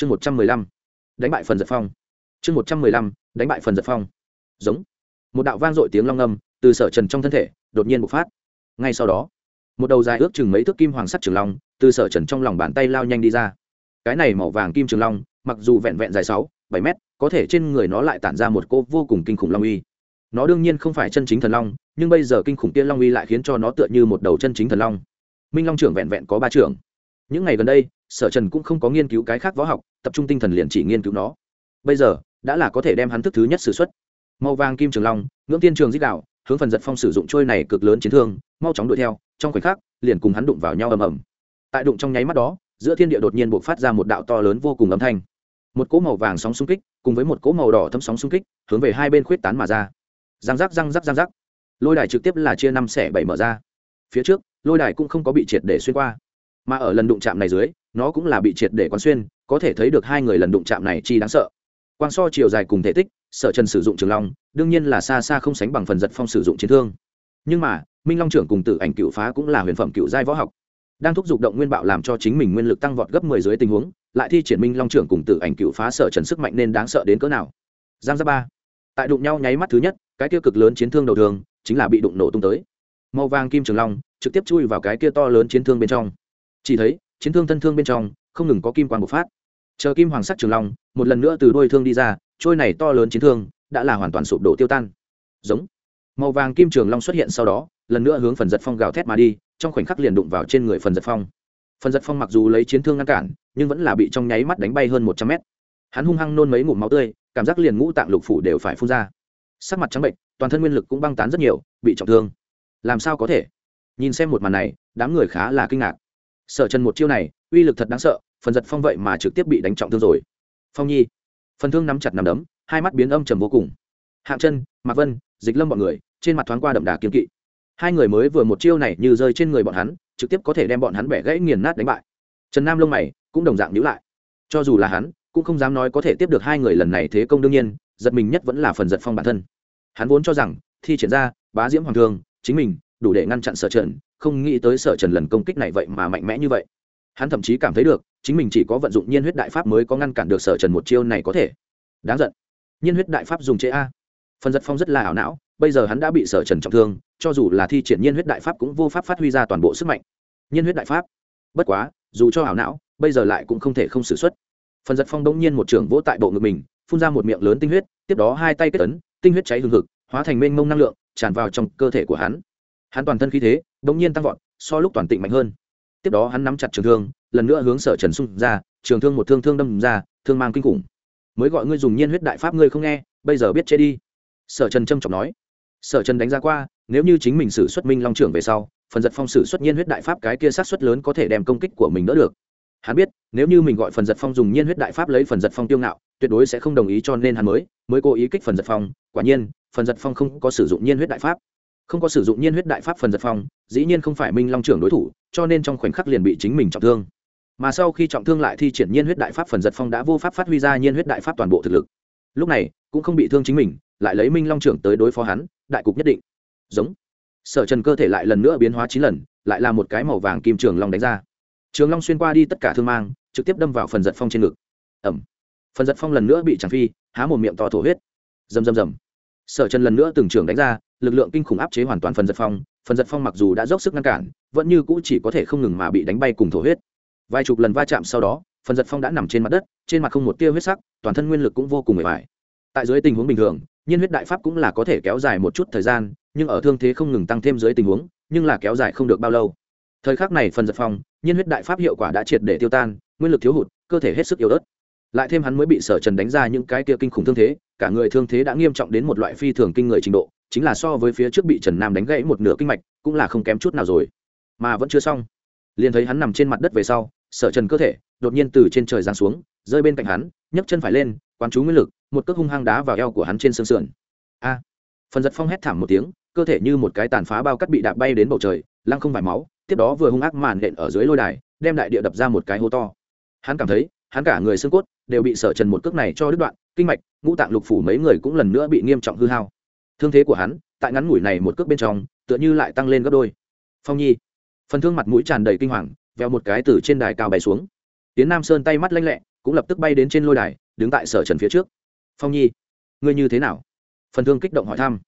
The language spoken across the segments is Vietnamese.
chương một trăm mười lăm, đánh bại phần giật phong. Chương một trăm mười lăm, đánh bại phần giật phong. Giống. Một đạo vang dội tiếng long âm từ sở trần trong thân thể đột nhiên bộc phát. Ngay sau đó, một đầu dài ước chừng mấy thước kim hoàng sắt trường long từ sở trần trong lòng bàn tay lao nhanh đi ra. Cái này màu vàng kim trường long, mặc dù vẹn vẹn dài sáu, bảy mét, có thể trên người nó lại tản ra một cô vô cùng kinh khủng long uy. Nó đương nhiên không phải chân chính thần long, nhưng bây giờ kinh khủng tiên long uy lại khiến cho nó tựa như một đầu chân chính thần long. Minh long trưởng vẹn vẹn có ba trưởng những ngày gần đây, sở trần cũng không có nghiên cứu cái khác võ học, tập trung tinh thần liền chỉ nghiên cứu nó. Bây giờ, đã là có thể đem hắn thức thứ nhất xử xuất. Màu vàng kim trường long, ngưỡng tiên trường dích đạo, hướng phần giật phong sử dụng trôi này cực lớn chiến thương, mau chóng đuổi theo, trong khoảnh khắc, liền cùng hắn đụng vào nhau ầm ầm. Tại đụng trong nháy mắt đó, giữa thiên địa đột nhiên buộc phát ra một đạo to lớn vô cùng âm thanh. Một cỗ màu vàng sóng xung kích, cùng với một cỗ màu đỏ thấm sóng xung kích, hướng về hai bên khuyết tán mà ra. Răng rắc răng rắc răng rắc. Lôi đài trực tiếp là chia năm xẻ bảy mở ra. Phía trước, lôi đài cũng không có bị triệt để xuyên qua mà ở lần đụng chạm này dưới, nó cũng là bị triệt để quán xuyên, có thể thấy được hai người lần đụng chạm này chi đáng sợ. Quan so chiều dài cùng thể tích, sở trần sử dụng trường long, đương nhiên là xa xa không sánh bằng phần giật phong sử dụng chiến thương. Nhưng mà, minh long trưởng cùng tử ảnh cựu phá cũng là huyền phẩm cựu giai võ học. Đang thúc giục động nguyên bạo làm cho chính mình nguyên lực tăng vọt gấp mười dưới tình huống, lại thi triển minh long trưởng cùng tử ảnh cựu phá sở trần sức mạnh nên đáng sợ đến cỡ nào. Giang gia ba. Tại đụng nhau nháy mắt thứ nhất, cái kia cực lớn chiến thương đầu thường chính là bị đụng nổ tung tới. Màu vàng kim trường long trực tiếp chui vào cái kia to lớn chiến thương bên trong chỉ thấy, chiến thương thân thương bên trong, không ngừng có kim quan bộc phát. Chờ kim hoàng sắc trường long, một lần nữa từ đôi thương đi ra, trôi này to lớn chiến thương đã là hoàn toàn sụp đổ tiêu tan. Giống. Màu vàng kim trường long xuất hiện sau đó, lần nữa hướng phần giật phong gào thét mà đi, trong khoảnh khắc liền đụng vào trên người phần giật phong. Phần giật phong mặc dù lấy chiến thương ngăn cản, nhưng vẫn là bị trong nháy mắt đánh bay hơn một trăm mét. Hắn hung hăng nôn mấy ngụm máu tươi, cảm giác liền ngũ tạng lục phủ đều phải phun ra. Sắc mặt trắng bệnh, toàn thân nguyên lực cũng băng tán rất nhiều, bị trọng thương. Làm sao có thể? Nhìn xem một màn này, đám người khá là kinh ngạc sở trần một chiêu này, uy lực thật đáng sợ, phần giật phong vậy mà trực tiếp bị đánh trọng thương rồi. Phong nhi. Phần thương nắm chặt nằm đấm, hai mắt biến âm trầm vô cùng. Hạng chân, mạc vân, dịch lâm bọn người, trên mặt thoáng qua đậm đà kiếm kỵ. Hai người mới vừa một chiêu này như rơi trên người bọn hắn, trực tiếp có thể đem bọn hắn bẻ gãy nghiền nát đánh bại. Trần nam lông mày cũng đồng dạng nhữ lại. Cho dù là hắn, cũng không dám nói có thể tiếp được hai người lần này thế công đương nhiên, giật mình nhất vẫn là phần giật phong bản thân. Hắn vốn cho rằng, thi triển ra, bá diễm hoàng thương, chính mình đủ để ngăn chặn sở trần, không nghĩ tới sở trần lần công kích này vậy mà mạnh mẽ như vậy. Hắn thậm chí cảm thấy được, chính mình chỉ có vận dụng nhiên huyết đại pháp mới có ngăn cản được sở trần một chiêu này có thể. Đáng giận. Nhiên huyết đại pháp dùng chế a. Phần giật phong rất là ảo não, bây giờ hắn đã bị sở trần trọng thương, cho dù là thi triển nhiên huyết đại pháp cũng vô pháp phát huy ra toàn bộ sức mạnh. Nhiên huyết đại pháp. Bất quá, dù cho ảo não, bây giờ lại cũng không thể không xử x u ấ t phần giật phong đông nhiên một trường vỗ tại bộ ngực mình, phun ra một miệng lớn tinh huyết, tiếp đó hai tay kết tấn tinh huyết cháy hừng hực, hóa thành mênh mông năng lượng, tràn vào trong cơ thể của hắn hắn toàn thân khí thế đông nhiên tăng vọt, so lúc toàn tịnh mạnh hơn. Tiếp đó hắn nắm chặt trường thương, lần nữa hướng sở trần xung ra, trường thương một thương thương đâm ra, thương mang kinh khủng. Mới gọi ngươi dùng nhiên huyết đại pháp ngươi không nghe, bây giờ biết chê đi. Sở trần trâm trọng nói. Sở trần đánh giá qua, nếu như chính mình xử xuất minh long trưởng về sau, phần giật phong xử xuất nhiên huyết đại pháp cái kia sát xuất lớn có thể đem công kích của mình đỡ được. Hắn biết, nếu như mình gọi phần giật phong dùng nhiên huyết đại pháp lấy phần giật phong tiêu ngạo, tuyệt đối sẽ không đồng ý cho nên hắn mới mới cố ý kích phần giật phong. Quả nhiên, phần giật phong không có sử dụng nhiên huyết đại pháp không có sử dụng nhiên huyết đại pháp phần giật phong, dĩ nhiên không phải minh long trưởng đối thủ, cho nên trong khoảnh khắc liền bị chính mình trọng thương. Mà sau khi trọng thương lại thi triển nhiên huyết đại pháp phần giật phong đã vô pháp phát huy ra nhiên huyết đại pháp toàn bộ thực lực. Lúc này, cũng không bị thương chính mình, lại lấy minh long trưởng tới đối phó hắn, đại cục nhất định. Giống. Sở trần cơ thể lại lần nữa biến hóa chín lần, lại là một cái màu vàng kim trường long đánh ra. Trường long xuyên qua đi tất cả thương mang, trực tiếp đâm vào phần giật phong trên ngực. Ẩm. Phần giật phong lần nữa bị tràn phi, há một miệng to thổ huyết. Rầm rầm rầm. Sở trần lần nữa từng trường đánh ra lực lượng kinh khủng áp chế hoàn toàn phần giật phong, phần giật phong mặc dù đã dốc sức ngăn cản, vẫn như cũ chỉ có thể không ngừng mà bị đánh bay cùng thổ huyết. Vài chục lần va chạm sau đó, phần giật phong đã nằm trên mặt đất, trên mặt không một tia huyết sắc, toàn thân nguyên lực cũng vô cùng mệt mỏi tại dưới tình huống bình thường, nhiên huyết đại pháp cũng là có thể kéo dài một chút thời gian, nhưng ở thương thế không ngừng tăng thêm dưới tình huống, nhưng là kéo dài không được bao lâu. Thời khắc này phần giật phong, nhiên huyết đại pháp hiệu quả đã triệt để tiêu tan, nguyên lực thiếu hụt, cơ thể hết sức yếu ớt. Lại thêm hắn mới bị sở trần đánh ra những cái kia kinh khủng thương thế cả người thương thế đã nghiêm trọng đến một loại phi thường kinh người trình độ, chính là so với phía trước bị trần nam đánh gãy một nửa kinh mạch, cũng là không kém chút nào rồi. Mà vẫn chưa xong. Liền thấy hắn nằm trên mặt đất về sau, sở trần cơ thể đột nhiên từ trên trời giáng xuống, rơi bên cạnh hắn, nhấc chân phải lên, quán chú nguyên lực, một cước hung hăng đá vào eo của hắn trên xương sườn. A! Phần giật phong hét thảm một tiếng, cơ thể như một cái tàn phá bao cắt bị đạp bay đến bầu trời, lăng không vải máu, tiếp đó vừa hung ác màn nện ở dưới lôi đài, đem đại địa đập ra một cái hố to. Hắn cảm thấy, hắn cả người xương cốt đều bị sở trần một cước này cho đứt đoạn kinh mạch, ngũ tạng lục phủ mấy người cũng lần nữa bị nghiêm trọng hư hao. Thương thế của hắn, tại ngắn ngủi này một cước bên trong, tựa như lại tăng lên gấp đôi. Phong nhi. Phần thương mặt mũi tràn đầy kinh hoàng, veo một cái từ trên đài cao bay xuống. Tiến nam sơn tay mắt lanh lẹ, cũng lập tức bay đến trên lôi đài, đứng tại sở trần phía trước. Phong nhi, ngươi như thế nào? Phần thương kích động hỏi thăm.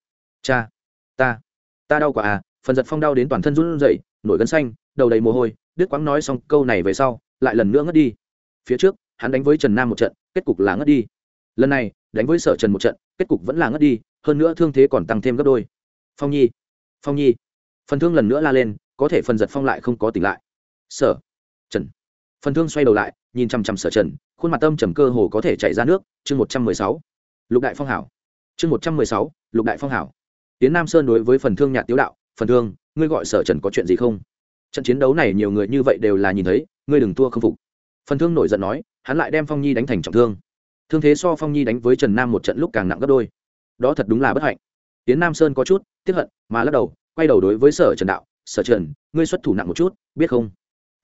Cha, ta ta đau quá à phần giật phong đau đến toàn thân run rẩy, nổi gân xanh, đầu đầy mồ hôi đức quãng nói xong câu này về sau, lại lần nữa ngất đi. Phía trước, hắn đánh với trần nam một trận, kết cục là ngất đi lần này đánh với sở trần một trận, kết cục vẫn là ngất đi, hơn nữa thương thế còn tăng thêm gấp đôi. Phong nhi phong nhi. Phần thương lần nữa la lên, có thể phần giật phong lại không có tỉnh lại. Sở trần. Phần thương xoay đầu lại, nhìn chằm chằm sở trần, khuôn mặt tâm trầm cơ hồ có thể chạy ra nước, chương một trăm mười sáu. Lục đại phong hảo. Chương một trăm mười sáu, lục đại phong hảo. Tiến nam sơn đối với phần thương nhạt tiếu đạo, phần thương, ngươi gọi sở trần có chuyện gì không? Trận chiến đấu này nhiều người như vậy đều là nhìn thấy, ngươi đừng thua không phục. Phần thương nổi giận nói, hắn lại đem phong nhi đánh thành trọng thương thương thế so phong nhi đánh với trần nam một trận lúc càng nặng gấp đôi. Đó thật đúng là bất hạnh. Tiến nam sơn có chút tiếp hận, mà lắc đầu, quay đầu đối với sở trần đạo, sở trần, ngươi xuất thủ nặng một chút, biết không?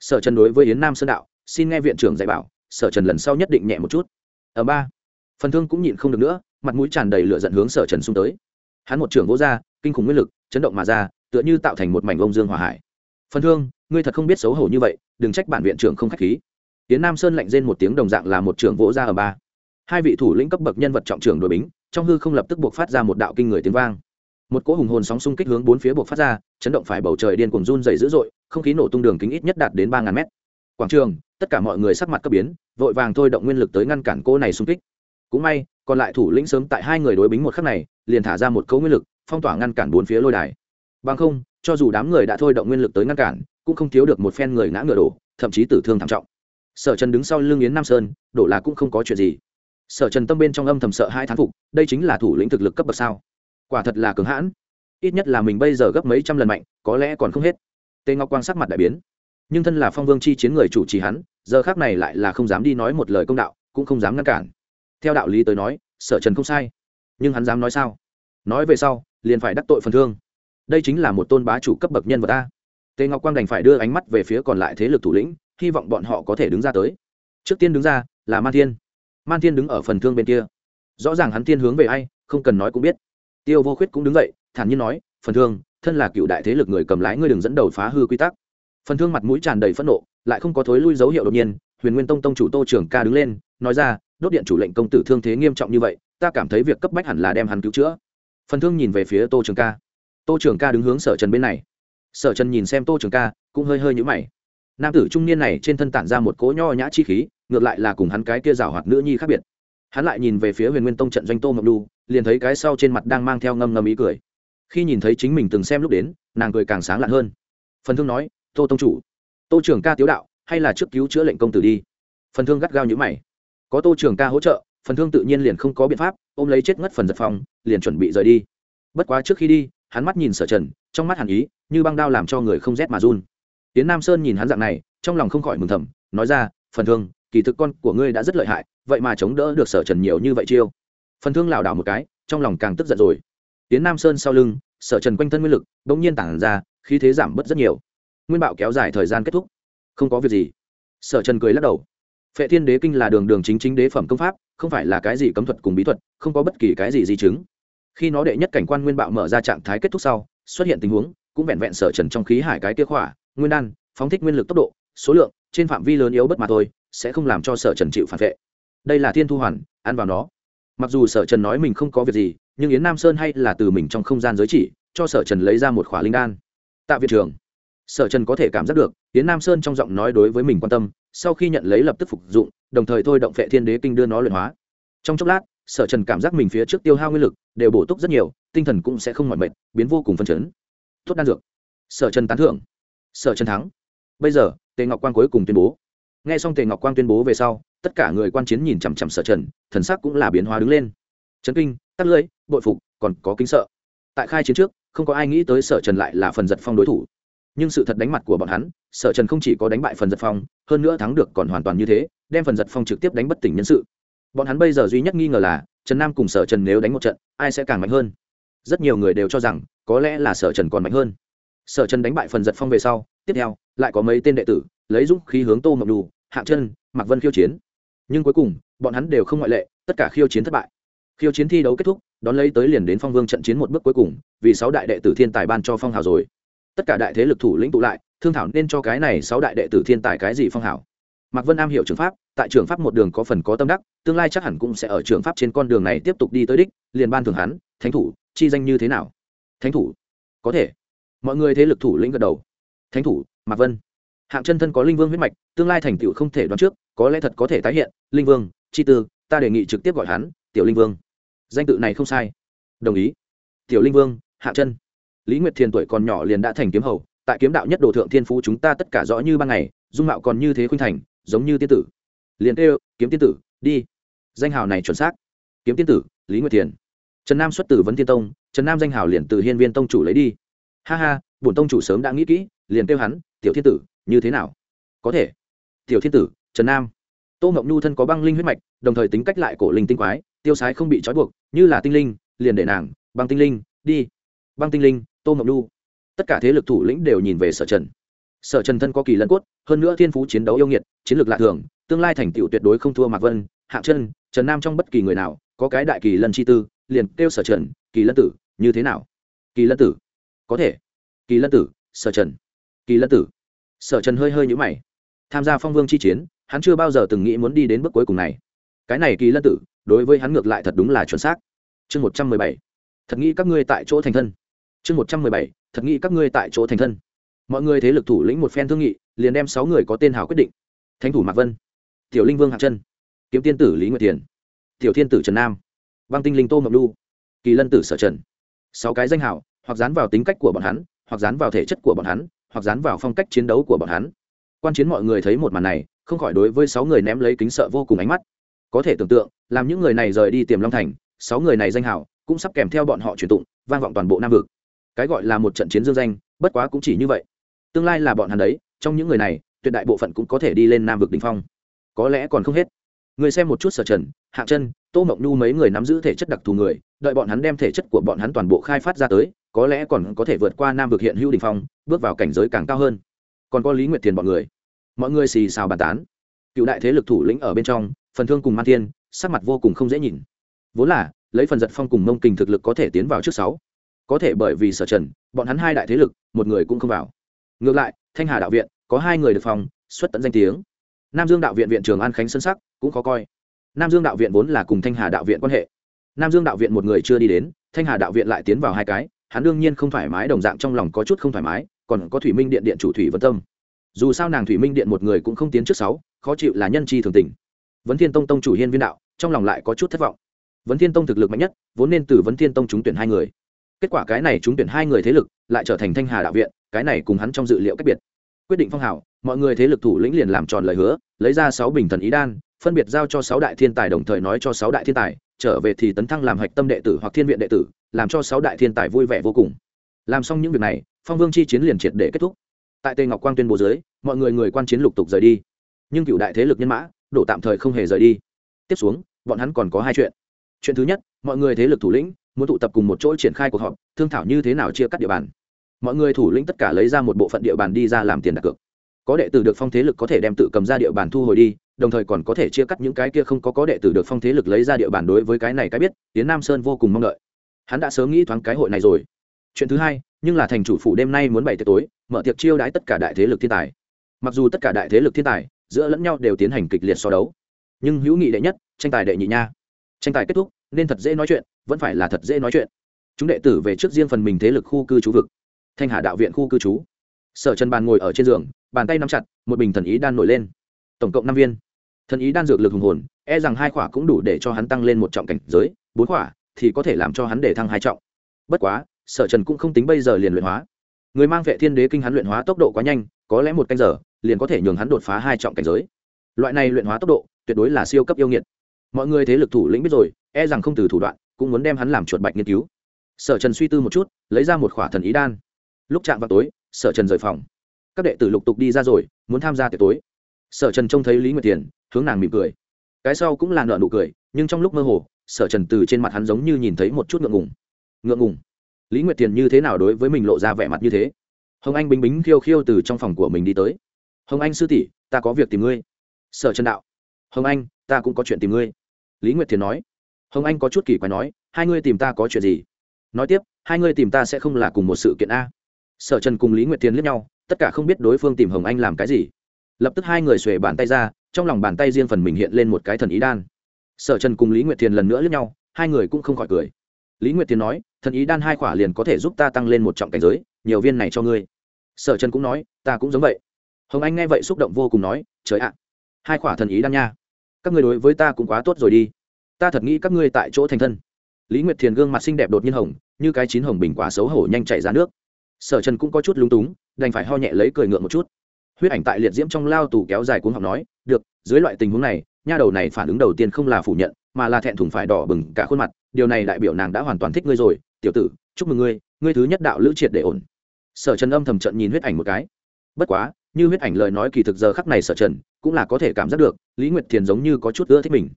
Sở trần đối với yến nam sơn đạo, xin nghe viện trưởng dạy bảo, sở trần lần sau nhất định nhẹ một chút. Ở ba, phần thương cũng nhịn không được nữa, mặt mũi tràn đầy lửa dẫn hướng sở trần xung tới. Hắn một trưởng vỗ ra, kinh khủng nguyên lực, chấn động mà ra, tựa như tạo thành một mảnh ông dương hòa hải. Phần thương, ngươi thật không biết xấu hổ như vậy, đừng trách bản viện trưởng không khách khí. Tiến nam sơn lạnh rên một tiếng đồng dạng là một trưởng vỗ ra ở ba hai vị thủ lĩnh cấp bậc nhân vật trọng trưởng đội bính, trong hư không lập tức buộc phát ra một đạo kinh người tiếng vang. Một cỗ hùng hồn sóng xung kích hướng bốn phía buộc phát ra, chấn động phải bầu trời điên cuồng run dày dữ dội, không khí nổ tung đường kính ít nhất đạt đến ba ngàn mét. Quảng trường, tất cả mọi người sắc mặt cấp biến, vội vàng thôi động nguyên lực tới ngăn cản cỗ này xung kích. Cũng may, còn lại thủ lĩnh sớm tại hai người đối bính một khắc này, liền thả ra một cỗ nguyên lực, phong tỏa ngăn cản bốn phía lôi đài. Bằng không, cho dù đám người đã thôi động nguyên lực tới ngăn cản, cũng không thiếu được một phen người ngã ngựa đổ, thậm chí tử thương thảm trọng. Sở trần đứng sau lưng yến nam sơn, đổ là cũng không có chuyện gì sở trần tâm bên trong âm thầm sợ hai thán phục, đây chính là thủ lĩnh thực lực cấp bậc sao? Quả thật là cường hãn. Ít nhất là mình bây giờ gấp mấy trăm lần mạnh, có lẽ còn không hết. Tề ngọc quang sắc mặt đại biến. Nhưng thân là phong vương chi chiến người chủ trì hắn, giờ khác này lại là không dám đi nói một lời công đạo, cũng không dám ngăn cản. Theo đạo lý tới nói, sở trần không sai. Nhưng hắn dám nói sao? Nói về sau, liền phải đắc tội phần thương. Đây chính là một tôn bá chủ cấp bậc nhân vật ta. Tề ngọc quang đành phải đưa ánh mắt về phía còn lại thế lực thủ lĩnh, hy vọng bọn họ có thể đứng ra tới. Trước tiên đứng ra là man thiên man thiên đứng ở phần thương bên kia. Rõ ràng hắn thiên hướng về ai, không cần nói cũng biết. Tiêu vô khuyết cũng đứng dậy, thản nhiên nói, phần thương, thân là cựu đại thế lực người cầm lái ngươi đừng dẫn đầu phá hư quy tắc. Phần thương mặt mũi tràn đầy phẫn nộ, lại không có thối lui dấu hiệu đột nhiên, huyền nguyên tông tông chủ tô trưởng ca đứng lên, nói ra, đốt điện chủ lệnh công tử thương thế nghiêm trọng như vậy, ta cảm thấy việc cấp bách hẳn là đem hắn cứu chữa. Phần thương nhìn về phía tô trường ca. Tô trường ca đứng hướng sở trần bên này. Sở trần nhìn xem tô trường ca, cũng hơi hơi nhũ mày. Nam tử trung niên này trên thân tản ra một cỗ nho nhã chi khí ngược lại là cùng hắn cái kia rào hoạt nữ nhi khác biệt. Hắn lại nhìn về phía huyền nguyên tông trận doanh tô mộng đu liền thấy cái sau trên mặt đang mang theo ngâm ngâm ý cười. Khi nhìn thấy chính mình từng xem lúc đến, nàng cười càng sáng lạn hơn. Phần thương nói, tô tông chủ, tô trưởng ca tiếu đạo, hay là trước cứu chữa lệnh công tử đi. Phần thương gắt gao như mày. Có tô trưởng ca hỗ trợ, phần thương tự nhiên liền không có biện pháp, ôm lấy chết ngất phần giật phòng, liền chuẩn bị rời đi. Bất quá trước khi đi, hắn mắt nhìn sở trần, trong mắt hàn ý, như băng đao làm cho người không rét mà run. Tiến nam sơn nhìn hắn dạng này, trong lòng không khỏi mừng thầm, nói ra, phần thương kỳ thực con của ngươi đã rất lợi hại, vậy mà chống đỡ được sở trần nhiều như vậy chiêu. Phần thương lảo đảo một cái, trong lòng càng tức giận rồi. Tiến nam sơn sau lưng, sở trần quanh thân nguyên lực đ ỗ n g nhiên tản ra, khí thế giảm bớt rất nhiều. Nguyên bạo kéo dài thời gian kết thúc. Không có việc gì. Sở trần cười lắc đầu. Phệ thiên đế kinh là đường đường chính chính đế phẩm công pháp, không phải là cái gì cấm thuật cùng bí thuật, không có bất kỳ cái gì di chứng. Khi nó đệ nhất cảnh quan nguyên bạo mở ra trạng thái kết thúc sau, xuất hiện tình huống, cũng vẹn vẹn sở trần trong khí hải cái kia khỏa, nguyên đan, phóng thích nguyên lực tốc độ, số lượng, trên phạm vi lớn yếu bất mà thôi sẽ không làm cho sở trần chịu phản vệ. Đây là thiên thu hoàn, ăn vào nó. Mặc dù sở trần nói mình không có việc gì, nhưng yến nam sơn hay là từ mình trong không gian giới chỉ, cho sở trần lấy ra một khỏa linh đan. Tạ viện trường sở trần có thể cảm giác được, yến nam sơn trong giọng nói đối với mình quan tâm, sau khi nhận lấy lập tức phục dụng, đồng thời thôi động vệ thiên đế kinh đưa nó luyện hóa. Trong chốc lát, sở trần cảm giác mình phía trước tiêu hao nguyên lực, đều bổ túc rất nhiều, tinh thần cũng sẽ không mỏi mệt, biến vô cùng phân chấn. Tốt đan dược. Sở trần tán thưởng. Sở trần thắng. Bây giờ, tề ngọc quang cuối cùng tuyên bố nghe xong tề ngọc quang tuyên bố về sau, tất cả người quan chiến nhìn chằm chằm sở trần, thần sắc cũng là biến hóa đứng lên. Trấn kinh tắt lưỡi, bội phục, còn có kính sợ. Tại khai chiến trước, không có ai nghĩ tới sở trần lại là phần giật phong đối thủ. Nhưng sự thật đánh mặt của bọn hắn, sở trần không chỉ có đánh bại phần giật phong, hơn nữa thắng được còn hoàn toàn như thế, đem phần giật phong trực tiếp đánh bất tỉnh nhân sự. Bọn hắn bây giờ duy nhất nghi ngờ là, trần nam cùng sở trần nếu đánh một trận, ai sẽ càng mạnh hơn? Rất nhiều người đều cho rằng, có lẽ là sở trần còn mạnh hơn. Sở trần đánh bại phần giật phong về sau, tiếp theo, lại có mấy tên đệ tử lấy dũng khí hướng tô mộng đủ hạng chân, mạc vân khiêu chiến. Nhưng cuối cùng, bọn hắn đều không ngoại lệ, tất cả khiêu chiến thất bại. Khiêu chiến thi đấu kết thúc, đón lấy tới liền đến phong vương trận chiến một bước cuối cùng, vì sáu đại đệ tử thiên tài ban cho phong hào rồi. Tất cả đại thế lực thủ lĩnh tụ lại, thương thảo nên cho cái này sáu đại đệ tử thiên tài cái gì phong hào. Mạc vân am hiểu trường pháp, tại trường pháp một đường có phần có tâm đắc, tương lai chắc hẳn cũng sẽ ở trường pháp trên con đường này tiếp tục đi tới đích, liền ban thường hắn, thánh thủ, chi danh như thế nào? Thánh thủ. Có thể. Mọi người thế lực thủ lĩnh gật đầu. Thánh thủ, mạc vân hạng chân thân có linh vương huyết mạch, tương lai thành tựu không thể đoán trước, có lẽ thật có thể tái hiện. Linh vương, chi tư, ta đề nghị trực tiếp gọi hắn, tiểu linh vương. Danh tự này không sai. Đồng ý. Tiểu linh vương, hạng chân. Lý nguyệt thiền tuổi còn nhỏ liền đã thành kiếm hầu, tại kiếm đạo nhất đồ thượng thiên phú chúng ta tất cả rõ như ban ngày, dung mạo còn như thế khuynh thành, giống như tiên tử. Liền kêu, kiếm tiên tử, đi. Danh hào này chuẩn xác. Kiếm tiên tử, lý nguyệt thiền. Trần nam xuất từ vấn thiên tông, trần nam danh hào liền từ hiên viên tông chủ lấy đi. Ha ha, bổn tông chủ sớm đã nghĩ kỹ, liền kêu hắn, tiểu thiên tử như thế nào? Có thể. Tiểu thiên tử, trần nam. Tô ngọc nhu thân có băng linh huyết mạch, đồng thời tính cách lại cổ linh tinh quái, tiêu sái không bị trói buộc, như là tinh linh, liền để nàng, băng tinh linh, đi. Băng tinh linh, tô ngọc nhu. Tất cả thế lực thủ lĩnh đều nhìn về sở trần. Sở trần thân có kỳ lân cốt, hơn nữa thiên phú chiến đấu yêu nghiệt, chiến lược lạ thường, tương lai thành tựu tuyệt đối không thua mạc vân, hạng chân, trần nam trong bất kỳ người nào, có cái đại kỳ lân chi tư, liền kêu sở trần, kỳ lân tử, như thế nào? Kỳ lân tử. Có thể. Kỳ lân tử, sở trần. Kỳ lân tử sở trần hơi hơi nhũ mày. Tham gia phong vương chi chiến, hắn chưa bao giờ từng nghĩ muốn đi đến bước cuối cùng này. Cái này kỳ lân tử, đối với hắn ngược lại thật đúng là chuẩn xác. Chương một trăm mười bảy. Thật nghĩ các ngươi tại chỗ thành thân. Chương một trăm mười bảy. Thật nghĩ các ngươi tại chỗ thành thân. Mọi người thế lực thủ lĩnh một phen thương nghị, liền đem sáu người có tên hào quyết định. Thánh thủ mạc vân, tiểu linh vương hạng chân kiếm tiên tử lý nguyệt tiền tiểu thiên tử trần nam, băng tinh linh tô ngọc đu kỳ lân tử sở trần. Sáu cái danh hào, hoặc dán vào tính cách của bọn hắn, hoặc dán vào thể chất của bọn hắn hoặc dán vào phong cách chiến đấu của bọn hắn. Quan chiến mọi người thấy một màn này, không khỏi đối với sáu người ném lấy kính sợ vô cùng ánh mắt. Có thể tưởng tượng, làm những người này rời đi tiềm long thành, sáu người này danh hào cũng sắp kèm theo bọn họ truyền tụng, vang vọng toàn bộ nam vực. Cái gọi là một trận chiến dương danh, bất quá cũng chỉ như vậy. Tương lai là bọn hắn đấy, trong những người này, tuyệt đại bộ phận cũng có thể đi lên nam vực đ ỉ n h phong. Có lẽ còn không hết. Người xem một chút sở trần, hạ chân, tô mộng nhu mấy người nắm giữ thể chất đặc thù người, đợi bọn hắn đem thể chất của bọn hắn toàn bộ khai phát ra tới có lẽ còn có thể vượt qua nam vực hiện hữu đình phong, bước vào cảnh giới càng cao hơn. Còn có lý nguyệt thiền bọn người. Mọi người xì xào bàn tán. Cựu đại thế lực thủ lĩnh ở bên trong, phần thương cùng man thiên, sắc mặt vô cùng không dễ nhìn. Vốn là, lấy phần giật phong cùng mông kình thực lực có thể tiến vào trước sáu. Có thể bởi vì sở trần, bọn hắn hai đại thế lực, một người cũng không vào. Ngược lại, thanh hà đạo viện, có hai người được phòng, xuất tận danh tiếng. Nam dương đạo viện viện trường an khánh sân sắc, cũng khó coi. Nam dương đạo viện vốn là cùng thanh hà đạo viện quan hệ. Nam dương đạo viện một người chưa đi đến, thanh hà đạo viện lại tiến vào hai cái hắn đương nhiên không thoải mái, đồng dạng trong lòng có chút không thoải mái, còn có thủy minh điện điện chủ thủy vân tâm. Dù sao nàng thủy minh điện một người cũng không tiến trước sáu, khó chịu là nhân chi thường tình. Vấn thiên tông tông chủ hiên viên đạo, trong lòng lại có chút thất vọng. Vấn thiên tông thực lực mạnh nhất, vốn nên từ vấn thiên tông trúng tuyển hai người. Kết quả cái này trúng tuyển hai người thế lực, lại trở thành thanh hà đạo viện, cái này cùng hắn trong dự liệu cách biệt. Quyết định phong hào, mọi người thế lực thủ lĩnh liền làm tròn lời hứa, lấy ra sáu bình thần ý đan, phân biệt giao cho sáu đại thiên tài đồng thời nói cho sáu đại thiên tài trở về thì tấn thăng làm hạch tâm đệ tử hoặc thiên viện đệ tử, làm cho sáu đại thiên tài vui vẻ vô cùng. Làm xong những việc này, phong vương chi chiến liền triệt để kết thúc. Tại tây ngọc quang tuyên bố dưới, mọi người người quan chiến lục tục rời đi. Nhưng cựu đại thế lực nhân mã, đổ tạm thời không hề rời đi. Tiếp xuống, bọn hắn còn có hai chuyện. Chuyện thứ nhất, mọi người thế lực thủ lĩnh, muốn tụ tập cùng một chỗ triển khai cuộc họp, thương thảo như thế nào chia cắt địa bàn. Mọi người thủ lĩnh tất cả lấy ra một bộ phận địa bàn đi ra làm tiền đặt cược có đệ tử được phong thế lực có thể đem tự cầm ra địa bàn thu hồi đi, đồng thời còn có thể chia cắt những cái kia không có có đệ tử được phong thế lực lấy ra địa bàn đối với cái này cái biết tiến nam sơn vô cùng mong đợi. Hắn đã sớm nghĩ thoáng cái hội này rồi. Chuyện thứ hai, nhưng là thành chủ phủ đêm nay muốn bày tiệc tối, mở tiệc chiêu đãi tất cả đại thế lực thiên tài. Mặc dù tất cả đại thế lực thiên tài, giữa lẫn nhau đều tiến hành kịch liệt so đấu. Nhưng hữu nghị đệ nhất, tranh tài đệ nhị nha. Tranh tài kết thúc, nên thật dễ nói chuyện, vẫn phải là thật dễ nói chuyện. Chúng đệ tử về trước riêng phần mình thế lực khu cư trú vực. Thanh hà đạo viện khu cư trú. Sở trần bàn ngồi ở trên giường bàn tay nắm chặt, một bình thần ý đan nổi lên. Tổng cộng năm viên. Thần ý đan dược lực hùng hồn e rằng hai khỏa cũng đủ để cho hắn tăng lên một trọng cảnh giới, bốn khỏa thì có thể làm cho hắn để thăng hai trọng. Bất quá, sở trần cũng không tính bây giờ liền luyện hóa. Người mang vệ thiên đế kinh hắn luyện hóa tốc độ quá nhanh, có lẽ một canh giờ, liền có thể nhường hắn đột phá hai trọng cảnh giới. Loại này luyện hóa tốc độ, tuyệt đối là siêu cấp yêu nghiệt. Mọi người thế lực thủ lĩnh biết rồi e rằng không từ thủ đoạn, cũng muốn đem hắn làm chuột bạch nghiên cứu. Sở trần suy tư một chút, lấy ra một khỏa thần ý đan. Lúc chạm vào tối, sở trần rời phòng các đệ tử lục tục đi ra rồi, muốn tham gia tiệc tối. Sở trần trông thấy lý nguyệt tiền hướng nàng mỉm cười. Cái sau cũng là nợ nụ cười, nhưng trong lúc mơ hồ, sở trần từ trên mặt hắn giống như nhìn thấy một chút ngượng ngùng. Ngượng ngùng? Lý nguyệt tiền như thế nào đối với mình lộ ra vẻ mặt như thế? Hồng anh bính bính khiêu khiêu từ trong phòng của mình đi tới. Hồng anh sư tỷ, ta có việc tìm ngươi. Sở trần đạo. Hồng anh, ta cũng có chuyện tìm ngươi. Lý nguyệt thiền nói. Hồng anh có chút kỳ quái nói, hai ngươi tìm ta có chuyện gì? Nói tiếp, hai ngươi tìm ta sẽ không là cùng một sự kiện a. Sở trần cùng lý nguyệt thiền liếc nhau tất cả không biết đối phương tìm hồng anh làm cái gì. Lập tức hai người xuề bàn tay ra, trong lòng bàn tay riêng phần mình hiện lên một cái thần ý đan. Sở trần cùng lý nguyệt thiền lần nữa lướt nhau, hai người cũng không khỏi cười. Lý nguyệt thiền nói, thần ý đan hai khỏa liền có thể giúp ta tăng lên một trọng cảnh giới, nhiều viên này cho ngươi. Sở trần cũng nói, ta cũng giống vậy. Hồng anh nghe vậy xúc động vô cùng nói, trời ạ, hai khỏa thần ý đan nha. Các ngươi đối với ta cũng quá tốt rồi đi. Ta thật nghĩ các ngươi tại chỗ thành thân. Lý nguyệt thiền gương mặt xinh đẹp đột nhiên hồng, như cái chín hồng bình quá xấu hổ nhanh chạy ra nước sở trần cũng có chút lúng túng, đành phải ho nhẹ lấy cười ngượng một chút. Huyết ảnh tại liệt diễm trong lao tù kéo dài cuốn học nói, được, dưới loại tình huống này, nha đầu này phản ứng đầu tiên không là phủ nhận, mà là thẹn thùng phải đỏ bừng cả khuôn mặt, điều này đại biểu nàng đã hoàn toàn thích ngươi rồi, tiểu tử, chúc mừng ngươi ngươi thứ nhất đạo lữ triệt để ổn. Sở trần âm thầm trận nhìn huyết ảnh một cái. Bất quá, như huyết ảnh lời nói kỳ thực giờ khắc này sở trần cũng là có thể cảm giác được, lý nguyệt thiền giống như có chút ưa thích mình.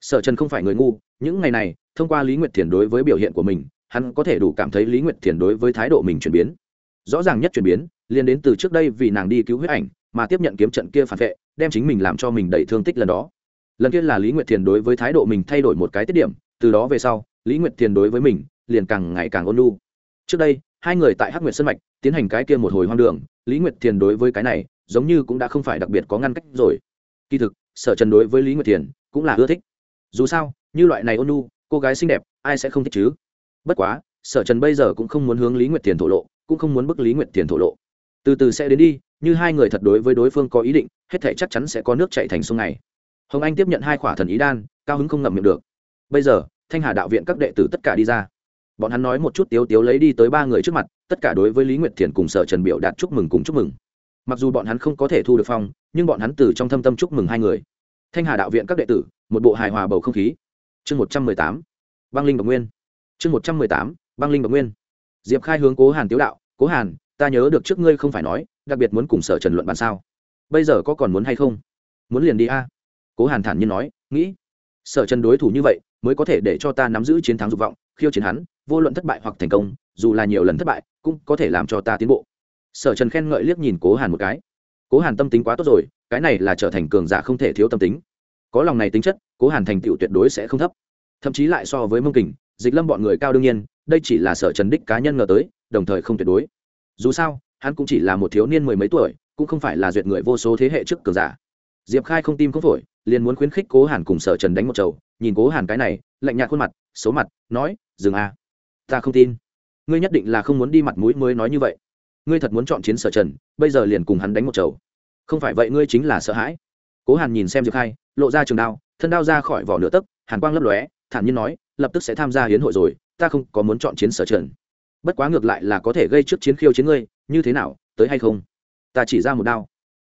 Sở trần không phải người ngu, những ngày này, thông qua lý nguyệt thiền đối với biểu hiện của mình, hắn có thể đủ cảm thấy lý nguyệt thiền đối với thái độ mình chuyển biến rõ ràng nhất chuyển biến liên đến từ trước đây vì nàng đi cứu huyết ảnh, mà tiếp nhận kiếm trận kia phản vệ, đem chính mình làm cho mình đầy thương tích lần đó. Lần kia là lý nguyệt thiền đối với thái độ mình thay đổi một cái tiết điểm, từ đó về sau, lý nguyệt thiền đối với mình, liền càng ngày càng ôn lu trước đây, hai người tại hắc nguyệt sân mạch, tiến hành cái kia một hồi hoang đường, lý nguyệt thiền đối với cái này, giống như cũng đã không phải đặc biệt có ngăn cách rồi. Kỳ thực, sở trần đối với lý nguyệt thiền, cũng là ưa thích. Dù sao, như loại này ôn lu cô gái xinh đẹp, ai sẽ không thích chứ? Bất quá, sở trần bây giờ cũng không muốn hướng lý nguyệt thiền thổ lộ cũng không muốn bức lý nguyệt thiền thổ lộ. Từ từ sẽ đến đi, như hai người thật đối với đối phương có ý định, hết thể chắc chắn sẽ có nước chạy thành sông này. Hồng anh tiếp nhận hai khỏa thần ý đan, cao hứng không ngậm miệng được. Bây giờ, thanh hà đạo viện các đệ tử tất cả đi ra. Bọn hắn nói một chút tiếu tiếu lấy đi tới ba người trước mặt, tất cả đối với lý nguyệt thiền cùng sở trần biểu đạt chúc mừng cùng chúc mừng. Mặc dù bọn hắn không có thể thu được phong, nhưng bọn hắn từ trong thâm tâm chúc mừng hai người. Thanh hà đạo viện các đệ tử, một bộ hài hòa bầu không khí. Chương một trăm mười tám, băng linh bậc nguyên. Chương một trăm mười tám, băng linh bậc nguyên. Diệp khai hướng cố hàn tiếu đạo cố hàn, ta nhớ được trước ngươi không phải nói, đặc biệt muốn cùng sở trần luận bàn sao. Bây giờ có còn muốn hay không? Muốn liền đi a. Cố hàn thản nhiên nói, nghĩ. Sở trần đối thủ như vậy, mới có thể để cho ta nắm giữ chiến thắng dục vọng, khiêu chiến hắn, vô luận thất bại hoặc thành công, dù là nhiều lần thất bại, cũng có thể làm cho ta tiến bộ. Sở trần khen ngợi liếc nhìn cố hàn một cái. Cố hàn tâm tính quá tốt rồi, cái này là trở thành cường giả không thể thiếu tâm tính. Có lòng này tính chất, cố hàn thành tựu tuyệt đối sẽ không thấp. Thậm chí lại so với mông kình, dịch lâm bọn người cao đương nhiên, đây chỉ là sở trần đích cá nhân ngờ tới đồng thời không tuyệt đối. Dù sao, hắn cũng chỉ là một thiếu niên mười mấy tuổi, cũng không phải là duyệt người vô số thế hệ trước cường giả. Diệp khai không tim không phổi, liền muốn khuyến khích cố hàn cùng sở trần đánh một chầu, nhìn cố hàn cái này, lạnh nhạt khuôn mặt, xấu mặt, nói, dừng a, ta không tin. Ngươi nhất định là không muốn đi mặt mũi mới nói như vậy. Ngươi thật muốn chọn chiến sở trần, bây giờ liền cùng hắn đánh một chầu. Không phải vậy ngươi chính là sợ hãi. Cố hàn nhìn xem diệp khai, lộ ra trường đao, thân đao ra khỏi vỏ nửa tấc, hàn quang lấp lóe, thản nhiên nói, lập tức sẽ tham gia hiến hội rồi, ta không có muốn chọn chiến sở trần bất quá ngược lại là có thể gây trước chiến khiêu chiến ngươi, như thế nào, tới hay không? Ta chỉ ra một đao.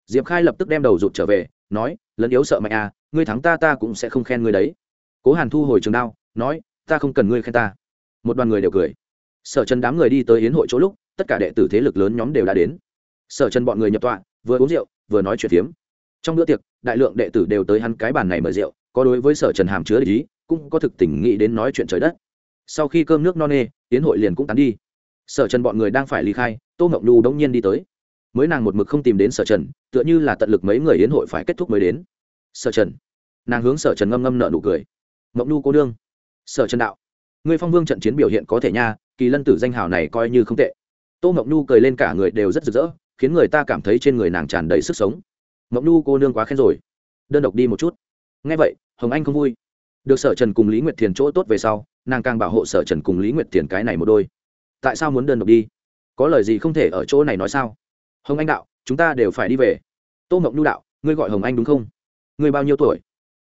Diệp khai lập tức đem đầu rụt trở về, nói lẫn yếu sợ mạnh à ngươi thắng ta ta cũng sẽ không khen ngươi đấy. Cố hàn thu hồi trường đao, nói, ta không cần ngươi khen ta. Một đoàn người đều cười. Sở trần đám người đi tới hiến hội chỗ lúc, tất cả đệ tử thế lực lớn nhóm đều đã đến. Sở trần bọn người nhập tọa, vừa uống rượu, vừa nói chuyện phiếm. Trong bữa tiệc, đại lượng đệ tử đều tới hắn cái bàn này mời rượu, có đối với sở trần hàm chứa lý cũng có thực tình nghĩ đến nói chuyện trời đất sau khi cơm nước no nê, tiến hội liền cũng tán đi. Sở trần bọn người đang phải ly khai, tô ngọc nhu đông nhiên đi tới. Mới nàng một mực không tìm đến sở trần, tựa như là tận lực mấy người yến hội phải kết thúc mới đến. Sở trần, nàng hướng sở trần ngâm ngâm nợ nụ cười. Ngọc nhu cô đương sở trần đạo người phong vương trận chiến biểu hiện có thể nha, kỳ lân tử danh hào này coi như không tệ. Tô ngọc nhu cười lên cả người đều rất rực rỡ, khiến người ta cảm thấy trên người nàng tràn đầy sức sống. Ngọc nhu cô nương quá khen rồi. Đơn độc đi một chút. Ngay vậy, hồng anh không vui. Được sở trần cùng lý nguyệt thiền chỗ tốt về sau nàng càng bảo hộ sở trần cùng lý nguyệt thiền cái này một đôi. Tại sao muốn đơn độc đi? Có lời gì không thể ở chỗ này nói sao? Hồng anh đạo, chúng ta đều phải đi về. Tô mộng nhu đạo, ngươi gọi hồng anh đúng không? Ngươi bao nhiêu tuổi?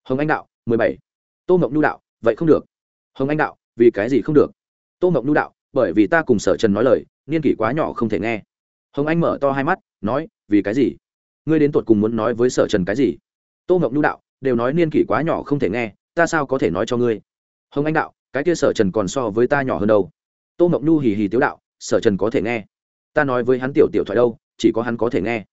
Hồng anh đạo, mười bảy. Tô mộng nhu đạo, vậy không được. Hồng anh đạo, vì cái gì không được? Tô mộng nhu đạo, bởi vì ta cùng sở trần nói lời, niên kỷ quá nhỏ không thể nghe. Hồng anh mở to hai mắt, nói, vì cái gì? Ngươi đến tột cùng muốn nói với sở trần cái gì? Tô mộng nhu đạo, đều nói niên kỷ quá nhỏ không thể nghe, ta sao có thể nói cho ngươi? Hồng anh đạo cái kia sở trần còn so với ta nhỏ hơn đâu. Tô mộng nhu hì hì tiếu đạo, sở trần có thể nghe. Ta nói với hắn tiểu tiểu thoại đâu, chỉ có hắn có thể nghe.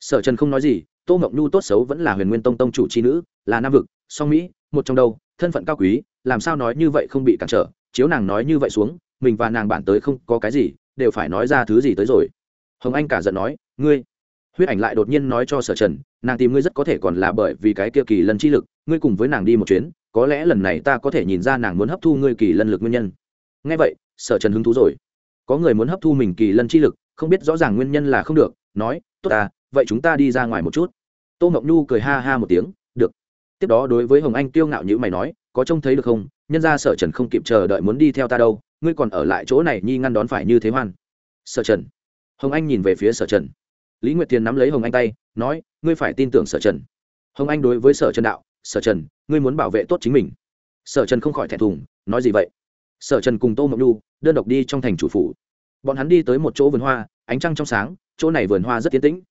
Sở trần không nói gì, tô mộng nhu tốt xấu vẫn là huyền nguyên tông tông chủ c h i nữ, là nam vực, song mỹ, một trong đâu, thân phận cao quý, làm sao nói như vậy không bị cản trở, chiếu nàng nói như vậy xuống, mình và nàng bản tới không có cái gì, đều phải nói ra thứ gì tới rồi. Hồng anh cả giận nói, ngươi. Huyết ảnh lại đột nhiên nói cho sở trần, nàng tìm ngươi rất có thể còn là bởi vì cái kia kỳ lần chi lực ngươi cùng với nàng đi một chuyến, có lẽ lần này ta có thể nhìn ra nàng muốn hấp thu ngươi kỳ lân lực nguyên nhân. Ngay vậy, sở trần hứng thú rồi. Có người muốn hấp thu mình kỳ lân chi lực, không biết rõ ràng nguyên nhân là không được, nói, tốt à vậy chúng ta đi ra ngoài một chút. Tô mộng nhu cười ha ha một tiếng, được. tiếp đó đối với hồng anh tiêu ngạo như mày nói, có trông thấy được không? Nhân ra sở trần không kịp chờ đợi muốn đi theo ta đâu, ngươi còn ở lại chỗ này nhi ngăn đón phải như thế hoan. Sở trần. Hồng anh nhìn về phía sở trần. Lý nguyệt thiền nắm lấy hồng anh tay, nói, ngươi phải tin tưởng sở trần. Hồng anh đối với sở trần đạo sở trần, ngươi muốn bảo vệ tốt chính mình. Sở trần không khỏi thẹn thùng, nói gì vậy? Sở trần cùng tô mộng nhu đơn độc đi trong thành chủ phủ. Bọn hắn đi tới một chỗ vườn hoa, ánh trăng trong sáng, chỗ này vườn hoa rất tiến tĩnh.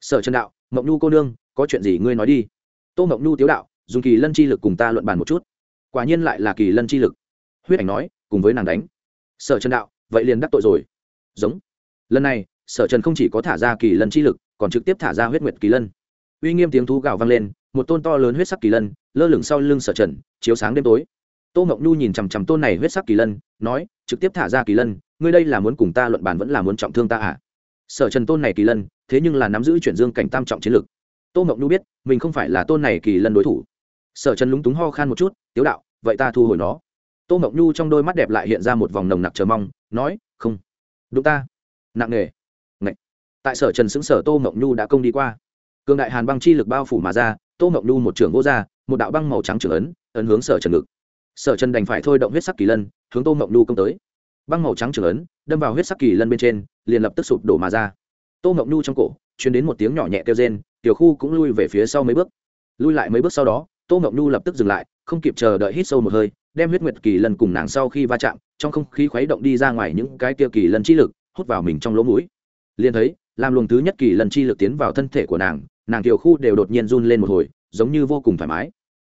Sở trần đạo, mộng nhu cô nương, có chuyện gì ngươi nói đi. Tô mộng nhu tiếu đạo, dùng kỳ lân chi lực cùng ta luận bàn một chút. Quả nhiên lại là kỳ lân chi lực. Huyết ảnh nói, cùng với nàng đánh. Sở trần đạo, vậy liền đắc tội rồi. Giống. Lần này, sở trần không chỉ có thả ra kỳ lân chi lực, còn trực tiếp thả ra huyết nguyệt kỳ lân. Uy nghiêm tiếng thú gào vang lên một tôn to lớn huyết sắc kỳ lân, lơ lửng sau lưng sở trần, chiếu sáng đêm tối. Tô mộng nhu nhìn chằm chằm tôn này huyết sắc kỳ lân, nói, trực tiếp thả ra kỳ lân, ngươi đây là muốn cùng ta luận bàn vẫn là muốn trọng thương ta à? Sở trần tôn này kỳ lân, thế nhưng là nắm giữ chuyển dương cảnh tam trọng chiến lực. Tô mộng nhu biết, mình không phải là tôn này kỳ lân đối thủ. Sở trần lúng túng ho khan một chút, tiếu đạo, vậy ta thu hồi nó. Tô mộng nhu trong đôi mắt đẹp lại hiện ra một vòng nồng nặc chờ mong, nói, không. Đúng ta. Nặng nề. Ngậy. tại sở trần xứng sở, tô mộng nhu đã công đi qua. Cường đại hàn băng chi lực bao phủ mà ra tô mộng nhu một trưởng vô ra một đạo băng màu trắng trưởng ấn ấn hướng sở trần ngực. Sở trần đành phải thôi động huyết sắc kỳ lân, hướng tô mộng nhu công tới. Băng màu trắng trưởng ấn, đâm vào huyết sắc kỳ lân bên trên, liền lập tức sụp đổ mà ra. Tô mộng nhu trong cổ chuyển đến một tiếng nhỏ nhẹ kêu rên, tiểu khu cũng lui về phía sau mấy bước. Lui lại mấy bước sau đó, tô mộng nhu lập tức dừng lại, không kịp chờ đợi hít sâu một hơi, đem huyết nguyệt kỳ lân cùng nàng sau khi va chạm, trong không khí khuấy động đi ra ngoài những cái kia kỳ lân chi lực, hút vào mình trong lỗ mũi. Liền thấy, làm luồng thứ nhất kỳ lân chi lực tiến vào thân thể của nàng nàng tiểu khu đều đột nhiên run lên một hồi, giống như vô cùng thoải mái.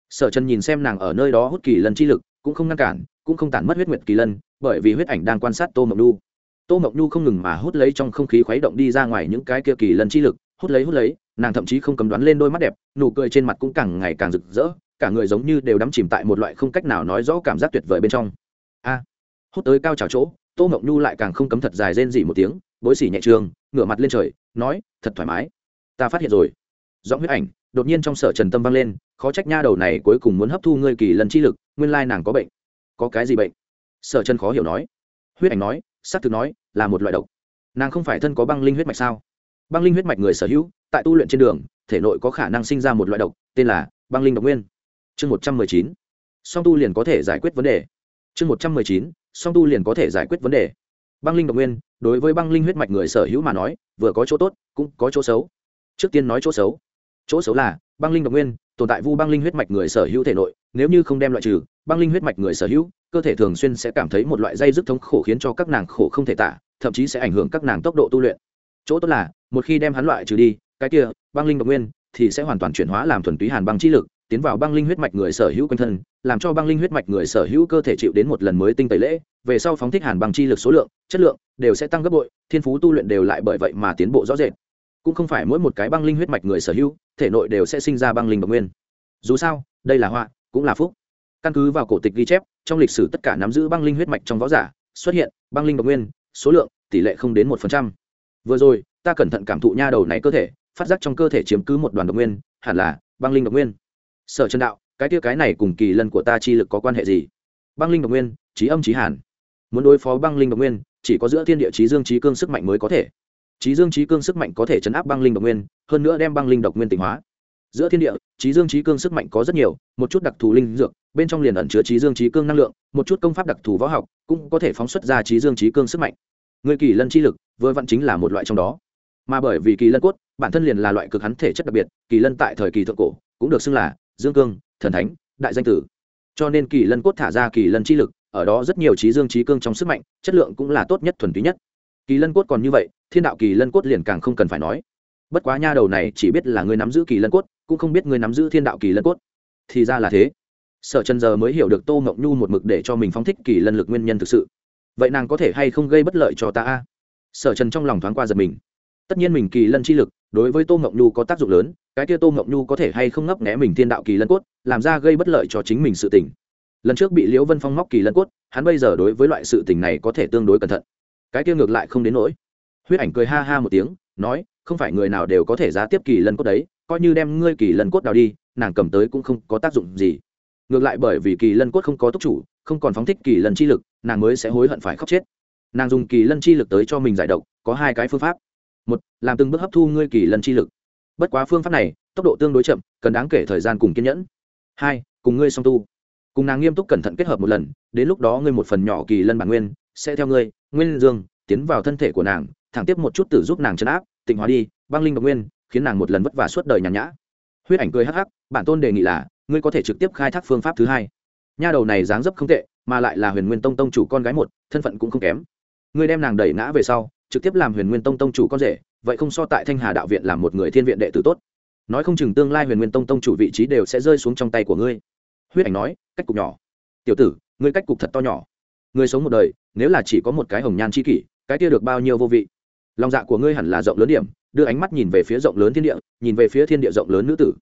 Sở trần nhìn xem nàng ở nơi đó hút kỳ lân chi lực, cũng không ngăn cản, cũng không tản mất huyết nguyệt kỳ lân, bởi vì huyết ảnh đang quan sát tô mộng nhu. Tô mộng nhu không ngừng mà hút lấy trong không khí khuấy động đi ra ngoài những cái kia kỳ lân chi lực, hút lấy hút lấy, nàng thậm chí không cầm đoán lên đôi mắt đẹp, nụ cười trên mặt cũng càng ngày càng rực rỡ, cả người giống như đều đắm chìm tại một loại không cách nào nói rõ cảm giác tuyệt vời bên trong. A, hút tới cao trào chỗ, tô mộng nhu lại càng không cấm thật dài rên dỉ một tiếng, bối xỉ nhẹ trường, ngửa mặt lên trời, nói, thật thoải mái. Ta phát hiện rồi giọng huyết ảnh, đột nhiên trong sở trần tâm vang lên, khó trách nha đầu này cuối cùng muốn hấp thu ngươi kỳ lần chi lực, nguyên lai nàng có bệnh. Có cái gì bệnh? Sở trần khó hiểu nói. Huyết ảnh nói s á c thực nói, là một loại độc. Nàng không phải thân có băng linh huyết mạch sao? Băng linh huyết mạch người sở hữu, tại tu luyện trên đường, thể nội có khả năng sinh ra một loại độc, tên là băng linh độc nguyên. Chương một trăm mười chín. Song tu liền có thể giải quyết vấn đề. Chương một trăm mười chín. Song tu liền có thể giải quyết vấn đề. Băng linh độc nguyên, đối với băng linh huyết mạch người sở hữu mà nói, vừa có chỗ tốt, cũng có chỗ xấu. Trước tiên nói chỗ xấu chỗ xấu là, băng linh độc nguyên, tồn tại vu băng linh huyết mạch người sở hữu thể nội, nếu như không đem loại trừ, băng linh huyết mạch người sở hữu, cơ thể thường xuyên sẽ cảm thấy một loại dây dứt thống khổ khiến cho các nàng khổ không thể tả, thậm chí sẽ ảnh hưởng các nàng tốc độ tu luyện. Chỗ tốt là, một khi đem hắn loại trừ đi, cái kia, băng linh độc nguyên thì sẽ hoàn toàn chuyển hóa làm thuần túy hàn băng chi lực, tiến vào băng linh huyết mạch người sở hữu quanh thân, làm cho băng linh huyết mạch người sở hữu cơ thể chịu đến một lần mới tinh tẩy lễ, về sau phóng thích hàn băng chi lực số lượng, chất lượng đều sẽ tăng gấp bội, thiên phú tu luyện đều lại bởi vậy mà tiến bộ rõ rệt cũng không phải mỗi một cái băng linh huyết mạch người sở hữu, thể nội đều sẽ sinh ra băng linh độc nguyên. Dù sao, đây là họa, cũng là phúc. Căn cứ vào cổ tịch ghi chép, trong lịch sử tất cả nắm giữ băng linh huyết mạch trong võ giả, xuất hiện băng linh độc nguyên, số lượng, tỷ lệ không đến một phần trăm. Vừa rồi, ta cẩn thận cảm thụ nha đầu này cơ thể, phát giác trong cơ thể chiếm cứ một đoàn độc nguyên, hẳn là băng linh độc nguyên. Sở trần đạo, cái tia cái này cùng kỳ lân của ta chi lực có quan hệ gì? Băng linh độc nguyên, trí âm trí hàn. Muốn đối phó băng linh độc nguyên, chỉ có giữa thiên địa trí dương trí cương sức mạnh mới có thể trí dương trí cương sức mạnh có thể chấn áp băng linh độc nguyên, hơn nữa đem băng linh độc nguyên tỉnh hóa. Giữa thiên địa trí dương trí cương sức mạnh có rất nhiều, một chút đặc thù linh dược, bên trong liền ẩn chứa trí dương trí cương năng lượng, một chút công pháp đặc thù võ học cũng có thể phóng xuất ra trí dương trí cương sức mạnh. Người kỳ lân chi lực, vừa vặn chính là một loại trong đó. Mà bởi vì kỳ lân cốt, bản thân liền là loại cực hắn thể chất đặc biệt, kỳ lân tại thời kỳ thượng cổ cũng được xưng là dương cương, thần thánh, đại danh tử. Cho nên kỳ lân cốt thả ra kỳ lân chi lực, ở đó rất nhiều trí dương trí cương trong sức mạnh, chất lượng cũng là tốt nhất, thuần túy nhất kỳ lân cốt còn như vậy, thiên đạo kỳ lân cốt liền càng không cần phải nói. Bất quá nha đầu này chỉ biết là người nắm giữ kỳ lân cốt, cũng không biết người nắm giữ thiên đạo kỳ lân cốt. Thì ra là thế. Sở trần giờ mới hiểu được tô mộng nhu một mực để cho mình phóng thích kỳ lân lực nguyên nhân thực sự. Vậy nàng có thể hay không gây bất lợi cho ta a? Sở trần trong lòng thoáng qua giật mình. Tất nhiên mình kỳ lân chi lực, đối với tô mộng nhu có tác dụng lớn, cái kia tô mộng nhu có thể hay không ngấp nghẽ mình thiên đạo kỳ lân cốt, làm ra gây bất lợi cho chính mình sự tình. Lần trước bị liễu vân phong móc kỳ lân cốt, hắn bây giờ đối với loại sự tình này có thể tương đối cẩn thận cái kia ngược lại không đến nỗi. Huyết ảnh cười ha ha một tiếng, nói, không phải người nào đều có thể giá tiếp kỳ lân cốt đấy, coi như đem ngươi kỳ lân cốt đào đi, nàng cầm tới cũng không có tác dụng gì. Ngược lại bởi vì kỳ lân cốt không có túc chủ, không còn phóng thích kỳ lân chi lực, nàng mới sẽ hối hận phải khóc chết. Nàng dùng kỳ lân chi lực tới cho mình giải độc, có hai cái phương pháp. Một, làm từng bước hấp thu ngươi kỳ lân chi lực. Bất quá phương pháp này, tốc độ tương đối chậm, cần đáng kể thời gian cùng kiên nhẫn. Hai, cùng ngươi song tu. Cùng nàng nghiêm túc cẩn thận kết hợp một lần, đến lúc đó ngươi một phần nhỏ kỳ lân bản nguyên, sẽ theo ngươi nguyên dương, tiến vào thân thể của nàng, thẳng tiếp một chút tử giúp nàng chấn áp, tịnh hóa đi, băng linh độc nguyên, khiến nàng một lần vất vả suốt đời nhàn nhã. Huyết ảnh cười hắc hắc, bản tôn đề nghị là, ngươi có thể trực tiếp khai thác phương pháp thứ hai. Nha đầu này dáng dấp không tệ, mà lại là huyền nguyên tông tông chủ con gái một, thân phận cũng không kém. Ngươi đem nàng đẩy ngã về sau, trực tiếp làm huyền nguyên tông tông chủ con rể, vậy không so tại thanh hà đạo viện làm một người thiên viện đệ tử tốt. Nói không chừng tương lai huyền nguyên tông tông chủ vị trí đều sẽ rơi xuống trong tay của ngươi. Huyết ảnh nói, cách cục nhỏ. Tiểu tử, ngươi cách cục thật to nhỏ. Ngươi sống một đời nếu là chỉ có một cái hồng nhan chi kỷ, cái kia được bao nhiêu vô vị. Lòng dạ của ngươi hẳn là rộng lớn điểm, đưa ánh mắt nhìn về phía rộng lớn thiên địa, nhìn về phía thiên địa rộng lớn nữ tử.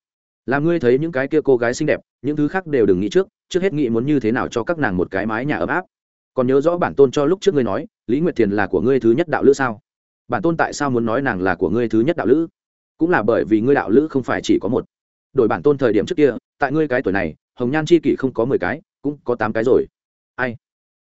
Làm ngươi thấy những cái kia cô gái xinh đẹp, những thứ khác đều đừng nghĩ trước trước hết nghĩ muốn như thế nào cho các nàng một cái mái nhà ấm áp. Còn nhớ rõ bản tôn cho lúc trước ngươi nói, lý nguyệt thiền là của ngươi thứ nhất đạo lữ sao? Bản tôn tại sao muốn nói nàng là của ngươi thứ nhất đạo lữ? Cũng là bởi vì ngươi đạo lữ không phải chỉ có một. Đổi bản tôn thời điểm trước kia, tại ngươi cái tuổi này, hồng nhan chi kỷ không có mười cái, cũng có tám cái rồi. Ai?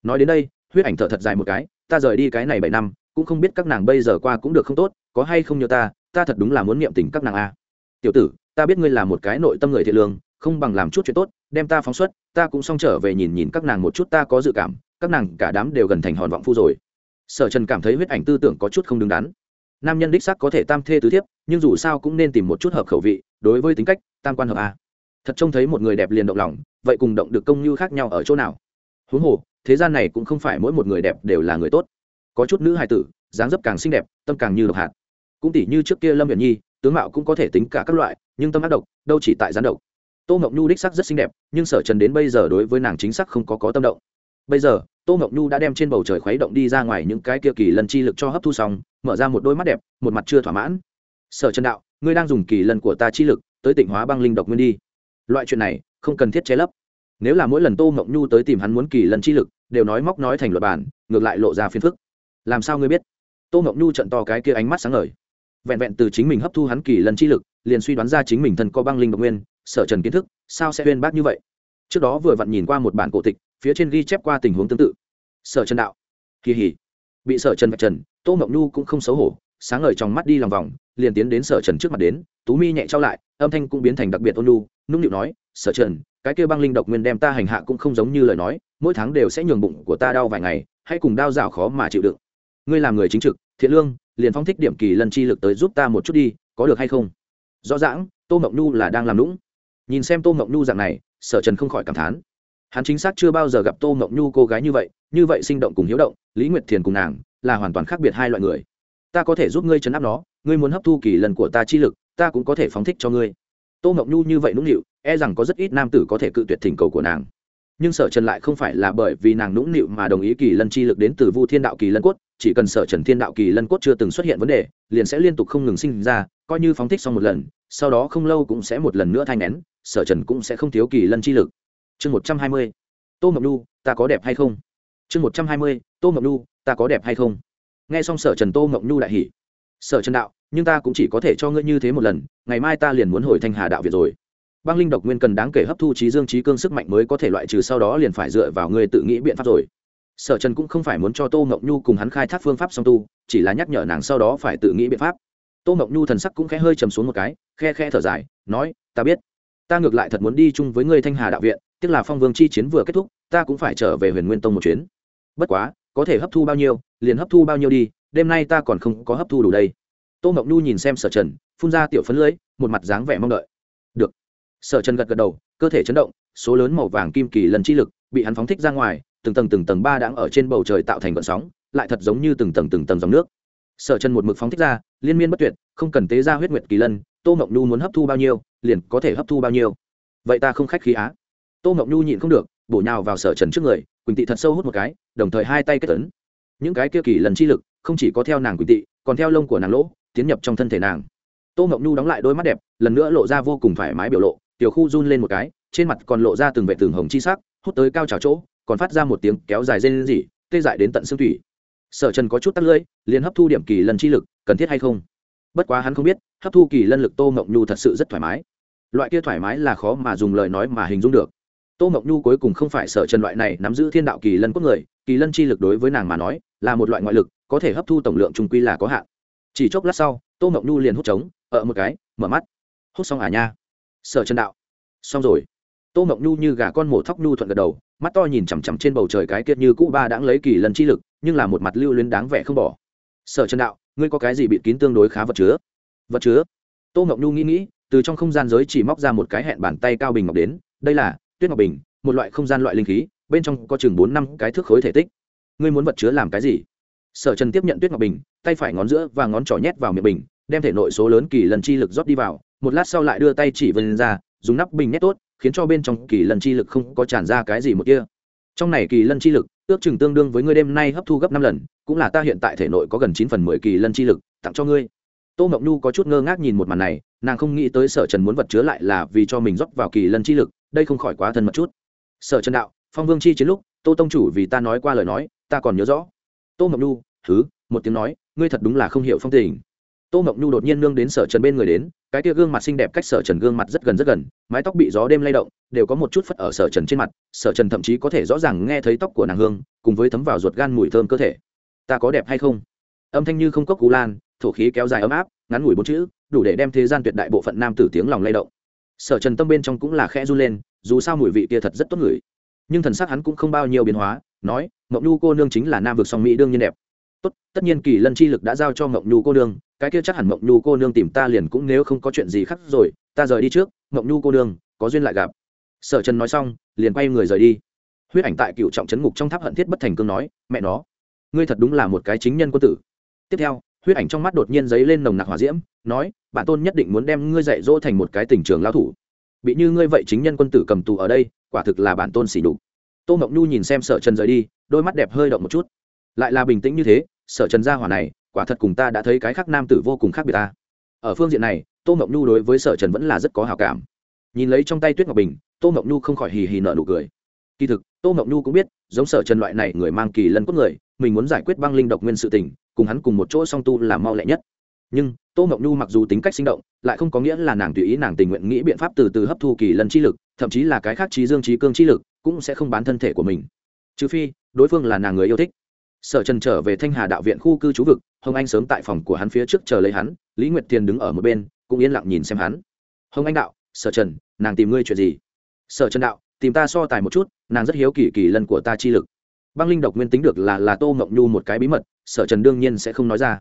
Nói đến đây huyết ảnh thở thật dài một cái, ta rời đi cái này bảy năm, cũng không biết các nàng bây giờ qua cũng được không tốt, có hay không như ta ta thật đúng là muốn niệm tình các nàng a. Tiểu tử, ta biết ngươi là một cái nội tâm người thiện lương, không bằng làm chút chuyện tốt, đem ta phóng xuất, ta cũng xong trở về nhìn nhìn các nàng một chút ta có dự cảm, các nàng cả đám đều gần thành hòn vọng phu rồi. Sở trần cảm thấy huyết ảnh tư tưởng có chút không đứng đắn. Nam nhân đích sắc có thể tam thê tứ thiếp, nhưng dù sao cũng nên tìm một chút hợp khẩu vị, đối với tính cách, tam quan hợp a. Thật trông thấy một người đẹp liền động lòng, vậy cùng động được công như khác nhau ở chỗ nào? Huống hồ thế gian này cũng không phải mỗi một người đẹp đều là người tốt. Có chút nữ hài tử, dáng dấp càng xinh đẹp, tâm càng như độc hạt. Cũng tỉ như trước kia lâm viện nhi, tướng mạo cũng có thể tính cả các loại, nhưng tâm ác độc, đâu chỉ tại gián độc. Tô ngọc nhu đích sắc rất xinh đẹp, nhưng sở trần đến bây giờ đối với nàng chính xác không có có tâm động. Bây giờ, tô ngọc nhu đã đem trên bầu trời khuấy động đi ra ngoài những cái kia kỳ lần chi lực cho hấp thu xong, mở ra một đôi mắt đẹp, một mặt chưa thỏa mãn. Sở trần đạo, ngươi đang dùng kỳ lần của ta chi lực, tới tỉnh hóa băng linh độc nguyên đi. Loại chuyện này, không cần thiết che lấp nếu là mỗi lần tô ngọc nhu tới tìm hắn muốn kỳ lần chi lực, đều nói móc nói thành luật bản, ngược lại lộ ra phiền phức. Làm sao ngươi biết? Tô ngọc nhu trận to cái kia ánh mắt sáng ngời. Vẹn vẹn từ chính mình hấp thu hắn kỳ lần chi lực, liền suy đoán ra chính mình thân có băng linh độc nguyên, sở trần kiến thức, sao sẽ uyên bác như vậy? Trước đó vừa vặn nhìn qua một bản cổ tịch, phía trên ghi chép qua tình huống tương tự. Sở trần đạo. Kỳ hỉ. Bị sở trần vạch trần, tô ngọc nhu cũng không xấu hổ, sáng ngời trong mắt đi lòng vòng, liền tiến đến sở trần trước mặt đến, tú mi nhẹ trao lại, âm thanh cũng biến thành đặc biệt ôn nhu, nũng nịu nói, sở trần cái kia băng linh độc nguyên đem ta hành hạ cũng không giống như lời nói, mỗi tháng đều sẽ nhường bụng của ta đau vài ngày hay cùng đau dạo khó mà chịu đựng. Ngươi làm người chính trực, thiện lương, liền phong thích điểm kỳ lần chi lực tới giúp ta một chút đi, có được hay không? Rõ ràng, tô mộng nhu là đang làm lũng nhìn xem tô mộng nhu dạng này, sở trần không khỏi cảm thán. Hắn chính xác chưa bao giờ gặp tô mộng nhu cô gái như vậy như vậy sinh động cùng hiếu động, lý nguyệt thiền cùng nàng, là hoàn toàn khác biệt hai loại người. Ta có thể giúp ngươi chấn áp nó, ngươi muốn hấp thu kỳ lần của ta chi lực, ta cũng có thể phóng thích cho ngươi. Tô mộng nhu như vậy nũng nịu e rằng có rất ít nam tử có thể cự tuyệt thỉnh cầu của nàng. Nhưng sở trần lại không phải là bởi vì nàng nũng nịu mà đồng ý kỳ lân chi lực đến từ vu thiên đạo kỳ lân cốt, chỉ cần sở trần thiên đạo kỳ lân cốt chưa từng xuất hiện vấn đề, liền sẽ liên tục không ngừng sinh ra, coi như phóng thích xong một lần, sau đó không lâu cũng sẽ một lần nữa thay nén, sở trần cũng sẽ không thiếu kỳ lân chi lực. Chương một trăm hai mươi, tô mộng nu ta có đẹp hay không? Chương một trăm hai mươi, tô mộng nu ta có đẹp hay không? Nghe xong sở trần tô mộng nu lại hỉ. Sở trần đạo, nhưng ta cũng chỉ có thể cho ngươi như thế một lần, ngày mai ta liền muốn hồi thanh hà đạo việt rồi băng linh độc nguyên cần đáng kể hấp thu trí dương trí cương sức mạnh mới có thể loại trừ sau đó liền phải dựa vào ngươi tự nghĩ biện pháp rồi. Sở trần cũng không phải muốn cho tô ngọc nhu cùng hắn khai thác phương pháp song tu, chỉ là nhắc nhở nàng sau đó phải tự nghĩ biện pháp. Tô ngọc nhu thần sắc cũng khẽ hơi chầm xuống một cái, khe khe thở dài, nói, ta biết. Ta ngược lại thật muốn đi chung với ngươi thanh hà đạo viện tức là phong vương chi chiến vừa kết thúc, ta cũng phải trở về huyền nguyên tông một chuyến. Bất quá, có thể hấp thu bao nhiêu, liền hấp thu bao nhiêu đi, đêm nay ta còn không có hấp thu đủ đây. Tô ngọc nhu nhìn xem sở trần, phun ra tiểu phấn lưới, một mặt dáng vẻ mong đợi sở trần gật gật đầu, cơ thể chấn động, số lớn màu vàng kim kỳ lần chi lực bị hắn phóng thích ra ngoài, từng tầng từng tầng ba đang ở trên bầu trời tạo thành vận sóng, lại thật giống như từng tầng từng tầng dòng nước. Sở trần một mực phóng thích ra, liên miên bất tuyệt, không cần tế ra huyết nguyệt kỳ lân, tô ngọc nhu muốn hấp thu bao nhiêu, liền có thể hấp thu bao nhiêu. Vậy ta không khách khí á. Tô ngọc nhu nhịn không được, bổ nhào vào sở trần trước người, quỳnh tị thật sâu hút một cái, đồng thời hai tay kết tấn những cái kia kỳ lần chi lực, không chỉ có theo nàng quỳnh tị, còn theo lông của nàng lỗ, tiến nhập trong thân thể nàng. Tô ngọc nhu đóng lại đôi mắt đẹp, lần nữa lộ ra vô cùng thoải mái biểu lộ tiểu khu run lên một cái, trên mặt còn lộ ra từng vệ tường hồng chi sắc, hút tới cao trào chỗ, còn phát ra một tiếng kéo dài dây lên gì tê dại đến tận xương thủy. Sở trần có chút tắt lưỡi, liền hấp thu điểm kỳ lần chi lực, cần thiết hay không? Bất quá hắn không biết, hấp thu kỳ lân lực tô mộng nhu thật sự rất thoải mái. Loại kia thoải mái là khó mà dùng lời nói mà hình dung được. Tô mộng nhu cuối cùng không phải sở trần loại này nắm giữ thiên đạo kỳ lân quốc người, kỳ lân chi lực đối với nàng mà nói, là một loại ngoại lực, có thể hấp thu tổng lượng trung quy là có hạn. Chỉ chốc lát sau, tô mộng nhu liền hút trống ở một cái, mở mắt. Hút xong à nha sở trần đạo. Xong rồi. Tô mộng nhu như gà con mổ thóc nhu thuận gật đầu, mắt to nhìn chằm chằm trên bầu trời cái kiệt như cũ ba đãng lấy kỳ lần chi lực, nhưng là một mặt lưu luyến đáng vẻ không bỏ. Sở trần đạo, ngươi có cái gì bịt kín tương đối khá vật chứa? Vật chứa? Tô mộng nhu nghĩ nghĩ, từ trong không gian giới chỉ móc ra một cái hẹn bàn tay cao bình ngọc đến, đây là tuyết ngọc bình, một loại không gian loại linh khí, bên trong có chừng bốn năm cái thước khối thể tích. Ngươi muốn vật chứa làm cái gì? Sở trần tiếp nhận tuyết ngọc bình, tay phải ngón giữa và ngón trỏ nhét vào miệng bình đem thể nội số lớn kỳ lần chi lực rót đi vào, một lát sau lại đưa tay chỉ vân ra, dùng nắp bình nhét tốt, khiến cho bên trong kỳ lần chi lực không có tràn ra cái gì một kia. Trong này kỳ lân chi lực, ước chừng tương đương với ngươi đêm nay hấp thu gấp năm lần, cũng là ta hiện tại thể nội có gần chín phần mười kỳ lân chi lực, tặng cho ngươi. Tô mộng nhu có chút ngơ ngác nhìn một màn này, nàng không nghĩ tới sở trần muốn vật chứa lại là vì cho mình rót vào kỳ lân chi lực, đây không khỏi quá thân mật chút. Sở trần đạo, phong vương chi chiến lúc, tô tông chủ vì ta nói qua lời nói, ta còn nhớ rõ. Tô mộng nhu thứ một tiếng nói, ngươi thật đúng là không hiểu phong tình tô mộng nhu đột nhiên nương đến sở trần bên người đến, cái tia gương mặt xinh đẹp cách sở trần gương mặt rất gần rất gần, mái tóc bị gió đêm lay động, đều có một chút phất ở sở trần trên mặt, sở trần thậm chí có thể rõ ràng nghe thấy tóc của nàng hương, cùng với thấm vào ruột gan mùi thơm cơ thể. Ta có đẹp hay không? Âm thanh như không cốc cú lan, thổ khí kéo dài ấm áp, ngắn ngủi bốn chữ, đủ để đem thế gian tuyệt đại bộ phận nam tử tiếng lòng lay động. Sở trần tâm bên trong cũng là khẽ run lên, dù sao mùi vị kia thật rất tốt ngửi. Nhưng thần sắc hắn cũng không bao nhiêu biến hóa, nói, mộng nhu cô nương chính là nam vực song mỹ đương nhiên đẹp tốt, tất nhiên kỳ lân chi lực đã giao cho mộng nhu cô nương, cái kia chắc hẳn mộng nhu cô nương tìm ta liền cũng nếu không có chuyện gì khác rồi, ta rời đi trước, mộng nhu cô nương, có duyên lại gặp. Sở trần nói xong, liền quay người rời đi. Huyết ảnh tại cựu trọng trấn ngục trong tháp hận thiết bất thành cương nói, mẹ nó, ngươi thật đúng là một cái chính nhân quân tử. Tiếp theo, huyết ảnh trong mắt đột nhiên dấy lên nồng nặc hỏa diễm, nói, bản tôn nhất định muốn đem ngươi dạy dỗ thành một cái tình trường lao thủ. Bị như ngươi vậy chính nhân quân tử cầm tù ở đây, quả thực là bản tôn xỉ đục tô mộng nhu nhìn xem sở trần rời đi, đôi mắt đẹp hơi động một chút. Lại là bình tĩnh như thế sở trần gia hỏa này, quả thật cùng ta đã thấy cái khác nam tử vô cùng khác biệt ta. Ở phương diện này, tô ngọc nhu đối với sở trần vẫn là rất có hào cảm. Nhìn lấy trong tay tuyết ngọc bình, tô ngọc nhu không khỏi hì hì nợ nụ cười. Kỳ thực, tô ngọc nhu cũng biết, giống sở trần loại này người mang kỳ lân cốt người, mình muốn giải quyết băng linh độc nguyên sự tình, cùng hắn cùng một chỗ song tu là mau lẹ nhất. Nhưng, tô ngọc nhu mặc dù tính cách sinh động, lại không có nghĩa là nàng tùy ý nàng tình nguyện nghĩ biện pháp từ từ hấp thu kỳ lân chi lực, thậm chí là cái khác trí dương trí cương chi lực, cũng sẽ không bán thân thể của mình. Trừ phi, đối phương là nàng người yêu thích sở trần trở về thanh hà đạo viện khu cư trú vực, hồng anh sớm tại phòng của hắn phía trước chờ lấy hắn, lý nguyệt tiền đứng ở một bên, cũng yên lặng nhìn xem hắn. Hồng anh đạo, sở trần, nàng tìm ngươi chuyện gì? Sở trần đạo, tìm ta so tài một chút, nàng rất hiếu kỳ kỳ lần của ta chi lực. Băng linh độc nguyên tính được là là tô mộng nhu một cái bí mật, sở trần đương nhiên sẽ không nói ra.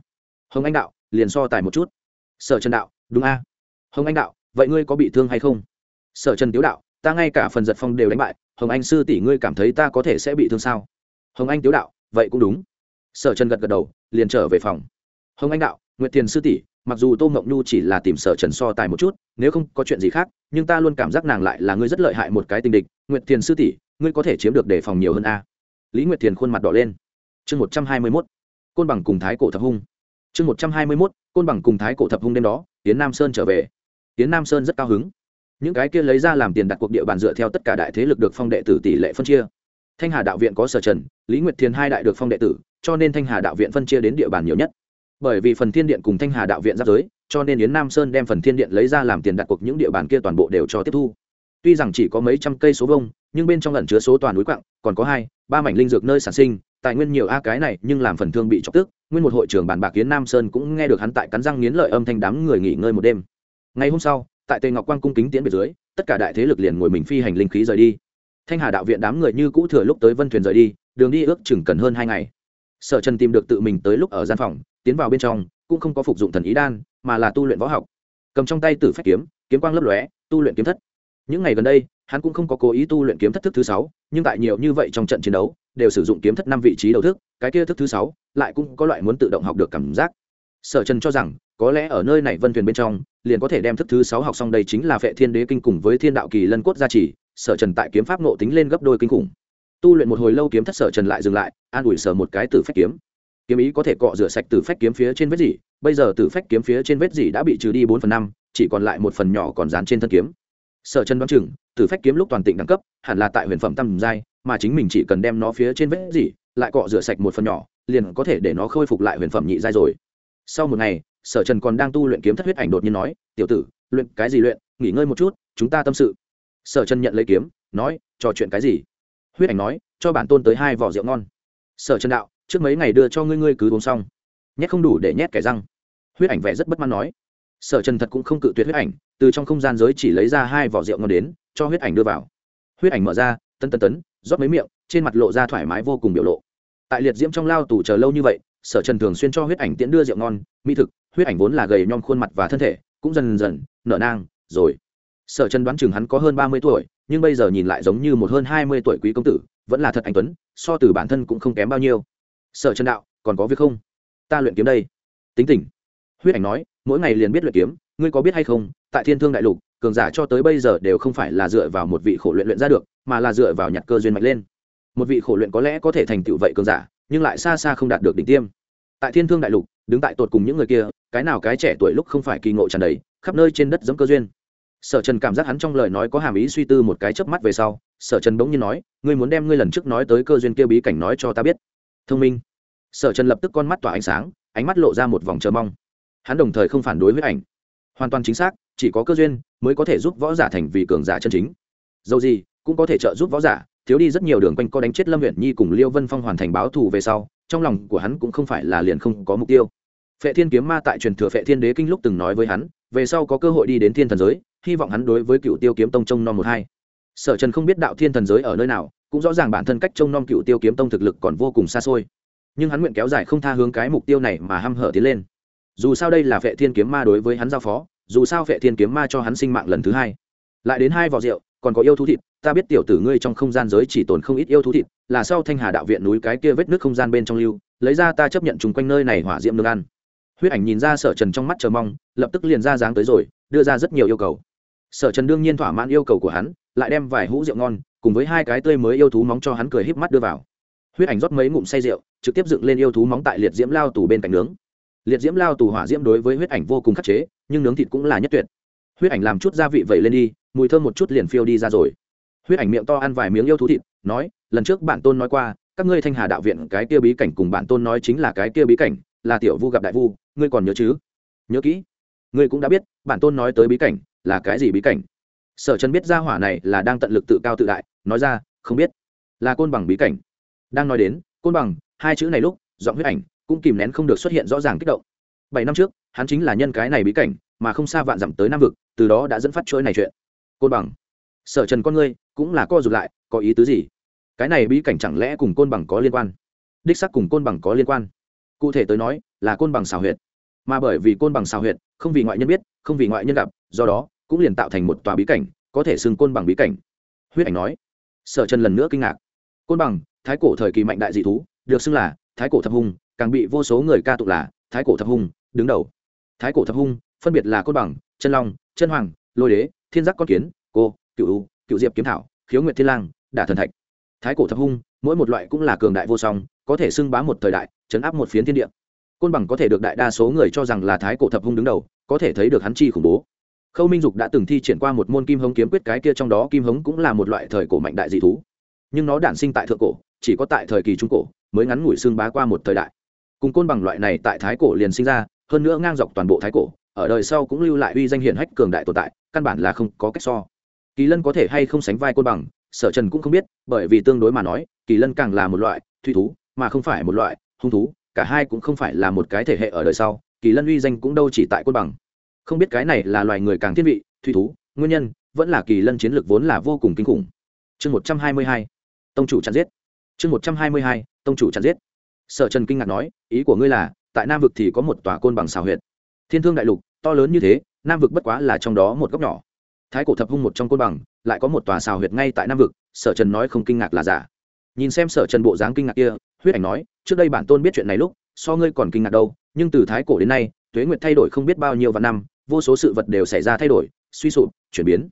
Hồng anh đạo, liền so tài một chút. Sở trần đạo, đúng a. Hồng anh đạo, vậy ngươi có bị thương hay không? Sở trần tiếu đạo, ta ngay cả phần giật phong đều đánh bại, hồng anh sư tỷ ngươi cảm thấy ta có thể sẽ bị thương sao? Hồng anh tiếu đạo vậy cũng đúng. Sở trần gật gật đầu, liền trở về phòng. Hồng anh đạo, nguyệt thiền sư tỷ, mặc dù tô mộng nhu chỉ là tìm sở trần so tài một chút, nếu không có chuyện gì khác, nhưng ta luôn cảm giác nàng lại là ngươi rất lợi hại một cái tình địch. Nguyệt thiền sư tỷ, ngươi có thể chiếm được đề phòng nhiều hơn a. Lý nguyệt thiền khuôn mặt đỏ lên. Chương một trăm hai mươi mốt, côn bằng cùng thái cổ thập hung. Chương một trăm hai mươi mốt, côn bằng cùng thái cổ thập hung đêm đó tiến nam sơn trở về. Tiến nam sơn rất cao hứng. Những cái kia lấy ra làm tiền đặt cuộc địa bàn dựa theo tất cả đại thế lực được phong đệ tử tỷ lệ phân chia thanh hà đạo viện có sở trần, lý nguyệt thiền hai đại được phong đệ tử, cho nên thanh hà đạo viện phân chia đến địa bàn nhiều nhất. Bởi vì phần thiên điện cùng thanh hà đạo viện giáp giới, cho nên yến nam sơn đem phần thiên điện lấy ra làm tiền đặt cuộc những địa bàn kia toàn bộ đều cho tiếp thu. Tuy rằng chỉ có mấy trăm cây số vông nhưng bên trong ẩn chứa số toàn núi quặng, còn có hai, ba mảnh linh dược nơi sản sinh, tài nguyên nhiều a, cái này nhưng làm phần thương bị chọc tức. Nguyên một hội trưởng bàn bạc yến nam sơn cũng nghe được hắn tại cắn răng nghiến lợi âm thanh đám người nghỉ ngơi một đêm. Ngày hôm sau, tại tề ngọc quang cung kính tiễn biệt dưới, tất cả đại thế lực liền ngồi mình phi hành linh khí rời đi thanh hà đạo viện đám người như cũ thừa lúc tới vân thuyền rời đi, đường đi ước chừng cần hơn hai ngày. Sở trần tìm được tự mình tới lúc ở gian phòng, tiến vào bên trong, cũng không có phục dụng thần ý đan, mà là tu luyện võ học. Cầm trong tay tử phách kiếm kiếm quang lấp lóe, tu luyện kiếm thất. Những ngày gần đây, hắn cũng không có cố ý tu luyện kiếm thất thức thứ sáu, nhưng tại nhiều như vậy trong trận chiến đấu, đều sử dụng kiếm thất năm vị trí đầu thức, cái kia thức thứ sáu lại cũng có loại muốn tự động học được cảm giác. Sở trần cho rằng có lẽ ở nơi này vân thuyền bên trong, liền có thể đem thức thứ sáu học xong đây chính là vệ thiên đế kinh cùng với thiên đạo kỳ lân cốt gia trì, sở trần tại kiếm pháp nộ tính lên gấp đôi kinh khủng. Tu luyện một hồi lâu kiếm thất sở trần lại dừng lại, an ủi sở một cái tử phách kiếm. Kiếm ý có thể cọ rửa sạch tử phách kiếm phía trên vết dỉ, bây giờ tử phách kiếm phía trên vết dỉ đã bị trừ đi bốn phần năm, chỉ còn lại một phần nhỏ còn dán trên thân kiếm. Sở trần đoán chừng, tử phách kiếm lúc toàn tịnh đẳng cấp, hẳn là tại huyền phẩm tầm giai, mà chính mình chỉ cần đem nó phía trên vết dỉ lại cọ rửa sạch một phần nhỏ, liền có thể để nó khôi phục lại huyền phẩm nhị giai rồi. Sau một ngày sở trần còn đang tu luyện kiếm thất huyết ảnh đột nhiên nói, tiểu tử, luyện cái gì luyện? Nghỉ ngơi một chút, chúng ta tâm sự. Sở trần nhận lấy kiếm, nói, trò chuyện cái gì? Huyết ảnh nói, cho bản tôn tới hai vỏ rượu ngon. Sở trần đạo, trước mấy ngày đưa cho ngươi ngươi cứ uống xong. Nhét không đủ để nhét kẻ răng. Huyết ảnh vẻ rất bất mãn nói. Sở trần thật cũng không cự tuyệt huyết ảnh, từ trong không gian giới chỉ lấy ra hai vỏ rượu ngon đến, cho huyết ảnh đưa vào. Huyết ảnh mở ra tân tân tấn, rót mấy miệng, trên mặt lộ ra thoải mái vô cùng biểu lộ. Tại liệt diễm trong lao tù chờ lâu như vậy, sở trần thường xuyên cho huyết ảnh tiễn đưa rượu ngon, mỹ thực huyết ảnh vốn là gầy nhom khuôn mặt và thân thể, cũng dần dần, nở nang, rồi. Sở chân đoán chừng hắn có hơn ba mươi tuổi, nhưng bây giờ nhìn lại giống như một hơn hai mươi tuổi quý công tử, vẫn là thật anh tuấn, so từ bản thân cũng không kém bao nhiêu. Sở chân đạo, còn có việc không? Ta luyện kiếm đây. Tính tình. Huyết ảnh nói, mỗi ngày liền biết luyện kiếm, ngươi có biết hay không, tại thiên thương đại lục, cường giả cho tới bây giờ đều không phải là dựa vào một vị khổ luyện luyện ra được, mà là dựa vào nhặt cơ duyên mạnh lên. Một vị khổ luyện có lẽ có thể thành tựu vậy cường giả, nhưng lại xa xa không đạt được đỉnh tiêm. Tại thiên thương đại lục, đứng tại tột cùng những người kia cái nào cái trẻ tuổi lúc không phải kỳ ngộ tràn đầy, khắp nơi trên đất giống cơ duyên. Sở trần cảm giác hắn trong lời nói có hàm ý suy tư một cái chớp mắt về sau, sở trần bỗng nhiên nói, ngươi muốn đem ngươi lần trước nói tới cơ duyên kia bí cảnh nói cho ta biết. Thông minh. Sở trần lập tức con mắt tỏa ánh sáng, ánh mắt lộ ra một vòng chờ mong. Hắn đồng thời không phản đối với ảnh. Hoàn toàn chính xác, chỉ có cơ duyên mới có thể giúp võ giả thành vì cường giả chân chính. Dầu gì, cũng có thể trợ giúp võ giả, thiếu đi rất nhiều đường quanh co đánh chết lâm huyện nhi cùng liêu vân phong hoàn thành báo thù về sau, trong lòng của hắn cũng không phải là liền không có mục tiêu phệ thiên kiếm ma tại truyền thừa phệ thiên đế kinh lúc từng nói với hắn, về sau có cơ hội đi đến thiên thần giới, hy vọng hắn đối với cựu tiêu kiếm tông trông nom một hai. Sở trần không biết đạo thiên thần giới ở nơi nào, cũng rõ ràng bản thân cách trông nom cựu tiêu kiếm tông thực lực còn vô cùng xa xôi. Nhưng hắn nguyện kéo dài không tha hướng cái mục tiêu này mà h hở tiến lên. Dù sao đây là Phệ thiên kiếm ma đối với hắn giao phó, dù sao Phệ thiên kiếm ma cho hắn sinh mạng lần thứ hai. Lại đến hai vỏ rượu, còn có yêu thú thịt, ta biết tiểu tử ngươi trong không gian giới chỉ tồn không ít yêu thú thịt, là sau thanh hà đạo viện núi cái kia vết nước không gian bên trong lưu, lấy ra ta chấp nhận chung quanh nơi này hỏa diệm nương ăn huyết ảnh nhìn ra sở trần trong mắt chờ mong, lập tức liền ra dáng tới rồi, đưa ra rất nhiều yêu cầu. Sở trần đương nhiên thỏa mãn yêu cầu của hắn, lại đem vài hũ rượu ngon, cùng với hai cái tươi mới yêu thú móng cho hắn cười híp mắt đưa vào. Huyết ảnh rót mấy ngụm say rượu, trực tiếp dựng lên yêu thú móng tại liệt diễm lao tù bên cạnh nướng. Liệt diễm lao tù hỏa diễm đối với huyết ảnh vô cùng khắc chế, nhưng nướng thịt cũng là nhất tuyệt. Huyết ảnh làm chút gia vị vẩy lên đi, mùi thơm một chút liền phiêu đi ra rồi. Huyết ảnh miệng to ăn vài miếng yêu thú thịt, nói, lần trước bản tôn nói qua, các ngươi thanh hà đạo viện cái kia bí cảnh cùng bản tôn nói chính là cái kia bí cảnh là tiểu vu gặp đại vu, ngươi còn nhớ chứ? Nhớ kỹ. Ngươi cũng đã biết, bản tôn nói tới bí cảnh là cái gì bí cảnh. Sở trần biết ra hỏa này là đang tận lực tự cao tự đại, nói ra, không biết. Là côn bằng bí cảnh. Đang nói đến, côn bằng, hai chữ này lúc, giọng huyết ảnh cũng kìm nén không được xuất hiện rõ ràng kích động. Bảy năm trước, hắn chính là nhân cái này bí cảnh, mà không xa vạn dặm tới nam vực, từ đó đã dẫn phát chuỗi này chuyện. Côn bằng. Sở trần con ngươi cũng là co rụt lại, có ý tứ gì? Cái này bí cảnh chẳng lẽ cùng côn bằng có liên quan? Đích sắc cùng côn bằng có liên quan cụ thể tới nói là côn bằng xào huyệt. Mà bởi vì côn bằng xào huyệt, không vì ngoại nhân biết, không vì ngoại nhân gặp, do đó cũng liền tạo thành một tòa bí cảnh, có thể xưng côn bằng bí cảnh. Huyết ảnh nói. Sở trần lần nữa kinh ngạc. Côn bằng, thái cổ thời kỳ mạnh đại dị thú, được xưng là thái cổ thập hung, càng bị vô số người ca tụng là thái cổ thập hung, đứng đầu. Thái cổ thập hung, phân biệt là côn bằng, chân long, chân hoàng, lôi đế, thiên giác con kiến, cô, cựu u, cựu diệp kiếm thảo, khiếu nguyệt thiên lang, đả thần thạch. Thái cổ thập hung, mỗi một loại cũng là cường đại vô song, có thể xưng bá một thời đại chấn áp một phiến thiên địa. Côn bằng có thể được đại đa số người cho rằng là thái cổ thập hung đứng đầu, có thể thấy được hắn chi khủng bố. Khâu minh dục đã từng thi triển qua một môn kim hống kiếm quyết cái kia trong đó kim hống cũng là một loại thời cổ mạnh đại dị thú. Nhưng nó đản sinh tại thượng cổ, chỉ có tại thời kỳ trung cổ mới ngắn ngủi xương bá qua một thời đại. Cùng côn bằng loại này tại thái cổ liền sinh ra, hơn nữa ngang dọc toàn bộ thái cổ, ở đời sau cũng lưu lại uy danh hiển hách cường đại tồn tại, căn bản là không có cách so. Kỳ lân có thể hay không sánh vai côn bằng, sở trần cũng không biết, bởi vì tương đối mà nói, kỳ lân càng là một loại thủy thú, mà không phải một loại hung thú, cả hai cũng không phải là một cái thể hệ ở đời sau, kỳ lân uy danh cũng đâu chỉ tại côn bằng. Không biết cái này là loài người càng thiên vị, thủy thú, nguyên nhân, vẫn là kỳ lân chiến lược vốn là vô cùng kinh khủng. Chương một trăm hai mươi hai, tông chủ chặn giết. Chương một trăm hai mươi hai, tông chủ chặn giết. Sở trần kinh ngạc nói, ý của ngươi là, tại nam vực thì có một tòa côn bằng xào huyệt. Thiên thương đại lục, to lớn như thế, nam vực bất quá là trong đó một góc nhỏ. Thái cổ thập hung một trong côn bằng, lại có một tòa xào huyệt ngay tại nam vực, sở trần nói không kinh ngạc là giả nhìn xem sở trần bộ dáng kinh ngạc kia, huyết ảnh nói, trước đây bản tôn biết chuyện này lúc, so ngươi còn kinh ngạc đâu, nhưng từ thái cổ đến nay, tuế nguyệt thay đổi không biết bao nhiêu vạn năm, vô số sự vật đều xảy ra thay đổi, suy sụp, chuyển biến.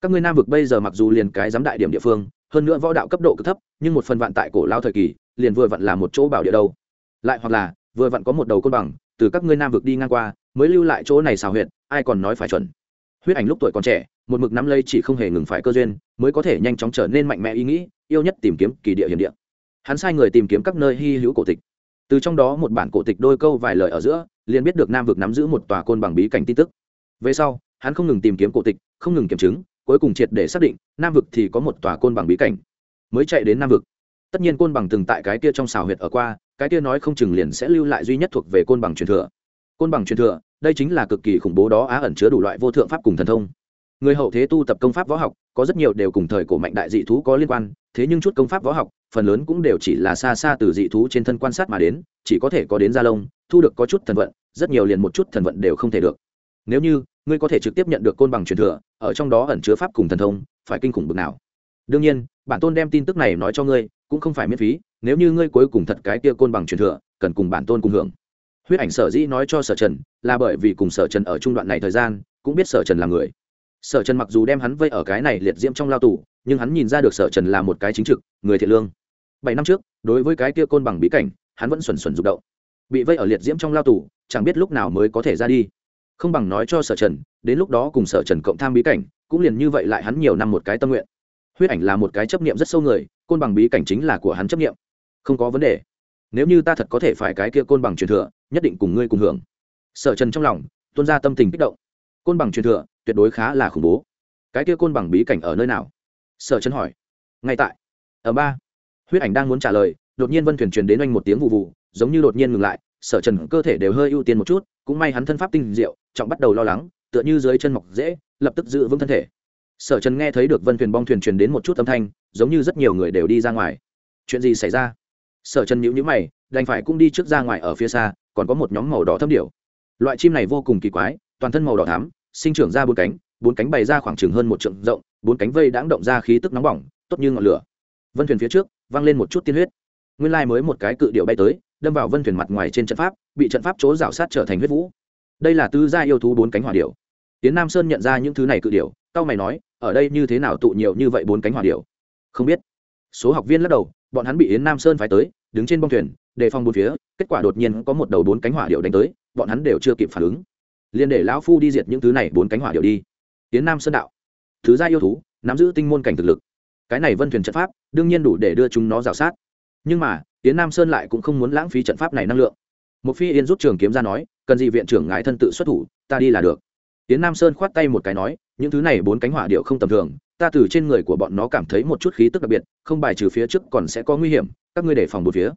Các ngươi nam vực bây giờ mặc dù liền cái giám đại điểm địa phương, hơn nữa võ đạo cấp độ cực thấp, nhưng một phần vạn tại cổ lao thời kỳ, liền vừa vặn là một chỗ bảo địa đâu. Lại hoặc là, vừa vặn có một đầu côn bằng, từ các ngươi nam vực đi ngang qua, mới lưu lại chỗ này xào huyệt, ai còn nói phải chuẩn. Huyết ảnh lúc tuổi còn trẻ một mực nắm lây chỉ không hề ngừng phải cơ duyên, mới có thể nhanh chóng trở nên mạnh mẽ ý nghĩ, yêu nhất tìm kiếm kỳ địa hiểm địa. Hắn sai người tìm kiếm các nơi hy hữu cổ tịch. Từ trong đó một bản cổ tịch đôi câu vài lời ở giữa, liền biết được nam vực nắm giữ một tòa côn bằng bí cảnh tin tức. Về sau, hắn không ngừng tìm kiếm cổ tịch, không ngừng kiểm chứng, cuối cùng triệt để xác định nam vực thì có một tòa côn bằng bí cảnh. Mới chạy đến nam vực. Tất nhiên côn bằng từng tại cái kia trong xào huyệt ở qua, cái kia nói không chừng liền sẽ lưu lại duy nhất thuộc về côn bằng truyền thừa. Côn bằng truyền thừa, đây chính là cực kỳ khủng bố đó á ẩn chứa đủ loại vô thượng pháp cùng thần thông người hậu thế tu tập công pháp võ học, có rất nhiều đều cùng thời cổ mạnh đại dị thú có liên quan, thế nhưng chút công pháp võ học, phần lớn cũng đều chỉ là xa xa từ dị thú trên thân quan sát mà đến, chỉ có thể có đến gia lông, thu được có chút thần vận, rất nhiều liền một chút thần vận đều không thể được. Nếu như, ngươi có thể trực tiếp nhận được côn bằng truyền thừa, ở trong đó ẩn chứa pháp cùng thần thông, phải kinh khủng bực nào. Đương nhiên, bản tôn đem tin tức này nói cho ngươi, cũng không phải miễn phí, nếu như ngươi cuối cùng thật cái kia côn bằng truyền thừa, cần cùng bản tôn cùng hưởng. Huyết ảnh sở dĩ nói cho sở trần, là bởi vì cùng sở trần ở trung đoạn này thời gian, cũng biết sở trần là người sở trần mặc dù đem hắn vây ở cái này liệt diễm trong lao tù, nhưng hắn nhìn ra được sở trần là một cái chính trực, người thiện lương. Bảy năm trước, đối với cái kia côn bằng bí cảnh, hắn vẫn xuẩn xuẩn rụng động. Bị vây ở liệt diễm trong lao tù, chẳng biết lúc nào mới có thể ra đi. Không bằng nói cho sở trần, đến lúc đó cùng sở trần cộng tham bí cảnh, cũng liền như vậy lại hắn nhiều năm một cái tâm nguyện. Huyết ảnh là một cái chấp niệm rất sâu người, côn bằng bí cảnh chính là của hắn chấp niệm. Không có vấn đề. Nếu như ta thật có thể phải cái kia côn bằng truyền thừa, nhất định cùng ngươi cùng hưởng. Sở trần trong lòng, tuôn ra tâm tình kích động côn bằng truyền thừa, tuyệt đối khá là khủng bố. Cái kia côn bằng bí cảnh ở nơi nào? Sở chân hỏi. Ngay tại. Ở ba. Huyết ảnh đang muốn trả lời, đột nhiên vân thuyền truyền đến anh một tiếng vụ vụ giống như đột nhiên ngừng lại, sở trần cơ thể đều hơi ưu tiên một chút, cũng may hắn thân pháp tinh diệu, trọng bắt đầu lo lắng, tựa như dưới chân mọc dễ, lập tức giữ vững thân thể. Sở trần nghe thấy được vân thuyền bong thuyền truyền đến một chút âm thanh, giống như rất nhiều người đều đi ra ngoài. Chuyện gì xảy ra? Sở trần nhữ nhữ mày, đành phải cũng đi trước ra ngoài ở phía xa, còn có một nhóm màu đỏ thâm điệu loại chim này vô cùng kỳ quái toàn thân màu đỏ thắm, sinh trưởng ra bốn cánh bốn cánh bày ra khoảng chừng hơn một trượng rộng, bốn cánh vây đãng động ra khí tức nóng bỏng, tốt như ngọn lửa. Vân thuyền phía trước, vang lên một chút tiên huyết. Nguyên lai mới một cái cự điệu bay tới, đâm vào vân thuyền mặt ngoài trên trận pháp, bị trận pháp chỗ rào sát trở thành huyết vũ. Đây là tứ gia yêu thú bốn cánh hỏa điệu. Tiến nam sơn nhận ra những thứ này cự điệu tao mày nói, ở đây như thế nào tụ nhiều như vậy bốn cánh hỏa điệu? Không biết. Số học viên lắc đầu, bọn hắn bị yến nam sơn phái tới, đứng trên bông thuyền, đề phòng bốn phía, kết quả đột nhiên có một đầu bốn cánh hỏa điệu đánh tới, bọn hắn đều chưa kịp phản ứng liền để lão phu đi diệt những thứ này bốn cánh hỏa điệu đi. Tiến nam sơn đạo. Thứ gia yêu thú, nắm giữ tinh môn cảnh thực lực. Cái này vân thuyền trận pháp, đương nhiên đủ để đưa chúng nó rào sát. Nhưng mà, tiến nam sơn lại cũng không muốn lãng phí trận pháp này năng lượng. Một phi yên rút trường kiếm ra nói, cần gì viện trưởng ngài thân tự xuất thủ, ta đi là được. Tiến nam sơn khoát tay một cái nói, những thứ này bốn cánh hỏa điệu không tầm thường, ta từ trên người của bọn nó cảm thấy một chút khí tức đặc biệt, không bài trừ phía trước còn sẽ có nguy hiểm, các ngươi để phòng một phía.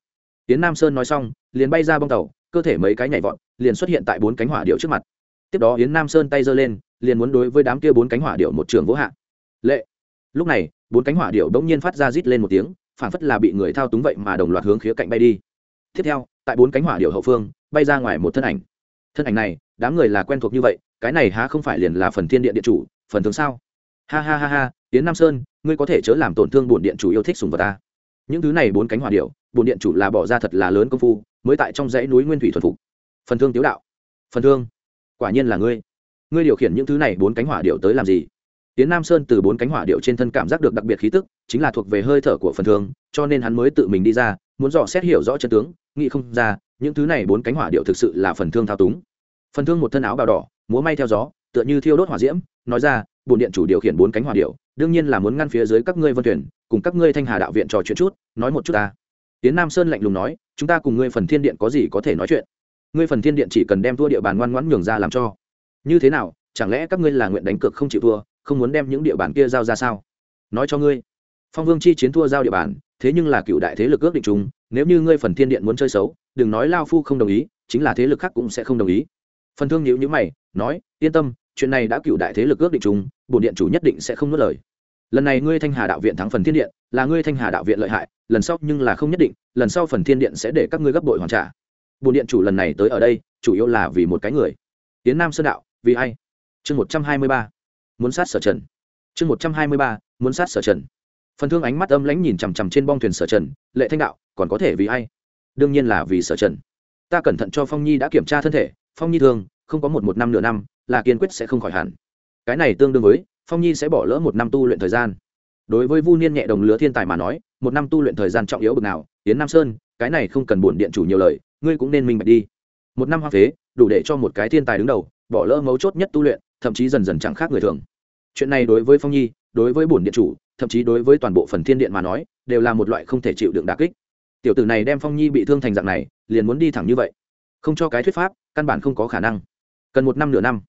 Tiến nam sơn nói xong, liền bay ra bong tàu, cơ thể mấy cái nhảy vọt, liền xuất hiện tại bốn cánh hỏa điệu trước mặt tiếp đó yến nam sơn tay giơ lên, liền muốn đối với đám kia bốn cánh hỏa điệu một trường vỗ hạ. Lệ. Lúc này, bốn cánh hỏa điệu đống nhiên phát ra rít lên một tiếng, phản phất là bị người thao túng vậy mà đồng loạt hướng khía cạnh bay đi. Tiếp theo, tại bốn cánh hỏa điệu hậu phương, bay ra ngoài một thân ảnh. Thân ảnh này, đám người là quen thuộc như vậy, cái này há không phải liền là phần thiên điện điện chủ, phần thường sao? Ha ha ha ha tiến nam sơn, ngươi có thể chớ làm tổn thương bổn điện chủ yêu thích sùng vật ta. Những thứ này bốn cánh hỏa điệu bổn điện chủ là bỏ ra thật là lớn công phu, mới tại trong dãy núi nguyên thủy thuần phục. Phần thương tiếu đạo. Phần thương quả nhiên là ngươi. Ngươi điều khiển những thứ này bốn cánh hỏa điệu tới làm gì? Tiến nam sơn từ bốn cánh hỏa điệu trên thân cảm giác được đặc biệt khí tức, chính là thuộc về hơi thở của phần thương, cho nên hắn mới tự mình đi ra, muốn dò xét hiểu rõ chân tướng, nghĩ không ra, những thứ này bốn cánh hỏa điệu thực sự là phần thương thao túng. Phần thương một thân áo bào đỏ, múa may theo gió, tựa như thiêu đốt hỏa diễm, nói ra Bồn điện chủ điều khiển bốn cánh hỏa điệu, đương nhiên là muốn ngăn phía dưới các ngươi vân tuyển cùng các ngươi thanh hà đạo viện trò chuyện chút, nói một chút ta. Tiến nam sơn lạnh lùng nói, chúng ta cùng ngươi phần thiên điện có gì có thể nói chuyện? Ngươi phần thiên điện chỉ cần đem thua địa bàn ngoan ngoãn nhường ra làm cho. Như thế nào, chẳng lẽ các ngươi là nguyện đánh cược không chịu thua, không muốn đem những địa bàn kia giao ra sao? Nói cho ngươi, phong vương chi chiến thua giao địa bàn, thế nhưng là cựu đại thế lực ước định chung, nếu như ngươi phần thiên điện muốn chơi xấu, đừng nói lao phu không đồng ý, chính là thế lực khác cũng sẽ không đồng ý. Phần thương nhữ nhữ mày, nói, yên tâm, chuyện này đã cựu đại thế lực ước định chung, bổn điện chủ nhất định sẽ không nuốt lời. Lần này ngươi thanh hà đạo viện thắng phần thiên điện, là ngươi thanh hà đạo viện lợi hại, lần sau nhưng là không nhất định, lần sau phần thiên điện sẽ để các ngươi gấp bội hoàn trả bồn điện chủ lần này tới ở đây, chủ yếu là vì một cái người. Tiến nam sơn đạo, vì ai? Chương một trăm hai mươi ba. Muốn sát sở trần. Chương một trăm hai mươi ba, muốn sát sở trần. Phần thương ánh mắt âm lãnh nhìn chằm chằm trên bong thuyền sở trần, lệ thanh đạo, còn có thể vì ai? Đương nhiên là vì sở trần. Ta cẩn thận cho phong nhi đã kiểm tra thân thể, phong nhi thường, không có một một năm nửa năm, là kiên quyết sẽ không khỏi hẳn. Cái này tương đương với, phong nhi sẽ bỏ lỡ một năm tu luyện thời gian. Đối với vu niên nhẹ đồng lứa thiên tài mà nói, một năm tu luyện thời gian trọng yếu bực nào? Tiến nam sơn, cái này không cần bổn điện chủ nhiều lời ngươi cũng nên minh bạch đi. Một năm hoa phế, đủ để cho một cái thiên tài đứng đầu, bỏ lỡ mấu chốt nhất tu luyện, thậm chí dần dần chẳng khác người thường. Chuyện này đối với phong nhi, đối với bổn điện chủ, thậm chí đối với toàn bộ phần thiên điện mà nói, đều là một loại không thể chịu đựng đà kích. Tiểu tử này đem phong nhi bị thương thành dạng này, liền muốn đi thẳng như vậy. Không cho cái thuyết pháp, căn bản không có khả năng. Cần một năm nửa năm.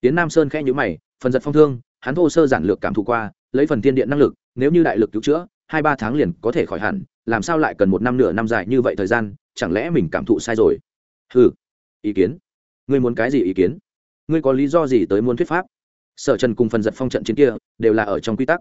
Tiến nam sơn khẽ nhữ mày, phần giật phong thương, hắn thô sơ giản lược cảm thụ qua, lấy phần thiên điện năng lực, nếu như đại lực cứu chữa, hai ba tháng liền có thể khỏi hẳn, làm sao lại cần một năm nửa năm dài như vậy thời gian chẳng lẽ mình cảm thụ sai rồi? Ừ ý kiến. Ngươi muốn cái gì ý kiến? Ngươi có lý do gì tới muốn thuyết pháp? Sở trần cùng phần giật phong trận chiến kia đều là ở trong quy tắc.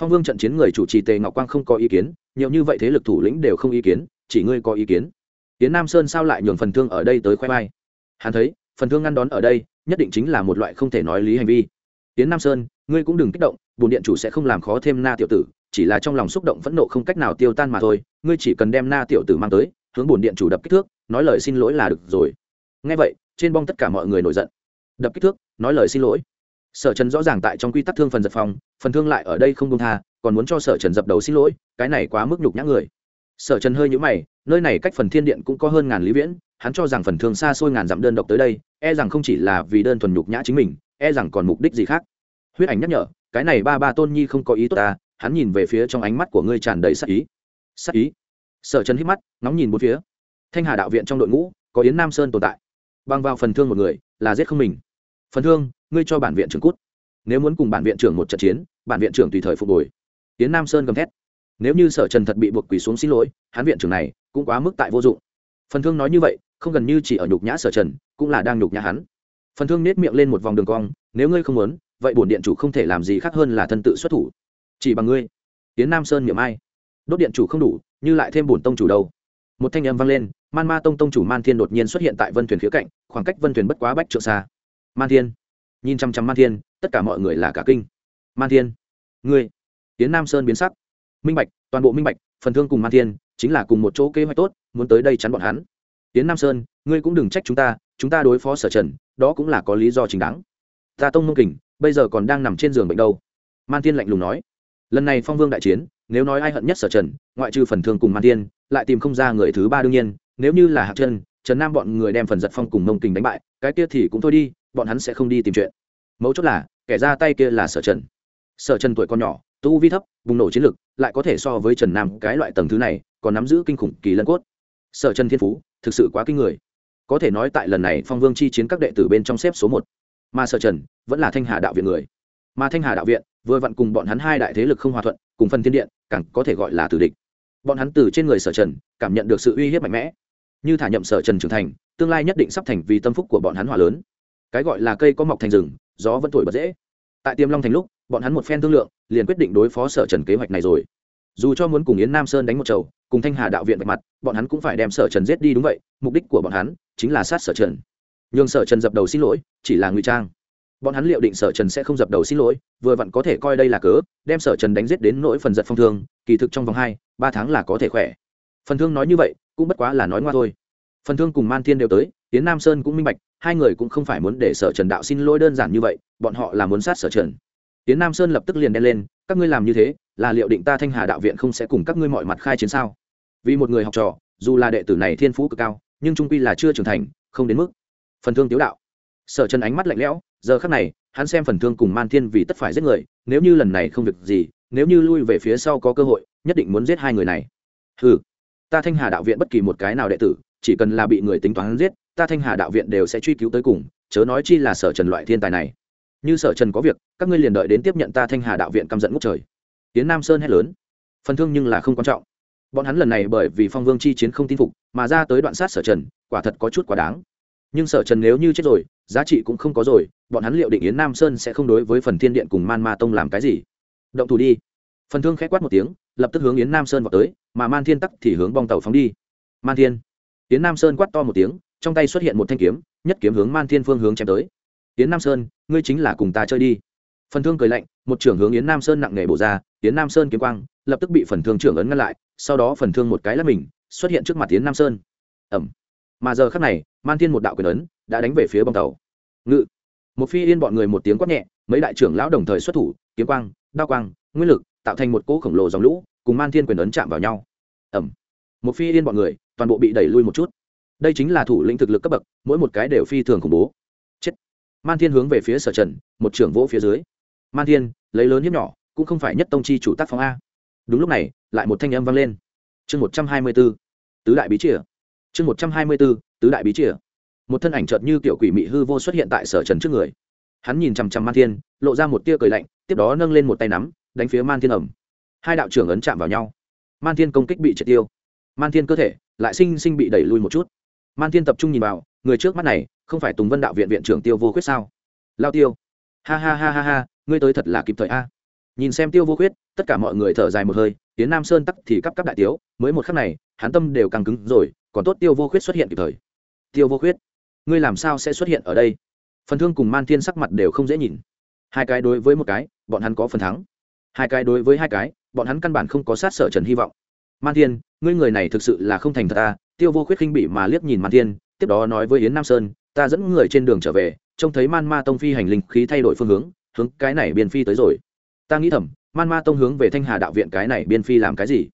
Phong vương trận chiến người chủ trì tề ngọc quang không có ý kiến, nhiều như vậy thế lực thủ lĩnh đều không ý kiến, chỉ ngươi có ý kiến. Tiến nam sơn sao lại nhường phần thương ở đây tới khoe mai? Hắn thấy, phần thương ngăn đón ở đây, nhất định chính là một loại không thể nói lý hành vi. Tiến nam sơn, ngươi cũng đừng kích động bồn điện chủ sẽ không làm khó thêm na tiểu tử, chỉ là trong lòng xúc động phẫn nộ không cách nào tiêu tan mà thôi, ngươi chỉ cần đem na tiểu tử mang tới hướng bổn điện chủ đập kích thước, nói lời xin lỗi là được rồi. Ngay vậy, trên bong tất cả mọi người nổi giận. Đập kích thước, nói lời xin lỗi. Sở trần rõ ràng tại trong quy tắc thương phần giật phòng, phần thương lại ở đây không công tha, còn muốn cho sở trần dập đầu xin lỗi, cái này quá mức nhục nhã người. Sở trần hơi nhũ mày, nơi này cách phần thiên điện cũng có hơn ngàn lý viễn, hắn cho rằng phần thương xa xôi ngàn dặm đơn độc tới đây e rằng không chỉ là vì đơn thuần nhục nhã chính mình e rằng còn mục đích gì khác. Huyết ảnh nhắc nhở, cái này ba ba tôn nhi không có ý tốt ta, hắn nhìn về phía trong ánh mắt của ngươi tràn đầy sắc ý. Sắc ý? Sở trần hít mắt, ngóng nhìn bốn phía. Thanh hà đạo viện trong đội ngũ, có yến nam sơn tồn tại. Băng vào phần thương một người, là giết không mình. Phần thương, ngươi cho bản viện trưởng cút. Nếu muốn cùng bản viện trưởng một trận chiến, bản viện trưởng tùy thời phục hồi. Yến nam sơn gầm thét. Nếu như sở trần thật bị buộc quỳ xuống xin lỗi, hắn viện trưởng này cũng quá mức tại vô dụng. Phần thương nói như vậy, không gần như chỉ ở nhục nhã sở trần, cũng là đang nhục nhã hắn. Phần thương nết miệng lên một vòng đường cong, nếu ngươi không muốn, vậy bổn điện chủ không thể làm gì khác hơn là thân tự xuất thủ. Chỉ bằng ngươi. Tiến nam sơn miệng ai? Đốt điện chủ không đủ như lại thêm bổn tông chủ đâu. Một thanh âm vang lên, man ma tông tông chủ man thiên đột nhiên xuất hiện tại vân thuyền khía cạnh, khoảng cách vân thuyền bất quá bách trượng xa. Man thiên, nhìn chăm chăm man thiên, tất cả mọi người là cả kinh. Man thiên, ngươi, tiến nam sơn biến sắc. Minh bạch, toàn bộ minh bạch, phần thương cùng man thiên, chính là cùng một chỗ kế hoạch tốt, muốn tới đây chắn bọn hắn. Tiến nam sơn, ngươi cũng đừng trách chúng ta chúng ta đối phó sở trần, đó cũng là có lý do chính đáng. Ta tông mông kình, bây giờ còn đang nằm trên giường bệnh đâu. Man thiên lạnh lùng nói lần này phong vương đại chiến, nếu nói ai hận nhất sở trần, ngoại trừ phần thương cùng man thiên, lại tìm không ra người thứ ba đương nhiên, nếu như là hạt chân trần nam bọn người đem phần giật phong cùng mông kình đánh bại, cái kia thì cũng thôi đi, bọn hắn sẽ không đi tìm chuyện. Mấu chốt là, kẻ ra tay kia là sở trần. Sở trần tuổi con nhỏ, tu vi thấp, bùng nổ chiến lực, lại có thể so với trần nam cái loại tầng thứ này, còn nắm giữ kinh khủng kỳ lân cốt. Sở trần thiên phú, thực sự quá kinh người. Có thể nói tại lần này phong vương chi chiến các đệ tử bên trong xếp số một. Mà sở trần, vẫn là thanh hà đạo viện người. Mà thanh hà đạo viện vừa vặn cùng bọn hắn hai đại thế lực không hòa thuận, cùng phần thiên điện càng có thể gọi là tử địch. Bọn hắn từ trên người sở trần, cảm nhận được sự uy hiếp mạnh mẽ. Như thả nhậm sở trần trưởng thành, tương lai nhất định sắp thành vì tâm phúc của bọn hắn hòa lớn. Cái gọi là cây có mọc thành rừng, gió vẫn thổi bật dễ. Tại tiêm long thành lúc, bọn hắn một phen thương lượng, liền quyết định đối phó sở trần kế hoạch này rồi. Dù cho muốn cùng yến nam sơn đánh một chầu, cùng thanh hà đạo viện vạch mặt, bọn hắn cũng phải đem sở trần giết đi đúng vậy, mục đích của bọn hắn chính là sát sở trần. Nhường sở trần dập đầu xin lỗi, chỉ là ngụy trang bọn hắn liệu định sở trần sẽ không dập đầu xin lỗi, vừa vặn có thể coi đây là cớ, đem sở trần đánh giết đến nỗi phần giật phong thương, kỳ thực trong vòng hai, ba tháng là có thể khỏe. Phần thương nói như vậy, cũng bất quá là nói ngoa thôi. Phần thương cùng man thiên đều tới tiến nam sơn cũng minh bạch, hai người cũng không phải muốn để sở trần đạo xin lỗi đơn giản như vậy, bọn họ là muốn sát sở trần. Tiến nam sơn lập tức liền đen lên, các ngươi làm như thế, là liệu định ta thanh hà đạo viện không sẽ cùng các ngươi mọi mặt khai chiến sao? Vì một người học trò, dù là đệ tử này thiên phú cực cao, nhưng trung quy là chưa trưởng thành, không đến mức phần thương tiếu đạo. Sở trần ánh mắt lạnh lẽo giờ khắc này, hắn xem phần thương cùng man thiên vì tất phải giết người, nếu như lần này không việc gì, nếu như lui về phía sau có cơ hội, nhất định muốn giết hai người này. Ừ ta thanh hà đạo viện bất kỳ một cái nào đệ tử, chỉ cần là bị người tính toán giết, ta thanh hà đạo viện đều sẽ truy cứu tới cùng, chớ nói chi là sở trần loại thiên tài này. Như sở trần có việc, các ngươi liền đợi đến tiếp nhận ta thanh hà đạo viện căm giận ngốc trời. Tiến nam sơn hét lớn. Phần thương nhưng là không quan trọng. Bọn hắn lần này bởi vì phong vương chi chiến không tin phục, mà ra tới đoạn sát sở trần, quả thật có chút quá đáng nhưng sở trần nếu như chết rồi, giá trị cũng không có rồi, bọn hắn liệu định yến nam sơn sẽ không đối với phần thiên điện cùng man ma tông làm cái gì? Động thủ đi. Phần thương k h ẽ quát một tiếng, lập tức hướng yến nam sơn vào tới, mà man thiên tắc thì hướng bong tàu phóng đi. Man thiên. Yến nam sơn quát to một tiếng, trong tay xuất hiện một thanh kiếm, nhất kiếm hướng man thiên phương hướng chém tới. Yến nam sơn, ngươi chính là cùng ta chơi đi. Phần thương cười lạnh, một trưởng hướng yến nam sơn nặng nề bổ ra, yến nam sơn kiếm quang, lập tức bị phần thương trưởng ấn ngăn lại, sau đó phần thương một cái là mình, xuất hiện trước mặt yến nam sơn. Ẩm mà giờ khắc này, man thiên một đạo quyền ấn đã đánh về phía bong tàu. Ngự. Một phi yên bọn người một tiếng quát nhẹ, mấy đại trưởng lão đồng thời xuất thủ, kiếm quang, đao quang, nguyên lực, tạo thành một cỗ khổng lồ dòng lũ, cùng man thiên quyền ấn chạm vào nhau. Ẩm một phi yên bọn người, toàn bộ bị đẩy lui một chút. Đây chính là thủ lĩnh thực lực cấp bậc, mỗi một cái đều phi thường khủng bố. Chết. Man thiên hướng về phía sở trần, một trưởng vỗ phía dưới. Man thiên, lấy lớn hiếp nhỏ, cũng không phải nhất tông chi chủ tác phong a. Đúng lúc này, lại một thanh âm vang lên. Chương một trăm hai mươi b ố tứ đại bí chìa chương một trăm hai mươi b ố tứ đại bí chìa. Một thân ảnh chợt như kiểu quỷ mị hư vô xuất hiện tại sở trần trước người. Hắn nhìn chằm chằm man thiên, lộ ra một tia cười lạnh, tiếp đó nâng lên một tay nắm, đánh phía man thiên ẩm hai đạo trưởng ấn chạm vào nhau. Man thiên công kích bị triệt tiêu. Man thiên cơ thể lại sinh sinh bị đẩy lui một chút. Man thiên tập trung nhìn vào, người trước mắt này không phải tùng vân đạo viện viện trưởng tiêu vô khuyết sao? Lao tiêu. Ha ha ha ha ha, ngươi tới thật là kịp thời a. Nhìn xem tiêu vô khuyết, tất cả mọi người thở dài một hơi, tiến nam sơn tắc thì cắp cắp đại tiếu, mới một khắc này, hắn tâm đều càng cứng rồi còn tốt tiêu vô khuyết xuất hiện kịp thời. Tiêu vô khuyết, ngươi làm sao sẽ xuất hiện ở đây? Phần thương cùng man thiên sắc mặt đều không dễ nhìn. Hai cái đối với một cái, bọn hắn có phần thắng. Hai cái đối với hai cái, bọn hắn căn bản không có sát sở trần hy vọng. Man thiên, ngươi người này thực sự là không thành thật ta tiêu vô khuyết khinh bị mà liếc nhìn man thiên, tiếp đó nói với yến nam sơn, ta dẫn người trên đường trở về, trông thấy man ma tông phi hành linh khí thay đổi phương hướng hướng cái này biên phi tới rồi. Ta nghĩ thầm, man ma tông hướng về thanh hà đạo viện cái này biên phi làm cái gì?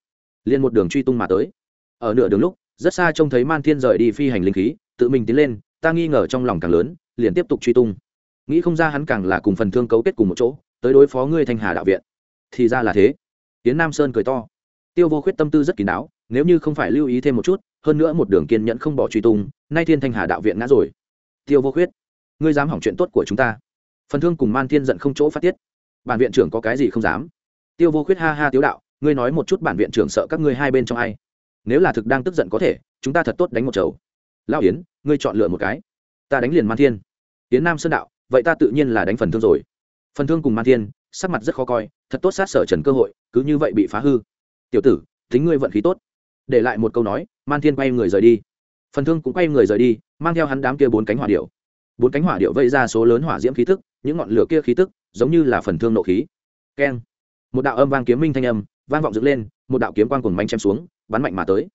Liền một đường truy tung mà tới. Ở nửa đường lúc rất xa trông thấy man thiên rời đi phi hành linh khí, tự mình tiến lên, ta nghi ngờ trong lòng càng lớn, liền tiếp tục truy tung. Nghĩ không ra hắn càng là cùng phần thương cấu kết cùng một chỗ, tới đối phó ngươi thanh hà đạo viện. Thì ra là thế. Tiến nam sơn cười to. Tiêu vô khuyết tâm tư rất kín đáo, nếu như không phải lưu ý thêm một chút, hơn nữa một đường kiên nhẫn không bỏ truy tung, nay thiên thanh hà đạo viện ngã rồi. Tiêu vô khuyết, ngươi dám hỏng chuyện tốt của chúng ta. Phần thương cùng man thiên giận không chỗ phát tiết. Bản viện trưởng có cái gì không dám? Tiêu vô khuyết ha ha tiếu đạo, ngươi nói một chút bản viện trưởng sợ các ngươi hai bên trong ai? Nếu là thực đang tức giận có thể, chúng ta thật tốt đánh một chầu. Lão yến, ngươi chọn lựa một cái. Ta đánh liền man thiên. Yến nam sơn đạo, vậy ta tự nhiên là đánh phần thương rồi. Phần thương cùng man thiên, sắc mặt rất khó coi, thật tốt sát sở trần cơ hội, cứ như vậy bị phá hư. Tiểu tử tính ngươi vận khí tốt. Để lại một câu nói, man thiên quay người rời đi. Phần thương cũng quay người rời đi, mang theo hắn đám kia bốn cánh hỏa điệu bốn cánh hỏa điệu vây ra số lớn hỏa diễm khí tức, những ngọn lửa kia khí tức, giống như là phần thương nộ khí. Keng. Một đạo âm vang kiếm minh thanh âm, vang vọng dựng lên, một đạo kiếm quang cùng manh chém xuống bắn mạnh mà tới.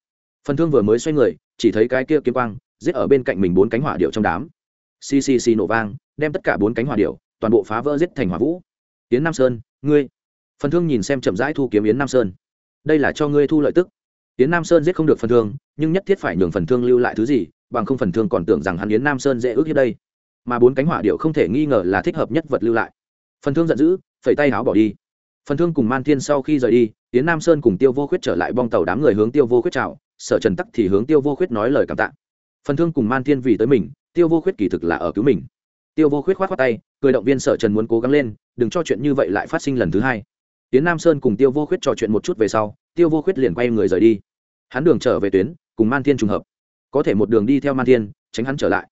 Phần thương vừa mới xoay người, chỉ thấy cái kia kiếm quang, giết ở bên cạnh mình bốn cánh hỏa điệu trong đám. Xì xì xì nổ vang, đem tất cả bốn cánh hỏa điệu toàn bộ phá vỡ giết thành hỏa vũ. Yến nam sơn, ngươi. Phần thương nhìn xem chậm rãi thu kiếm yến nam sơn. Đây là cho ngươi thu lợi tức. Yến nam sơn giết không được phần thương, nhưng nhất thiết phải nhường phần thương lưu lại thứ gì, bằng không phần thương còn tưởng rằng hắn yến nam sơn dễ ước hiếp đây. Mà bốn cánh hỏa điệu không thể nghi ngờ là thích hợp nhất vật lưu lại. Phần thương giận dữ, phẩy tay áo bỏ đi phần thương cùng man thiên sau khi rời đi tiến nam sơn cùng tiêu vô khuyết trở lại bong tàu đám người hướng tiêu vô khuyết chào, sở trần tắc thì hướng tiêu vô khuyết nói lời cảm tạ. Phần thương cùng man thiên vì tới mình, tiêu vô khuyết kỳ thực là ở cứu mình. Tiêu vô khuyết khoát khoát tay, cười động viên sở trần muốn cố gắng lên, đừng cho chuyện như vậy lại phát sinh lần thứ hai. Tiến nam sơn cùng tiêu vô khuyết trò chuyện một chút về sau, tiêu vô khuyết liền quay người rời đi. Hắn đường trở về tuyến, cùng man thiên trùng hợp. Có thể một đường đi theo man thiên, tránh hắn trở lại.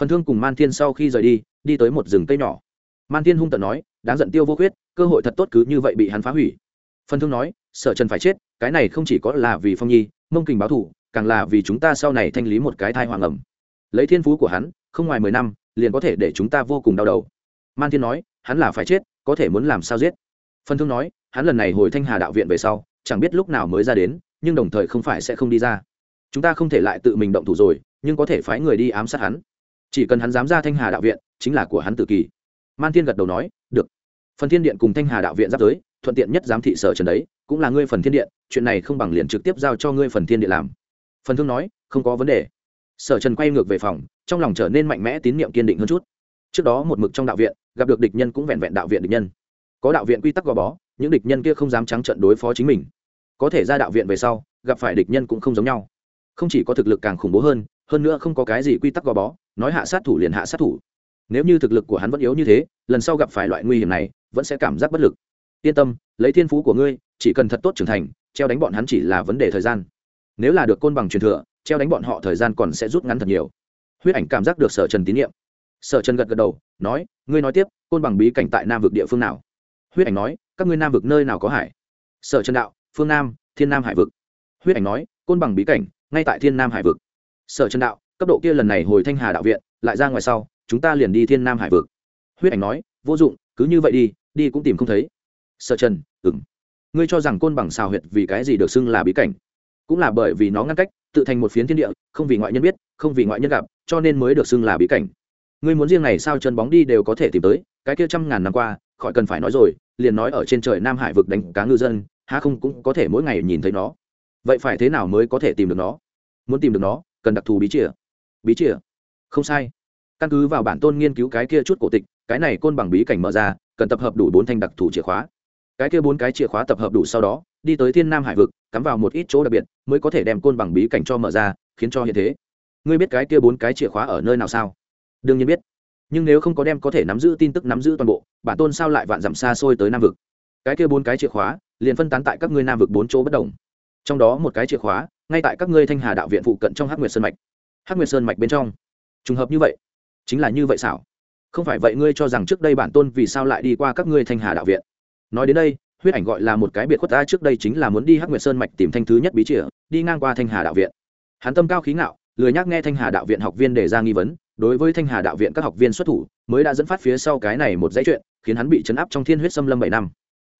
Phần thương cùng man thiên sau khi rời đi đi tới một rừng cây nhỏ. Man thiên hung tận nói, đáng giận tiêu vô khuyết cơ hội thật tốt cứ như vậy bị hắn phá hủy. Phần thương nói sợ trần phải chết, cái này không chỉ có là vì phong nhi, mông kình báo thủ, càng là vì chúng ta sau này thanh lý một cái thai hoàng ẩm. Lấy thiên phú của hắn, không ngoài mười năm, liền có thể để chúng ta vô cùng đau đầu. Man thiên nói, hắn là phải chết, có thể muốn làm sao giết? Phần thương nói, hắn lần này hồi thanh hà đạo viện về sau, chẳng biết lúc nào mới ra đến, nhưng đồng thời không phải sẽ không đi ra. Chúng ta không thể lại tự mình động thủ rồi, nhưng có thể phái người đi ám sát hắn. Chỉ cần hắn dám ra thanh hà đạo viện, chính là của hắn tự kỳ. Man thiên gật đầu nói, được phần thiên điện cùng thanh hà đạo viện giáp giới, thuận tiện nhất giám thị sở trần đấy, cũng là ngươi phần thiên điện, chuyện này không bằng liền trực tiếp giao cho ngươi phần thiên điện làm. Phần thương nói, không có vấn đề. Sở trần quay ngược về phòng, trong lòng trở nên mạnh mẽ tín nhiệm kiên định hơn chút. Trước đó một mực trong đạo viện, gặp được địch nhân cũng vẹn vẹn đạo viện địch nhân. Có đạo viện quy tắc gò bó, những địch nhân kia không dám trắng trận đối phó chính mình. Có thể ra đạo viện về sau, gặp phải địch nhân cũng không giống nhau. Không chỉ có thực lực càng khủng bố hơn hơn nữa không có cái gì quy tắc gò bó, nói hạ sát thủ liền hạ sát thủ. Nếu như thực lực của hắn vẫn yếu như thế, lần sau gặp phải loại nguy hiểm này vẫn sẽ cảm giác bất lực. Yên tâm, lấy thiên phú của ngươi, chỉ cần thật tốt trưởng thành, treo đánh bọn hắn chỉ là vấn đề thời gian. Nếu là được côn bằng truyền thừa, treo đánh bọn họ thời gian còn sẽ rút ngắn thật nhiều. Huyết ảnh cảm giác được sở trần tín nhiệm. Sở trần gật gật đầu, nói, ngươi nói tiếp, côn bằng bí cảnh tại nam vực địa phương nào? Huyết ảnh nói, các ngươi nam vực nơi nào có hải? Sở trần đạo, phương nam, thiên nam hải vực. Huyết ảnh nói, côn bằng bí cảnh, ngay tại thiên nam hải vực. Sở trần đạo, cấp độ kia lần này hồi thanh hà đạo viện, lại ra ngoài sau, chúng ta liền đi thiên nam hải vực. Huyết ảnh nói, vô dụng, cứ như vậy đi đi cũng tìm không thấy. Sở trần ừng ngươi cho rằng côn bằng xào huyệt vì cái gì được xưng là bí cảnh? Cũng là bởi vì nó ngăn cách, tự thành một phiến thiên địa, không vì ngoại nhân biết, không vì ngoại nhân gặp, cho nên mới được xưng là bí cảnh. Ngươi muốn riêng này sao chân bóng đi đều có thể tìm tới, cái kia trăm ngàn năm qua, khỏi cần phải nói rồi, liền nói ở trên trời nam hải vực đánh cá ngư dân, há không cũng có thể mỗi ngày nhìn thấy nó. Vậy phải thế nào mới có thể tìm được nó? Muốn tìm được nó, cần đặc thù bí chìa. Bí chìa? Không sai. Căn cứ vào bản tôn nghiên cứu cái kia chút cổ tịch, cái này côn bằng bí cảnh mở ra cần tập hợp đủ bốn thanh đặc thù chìa khóa. Cái kia bốn cái chìa khóa tập hợp đủ sau đó, đi tới thiên nam hải vực, cắm vào một ít chỗ đặc biệt, mới có thể đem côn bằng bí cảnh cho mở ra, khiến cho hiện thế. Ngươi biết cái kia bốn cái chìa khóa ở nơi nào sao? Đương nhiên biết. Nhưng nếu không có đem có thể nắm giữ tin tức nắm giữ toàn bộ, bản tôn sao lại vạn dặm xa xôi tới nam vực? Cái kia bốn cái chìa khóa, liền phân tán tại các ngươi nam vực bốn chỗ bất đồng trong đó một cái chìa khóa, ngay tại các ngươi thanh hà đạo viện phụ cận trong hắc nguyệt sơn mạch. Hắc nguyệt sơn mạch bên trong. Trùng hợp như vậy. Chính là như vậy xảo không phải vậy ngươi cho rằng trước đây bản tôn vì sao lại đi qua các ngươi thanh hà đạo viện? Nói đến đây, huyết ảnh gọi là một cái biệt khuất ta trước đây chính là muốn đi hắc nguyệt sơn mạch tìm thanh thứ nhất bí chìa, đi ngang qua thanh hà đạo viện. Hắn tâm cao khí ngạo, lười nhắc nghe thanh hà đạo viện học viên đề ra nghi vấn, đối với thanh hà đạo viện các học viên xuất thủ, mới đã dẫn phát phía sau cái này một dãy chuyện, khiến hắn bị chấn áp trong thiên huyết xâm lâm bảy năm.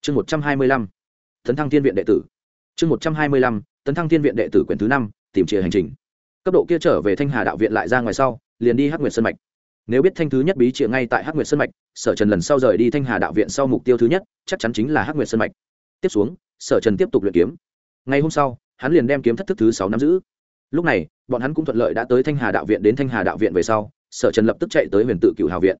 Chương một trăm hai mươi lăm, tấn thăng thiên viện đệ tử. Chương một trăm hai mươi lăm, tấn thăng thiên viện đệ tử quyển thứ năm, tìm chìa hành trình. Cấp độ kia trở về thanh hà đạo viện lại ra ngoài sau, liền đi hắc nguyệt sơn mạch nếu biết thanh thứ nhất bí triệu ngay tại hắc nguyệt sơn mạch, sở trần lần sau rời đi thanh hà đạo viện sau mục tiêu thứ nhất, chắc chắn chính là hắc nguyệt sơn mạch. Tiếp xuống, sở trần tiếp tục luyện kiếm. Ngày hôm sau, hắn liền đem kiếm thất thức thứ sáu nắm giữ. Lúc này, bọn hắn cũng thuận lợi đã tới thanh hà đạo viện, đến thanh hà đạo viện về sau, sở trần lập tức chạy tới huyền tự cựu hào viện.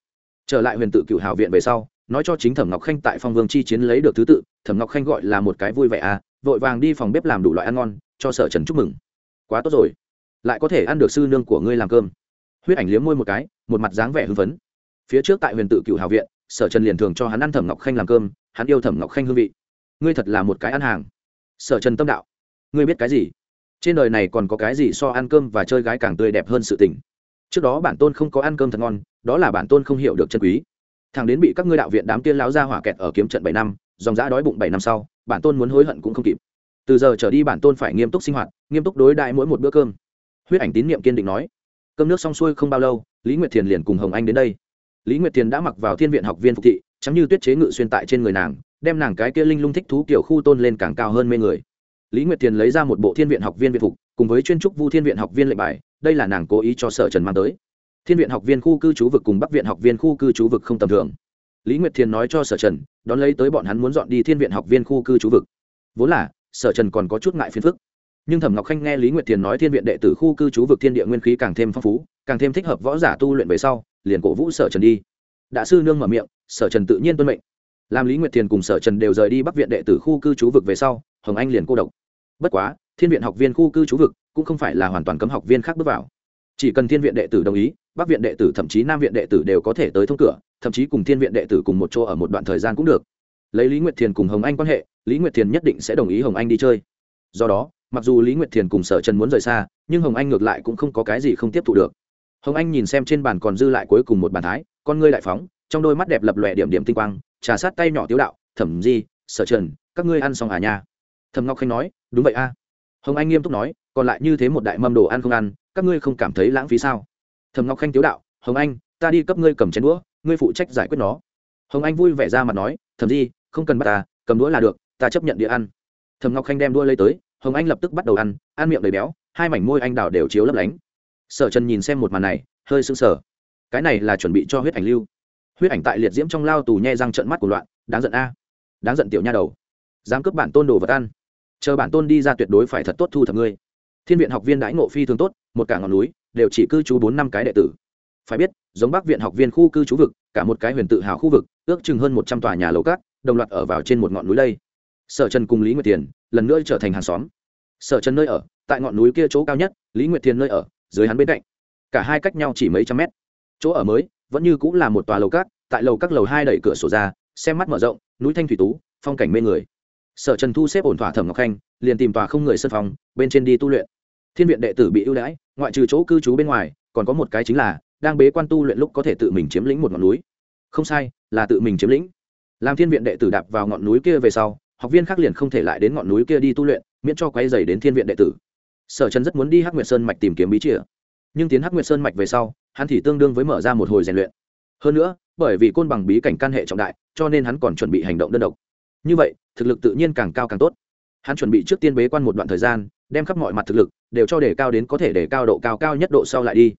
Trở lại huyền tự cựu hào viện về sau, nói cho chính thẩm ngọc khanh tại phòng vương chi chiến lấy được thứ tự, thẩm ngọc khanh gọi là một cái vui vẻ à vội vàng đi phòng bếp làm đủ loại ăn ngon, cho sở trần chúc mừng. Quá tốt rồi. Lại có thể ăn được sư nương của ngươi làm cơm. Huyết ảnh liếm môi một cái một mặt dáng vẻ hưng phấn. Phía trước tại huyền tự cựu hào viện, sở trần liền thường cho hắn ăn thẩm ngọc khanh làm cơm, hắn yêu thẩm ngọc khanh hương vị. Ngươi thật là một cái ăn hàng. Sở trần tâm đạo. Ngươi biết cái gì? Trên đời này còn có cái gì so ăn cơm và chơi gái càng tươi đẹp hơn sự tình? Trước đó bản tôn không có ăn cơm thật ngon, đó là bản tôn không hiểu được chân quý. Thằng đến bị các ngươi đạo viện đám tiên lão ra hỏa kẹt ở kiếm trận bảy năm, dòng giã đói bụng bảy năm sau, bản tôn muốn hối hận cũng không kịp. Từ giờ trở đi bản tôn phải nghiêm túc sinh hoạt, nghiêm túc đối đại mỗi một bữa cơm. Huyết ảnh tín niệm kiên định nói cơm nước xong xuôi không bao lâu, lý nguyệt thiền liền cùng hồng anh đến đây. Lý nguyệt thiền đã mặc vào thiên viện học viên phục thị chắm như tuyết chế ngự xuyên tại trên người nàng, đem nàng cái kia linh lung thích thú kiểu khu tôn lên càng cao hơn mê người. Lý nguyệt thiền lấy ra một bộ thiên viện học viên việt phục, cùng với chuyên trúc vu thiên viện học viên lệnh bài, đây là nàng cố ý cho sở trần mang tới. Thiên viện học viên khu cư trú vực cùng bắc viện học viên khu cư trú vực không tầm thường. Lý nguyệt thiền nói cho sở trần, đón lấy tới bọn hắn muốn dọn đi thiên viện học viên khu cư trú vực. Vốn là, sở trần còn có chút ngại phiền phức nhưng thẩm ngọc khanh nghe lý nguyệt thiền nói thiên viện đệ tử khu cư trú vực thiên địa nguyên khí càng thêm phong phú, càng thêm thích hợp võ giả tu luyện về sau, liền cổ vũ sở trần đi. Đã sư nương mở miệng, sở trần tự nhiên tuân mệnh. Làm lý nguyệt thiền cùng sở trần đều rời đi bắc viện đệ tử khu cư trú vực về sau, hồng anh liền cô độc. Bất quá, thiên viện học viên khu cư trú vực cũng không phải là hoàn toàn cấm học viên khác bước vào. Chỉ cần thiên viện đệ tử đồng ý, bắc viện đệ tử, thậm chí nam viện đệ tử đều có thể tới thông cửa, thậm chí cùng thiên viện đệ tử cùng một chỗ ở một đoạn thời gian cũng được. Lấy lý nguyệt thiền cùng hồng anh quan hệ, lý nguyệt thiền nhất định sẽ đồng ý hồng anh đi chơi. Do đó mặc dù lý nguyệt thiền cùng sở trần muốn rời xa, nhưng hồng anh ngược lại cũng không có cái gì không tiếp thu được. Hồng anh nhìn xem trên bàn còn dư lại cuối cùng một bàn thái, con ngươi đại phóng, trong đôi mắt đẹp lập lòe điểm điểm tinh quang, trà sát tay nhỏ tiếu đạo, thẩm di, sở trần, các ngươi ăn xong à nha? Thẩm ngọc khanh nói, đúng vậy a. Hồng anh nghiêm túc nói, còn lại như thế một đại mâm đồ ăn không ăn, các ngươi không cảm thấy lãng phí sao? Thẩm ngọc khanh tiếu đạo, hồng anh, ta đi cấp ngươi cầm chén đũa, ngươi phụ trách giải quyết nó. Hồng anh vui vẻ ra mặt nói, thẩm di, không cần bắt ta, cầm đũa là được, ta chấp nhận địa ăn. Thẩm ngọc khanh đem đũa lấy tới hồng anh lập tức bắt đầu ăn ăn miệng đầy béo, hai mảnh môi anh đào đều chiếu lấp lánh. Sở trần nhìn xem một màn này, hơi sưng sờ. Cái này là chuẩn bị cho huyết ảnh lưu. Huyết ảnh tại liệt diễm trong lao tù nhe răng trận mắt của loạn, đáng giận a. Đáng giận tiểu nha đầu. Dám cướp bản tôn đồ vật ăn. Chờ bản tôn đi ra tuyệt đối phải thật tốt thu thập ngươi. Thiên viện học viên đãi ngộ phi thường tốt, một cả ngọn núi, đều chỉ cư trú bốn năm cái đệ tử. Phải biết, giống bắc viện học viên khu cư trú vực, cả một cái huyền tự hào khu vực, ước chừng hơn một trăm tòa nhà lầu cát, đồng loạt ở vào trên một ngọn núi đây. Sở trần cùng lý nguyệt tiền lần nữa trở thành hàng xóm. Sở trần nơi ở, tại ngọn núi kia chỗ cao nhất, lý nguyệt tiền nơi ở, dưới hắn bên cạnh. Cả hai cách nhau chỉ mấy trăm mét. Chỗ ở mới, vẫn như cũng là một tòa lầu cát, tại lầu các lầu hai đẩy cửa sổ ra, xem mắt mở rộng, núi thanh thủy tú, phong cảnh mê người. Sở trần thu xếp ổn thỏa thẩm ngọc khanh, liền tìm tòa không người sân phòng, bên trên đi tu luyện. Thiên viện đệ tử bị ưu đãi, ngoại trừ chỗ cư trú bên ngoài, còn có một cái chính là, đang bế quan tu luyện lúc có thể tự mình chiếm lĩnh một ngọn núi. Không sai, là tự mình chiếm lĩnh. Làm thiên viện đệ tử đạp vào ngọn núi kia về sau học viên khác liền không thể lại đến ngọn núi kia đi tu luyện, miễn cho quay dày đến thiên viện đệ tử. Sở trần rất muốn đi hắc nguyệt sơn mạch tìm kiếm bí chìa. Nhưng tiến hắc nguyệt sơn mạch về sau, hắn thì tương đương với mở ra một hồi rèn luyện. Hơn nữa, bởi vì côn bằng bí cảnh can hệ trọng đại, cho nên hắn còn chuẩn bị hành động đơn độc. Như vậy, thực lực tự nhiên càng cao càng tốt. Hắn chuẩn bị trước tiên bế quan một đoạn thời gian, đem khắp mọi mặt thực lực đều cho để cao đến có thể để cao độ cao cao nhất độ sau lại đi.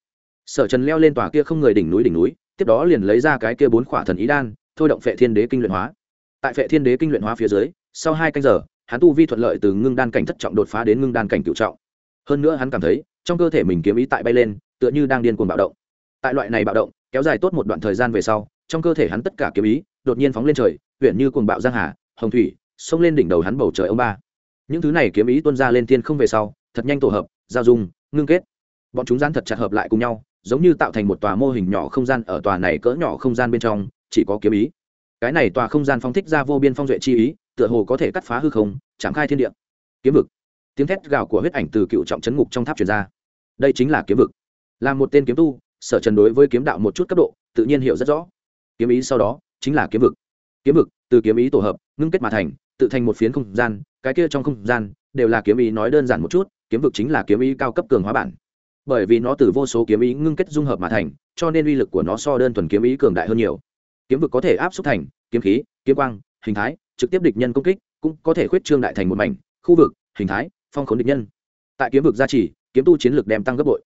Sở trần leo lên tòa kia không người đỉnh núi đỉnh núi, tiếp đó liền lấy ra cái kia bốn khỏa thần ý đan, thôi động phệ thiên đế kinh luyện hóa. Tại phệ thiên đế kinh luyện hóa phía dưới sau hai canh giờ, hắn tu vi thuận lợi từ ngưng đan cảnh thất trọng đột phá đến ngưng đan cảnh cựu trọng. Hơn nữa hắn cảm thấy, trong cơ thể mình kiếm ý tại bay lên, tựa như đang điên cuồng bạo động. Tại loại này bạo động, kéo dài tốt một đoạn thời gian về sau, trong cơ thể hắn tất cả kiếm ý đột nhiên phóng lên trời huyện như cuồng bạo giang hà, hồng thủy, xông lên đỉnh đầu hắn bầu trời ông ba. Những thứ này kiếm ý tuôn ra lên thiên không về sau, thật nhanh tổ hợp, giao dung, ngưng kết. Bọn chúng gian thật chặt hợp lại cùng nhau, giống như tạo thành một tòa mô hình nhỏ không gian ở tòa này cỡ nhỏ không gian bên trong, chỉ có kiếm ý cái này tòa không gian phong thích ra vô biên phong duệ chi ý, tựa hồ có thể cắt phá hư không chẳng khai thiên địa. Kiếm vực. Tiếng thét gào của huyết ảnh từ cựu trọng chấn ngục trong tháp truyền ra. Đây chính là kiếm vực. Là một tên kiếm tu, sở trần đối với kiếm đạo một chút cấp độ, tự nhiên hiểu rất rõ. Kiếm ý sau đó, chính là kiếm vực. Kiếm vực, từ kiếm ý tổ hợp, ngưng kết mà thành, tự thành một phiến không gian, cái kia trong không gian, đều là kiếm ý nói đơn giản một chút, kiếm vực chính là kiếm ý cao cấp cường hóa bản. Bởi vì nó từ vô số kiếm ý ngưng kết dung hợp mà thành, cho nên uy lực của nó so đơn thuần kiếm ý cường đại hơn nhiều kiếm vực có thể áp xúc thành kiếm khí, kiếm quang, hình thái, trực tiếp địch nhân công kích, cũng có thể khuyết trương đại thành một mảnh, khu vực, hình thái, phong khốn địch nhân. Tại kiếm vực gia trì, kiếm tu chiến lược đem tăng gấp bội.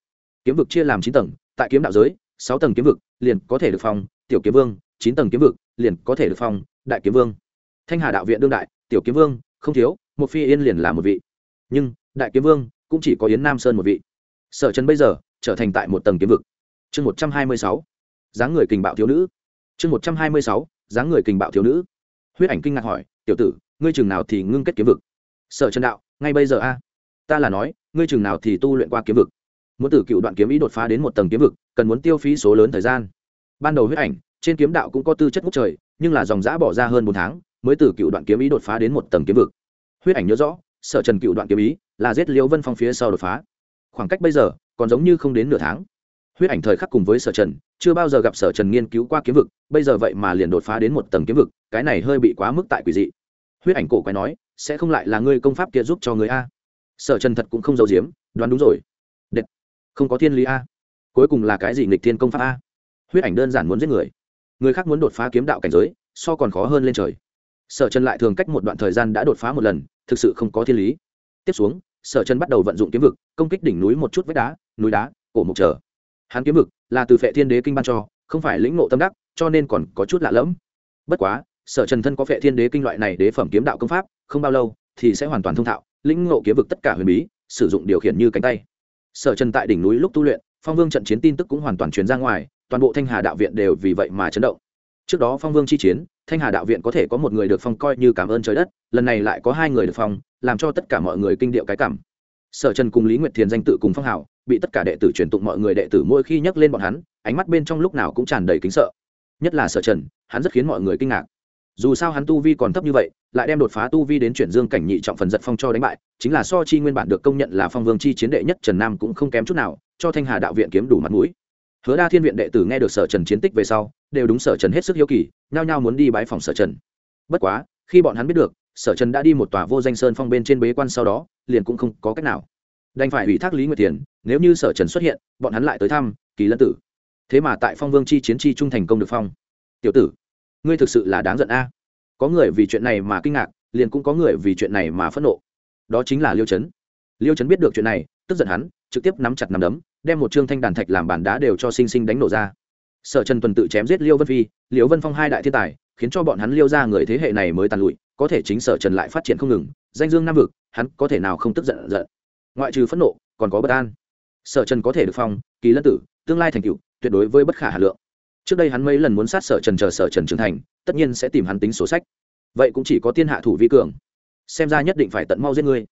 Kiếm vực chia làm chín tầng, tại kiếm đạo giới, sáu tầng kiếm vực liền có thể được phong, tiểu kiếm vương, chín tầng kiếm vực liền có thể được phong, đại kiếm vương. Thanh hà đạo viện đương đại, tiểu kiếm vương, không thiếu, một phi yên liền là một vị. Nhưng, đại kiếm vương cũng chỉ có yến nam sơn một vị. Sở trần bây giờ trở thành tại một tầng kiếm vực. Chương một trăm hai mươi sáu. Dáng người kình bạo thiếu nữ chương một trăm hai mươi sáu, dáng người kình bạo thiếu nữ. Huyết ảnh kinh ngạc hỏi, tiểu tử, ngươi chừng nào thì ngưng kết kiếm vực? Sở trần đạo, ngay bây giờ a. Ta là nói, ngươi chừng nào thì tu luyện qua kiếm vực? Muốn từ cựu đoạn kiếm ý đột phá đến một tầng kiếm vực, cần muốn tiêu phí số lớn thời gian. Ban đầu huyết ảnh, trên kiếm đạo cũng có tư chất ngút trời, nhưng là dòng giã bỏ ra hơn bốn tháng, mới từ cựu đoạn kiếm ý đột phá đến một tầng kiếm vực. Huyết ảnh nhớ rõ, sở trần cựu đoạn kiếm ý là giết liễu vân phong phía sau đột phá. Khoảng cách bây giờ, còn giống như không đến nửa tháng huyết ảnh thời khắc cùng với sở trần, chưa bao giờ gặp sở trần nghiên cứu qua kiếm vực, bây giờ vậy mà liền đột phá đến một tầng kiếm vực, cái này hơi bị quá mức tại quỷ dị. Huyết ảnh cổ quái nói, sẽ không lại là ngươi công pháp kia giúp cho người a? Sở trần thật cũng không giấu giếm, đoán đúng rồi. Đệt. không có thiên lý a. Cuối cùng là cái gì nghịch thiên công pháp a? Huyết ảnh đơn giản muốn giết người. Người khác muốn đột phá kiếm đạo cảnh giới, so còn khó hơn lên trời. Sở trần lại thường cách một đoạn thời gian đã đột phá một lần, thực sự không có thiên lý. Tiếp xuống, sở trần bắt đầu vận dụng kiếm vực, công kích đỉnh núi một chút vách đá, núi đá, cổ mục trở hắn kiếm vực là từ phệ thiên đế kinh ban cho, không phải lĩnh ngộ tâm đắc, cho nên còn có chút lạ lẫm. Bất quá, sở trần thân có phệ thiên đế kinh loại này đế phẩm kiếm đạo công pháp, không bao lâu thì sẽ hoàn toàn thông thạo, lĩnh ngộ kiếm vực tất cả huyền bí, sử dụng điều khiển như cánh tay. Sở trần tại đỉnh núi lúc tu luyện, phong vương trận chiến tin tức cũng hoàn toàn truyền ra ngoài, toàn bộ thanh hà đạo viện đều vì vậy mà chấn động. Trước đó phong vương chi chiến, thanh hà đạo viện có thể có một người được phong coi như cảm ơn trời đất, lần này lại có hai người được phong, làm cho tất cả mọi người kinh điệu cái cảm. Sở trần cùng lý nguyệt thiền danh tự cùng phong hào bị tất cả đệ tử truyền tụng mọi người đệ tử mỗi khi nhắc lên bọn hắn, ánh mắt bên trong lúc nào cũng tràn đầy kính sợ. Nhất là sở trần, hắn rất khiến mọi người kinh ngạc. Dù sao hắn tu vi còn thấp như vậy, lại đem đột phá tu vi đến chuyển dương cảnh nhị trọng phần giật phong cho đánh bại, chính là so chi nguyên bản được công nhận là phong vương chi chiến đệ nhất trần nam cũng không kém chút nào, cho thanh hà đạo viện kiếm đủ mặt mũi. Hứa đa thiên viện đệ tử nghe được sở trần chiến tích về sau, đều đúng sở trần hết sức hiếu kỳ, nhao nhao muốn đi bái phòng sở trần. Bất quá, khi bọn hắn biết được, sở trần đã đi một tòa vô danh sơn phong bên trên bế quan sau đó, liền cũng không có cách nào. Đành phải ủy thác lý nguyệt tiền nếu như sở trần xuất hiện, bọn hắn lại tới thăm, kỳ lân tử. Thế mà tại phong vương chi chiến chi trung thành công được phong. Tiểu tử, ngươi thực sự là đáng giận a. Có người vì chuyện này mà kinh ngạc, liền cũng có người vì chuyện này mà phẫn nộ. Đó chính là liêu chấn. Liêu chấn biết được chuyện này, tức giận hắn, trực tiếp nắm chặt nắm đấm, đem một trương thanh đàn thạch làm bàn đá đều cho sinh sinh đánh nổ ra. Sở trần tuần tự chém giết liêu vân phi, liêu vân phong hai đại thiên tài, khiến cho bọn hắn liêu ra người thế hệ này mới tàn lụi, có thể chính sở trần lại phát triển không ngừng. Danh dương nam vực, hắn có thể nào không tức giận giận? Ngoại trừ phẫn nộ, còn có bất an sở trần có thể được phong, kỳ lân tử, tương lai thành cựu tuyệt đối với bất khả hà lượng. Trước đây hắn mấy lần muốn sát sở trần chờ sở trần trưởng thành, tất nhiên sẽ tìm hắn tính sổ sách. Vậy cũng chỉ có tiên hạ thủ vi cường. Xem ra nhất định phải tận mau giết ngươi.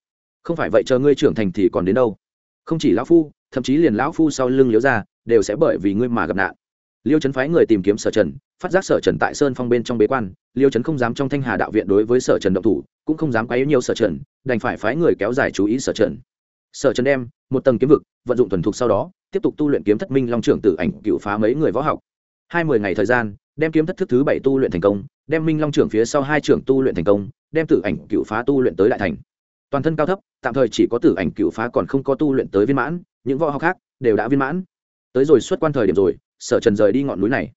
Không phải vậy chờ ngươi trưởng thành thì còn đến đâu. Không chỉ lão phu, thậm chí liền lão phu sau lưng liễu ra đều sẽ bởi vì ngươi mà gặp nạn. Liêu trấn phái người tìm kiếm sở trần, phát giác sở trần tại sơn phong bên trong bế quan, liêu trấn không dám trong thanh hà đạo viện đối với sở trần động thủ, cũng không dám quấy nhiều sở trần, đành phải phái người kéo dài chú ý sở trần sở trần đem một tầng kiếm vực vận dụng thuần thục sau đó, tiếp tục tu luyện kiếm thất minh long trưởng tử ảnh cựu phá mấy người võ học. Hai mươi ngày thời gian, đem kiếm thất thức thứ bảy tu luyện thành công, đem minh long trưởng phía sau hai trưởng tu luyện thành công, đem tử ảnh cựu phá tu luyện tới đại thành. Toàn thân cao thấp, tạm thời chỉ có tử ảnh cựu phá còn không có tu luyện tới viên mãn, những võ học khác đều đã viên mãn. Tới rồi xuất quan thời điểm rồi, sở trần rời đi ngọn núi này.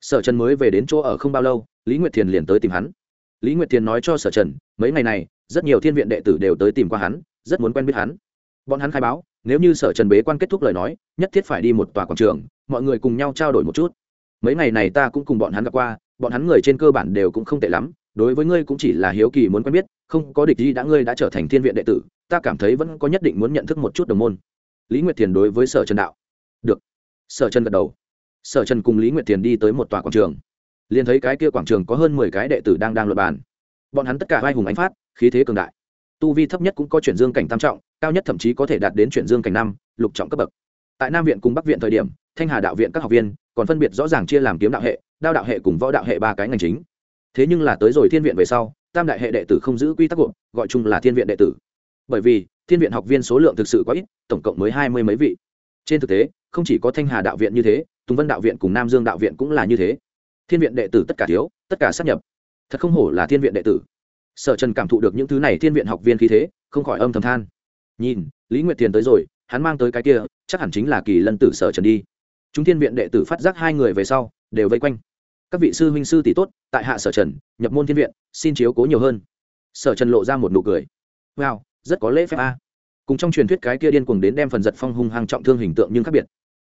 Sở trần mới về đến chỗ ở không bao lâu, lý nguyệt thiền liền tới tìm hắn. Lý nguyệt thiền nói cho sở trần, mấy ngày này, rất nhiều thiên viện đệ tử đều tới tìm qua hắn, rất muốn quen biết hắn bọn hắn khai báo, nếu như sở trần bế quan kết thúc lời nói, nhất thiết phải đi một tòa quảng trường, mọi người cùng nhau trao đổi một chút. Mấy ngày này ta cũng cùng bọn hắn gặp qua, bọn hắn người trên cơ bản đều cũng không tệ lắm, đối với ngươi cũng chỉ là hiếu kỳ muốn quen biết, không có địch gì đã ngươi đã trở thành thiên viện đệ tử, ta cảm thấy vẫn có nhất định muốn nhận thức một chút đồng môn. Lý nguyệt thiền đối với sở trần đạo. Được. Sở trần gật đầu. Sở trần cùng lý nguyệt thiền đi tới một tòa quảng trường. Liền thấy cái kia quảng trường có hơn mười cái đệ tử đang đang luật bàn. Bọn hắn tất cả vai hùng ánh phát, khí thế cường đại. Tu vi thấp nhất cũng có chuyển dương cảnh tam trọng cao nhất thậm chí có thể đạt đến chuyển dương cảnh năm, lục trọng cấp bậc. Tại nam viện cùng bắc viện thời điểm, thanh hà đạo viện các học viên còn phân biệt rõ ràng chia làm kiếm đạo hệ, đao đạo hệ cùng võ đạo hệ ba cái ngành chính. Thế nhưng là tới rồi thiên viện về sau, tam đại hệ đệ tử không giữ quy tắc gộp gọi chung là thiên viện đệ tử. Bởi vì, thiên viện học viên số lượng thực sự quá ít, tổng cộng mới hai mươi mấy vị. Trên thực tế, không chỉ có thanh hà đạo viện như thế, tùng vân đạo viện cùng nam dương đạo viện cũng là như thế. Thiên viện đệ tử tất cả thiếu, tất cả sát nhập. Thật không hổ là thiên viện đệ tử. Sở trần cảm thụ được những thứ này thiên viện học viên khí thế, không khỏi âm thầm than nhìn, lý nguyệt tiền tới rồi, hắn mang tới cái kia, chắc hẳn chính là kỳ lân tử sở trần đi. Chúng thiên viện đệ tử phát giác hai người về sau, đều vây quanh. Các vị sư huynh sư tỷ tốt, tại hạ sở trần, nhập môn thiên viện, xin chiếu cố nhiều hơn. Sở trần lộ ra một nụ cười. Wow, rất có lễ phép a. Cùng trong truyền thuyết cái kia điên cuồng đến đem phần giật phong hung hăng trọng thương hình tượng nhưng khác biệt.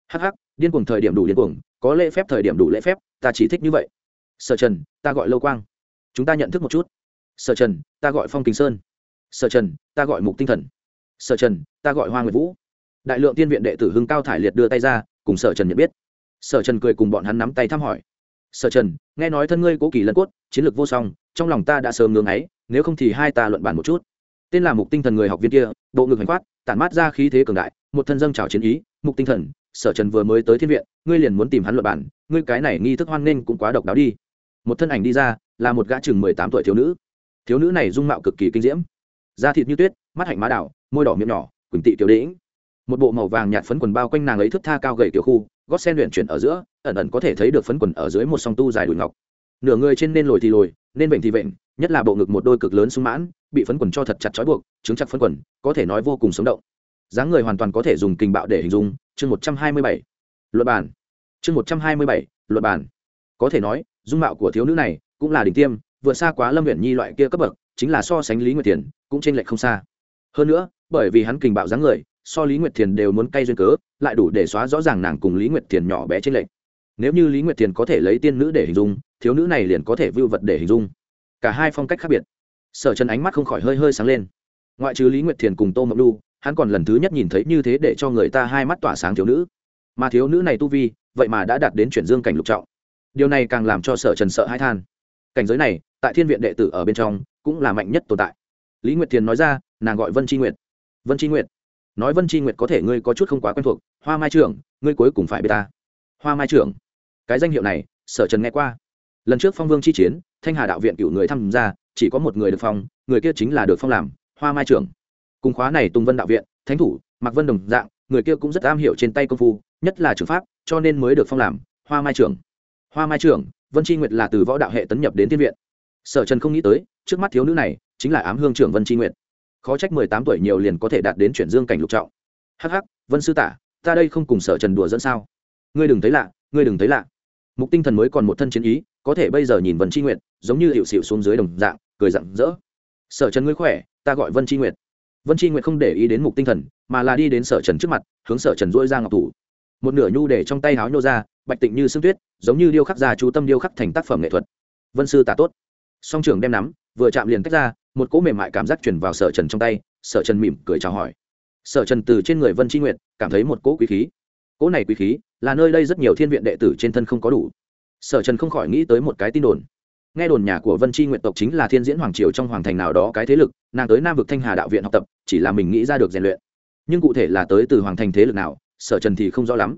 Hắc hắc, điên cuồng thời điểm đủ điên cuồng, có lễ phép thời điểm đủ lễ phép, ta chỉ thích như vậy. Sở trần, ta gọi lâu quang. Chúng ta nhận thức một chút. Sở trần, ta gọi phong kính sơn. Sở trần, ta gọi mục tinh thần sở trần, ta gọi hoa nguyệt vũ. Đại lượng tiên viện đệ tử hưng cao thải liệt đưa tay ra, cùng sở trần nhận biết. Sở trần cười cùng bọn hắn nắm tay thăm hỏi. Sở trần, nghe nói thân ngươi cố kỳ lân cốt, chiến lược vô song, trong lòng ta đã sớm ngưng ấy, nếu không thì hai ta luận bàn một chút. Tên là mục tinh thần người học viên kia, bộ ngực hành khoát tản mát ra khí thế cường đại, một thân dâng trào chiến ý, mục tinh thần, sở trần vừa mới tới thiên viện, ngươi liền muốn tìm hắn luận bản ngươi cái này nghi thức hoan nghênh cũng quá độc đáo đi. Một thân ảnh đi ra, là một gã chừng mười tám tuổi thiếu nữ. Thiếu nữ này dung mạo cực kỳ kinh diễm, da thịt như tuyết, mắt hạnh má đảo môi đỏ miệng nhỏ, quỳnh tị tiểu đĩnh. Một bộ màu vàng nhạt phấn quần bao quanh nàng ấy thức tha cao gầy tiểu khu, gót sen luyện chuyển ở giữa, ẩn ẩn có thể thấy được phấn quần ở dưới một song tu dài đùi ngọc. Nửa người trên nên lồi thì lồi, nên bệnh thì bệnh, nhất là bộ ngực một đôi cực lớn sung mãn, bị phấn quần cho thật chặt trói buộc chứng chặt phấn quần, có thể nói vô cùng sống động. Dáng người hoàn toàn có thể dùng kinh bạo để hình dung, chương một trăm hai mươi bảy. Luật bản chương một trăm hai mươi bảy luật bản có thể nói, dung mạo của thiếu nữ này cũng là đỉnh tiêm, vượt xa quá lâm huyện nhi loại kia cấp bậc, chính là so sánh lý nguyệt tiền cũng t r ê n lệch không xa. Hơn nữa bởi vì hắn kình bạo dáng người so lý nguyệt thiền đều muốn cay duyên cớ lại đủ để xóa rõ ràng nàng cùng lý nguyệt thiền nhỏ bé trên lệch. Nếu như lý nguyệt thiền có thể lấy tiên nữ để hình dung thiếu nữ này liền có thể vưu vật để hình dung. Cả hai phong cách khác biệt. Sở trần ánh mắt không khỏi hơi hơi sáng lên. Ngoại trừ lý nguyệt thiền cùng tô mộng Lu, hắn còn lần thứ nhất nhìn thấy như thế để cho người ta hai mắt tỏa sáng thiếu nữ. Mà thiếu nữ này tu vi vậy mà đã đạt đến chuyển dương cảnh lục trọng. Điều này càng làm cho sở trần sợ hãi than. Cảnh giới này tại thiên viện đệ tử ở bên trong cũng là mạnh nhất tồn tại. Lý nguyệt thiền nói ra nàng gọi vân tri nguyệt vân tri nguyệt. Nói vân tri nguyệt có thể ngươi có chút không quá quen thuộc, hoa mai trưởng, ngươi cuối cùng phải bê ta. Hoa mai trưởng. Cái danh hiệu này, sở trần nghe qua. Lần trước phong vương chi chiến, thanh hà đạo viện cựu người tham gia, chỉ có một người được phong, người kia chính là được phong làm hoa mai trưởng. Cùng khóa này tùng vân đạo viện, thánh thủ, mạc vân đồng dạng, người kia cũng rất am hiểu trên tay công phu, nhất là trường pháp, cho nên mới được phong làm hoa mai trưởng. Hoa mai trưởng, vân tri nguyệt là từ võ đạo hệ tấn nhập đến tiên viện. Sở trần không nghĩ tới, trước mắt thiếu nữ này, chính là ám hương trưởng vân tri nguyệt khó trách mười tám tuổi nhiều liền có thể đạt đến chuyển dương cảnh lục trọng. Hh vân sư tả, ta đây không cùng sở trần đùa dẫn sao? Ngươi đừng thấy lạ, ngươi đừng thấy lạ. Mục tinh thần mới còn một thân chiến ý, có thể bây giờ nhìn vân tri nguyệt, giống như hiệu xịu xuống dưới đồng dạng, cười rặng rỡ. Sở trần ngươi khỏe, ta gọi vân tri nguyệt. Vân tri nguyệt không để ý đến mục tinh thần, mà là đi đến sở trần trước mặt, hướng sở trần dỗi ra ngọc thủ. Một nửa nhu để trong tay háo nhô ra, bạch tịnh như sương tuyết, giống như điêu khắc ra chú tâm điêu khắc thành tác phẩm nghệ thuật. Vân sư tả tốt. Song trưởng đem nắm vừa chạm liền tách ra, một cỗ mềm mại cảm giác chuyển vào sở trần trong tay, sở trần mỉm cười chào hỏi. Sở trần từ trên người vân tri nguyện cảm thấy một cỗ quý khí. Cỗ này quý khí là nơi đây rất nhiều thiên viện đệ tử trên thân không có đủ. Sở trần không khỏi nghĩ tới một cái tin đồn. Nghe đồn nhà của vân tri nguyện tộc chính là thiên diễn hoàng triều trong hoàng thành nào đó cái thế lực, nàng tới nam vực thanh hà đạo viện học tập, chỉ là mình nghĩ ra được rèn luyện. Nhưng cụ thể là tới từ hoàng thành thế lực nào, sở trần thì không rõ lắm.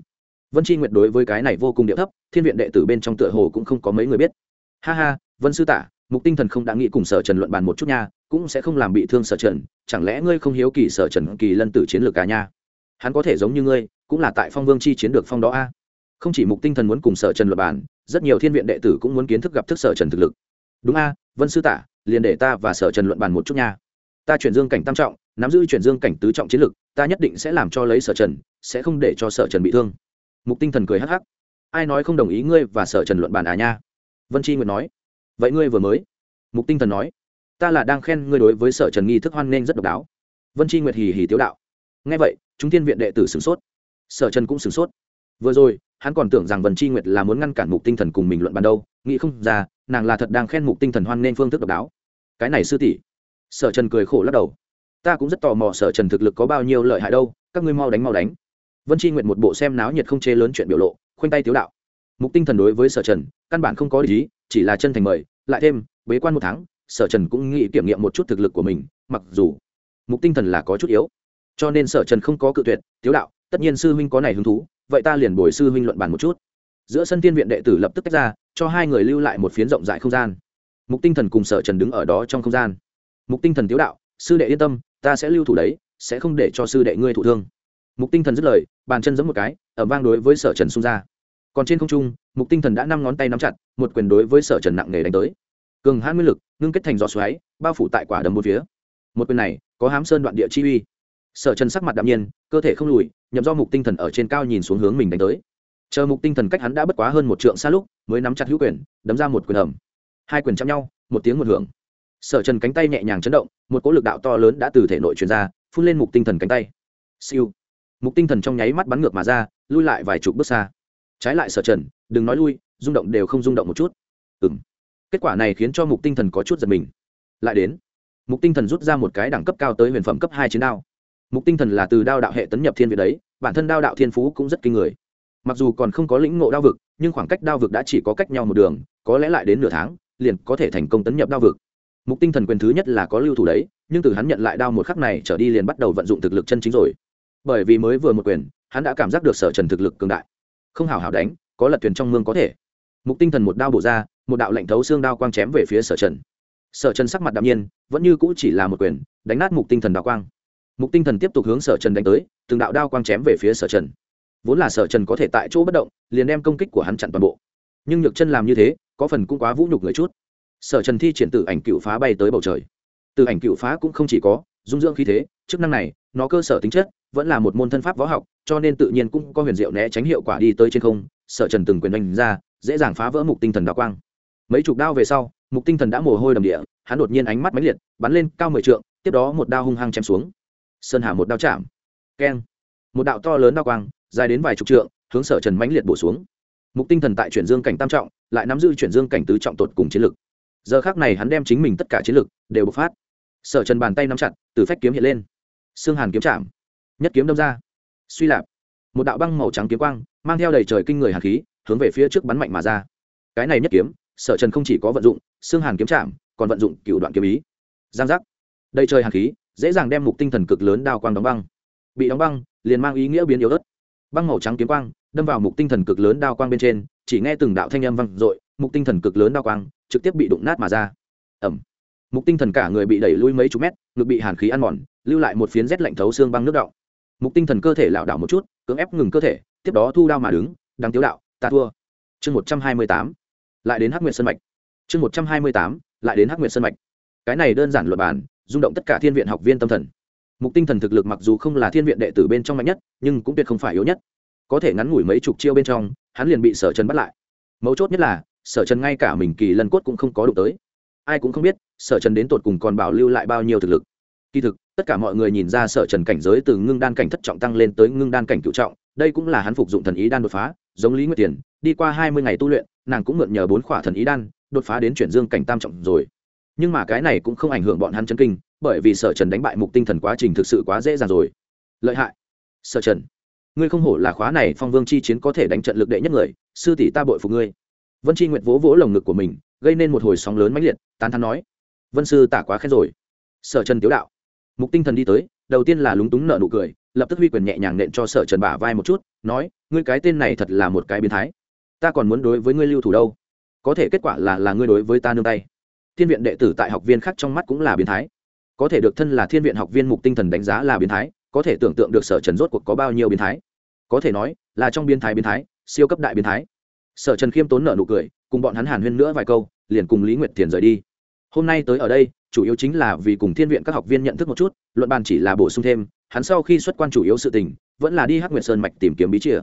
Vân tri nguyện đối với cái này vô cùng địa thấp, thiên viện đệ tử bên trong tựa hồ cũng không có mấy người biết. Ha ha, vân sư tả mục tinh thần không đã nghĩ cùng sở trần luận bàn một chút nha, cũng sẽ không làm bị thương sở trần, chẳng lẽ ngươi không hiếu kỳ sở trần kỳ lân tử chiến lược cả nha? Hắn có thể giống như ngươi, cũng là tại phong vương chi chiến được phong đó a. Không chỉ mục tinh thần muốn cùng sở trần luận bàn, rất nhiều thiên viện đệ tử cũng muốn kiến thức gặp thức sở trần thực lực. Đúng a, vân sư tả, liền để ta và sở trần luận bàn một chút nha. Ta chuyển dương cảnh tam trọng, nắm giữ chuyển dương cảnh tứ trọng chiến lực ta nhất định sẽ làm cho lấy sở trần, sẽ không để cho sở trần bị thương. Mục tinh thần cười hắc hắc. Ai nói không đồng ý ngươi và sở trần luận bàn à nha? Vân chi nguyệt nói vậy ngươi vừa mới? Mục tinh thần nói. Ta là đang khen ngươi đối với sở trần nghi thức hoan nghênh rất độc đáo. Vân tri nguyệt hì hì tiếu đạo. Ngay vậy, chúng tiên viện đệ tử sửng sốt. Sở trần cũng sửng sốt. Vừa rồi, hắn còn tưởng rằng vân tri nguyệt là muốn ngăn cản mục tinh thần cùng mình luận bàn đâu. Nghĩ không ra, nàng là thật đang khen mục tinh thần hoan nghênh phương thức độc đáo. Cái này sư tỷ. Sở trần cười khổ lắc đầu. Ta cũng rất tò mò sở trần thực lực có bao nhiêu lợi hại đâu. Các ngươi mau đánh mau đánh. Vân tri nguyệt một bộ xem náo nhiệt không chê lớn chuyện biểu lộ, khoanh tay tiếu đạo. Mục tinh thần đối với sở trần, căn bản không có lý chỉ là chân thành mời, lại thêm, bế quan một tháng, sở trần cũng nghĩ kiểm nghiệm một chút thực lực của mình, mặc dù mục tinh thần là có chút yếu. Cho nên sở trần không có cự tuyệt, tiếu đạo, tất nhiên sư huynh có này hứng thú, vậy ta liền bồi sư huynh luận bàn một chút. Giữa sân tiên viện đệ tử lập tức tách ra, cho hai người lưu lại một phiến rộng rãi không gian. Mục tinh thần cùng sở trần đứng ở đó trong không gian. Mục tinh thần tiếu đạo, sư đệ yên tâm, ta sẽ lưu thủ đấy, sẽ không để cho sư đệ ngươi thụ thương. Mục tinh thần dứt lời, bàn chân giẫm một cái ở vang đối với sở trần xung ra còn trên không trung, mục tinh thần đã năm ngón tay nắm chặt, một quyền đối với sở trần nặng nề đánh tới. Cường hãn nguyên lực, ngưng kết thành gió xoáy, bao phủ tại quả đấm một phía. Một quyền này, có hám sơn đoạn địa chi uy. Sở trần sắc mặt đạm nhiên, cơ thể không lùi, nhậm do mục tinh thần ở trên cao nhìn xuống hướng mình đánh tới. Chờ mục tinh thần cách hắn đã bất quá hơn một trượng xa lúc, mới nắm chặt hữu quyền, đấm ra một quyền ẩm hai quyền chạm nhau, một tiếng một hưởng. Sở trần cánh tay nhẹ nhàng chấn động, một cỗ lực đạo to lớn đã từ thể nội truyền ra, phun lên mục tinh thần cánh tay. Siêu. Mục tinh thần trong nháy mắt bắn ngược mà ra, lui lại vài chục bước xa trái lại sở trần, đừng nói lui, rung động đều không rung động một chút. Ừ m kết quả này khiến cho mục tinh thần có chút giật mình. Lại đến. Mục tinh thần rút ra một cái đẳng cấp cao tới huyền phẩm cấp hai chiến đao. Mục tinh thần là từ đao đạo hệ tấn nhập thiên việt đấy, bản thân đao đạo thiên phú cũng rất kinh người. Mặc dù còn không có lĩnh ngộ đao vực, nhưng khoảng cách đao vực đã chỉ có cách nhau một đường, có lẽ lại đến nửa tháng, liền có thể thành công tấn nhập đao vực. Mục tinh thần quyền thứ nhất là có lưu thủ đấy, nhưng từ hắn nhận lại đao một khắc này trở đi liền bắt đầu vận dụng thực lực chân chính rồi. Bởi vì mới vừa một quyền, hắn đã cảm giác được sở trần thực lực cường đại không hào hào đánh, có lật thuyền trong mương có thể. Mục tinh thần một đao bổ ra, một đạo lệnh thấu xương đao quang chém về phía sở trần. Sở trần sắc mặt đạm nhiên, vẫn như cũ chỉ là một quyền, đánh nát mục tinh thần đao quang. Mục tinh thần tiếp tục hướng sở trần đánh tới, từng đạo đao quang chém về phía sở trần. Vốn là sở trần có thể tại chỗ bất động, liền đem công kích của hắn chặn toàn bộ. Nhưng nhược chân làm như thế, có phần cũng quá vũ nhục người chút. Sở trần thi triển tử ảnh cựu phá bay tới bầu trời. Tử ảnh cựu phá cũng không chỉ có dung dưỡng khí thế, chức năng này, nó cơ sở tính chất vẫn là một môn thân pháp võ học, cho nên tự nhiên cũng có huyền diệu né tránh hiệu quả đi tới trên không, sở trần từng quyền đánh ra, dễ dàng phá vỡ mục tinh thần đa quang. Mấy chục đao về sau, mục tinh thần đã mồ hôi đầm địa, hắn đột nhiên ánh mắt máy liệt, bắn lên cao mười trượng, tiếp đó một đao hung hăng chém xuống. Sơn hà một đao chạm. Keng. Một đạo to lớn đao quang, dài đến vài chục trượng, hướng sở trần mãnh liệt bổ xuống. Mục tinh thần tại chuyển dương cảnh tam trọng, lại nắm giữ chuyển dương cảnh tứ trọng tột cùng chiến lực. Giờ khác này hắn đem chính mình tất cả chiến lực đều bộc phát sở trần bàn tay nắm chặt, từ phách kiếm hiện lên. Xương hàn kiếm chạm, nhất kiếm đâm ra. Suy lạp, một đạo băng màu trắng kiếm quang, mang theo đầy trời kinh người hàn khí, hướng về phía trước bắn mạnh mà ra. Cái này nhất kiếm, sở trần không chỉ có vận dụng xương hàn kiếm chạm, còn vận dụng cựu đoạn kiếm ý. Giang giác. Đầy trời hàn khí, dễ dàng đem mục tinh thần cực lớn đao quang đóng băng. Bị đóng băng, liền mang ý nghĩa biến yếu ớt. Băng màu trắng kiếm quang, đâm vào mục tinh thần cực lớn đao quang bên trên, chỉ nghe từng đạo thanh âm vang dội, mục tinh thần cực lớn đao quang trực tiếp bị đụng nát mà ra. Ẩm mục tinh thần cả người bị đẩy lui mấy chục mét, ngực bị hàn khí ăn mòn, lưu lại một phiến rét lạnh thấu xương băng nước động mục tinh thần cơ thể lảo đảo một chút, cưỡng ép ngừng cơ thể, tiếp đó thu đao mà đứng đang tiếu đạo, ta thua. Chương một trăm hai mươi tám, lại đến hắc nguyệt sân mạch. Chương một trăm hai mươi tám, lại đến hắc nguyệt sân mạch. Cái này đơn giản luật bản, rung động tất cả thiên viện học viên tâm thần. Mục tinh thần thực lực mặc dù không là thiên viện đệ tử bên trong mạnh nhất, nhưng cũng tuyệt không phải yếu nhất. Có thể ngắn ngủi mấy chục chiêu bên trong, hắn liền bị sở trần bắt lại. Mấu chốt nhất là, sở trần ngay cả mình kỳ lân cốt cũng không có đụng tới ai cũng không biết sở trần đến tột cùng còn bảo lưu lại bao nhiêu thực lực. Kỳ thực, tất cả mọi người nhìn ra sở trần cảnh giới từ ngưng đan cảnh thất trọng tăng lên tới ngưng đan cảnh cựu trọng, đây cũng là hắn phục dụng thần ý đan đột phá, giống lý nguyệt tiền, đi qua hai mươi ngày tu luyện, nàng cũng mượn nhờ bốn khỏa thần ý đan đột phá đến chuyển dương cảnh tam trọng rồi. Nhưng mà cái này cũng không ảnh hưởng bọn hắn chân kinh, bởi vì sở trần đánh bại mục tinh thần quá trình thực sự quá dễ dàng rồi. Lợi hại. Sở trần, ngươi không hổ là khóa này phong vương chi chiến có thể đánh trận lực đệ nhất người, sư tỷ ta bội phục ngươi vân chi nguyệt vỗ vỗ lồng ngực của mình, gây nên một hồi sóng lớn mãnh liệt, tán thắn nói, vân sư, tả quá khen rồi. Sở trần tiếu đạo. Mục tinh thần đi tới, đầu tiên là lúng túng nợ nụ cười, lập tức huy quyền nhẹ nhàng nện cho sở trần bả vai một chút, nói, ngươi cái tên này thật là một cái biến thái. Ta còn muốn đối với ngươi lưu thủ đâu? Có thể kết quả là là ngươi đối với ta nương tay. Thiên viện đệ tử tại học viên khác trong mắt cũng là biến thái. Có thể được thân là thiên viện học viên mục tinh thần đánh giá là biến thái, có thể tưởng tượng được sở trần rốt cuộc có bao nhiêu biến thái. Có thể nói, là trong biến thái biến thái, siêu cấp đại biến thái sở trần khiêm tốn nợ nụ cười, cùng bọn hắn hàn huyên nữa vài câu, liền cùng lý nguyệt thiền rời đi. Hôm nay tới ở đây, chủ yếu chính là vì cùng thiên viện các học viên nhận thức một chút, luận bàn chỉ là bổ sung thêm, hắn sau khi xuất quan chủ yếu sự tình, vẫn là đi hắc nguyệt sơn mạch tìm kiếm bí chìa.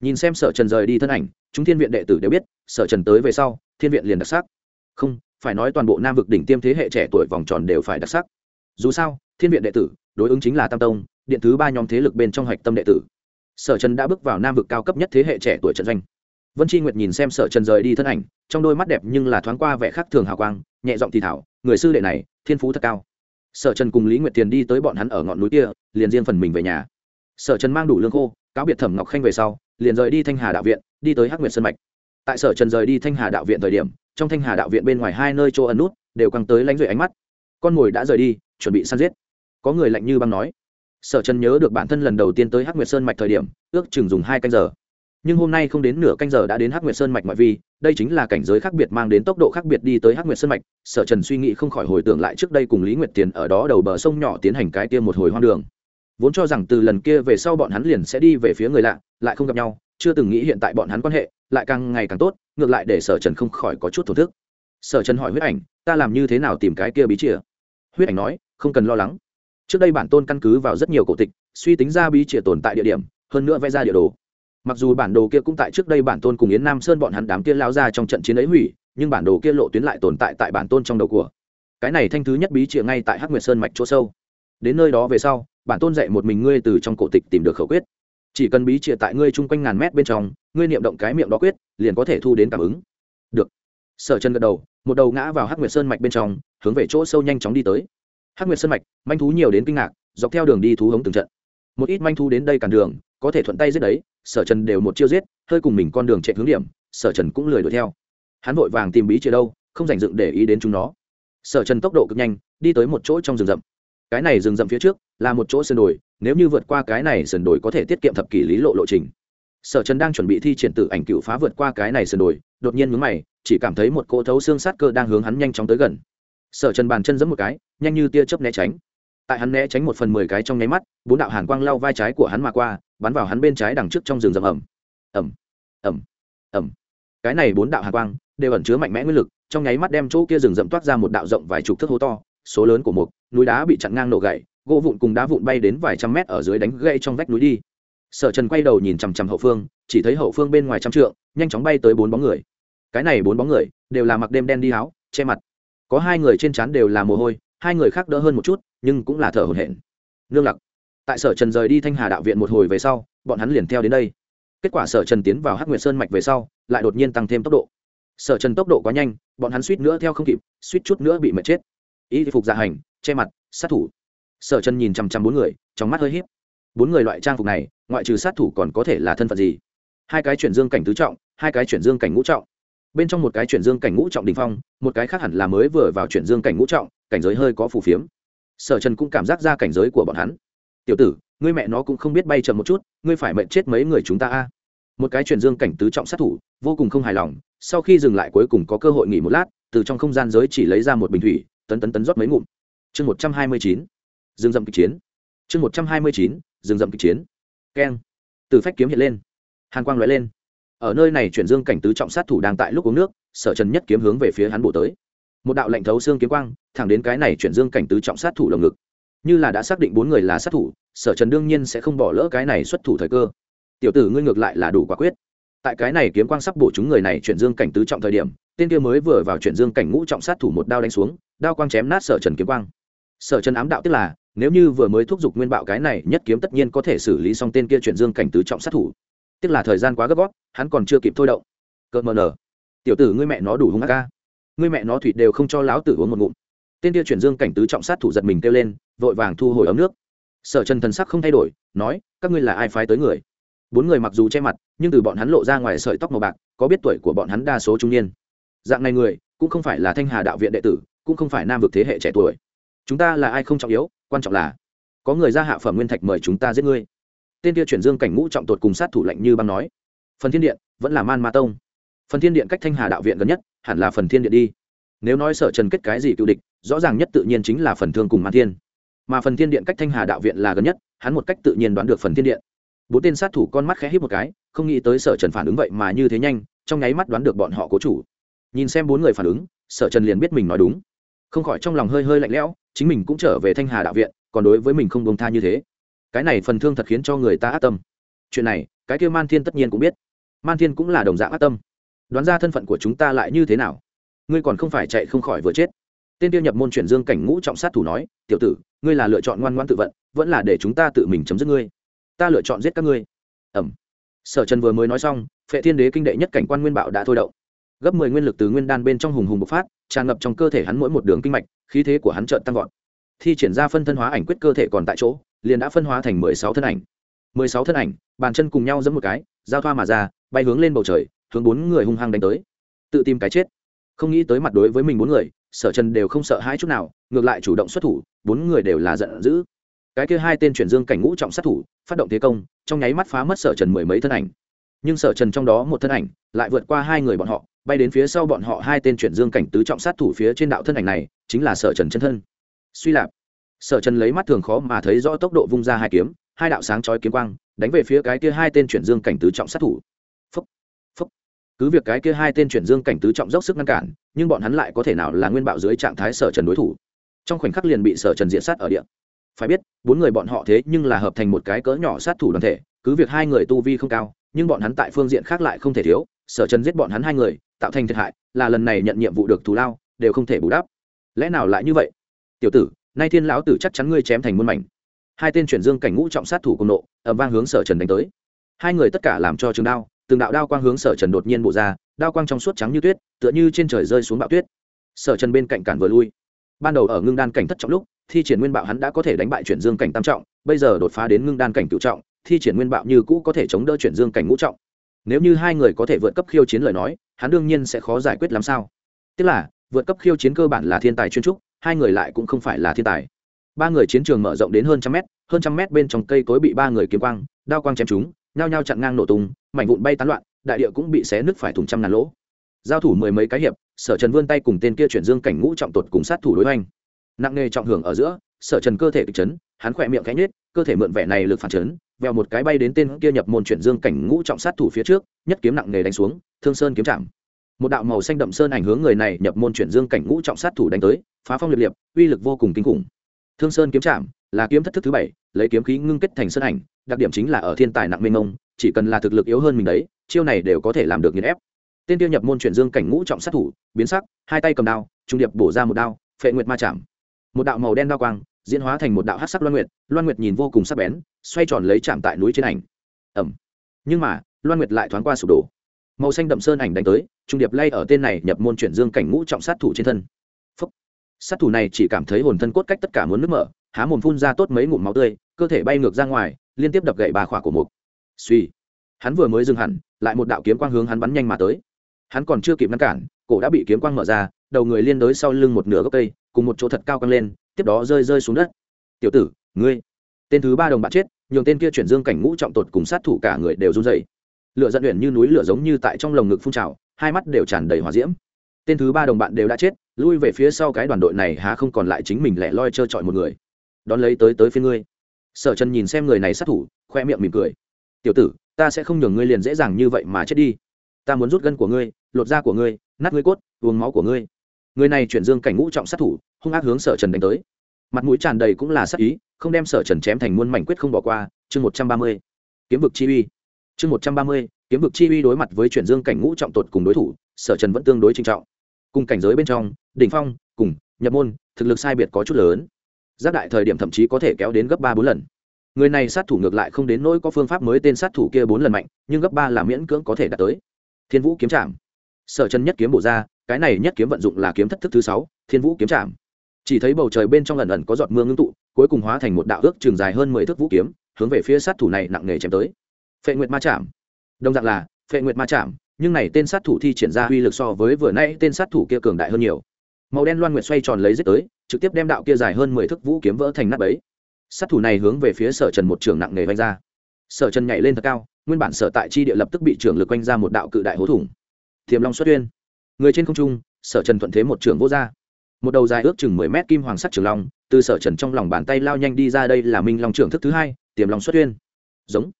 Nhìn xem sở trần rời đi thân ảnh, chúng thiên viện đệ tử đều biết, sở trần tới về sau, thiên viện liền đặc sắc. Không, phải nói toàn bộ nam vực đỉnh tiêm thế hệ trẻ tuổi vòng tròn đều phải đặc sắc. Dù sao, thiên viện đệ tử, đối ứng chính là tam tông, điện thứ ba nhóm thế lực bên trong hạch tâm đệ tử. Sở trần đã bước vào nam vực cao cấp nhất thế hệ trẻ tuổi trận doanh vân tri nguyệt nhìn xem sở trần rời đi thân ảnh, trong đôi mắt đẹp nhưng là thoáng qua vẻ khác thường hào quang, nhẹ giọng thì thảo, người sư đệ này, thiên phú thật cao. Sở trần cùng lý nguyệt tiền đi tới bọn hắn ở ngọn núi kia, liền riêng phần mình về nhà. Sở trần mang đủ lương khô, cáo biệt thẩm ngọc khanh về sau, liền rời đi thanh hà đạo viện, đi tới hắc nguyệt sân mạch. Tại sở trần rời đi thanh hà đạo viện thời điểm, trong thanh hà đạo viện bên ngoài hai nơi chỗ ẩn nút đều căng tới lánh rời ánh mắt. Con mồi đã rời đi, chuẩn bị săn giết. Có người lạnh như băng nói. Sở trần nhớ được bản thân lần đầu tiên tới hắc nguyệt sơn mạch thời điểm, ước chừng dùng hai canh giờ nhưng hôm nay không đến nửa canh giờ đã đến hắc nguyệt sơn mạch ngoại vi, đây chính là cảnh giới khác biệt mang đến tốc độ khác biệt đi tới hắc nguyệt sơn mạch. Sở trần suy nghĩ không khỏi hồi tưởng lại trước đây cùng lý nguyệt tiền ở đó đầu bờ sông nhỏ tiến hành cái tiêm một hồi hoang đường. Vốn cho rằng từ lần kia về sau bọn hắn liền sẽ đi về phía người lạ, lại không gặp nhau, chưa từng nghĩ hiện tại bọn hắn quan hệ, lại càng ngày càng tốt, ngược lại để sở trần không khỏi có chút thổ thức. Sở trần hỏi huyết ảnh, ta làm như thế nào tìm cái kia bí chìa? Huyết ảnh nói, không cần lo lắng. Trước đây bản tôn căn cứ vào rất nhiều cổ tịch, suy tính ra bí chìa tồn tại địa điểm, hơn nữa vẽ ra địa đồ mặc dù bản đồ kia cũng tại trước đây bản tôn cùng yến nam sơn bọn hắn đám kia lao ra trong trận chiến ấy hủy, nhưng bản đồ kia lộ tuyến lại tồn tại tại bản tôn trong đầu của. Cái này thanh thứ nhất bí chìa ngay tại hắc nguyệt sơn mạch chỗ sâu. Đến nơi đó về sau, bản tôn dạy một mình ngươi từ trong cổ tịch tìm được khẩu quyết. Chỉ cần bí chìa tại ngươi chung quanh ngàn mét bên trong, ngươi niệm động cái miệng đó quyết, liền có thể thu đến cảm ứng. Được. Sở chân gật đầu, một đầu ngã vào hắc nguyệt sơn mạch bên trong, hướng về chỗ sâu nhanh chóng đi tới. Hắc nguyệt sơn mạch, manh thú nhiều đến kinh ngạc, dọc theo đường đi thú hống từng trận. Một ít manh thú đến đây cản đường có thể thuận tay giết đấy, sở trần đều một chiêu giết, hơi cùng mình con đường chạy hướng điểm, sở trần cũng lười đuổi theo. Hắn vội vàng tìm bí chìa đâu, không dành dựng để ý đến chúng nó. Sở trần tốc độ cực nhanh, đi tới một chỗ trong rừng rậm. Cái này rừng rậm phía trước, là một chỗ sườn đồi, nếu như vượt qua cái này sườn đồi có thể tiết kiệm thập kỷ lý lộ lộ trình. Sở trần đang chuẩn bị thi triển tử ảnh cựu phá vượt qua cái này sườn đồi, đột nhiên mướn mày, chỉ cảm thấy một cỗ thấu xương sát cơ đang hướng hắn nhanh chóng tới gần. Sở trần bàn chân giẫm một cái, nhanh như tia chớp né tránh. Tại hắn né tránh một phần mười cái trong nháy mắt, bốn đạo hàn quang lao vai trái của hắn mà qua bắn vào hắn bên trái đằng trước trong rừng rậm ẩm. Ẩm ẩm ẩm. Cái này bốn đạo hạ quang đều ẩn chứa mạnh mẽ nguyên lực, trong nháy mắt đem chỗ kia rừng rậm toát ra một đạo rộng vài chục thước hố to, số lớn của một, núi đá bị chặn ngang nổ gậy gỗ vụn cùng đá vụn bay đến vài trăm mét ở dưới đánh gãy trong vách núi đi. Sở trần quay đầu nhìn chằm chằm hậu phương, chỉ thấy hậu phương bên ngoài trăm trượng, nhanh chóng bay tới bốn bóng người. Cái này bốn bóng người đều là mặc đêm đen đi áo, che mặt. Có hai người trên trán đều là mồ hôi, hai người khác đỡ hơn một chút, nhưng cũng là thở hổn hển. Nương lặc tại sở trần rời đi thanh hà đạo viện một hồi về sau, bọn hắn liền theo đến đây. Kết quả sở trần tiến vào hắc nguyệt sơn mạch về sau, lại đột nhiên tăng thêm tốc độ. Sở trần tốc độ quá nhanh, bọn hắn suýt nữa theo không kịp, suýt chút nữa bị mệt chết. Y phục dạ hành, che mặt, sát thủ. Sở trần nhìn chằm chằm bốn người, trong mắt hơi h p bốn người loại trang phục này, ngoại trừ sát thủ còn có thể là thân phận gì? Hai cái chuyển dương cảnh tứ trọng, hai cái chuyển dương cảnh ngũ trọng. Bên trong một cái chuyển dương cảnh ngũ trọng đình phong, một cái khác hẳn là mới vừa vào chuyển dương cảnh ngũ trọng, cảnh giới hơi có phù phiếm. Sở trần cũng cảm giác ra cảnh giới của bọn hắn tiểu tử, ngươi mẹ nó cũng không biết bay chậm một chút, ngươi phải mệnh chết mấy người chúng ta a. Một cái chuyển dương cảnh tứ trọng sát thủ, vô cùng không hài lòng, sau khi dừng lại cuối cùng có cơ hội nghỉ một lát, từ trong không gian giới chỉ lấy ra một bình thủy, tấn tấn tấn rót mấy ngụm. Chương một trăm hai mươi chín, dương dậm kịch chiến. Chương một trăm hai mươi chín, dương dậm kịch chiến. Keng. Từ phách kiếm hiện lên. Hàn quang l lên. Ở nơi này chuyển dương cảnh tứ trọng sát thủ đang tại lúc uống nước, sở trần nhất kiếm hướng về phía hắn bộ tới. Một đạo lệnh thấu xương kiếm quang, thẳng đến cái này chuyển dương cảnh tứ trọng sát thủ lồng ngực như là đã xác định bốn người là sát thủ, sở trần đương nhiên sẽ không bỏ lỡ cái này xuất thủ thời cơ. Tiểu tử ngươi ngược lại là đủ quả quyết. Tại cái này kiếm quang sắp bổ chúng người này chuyển dương cảnh tứ trọng thời điểm, tên kia mới vừa vào chuyển dương cảnh ngũ trọng sát thủ một đao đánh xuống, đao quang chém nát sở trần kiếm quang. Sở trần ám đạo tức là, nếu như vừa mới thúc giục nguyên bạo cái này, nhất kiếm tất nhiên có thể xử lý xong tên kia chuyển dương cảnh tứ trọng sát thủ. Tức là thời gian quá gấp gáp, hắn còn chưa kịp thôi động. Cợt mờ nở. Tiểu tử ngươi mẹ nó đủ hung ác ca ngươi mẹ nó thủy đều không cho lão tử uống một ngụm tên kia chuyển dương cảnh tứ trọng sát thủ giật mình kêu lên, vội vàng thu hồi ấm nước. Sở trần thần sắc không thay đổi, nói, các ngươi là ai phái tới người? Bốn người mặc dù che mặt, nhưng từ bọn hắn lộ ra ngoài sợi tóc màu bạc, có biết tuổi của bọn hắn đa số trung niên. Dạng này người, cũng không phải là thanh hà đạo viện đệ tử, cũng không phải nam vực thế hệ trẻ tuổi. Chúng ta là ai không trọng yếu, quan trọng là, có người ra hạ phẩm nguyên thạch mời chúng ta giết ngươi. Tên kia chuyển dương cảnh ngũ trọng tột cùng sát thủ lạnh như băng nói, phần thiên điện vẫn là man ma tông. Phần thiên điện cách thanh hà đạo viện gần nhất, hẳn là phần thiên điện đi nếu nói sở trần kết cái gì cựu địch, rõ ràng nhất tự nhiên chính là phần thương cùng man thiên. Mà phần thiên điện cách thanh hà đạo viện là gần nhất, hắn một cách tự nhiên đoán được phần thiên điện. Bốn tên sát thủ con mắt khẽ hít một cái, không nghĩ tới sở trần phản ứng vậy mà như thế nhanh, trong nháy mắt đoán được bọn họ cố chủ. Nhìn xem bốn người phản ứng, sở trần liền biết mình nói đúng. Không khỏi trong lòng hơi hơi lạnh lẽo, chính mình cũng trở về thanh hà đạo viện, còn đối với mình không bông tha như thế. Cái này phần thương thật khiến cho người ta ác tâm. Chuyện này, cái kêu man thiên tất nhiên cũng biết. Man thiên cũng là đồng dạng ác tâm. Đoán ra thân phận của chúng ta lại như thế nào? Ngươi còn không phải chạy không khỏi vừa chết. Tên tiêu nhập môn chuyển dương cảnh ngũ trọng sát thủ nói, tiểu tử, ngươi là lựa chọn ngoan ngoan tự vận, vẫn là để chúng ta tự mình chấm dứt ngươi. Ta lựa chọn giết các ngươi. Ẩm sở trần vừa mới nói xong, phệ thiên đế kinh đệ nhất cảnh quan nguyên bạo đã thôi động. Gấp mười nguyên lực từ nguyên đan bên trong hùng hùng bộc phát, tràn ngập trong cơ thể hắn mỗi một đường kinh mạch, khí thế của hắn trợn tăng vọt. Thi triển ra phân thân hóa ảnh quyết cơ thể còn tại chỗ, liền đã phân hóa thành mười sáu thân ảnh. Mười sáu thân ảnh, bàn chân cùng nhau giẫm một cái, giao thoa mà ra, bay hướng lên bầu trời, hướng bốn người hung hăng đánh tới. Tự tìm cái chết không nghĩ tới mặt đối với mình bốn người, sở trần đều không sợ hai chút nào, ngược lại chủ động xuất thủ, bốn người đều là giận dữ. Cái kia hai tên chuyển dương cảnh ngũ trọng sát thủ, phát động thế công, trong nháy mắt phá mất sở trần mười mấy thân ảnh. Nhưng sở trần trong đó một thân ảnh, lại vượt qua hai người bọn họ, bay đến phía sau bọn họ hai tên chuyển dương cảnh tứ trọng sát thủ phía trên đạo thân ảnh này, chính là sở trần chân thân. Suy lạp. Sở trần lấy mắt thường khó mà thấy rõ tốc độ vung ra hai kiếm, hai đạo sáng chói kiếm quang, đánh về phía cái kia hai tên chuyển dương cảnh tứ trọng sát thủ cứ việc cái kia hai tên chuyển dương cảnh tứ trọng dốc sức ngăn cản, nhưng bọn hắn lại có thể nào là nguyên bạo dưới trạng thái sở trần đối thủ? Trong khoảnh khắc liền bị sở trần diện sát ở địa. Phải biết, bốn người bọn họ thế nhưng là hợp thành một cái cỡ nhỏ sát thủ đoàn thể, cứ việc hai người tu vi không cao, nhưng bọn hắn tại phương diện khác lại không thể thiếu. Sở trần giết bọn hắn hai người, tạo thành thiệt hại, là lần này nhận nhiệm vụ được thù lao, đều không thể bù đắp. Lẽ nào lại như vậy? Tiểu tử, nay thiên lão tử chắc chắn ngươi chém thành muôn mảnh. Hai tên chuyển dương cảnh ngũ trọng sát thủ cùng nộ ẩm vang hướng sở trần đánh tới. Hai người tất cả làm cho trường đao từng đạo đao quang hướng sở trần đột nhiên bộ ra, đao quang trong suốt trắng như tuyết, tựa như trên trời rơi xuống bạo tuyết. Sở trần bên cạnh cản vừa lui. Ban đầu ở ngưng đan cảnh thất trọng lúc, thi triển nguyên bạo hắn đã có thể đánh bại chuyển dương cảnh tam trọng, bây giờ đột phá đến ngưng đan cảnh cựu trọng, thi triển nguyên bạo như cũ có thể chống đỡ chuyển dương cảnh ngũ trọng. Nếu như hai người có thể vượt cấp khiêu chiến lời nói, hắn đương nhiên sẽ khó giải quyết làm sao. Tức là, vượt cấp khiêu chiến cơ bản là thiên tài chuyên trúc, hai người lại cũng không phải là thiên tài. Ba người chiến trường mở rộng đến hơn trăm mét, hơn trăm mét bên trong cây cối bị ba người kiếm quang, đao quang chém chúng nhao nhao chặn ngang nổ tung, mảnh vụn bay tán loạn, đại địa cũng bị xé nứt phải thùng trăm ngàn lỗ. Giao thủ mười mấy cái hiệp, sở trần vươn tay cùng tên kia chuyển dương cảnh ngũ trọng tột cùng sát thủ đối hoành. Nặng nề trọng hưởng ở giữa, sở trần cơ thể kịch chấn, hắn khỏe miệng cánh nết cơ thể mượn vẻ này lực phản chấn, vèo một cái bay đến tên kia nhập môn chuyển dương cảnh ngũ trọng sát thủ phía trước, nhất kiếm nặng nề đánh xuống, thương sơn kiếm chạm. Một đạo màu xanh đậm sơn ảnh hướng người này nhập môn chuyển dương cảnh ngũ trọng sát thủ đánh tới, phá phong liệt liệt, uy lực vô cùng kinh khủng. Thương sơn kiếm chạm là kiếm thất thức thứ bảy, lấy kiếm khí ngưng kết thành sân ảnh, đặc điểm chính là ở thiên tài nặng mênh mông, chỉ cần là thực lực yếu hơn mình đấy, chiêu này đều có thể làm được nghiền ép. Tên tiêu nhập môn chuyển dương cảnh ngũ trọng sát thủ, biến sắc, hai tay cầm đao, trung điệp bổ ra một đao, phệ nguyệt ma chạm. Một đạo màu đen đao quang, diễn hóa thành một đạo hát sắc loan nguyệt loan nguyệt nhìn vô cùng sắc bén, xoay tròn lấy chạm tại núi trên ảnh. Ẩm nhưng mà, loan nguyệt lại thoáng qua sụp đổ. Màu xanh đậm sơn ảnh đánh tới, trung điệp lay ở tên này nhập môn chuyển dương cảnh ngũ trọng sát thủ trên thân. Phúc. sát thủ này chỉ cảm thấy hồn thân cốt cách tất cả muốn nước mở há mồm phun ra tốt mấy ngụm máu tươi, cơ thể bay ngược ra ngoài, liên tiếp đập gậy bà khỏa của mục. Suy, hắn vừa mới dừng hẳn, lại một đạo kiếm quang hướng hắn bắn nhanh mà tới. Hắn còn chưa kịp ngăn cản, cổ đã bị kiếm quang mở ra, đầu người liên đối sau lưng một nửa gốc cây, cùng một chỗ thật cao căng lên, tiếp đó rơi rơi xuống đất. Tiểu tử, ngươi, tên thứ ba đồng bạn chết, nhường tên kia chuyển dương cảnh ngũ trọng tột cùng sát thủ cả người đều run dày lửa dẫn luyện như núi lửa giống như tại trong lồng ngực phun trào, hai mắt đều tràn đầy hỏa diễm. Tên thứ ba đồng bạn đều đã chết, lui về phía sau cái đoàn đội này há không còn lại chính mình lẻ loi trơ trọi một người đón lấy tới tới phía ngươi. Sở trần nhìn xem người này sát thủ, khoe miệng mỉm cười. Tiểu tử, ta sẽ không nhường ngươi liền dễ dàng như vậy mà chết đi. Ta muốn rút gân của ngươi, lột da của ngươi, nát ngươi cốt, uống máu của ngươi. Người này chuyển dương cảnh ngũ trọng sát thủ, hung ác hướng sở trần đánh tới. Mặt mũi tràn đầy cũng là sát ý, không đem sở trần chém thành muôn mảnh quyết không bỏ qua. Chương một trăm ba mươi, kiếm vực chi uy. Chương một trăm ba mươi, kiếm vực chi uy đối mặt với chuyển dương cảnh ngũ trọng tột cùng đối thủ, sở trần vẫn tương đối trinh trọng. Cùng cảnh giới bên trong, đỉnh phong, cùng, nhập môn, thực lực sai biệt có chút lớn giác đại thời điểm thậm chí có thể kéo đến gấp ba bốn lần. Người này sát thủ ngược lại không đến nỗi có phương pháp mới tên sát thủ kia bốn lần mạnh, nhưng gấp ba là miễn cưỡng có thể đạt tới. Thiên vũ kiếm trạm sở chân nhất kiếm bổ ra, cái này nhất kiếm vận dụng là kiếm thất thức thứ sáu, thiên vũ kiếm trạm chỉ thấy bầu trời bên trong lần ẩn có giọt mưa ngưng tụ, cuối cùng hóa thành một đạo ước trường dài hơn mười thước vũ kiếm, hướng về phía sát thủ này nặng nề chém tới. Phệ nguyệt ma chạm đồng dạng là, phệ nguyệt ma chạm nhưng này tên sát thủ thi triển ra uy lực so với vừa nay tên sát thủ kia cường đại hơn nhiều màu đen loan nguyệt xoay tròn lấy giết tới, trực tiếp đem đạo kia dài hơn mười thước vũ kiếm vỡ thành nát ấy sát thủ này hướng về phía sở trần một trường nặng nề vanh ra. Sở trần nhảy lên thật cao, nguyên bản sở tại chi địa lập tức bị trưởng lực quanh ra một đạo cự đại hố thủng. Thiềm long xuất uyên người trên không trung, sở trần thuận thế một trường vô r một đầu dài ước chừng mười mét kim hoàng sắc trường long, từ sở trần trong lòng bàn tay lao nhanh đi ra đây là minh long trưởng thức thứ hai, tiềm long xuất uyên giống.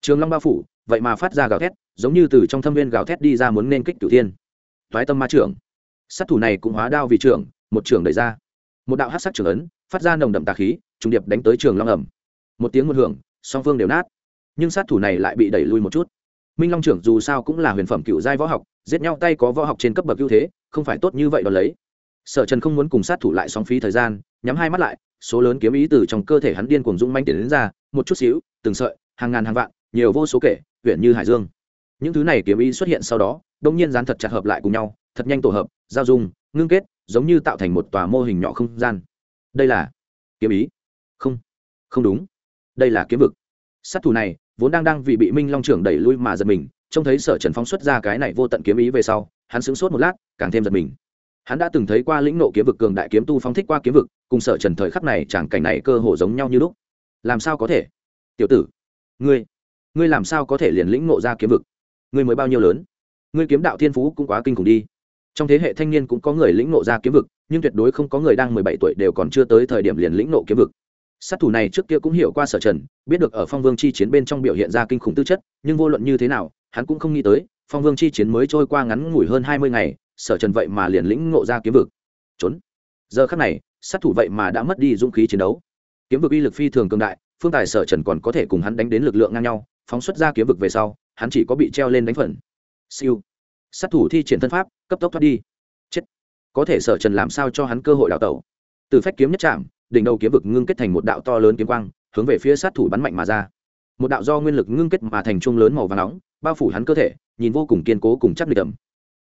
Trường long bao phủ, vậy mà phát ra gào thét, giống như từ trong thâm viên gào thét đi ra muốn nên kích cửu thiên. Thoái tâm ma trưởng sát thủ này cũng hóa đao vì trưởng, một trưởng đẩy ra. Một đạo hát sắc trưởng ấn, phát ra nồng đậm tà khí, trùng điệp đánh tới trường long ẩm. Một tiếng một hưởng, song phương đều nát. Nhưng sát thủ này lại bị đẩy lui một chút. Minh long trưởng dù sao cũng là huyền phẩm cựu giai võ học, giết nhau tay có võ học trên cấp bậc ưu thế, không phải tốt như vậy đón lấy. Sở trần không muốn cùng sát thủ lại sóng phí thời gian, nhắm hai mắt lại, số lớn kiếm ý từ trong cơ thể hắn điên cuồng dũng manh tiền đến ra, một chút xíu, từng sợi, hàng ngàn hàng vạn, nhiều vô số kể, huyện như hải dương. Những thứ này kiếm ý xuất hiện sau đó đông nhiên dán thật chặt hợp lại cùng nhau, thật nhanh tổ hợp giao dung, ngưng kết, giống như tạo thành một tòa mô hình nhỏ không gian. Đây là kiếm ý. Không không đúng. Đây là kiếm vực. Sát thủ này, vốn đang đang vì bị minh long trưởng đẩy lui mà giật mình, trông thấy sở trần phóng xuất ra cái này vô tận kiếm ý về sau, hắn sững sốt một lát, càng thêm giật mình. Hắn đã từng thấy qua lĩnh nộ kiếm vực cường đại kiếm tu phóng thích qua kiếm vực, cùng sở trần thời khắc này chẳng cảnh này cơ hồ giống nhau như lúc. Làm sao có thể? Tiểu tử, ngươi ngươi làm sao có thể liền lĩnh nộ ra kiếm vực? Ngươi mới bao nhiêu lớn? Ngươi kiếm đạo thiên phú cũng quá kinh khủng đi trong thế hệ thanh niên cũng có người lĩnh nộ ra kiếm vực, nhưng tuyệt đối không có người đang mười bảy tuổi đều còn chưa tới thời điểm liền lĩnh nộ kiếm vực. Sát thủ này trước kia cũng hiểu qua sở trần, biết được ở phong vương chi chiến bên trong biểu hiện ra kinh khủng tư chất, nhưng vô luận như thế nào, hắn cũng không nghĩ tới, phong vương chi chiến mới trôi qua ngắn ngủi hơn hai mươi ngày, sở trần vậy mà liền lĩnh ngộ ra kiếm vực. Trốn. Giờ khắc này, sát thủ vậy mà đã mất đi dũng khí chiến đấu. Kiếm vực uy lực phi thường cường đại, phương tài sở trần còn có thể cùng hắn đánh đến lực lượng ngang nhau, phóng xuất ra kiếm vực về sau, hắn chỉ có bị treo lên đánh phần. Siêu. Sát thủ thi triển thân pháp cấp tốc thoát đi. Chết. Có thể sở trần làm sao cho hắn cơ hội đào tẩu. Từ phách kiếm nhất chạm đỉnh đầu kiếm vực ngưng kết thành một đạo to lớn kiếm quang, hướng về phía sát thủ bắn mạnh mà ra. Một đạo do nguyên lực ngưng kết mà thành trung lớn màu và nóng, bao phủ hắn cơ thể, nhìn vô cùng kiên cố cùng chắc lịch tầm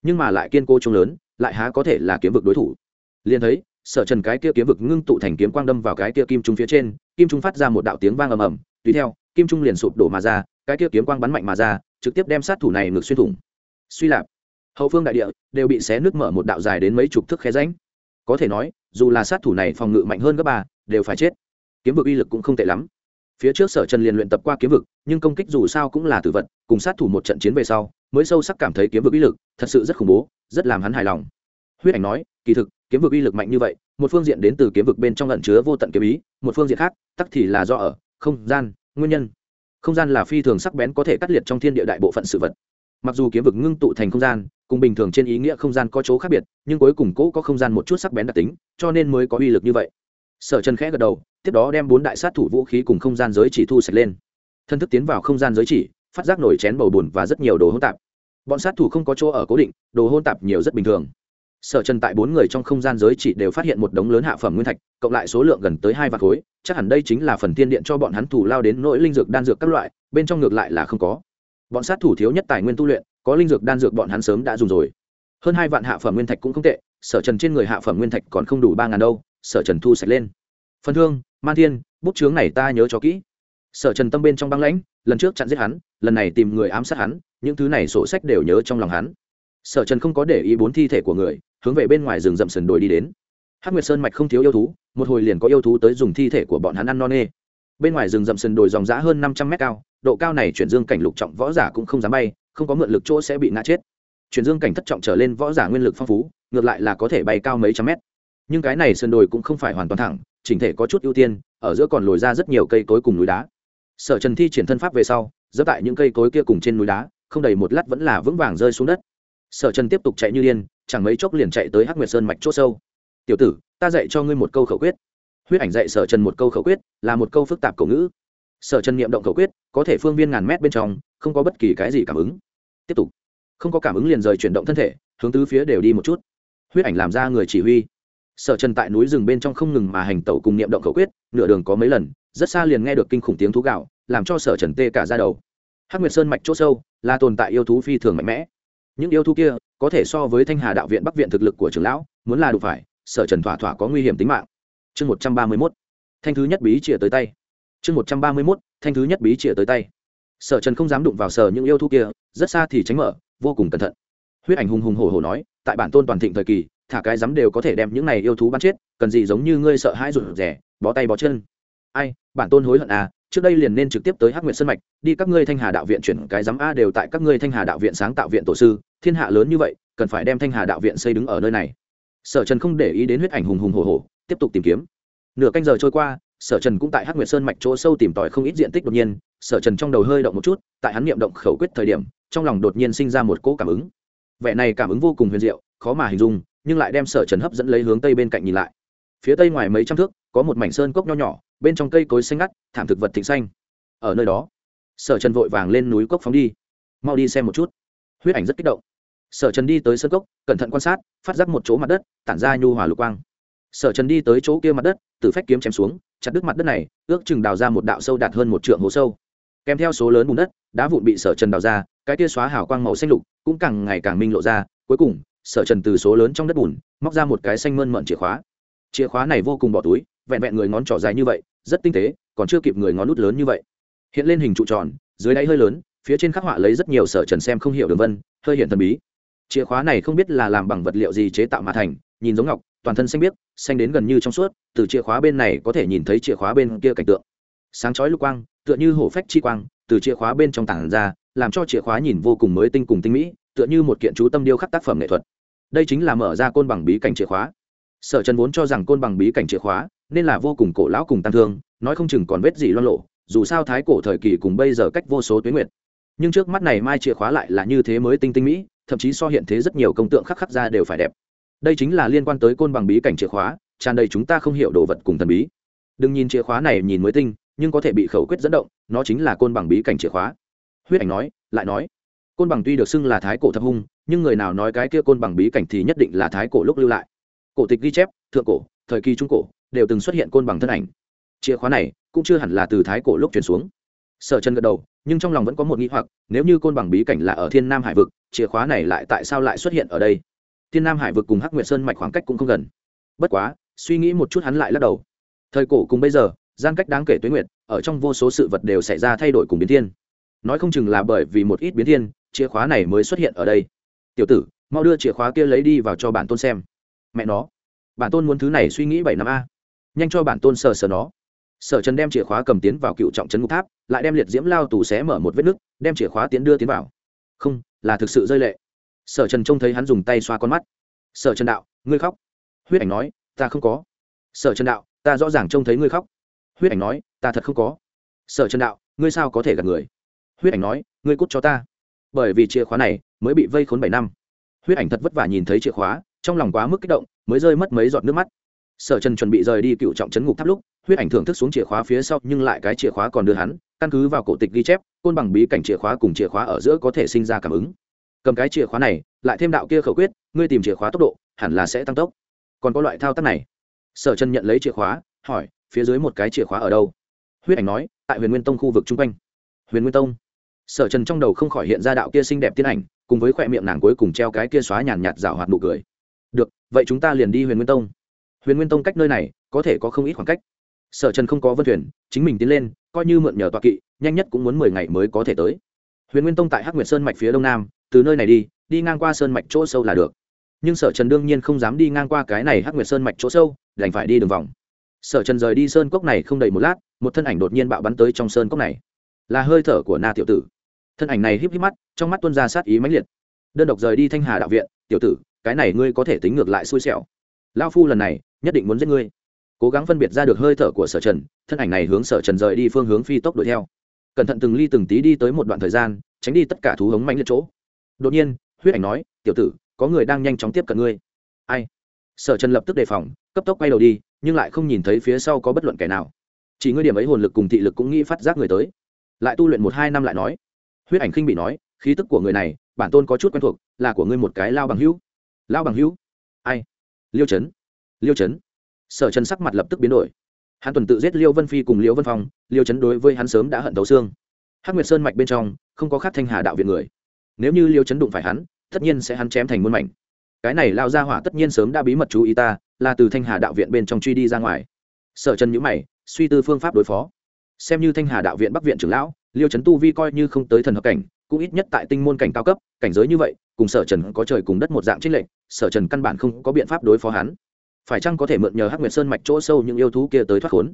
nhưng mà lại kiên cố trung lớn, lại há có thể là kiếm vực đối thủ. Liền thấy, sở trần cái kia kiếm vực ngưng tụ thành kiếm quang đâm vào cái kia kim trung phía trên, kim trung phát ra một đạo tiếng vang ầm ầm, tùy theo, kim trung liền sụp đổ mà ra, cái kia kiếm quang bắn mạnh mà ra, trực tiếp đem sát thủ này ngược xuyên thủng. Suy lạp hậu phương đại địa đều bị xé nước mở một đạo dài đến mấy chục thước khe ránh có thể nói, dù là sát thủ này phòng ngự mạnh hơn các ba, đều phải chết. Kiếm vực uy lực cũng không tệ lắm. Phía trước sở trần liền luyện tập qua kiếm vực, nhưng công kích dù sao cũng là tử vật, cùng sát thủ một trận chiến về sau, mới sâu sắc cảm thấy kiếm vực uy lực thật sự rất khủng bố, rất làm hắn hài lòng. Huyết ảnh nói, kỳ thực, kiếm vực uy lực mạnh như vậy, một phương diện đến từ kiếm vực bên trong lẩn chứa vô tận kiếm ý, một phương diện khác, tắc thì là do ở, không gian, nguyên nhân. Không gian là phi thường sắc bén có thể cắt liệt trong thiên địa đại bộ phận sự vật mặc dù kiếm vực ngưng tụ thành không gian, cùng bình thường trên ý nghĩa không gian có chỗ khác biệt, nhưng cuối cùng cỗ có không gian một chút sắc bén đặc tính, cho nên mới có uy lực như vậy. Sở trần khẽ gật đầu, tiếp đó đem bốn đại sát thủ vũ khí cùng không gian giới chỉ thu sạch lên. Thân thức tiến vào không gian giới chỉ, phát giác nổi chén bầu bùn và rất nhiều đồ hỗn tạp. Bọn sát thủ không có chỗ ở cố định, đồ hỗn tạp nhiều rất bình thường. Sở trần tại bốn người trong không gian giới chỉ đều phát hiện một đống lớn hạ phẩm nguyên thạch, cộng lại số lượng gần tới hai vạn khối, chắc hẳn đây chính là phần tiên điện cho bọn hắn thủ lao đến nỗi linh dược, đan dược các loại, bên trong ngược lại là không có bọn sát thủ thiếu nhất tài nguyên tu luyện, có linh dược đan dược bọn hắn sớm đã dùng rồi. Hơn hai vạn hạ phẩm nguyên thạch cũng không tệ, sở trần trên người hạ phẩm nguyên thạch còn không đủ ba ngàn đâu, sở trần thu sạch lên. Phần thương, man thiên, bút chướng này ta nhớ cho kỹ. Sở trần tâm bên trong băng lãnh, lần trước chặn giết hắn, lần này tìm người ám sát hắn, những thứ này sổ sách đều nhớ trong lòng hắn. Sở trần không có để ý bốn thi thể của người, hướng về bên ngoài rừng rậm sườn đồi đi đến. Hắc nguyệt sơn mạch không thiếu yêu thú, một hồi liền có yêu thú tới dùng thi thể của bọn hắn ăn no nê bên ngoài rừng rậm sườn đồi dòng giã hơn năm trăm mét cao, độ cao này chuyển dương cảnh lục trọng võ giả cũng không dám bay, không có mượn lực chỗ sẽ bị ngã chết. Chuyển dương cảnh thất trọng trở lên võ giả nguyên lực phong phú, ngược lại là có thể bay cao mấy trăm mét. Nhưng cái này sườn đồi cũng không phải hoàn toàn thẳng, chỉnh thể có chút ưu tiên, ở giữa còn lồi ra rất nhiều cây cối cùng núi đá. Sở trần thi triển thân pháp về sau dẫm tại những cây cối kia cùng trên núi đá, không đầy một lát vẫn là vững vàng rơi xuống đất. Sở trần tiếp tục chạy như điên, chẳng mấy chốc liền chạy tới hắc nguyệt sơn mạch c h ỗ sâu. Tiểu tử, ta dạy cho ngươi một câu khẩu quyết huyết ảnh dạy sở trần một câu khẩu quyết, là một câu phức tạp cổ ngữ. Sở trần niệm động khẩu quyết, có thể phương viên ngàn mét bên trong, không có bất kỳ cái gì cảm ứng. Tiếp tục. Không có cảm ứng liền rời chuyển động thân thể, hướng tứ phía đều đi một chút. Huyết ảnh làm ra người chỉ huy. Sở trần tại núi rừng bên trong không ngừng mà hành tẩu cùng niệm động khẩu quyết, nửa đường có mấy lần, rất xa liền nghe được kinh khủng tiếng thú gạo, làm cho sở trần tê cả ra đầu. Hắc nguyệt sơn mạch chỗ sâu, là tồn tại yêu thú phi thường mạnh mẽ. Những yêu thú kia, có thể so với thanh hà đạo viện bắc viện thực lực của trưởng lão, muốn là đủ phải, sở trần thỏa thỏa có nguy hiểm tính mạng chương một trăm ba mươi mốt. Thanh thứ nhất bí chĩa tới tay. Chương một trăm ba mươi mốt, thanh thứ nhất bí chĩa tới tay. Sở trần không dám đụng vào sở những yêu thú kia, rất xa thì tránh mở, vô cùng cẩn thận. Huyết ảnh hùng hùng hổ hổ nói, tại bản tôn toàn thịnh thời kỳ, thả cái dám đều có thể đem những này yêu thú bắn chết, cần gì giống như ngươi sợ hãi rụt rẻ bó tay bó chân. Ai, bản tôn hối hận à trước đây liền nên trực tiếp tới hắc nguyệt sân mạch, đi các ngươi thanh hà đạo viện chuyển cái giám a đều tại các ngươi thanh hà đạo viện sáng tạo viện tổ sư, thiên hạ lớn như vậy, cần phải đem thanh hà đạo viện xây đứng ở nơi này sở trần không để ý đến huyết ảnh hùng hùng hồ hồ tiếp tục tìm kiếm. Nửa canh giờ trôi qua, sở trần cũng tại hắc nguyệt sơn mạch chỗ sâu tìm tòi không ít diện tích đột nhiên. Sở trần trong đầu hơi động một chút, tại hắn niệm động khẩu quyết thời điểm, trong lòng đột nhiên sinh ra một cỗ cảm ứng. Vẻ này cảm ứng vô cùng huyền diệu, khó mà hình dung, nhưng lại đem sở trần hấp dẫn lấy hướng tây bên cạnh nhìn lại. Phía tây ngoài mấy trăm thước, có một mảnh sơn cốc nho nhỏ, bên trong cây cối xanh ngắt, thảm thực vật thịnh xanh. Ở nơi đó, sở trần vội vàng lên núi cốc phóng đi. Mau đi xem một chút. Huyết ảnh rất kích động sở trần đi tới sơn cốc, cẩn thận quan sát, phát giác một chỗ mặt đất, tản ra nhu hòa lục quang. Sở trần đi tới chỗ kia mặt đất, từ phách kiếm chém xuống, chặt đứt mặt đất này, ước chừng đào ra một đạo sâu đạt hơn một trượng hố sâu. Kèm theo số lớn bùn đất, đá vụn bị sở trần đào ra, cái kia xóa hào quang màu xanh lục cũng càng ngày càng minh lộ ra. Cuối cùng, sở trần từ số lớn trong đất bùn, móc ra một cái xanh mơn mận chìa khóa. Chìa khóa này vô cùng bỏ túi, vẹn vẹn người ngón trỏ dài như vậy, rất tinh tế, còn chưa kịp người ngón nút lớn như vậy. Hiện lên hình trụ tròn, dưới đáy hơi lớn, phía trên khắc họa lấy rất nhiều sở trần xem không hiểu đường vân, hơi hiện thần bí chìa khóa này không biết là làm bằng vật liệu gì chế tạo mà thành, nhìn giống ngọc, toàn thân xanh biếc, xanh đến gần như trong suốt, từ chìa khóa bên này có thể nhìn thấy chìa khóa bên kia cảnh tượng. Sáng chói lục quang, tựa như hổ phách chi quang, từ chìa khóa bên trong tảng ra, làm cho chìa khóa nhìn vô cùng mới tinh cùng tinh mỹ, tựa như một kiện chú tâm điêu khắc tác phẩm nghệ thuật. Đây chính là mở ra côn bằng bí cảnh chìa khóa. Sở trần vốn cho rằng côn bằng bí cảnh chìa khóa nên là vô cùng cổ lão cùng tăng thương, nói không chừng còn vết gì loan lộ dù sao thái cổ thời kỳ cùng bây giờ cách vô số tuyến nguyệt. Nhưng trước mắt này mai chìa khóa lại là như thế mới tinh tinh mỹ thậm chí so hiện thế rất nhiều công tượng khắc khắc ra đều phải đẹp. Đây chính là liên quan tới côn bằng bí cảnh chìa khóa, tràn đầy chúng ta không hiểu đồ vật cùng thần bí. Đừng nhìn chìa khóa này nhìn mới tinh, nhưng có thể bị khẩu quyết dẫn động, nó chính là côn bằng bí cảnh chìa khóa. Huyết ảnh nói, lại nói, côn bằng tuy được xưng là thái cổ thập hung, nhưng người nào nói cái kia côn bằng bí cảnh thì nhất định là thái cổ lúc lưu lại. Cổ tịch ghi chép, thượng cổ, thời kỳ trung cổ, đều từng xuất hiện côn bằng thân ảnh. Chìa khóa này cũng chưa hẳn là từ thái cổ lúc chuyển xuống. Sở chân gật đầu nhưng trong lòng vẫn có một nghi hoặc, nếu như côn bằng bí cảnh là ở thiên nam hải vực, chìa khóa này lại tại sao lại xuất hiện ở đây? Thiên nam hải vực cùng hắc nguyệt sơn mạch khoảng cách cũng không gần. Bất quá, suy nghĩ một chút hắn lại lắc đầu. Thời cổ cùng bây giờ, gian cách đáng kể tuế nguyệt, ở trong vô số sự vật đều xảy ra thay đổi cùng biến thiên. Nói không chừng là bởi vì một ít biến thiên, chìa khóa này mới xuất hiện ở đây. Tiểu tử, mau đưa chìa khóa kia lấy đi vào cho bản tôn xem. Mẹ nó, bản tôn muốn thứ này suy nghĩ bảy năm a. Nhanh cho bản tôn sờ sờ nó sở trần đem chìa khóa cầm tiến vào cựu trọng trấn ngục tháp, lại đem liệt diễm lao tù xé mở một vết nứt, đem chìa khóa tiến đưa tiến vào. Không, là thực sự rơi lệ. Sở trần trông thấy hắn dùng tay xoa con mắt. Sở trần đạo, ngươi khóc? Huyết ảnh nói, ta không có. Sở trần đạo, ta rõ ràng trông thấy ngươi khóc. Huyết ảnh nói, ta thật không có. Sở trần đạo, ngươi sao có thể gặp người? Huyết ảnh nói, ngươi cút cho ta. Bởi vì chìa khóa này mới bị vây khốn bảy năm. Huyết ảnh thật vất vả nhìn thấy chìa khóa, trong lòng quá mức kích động, mới rơi mất mấy giọt nước mắt. Sở trần chuẩn bị rời đi cựu trọng trấn ngục tháp lúc huyết ảnh thưởng thức xuống chìa khóa phía sau, nhưng lại cái chìa khóa còn đưa hắn, căn cứ vào cổ tịch ghi chép, côn bằng bí cảnh chìa khóa cùng chìa khóa ở giữa có thể sinh ra cảm ứng. Cầm cái chìa khóa này, lại thêm đạo kia khẩu quyết, ngươi tìm chìa khóa tốc độ, hẳn là sẽ tăng tốc. Còn có loại thao tác này. Sở trần nhận lấy chìa khóa, hỏi, phía dưới một cái chìa khóa ở đâu? Huyết ảnh nói, tại huyền nguyên tông khu vực chung quanh. Huyền nguyên tông. Sở trần trong đầu không khỏi hiện ra đạo kia xinh đẹp tiên ảnh, cùng với khoe miệng nàng cuối cùng treo cái kia xóa nhàn nhạt rào hoạt nụ cười. Được, vậy chúng ta liền đi huyền nguyên tông. Huyền nguyên tông cách nơi này, có thể có không ít khoảng cách sở trần không có vân thuyền, chính mình tiến lên, coi như mượn nhờ tọa kỵ, nhanh nhất cũng muốn mười ngày mới có thể tới. Huyền nguyên tông tại hắc nguyệt sơn mạch phía đông nam, từ nơi này đi đi ngang qua sơn mạch chỗ sâu là được. Nhưng sở trần đương nhiên không dám đi ngang qua cái này hắc nguyệt sơn mạch chỗ sâu, đành phải đi đường vòng. Sở trần rời đi sơn cốc này không đầy một lát, một thân ảnh đột nhiên bạo bắn tới trong sơn cốc này. Là hơi thở của na tiểu tử. Thân ảnh này híp híp mắt, trong mắt tuân ra sát ý mãnh liệt. Đơn độc rời đi thanh hà đạo viện, tiểu tử, cái này ngươi có thể tính ngược lại xui xẻo. Lao phu lần này, nhất định muốn giết ngươi cố gắng phân biệt ra được hơi thở của sở trần, thân ảnh này hướng sở trần rời đi phương hướng phi tốc đuổi theo. Cẩn thận từng ly từng tí đi tới một đoạn thời gian, tránh đi tất cả thú hống mãnh liệt chỗ. Đột nhiên, huyết ảnh nói, tiểu tử, có người đang nhanh chóng tiếp cận ngươi. Ai? Sở trần lập tức đề phòng, cấp tốc quay đầu đi, nhưng lại không nhìn thấy phía sau có bất luận kẻ nào. Chỉ ngươi điểm ấy hồn lực cùng thị lực cũng nghĩ phát giác người tới. Lại tu luyện một hai năm lại nói. Huyết ảnh khinh bị nói, khí tức của người này, bản tôn có chút quen thuộc, là của ngươi một cái lao bằng hữu. Lao bằng hữu? Ai? Liêu trấn liêu trấn sở trần sắc mặt lập tức biến đổi. Hắn tuần tự giết liêu vân phi cùng liêu vân phong, liêu trấn đối với hắn sớm đã hận thấu xương. Hắc nguyệt sơn mạch bên trong, không có khắc thanh hà đạo viện người. Nếu như liêu trấn đụng phải hắn, tất nhiên sẽ hắn chém thành muôn mảnh. Cái này lao ra hỏa tất nhiên sớm đã bí mật chú ý ta, là từ thanh hà đạo viện bên trong truy đi ra ngoài. Sở trần nhữ mày, suy tư phương pháp đối phó. Xem như thanh hà đạo viện bắc viện trưởng lão, liêu trấn tu vi coi như không tới thần hợp cảnh, cũng ít nhất tại tinh môn cảnh cao cấp, cảnh giới như vậy, cùng sở trần có trời cùng đất một dạng trích lệnh sở trần căn bản không có biện pháp đối phó hắn phải chăng có thể mượn nhờ hắc nguyệt sơn mạch chỗ sâu những yêu thú kia tới thoát khốn?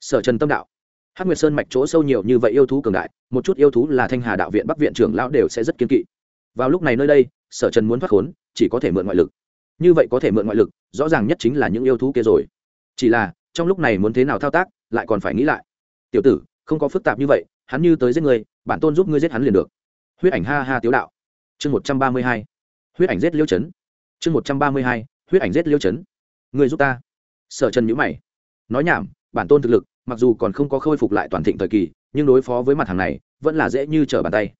Sở trần tâm đạo, hắc nguyệt sơn mạch chỗ sâu nhiều như vậy yêu thú cường đại, một chút yêu thú là thanh hà đạo viện, bắc viện trưởng lão đều sẽ rất kiên kỵ. Vào lúc này nơi đây, sở trần muốn thoát khốn, chỉ có thể mượn ngoại lực. Như vậy có thể mượn ngoại lực, rõ ràng nhất chính là những yêu thú kia rồi. Chỉ là, trong lúc này muốn thế nào thao tác, lại còn phải nghĩ lại. Tiểu tử, không có phức tạp như vậy, hắn như tới giết người, bản tôn giúp ngươi giết hắn liền được. Huyết ảnh ha ha tiếu đạo. Chương một trăm ba mươi hai. Huyết ảnh giết liêu chấn. Chương một trăm ba mươi hai. Huyết ảnh giết liêu chấn ngươi giúp ta. Sở trần nhữ mày. Nói nhảm, bản tôn thực lực, mặc dù còn không có khôi phục lại toàn thịnh thời kỳ, nhưng đối phó với mặt hàng này, vẫn là dễ như trở bàn tay.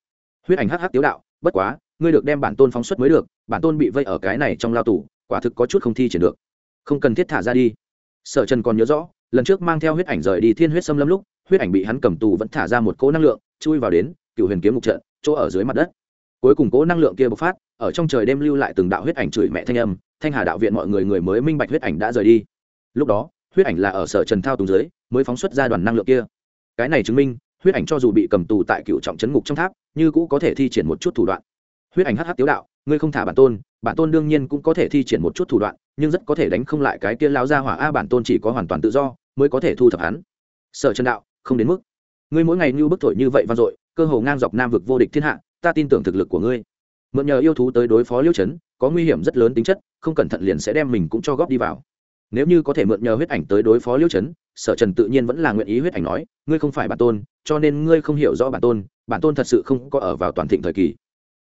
Huyết ảnh hắc hắc tiếu đạo, bất quá, ngươi được đem bản tôn phóng xuất mới được, bản tôn bị vây ở cái này trong lao tù, quả thực có chút không thi triển được. Không cần thiết thả ra đi. Sở trần còn nhớ rõ, lần trước mang theo huyết ảnh rời đi thiên huyết xâm lâm lúc, huyết ảnh bị hắn cầm tù vẫn thả ra một cỗ năng lượng, chui vào đến, cựu huyền kiếm mục trận, chỗ ở dưới mặt đất. Cuối cùng cỗ năng lượng kia bộc phát, ở trong trời đêm lưu lại từng đạo huyết ảnh chửi mẹ thanh âm thanh hà đạo viện mọi người người mới minh bạch huyết ảnh đã rời đi. Lúc đó, huyết ảnh là ở sở trần thao túng dưới, mới phóng xuất ra đoàn năng lượng kia. Cái này chứng minh, huyết ảnh cho dù bị cầm tù tại cựu trọng trấn ngục trong tháp, như cũ có thể thi triển một chút thủ đoạn. Huyết ảnh hh tiếu đạo, ngươi không thả bản tôn bản tôn đương nhiên cũng có thể thi triển một chút thủ đoạn, nhưng rất có thể đánh không lại cái kia lao ra hỏa a, bản tôn chỉ có hoàn toàn tự do, mới có thể thu thập hắn. Sở trần đạo, không đến mức. Ngươi mỗi ngày như bức thổi như vậy vang dội, cơ hồ ngang dọc nam vực vô địch thiên hạ, ta tin tưởng thực lực của ngươi. Mượn nhờ yêu thú tới đối phó liêu chấn có nguy hiểm rất lớn tính chất, không cẩn thận liền sẽ đem mình cũng cho góp đi vào. Nếu như có thể mượn nhờ huyết ảnh tới đối phó liêu chấn, sở trần tự nhiên vẫn là nguyện ý huyết ảnh nói, ngươi không phải bản tôn, cho nên ngươi không hiểu rõ bản tôn bản tôn thật sự không có ở vào toàn thịnh thời kỳ.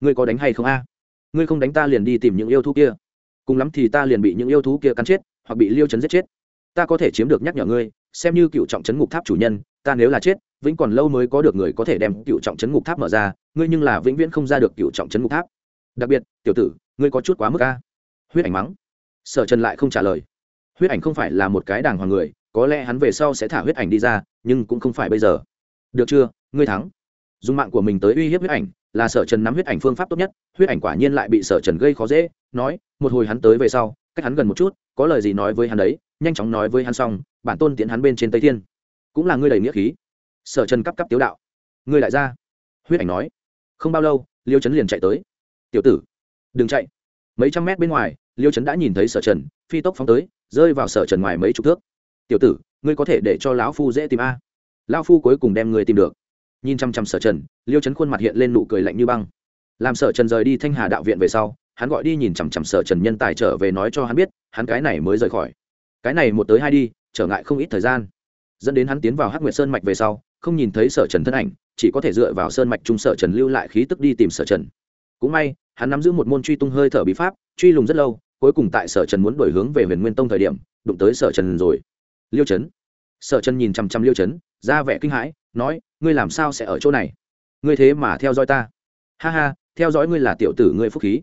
Ngươi có đánh hay không a? Ngươi không đánh ta liền đi tìm những yêu thú kia. Cùng lắm thì ta liền bị những yêu thú kia cắn chết, hoặc bị liêu chấn giết chết. Ta có thể chiếm được nhắc nhở ngươi, xem như cựu trọng chấn ngục tháp chủ nhân, ta nếu là chết, vĩnh còn lâu mới có được người có thể đem cựu trọng chấn ngục tháp mở ra, ngươi nhưng là vĩnh viễn không ra được cựu trọng chấn ngục tháp đặc biệt, tiểu tử, ngươi có chút quá mức a. Huyết ảnh mắng. Sở trần lại không trả lời. Huyết ảnh không phải là một cái đàng hoàng người, có lẽ hắn về sau sẽ thả huyết ảnh đi ra, nhưng cũng không phải bây giờ. Được chưa, ngươi thắng. Dùng mạng của mình tới uy hiếp huyết ảnh, là sở trần nắm huyết ảnh phương pháp tốt nhất, huyết ảnh quả nhiên lại bị sở trần gây khó dễ, nói, một hồi hắn tới về sau, cách hắn gần một chút, có lời gì nói với hắn đấy, nhanh chóng nói với hắn xong, bản tôn tiễn hắn bên trên tây thiên. Cũng là ngươi đầy nghĩa khí. Sở trần cắp cắp tiếu đạo. Ngươi lại ra huyết ảnh nói. Không bao lâu, liêu trấn liền chạy tới tiểu tử, đừng chạy. Mấy trăm mét bên ngoài, liêu trấn đã nhìn thấy sở trần, phi tốc phóng tới, rơi vào sở trần ngoài mấy chục thước. Tiểu tử, ngươi có thể để cho lão phu dễ tìm a? Lão phu cuối cùng đem ngươi tìm được. Nhìn chăm chăm sở trần, liêu trấn khuôn mặt hiện lên nụ cười lạnh như băng. Làm sở trần rời đi thanh hà đạo viện về sau, hắn gọi đi nhìn chằm chằm sở trần nhân tài trở về nói cho hắn biết, hắn cái này mới rời khỏi. Cái này một tới hai đi, trở ngại không ít thời gian. Dẫn đến hắn tiến vào hắc nguyệt sơn mạch về sau, không nhìn thấy sở trần thân ảnh, chỉ có thể dựa vào sơn mạch trung sở trần lưu lại khí tức đi tìm sở trần. Cũng may hắn nắm giữ một môn truy tung hơi thở bí pháp, truy lùng rất lâu, cuối cùng tại sở trần muốn đổi hướng về huyền nguyên tông thời điểm, đụng tới sở trần rồi. Liêu trấn. Sở trần nhìn chằm chằm liêu trấn, ra vẻ kinh hãi, nói, ngươi làm sao sẽ ở chỗ này? Ngươi thế mà theo dõi ta. Ha ha, theo dõi ngươi là tiểu tử ngươi phúc khí.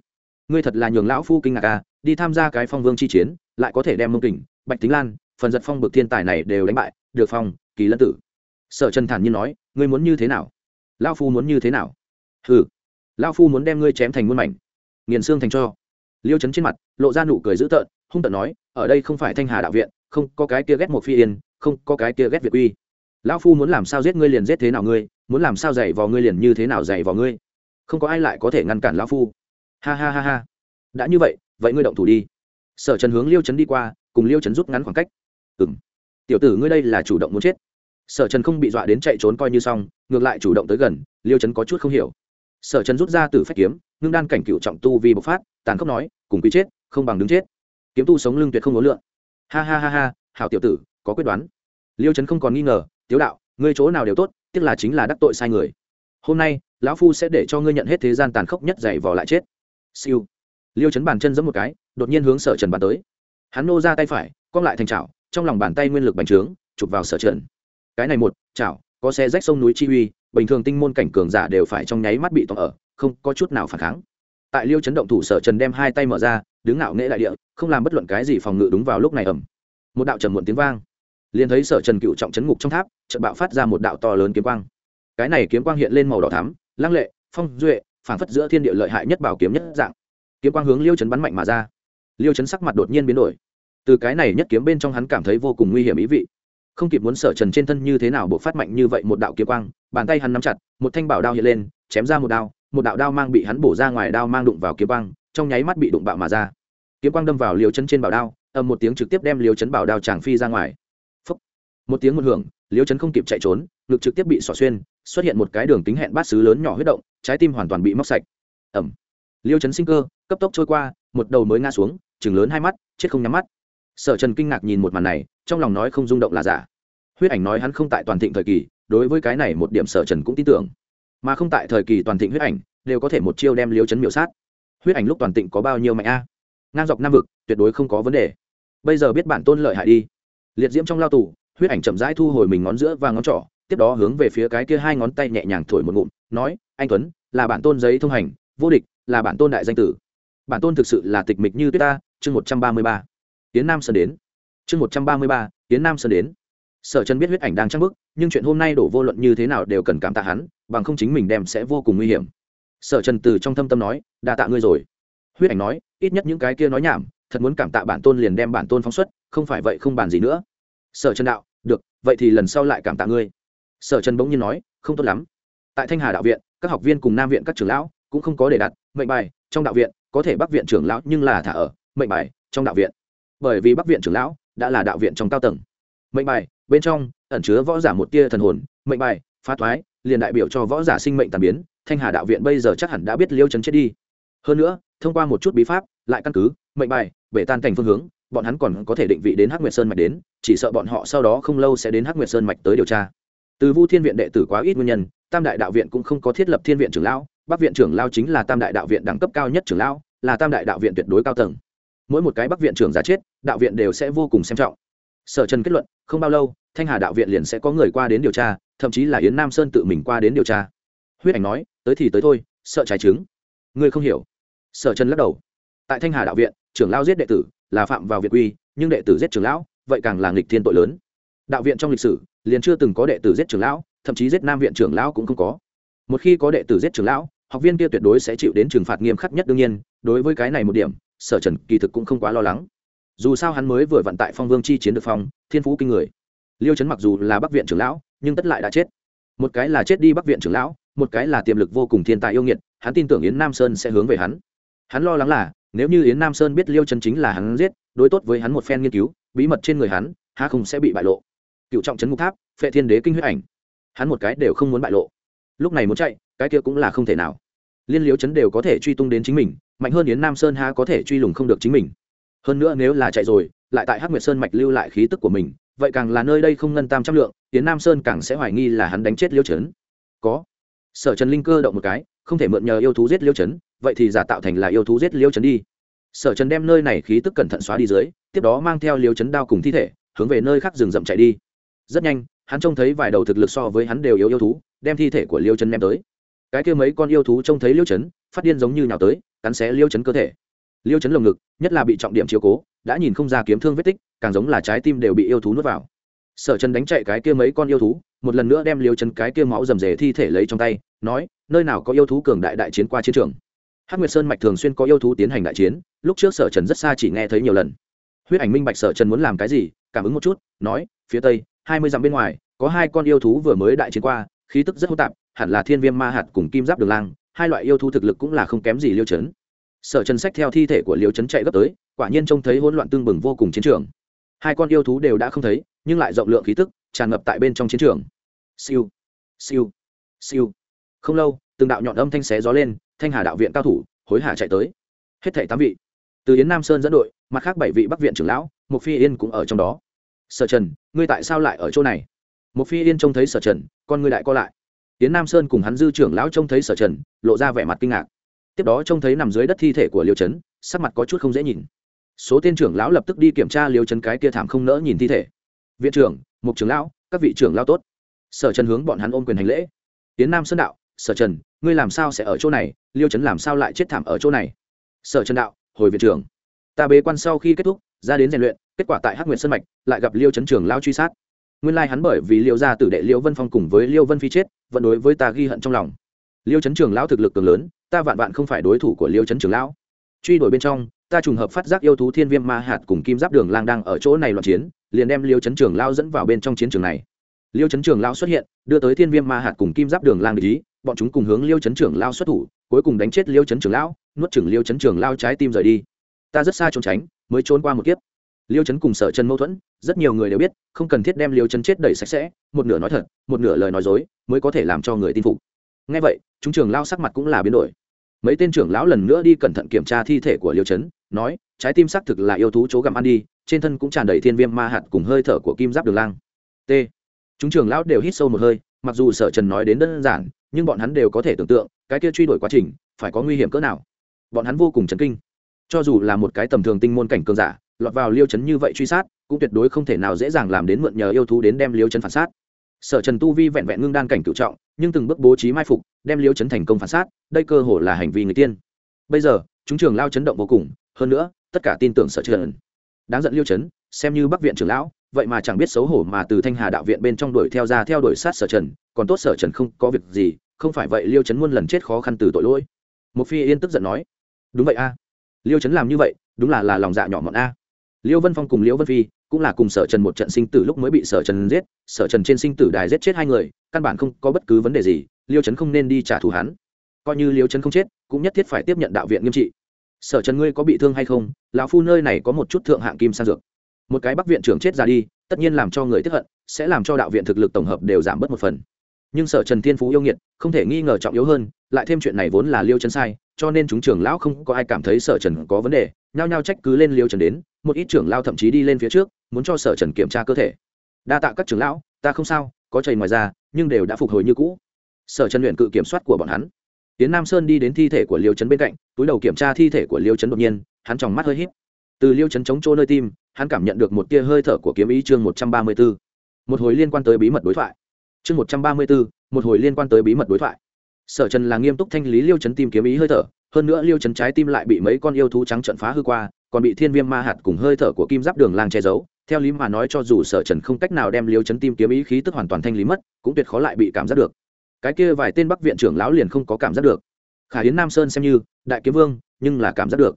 Ngươi thật là nhường lão phu kinh ngạc à đi tham gia cái phong vương chi chiến, lại có thể đem mông kình, bạch tính lan, phần giật phong bực thiên tài này đều đánh bại, được phong, kỳ lân tử. Sở trần thản nhiên nói, ngươi muốn như thế nào? Lão phu muốn như thế nào? Ừ lão phu muốn đem ngươi chém thành muôn mảnh. Nghiền xương thành cho. Liêu chấn trên mặt, lộ ra nụ cười dữ tợn, hung tợn nói, ở đây không phải thanh hà đạo viện, không có cái kia ghét một phi yên, không có cái kia ghét việt uy. Lão phu muốn làm sao giết ngươi liền giết thế nào ngươi, muốn làm sao dạy vào ngươi liền như thế nào dạy vào ngươi. Không có ai lại có thể ngăn cản lão phu. Ha ha ha ha. Đã như vậy vậy ngươi động thủ đi. Sở trần hướng liêu chấn đi qua, cùng liêu chấn rút ngắn khoảng cách. Ừ m tiểu tử ngươi đây là chủ động muốn chết. Sở trần không bị dọa đến chạy trốn coi như xong, ngược lại chủ động tới gần, liêu chấn có chút không hiểu sở trần rút ra từ phách kiếm, ngưng đan cảnh cựu trọng tu vì bộc phát, tàn khốc nói, cùng quý chết, không bằng đứng chết. Kiếm tu sống lưng tuyệt không có lượng ha ha ha ha, hảo tiểu tử, có quyết đoán. Liêu trấn không còn nghi ngờ, tiếu đạo, ngươi chỗ nào đều tốt, tiếc là chính là đắc tội sai người. Hôm nay, lão phu sẽ để cho ngươi nhận hết thế gian tàn khốc nhất dày vò lại chết. Siêu. Liêu trấn bàn chân giẫm một cái, đột nhiên hướng sở trần bàn tới. Hắn nô ra tay phải, cong lại thành chảo, trong lòng bàn tay nguyên lực bành trướng, chụp vào sở trần. Cái này một, chảo, có xe rách sông núi chi uy bình thường tinh môn cảnh cường giả đều phải trong nháy mắt bị tóm ở, không có chút nào phản kháng. Tại liêu chấn động thủ sở trần đem hai tay mở ra, đứng ngạo nghễ đại địa, không làm bất luận cái gì phòng ngự đúng vào lúc này ẩm một đạo trầm muộn tiếng vang. Liền thấy sở trần cựu trọng chấn ngục trong tháp trận bạo phát ra một đạo to lớn kiếm quang. Cái này kiếm quang hiện lên màu đỏ thắm, lăng lệ, phong duệ phản phất giữa thiên địa lợi hại nhất bảo kiếm nhất dạng. Kiếm quang hướng liêu chấn bắn mạnh mà ra. Liêu chấn sắc mặt đột nhiên biến đổi. Từ cái này nhất kiếm bên trong hắn cảm thấy vô cùng nguy hiểm ý vị không kịp muốn sở trần trên thân như thế nào bộ phát mạnh như vậy một đạo kiếm quang, bàn tay hắn nắm chặt, một thanh bảo đao hiện lên, chém ra một đao, một đạo đao mang bị hắn bổ ra ngoài đao mang đụng vào kiếm quang, trong nháy mắt bị đụng bạo mà ra. Kiếm quang đâm vào liều chân trên bảo đao, ầm một tiếng trực tiếp đem liều chấn bảo đao chàng phi ra ngoài. Phúc. một tiếng một hưởng liều chấn không kịp chạy trốn, ngực trực tiếp bị xỏ xuyên, xuất hiện một cái đường tính hẹn bát xứ lớn nhỏ huyết động, trái tim hoàn toàn bị móc sạch. Ẩm liêu chấn sinh cơ, cấp tốc trôi qua, một đầu mới ngã xuống chừng lớn hai mắt, chết không nhắm mắt. Sở trần kinh ngạc nhìn một màn này, trong lòng nói không rung động là giả huyết ảnh nói hắn không tại toàn thịnh thời kỳ, đối với cái này một điểm sở trần cũng tin tưởng. Mà không tại thời kỳ toàn thịnh huyết ảnh, đều có thể một chiêu đem liêu chấn miểu sát. Huyết ảnh lúc toàn thịnh có bao nhiêu mạnh a? Ngang dọc nam vực, tuyệt đối không có vấn đề. Bây giờ biết bản tôn lợi hại đi. Liệt diễm trong lao tù, huyết ảnh chậm rãi thu hồi mình ngón giữa và ngón trỏ, tiếp đó hướng về phía cái kia hai ngón tay nhẹ nhàng thổi một ngụm, nói, anh tuấn, là bản tôn giấy thông hành, vô địch, là bản tôn đại danh tử. Bản tôn thực sự là tịch mịch như tuyết ta. Chương một trăm ba mươi ba. Tiến nam sơn đến. Chương một trăm ba mươi ba tiến nam sơn đến sở trần biết huyết ảnh đang trăng bức nhưng chuyện hôm nay đổ vô luận như thế nào đều cần cảm tạ hắn, bằng không chính mình đem sẽ vô cùng nguy hiểm. Sở trần từ trong thâm tâm nói, đa tạ ngươi rồi. Huyết ảnh nói, ít nhất những cái kia nói nhảm, thật muốn cảm tạ bản tôn liền đem bản tôn phóng xuất, không phải vậy không bàn gì nữa. Sở trần đạo, được, vậy thì lần sau lại cảm tạ ngươi. Sở trần bỗng nhiên nói, không tốt lắm. Tại thanh hà đạo viện, các học viên cùng nam viện các trưởng lão cũng không có để đặt, mệnh bài, trong đạo viện, có thể bắc viện trưởng lão nhưng là thả ở, mệnh bài, trong đạo viện. Bởi vì bắc viện trưởng lão đã là đạo viện trong cao tầng. Mệnh bài bên trong, ẩn chứa võ giả một tia thần hồn, mệnh bài, phá thoái, liền đại biểu cho võ giả sinh mệnh tàn biến, thanh hà đạo viện bây giờ chắc hẳn đã biết liêu chấn chết đi. Hơn nữa, thông qua một chút bí pháp, lại căn cứ, mệnh bài, bể tan cảnh phương hướng, bọn hắn còn có thể định vị đến hắc nguyệt sơn mạch đến, chỉ sợ bọn họ sau đó không lâu sẽ đến hắc nguyệt sơn mạch tới điều tra. Từ vu thiên viện đệ tử quá ít nguyên nhân, tam đại đạo viện cũng không có thiết lập thiên viện trưởng lão, bắc viện trưởng lao chính là tam đại đạo viện đẳng cấp cao nhất trưởng lão, là tam đại đạo viện tuyệt đối cao tầng. Mỗi một cái bắc viện trưởng giả chết, đạo viện đều sẽ vô cùng xem trọng sở trần kết luận, không bao lâu, thanh hà đạo viện liền sẽ có người qua đến điều tra, thậm chí là yến nam sơn tự mình qua đến điều tra. Huyết ảnh nói, tới thì tới thôi, sợ trái trứng. Ngươi không hiểu. Sở trần lắc đầu. Tại thanh hà đạo viện, trưởng lao giết đệ tử là phạm vào việt quy nhưng đệ tử giết trưởng lão, vậy càng là nghịch thiên tội lớn. Đạo viện trong lịch sử, liền chưa từng có đệ tử giết trưởng lão, thậm chí giết nam viện trưởng lão cũng không có. Một khi có đệ tử giết trưởng lão, học viên kia tuyệt đối sẽ chịu đến trừng phạt nghiêm khắc nhất đương nhiên, đối với cái này một điểm, sở trần kỳ thực cũng không quá lo lắng dù sao hắn mới vừa vận tại phong vương chi chiến được phong, thiên phú kinh người. Liêu chấn mặc dù là bắc viện trưởng lão, nhưng tất lại đã chết. Một cái là chết đi bắc viện trưởng lão, một cái là tiềm lực vô cùng thiên tài yêu nghiệt, hắn tin tưởng yến nam sơn sẽ hướng về hắn. Hắn lo lắng là, nếu như yến nam sơn biết liêu chấn chính là hắn giết, đối tốt với hắn một phen nghiên cứu, bí mật trên người hắn ha không sẽ bị bại lộ. Cựu trọng trấn ngục tháp, phệ thiên đế kinh huyết ảnh. Hắn một cái đều không muốn bại lộ. Lúc này muốn chạy, cái kia cũng là không thể nào. Liên liêu chấn đều có thể truy tung đến chính mình, mạnh hơn yến nam sơn ha có thể truy lùng không được chính mình hơn nữa nếu là chạy rồi, lại tại hắc nguyệt sơn mạch lưu lại khí tức của mình, vậy càng là nơi đây không ngân tam trăm lượng tiến nam sơn càng sẽ hoài nghi là hắn đánh chết liêu chấn. Có. Sở trần linh cơ động một cái, không thể mượn nhờ yêu thú giết liêu chấn, vậy thì giả tạo thành là yêu thú giết liêu chấn đi. Sở trần đem nơi này khí tức cẩn thận xóa đi dưới, tiếp đó mang theo liêu chấn đao cùng thi thể, hướng về nơi khác rừng rậm chạy đi. Rất nhanh, hắn trông thấy vài đầu thực lực so với hắn đều yếu yêu thú, đem thi thể của liêu chấn đem tới. Cái kia mấy con yêu thú trông thấy liêu chấn, phát điên giống như nhào tới, cắn xé liêu chấn cơ thể liêu chấn lồng ngực, nhất là bị trọng điểm chiếu cố, đã nhìn không ra kiếm thương vết tích, càng giống là trái tim đều bị yêu thú nuốt vào. Sở trần đánh chạy cái kia mấy con yêu thú, một lần nữa đem liêu chấn cái kia máu rầm rề thi thể lấy trong tay, nói, nơi nào có yêu thú cường đại đại chiến qua chiến trường? Hắc nguyệt sơn mạch thường xuyên có yêu thú tiến hành đại chiến, lúc trước sở trần rất xa chỉ nghe thấy nhiều lần. Huyết ảnh minh bạch sở trần muốn làm cái gì, cảm ứng một chút, nói, phía tây, hai mươi dặm bên ngoài, có hai con yêu thú vừa mới đại chiến qua, khí tức rất hô tạp, hẳn là thiên viêm ma hạt cùng kim giáp đường lang, hai loại yêu thú thực lực cũng là không kém gì liêu chấn sở trần sách theo thi thể của liêu Trấn chạy gấp tới, quả nhiên trông thấy hỗn loạn tương bừng vô cùng chiến trường. Hai con yêu thú đều đã không thấy, nhưng lại rộng lượng khí tức, tràn ngập tại bên trong chiến trường. Siêu siêu siêu. Không lâu, từng đạo nhọn âm thanh xé gió lên, thanh hà đạo viện cao thủ, hối hả chạy tới. Hết thảy tám vị. Từ yến nam sơn dẫn đội, mặt khác bảy vị bắc viện trưởng lão một phi yên cũng ở trong đó. Sở trần, ngươi tại sao lại ở chỗ này? Một phi yên trông thấy sở trần, con ngươi đại co lại. Yến nam sơn cùng hắn dư trưởng lão trông thấy sở trần, lộ ra vẻ mặt kinh ngạc tiếp đó trông thấy nằm dưới đất thi thể của liêu trấn, sắc mặt có chút không dễ nhìn. Số tên trưởng lão lập tức đi kiểm tra liêu trấn cái kia thảm không nỡ nhìn thi thể. Viện trưởng, mục trưởng lão, các vị trưởng lão tốt. Sở trần hướng bọn hắn ôm quyền hành lễ. Tiến nam sơn đạo, sở trần, ngươi làm sao sẽ ở chỗ này? Liêu trấn làm sao lại chết thảm ở chỗ này? Sở trần đạo, hồi viện trưởng. Ta bế quan sau khi kết thúc, ra đến rèn luyện, kết quả tại hắc nguyện sân mạch, lại gặp liêu trấn trưởng lao truy sát. Nguyên lai hắn bởi vì liêu gia tử đệ liêu vân phong cùng với liêu vân phi chết, vẫn đối với ta ghi hận trong lòng. Liêu trấn trưởng lão thực lực cường lớn ta vạn vạn không phải đối thủ của liêu trấn trưởng lão. Truy đuổi bên trong, ta trùng hợp phát giác yêu thú thiên viêm ma hạt cùng kim giáp đường lang đang ở chỗ này loạn chiến, liền đem liêu trấn trưởng lao dẫn vào bên trong chiến trường này. Liêu trấn trưởng lao xuất hiện, đưa tới thiên viêm ma hạt cùng kim giáp đường lang để ý, bọn chúng cùng hướng liêu trấn trưởng lao xuất thủ, cuối cùng đánh chết liêu trấn trưởng lão, nuốt chửng liêu trấn trưởng lao trái tim rời đi. Ta rất xa trốn tránh, mới trốn qua một kiếp. Liêu trấn cùng sở chân mâu thuẫn, rất nhiều người đều biết, không cần thiết đem liêu trấn chết đẩy sạch sẽ, một nửa nói thật, một nửa lời nói dối, mới có thể làm cho người tin phục ngay vậy, chúng trưởng lao sắc mặt cũng là biến đổi. Mấy tên trưởng lão lần nữa đi cẩn thận kiểm tra thi thể của liêu trấn nói, trái tim xác thực là yêu thú chỗ gặm ăn đi, trên thân cũng tràn đầy thiên viêm ma hạt cùng hơi thở của kim giáp đường lang. T. Chúng trưởng lão đều hít sâu một hơi, mặc dù sở trần nói đến đơn giản, nhưng bọn hắn đều có thể tưởng tượng, cái kia truy đuổi quá trình, phải có nguy hiểm cỡ nào. Bọn hắn vô cùng chấn kinh. Cho dù là một cái tầm thường tinh môn cảnh cường giả, lọt vào liêu chấn như vậy truy sát, cũng tuyệt đối không thể nào dễ dàng làm đến mượn nhờ yêu thú đến đem liêu chấn phản sát sở trần tu vi vẹn vẹn ngưng đan cảnh cựu trọng, nhưng từng bước bố trí mai phục, đem liêu chấn thành công phản sát, đây cơ hồ là hành vi người tiên. Bây giờ, chúng trường lao chấn động vô cùng, hơn nữa, tất cả tin tưởng sở trần. Đáng giận liêu chấn, xem như bắc viện trưởng lão, vậy mà chẳng biết xấu hổ mà từ thanh hà đạo viện bên trong đuổi theo ra theo đuổi sát sở trần, còn tốt sở trần không có việc gì, không phải vậy liêu chấn muôn lần chết khó khăn từ tội lỗi. Một phi yên tức giận nói, đúng vậy a. Liêu chấn làm như vậy, đúng là là lòng dạ nhỏ mọn a. Liêu vân phong cùng liêu vân phi cũng là cùng sở trần một trận sinh tử lúc mới bị sở trần giết, sở trần trên sinh tử đài giết chết hai người, căn bản không có bất cứ vấn đề gì, liêu trấn không nên đi trả thù hắn. Coi như liêu trấn không chết, cũng nhất thiết phải tiếp nhận đạo viện nghiêm trị. Sở trần ngươi có bị thương hay không? Lão phu nơi này có một chút thượng hạng kim sang dược. Một cái bắc viện trưởng chết ra đi, tất nhiên làm cho người tiếp hận, sẽ làm cho đạo viện thực lực tổng hợp đều giảm bớt một phần. Nhưng sở trần thiên phú yêu nghiệt, không thể nghi ngờ trọng yếu hơn, lại thêm chuyện này vốn là liêu trấn sai, cho nên chúng trưởng lão không có ai cảm thấy sở trần có vấn đề nhao nhao trách cứ lên liêu trần đến, một ít trưởng lao thậm chí đi lên phía trước, muốn cho sở trần kiểm tra cơ thể. Đa tạ các trưởng lão, ta không sao, có chảy ngoài ra nhưng đều đã phục hồi như cũ. Sở trần luyện cự kiểm soát của bọn hắn. Tiến nam sơn đi đến thi thể của liêu trấn bên cạnh, túi đầu kiểm tra thi thể của liêu trấn đột nhiên, hắn tròng mắt hơi h í p từ liêu trấn chống chỗ nơi tim, hắn cảm nhận được một tia hơi thở của kiếm ý chương một trăm ba mươi b ố một hồi liên quan tới bí mật đối thoại. Chương một trăm ba mươi b ố một hồi liên quan tới bí mật đối thoại. Sở trần là nghiêm túc thanh lý liêu trấn tim kiếm ý hơi thở hơn nữa liêu trấn trái tim lại bị mấy con yêu thú trắng trận phá hư qua, còn bị thiên viêm ma hạt cùng hơi thở của kim giáp đường lang che giấu. Theo lý mà nói cho dù sở trần không cách nào đem liêu chấn tim kiếm ý khí tức hoàn toàn thanh lý mất, cũng tuyệt khó lại bị cảm giác được. Cái kia vài tên bắc viện trưởng lão liền không có cảm giác được. Khả yến nam sơn xem như, đại kiếm vương, nhưng là cảm giác được.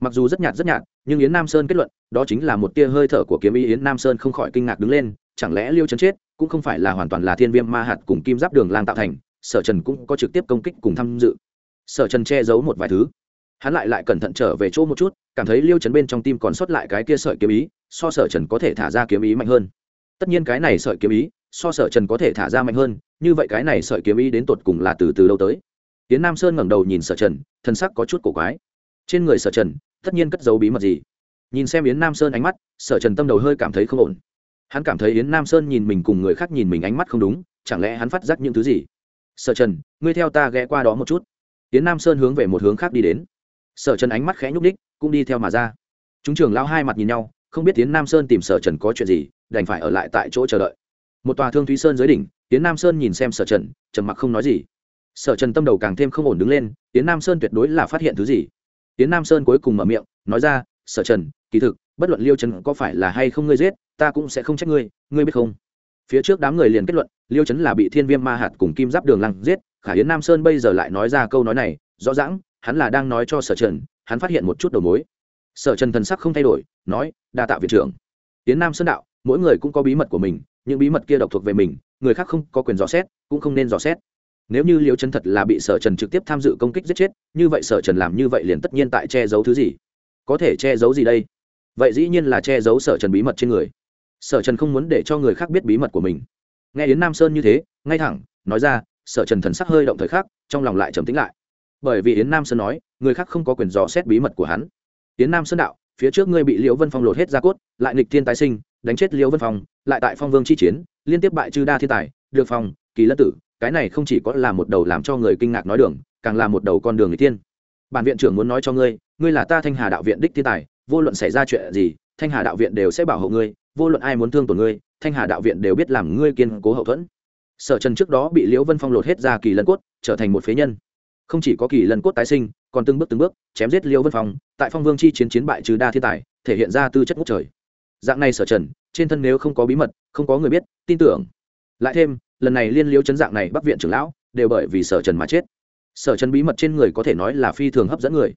Mặc dù rất nhạt rất nhạt, nhưng yến nam sơn kết luận, đó chính là một tia hơi thở của kiếm ý yến nam sơn không khỏi kinh ngạc đứng lên, chẳng lẽ liêu chấn chết, cũng không phải là hoàn toàn là thiên viêm ma hạt cùng kim giáp đường lang tạo thành, sở trần cũng có trực tiếp công kích cùng tham dự sở trần che giấu một vài thứ. Hắn lại lại cẩn thận trở về chỗ một chút, cảm thấy liêu chấn bên trong tim còn sót lại cái kia sợi kiếm ý, so sở trần có thể thả ra kiếm ý mạnh hơn. Tất nhiên cái này sợi kiếm ý, so sở trần có thể thả ra mạnh hơn, như vậy cái này sợi kiếm ý đến tột cùng là từ từ đâu tới. Tiến nam sơn ngẩng đầu nhìn sở trần, thân sắc có chút cổ quái. Trên người sở trần, tất nhiên cất dấu bí mật gì? Nhìn xem yến nam sơn ánh mắt, sở trần tâm đầu hơi cảm thấy không ổn. Hắn cảm thấy yến nam sơn nhìn mình cùng người khác nhìn mình ánh mắt không đúng, chẳng lẽ hắn phát giác những thứ gì? Sở trần, ngươi theo ta ghé qua đó một chút. Tiến nam sơn hướng về một hướng khác đi đến. Sở trần ánh mắt khẽ nhúc nhích, cũng đi theo mà ra. Chúng trường lao hai mặt nhìn nhau không biết Tiến nam sơn tìm sở trần có chuyện gì đành phải ở lại tại chỗ chờ đợi. Một tòa thương thúy sơn dưới đỉnh tiến nam sơn nhìn xem sở trần trầm mặc không nói gì. Sở trần tâm đầu càng thêm không ổn đứng lên tiến nam sơn tuyệt đối là phát hiện thứ gì? Tiến nam sơn cuối cùng mở miệng nói ra sở trần kỳ thực bất luận liêu trần có phải là hay không ngươi giết ta cũng sẽ không trách ngươi ngươi biết không? Phía trước đám người liền kết luận liêu trấn là bị thiên viêm ma hạt cùng kim giáp đường lăng giết khả yến nam sơn bây giờ lại nói ra câu nói này, rõ ràng, hắn là đang nói cho sở trần, hắn phát hiện một chút đầu mối. Sở trần thần sắc không thay đổi, nói, đa tạ viện trưởng. Yến nam sơn đạo, mỗi người cũng có bí mật của mình, những bí mật kia độc thuộc về mình, người khác không có quyền dò xét, cũng không nên dò xét. Nếu như liêu chân thật là bị sở trần trực tiếp tham dự công kích giết chết, như vậy sở trần làm như vậy liền tất nhiên tại che giấu thứ gì? Có thể che giấu gì đây? Vậy dĩ nhiên là che giấu sở trần bí mật trên người. Sở trần không muốn để cho người khác biết bí mật của mình. Nghe yến nam sơn như thế, ngay thẳng, nói ra sở trần thần sắc hơi động thời khắc, trong lòng lại trầm tính lại. Bởi vì yến nam sơn nói, người khác không có quyền dò xét bí mật của hắn. Yến nam sơn đạo, phía trước ngươi bị liễu vân phong lột hết ra cốt, lại nghịch thiên tái sinh, đánh chết liễu vân phong, lại tại phong vương chi chiến, liên tiếp bại chư đa thiên tài, được phong, kỳ lân tử, cái này không chỉ có là một đầu làm cho người kinh ngạc nói đường, càng là một đầu con đường người tiên bản viện trưởng muốn nói cho ngươi ngươi là ta thanh hà đạo viện đích thiên tài, vô luận xảy ra chuyện gì, thanh hà đạo viện đều sẽ bảo hộ ngươi, vô luận ai muốn thương tổn ngươi, thanh hà đạo viện đều biết làm ngươi kiên cố hậu thuẫn sở trần trước đó bị liễu vân phong lột hết ra kỳ lân cốt, trở thành một phế nhân. Không chỉ có kỳ lân cốt tái sinh, còn từng bước từng bước chém giết liễu vân phong, tại phong vương chi chiến chiến bại trừ đa thiên tài, thể hiện ra tư chất ngút trời. Dạng này sở trần, trên thân nếu không có bí mật, không có người biết, tin tưởng. Lại thêm, lần này liên liễu chấn dạng này bắc viện trưởng lão, đều bởi vì sở trần mà chết. Sở trần bí mật trên người có thể nói là phi thường hấp dẫn người.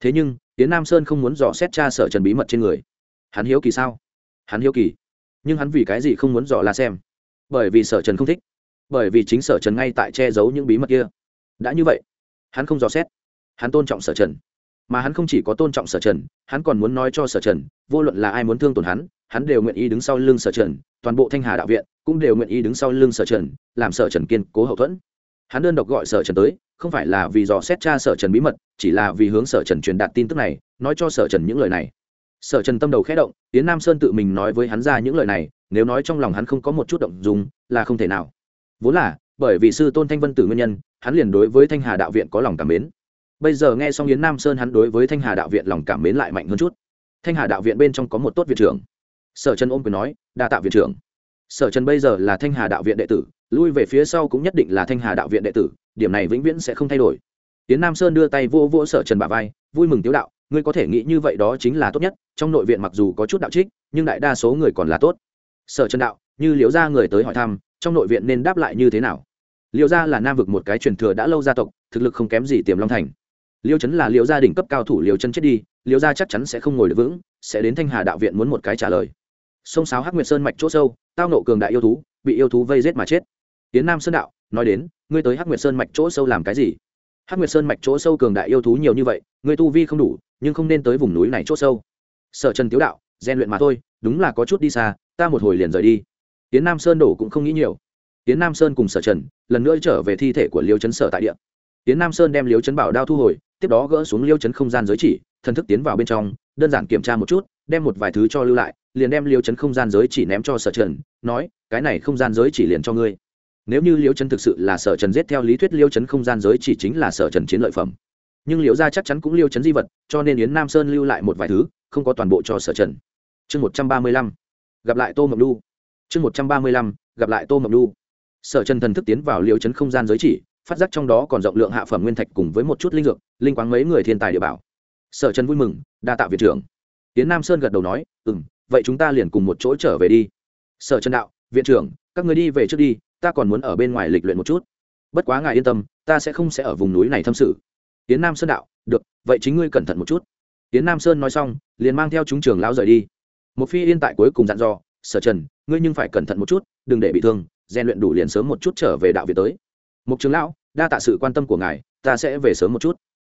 Thế nhưng tiến nam sơn không muốn dò xét cha sở trần bí mật trên người. Hắn hiếu kỳ sao? Hắn hiếu kỳ. Nhưng hắn vì cái gì không muốn dò la xem? Bởi vì sở trần không thích bởi vì chính sở trần ngay tại che giấu những bí mật kia. Đã như vậy, hắn không dò xét. Hắn tôn trọng sở trần. Mà hắn không chỉ có tôn trọng sở trần, hắn còn muốn nói cho sở trần, vô luận là ai muốn thương tổn hắn hắn đều nguyện ý đứng sau lưng sở trần, toàn bộ thanh hà đạo viện cũng đều nguyện ý đứng sau lưng sở trần, làm sở trần kiên cố hậu thuẫn. Hắn đơn độc gọi sở trần tới, không phải là vì dò xét cha sở trần bí mật, chỉ là vì hướng sở trần truyền đạt tin tức này, nói cho sở trần những lời này. Sở trần tâm đầu khẽ động tiến nam sơn tự mình nói với hắn ra những lời này, nếu nói trong lòng hắn không có một chút động dùng là không thể nào vốn là, bởi vì sư tôn thanh vân tử nguyên nhân, hắn liền đối với thanh hà đạo viện có lòng cảm mến. Bây giờ nghe xong yến nam sơn hắn đối với thanh hà đạo viện lòng cảm mến lại mạnh hơn chút. Thanh hà đạo viện bên trong có một tốt viện trưởng. Sở trần ôm quyền nói, đa tạ viện trưởng. Sở trần bây giờ là thanh hà đạo viện đệ tử, lui về phía sau cũng nhất định là thanh hà đạo viện đệ tử, điểm này vĩnh viễn sẽ không thay đổi. Yến nam sơn đưa tay vô vô sở trần bà vai, vui mừng tiếu đạo, ngươi có thể nghĩ như vậy đó chính là tốt nhất, trong nội viện mặc dù có chút đạo trích, nhưng đại đa số người còn là tốt. Sở trần đạo, như liễu gia người tới hỏi thăm trong nội viện nên đáp lại như thế nào? Liêu gia là nam vực một cái truyền thừa đã lâu gia tộc, thực lực không kém gì tiềm long thành. Liêu trấn là Liêu gia đỉnh cấp cao thủ, Liêu chân chết đi, Liêu gia chắc chắn sẽ không ngồi được vững, sẽ đến thanh hà đạo viện muốn một cái trả lời. Sông sáo hắc nguyệt sơn mạch chỗ sâu, tao nộ cường đại yêu thú, bị yêu thú vây giết mà chết. Tiến nam sơn đạo, nói đến, ngươi tới hắc nguyệt sơn mạch chỗ sâu làm cái gì? Hắc nguyệt sơn mạch chỗ sâu cường đại yêu thú nhiều như vậy, ngươi tu vi không đủ, nhưng không nên tới vùng núi này chỗ sâu. Sở trần tiếu đạo gian luyện mà thôi, đúng là có chút đi xa, ta một hồi liền rời đi tiến nam sơn đổ cũng không nghĩ nhiều. Tiến nam sơn cùng sở trần, lần nữa trở về thi thể của liêu chấn sở tại địa. Tiến nam sơn đem liêu chấn bảo đao thu hồi, tiếp đó gỡ xuống liêu chấn không gian giới chỉ, thần thức tiến vào bên trong, đơn giản kiểm tra một chút, đem một vài thứ cho lưu lại, liền đem liêu chấn không gian giới chỉ ném cho sở trần, nói, cái này không gian giới chỉ liền cho ngươi. Nếu như liêu chấn thực sự là sở trần giết theo lý thuyết liêu chấn không gian giới chỉ chính là sở trần chiến lợi phẩm. Nhưng liễu gia chắc chắn cũng liêu chấn di vật, cho nên yến nam sơn lưu lại một vài thứ, không có toàn bộ cho sở trần. Chương một trăm ba mươi lăm. Gặp lại tô mộng lu chương một trăm ba mươi lăm, gặp lại tô mộng lu sở trần thần thức tiến vào liễu chấn không gian giới chỉ, phát giác trong đó còn rộng lượng hạ phẩm nguyên thạch cùng với một chút linh dược, linh quáng mấy người thiên tài địa bảo. Sở trần vui mừng, đa tạ viện trưởng. Tiến nam sơn gật đầu nói ừ m vậy chúng ta liền cùng một chỗ trở về đi. Sở trần đạo, viện trưởng, các người đi về trước đi, ta còn muốn ở bên ngoài lịch luyện một chút. Bất quá ngài yên tâm, ta sẽ không sẽ ở vùng núi này thâm sự. Tiến nam sơn đạo, được, vậy chính ngươi cẩn thận một chút. Tiến nam sơn nói xong, liền mang theo chúng trường lão rời đi. Một phi yên tại cuối cùng dặn dò sở trần, ngươi nhưng phải cẩn thận một chút, đừng để bị thương, rèn luyện đủ liền sớm một chút trở về đạo việt tới. Mục trường lão, đa tạ sự quan tâm của ngài, ta sẽ về sớm một chút.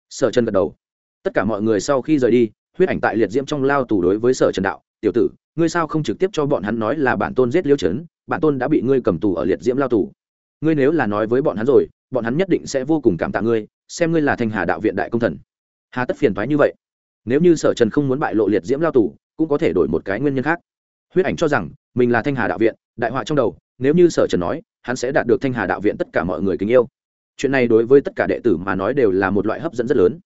Sở trần gật đầu. Tất cả mọi người sau khi rời đi, huyết ảnh tại liệt diễm trong lao tù đối với sở trần đạo, tiểu tử, ngươi sao không trực tiếp cho bọn hắn nói là bản tôn giết liêu trấn, bản tôn đã bị ngươi cầm tù ở liệt diễm lao tù. Ngươi nếu là nói với bọn hắn rồi, bọn hắn nhất định sẽ vô cùng cảm tạ ngươi, xem ngươi là thanh hà đạo viện đại công thần. Hà tất phiền thoái như vậy. Nếu như sở trần không muốn bại lộ liệt diễm lao tù, cũng có thể đổi một cái nguyên nhân khác huyết ảnh cho rằng, mình là thanh hà đạo viện, đại họa trong đầu, nếu như sở trần nói, hắn sẽ đạt được thanh hà đạo viện tất cả mọi người kính yêu. Chuyện này đối với tất cả đệ tử mà nói đều là một loại hấp dẫn rất lớn.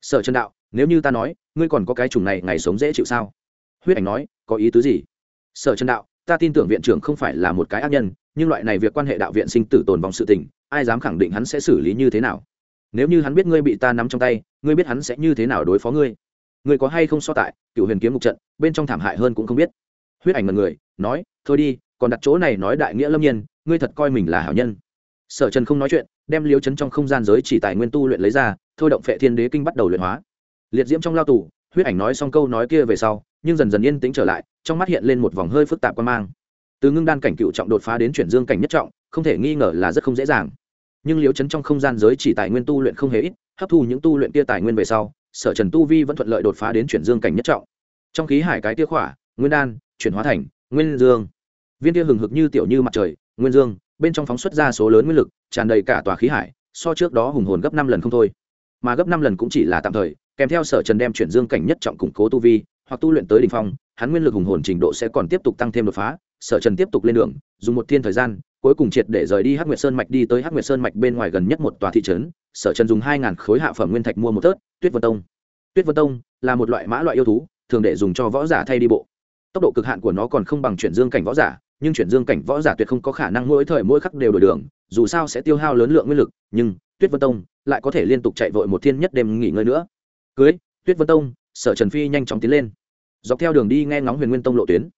Sở trần đạo, nếu như ta nói, ngươi còn có cái chủng này ngày sống dễ chịu sao? Huyết ảnh nói, có ý tứ gì? Sở trần đạo, ta tin tưởng viện trưởng không phải là một cái ác nhân, nhưng loại này việc quan hệ đạo viện sinh tử tồn vong sự tình, ai dám khẳng định hắn sẽ xử lý như thế nào? Nếu như hắn biết ngươi bị ta nắm trong tay, ngươi biết hắn sẽ như thế nào đối phó ngươi? Ngươi có hay không so tại cựu huyền kiếm Ngục trận, bên trong thảm hại hơn cũng không biết huyết ảnh mật người, nói, thôi đi, còn đặt chỗ này nói đại nghĩa lâm nhiên, ngươi thật coi mình là hảo nhân. Sở trần không nói chuyện, đem liêu chấn trong không gian giới chỉ tài nguyên tu luyện lấy ra, thôi động phệ thiên đế kinh bắt đầu luyện hóa. Liệt diễm trong lao tù, huyết ảnh nói xong câu nói kia về sau, nhưng dần dần yên tĩnh trở lại, trong mắt hiện lên một vòng hơi phức tạp quan mang. Từ ngưng đan cảnh cựu trọng đột phá đến chuyển dương cảnh nhất trọng, không thể nghi ngờ là rất không dễ dàng. Nhưng liêu chấn trong không gian giới chỉ tài nguyên tu luyện không hề ít, hấp thu những tu luyện kia tài nguyên về sau, sở trần tu vi vẫn thuận lợi đột phá đến chuyển dương cảnh nhất trọng. Trong khí hải cái tia khỏa, nguyên đan chuyển hóa thành nguyên dương. Viên kia hừng hực như tiểu như mặt trời, nguyên dương, bên trong phóng xuất ra số lớn nguyên lực, tràn đầy cả tòa khí hải, so trước đó hùng hồn gấp năm lần không thôi. Mà gấp năm lần cũng chỉ là tạm thời, kèm theo sở trần đem chuyển dương cảnh nhất trọng củng cố tu vi, hoặc tu luyện tới đ ỉ n h phong, hắn nguyên lực hùng hồn trình độ sẽ còn tiếp tục tăng thêm đột phá, sở trần tiếp tục lên đường, dùng một thiên thời gian, cuối cùng triệt để rời đi hắc nguyệt sơn mạch đi tới hắc nguyệt sơn mạch bên ngoài gần nhất một tòa thị trấn, sở trần dùng hai ngàn khối hạ phẩm nguyên thạch mua một tớt, tuyết vân tông. Tuyết vân tông là một loại mã loại yêu thú, thường để dùng cho võ giả thay đi bộ tốc độ cực hạn của nó còn không bằng chuyển dương cảnh võ giả, nhưng chuyển dương cảnh võ giả tuyệt không có khả năng mỗi thời mỗi khắc đều đổi đường, dù sao sẽ tiêu hao lớn lượng nguyên lực, nhưng tuyết vân tông lại có thể liên tục chạy vội một thiên nhất đêm nghỉ ngơi nữa. Cưới, tuyết vân tông, sở trần phi nhanh chóng tiến lên. Dọc theo đường đi nghe ngóng huyền nguyên tông lộ tuyến.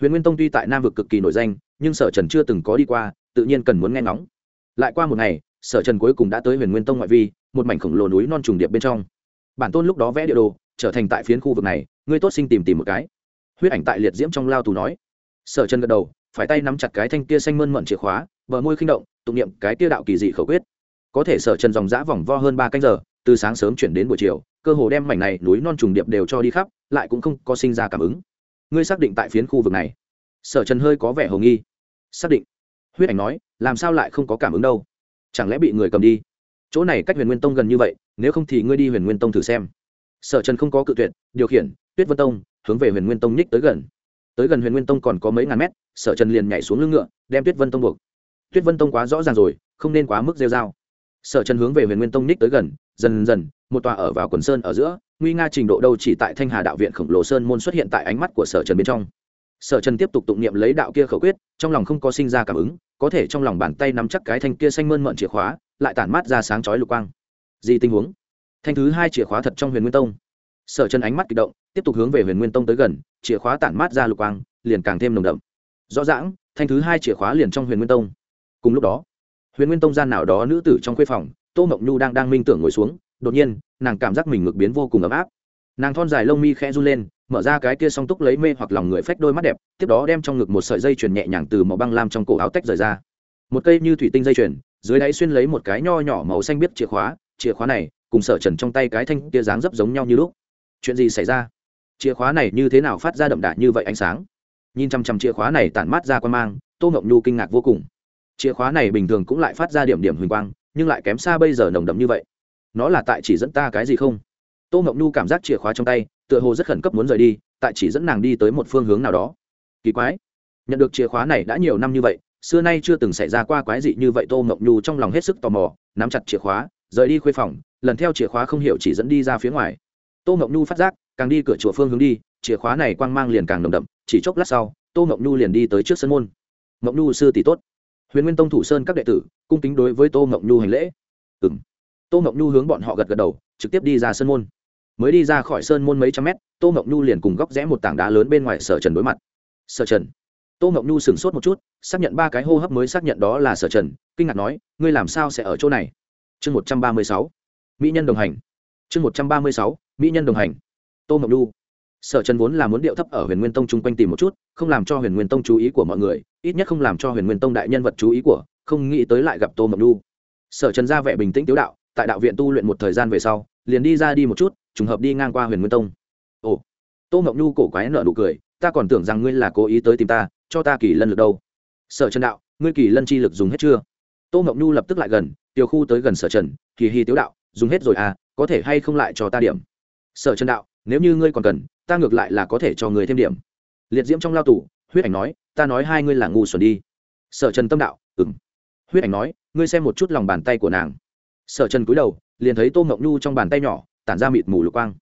Huyền nguyên tông tuy tại nam vực cực kỳ nổi danh, nhưng sở trần chưa từng có đi qua, tự nhiên cần muốn nghe ngóng. Lại qua một ngày, sở trần cuối cùng đã tới huyền nguyên tông ngoại vi, một mảnh khổng lồ núi non trùng điệp bên trong. Bản tôn lúc đó vẽ địa đồ, trở thành tại phiến khu vực này, ngươi tốt sinh tìm tìm một cái huyết ảnh tại liệt diễm trong lao tù nói. Sở chân gật đầu, phải tay nắm chặt cái thanh tia xanh mơn mận chìa khóa, bờ môi khinh động, tụng niệm cái tia đạo kỳ dị khẩu quyết. Có thể sở chân dòng dã vòng vo hơn ba canh giờ, từ sáng sớm chuyển đến buổi chiều, cơ hồ đem mảnh này núi non trùng điệp đều cho đi khắp, lại cũng không có sinh ra cảm ứng. Ngươi xác định tại phiến khu vực này? Sở trần hơi có vẻ hồ nghi. Xác định. Huyết ảnh nói, làm sao lại không có cảm ứng đâu? Chẳng lẽ bị người cầm đi? Chỗ này cách huyền nguyên tông gần như vậy, nếu không thì ngươi đi huyền nguyên tông thử xem. Sở trần không có cự tuyệt, điều khiển, tuyết vân tông hướng về huyền nguyên tông nhích tới gần. Tới gần huyền nguyên tông còn có mấy ngàn mét, sở trần liền nhảy xuống lưng ngựa, đem tuyết vân tông buộc. Tuyết vân tông quá rõ ràng rồi, không nên quá mức rêu dao sở trần hướng về huyền nguyên tông ních tới gần, dần dần, một tòa ở vào quần sơn ở giữa, nguy nga trình độ đâu chỉ tại thanh hà đạo viện khổng lồ sơn môn xuất hiện tại ánh mắt của sở trần bên trong. Sở trần tiếp tục tụng niệm lấy đạo kia khẩu quyết, trong lòng không có sinh ra cảm ứng, có thể trong lòng bàn tay nắm chắc cái thanh kia xanh mơn mận chìa khóa, lại tản mát ra sáng chói lục quang. Gì tình huống? Thanh thứ hai chìa khóa thật trong huyền nguyên tông sở chân ánh mắt kích động, tiếp tục hướng về huyền nguyên tông tới gần, chìa khóa tản mát ra lục quang, liền càng thêm nồng đậm. Rõ ràng, thanh thứ hai chìa khóa liền trong huyền nguyên tông. Cùng lúc đó, huyền nguyên tông gian nào đó nữ tử trong khuê phòng, tô mộng nhu đang đang minh tưởng ngồi xuống, đột nhiên, nàng cảm giác mình ngực biến vô cùng ấm áp. Nàng thon dài lông mi khẽ run lên, mở ra cái kia song túc lấy mê hoặc lòng người phách đôi mắt đẹp, tiếp đó đem trong ngực một sợi dây chuyền nhẹ nhàng từ màu băng lam trong cổ áo tách rời ra. Một cây như thủy tinh dây chuyền, dưới đáy xuyên lấy một cái nho nhỏ màu xanh biết chìa khóa chìa khóa này, cùng sở trần trong tay cái thanh kia dáng dấp giống nhau như lúc chuyện gì xảy ra? Chìa khóa này như thế nào phát ra đậm đà như vậy ánh sáng? Nhìn chằm chằm chìa khóa này tản mát ra quan mang, tô ngọc nhu kinh ngạc vô cùng. Chìa khóa này bình thường cũng lại phát ra điểm điểm huỳnh quang, nhưng lại kém xa bây giờ nồng đậm như vậy. Nó là tại chỉ dẫn ta cái gì không? Tô ngọc nhu cảm giác chìa khóa trong tay, tựa hồ rất khẩn cấp muốn rời đi, tại chỉ dẫn nàng đi tới một phương hướng nào đó. Kỳ quái. Nhận được chìa khóa này đã nhiều năm như vậy, xưa nay chưa từng xảy ra qua quái dị như vậy tô ngọc nhu trong lòng hết sức tò mò, nắm chặt chìa khóa, rời đi khuê phòng, lần theo chìa khóa không hiểu chỉ dẫn đi ra phía ngoài tô ngọc nhu phát giác, càng đi cửa chùa phương hướng đi, chìa khóa này quang mang liền càng nồng đậm, chỉ chốc lát sau, tô ngọc nhu liền đi tới trước sân môn. Ngọc nhu sư tỷ tốt. Huyền nguyên tông thủ sơn các đệ tử, cung kính đối với tô ngọc nhu hành lễ. Ừ m tô ngọc nhu hướng bọn họ gật gật đầu, trực tiếp đi ra sân môn. Mới đi ra khỏi sơn môn mấy trăm mét, tô ngọc nhu liền cùng góc rẽ một tảng đá lớn bên ngoài sở trần đối mặt. Sở trần. Tô ngọc nhu sửng sốt một chút, xác nhận ba cái hô hấp mới xác nhận đó là sở trần, kinh ngạc nói, ngươi làm sao sẽ ở chỗ này? Chương một trăm ba mươi sáu. Mỹ nhân đồng hành. Chương một trăm ba mươi sáu mỹ nhân đồng hành. Tô ngọc lu sở trần vốn là muốn điệu thấp ở huyền nguyên tông chung quanh tìm một chút, không làm cho huyền nguyên tông chú ý của mọi người, ít nhất không làm cho huyền nguyên tông đại nhân vật chú ý của, không nghĩ tới lại gặp tô ngọc lu sở trần ra vẻ bình tĩnh tiếu đạo, tại đạo viện tu luyện một thời gian về sau, liền đi ra đi một chút, trùng hợp đi ngang qua huyền nguyên tông. Ồ, tô ngọc nhu cổ quái nở nụ cười, ta còn tưởng rằng ngươi là cố ý tới tìm ta, cho ta kỳ lân lực đâu. Sở trần đạo, ngươi kỳ lân chi lực dùng hết chưa? Tô ngọc nhu lập tức lại gần, tiểu khu tới gần sở trần, kỳ hy tiếu đạo, dùng hết rồi à có thể hay không lại cho ta điểm? Sở trần đạo, nếu như ngươi còn cần, ta ngược lại là có thể cho người thêm điểm. Liệt diễm trong lao tù, huyết ảnh nói, ta nói hai ngươi là ngu xuẩn đi. Sở trần tâm đạo ừng huyết ảnh nói, ngươi xem một chút lòng bàn tay của nàng. Sở trần cúi đầu, liền thấy tô ngọc nhu trong bàn tay nhỏ, tản ra mịt mù lục quang.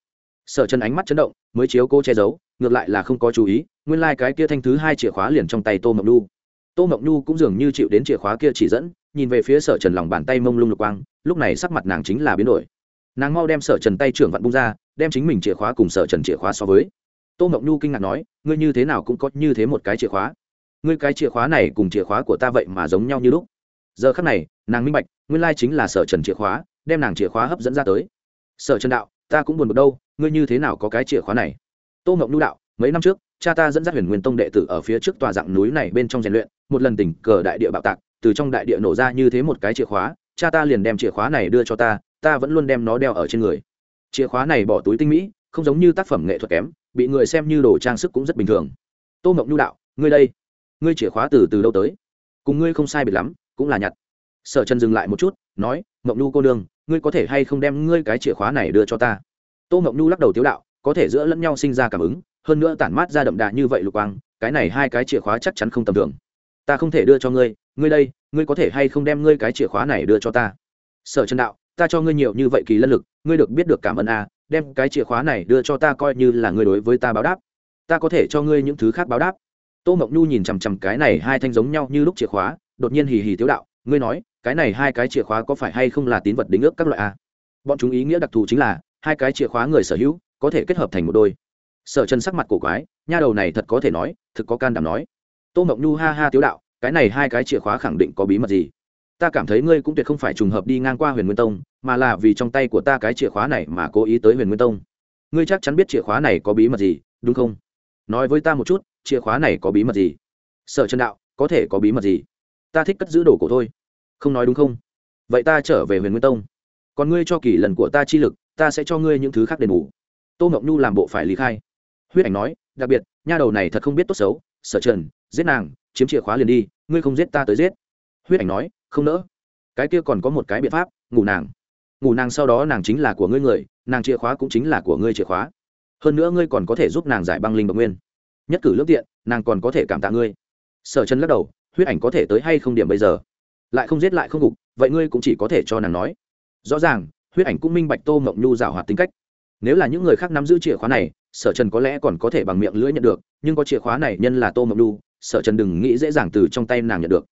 Sở trần ánh mắt chấn động, mới chiếu cô che giấu, ngược lại là không có chú ý, nguyên lai、like、cái kia thanh thứ hai chìa khóa liền trong tay tô ngọc nhu. Tô ngọc nhu cũng dường như chịu đến chìa khóa kia chỉ dẫn, nhìn về phía sở trần lòng bàn tay mông lung lục quang, lúc này sắc mặt nàng chính là biến đổi. Nàng mau đem sở trần tay trưởng vặn bung ra đem chính mình chìa khóa cùng sở trần chìa khóa so với. Tô ngọc nhu kinh ngạc nói, ngươi như thế nào cũng có như thế một cái chìa khóa. Ngươi cái chìa khóa này cùng chìa khóa của ta vậy mà giống nhau như lúc. Giờ khắc này, nàng minh bạch, nguyên lai chính là sở trần chìa khóa, đem nàng chìa khóa hấp dẫn ra tới. Sở trần đạo, ta cũng buồn bực đâu, ngươi như thế nào có cái chìa khóa này? Tô ngọc nhu đạo, mấy năm trước, cha ta dẫn dắt huyền nguyên tông đệ tử ở phía trước tòa dạng núi này bên trong rèn luyện, một lần tỉnh cờ đại địa bạo tạc, từ trong đại địa nổ ra như thế một cái chìa khóa, cha ta liền đem chìa khóa này đưa cho ta ta vẫn luôn đem nó đeo ở trên người chìa khóa này bỏ túi tinh mỹ, không giống như tác phẩm nghệ thuật kém, bị người xem như đồ trang sức cũng rất bình thường. Tô mộng nhu đạo, ngươi đây, ngươi chìa khóa từ từ đâu tới? Cùng ngươi không sai biệt lắm, cũng là nhặt. Sở trần dừng lại một chút, nói mộng nhu cô đương ngươi có thể hay không đem ngươi cái chìa khóa này đưa cho ta? Tô mộng nhu lắc đầu tiếu đạo, có thể giữa lẫn nhau sinh ra cảm ứng, hơn nữa tản mát ra đậm đà như vậy lục quang, cái này hai cái chìa khóa chắc chắn không tầm thường. Ta không thể đưa cho ngươi ngươi đây, ngươi có thể hay không đem ngươi cái chìa khóa này đưa cho ta? Sở trần đạo ta cho ngươi nhiều như vậy kỳ lân lực ngươi được biết được cảm ơn a à, đem cái chìa khóa này đưa cho ta coi như là ngươi đối với ta báo đáp. Ta có thể cho ngươi những thứ khác báo đáp. Tô mộng nhu nhìn chằm chằm cái này hai thanh giống nhau như lúc chìa khóa đột nhiên hì hì tiếu đạo ngươi nói cái này hai cái chìa khóa có phải hay không là tín vật đính ước các loại a? Bọn chúng ý nghĩa đặc thù chính là hai cái chìa khóa người sở hữu có thể kết hợp thành một đôi. Sở chân sắc mặt cổ quái nha đầu này thật có thể nói thực có can đảm nói. Tô mộng nhu ha ha tiếu đạo cái này hai cái chìa khóa khẳng định có bí mật gì? Ta cảm thấy ngươi cũng tuyệt không phải trùng hợp đi ngang qua huyền nguyên tông, mà là vì trong tay của ta cái chìa khóa này mà cố ý tới huyền nguyên tông. Ngươi chắc chắn biết chìa khóa này có bí mật gì, đúng không? Nói với ta một chút, chìa khóa này có bí mật gì? Sở trần đạo, có thể có bí mật gì? Ta thích cất giữ đồ cổ thôi. Không nói đúng không? Vậy ta trở về huyền nguyên tông. Còn ngươi cho kỳ lần của ta chi lực, ta sẽ cho ngươi những thứ khác đền bù. Tô ngọc nhu làm bộ phải lý khai. Huyết ảnh nói, đặc biệt, nha đầu này thật không biết tốt xấu. Sở trần, giết nàng, chiếm chìa khóa liền đi, ngươi không giết ta tới giết. Huyết ảnh nói không nỡ. Cái kia còn có một cái biện pháp, ngủ nàng. Ngủ nàng sau đó nàng chính là của ngươi người, nàng chìa khóa cũng chính là của ngươi chìa khóa. Hơn nữa ngươi còn có thể giúp nàng giải băng linh độc nguyên. Nhất cử lướt tiện, nàng còn có thể cảm tạ ngươi. Sở chân lắc đầu, huyết ảnh có thể tới hay không điểm bây giờ? Lại không giết lại không gục, vậy ngươi cũng chỉ có thể cho nàng nói. Rõ ràng, huyết ảnh cũng minh bạch tô mộng nhu rào hoạt tính cách. Nếu là những người khác nắm giữ chìa khóa này, sở trần có lẽ còn có thể bằng miệng lưỡi nhận được, nhưng có chìa khóa này nhân là tô mộng nhu, sở trần đừng nghĩ dễ dàng từ trong tay nàng nhận được.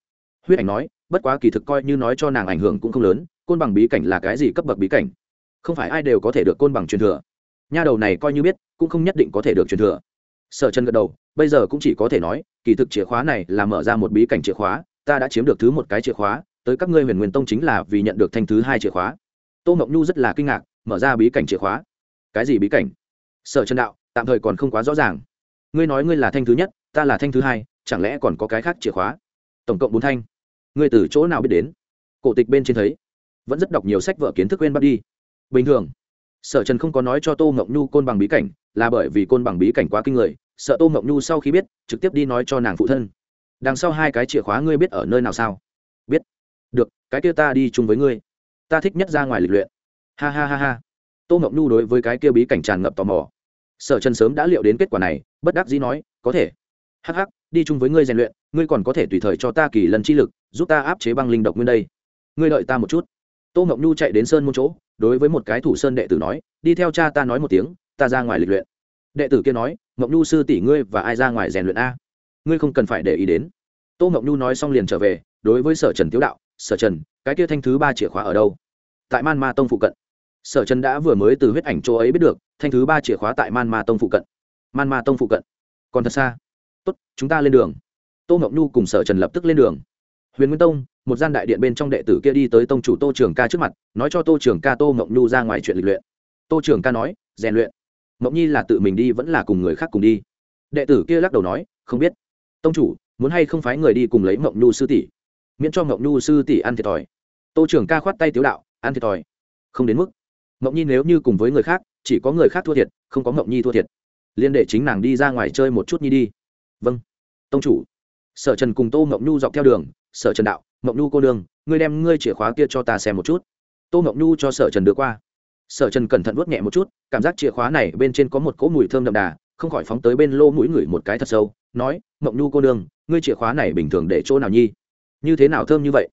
Huyết ảnh nói bất quá kỳ thực coi như nói cho nàng ảnh hưởng cũng không lớn, côn bằng bí cảnh là cái gì cấp bậc bí cảnh? Không phải ai đều có thể được côn bằng truyền thừa. Nha đầu này coi như biết, cũng không nhất định có thể được truyền thừa. Sở chân gật đầu, bây giờ cũng chỉ có thể nói, kỳ thực chìa khóa này là mở ra một bí cảnh chìa khóa, ta đã chiếm được thứ một cái chìa khóa, tới các ngươi huyền nguyên tông chính là vì nhận được thanh thứ hai chìa khóa. Tô mộng nhu rất là kinh ngạc, mở ra bí cảnh chìa khóa. Cái gì bí cảnh? Sở chân đạo, tạm thời còn không quá rõ ràng. Ngươi nói ngươi là thanh thứ nhất, ta là thanh thứ hai, chẳng lẽ còn có cái khác chìa khóa? Tổng cộng bốn thanh ngươi từ chỗ nào biết đến? Cổ tịch bên trên thấy. Vẫn rất đọc nhiều sách vở kiến thức quên bắt đi. Bình thường, sở trần không có nói cho tô ngọc nhu côn bằng bí cảnh, là bởi vì côn bằng bí cảnh quá kinh người, sợ tô ngọc nhu sau khi biết, trực tiếp đi nói cho nàng phụ thân. Đằng sau hai cái chìa khóa ngươi biết ở nơi nào sao? Biết. Được, cái kia ta đi chung với ngươi. Ta thích nhất ra ngoài lịch luyện. Ha ha ha ha. Tô ngọc nhu đối với cái kia bí cảnh tràn ngập tò mò. Sở trần sớm đã liệu đến kết quả này, bất đắc dĩ nói, có thể. Hắc hắc, đi chung với ngươi rèn luyện, ngươi còn có thể tùy thời cho ta kỳ lần chi lực giúp ta áp chế băng linh độc nguyên đây. Ngươi đợi ta một chút. Tô ngọc nhu chạy đến sơn môn chỗ, đối với một cái thủ sơn đệ tử nói, đi theo cha ta nói một tiếng, ta ra ngoài lịch luyện. Đệ tử kia nói ngọc nhu sư tỷ ngươi và ai ra ngoài rèn luyện a? Ngươi không cần phải để ý đến. Tô ngọc nhu nói xong liền trở về, đối với sở trần tiếu đạo, sở trần, cái kia thanh thứ ba chìa khóa ở đâu? Tại man ma tông phụ cận. Sở trần đã vừa mới từ huyết ảnh chỗ ấy biết được, thanh thứ ba chìa khóa tại man ma tông phụ cận. Man ma tông phụ cận. Còn thật xa. Tốt, chúng ta lên đường. Tô ngọc nhu cùng sở trần lập tức lên đường huyền nguyên tông, một gian đại điện bên trong đệ tử kia đi tới tông chủ tô trường ca trước mặt, nói cho tô trường ca tô mộng nhu ra ngoài chuyện lịch luyện. Tô trường ca nói, rèn luyện. Mộng nhi là tự mình đi vẫn là cùng người khác cùng đi. Đệ tử kia lắc đầu nói, không biết. Tông chủ, muốn hay không phái người đi cùng lấy mộng nhu sư tỷ? Miễn cho mộng nhu sư tỷ ăn thiệt thòi. Tô trường ca khoát tay tiếu đạo, ăn thiệt thòi. Không đến mức. Mộng nhi nếu như cùng với người khác, chỉ có người khác thua thiệt, không có mộng nhi thua thiệt. Liên đệ chính nàng đi ra ngoài chơi một chút nhi đi. Vâng. Tông chủ. Sở trần cùng tô mộng nhu dọc theo đường sở trần đạo mộng nhu cô đương, ngươi đem ngươi chìa khóa kia cho ta xem một chút. Tô mộng nhu cho sở trần đưa qua. Sở trần cẩn thận vuốt nhẹ một chút cảm giác chìa khóa này bên trên có một cỗ mùi thơm đậm đà không khỏi phóng tới bên lô mũi ngửi một cái thật sâu nói mộng nhu cô đương, ngươi chìa khóa này bình thường để chỗ nào nhi? Như thế nào thơm như vậy?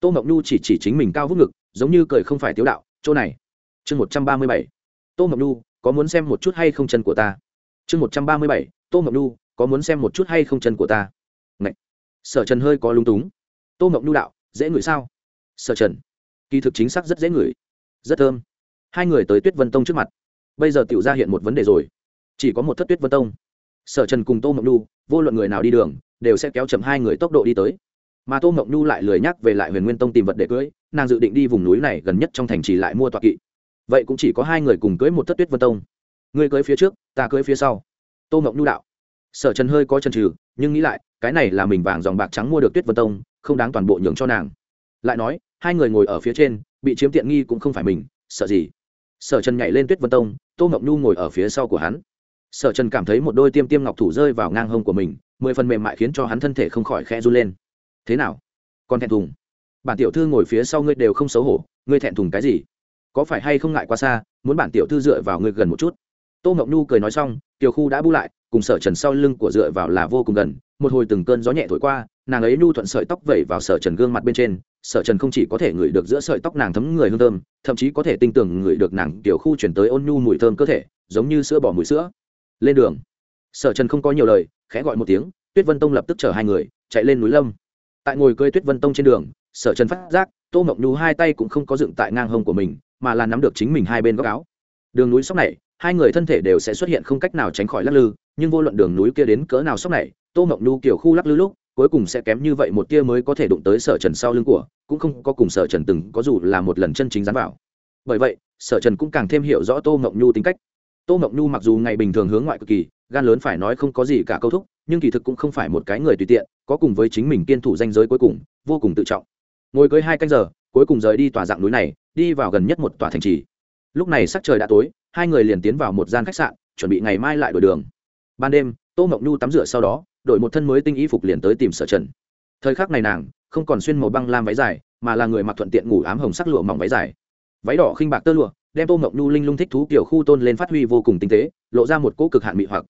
Tô mộng nhu chỉ chỉ chính mình cao vút ngực giống như cười không phải tiếu đạo chỗ này. Chương một trăm ba mươi bảy. Tô mộng nhu có muốn xem một chút hay không chân của ta? Chương một trăm ba mươi bảy. Tô mộng nhu có muốn xem một chút hay không chân của ta? Ngậy. sở trần hơi có lung túng tô ngọc nhu đạo, dễ ngửi sao? Sở trần. Kỳ thực chính xác rất dễ ngửi, rất thơm. Hai người tới tuyết vân tông trước mặt. Bây giờ tiểu ra hiện một vấn đề rồi. Chỉ có một thất tuyết vân tông. Sở trần cùng tô ngọc nhu, vô luận người nào đi đường, đều sẽ kéo chậm hai người tốc độ đi tới. Mà tô ngọc nhu lại lười nhắc về lại huyền nguyên tông tìm vật để cưới, nàng dự định đi vùng núi này gần nhất trong thành trì lại mua tọa kỵ. Vậy cũng chỉ có hai người cùng cưới một thất tuyết vân tông. Ngươi cưới phía trước, ta cưới phía sau. Tô ngọc nhu đạo. Sở trần hơi có chân trừ nhưng nghĩ lại, cái này là mình vàng dòng bạc trắng mua được tuyết vân tông không đáng toàn bộ nhường cho nàng. Lại nói, hai người ngồi ở phía trên, bị chiếm tiện nghi cũng không phải mình, sợ gì? Sở trần nhảy lên tuyết vân tông, tô ngọc nhu ngồi ở phía sau của hắn. Sở trần cảm thấy một đôi tiêm tiêm ngọc thủ rơi vào ngang hông của mình, mười phần mềm mại khiến cho hắn thân thể không khỏi khe run lên. Thế nào? Còn thẹn thùng. Bản tiểu thư ngồi phía sau ngươi đều không xấu hổ, ngươi thẹn thùng cái gì? Có phải hay không ngại quá xa, muốn bản tiểu thư dựa vào ngươi gần một chút? Tô ngọc nhu cười nói xong, tiểu khu đã bu lại, cùng sở trần sau lưng của dựa vào là vô cùng gần, một hồi từng cơn gió nhẹ thổi qua nàng ấy nhu thuận sợi tóc vẩy vào sở trần gương mặt bên trên, sở trần không chỉ có thể ngửi được giữa sợi tóc nàng thấm người hương thơm, thậm chí có thể tin tưởng ngửi được nàng tiểu khu chuyển tới ôn nhu mùi thơm cơ thể, giống như sữa bỏ mùi sữa. Lên đường. Sở trần không có nhiều lời, khẽ gọi một tiếng, tuyết vân tông lập tức chở hai người, chạy lên núi lâm. Tại ngồi cơi tuyết vân tông trên đường, sở trần phát giác, tô ngọc nhu hai tay cũng không có dựng tại ngang hông của mình, mà là nắm được chính mình hai bên góc áo. Đường núi sóc này, hai người thân thể đều sẽ xuất hiện không cách nào tránh khỏi lắc lư, nhưng vô luận đường núi kia đến cỡ nào sóc này, tô ngọc nhu kiểu khu lắc lư lúc cuối cùng sẽ kém như vậy một tia mới có thể đụng tới sở trần sau lưng của, cũng không có cùng sở trần từng có dù là một lần chân chính dán vào. Bởi vậy, sở trần cũng càng thêm hiểu rõ tô ngọc nhu tính cách. Tô ngọc nhu mặc dù ngày bình thường hướng ngoại cực kỳ, gan lớn phải nói không có gì cả câu thúc, nhưng kỳ thực cũng không phải một cái người tùy tiện, có cùng với chính mình kiên thủ danh giới cuối cùng, vô cùng tự trọng. Ngồi cưới hai canh giờ, cuối cùng rời đi tòa dạng núi này, đi vào gần nhất một tòa thành trì. Lúc này sắc trời đã tối, hai người liền tiến vào một gian khách sạn, chuẩn bị ngày mai lại đổi đường. Ban đêm, tô mộng nhu tắm rửa sau đó đổi một thân mới tinh y phục liền tới tìm sở trần. Thời khắc này nàng không còn xuyên màu băng lam váy dài, mà là người mặc thuận tiện ngủ ám hồng sắc lụa mỏng váy dài. Váy đỏ khinh bạc tơ lụa, đem tô mộng nhu linh lung thích thú kiểu khu tôn lên phát huy vô cùng tinh tế, lộ ra một cỗ cực hạn mị hoặc.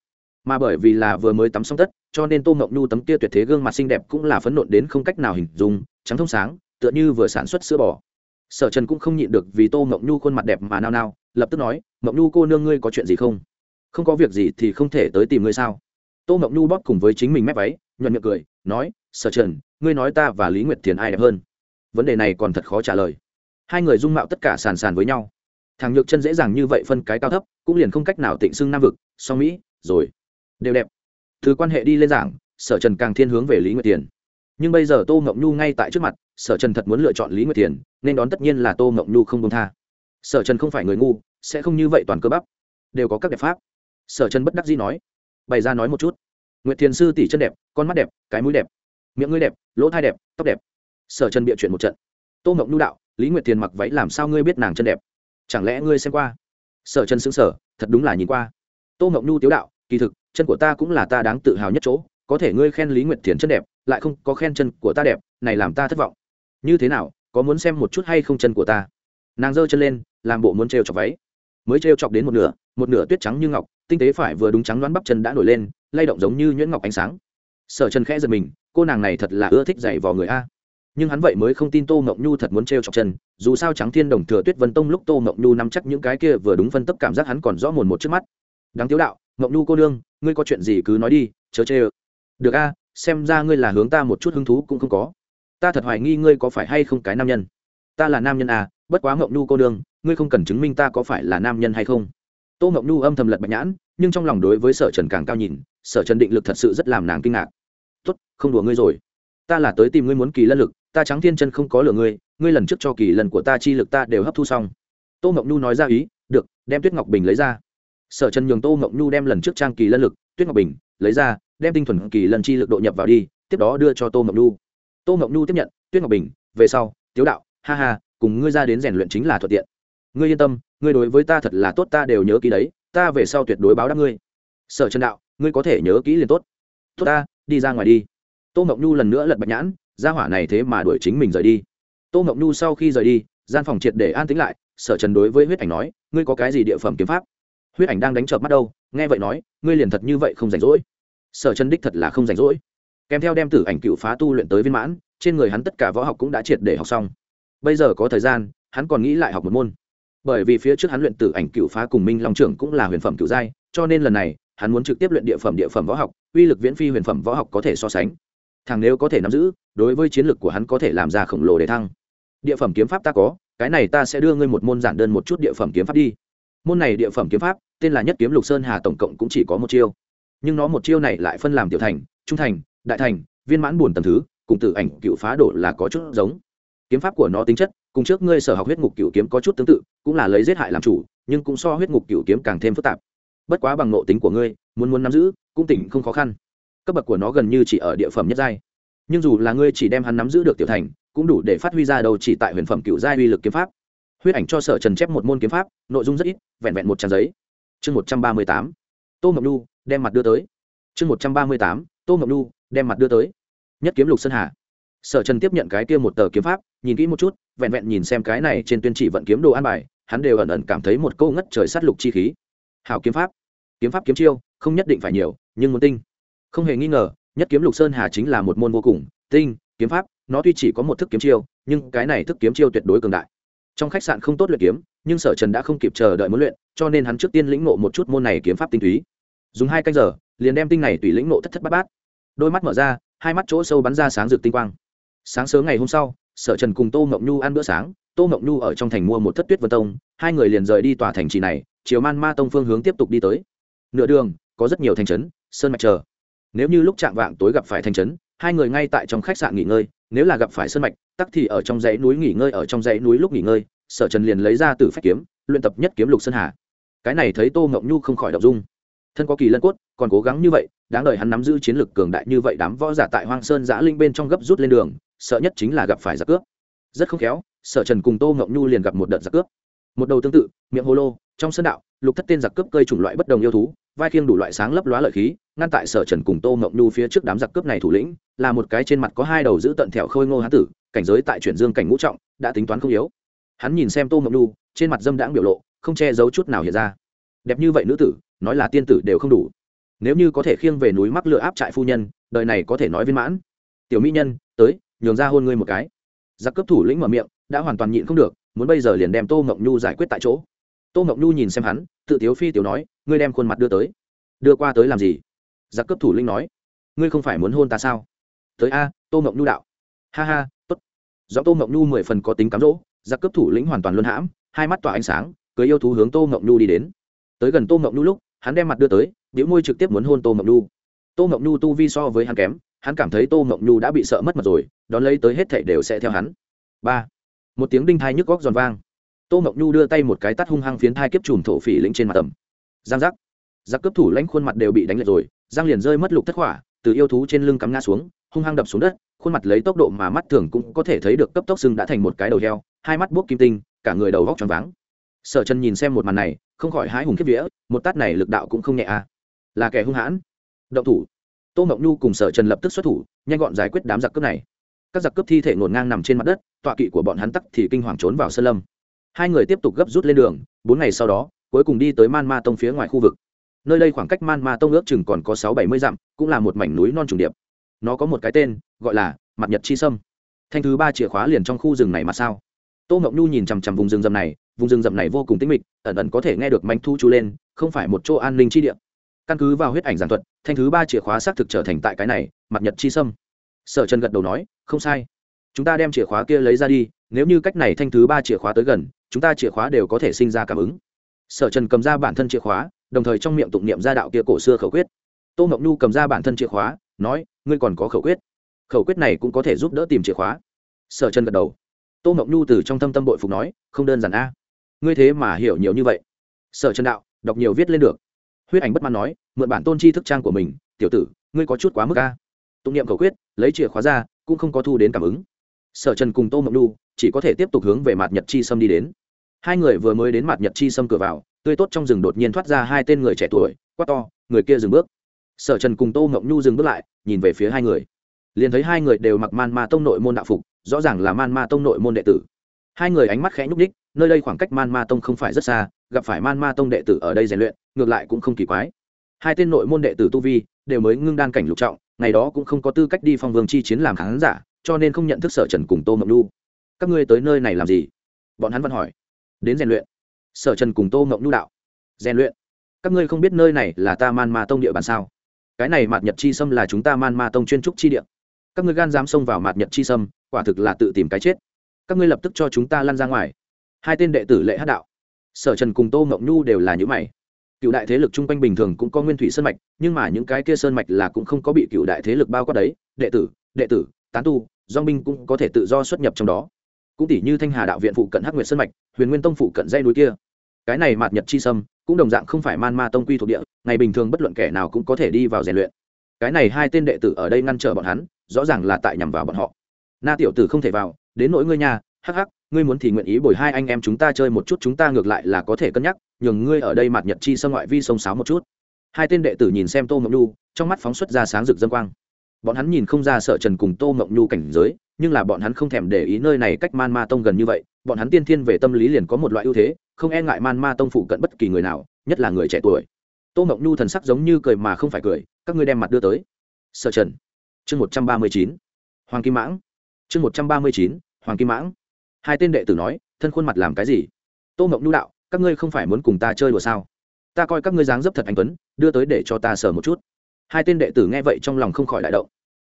Mà bởi vì là vừa mới tắm xong tất, cho nên tô mộng nhu tấm kia tuyệt thế gương mặt xinh đẹp cũng là phấn nộn đến không cách nào hình dung, trắng thông sáng, tựa như vừa sản xuất sữa bò. Sở trần cũng không nhịn được vì tô mộng nhu khuôn mặt đẹp mà nao nao, lập tức nói, mộng nhu cô nương ngươi có chuyện gì không? Không có việc gì thì không thể tới tìm ngươi sao? Tô mộng nhu bóp cùng với chính mình mép váy, nhuận miệng cười, nói, sở trần, ngươi nói ta và lý nguyệt thiền ai đẹp hơn? Vấn đề này còn thật khó trả lời. Hai người dung mạo tất cả sàn sàn với nhau. Thằng nhược chân dễ dàng như vậy phân cái cao thấp, cũng liền không cách nào tịnh xưng nam vực, song mỹ, rồi. Đều đẹp. Thứ quan hệ đi lên giảng, sở trần càng thiên hướng về lý nguyệt tiền nhưng bây giờ tô ngộng nhu ngay tại trước mặt, sở trần thật muốn lựa chọn lý nguyệt tiền nên đón tất nhiên là tô ngộng nhu không công tha. Sở trần không phải người ngu, sẽ không như vậy toàn cơ bắp. Đều có các đẹp pháp. Sở trần bất đắc dĩ nói bày ra nói một chút. Nguyệt thiền sư tỷ chân đẹp, con mắt đẹp, cái mũi đẹp, miệng ngươi đẹp, lỗ thai đẹp, tóc đẹp. Sở trần bịa chuyện một trận. Tô mộng nhu đạo, lý nguyệt thiền mặc váy làm sao ngươi biết nàng chân đẹp? Chẳng lẽ ngươi xem qua? Sở trần xứng sở thật đúng là nhìn qua. Tô mộng nhu tiếu đạo, kỳ thực, chân của ta cũng là ta đáng tự hào nhất chỗ, có thể ngươi khen lý nguyệt thiền chân đẹp, lại không có khen chân của ta đẹp, này làm ta thất vọng. Như thế nào, có muốn xem một chút hay không chân của ta? Nàng giơ chân lên, làm bộ muốn trêu chọc váy. Mới trêu chọc đến một nửa một nửa tuyết trắng như ngọc tinh tế phải vừa đúng trắng đoán bắp chân đã nổi lên, lay động giống như nhuyễn ngọc ánh sáng. Sở chân khẽ giật mình, cô nàng này thật là ưa thích dạy vò người a. Nhưng hắn vậy mới không tin tô ngọc nhu thật muốn t chọc chân, dù sao trắng thiên đồng thừa tuyết vân tông lúc tô ngọc nhu nắm chắc những cái kia vừa đúng phân tấp cảm giác hắn còn rõ mồn một trước mắt. Đáng tiếu đạo ngọc nhu cô nương, ngươi có chuyện gì cứ nói đi, chớ chê ơ. Được a, xem ra ngươi là hướng ta một chút hứng thú cũng không có. Ta thật hoài nghi ngươi có phải hay không cái nam nhân. Ta là nam nhân à bất quá ngọc nhu cô nương, ngươi không cần chứng minh ta có phải là nam nhân hay không tô ngọc nhu âm thầm lật bạch nhãn, nhưng trong lòng đối với sở trần càng cao nhìn, sở trần định lực thật sự rất làm nàng kinh ngạc. Tuất không đùa ngươi rồi. Ta là tới tìm ngươi muốn kỳ lân lực, ta trắng thiên chân không có lửa ngươi ngươi lần trước cho kỳ lần của ta chi lực ta đều hấp thu xong. Tô ngọc nhu nói ra ý, được, đem tuyết ngọc bình lấy ra. Sở trần nhường tô ngọc nhu đem lần trước trang kỳ lân lực, tuyết ngọc bình lấy ra, đem tinh thuần kỳ lần chi lực độ nhập vào đi, tiếp đó đưa cho tô ngọc nhu. Tô ngọc nhu tiếp nhận, tuyết ngọc bình, về sau, tiếu đạo, ha ha, cùng ngươi ra đến rèn luyện chính là thuận tiện. Ngươi yên tâm ngươi đối với ta thật là tốt, ta đều nhớ kỹ đấy, ta về sau tuyệt đối báo đáp ngươi. Sở trần đạo, ngươi có thể nhớ kỹ liền tốt. Tốt ta, đi ra ngoài đi. Tô ngọc nhu lần nữa lật bạch nhãn ra hỏa này thế mà đuổi chính mình rời đi. Tô ngọc nhu sau khi rời đi, gian phòng triệt để an tĩnh lại, sở trần đối với huyết ảnh nói, ngươi có cái gì địa phẩm kiếm pháp? Huyết ảnh đang đánh chợp mắt đâu, nghe vậy nói, ngươi liền thật như vậy không rảnh rỗi. Sở trần đích thật là không rảnh rỗi. Kèm theo đem tử ảnh cựu phá tu luyện tới viên mãn, trên người hắn tất cả võ học cũng đã triệt để học xong. Bây giờ có thời gian, hắn còn nghĩ lại học một môn bởi vì phía trước hắn luyện tử ảnh cựu phá cùng minh long trưởng cũng là huyền phẩm cựu giai, cho nên lần này, hắn muốn trực tiếp luyện địa phẩm địa phẩm võ học, uy lực viễn phi huyền phẩm võ học có thể so sánh. Thằng nếu có thể nắm giữ, đối với chiến lược của hắn có thể làm ra khổng lồ để thăng. Địa phẩm kiếm pháp ta có, cái này ta sẽ đưa ngươi một môn giản đơn một chút địa phẩm kiếm pháp đi. Môn này địa phẩm kiếm pháp, tên là nhất kiếm lục sơn hà tổng cộng cũng chỉ có một chiêu. Nhưng nó một chiêu này lại phân làm tiểu thành, trung thành, đại thành, viên mãn buồn tầm thứ, cùng tử ảnh cựu phá đổ là có chút giống. Kiếm pháp của nó tính chất cùng trước ngươi sở học huyết ngục cửu kiếm có chút tương tự, cũng là lấy giết hại làm chủ, nhưng cũng so huyết ngục cửu kiếm càng thêm phức tạp. Bất quá bằng nộ tính của ngươi, muốn muốn nắm giữ, cũng tỉnh không khó khăn. Cấp bậc của nó gần như chỉ ở địa phẩm nhất giai. Nhưng dù là ngươi chỉ đem hắn nắm giữ được tiểu thành, cũng đủ để phát huy ra đầu chỉ tại huyền phẩm cựu giai uy lực kiếm pháp. Huyết ảnh cho sở trần chép một môn kiếm pháp, nội dung rất ít, vẹn vẹn một trang giấy. Chương một trăm ba mươi tám. Tô ngọc nhu, đem mặt đưa tới. Chương một trăm ba mươi tám. Tô ngọc nhu, đem mặt đưa tới. Nhất kiếm lục sơn hà. Sở trần tiếp nhận cái kia một tờ kiếm pháp nhìn kỹ một chút, vẹn vẹn nhìn xem cái này trên tuyên chỉ vận kiếm đồ an bài, hắn đều ẩn ẩn cảm thấy một câu ngất trời sát lục chi khí. Hảo kiếm pháp. Kiếm pháp kiếm chiêu, không nhất định phải nhiều, nhưng muốn tinh. Không hề nghi ngờ, nhất kiếm lục sơn hà chính là một môn vô cùng tinh kiếm pháp, nó tuy chỉ có một thức kiếm chiêu, nhưng cái này thức kiếm chiêu tuyệt đối cường đại. Trong khách sạn không tốt luyện kiếm, nhưng sở trần đã không kịp chờ đợi muốn luyện, cho nên hắn trước tiên lĩnh ngộ một chút môn này kiếm pháp tinh túy. Dùng hai canh giờ, liền đem tinh này tùy lĩnh ngộ thất thất bát bát. Đôi mắt mở ra, hai mắt chỗ sâu bắn ra sáng rực tinh quang. Sáng sớm ngày hôm sau sở trần cùng tô mộng nhu ăn bữa sáng, tô mộng nhu ở trong thành mua một thất tuyết vân tông, hai người liền rời đi tòa thành trì này, chiều man ma tông phương hướng tiếp tục đi tới. Nửa đường, có rất nhiều thành trấn, sơn mạch chờ. Nếu như lúc chạm vạng tối gặp phải thành trấn, hai người ngay tại trong khách sạn nghỉ ngơi, nếu là gặp phải sơn mạch, tắc thì ở trong dãy núi nghỉ ngơi, ở trong dãy núi lúc nghỉ ngơi, sở trần liền lấy ra từ phách kiếm, luyện tập nhất kiếm lục sơn hà. Cái này thấy tô ngọc nhu không khỏi đọc dung. Thân có kỳ lân cốt, còn cố gắng như vậy, đáng đợi hắn nắm giữ chiến lược cường đại như vậy, đám võ giả tại hoang sơn giã linh bên trong gấp rút lên đường sợ nhất chính là gặp phải giặc cướp. Rất không khéo, sở trần cùng tô ngộng nhu liền gặp một đợt giặc cướp. Một đầu tương tự, miệng hồ lô, trong sân đạo, lục thất tên giặc cướp cơi chủng loại bất đồng yêu thú, vai khiêng đủ loại sáng lấp lóa lợi khí, ngăn tại sở trần cùng tô ngộng nhu phía trước đám giặc cướp này thủ lĩnh, là một cái trên mặt có hai đầu giữ tận thẹo khôi ngô hán tử, cảnh giới tại chuyển dương cảnh ngũ trọng, đã tính toán không yếu. Hắn nhìn xem tô ngộng nhu, trên mặt dâm đãng biểu lộ, không che giấu chút nào hiện ra. Đẹp như vậy nữ tử, nói là tiên tử đều không đủ. Nếu như có thể khiêng về núi mắc lựa áp trại phu nhân, đời này có thể nói viên mãn. Tiểu mỹ nhân, tới nhường ra hôn ngươi một cái. Giặc cướp thủ lĩnh mở miệng đã hoàn toàn nhịn không được muốn bây giờ liền đem tô ngọc nhu giải quyết tại chỗ. Tô ngọc nhu nhìn xem hắn tự tiếu phi tiểu nói ngươi đem khuôn mặt đưa tới. Đưa qua tới làm gì? Giặc cướp thủ lĩnh nói ngươi không phải muốn hôn ta sao? Tới a tô ngọc nhu đạo. Ha ha t ố t do tô ngọc nhu mười phần có tính cám rỗ, giặc cướp thủ lĩnh hoàn toàn luân hãm hai mắt tỏa ánh sáng cưới yêu thú hướng tô ngọc nhu đi đến. Tới gần tô ngọc nhu lúc hắn đem mặt đưa tới biểu môi trực tiếp muốn hôn tô ngọc nhu. Tô ngọc nhu tu vi so với hắn kém hắn cảm thấy tô mộng nhu đã bị sợ mất mặt rồi, đón lấy tới hết thảy đều sẽ theo hắn. Ba, một tiếng đinh thai nhức góc giòn vang. Tô mộng nhu đưa tay một cái tắt hung hăng phiến thai kiếp chùm thổ phỉ lĩnh trên mặt tầm. Giang giác. Giặc cướp thủ lãnh khuôn mặt đều bị đánh lệch rồi giang liền rơi mất lục thất hỏa, từ yêu thú trên lưng cắm ngã xuống, hung hăng đập xuống đất, khuôn mặt lấy tốc độ mà mắt thường cũng có thể thấy được cấp tốc sưng đã thành một cái đầu heo, hai mắt buốc kim tinh, cả người đầu vóc tròn váng. Sở chân nhìn xem một màn này, không khỏi hái hùng kiếp vía, một tát này lực đạo cũng không nhẹ à. Là kẻ hung hãn. Động thủ tô mộng nhu cùng sở trần lập tức xuất thủ, nhanh gọn giải quyết đám giặc cướp này. Các giặc cướp thi thể ngổn ngang nằm trên mặt đất, tọa kỵ của bọn hắn tắc thì kinh hoàng trốn vào sơn lâm. Hai người tiếp tục gấp rút lên đường, bốn ngày sau đó, cuối cùng đi tới man ma tông phía ngoài khu vực. Nơi đây khoảng cách man ma tông ước chừng còn có sáu bảy mươi dặm, cũng là một mảnh núi non trùng điệp. Nó có một cái tên, gọi là mặt nhật chi sâm. Thanh thứ ba chìa khóa liền trong khu rừng này mà sao? Tô ngọc nhu nhìn chằm chằm vùng rừng rậm này, vùng rừng rậm này vô cùng tĩnh mịch, ẩn ẩn có thể nghe được manh thu chú lên, không phải một chỗ an ninh chi địa căn cứ vào huyết ảnh giảng thuật, thanh thứ ba chìa khóa xác thực trở thành tại cái này, mặt nhật chi sâm. Sở trần gật đầu nói, không sai. Chúng ta đem chìa khóa kia lấy ra đi, nếu như cách này thanh thứ ba chìa khóa tới gần, chúng ta chìa khóa đều có thể sinh ra cảm ứng. Sở trần cầm ra bản thân chìa khóa, đồng thời trong miệng tụng niệm ra đạo kia cổ xưa khẩu quyết. Tô mộng nhu cầm ra bản thân chìa khóa, nói, ngươi còn có khẩu quyết. Khẩu quyết này cũng có thể giúp đỡ tìm chìa khóa. Sở trần gật đầu. Tô mộng nhu từ trong thâm tâm bội phục nói, không đơn giản a. Ngươi thế mà hiểu nhiều như vậy. Sở trần đạo, đọc nhiều viết lên được huyết ảnh bất mãn nói, mượn bản tôn chi thức trang của mình, tiểu tử, ngươi có chút quá mức ca tụng niệm cầu quyết lấy chìa khóa ra, cũng không có thu đến cảm ứng. Sở trần cùng tô mộng lu chỉ có thể tiếp tục hướng về mặt nhật chi sâm đi đến. Hai người vừa mới đến mặt nhật chi sâm cửa vào, tươi tốt trong rừng đột nhiên thoát ra hai tên người trẻ tuổi, quát to, người kia dừng bước. Sở trần cùng tô mộng nhu dừng bước lại, nhìn về phía hai người. Liền thấy hai người đều mặc man ma tông nội môn đạo phục, rõ ràng là man ma tông nội môn đệ tử. Hai người ánh mắt khẽ nhúc ních nơi đây khoảng cách man ma tông không phải rất xa gặp phải man ma tông đệ tử ở đây rèn luyện, ngược lại cũng không kỳ quái. Hai tên nội môn đệ tử tu vi đều mới ngưng đan cảnh lục trọng, ngày đó cũng không có tư cách đi phong vương chi chiến làm khán giả, cho nên không nhận thức sở trần cùng tô mộng nhu. Các ngươi tới nơi này làm gì? bọn hắn vẫn hỏi. Đến rèn luyện. Sở trần cùng tô mộng nhu đạo. Rèn luyện? Các ngươi không biết nơi này là ta man ma tông địa bàn sao? Cái này mạt nhật chi sâm là chúng ta man ma tông chuyên trúc chi địa. Các ngươi gan dám xông vào mạt nhật chi sâm, quả thực là tự tìm cái chết. Các ngươi lập tức cho chúng ta lăn ra ngoài. Hai tên đệ tử lệ hát đạo sở trần cùng tô mộng nhu đều là những mày. Cựu đại thế lực chung quanh bình thường cũng có nguyên thủy sơn mạch, nhưng mà những cái kia sơn mạch là cũng không có bị cựu đại thế lực bao quát đấy. Đệ tử đệ tử, tán tu do binh cũng có thể tự do xuất nhập trong đó. Cũng tỷ như thanh hà đạo viện phụ cận hắc nguyệt sơn mạch, huyền nguyên tông phụ cận dây núi kia. Cái này mạt nhật chi sâm, cũng đồng dạng không phải man ma tông quy thuộc địa, ngày bình thường bất luận kẻ nào cũng có thể đi vào rèn luyện. Cái này hai tên đệ tử ở đây ngăn trở bọn hắn, rõ ràng là tại nhằm vào bọn họ. Na tiểu tử không thể vào, đến nỗi ngươi nhà hắc hắc ngươi muốn thì nguyện ý bồi hai anh em chúng ta chơi một chút, chúng ta ngược lại là có thể cân nhắc, nhường ngươi ở đây mặt nhật chi sơ ngoại vi sông sáo một chút. Hai tên đệ tử nhìn xem tô mộng nhu, trong mắt phóng xuất ra sáng rực dân quang. Bọn hắn nhìn không ra sợ trần cùng tô mộng nhu cảnh giới, nhưng là bọn hắn không thèm để ý nơi này cách man ma tông gần như vậy, bọn hắn tiên thiên về tâm lý liền có một loại ưu thế, không e ngại man ma tông phụ cận bất kỳ người nào, nhất là người trẻ tuổi. Tô mộng nhu thần sắc giống như cười mà không phải cười, các ngươi đem mặt đưa tới. Sợ trần. Chương một trăm ba mươi chín. Hoàng kim mãng. Chương một trăm ba mươi chín. Hoàng kim mãng hai tên đệ tử nói, thân khuôn mặt làm cái gì? Tô mộng nhu đạo, các ngươi không phải muốn cùng ta chơi đùa sao? Ta coi các ngươi dáng dấp thật anh tuấn, đưa tới để cho ta sờ một chút. Hai tên đệ tử nghe vậy trong lòng không khỏi đại động.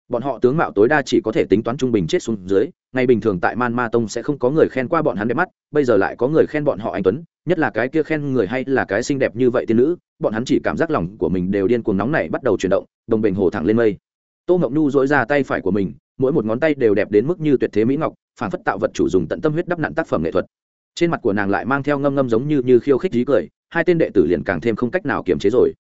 Bọn họ tướng mạo tối đa chỉ có thể tính toán trung bình chết xuống dưới, ngày bình thường tại man ma tông sẽ không có người khen qua bọn hắn đẹp mắt, bây giờ lại có người khen bọn họ anh tuấn, nhất là cái kia khen người hay là cái xinh đẹp như vậy tiên nữ, bọn hắn chỉ cảm giác lòng của mình đều điên cuồng nóng này bắt đầu chuyển động, đồng bình hồ thẳng lên mây. Tô ngọc nhu dỗi ra tay phải của mình mỗi một ngón tay đều đẹp đến mức như tuyệt thế mỹ ngọc phản phất tạo vật chủ dùng tận tâm huyết đắp nặn tác phẩm nghệ thuật. Trên mặt của nàng lại mang theo ngâm ngâm giống như như khiêu khích dí cười, hai tên đệ tử liền càng thêm không cách nào kiềm chế rồi.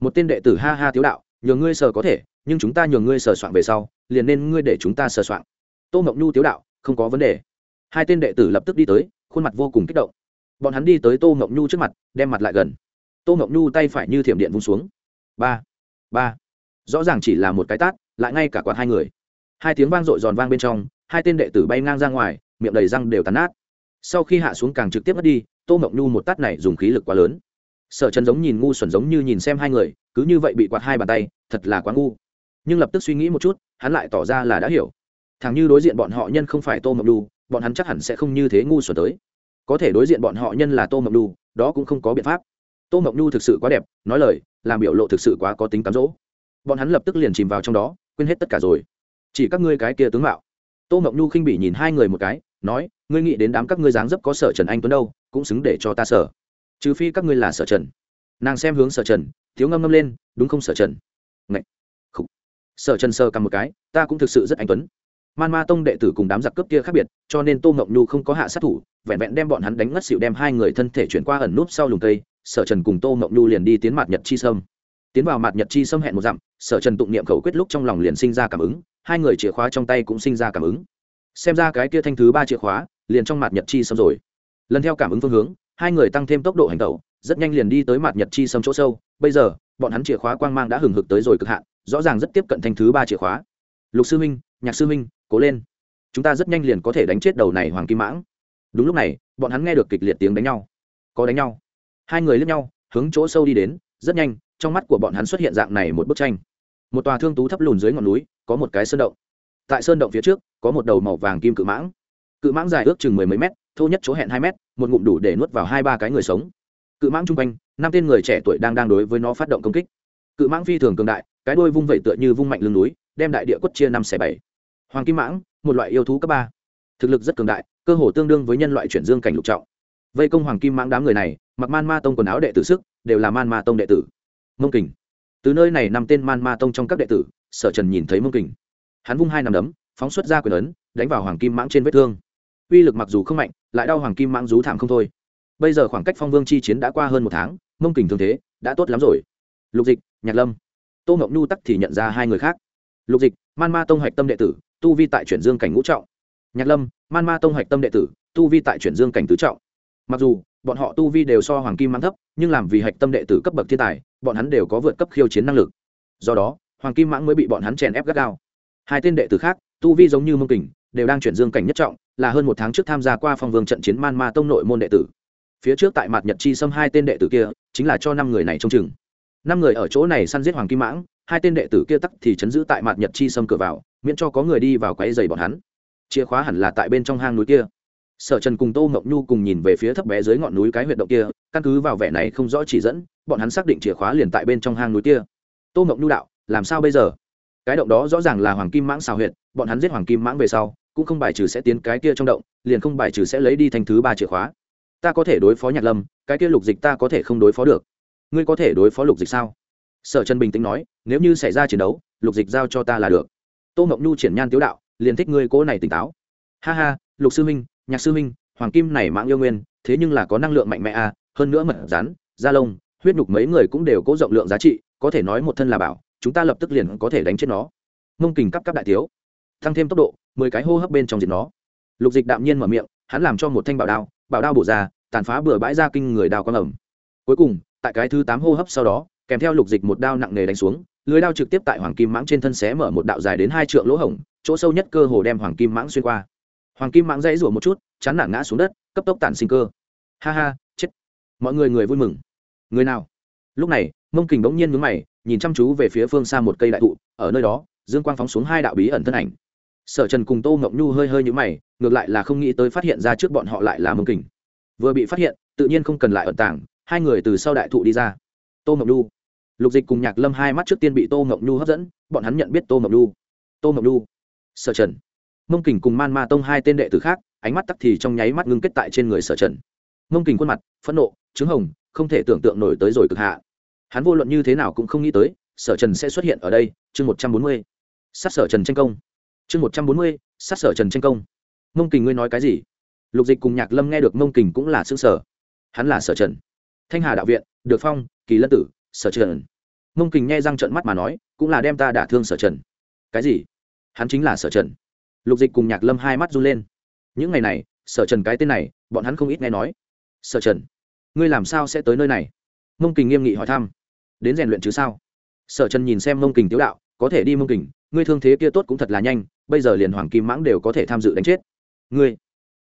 Một tên đệ tử ha ha thiếu đạo, nhường ngươi sờ có thể, nhưng chúng ta nhường ngươi sờ soạn về sau, liền nên ngươi để chúng ta sờ soạn tô ngọc nhu tiếu đạo, không có vấn đề. Hai tên đệ tử lập tức đi tới, khuôn mặt vô cùng kích động. Bọn hắn đi tới tô ngọc nhu trước mặt, đem mặt lại gần. Tô ngọc nhu tay phải như thiểm điện vung xuống. Ba ba. Rõ ràng chỉ là một cái tát, lại ngay cả quạt hai người hai tiếng vang dội giòn vang bên trong, hai tên đệ tử bay ngang ra ngoài, miệng đầy răng đều tàn nát. Sau khi hạ xuống càng trực tiếp mất đi, tô Mộng nhu một tát này dùng khí lực quá lớn. Sở trần giống nhìn ngu xuẩn giống như nhìn xem hai người, cứ như vậy bị quạt hai bàn tay, thật là quá ngu. Nhưng lập tức suy nghĩ một chút, hắn lại tỏ ra là đã hiểu. Thằng như đối diện bọn họ nhân không phải tô mộng nhu, bọn hắn chắc hẳn sẽ không như thế ngu xuẩn tới. Có thể đối diện bọn họ nhân là tô mộng nhu, đó cũng không có biện pháp. Tô mộng nhu thực sự quá đẹp, nói lời, làm biểu lộ thực sự quá có tính cám dỗ. Bọn hắn lập tức liền chìm vào trong đó, quên hết tất cả rồi chỉ các ngươi cái kia tướng mạo. Tô mộng nhu khinh bị nhìn hai người một cái, nói, ngươi nghĩ đến đám các ngươi dáng dấp có sở trần anh tuấn đâu, cũng xứng để cho ta sở. Trừ phi các ngươi là sở trần. Nàng xem hướng sở trần, thiếu ngâm ngâm lên, đúng không sở trần? Ngậy. Khủ. sở trần sơ cầm một cái, ta cũng thực sự rất anh tuấn. Man ma tông đệ tử cùng đám giặc cướp kia khác biệt, cho nên tô ngọc nhu không có hạ sát thủ, vẹn vẹn đem bọn hắn đánh ngất xịu đem hai người thân thể chuyển qua ẩn núp sau lùng cây, sở trần cùng tô ngọc nhu liền đi tiến mặt nhật chi sâm tiến vào mặt nhật chi sâm hẹn một dặm, sở trần tụng niệm khẩu quyết lúc trong lòng liền sinh ra cảm ứng, hai người chìa khóa trong tay cũng sinh ra cảm ứng. Xem ra cái kia thanh thứ ba chìa khóa, liền trong mặt nhật chi sâm rồi. Lần theo cảm ứng phương hướng, hai người tăng thêm tốc độ hành tẩu, rất nhanh liền đi tới mặt nhật chi sâm chỗ sâu. Bây giờ, bọn hắn chìa khóa quang mang đã hừng hực tới rồi cực hạn, rõ ràng rất tiếp cận thanh thứ ba chìa khóa. Lục sư minh nhạc sư minh cố lên. Chúng ta rất nhanh liền có thể đánh chết đầu này hoàng kim mãng. Đúng lúc này, bọn hắn nghe được kịch liệt tiếng đánh nhau. Có đánh nhau. Hai người lướt nhau, hướng chỗ sâu đi đến, rất nhanh trong mắt của bọn hắn xuất hiện dạng này một bức tranh. Một tòa thương tú thấp lùn dưới ngọn núi, có một cái sơn động. Tại sơn động phía trước, có một đầu màu vàng kim cự mãng. Cự mãng dài ước chừng mười mấy mét, thô nhất chỗ hẹn hai mét, một ngụm đủ để nuốt vào hai ba cái người sống. Cự mãng chung quanh, năm tên người trẻ tuổi đang đang đối với nó phát động công kích. Cự mãng phi thường cường đại, cái đuôi vung vẩy tựa như vung mạnh lưng núi, đem đại địa quất chia năm xẻ bảy. Hoàng kim mãng, một loại yêu thú cấp ba. Thực lực rất cường đại, cơ hồ tương đương với nhân loại chuyển dương cảnh lục trọng. Vây công hoàng kim mãng đám người này, mặc man ma tông quần áo đệ tử sức, đều là man ma tông đệ tử mông kình. Từ nơi này nằm tên man ma tông trong các đệ tử, sở trần nhìn thấy mông kình. Hắn vung hai nằm đấm, phóng xuất ra quyền ấn, đánh vào hoàng kim mãng trên vết thương. Uy lực mặc dù không mạnh, lại đau hoàng kim mãng rú thảm không thôi. Bây giờ khoảng cách phong vương chi chiến đã qua hơn một tháng, mông kình thường thế đã tốt lắm rồi. Lục dịch, nhạc lâm. Tô ngọc nhu tắc thì nhận ra hai người khác. Lục dịch, man ma tông hạch tâm đệ tử, tu vi tại chuyển dương cảnh ngũ trọng. Nhạc lâm, man ma tông hạch tâm đệ tử, tu vi tại chuyển dương cảnh tứ trọng. Mặc dù, bọn họ tu vi đều so hoàng kim mang thấp, nhưng làm vì hạch tâm đệ tử cấp bậc thiên tài bọn hắn đều có vượt cấp khiêu chiến năng lực. Do đó, hoàng kim mãng mới bị bọn hắn chèn ép gắt gao. Hai tên đệ tử khác, tu vi giống như mông kình, đều đang chuyển dương cảnh nhất trọng, là hơn một tháng trước tham gia qua phong vương trận chiến man ma tông nội môn đệ tử. Phía trước tại mặt nhật chi xâm hai tên đệ tử kia, chính là cho năm người này trông chừng. Năm người ở chỗ này săn giết hoàng kim mãng, hai tên đệ tử kia tắc thì chấn giữ tại mặt nhật chi xâm cửa vào, miễn cho có người đi vào quáy dày bọn hắn. Chìa khóa hẳn là tại bên trong hang núi kia sở trần cùng tô mộng nhu cùng nhìn về phía thấp bé dưới ngọn núi cái huyệt động kia, căn cứ vào vẻ này không rõ chỉ dẫn, bọn hắn xác định chìa khóa liền tại bên trong hang núi kia. Tô mộng nhu đạo, làm sao bây giờ? Cái động đó rõ ràng là hoàng kim mãng xào huyệt, bọn hắn giết hoàng kim mãng về sau, cũng không bài trừ sẽ tiến cái kia trong động, liền không bài trừ sẽ lấy đi thành thứ ba chìa khóa. Ta có thể đối phó nhạc lâm, cái kia lục dịch ta có thể không đối phó được. Ngươi có thể đối phó lục dịch sao? Sở trần bình tĩnh nói, nếu như xảy ra chiến đấu, lục dịch giao cho ta là được. Tô mộng nhu triển nhan tiếu đạo, liền thích ngươi cố này tỉnh táo. Ha ha, lục sư minh nhạc sư minh hoàng kim này mạng yêu nguyên thế nhưng là có năng lượng mạnh mẽ à hơn nữa mật rắn da lông huyết nhục mấy người cũng đều có rộng lượng giá trị có thể nói một thân là bảo chúng ta lập tức liền có thể đánh chết nó. Mông kình cắp cắp đại thiếu, tăng thêm tốc độ mười cái hô hấp bên trong diệt nó. Lục dịch đạm nhiên mở miệng hắn làm cho một thanh bảo đao bảo đao bổ ra tàn phá bừa bãi ra kinh người đao con ẩm. Cuối cùng tại cái thứ tám hô hấp sau đó kèm theo lục dịch một đao nặng nề đánh xuống lưới đao trực tiếp tại hoàng kim mãng trên thân xé mở một đạo dài đến hai trượng lỗ hổng chỗ sâu nhất cơ hồ đem hoàng kim mãng xuyên qua hoàng kim mãng dãy rủa một chút, chán nản ngã xuống đất, cấp tốc tản sinh cơ. Ha ha, chết. Mọi người người vui mừng. Người nào? Lúc này, mông kình bỗng nhiên mướn mày, nhìn chăm chú về phía phương xa một cây đại thụ, ở nơi đó, dương quang phóng xuống hai đạo bí ẩn thân ảnh. Sở trần cùng tô ngọc nhu hơi hơi nhũ mày, ngược lại là không nghĩ tới phát hiện ra trước bọn họ lại là mông kình. Vừa bị phát hiện, tự nhiên không cần lại ẩn tảng hai người từ sau đại thụ đi ra. Tô ngọc nhu. Lục dịch cùng nhạc lâm hai mắt trước tiên bị tô ngọc nhu hấp dẫn, bọn hắn nhận biết tô ngọc nhu. Tô ngọc nhu. Sở trần mông kình cùng man ma tông hai tên đệ tử khác, ánh mắt tắc thì trong nháy mắt ngưng kết tại trên người sở trần. Mông kình khuôn mặt, phẫn nộ, trứng hồng, không thể tưởng tượng nổi tới rồi cực hạ. Hắn vô luận như thế nào cũng không nghĩ tới, sở trần sẽ xuất hiện ở đây, chương một trăm bốn mươi. Sát sở trần tranh công. Chương một trăm bốn mươi, sát sở trần tranh công. Mông kình ngươi nói cái gì? Lục dịch cùng nhạc lâm nghe được mông kình cũng là xương sở. Hắn là sở trần. Thanh hà đạo viện, được phong, kỳ lân tử, sở trần. Mông kình nghe răng trận mắt mà nói, cũng là đem ta đả thương sở trần. Cái gì? Hắn chính là sở trần lục dịch cùng nhạc lâm hai mắt run lên. Những ngày này, sở trần cái tên này, bọn hắn không ít nghe nói. Sở trần, ngươi làm sao sẽ tới nơi này? Mông kình nghiêm nghị hỏi thăm. Đến rèn luyện chứ sao? Sở trần nhìn xem mông kình tiếu đạo, có thể đi mông kình, ngươi thương thế kia tốt cũng thật là nhanh, bây giờ liền hoàng kim mãng đều có thể tham dự đánh chết. Ngươi,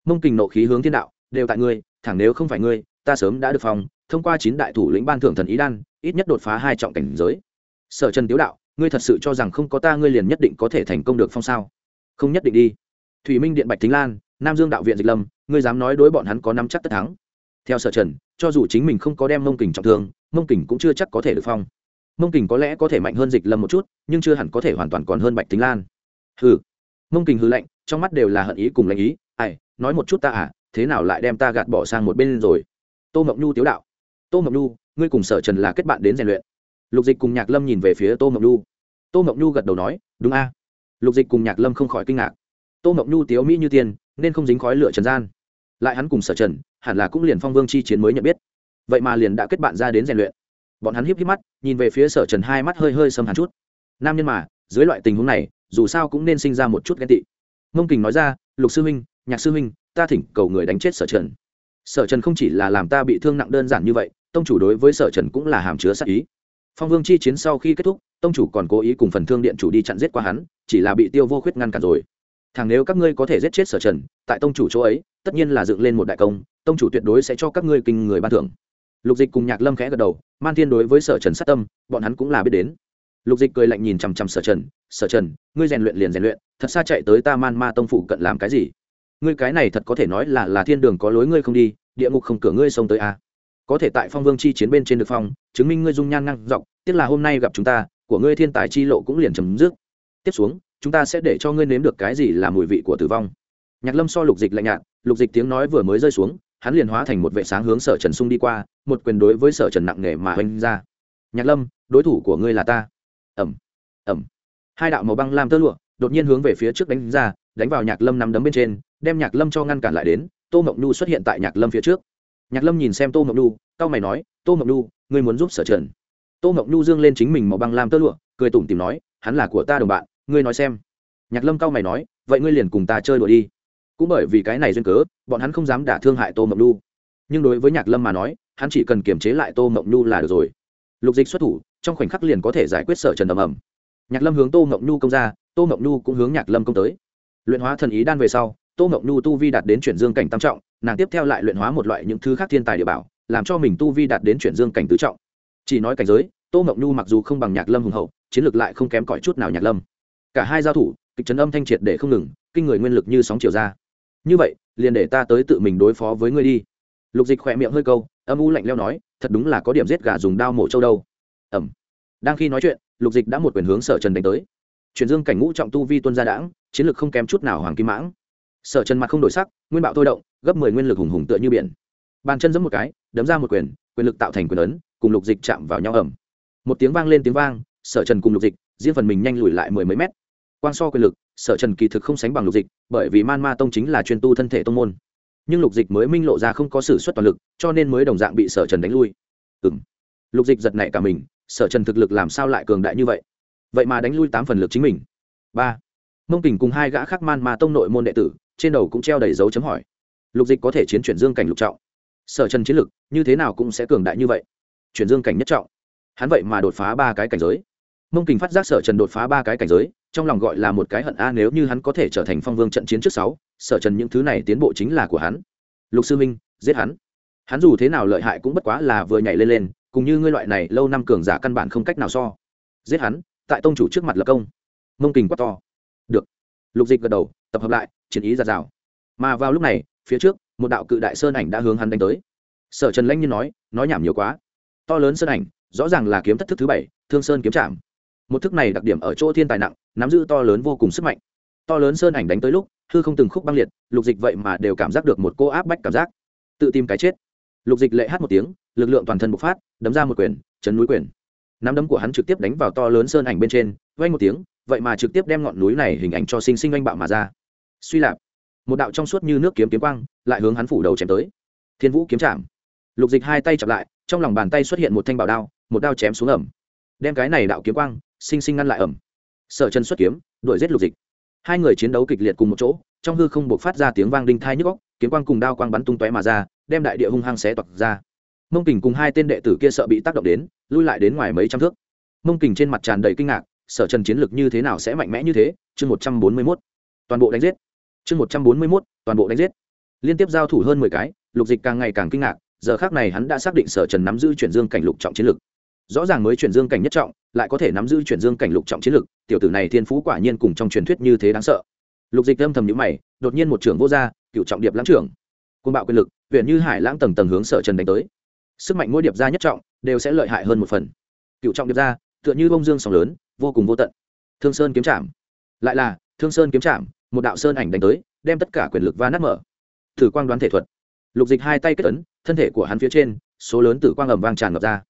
mông kình nộ khí hướng thiên đạo, đều tại ngươi, thẳng nếu không phải ngươi, ta sớm đã được phòng, thông qua chín đại thủ lĩnh ban thưởng thần ý đan, ít nhất đột phá hai trọng cảnh giới. Sở trần tiếu đạo, ngươi thật sự cho rằng không có ta, ngươi liền nhất định có thể thành công được phong sao? Không nhất định đi. Thủy minh điện bạch thính lan, nam dương đạo viện dịch lâm, ngươi dám nói đối bọn hắn có năm chắc tất thắng. Theo sở trần, cho dù chính mình không có đem mông kình trọng thương, mông kình cũng chưa chắc có thể được phong. Mông kình có lẽ có thể mạnh hơn dịch lâm một chút, nhưng chưa hẳn có thể hoàn toàn còn hơn bạch thính lan. Hừ. Mông kình hư lạnh, trong mắt đều là hận ý cùng lãnh ý. Ai, nói một chút ta à thế nào lại đem ta gạt bỏ sang một bên rồi? Tô mộng nhu tiếu đạo. Tô mộng nhu, ngươi cùng sở trần là kết bạn đến rèn luyện. Lục dịch cùng nhạc lâm nhìn về phía tô mộng nhu. Tô mộng nhu gật đầu nói, đúng a lục dịch cùng nhạc lâm không khỏi kinh ngạc. Tô mộng nhu tiếu mỹ như tiên, nên không dính khói lửa trần gian. Lại hắn cùng sở trần, hẳn là cũng liền phong vương chi chiến mới nhận biết. Vậy mà liền đã kết bạn ra đến rèn luyện. Bọn hắn hiếp híp mắt, nhìn về phía sở trần hai mắt hơi hơi sâm hẳn chút. Nam nhân mà, dưới loại tình huống này, dù sao cũng nên sinh ra một chút ghen tị. Mông kình nói ra, lục sư huynh, nhạc sư huynh, ta thỉnh cầu người đánh chết sở trần. Sở trần không chỉ là làm ta bị thương nặng đơn giản như vậy, tông chủ đối với sở trần cũng là hàm chứa sát ý phong vương chi chiến sau khi kết thúc, tông chủ còn cố ý cùng phần thương điện chủ đi chặn giết qua hắn, chỉ là bị tiêu vô khuyết ngăn cản rồi. Thằng nếu các ngươi có thể giết chết sở trần, tại tông chủ chỗ ấy, tất nhiên là dựng lên một đại công, tông chủ tuyệt đối sẽ cho các ngươi kinh người ban thưởng. Lục dịch cùng nhạc lâm khẽ gật đầu, man thiên đối với sở trần sát tâm, bọn hắn cũng là biết đến. Lục dịch cười lạnh nhìn chằm chằm sở trần sở trần, ngươi rèn luyện liền rèn luyện, thật xa chạy tới ta man ma tông phụ cận làm cái gì? Ngươi cái này thật có thể nói là là thiên đường có lối ngươi không đi, địa ngục không cửa ngươi xông tới a à có thể tại phong vương chi chiến bên trên được phong, chứng minh ngươi dung nhan ngang dọc, tiếc là hôm nay gặp chúng ta, của ngươi thiên tài chi lộ cũng liền chấm dứt. Tiếp xuống, chúng ta sẽ để cho ngươi nếm được cái gì là mùi vị của tử vong. Nhạc lâm so lục dịch lạnh nhạt, lục dịch tiếng nói vừa mới rơi xuống, hắn liền hóa thành một vệ sáng hướng sở trần sung đi qua, một quyền đối với sở trần nặng nề mà oanh ra. Nhạc lâm, đối thủ của ngươi là ta. Ẩm ẩm. Hai đạo màu băng lam tơ lụa, đột nhiên hướng về phía trước đánh ra, đánh vào nhạc lâm nằm đấm bên trên, đem nhạc lâm cho ngăn cản lại đến. Tô mộng nhu xuất hiện tại nhạc lâm phía trước nhạc lâm nhìn xem tô mộng nhu c mày nói, tô mộng nhu, ngươi muốn giúp sở trần? Tô mộng nhu dương lên chính mình màu băng lam tơ lụa, cười tủm tìm nói, hắn là của ta đồng bạn, ngươi nói xem. Nhạc lâm c mày nói, vậy ngươi liền cùng ta chơi đùa đi. Cũng bởi vì cái này duyên cớ, bọn hắn không dám đả thương hại tô mộng nhu. Nhưng đối với nhạc lâm mà nói, hắn chỉ cần kiềm chế lại tô mộng nhu là được rồi. Lục dịch xuất thủ, trong khoảnh khắc liền có thể giải quyết sở trần ầm ầm. Nhạc lâm hướng tô mộng nhu công ra, tô mộng nhu cũng hướng nhạc lâm công tới. Luyện hóa thần ý đan về sau tô Ngọc nhu tu vi đạt đến chuyển dương cảnh tam trọng, nàng tiếp theo lại luyện hóa một loại những thứ khác thiên tài địa bảo, làm cho mình tu vi đạt đến chuyển dương cảnh tứ trọng. Chỉ nói cảnh giới, tô Ngọc nhu mặc dù không bằng nhạc lâm hùng hậu, chiến lược lại không kém cỏi chút nào nhạc lâm. Cả hai giao thủ, kịch trấn âm thanh triệt để không ngừng, kinh người nguyên lực như sóng chiều ra. Như vậy, liền để ta tới tự mình đối phó với ngươi đi. Lục dịch khỏe miệng hơi câu, âm u lạnh leo nói, thật đúng là có điểm giết gà dùng đao mổ trâu đâu. Ẩm. Đang khi nói chuyện, lục dịch đã một quyền hướng sở trần đánh tới. Chuyển dương cảnh ngũ trọng tu vi tuân gia đãng, chiến lược không kém chút nào hoàng kim mãng sở trần mặt không đổi sắc, nguyên bạo thôi động, gấp mười nguyên lực hùng hùng tựa như biển. Bàn chân giẫm một cái, đấm ra một quyền quyền lực tạo thành quyền ấn, cùng lục dịch chạm vào nhau ẩm một tiếng vang lên tiếng vang, sở trần cùng lục dịch, riêng phần mình nhanh lùi lại mười mấy mét. Quang so quyền lực, sở trần kỳ thực không sánh bằng lục dịch, bởi vì man ma tông chính là chuyên tu thân thể tông môn. Nhưng lục dịch mới minh lộ ra không có s ử suất toàn lực, cho nên mới đồng dạng bị sở trần đánh lui. Ừ m lục dịch giật nảy cả mình, sở trần thực lực làm sao lại cường đại như vậy? Vậy mà đánh lui tám phần lực chính mình. Ba. Mông kình cùng hai gã khác man ma tông nội môn đệ tử trên đầu cũng treo đầy dấu chấm hỏi. Lục dịch có thể chiến chuyển dương cảnh lục trọng. Sở trần chiến lực, như thế nào cũng sẽ cường đại như vậy. Chuyển dương cảnh nhất trọng. Hắn vậy mà đột phá ba cái cảnh giới. Mông kình phát giác sở trần đột phá ba cái cảnh giới, trong lòng gọi là một cái hận a, nếu như hắn có thể trở thành phong vương trận chiến trước sáu, sở trần những thứ này tiến bộ chính là của hắn. Lục sư minh, giết hắn. Hắn dù thế nào lợi hại cũng bất quá là vừa nhảy lên lên, cùng như ngươi loại này lâu năm cường giả căn bản không cách nào so. Giết hắn, tại tông chủ trước mặt lập công. Mông kình quá to. Được. Lục dịch gật đầu tập hợp lại, chiến ý giạt rào. Mà vào lúc này, phía trước, một đạo cự đại sơn ảnh đã hướng hắn đánh tới. Sở trần lanh như nói nói nhảm nhiều quá. To lớn sơn ảnh, rõ ràng là kiếm thất thức thứ bảy, thương sơn kiếm trạm một thức này đặc điểm ở chỗ thiên tài nặng, nắm giữ to lớn vô cùng sức mạnh. To lớn sơn ảnh đánh tới lúc, hư không từng khúc băng liệt, lục dịch vậy mà đều cảm giác được một cô áp bách cảm giác. Tự tìm cái chết. Lục dịch lệ hát một tiếng, lực lượng toàn thân bộc phát, đấm ra một quyền, chấn núi quyền. Nắm đấm của hắn trực tiếp đánh vào to lớn sơn ảnh bên trên vay một tiếng, vậy mà trực tiếp đem ngọn núi này hình ảnh cho sinh sinh oanh bạo mà ra suy lạp. Một đạo trong suốt như nước kiếm kiếm quang, lại hướng hắn phủ đầu chém tới. Thiên vũ kiếm chạm. Lục dịch hai tay chặp lại, trong lòng bàn tay xuất hiện một thanh bảo đao, một đao chém xuống ẩm đem cái này đạo kiếm quang, sinh sinh ngăn lại ẩm sở chân xuất kiếm, đuổi giết lục dịch. Hai người chiến đấu kịch liệt cùng một chỗ, trong hư không buộc phát ra tiếng vang đinh thai nhức góc kiếm quang cùng đao quang bắn tung tóe mà ra, đem đại địa hung hăng xé toặc ra. Mông kình cùng hai tên đệ tử kia sợ bị tác động đến, lui lại đến ngoài mấy trăm thước. Mông kình trên mặt tràn đầy kinh ngạc, sở trần chiến lực như thế nào sẽ mạnh mẽ như thế? Chương một trăm bốn mươi mốt. Toàn bộ đánh giết chương một trăm bốn mươi mốt, toàn bộ đánh giết. Liên tiếp giao thủ hơn mười cái, lục dịch càng ngày càng kinh ngạc, giờ khác này hắn đã xác định sở trần nắm giữ chuyển dương cảnh lục trọng chiến lực. Rõ ràng mới chuyển dương cảnh nhất trọng, lại có thể nắm giữ chuyển dương cảnh lục trọng chiến lực, tiểu tử này thiên phú quả nhiên cùng trong truyền thuyết như thế đáng sợ. Lục dịch âm thầm nhữ mày, đột nhiên một trưởng vô gia, cựu trọng điệp lãng trưởng. Côn bạo quyền lực huyện như hải lãng tầng tầng hướng sở trần đánh tới. Sức mạnh mỗi điệp gia nhất trọng, đều sẽ lợi hại hơn một phần. Cựu trọng điệp gia, tựa như bông dương sóng lớn, vô cùng vô tận. Thương sơn kiếm trạm lại là, thương sơn kiếm trạm một đạo sơn ảnh đánh tới, đem tất cả quyền lực va nát mở. Thử quang đoán thể thuật. Lục dịch hai tay kết ấn, thân thể của hắn phía trên, số lớn tử quang ầm vang tràn ngập ra.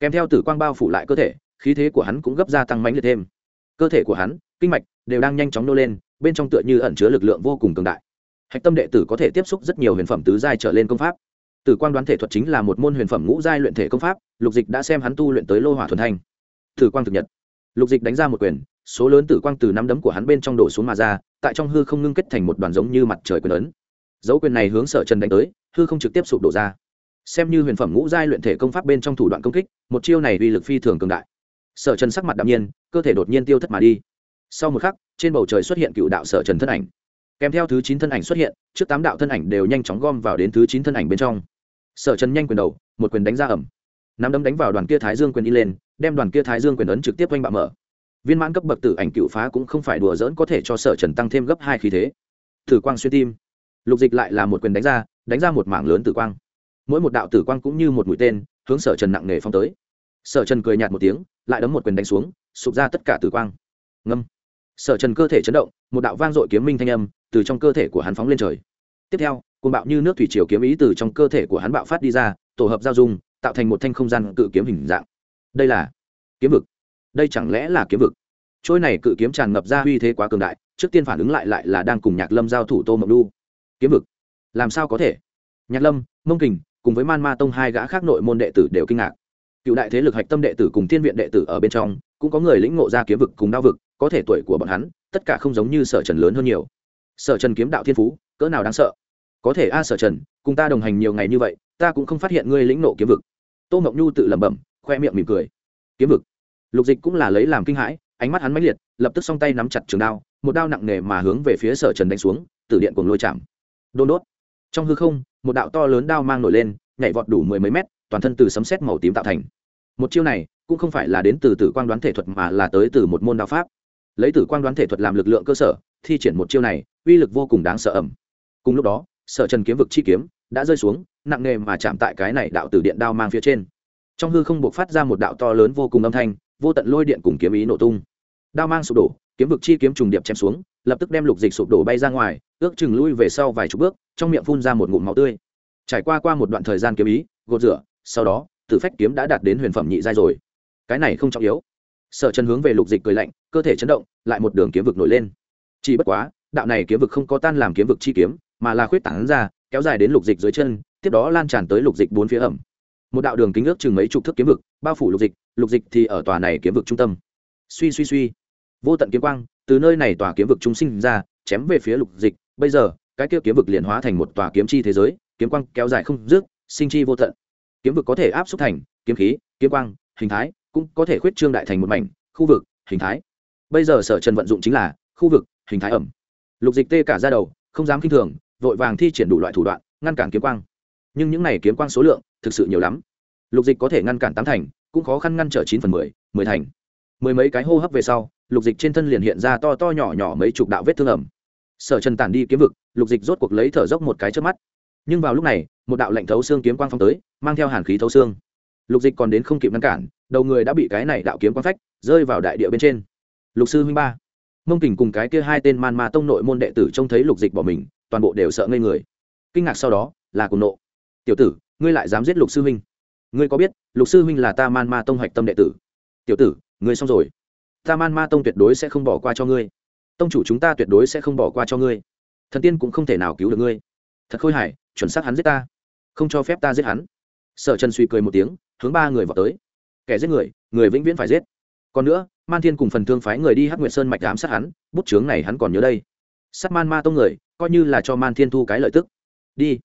Kèm theo tử quang bao phủ lại cơ thể, khí thế của hắn cũng gấp ra tăng mãnh liệt thêm. Cơ thể của hắn, kinh mạch đều đang nhanh chóng nô lên, bên trong tựa như ẩn chứa lực lượng vô cùng cường đại. Hạch tâm đệ tử có thể tiếp xúc rất nhiều huyền phẩm tứ giai trở lên công pháp. Tử quang đoán thể thuật chính là một môn huyền phẩm ngũ giai luyện thể công pháp, lục dịch đã xem hắn tu luyện tới lô hỏa thuần thanh. Tử quang thực nhật. Lục dịch đánh ra một quyền, số lớn tử quang từ năm đấm của hắn bên trong đổ xuống mà ra tại trong hư không ngưng kết thành một đoàn giống như mặt trời quyền ấn. Dấu quyền này hướng sở trần đánh tới, hư không trực tiếp sụp đổ ra. Xem như huyền phẩm ngũ giai luyện thể công pháp bên trong thủ đoạn công kích, một chiêu này uy lực phi thường cường đại. Sở trần sắc mặt đạm nhiên, cơ thể đột nhiên tiêu thất mà đi. Sau một khắc, trên bầu trời xuất hiện cựu đạo sở trần thân ảnh. Kèm theo thứ chín thân ảnh xuất hiện, trước tám đạo thân ảnh đều nhanh chóng gom vào đến thứ chín thân ảnh bên trong. Sở trần nhanh quyền đầu, một quyền đánh ra ẩm. Nắm đấm đánh vào đoàn kia thái dương quyền đi lên, đem đoàn kia thái dương quyền ấn trực tiếp oanh bạo mở viên mãn cấp bậc tử ảnh cựu phá cũng không phải đùa dỡn có thể cho sở trần tăng thêm gấp hai khí thế. Tử quang xuyên tim. Lục dịch lại là một quyền đánh ra đánh ra một mảng lớn tử quang. Mỗi một đạo tử quang cũng như một mũi tên, hướng sở trần nặng nề phong tới. Sở trần cười nhạt một tiếng, lại đấm một quyền đánh xuống, sụp ra tất cả tử quang. Ngâm. Sở trần cơ thể chấn động, một đạo vang dội kiếm minh thanh âm từ trong cơ thể của hắn phóng lên trời. Tiếp theo côn bạo như nước thủy triều kiếm ý từ trong cơ thể của hắn bạo phát đi ra, tổ hợp giao dung, tạo thành một thanh không gian cự kiếm hình dạng. Đây là kiếm vực đây chẳng lẽ là kiếm vực? Trôi này cự kiếm tràn ngập ra uy thế quá cường đại, trước tiên phản ứng lại lại là đang cùng nhạc lâm giao thủ tô mộng đu kiếm vực? Làm sao có thể? Nhạc lâm, mông kình, cùng với man ma tông hai gã khác nội môn đệ tử đều kinh ngạc. Cựu đại thế lực hạch tâm đệ tử cùng thiên viện đệ tử ở bên trong, cũng có người lĩnh ngộ ra kiếm vực cùng đao vực, có thể tuổi của bọn hắn, tất cả không giống như sở trần lớn hơn nhiều. Sở trần kiếm đạo thiên phú, cỡ nào đáng sợ? Có thể a sở trần, cùng ta đồng hành nhiều ngày như vậy, ta cũng không phát hiện ngươi lĩnh nộ kiếm vực. Tô mộng nhu tự lẩm bẩm, khoe miệng mỉm cười. Kiếm vực? Lục dịch cũng là lấy làm kinh hãi, ánh mắt hắn mãnh liệt, lập tức song tay nắm chặt trường đao, một đao nặng nề mà hướng về phía sở trần đánh xuống, tử điện cùng lôi chạm. Đôn đốt. Trong hư không, một đạo to lớn đao mang nổi lên, nhảy vọt đủ mười mấy mét, toàn thân từ sấm sét màu tím tạo thành. Một chiêu này, cũng không phải là đến từ tử quang đoán thể thuật mà là tới từ một môn đao pháp. Lấy tử quang đoán thể thuật làm lực lượng cơ sở, thi triển một chiêu này, uy lực vô cùng đáng sợ ẩm cùng lúc đó, sở trần kiếm vực chi kiếm đã rơi xuống, nặng nề mà chạm tại cái này đạo tử điện đao mang phía trên. Trong hư không buộc phát ra một đạo to lớn vô cùng âm thanh vô tận lôi điện cùng kiếm ý nổ tung. Đao mang sụp đổ, kiếm vực chi kiếm trùng điệp chém xuống, lập tức đem lục dịch sụp đổ bay ra ngoài, ước chừng lui về sau vài chục bước, trong miệng phun ra một ngụm máu tươi. Trải qua qua một đoạn thời gian kiếm ý, gột rửa, sau đó, tử phách kiếm đã đạt đến huyền phẩm nhị giai rồi. Cái này không trọng yếu. Sở chân hướng về lục dịch cười lạnh, cơ thể chấn động, lại một đường kiếm vực nổi lên. Chỉ bất quá, đạo này kiếm vực không có tan làm kiếm vực chi kiếm, mà là khuyết tảng ra, kéo dài đến lục dịch dưới chân, tiếp đó lan tràn tới lục dịch bốn phía ẩm một đạo đường kính ước chừng mấy chục thước kiếm vực, bao phủ lục dịch lục dịch thì ở tòa này kiếm vực trung tâm. Suy suy suy. Vô tận kiếm quang từ nơi này tòa kiếm vực trung sinh ra, chém về phía lục dịch. Bây giờ, cái kia kiếm vực liền hóa thành một tòa kiếm chi thế giới, kiếm quang kéo dài không dứt, sinh chi vô tận. Kiếm vực có thể áp xúc thành kiếm khí, kiếm quang, hình thái, cũng có thể khuyết trương đại thành một mảnh, khu vực, hình thái. Bây giờ sở trần vận dụng chính là khu vực, hình thái ẩm. Lục dịch tê cả ra đầu, không dám k i n h thường, vội vàng thi triển đủ loại thủ đoạn, ngăn cản kiếm quang nhưng những này kiếm quang số lượng thực sự nhiều lắm. Lục dịch có thể ngăn cản tám thành, cũng khó khăn ngăn trở chín phần mười mười thành. Mười mấy cái hô hấp về sau, lục dịch trên thân liền hiện ra to to nhỏ nhỏ mấy chục đạo vết thương ẩm. Sở trần tản đi kiếm vực, lục dịch rốt cuộc lấy thở dốc một cái trước mắt. Nhưng vào lúc này, một đạo lệnh thấu xương kiếm quang phong tới, mang theo hàn khí thấu xương. Lục dịch còn đến không kịp ngăn cản, đầu người đã bị cái này đạo kiếm quang phách, rơi vào đại địa bên trên. Lục sư huynh ba, mông kình cùng cái kia hai tên man ma tông nội môn đệ tử trông thấy lục dịch bỏ mình, toàn bộ đều sợ ngây người. Kinh ngạc sau đó, là cùng nộ tiểu tử, ngươi lại dám giết lục sư huynh. Ngươi có biết, lục sư huynh là ta man ma tông hạch tâm đệ tử? Tiểu tử, ngươi xong rồi. Ta man ma tông tuyệt đối sẽ không bỏ qua cho ngươi. Tông chủ chúng ta tuyệt đối sẽ không bỏ qua cho ngươi. Thần tiên cũng không thể nào cứu được ngươi. Thật khôi hài, chuẩn xác hắn giết ta. Không cho phép ta giết hắn. Sở trần suy cười một tiếng, hướng ba người vào tới. Kẻ giết người người vĩnh viễn phải giết. Còn nữa, man thiên cùng phần thương phái người đi hắc nguyệt sơn mạch ám sát hắn, bút chướng này hắn còn nhớ đây. Sát man ma tông người, coi như là cho man thiên thu cái lợi tức. Đi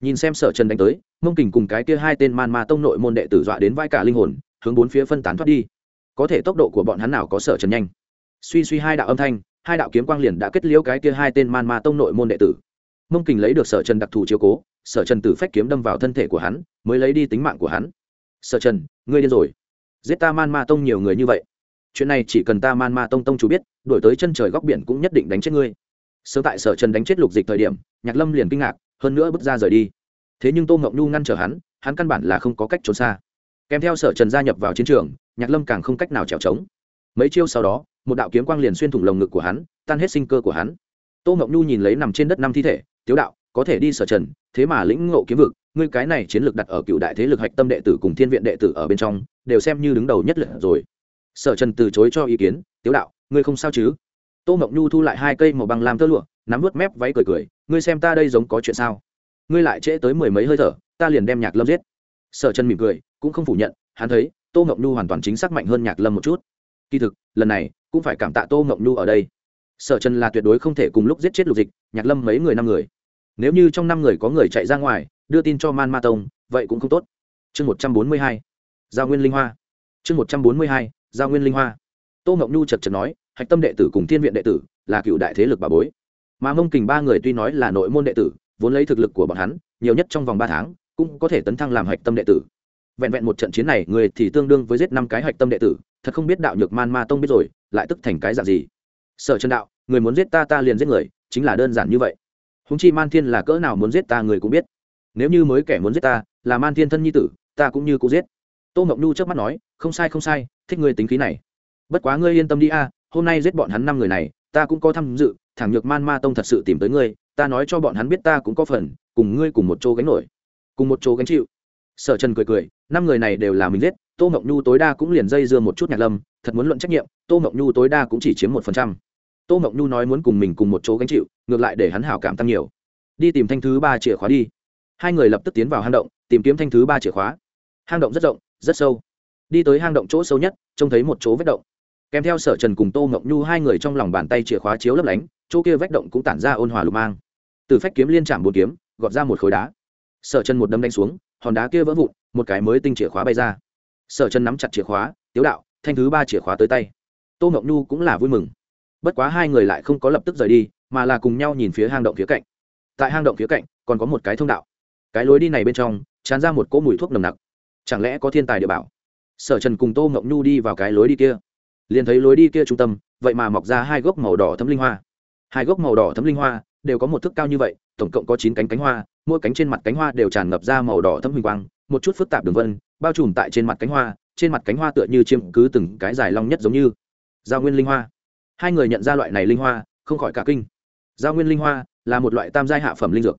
nhìn xem sở trần đánh tới, mông kình cùng cái kia hai tên man ma tông nội môn đệ tử dọa đến vai cả linh hồn, hướng bốn phía phân tán thoát đi. Có thể tốc độ của bọn hắn nào có sở trần nhanh. Suy suy hai đạo âm thanh, hai đạo kiếm quang liền đã kết liễu cái kia hai tên man ma tông nội môn đệ tử. Mông kình lấy được sở trần đặc thù chiếu cố, sở trần tử phách kiếm đâm vào thân thể của hắn, mới lấy đi tính mạng của hắn. Sở trần, ngươi điên rồi. Giết ta man ma tông nhiều người như vậy. Chuyện này chỉ cần ta man ma tông tông chủ biết, đổi tới chân trời góc biển cũng nhất định đánh chết ngươi. Sớm tại sở trần đánh chết lục dịch thời điểm, nhạc lâm liền kinh ngạc hơn nữa bước ra rời đi. Thế nhưng tô ngọc nhu ngăn trở hắn hắn căn bản là không có cách trốn xa. Kèm theo sở trần gia nhập vào chiến trường, nhạc lâm càng không cách nào trèo trống. Mấy chiêu sau đó, một đạo kiếm quang liền xuyên thủng lồng ngực của hắn, tan hết sinh cơ của hắn. Tô ngọc nhu nhìn lấy nằm trên đất năm thi thể, tiếu đạo, có thể đi sở trần, thế mà lĩnh ngộ kiếm vực, ngươi cái này chiến lược đặt ở cựu đại thế lực hạch tâm đệ tử cùng thiên viện đệ tử ở bên trong, đều xem như đứng đầu nhất lượt rồi. Sở trần từ chối cho ý kiến, tiếu đạo, ngươi không sao chứ? Tô mộng nhu thu lại hai cây màu băng làm tơ lụa, nắm vớt mép váy cười cười, ngươi xem ta đây giống có chuyện sao? Ngươi lại trễ tới mười mấy hơi thở, ta liền đem nhạc lâm giết. Sở trần mỉm cười, cũng không phủ nhận, hắn thấy tô mộng nhu hoàn toàn chính xác mạnh hơn nhạc lâm một chút. Kỳ thực, lần này cũng phải cảm tạ tô mộng nhu ở đây. Sở trần là tuyệt đối không thể cùng lúc giết chết lục dịch, nhạc lâm mấy người năm người. Nếu như trong năm người có người chạy ra ngoài, đưa tin cho man ma tông, vậy cũng không tốt. Chương một trăm bốn mươi hai, giao nguyên linh hoa. Chương một trăm bốn mươi hai, giao nguyên linh hoa. Tô mộng nhu chật chật nói hạch tâm đệ tử cùng thiên viện đệ tử là cựu đại thế lực bà bối. Mà mông kình ba người tuy nói là nội môn đệ tử, vốn lấy thực lực của bọn hắn, nhiều nhất trong vòng ba tháng, cũng có thể tấn thăng làm hạch tâm đệ tử. Vẹn vẹn một trận chiến này, người thì tương đương với giết năm cái hạch tâm đệ tử, thật không biết đạo nhược man ma tông biết rồi, lại tức thành cái dạng gì. Sở chân đạo, người muốn giết ta ta liền giết người, chính là đơn giản như vậy. Húng chi man thiên là cỡ nào muốn giết ta người cũng biết. Nếu như mới kẻ muốn giết ta, là man thiên thân nhi tử, ta cũng như cũng giết. Tô mộng nhu trước mắt nói, không sai không sai, thích ngươi tính khí này. Bất quá ngươi yên tâm đi a hôm nay giết bọn hắn năm người này, ta cũng có tham dự, thẳng nhược man ma tông thật sự tìm tới ngươi, ta nói cho bọn hắn biết ta cũng có phần, cùng ngươi cùng một chỗ gánh nổi, cùng một chỗ gánh chịu. Sở trần cười cười, năm người này đều là mình giết, tô mộng nhu tối đa cũng liền dây dưa một chút nhạc lâm, thật muốn luận trách nhiệm, tô mộng nhu tối đa cũng chỉ chiếm một phần trăm. Tô mộng nhu nói muốn cùng mình cùng một chỗ gánh chịu, ngược lại để hắn hảo cảm tăng nhiều. Đi tìm thanh thứ ba chìa khóa đi. Hai người lập tức tiến vào hang động, tìm kiếm thanh thứ ba chìa khóa. Hang động rất rộng, rất sâu. Đi tới hang động chỗ sâu nhất, trông thấy một chỗ vết động kèm theo sở trần cùng tô ngọc nhu hai người trong lòng bàn tay chìa khóa chiếu lấp lánh, chỗ kia vách động cũng tản ra ôn hòa lục mang. Từ phách kiếm liên chạm bốn kiếm, gọt ra một khối đá. Sở trần một đâm đánh xuống, hòn đá kia vỡ vụn, một cái mới tinh chìa khóa bay ra. Sở trần nắm chặt chìa khóa, tiếu đạo, thanh thứ ba chìa khóa tới tay. Tô ngọc nhu cũng là vui mừng. Bất quá hai người lại không có lập tức rời đi, mà là cùng nhau nhìn phía hang động phía cạnh. Tại hang động phía cạnh, còn có một cái thông đạo. Cái lối đi này bên trong, tràn ra một cỗ mùi thuốc nồng nặc. Chẳng lẽ có thiên tài địa bảo? Sở trần cùng tô ngọc nhu đi vào cái lối đi kia liền thấy lối đi kia trung tâm, vậy mà mọc ra hai gốc màu đỏ thấm linh hoa. Hai gốc màu đỏ thấm linh hoa đều có một thước cao như vậy, tổng cộng có chín cánh cánh hoa, mỗi cánh trên mặt cánh hoa đều tràn ngập ra màu đỏ thấm huỳnh quang, một chút phức tạp đường vân, bao trùm tại trên mặt cánh hoa, trên mặt cánh hoa tựa như chiêm cứ từng cái dài long nhất giống như. Giao nguyên linh hoa. Hai người nhận ra loại này linh hoa, không khỏi cả kinh. Giao nguyên linh hoa là một loại tam giai hạ phẩm linh dược.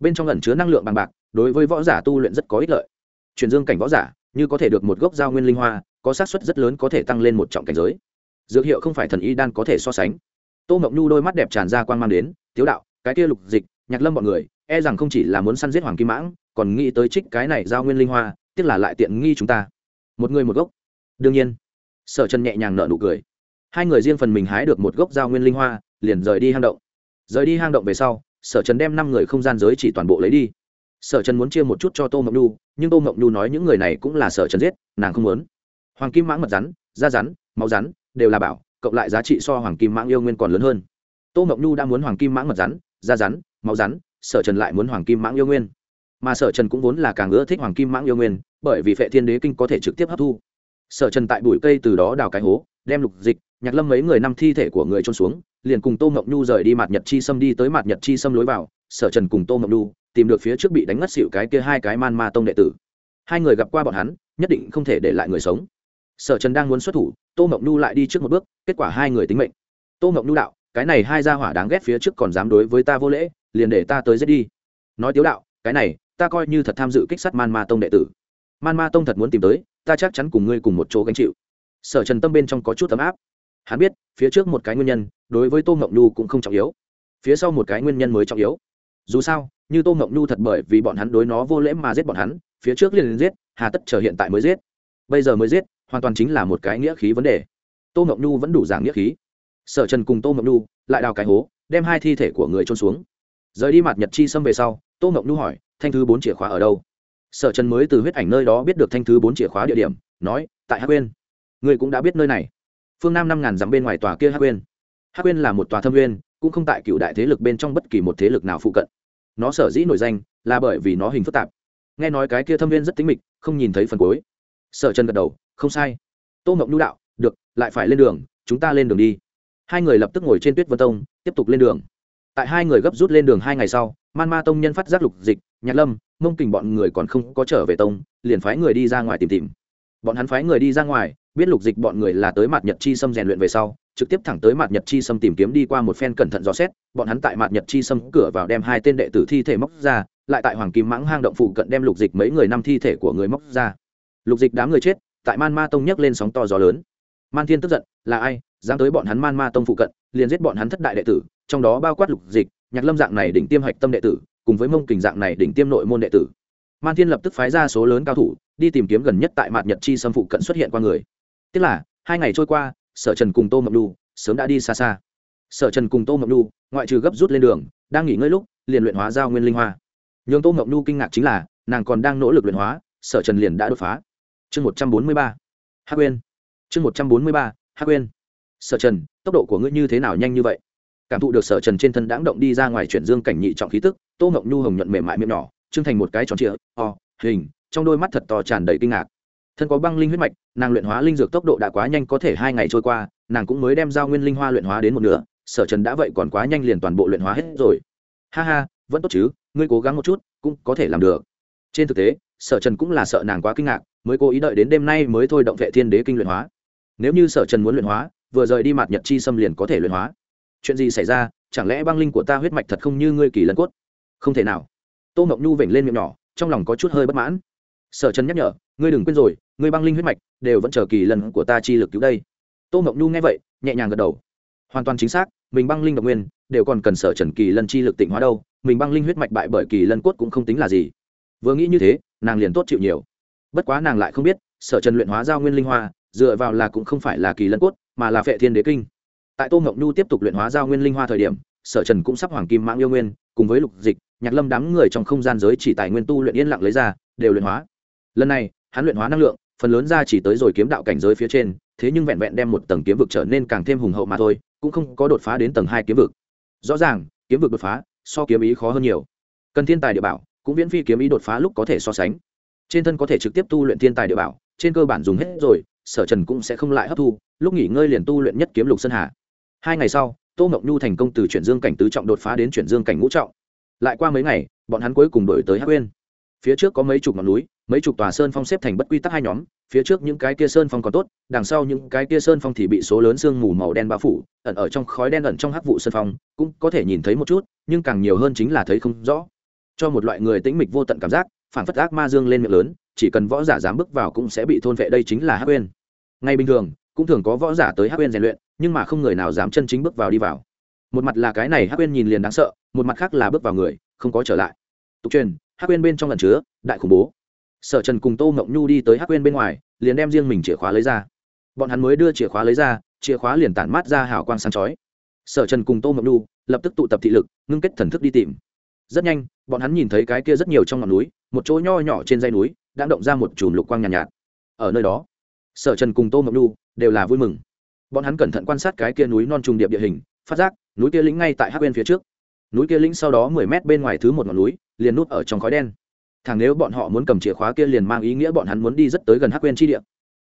Bên trong ẩn chứa năng lượng bằng bạc, đối với võ giả tu luyện rất có ích lợi. Truyền dương cảnh võ giả, như có thể được một gốc giao nguyên linh hoa có xác suất rất lớn có thể tăng lên một trọng cảnh giới. Dược hiệu không phải thần y đan có thể so sánh. Tô mộng nhu đôi mắt đẹp tràn ra quan mang đến, tiếu đạo, cái kia lục dịch, nhạc lâm bọn người e rằng không chỉ là muốn săn giết hoàng kim mãng, còn nghĩ tới trích cái này giao nguyên linh hoa, tiếc là lại tiện nghi chúng ta. Một người một gốc. Đương nhiên, sở trần nhẹ nhàng nợ nụ cười. Hai người riêng phần mình hái được một gốc giao nguyên linh hoa, liền rời đi hang động. Rời đi hang động về sau, sở trần đem năm người không gian giới chỉ toàn bộ lấy đi. Sở trần muốn chia một chút cho tô mộng nhu, nhưng tô mộng nhu nói những người này cũng là sở trần giết, nàng không muốn hoàng kim mãng mật rắn, da rắn, máu rắn đều là bảo, cộng lại giá trị so hoàng kim mãng yêu nguyên còn lớn hơn. Tô mộng nhu đã muốn hoàng kim mãng mật rắn, da rắn, máu rắn, sở trần lại muốn hoàng kim mãng yêu nguyên. Mà sở trần cũng vốn là càng ưa thích hoàng kim mãng yêu nguyên, bởi vì phệ thiên đế kinh có thể trực tiếp hấp thu. Sở trần tại bụi cây từ đó đào cái hố, đem lục dịch, nhạc lâm mấy người năm thi thể của người trôn xuống, liền cùng tô mộng nhu rời đi mạt nhật chi xâm đi tới mạt nhật chi xâm lối vào. Sở trần cùng tô mộng nhu tìm được phía trước bị đánh ngất xịu cái kia hai cái man ma tông đệ tử. Hai người gặp qua bọn hắn, nhất định không thể để lại người sống sở trần đang muốn xuất thủ, tô mộng nhu lại đi trước một bước, kết quả hai người tính mệnh. Tô mộng nhu đạo, cái này hai gia hỏa đáng ghét phía trước còn dám đối với ta vô lễ, liền để ta tới giết đi. Nói tiếu đạo, cái này, ta coi như thật tham dự kích sát man ma tông đệ tử. Man ma tông thật muốn tìm tới, ta chắc chắn cùng ngươi cùng một chỗ gánh chịu. Sở trần tâm bên trong có chút ấm áp. Hắn biết, phía trước một cái nguyên nhân, đối với tô mộng nhu cũng không trọng yếu. Phía sau một cái nguyên nhân mới trọng yếu. Dù sao, như tô mộng nhu thật bởi vì bọn hắn đối nó vô lễ mà giết bọn hắn, phía trước liền giết, hà tất chờ hiện tại mới giết. Bây giờ mới giết hoàn toàn chính là một cái nghĩa khí vấn đề. Tô Ngọc nhu vẫn đủ giảng nghĩa khí. Sở trần cùng tô Ngọc nhu lại đào cái hố, đem hai thi thể của người trôn xuống. Rời đi mặt nhật chi xâm về sau, tô Ngọc nhu hỏi, thanh thứ bốn chìa khóa ở đâu? Sở trần mới từ huyết ảnh nơi đó biết được thanh thứ bốn chìa khóa địa điểm, nói, tại hắc quên người cũng đã biết nơi này. Phương nam năm ngàn dặm bên ngoài tòa kia hắc quên hắc quên là một tòa thâm uyên, cũng không tại cựu đại thế lực bên trong bất kỳ một thế lực nào phụ cận. Nó sở dĩ nổi danh là bởi vì nó hình phức tạp. Nghe nói cái kia thâm viên rất tính mịch, không nhìn thấy phần cuối. Sở trần gật đầu không sai. Tô mộng nhu đạo, được, lại phải lên đường, chúng ta lên đường đi. Hai người lập tức ngồi trên tuyết vân tông, tiếp tục lên đường. Tại hai người gấp rút lên đường hai ngày sau, man ma tông nhân phát giác lục dịch, nhạc lâm, mông kình bọn người còn không có trở về tông, liền phái người đi ra ngoài tìm tìm. Bọn hắn phái người đi ra ngoài, biết lục dịch bọn người là tới mặt nhật chi xâm rèn luyện về sau, trực tiếp thẳng tới mặt nhật chi xâm tìm kiếm đi qua một phen cẩn thận dò xét, bọn hắn tại mặt nhật chi xâm cửa vào đem hai tên đệ tử thi thể móc ra, lại tại hoàng kim mãng hang động phụ cận đem lục dịch mấy người năm thi thể của người móc ra. Lục dịch đám người chết tại man ma tông nhấc lên sóng to gió lớn. Man thiên tức giận, là ai, dám tới bọn hắn man ma tông phụ cận, liền giết bọn hắn thất đại đệ tử, trong đó bao quát lục dịch, nhạc lâm dạng này đỉnh tiêm hạch tâm đệ tử, cùng với mông kình dạng này đỉnh tiêm nội môn đệ tử. Man thiên lập tức phái ra số lớn cao thủ, đi tìm kiếm gần nhất tại mạt nhật chi xâm phụ cận xuất hiện qua người. Tức là, hai ngày trôi qua, sở trần cùng tô mộng đu sớm đã đi xa xa. Sở trần cùng tô mộng đu ngoại trừ gấp rút lên đường, đang nghỉ ngơi lúc, liền luyện hóa giao nguyên linh hoa. Nhường tô mộng đu kinh ngạc chính là, nàng còn đang nỗ lực luyện hóa, sở trần liền đã đột phá chương một trăm bốn mươi ba hát quên chương một trăm bốn mươi ba hát quên sở trần, tốc độ của ngươi như thế nào nhanh như vậy? Cảm thụ được sở trần trên thân đáng động đi ra ngoài chuyển dương cảnh nhị trọng khí tức, tô Ngộng nhu hồng nhuận mềm mại miệng nhỏ, trưng thành một cái tròn trịa o hình, trong đôi mắt thật to tràn đầy kinh ngạc. Thân có băng linh huyết mạch, nàng luyện hóa linh dược tốc độ đã quá nhanh, có thể hai ngày trôi qua, nàng cũng mới đem giao nguyên linh hoa luyện hóa đến một nửa, sở trần đã vậy còn quá nhanh liền toàn bộ luyện hóa hết rồi. Ha ha, vẫn tốt chứ, ngươi cố gắng một chút, cũng có thể làm được. Trên thực tế, sở trần cũng là sợ nàng quá kinh ngạc mới cố ý đợi đến đêm nay mới thôi động vệ thiên đế kinh luyện hóa. Nếu như sở trần muốn luyện hóa, vừa rời đi mặt nhật chi xâm liền có thể luyện hóa. Chuyện gì xảy ra? Chẳng lẽ băng linh của ta huyết mạch thật không như ngươi kỳ lân cốt? Không thể nào. Tô mộng nhu vểnh lên miệng nhỏ, trong lòng có chút hơi bất mãn. Sở trần nhắc nhở, ngươi đừng quên rồi, ngươi băng linh huyết mạch đều vẫn chờ kỳ lần của ta chi lực cứu đây. Tô mộng nhu nghe vậy, nhẹ nhàng gật đầu. Hoàn toàn chính xác, mình băng linh độc nguyên, đều còn cần sở trần kỳ lân chi lực tịnh hóa đâu, mình băng linh huyết mạch bại bởi kỳ lân cốt cũng không tính là gì. Vừa nghĩ như thế, nàng liền tốt chịu nhiều bất quá nàng lại không biết, sở trần luyện hóa giao nguyên linh hoa, dựa vào là cũng không phải là kỳ lân cốt, mà là phệ thiên đế kinh. Tại tô ngọc nhu tiếp tục luyện hóa giao nguyên linh hoa thời điểm, sở trần cũng sắp hoàng kim mãng yêu nguyên, cùng với lục dịch, nhạc lâm đám người trong không gian giới chỉ tài nguyên tu luyện yên lặng lấy ra, đều luyện hóa. Lần này, hắn luyện hóa năng lượng, phần lớn ra chỉ tới rồi kiếm đạo cảnh giới phía trên, thế nhưng vẹn vẹn đem một tầng kiếm vực trở nên càng thêm hùng hậu mà thôi, cũng không có đột phá đến tầng hai kiếm vực. Rõ ràng, kiếm vực đột phá, so kiếm ý khó hơn nhiều. Cần thiên tài địa bảo, cũng viễn phi kiếm ý đột phá lúc có thể so sánh trên thân có thể trực tiếp tu luyện thiên tài địa bảo, trên cơ bản dùng hết rồi, sở trần cũng sẽ không lại hấp thu, lúc nghỉ ngơi liền tu luyện nhất kiếm lục sơn hà. Hai ngày sau, tô mộng nhu thành công từ chuyển dương cảnh tứ trọng đột phá đến chuyển dương cảnh ngũ trọng. Lại qua mấy ngày, bọn hắn cuối cùng đổi tới hắc uyên phía trước có mấy chục ngọn núi, mấy chục tòa sơn phong xếp thành bất quy tắc hai nhóm, phía trước những cái kia sơn phong còn tốt, đằng sau những cái kia sơn phong thì bị số lớn sương mù màu đen bao phủ, ẩn ở trong khói đen ẩn trong hắc vụ sơn phong, cũng có thể nhìn thấy một chút, nhưng càng nhiều hơn chính là thấy không rõ. Cho một loại người tĩnh mịch vô tận cảm giác phản phất ác ma dương lên miệng lớn, chỉ cần võ giả dám bước vào cũng sẽ bị thôn vệ, đây chính là hắc uyên. Ngay bình thường, cũng thường có võ giả tới hắc uyên rèn luyện, nhưng mà không người nào dám chân chính bước vào đi vào. Một mặt là cái này hắc uyên nhìn liền đáng sợ, một mặt khác là bước vào người, không có trở lại. Tục truyền, hắc uyên bên trong lần chứa, đại khủng bố. Sở trần cùng tô ngộng nhu đi tới hắc uyên bên ngoài, liền đem riêng mình chìa khóa lấy ra. Bọn hắn mới đưa chìa khóa lấy ra, chìa khóa liền tản mát ra hào quang sáng chói. Sở trần cùng tô ngộng nhu lập tức tụ tập thị lực, ngưng kết thần thức đi tìm rất nhanh bọn hắn nhìn thấy cái kia rất nhiều trong ngọn núi một chỗ nho nhỏ trên dây núi đã động ra một chùm lục quang nhàn nhạt, nhạt. Ở nơi đó sở trần cùng tô ngọc nhu đều là vui mừng. Bọn hắn cẩn thận quan sát cái kia núi non trùng điệp địa hình phát giác núi kia lĩnh ngay tại hắc bên phía trước. Núi kia lĩnh sau đó mười mét bên ngoài thứ một ngọn núi liền nút ở trong khói đen. Thằng nếu bọn họ muốn cầm chìa khóa kia liền mang ý nghĩa bọn hắn muốn đi rất tới gần hắc quên chi địa.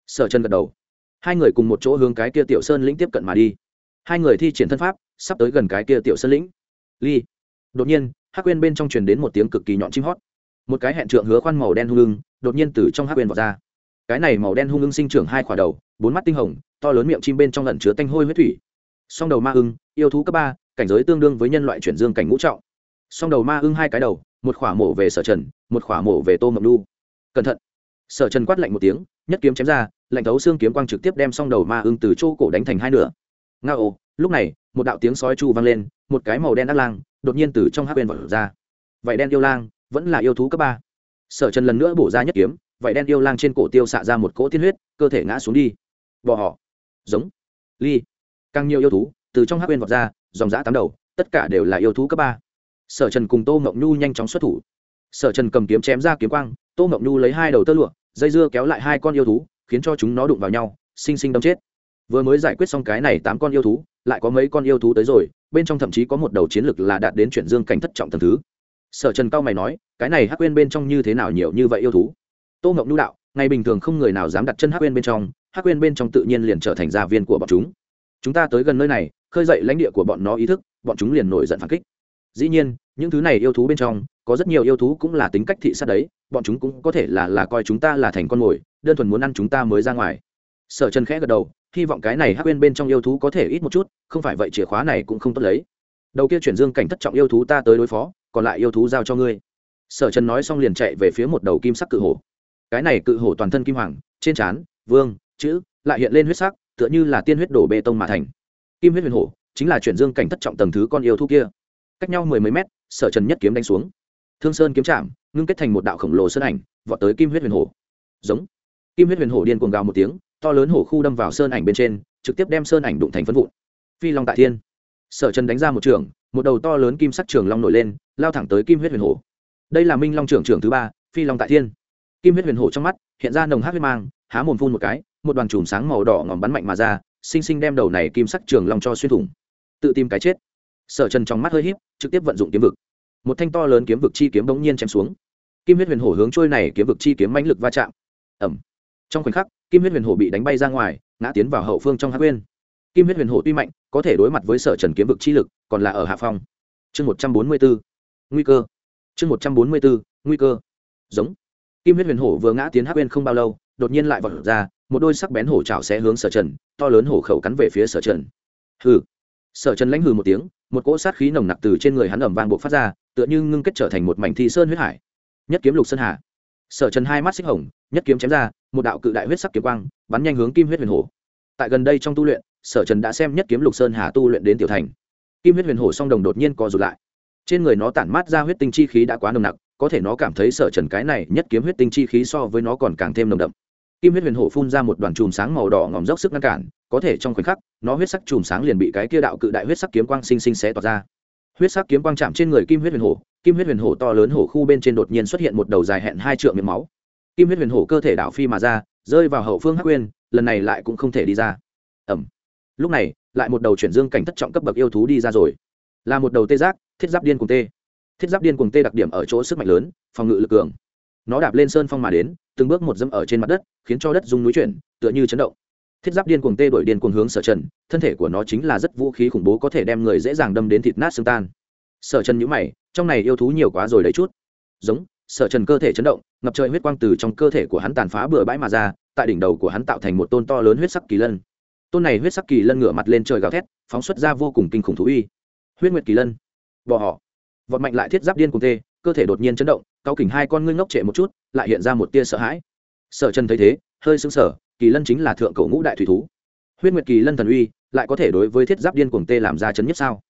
Sở chân gật đầu. Hai người cùng một chỗ hướng cái kia tiểu sơn lĩnh tiếp cận mà đi. Hai người thi triển thân pháp sắp tới gần cái kia tiểu sơn lĩnh. Ly. Đột nhiên hắc quên bên trong truyền đến một tiếng cực kỳ nhọn chim hót. Một cái hẹn trượng hứa khoan màu đen hung ưng, đột nhiên từ trong hắc quên vọt ra. Cái này màu đen hung ưng sinh trưởng hai khỏa đầu, bốn mắt tinh hồng, to lớn miệng chim bên trong lẩn chứa tanh hôi huyết thủy. Song đầu ma ưng, yêu thú cấp ba, cảnh giới tương đương với nhân loại chuyển dương cảnh ngũ trọng. Song đầu ma ưng hai cái đầu, một khỏa mổ về sở trần, một khỏa mổ về tô mộng lu cẩn thận. Sở trần quát lạnh một tiếng, nhất kiếm chém ra, lạnh thấu xương kiếm quang trực tiếp đem song đầu ma ưng từ chỗ cổ đánh thành hai nửa. Nga ồ lúc này, một đạo tiếng sói chu vang lên, một cái màu đen ác lang đột nhiên từ trong hắc bên vọt ra. Vậy đen yêu lang, vẫn là yêu thú cấp ba. Sở trần lần nữa bổ ra nhất kiếm vậy đen yêu lang trên cổ tiêu xạ ra một cỗ tiên huyết, cơ thể ngã xuống đi. Bỏ họ. Giống. Ly. Càng nhiều yêu thú, từ trong hắc bên vọt ra, dòng giã tám đầu, tất cả đều là yêu thú cấp ba. Sở trần cùng tô ngọc nhu nhanh chóng xuất thủ. Sở trần cầm kiếm chém ra kiếm quang, tô ngọc nhu lấy hai đầu tơ lụa, dây dưa kéo lại hai con yêu thú, khiến cho chúng nó đụng vào nhau, sinh sinh đâm chết. Vừa mới giải quyết xong cái này tám con yêu thú, lại có mấy con yêu thú tới rồi bên trong thậm chí có một đầu chiến lực là đạt đến chuyển dương cảnh thất trọng thần thứ. Sở trần cao mày nói, cái này hắc quên bên trong như thế nào nhiều như vậy yêu thú? Tô ngọc nhu đạo, ngày bình thường không người nào dám đặt chân hắc quên bên trong, hắc quên bên trong tự nhiên liền trở thành gia viên của bọn chúng. Chúng ta tới gần nơi này, khơi dậy lãnh địa của bọn nó ý thức, bọn chúng liền nổi giận phản kích. Dĩ nhiên, những thứ này yêu thú bên trong, có rất nhiều yêu thú cũng là tính cách thị sát đấy, bọn chúng cũng có thể là là coi chúng ta là thành con mồi, đơn thuần muốn ăn chúng ta mới ra ngoài. Sở trần khẽ gật đầu hy vọng cái này hắc uyên bên trong yêu thú có thể ít một chút, không phải vậy chìa khóa này cũng không tốt lấy. Đầu kia chuyển dương cảnh thất trọng yêu thú ta tới đối phó, còn lại yêu thú giao cho ngươi. Sở trần nói xong liền chạy về phía một đầu kim sắc cự hổ. Cái này cự hổ toàn thân kim hoàng, trên trán, vương, chữ, lại hiện lên huyết sắc, tựa như là tiên huyết đổ bê tông mà thành. Kim huyết huyền hổ, chính là chuyển dương cảnh thất trọng tầng thứ con yêu thú kia. Cách nhau mười mấy mét, sở trần nhất kiếm đánh xuống. Thương sơn kiếm chạm, ngưng kết thành một đạo khổng lồ sơn ảnh, vọt tới kim huyết huyền hổ. Giống. Kim huyết huyền hổ điên cuồng gào một tiếng to lớn hổ khu đâm vào sơn ảnh bên trên, trực tiếp đem sơn ảnh đụng thành phân vụn. Phi long tại thiên. Sở trần đánh ra một trường, một đầu to lớn kim sắc trường long nổi lên, lao thẳng tới kim huyết huyền hổ. Đây là minh long trưởng trưởng thứ ba, phi long tại thiên. Kim huyết huyền hổ trong mắt, hiện ra nồng hát huyết mang, há mồm phun một cái, một đoàn chùm sáng màu đỏ ngòm bắn mạnh mà ra, sinh sinh đem đầu này kim sắc trường long cho xuyên thủng. Tự tìm cái chết. Sở trần trong mắt hơi híp, trực tiếp vận dụng kiếm vực. Một thanh to lớn kiếm vực chi kiếm bỗng nhiên chém xuống. Kim huyết huyền hổ hướng trôi này kiếm vực chi kiếm mãnh lực va chạm. Ẩm trong khoảnh khắc kim huyết huyền hổ bị đánh bay ra ngoài, ngã tiến vào hậu phương trong hát quyên kim huyết huyền hổ tuy mạnh, có thể đối mặt với sở trần kiếm vực chi lực, còn là ở hạ phong. Chương một trăm bốn mươi bốn nguy cơ. Chương một trăm bốn mươi bốn nguy cơ. Giống. Kim huyết huyền hổ vừa ngã tiến hát quyên không bao lâu, đột nhiên lại vọt ra, một đôi sắc bén hổ trào sẽ hướng sở trần, to lớn hổ khẩu cắn về phía sở trần. Hừ. Sở trần lãnh hừ một tiếng, một cỗ sát khí nồng nặc từ trên người hắn ẩm vang bộ phát ra, tựa như ngưng kết trở thành một mảnh thi sơn huyết hải. Nhất kiếm lục sơn hà. Sở trần hai mắt xích hồng, nhất kiếm chém ra một đạo cự đại huyết sắc kiếm quang, bắn nhanh hướng kim huyết huyền hổ. Tại gần đây trong tu luyện, sở trần đã xem nhất kiếm lục sơn hà tu luyện đến tiểu thành. Kim huyết huyền hổ song đồng đột nhiên co rụt lại. Trên người nó tản mát ra huyết tinh chi khí đã quá nồng nặc, có thể nó cảm thấy sở trần cái này nhất kiếm huyết tinh chi khí so với nó còn càng thêm nồng đậm. Kim huyết huyền hổ phun ra một đoàn chùm sáng màu đỏ ngòm dốc sức ngăn cản, có thể trong khoảnh khắc, nó huyết sắc chùm sáng liền bị cái kia đạo cự đại huyết sắc kiếm quang sinh sinh xé tỏa ra. Huyết sắc kiếm quang chạm trên người kim huyết huyền hổ, kim huyết huyền hổ to lớn hổ khu bên trên đột nhiên xuất hiện một đầu dài hẹn hai trượng miệng máu kim huyết huyền hổ cơ thể đảo phi mà ra, rơi vào hậu phương hắc quyên lần này lại cũng không thể đi ra. Ẩm lúc này, lại một đầu chuyển dương cảnh thất trọng cấp bậc yêu thú đi ra rồi. Là một đầu tê giác, thiết giáp điên cùng tê. Thiết giáp điên cùng tê đặc điểm ở chỗ sức mạnh lớn, phòng ngự lực cường. Nó đạp lên sơn phong mà đến, từng bước một dâm ở trên mặt đất, khiến cho đất rung núi chuyển, tựa như chấn động. Thiết giáp điên cuồng tê đổi điên cuồng hướng sở trần, thân thể của nó chính là rất vũ khí khủng bố có thể đem người dễ dàng đâm đến thịt nát xương tan. Sở trần nhũ mày, trong này yêu thú nhiều quá rồi đấy chút. Giống sở trần cơ thể chấn động, ngập trời huyết quang từ trong cơ thể của hắn tàn phá bừa bãi mà ra, tại đỉnh đầu của hắn tạo thành một tôn to lớn huyết sắc kỳ lân. Tôn này huyết sắc kỳ lân ngửa mặt lên trời gào thét, phóng xuất ra vô cùng kinh khủng thú uy huyết nguyệt kỳ lân. Bỏ họ. Vọt mạnh lại thiết giáp điên cùng tê, cơ thể đột nhiên chấn động, cao kỉnh hai con ngươi ngốc trệ một chút, lại hiện ra một tia sợ hãi. Sở trần thấy thế, hơi sững sờ, kỳ lân chính là thượng cổ ngũ đại thủy thú. Huyết nguyệt kỳ lân thần uy, lại có thể đối với thiết giáp điên cuồng tê làm ra chấn nhất sao?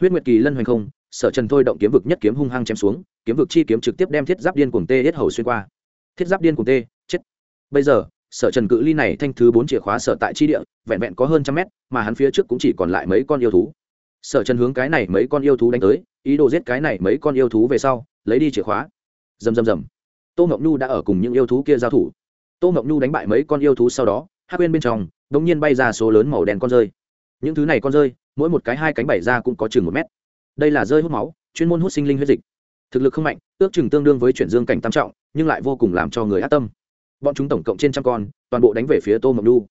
Huyết nguyệt kỳ lân hoành không sở trần thôi động kiếm vực nhất kiếm hung hăng chém xuống, kiếm vực chi kiếm trực tiếp đem thiết giáp điên cuồng tê hết hầu xuyên qua. Thiết giáp điên cuồng tê, chết. Bây giờ, sở trần cự ly này thanh thứ bốn chìa khóa sở tại chi địa, vẹn vẹn có hơn trăm mét, mà hắn phía trước cũng chỉ còn lại mấy con yêu thú. Sở trần hướng cái này mấy con yêu thú đánh tới, ý đồ giết cái này mấy con yêu thú về sau, lấy đi chìa khóa. Rầm rầm rầm. Tô ngọc nhu đã ở cùng những yêu thú kia giao thủ. Tô ngọc nhu đánh bại mấy con yêu thú sau đó hát quên bên trong đ ỗ n g nhiên bay ra số lớn màu đen con rơi. Những thứ này con rơi, mỗi một cái hai cánh bảy ra cũng có chừng một mét đây là rơi hút máu, chuyên môn hút sinh linh huyết dịch. Thực lực không mạnh, ước chừng tương đương với chuyển dương cảnh tam trọng, nhưng lại vô cùng làm cho người ác tâm. Bọn chúng tổng cộng trên trăm con, toàn bộ đánh về phía tô ngọc nhu.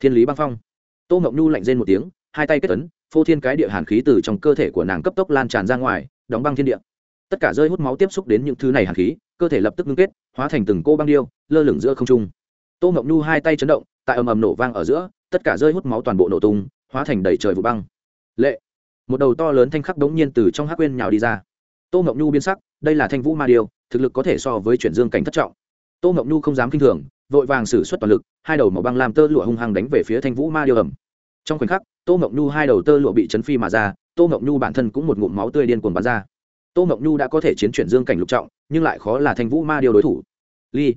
Thiên lý băng phong. Tô ngọc nhu lạnh rên một tiếng, hai tay kết tấn phô thiên cái địa hàn khí từ trong cơ thể của nàng cấp tốc lan tràn ra ngoài, đóng băng thiên địa. Tất cả rơi hút máu tiếp xúc đến những thứ này hàn khí, cơ thể lập tức ngưng kết, hóa thành từng cô băng điêu, lơ lửng giữa không trung. Tô mộng nhu hai tay chấn động, tại ầm ầm nổ vang ở giữa, tất cả rơi hút máu toàn bộ nổ tung, hóa thành đầy trời vụ băng. Lệ một đầu to lớn thanh khắc đống nhiên từ trong hắc quên nhào đi ra. Tô mộng nhu biến sắc, đây là thanh vũ ma điêu thực lực có thể so với chuyển dương cảnh thất trọng. Tô mộng nhu không dám kinh thường, vội vàng xử suất toàn lực, hai đầu màu băng làm tơ lụa hung hăng đánh về phía thanh vũ ma điêu ẩm. Trong khoảnh khắc, tô mộng nhu hai đầu tơ lụa bị chấn phi mà ra, tô mộng nhu bản thân cũng một ngụm máu tươi điên cuồng bắn ra. Tô mộng nhu đã có thể chiến chuyển dương cảnh lục trọng, nhưng lại khó là thanh vũ ma điêu đối thủ. Ly.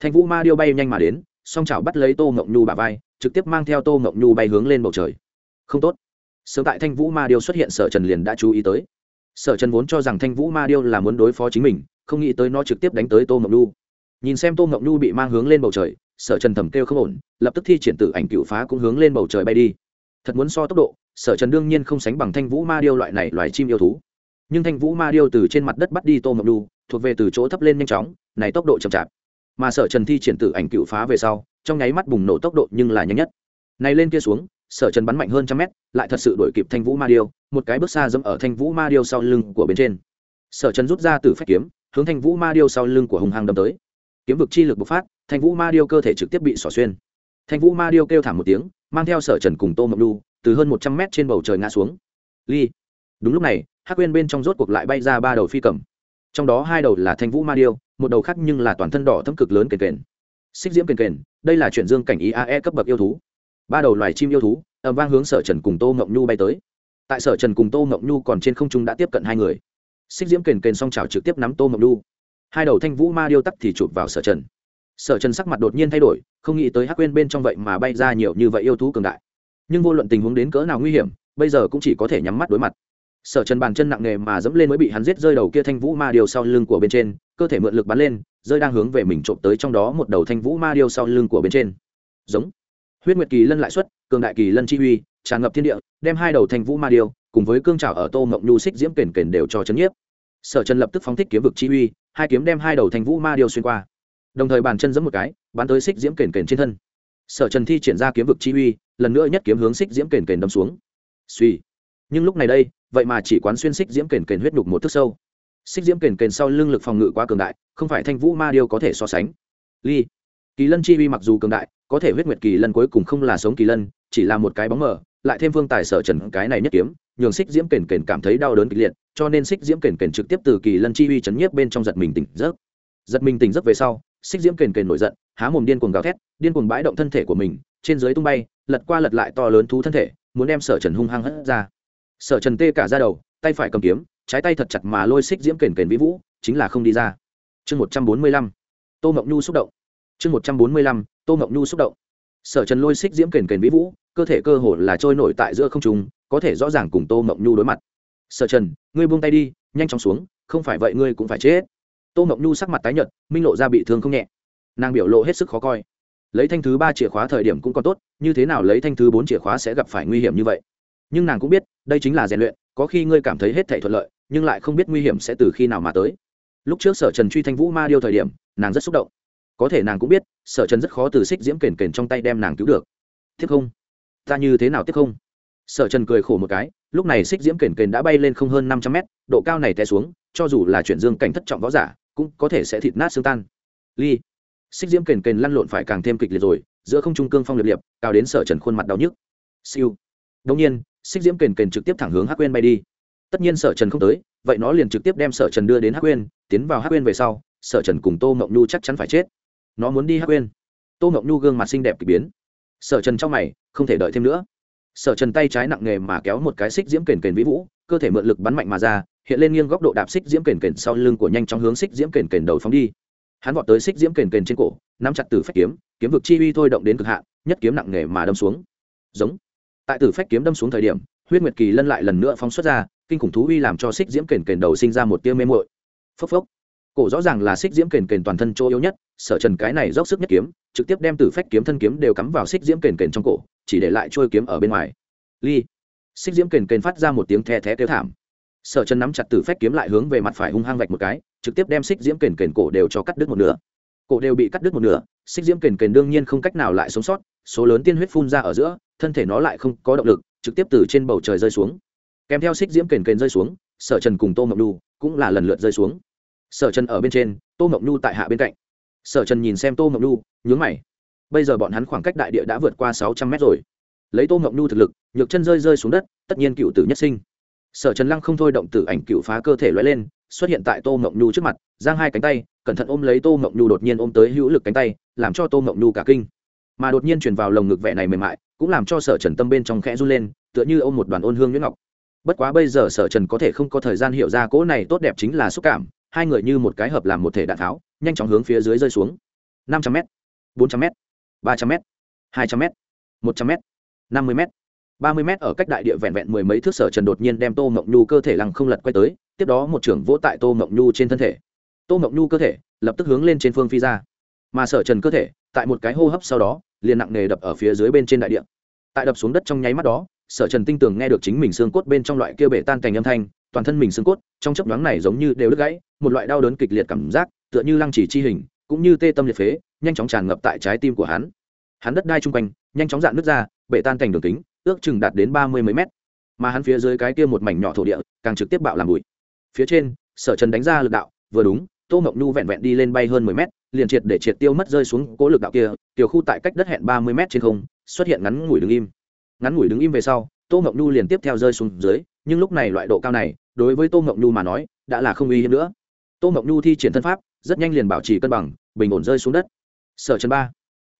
Thanh vũ ma điêu bay nhanh mà đến, song chảo bắt lấy tô mộng nhu bà vai, trực tiếp mang theo tô mộng nhu bay hướng lên bầu trời. Không tốt sớm tại thanh vũ ma điêu xuất hiện, sở trần liền đã chú ý tới. Sở trần vốn cho rằng thanh vũ ma điêu là muốn đối phó chính mình, không nghĩ tới nó trực tiếp đánh tới tô mộng nhu. Nhìn xem tô mộng nhu bị mang hướng lên bầu trời, sở trần thầm kêu không ổn, lập tức thi triển tử ảnh cựu phá cũng hướng lên bầu trời bay đi. Thật muốn so tốc độ, sở trần đương nhiên không sánh bằng thanh vũ ma điêu loại này loài chim yêu thú. Nhưng thanh vũ ma điêu từ trên mặt đất bắt đi tô mộng nhu, thuộc về từ chỗ thấp lên nhanh chóng, này tốc độ chậm chạp. Mà sở trần thi triển tử ảnh cựu phá về sau, trong nháy mắt bùng nổ tốc độ nhưng là nhanh nhất. Này lên kia xuống sở trần bắn mạnh hơn trăm mét, lại thật sự đuổi kịp thanh vũ ma điêu, một cái bước xa dẫm ở thanh vũ ma điêu sau lưng của bên trên. Sở trần rút ra từ phép kiếm, hướng thanh vũ ma điêu sau lưng của hùng hàng đâm tới. Kiếm vực chi lực bộc phát, thanh vũ ma điêu cơ thể trực tiếp bị xỏ xuyên. Thanh vũ ma điêu kêu thảm một tiếng, mang theo sở trần cùng tô mộng lu từ hơn một trăm mét trên bầu trời ngã xuống. Ly. Đúng lúc này, hắc quên bên trong rốt cuộc lại bay ra ba đầu phi cầm. Trong đó hai đầu là thanh vũ ma điêu, một đầu khác nhưng là toàn thân đỏ thâm cực lớn kền kền. Xích diễm kền kền, đây là chuyện dương cảnh ý ae cấp bậc yêu thú ba đầu loài chim yêu thú ầm vang hướng sở trần cùng tô ngộng nhu bay tới tại sở trần cùng tô ngộng nhu còn trên không trung đã tiếp cận hai người xích diễm kền kền song trào trực tiếp nắm tô ngộng nhu hai đầu thanh vũ ma điêu tắc thì chụp vào sở trần sở trần sắc mặt đột nhiên thay đổi không nghĩ tới hắc quên bên trong vậy mà bay ra nhiều như vậy yêu thú cường đại nhưng vô luận tình huống đến cỡ nào nguy hiểm bây giờ cũng chỉ có thể nhắm mắt đối mặt sở trần bàn chân nặng nề mà dẫm lên mới bị hắn giết rơi đầu kia thanh vũ ma điêu sau lưng của bên trên cơ thể mượn lực bắn lên rơi đang hướng về mình trộm tới trong đó một đầu thanh vũ ma điêu sau lưng của bên trên giống huyết nguyệt kỳ lân lại xuất, cường đại kỳ lân chi uy, tràn ngập thiên địa, đem hai đầu thanh vũ ma điêu cùng với cương trào ở tô mộng nhu xích diễm kền kền đều cho chấn nhiếp. Sở trần lập tức phóng thích kiếm vực chi uy, hai kiếm đem hai đầu thành vũ ma điêu xuyên qua. Đồng thời bàn chân giẫm một cái, bắn tới xích diễm kền kền trên thân. Sở trần thi triển ra kiếm vực chi uy, lần nữa nhất kiếm hướng xích diễm kền kền đâm xuống. Suy nhưng lúc này đây, vậy mà chỉ quán xuyên xích diễm kền kền huyết đục một thức sâu. Xích diễm kền kền sau lưng lực phòng ngự quá cường đại, không phải thanh vũ ma điêu có thể so sánh. Ly. Kỳ lân chi uy mặc dù cường đại có thể huyết nguyệt kỳ lân cuối cùng không là sống kỳ lân, chỉ là một cái bóng mờ, lại thêm phương tài sở trần cái này nhất kiếm, nhường xích diễm kền kền cảm thấy đau đớn kịch liệt, cho nên xích diễm kền kền trực tiếp từ kỳ lân chi uy chấn nhiếp bên trong giật mình tỉnh giấc. Giật mình tỉnh giấc về sau, xích diễm kền kền nổi giận, há mồm điên cuồng gào thét, điên cuồng bãi động thân thể của mình, trên dưới tung bay, lật qua lật lại to lớn thú thân thể, muốn đem sở trần hung hăng hất ra. Sở trần tê cả ra đầu, tay phải cầm kiếm, trái tay thật chặt mà lôi xích diễm kền kền vĩ vũ, chính là không đi ra. Chương một trăm bốn mươi lăm, tô mộng nhu xúc động chương một trăm bốn mươi lăm, tô mộng nhu xúc động. Sở trần lôi xích diễm kền kền vĩ vũ, cơ thể cơ hồ là trôi nổi tại giữa không trung, có thể rõ ràng cùng tô mộng nhu đối mặt. Sở trần, ngươi buông tay đi, nhanh chóng xuống, không phải vậy ngươi cũng phải chết. Tô mộng nhu sắc mặt tái nhợt, minh lộ ra bị thương không nhẹ. Nàng biểu lộ hết sức khó coi. Lấy thanh thứ ba chìa khóa thời điểm cũng còn tốt, như thế nào lấy thanh thứ bốn chìa khóa sẽ gặp phải nguy hiểm như vậy? Nhưng nàng cũng biết, đây chính là rèn luyện, có khi ngươi cảm thấy hết thể thuận lợi, nhưng lại không biết nguy hiểm sẽ từ khi nào mà tới. Lúc trước sở trần truy thanh vũ ma điêu thời điểm, nàng rất xúc động có thể nàng cũng biết, sở trần rất khó từ xích diễm kền kền trong tay đem nàng cứu được. Tiếp không? Ta như thế nào tiếp không? Sở trần cười khổ một cái, lúc này xích diễm kền kền đã bay lên không hơn năm trăm mét, độ cao này té xuống, cho dù là chuyển dương cảnh thất trọng võ giả, cũng có thể sẽ thịt nát xương tan. Ly. Xích diễm kền kền lăn lộn phải càng thêm kịch liệt rồi, giữa không trung cương phong liệt liệt cao đến sở trần khuôn mặt đau nhức. Siêu. Đông nhiên, xích diễm kền kền trực tiếp thẳng hướng hắc quên bay đi. Tất nhiên sở trần không tới, vậy nó liền trực tiếp đem sở trần đưa đến hắc quên tiến vào hắc quên về sau, sở trần cùng tô mộng nhu chắc chắn phải chết nó muốn đi hắc quên tô mộng nhu gương mặt xinh đẹp k ỳ biến. Sở trần trong mày, không thể đợi thêm nữa. Sở trần tay trái nặng nghề mà kéo một cái xích diễm kền kền vĩ vũ, cơ thể mượn lực bắn mạnh mà ra, hiện lên nghiêng góc độ đạp xích diễm kền kền sau lưng của nhanh trong hướng xích diễm kền kền đầu phóng đi. Hắn vọt tới xích diễm kền kền trên cổ, nắm chặt tử phách kiếm kiếm vực chi uy thôi động đến cực hạn, nhất kiếm nặng nghề mà đâm xuống. Giống. Tại tử phách kiếm đâm xuống thời điểm, huyết nguyệt kỳ lân lại lần nữa phóng xuất ra, kinh khủng thú uy làm cho xích diễm kền kền đầu sinh ra một tia mê mội phốc phốc. Cổ rõ ràng là xích diễm kền kền toàn thân chỗ yếu nhất sở trần cái này dốc sức nhất kiếm, trực tiếp đem tử phách kiếm thân kiếm đều cắm vào xích diễm kền kền trong cổ, chỉ để lại trôi kiếm ở bên ngoài. Ly, xích diễm kền kền phát ra một tiếng the thé kêu thảm. Sở trần nắm chặt tử phách kiếm lại hướng về mặt phải hung hăng vạch một cái, trực tiếp đem xích diễm kền kền cổ đều cho cắt đứt một nửa. Cổ đều bị cắt đứt một nửa, xích diễm kền kền đương nhiên không cách nào lại sống sót, số lớn tiên huyết phun ra ở giữa, thân thể nó lại không có động lực, trực tiếp từ trên bầu trời rơi xuống. Kèm theo xích diễm kền kền rơi xuống, sở trần cùng tô mộng nhu cũng là lần lượt rơi xuống. Sở trần ở bên trên, tô mộng nhu tại hạ bên cạnh sở trần nhìn xem tô mộng nhu, nhướng mày. Bây giờ bọn hắn khoảng cách đại địa đã vượt qua sáu trăm mét rồi. Lấy tô mộng nhu thực lực, nhược chân rơi rơi xuống đất, tất nhiên cựu tử nhất sinh. Sở trần lăng không thôi động tử ảnh cựu phá cơ thể l lên, xuất hiện tại tô mộng nhu trước mặt, giang hai cánh tay, cẩn thận ôm lấy tô mộng nhu đột nhiên ôm tới hữu lực cánh tay, làm cho tô mộng nhu cả kinh. Mà đột nhiên truyền vào lồng ngực vẻ này mềm mại, cũng làm cho sở trần tâm bên trong khẽ run lên, tựa như ôm một đoàn ôn hương nhuyễn ngọc. Bất quá bây giờ sở trần có thể không có thời gian hiểu ra cỗ này tốt đẹp chính là xúc cảm, hai người như một cái hợp làm một thể đạn tháo nhanh chóng hướng phía dưới rơi xuống. năm trăm m bốn trăm m ba trăm m hai trăm m một trăm m năm mươi m ba mươi m ở cách đại địa vẹn vẹn mười mấy thước sở trần đột nhiên đem tô mộng nhu cơ thể lăng không lật quay tới, tiếp đó một trưởng vỗ tại tô mộng nhu trên thân thể. Tô mộng nhu cơ thể lập tức hướng lên trên phương phi ra. Mà sở trần cơ thể tại một cái hô hấp sau đó, liền nặng nề đập ở phía dưới bên trên đại địa. Tại đập xuống đất trong nháy mắt đó, sở trần tinh tường nghe được chính mình xương cốt bên trong loại kia bể tan cành âm thanh, toàn thân mình xương cốt trong chấp nhoáng này giống như đều đứt gãy, một loại đau đớn kịch liệt cảm giác tựa như lăng chỉ chi hình, cũng như tê tâm liệt phế, nhanh chóng tràn ngập tại trái tim của hắn. Hắn đất đai chung quanh, nhanh chóng dạn nước ra, bể tan thành đường kính, ước chừng đạt đến ba mươi mấy mét. Mà hắn phía dưới cái kia một mảnh nhỏ thổ địa, càng trực tiếp bạo làm bụi. Phía trên, sở trần đánh ra lực đạo, vừa đúng, tô ngọc nhu vẹn vẹn đi lên bay hơn mười mét, liền triệt để triệt tiêu mất rơi xuống cố lực đạo kia, tiểu khu tại cách đất hẹn ba mươi mét trên không, xuất hiện ngắn ngủi đứng im. Ngắn ngủi đứng im về sau, tô ngọc nhu liền tiếp theo rơi xuống dưới, nhưng lúc này loại độ cao này, đối với tô ngọc nhu mà nói, đã là không uy hiếp nữa. Tô ngọc nhu thi triển thân pháp rất nhanh liền bảo trì cân bằng, bình ổn rơi xuống đất. Sở trần ba.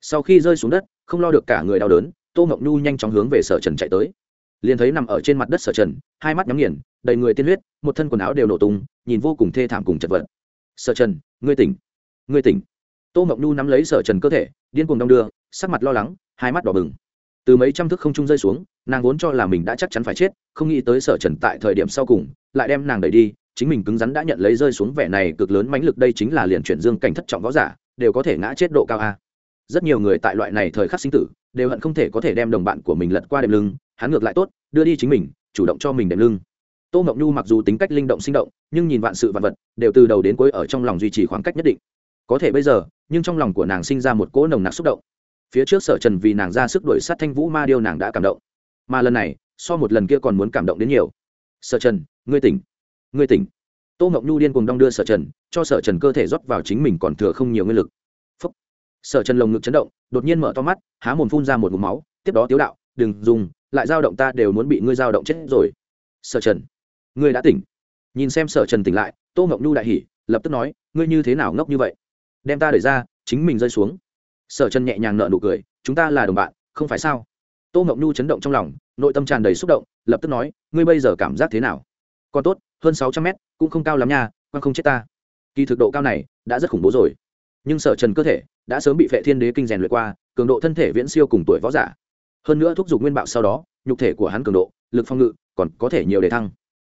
Sau khi rơi xuống đất, không lo được cả người đau đớn, tô ngọc nhu nhanh chóng hướng về sở trần chạy tới. Liền thấy nằm ở trên mặt đất sở trần, hai mắt nhắm nghiền, đầy người tiên huyết, một thân quần áo đều nổ tung, nhìn vô cùng thê thảm cùng chật vật. Sở trần, ngươi tỉnh ngươi tỉnh. Tô ngọc nhu nắm lấy sở trần cơ thể, điên cuồng đong đưa, sắc mặt lo lắng, hai mắt đỏ bừng. Từ mấy trăm thước không trung rơi xuống, nàng vốn cho là mình đã chắc chắn phải chết, không nghĩ tới sở trần tại thời điểm sau cùng, lại đem nàng đẩy đi chính mình cứng rắn đã nhận lấy rơi xuống vẻ này cực lớn mãnh lực đây chính là liền chuyển dương cảnh thất trọng võ giả, đều có thể ngã chết độ cao a. Rất nhiều người tại loại này thời khắc sinh tử, đều hận không thể có thể đem đồng bạn của mình lật qua đệm lưng, hắn ngược lại tốt, đưa đi chính mình, chủ động cho mình đệm lưng. Tô mộng nhu mặc dù tính cách linh động sinh động, nhưng nhìn vạn sự vạn vật, đều từ đầu đến cuối ở trong lòng duy trì khoảng cách nhất định. Có thể bây giờ, nhưng trong lòng của nàng sinh ra một cỗ nồng nặc xúc động. Phía trước sở trần vì nàng ra sức đuổi sát thanh vũ ma điêu nàng đã cảm động. Mà lần này, so một lần kia còn muốn cảm động đến nhiều. Sở trần, ngươi tỉnh ngươi tỉnh. Tô ngọc nhu điên cùng đong đưa sở trần, cho sở trần cơ thể rót vào chính mình còn thừa không nhiều nguyên lực. Phúc. sở trần lồng ngực chấn động, đột nhiên mở to mắt, há mồm phun ra một mục máu, tiếp đó tiếu đạo, đừng dùng, lại dao động ta đều muốn bị ngươi dao động chết rồi. Sở trần. Ngươi đã tỉnh. Nhìn xem sở trần tỉnh lại, tô ngọc nhu đại hỉ, lập tức nói, ngươi như thế nào ngốc như vậy? Đem ta đẩy ra, chính mình rơi xuống. Sở trần nhẹ nhàng nợ nụ cười, chúng ta là đồng bạn, không phải sao? Tô ngọc nhu chấn động trong lòng, nội tâm tràn đầy xúc động, lập tức nói, ngươi bây giờ cảm giác thế nào? Còn tốt, hơn sáu trăm mét, cũng không cao lắm nha quan không chết ta. Kỳ thực độ cao này đã rất khủng bố rồi. Nhưng sở trần cơ thể đã sớm bị phệ thiên đế kinh rèn luyện qua, cường độ thân thể viễn siêu cùng tuổi võ giả. Hơn nữa thúc giục nguyên bạo sau đó, nhục thể của hắn cường độ, lực phong ngự còn có thể nhiều để thăng.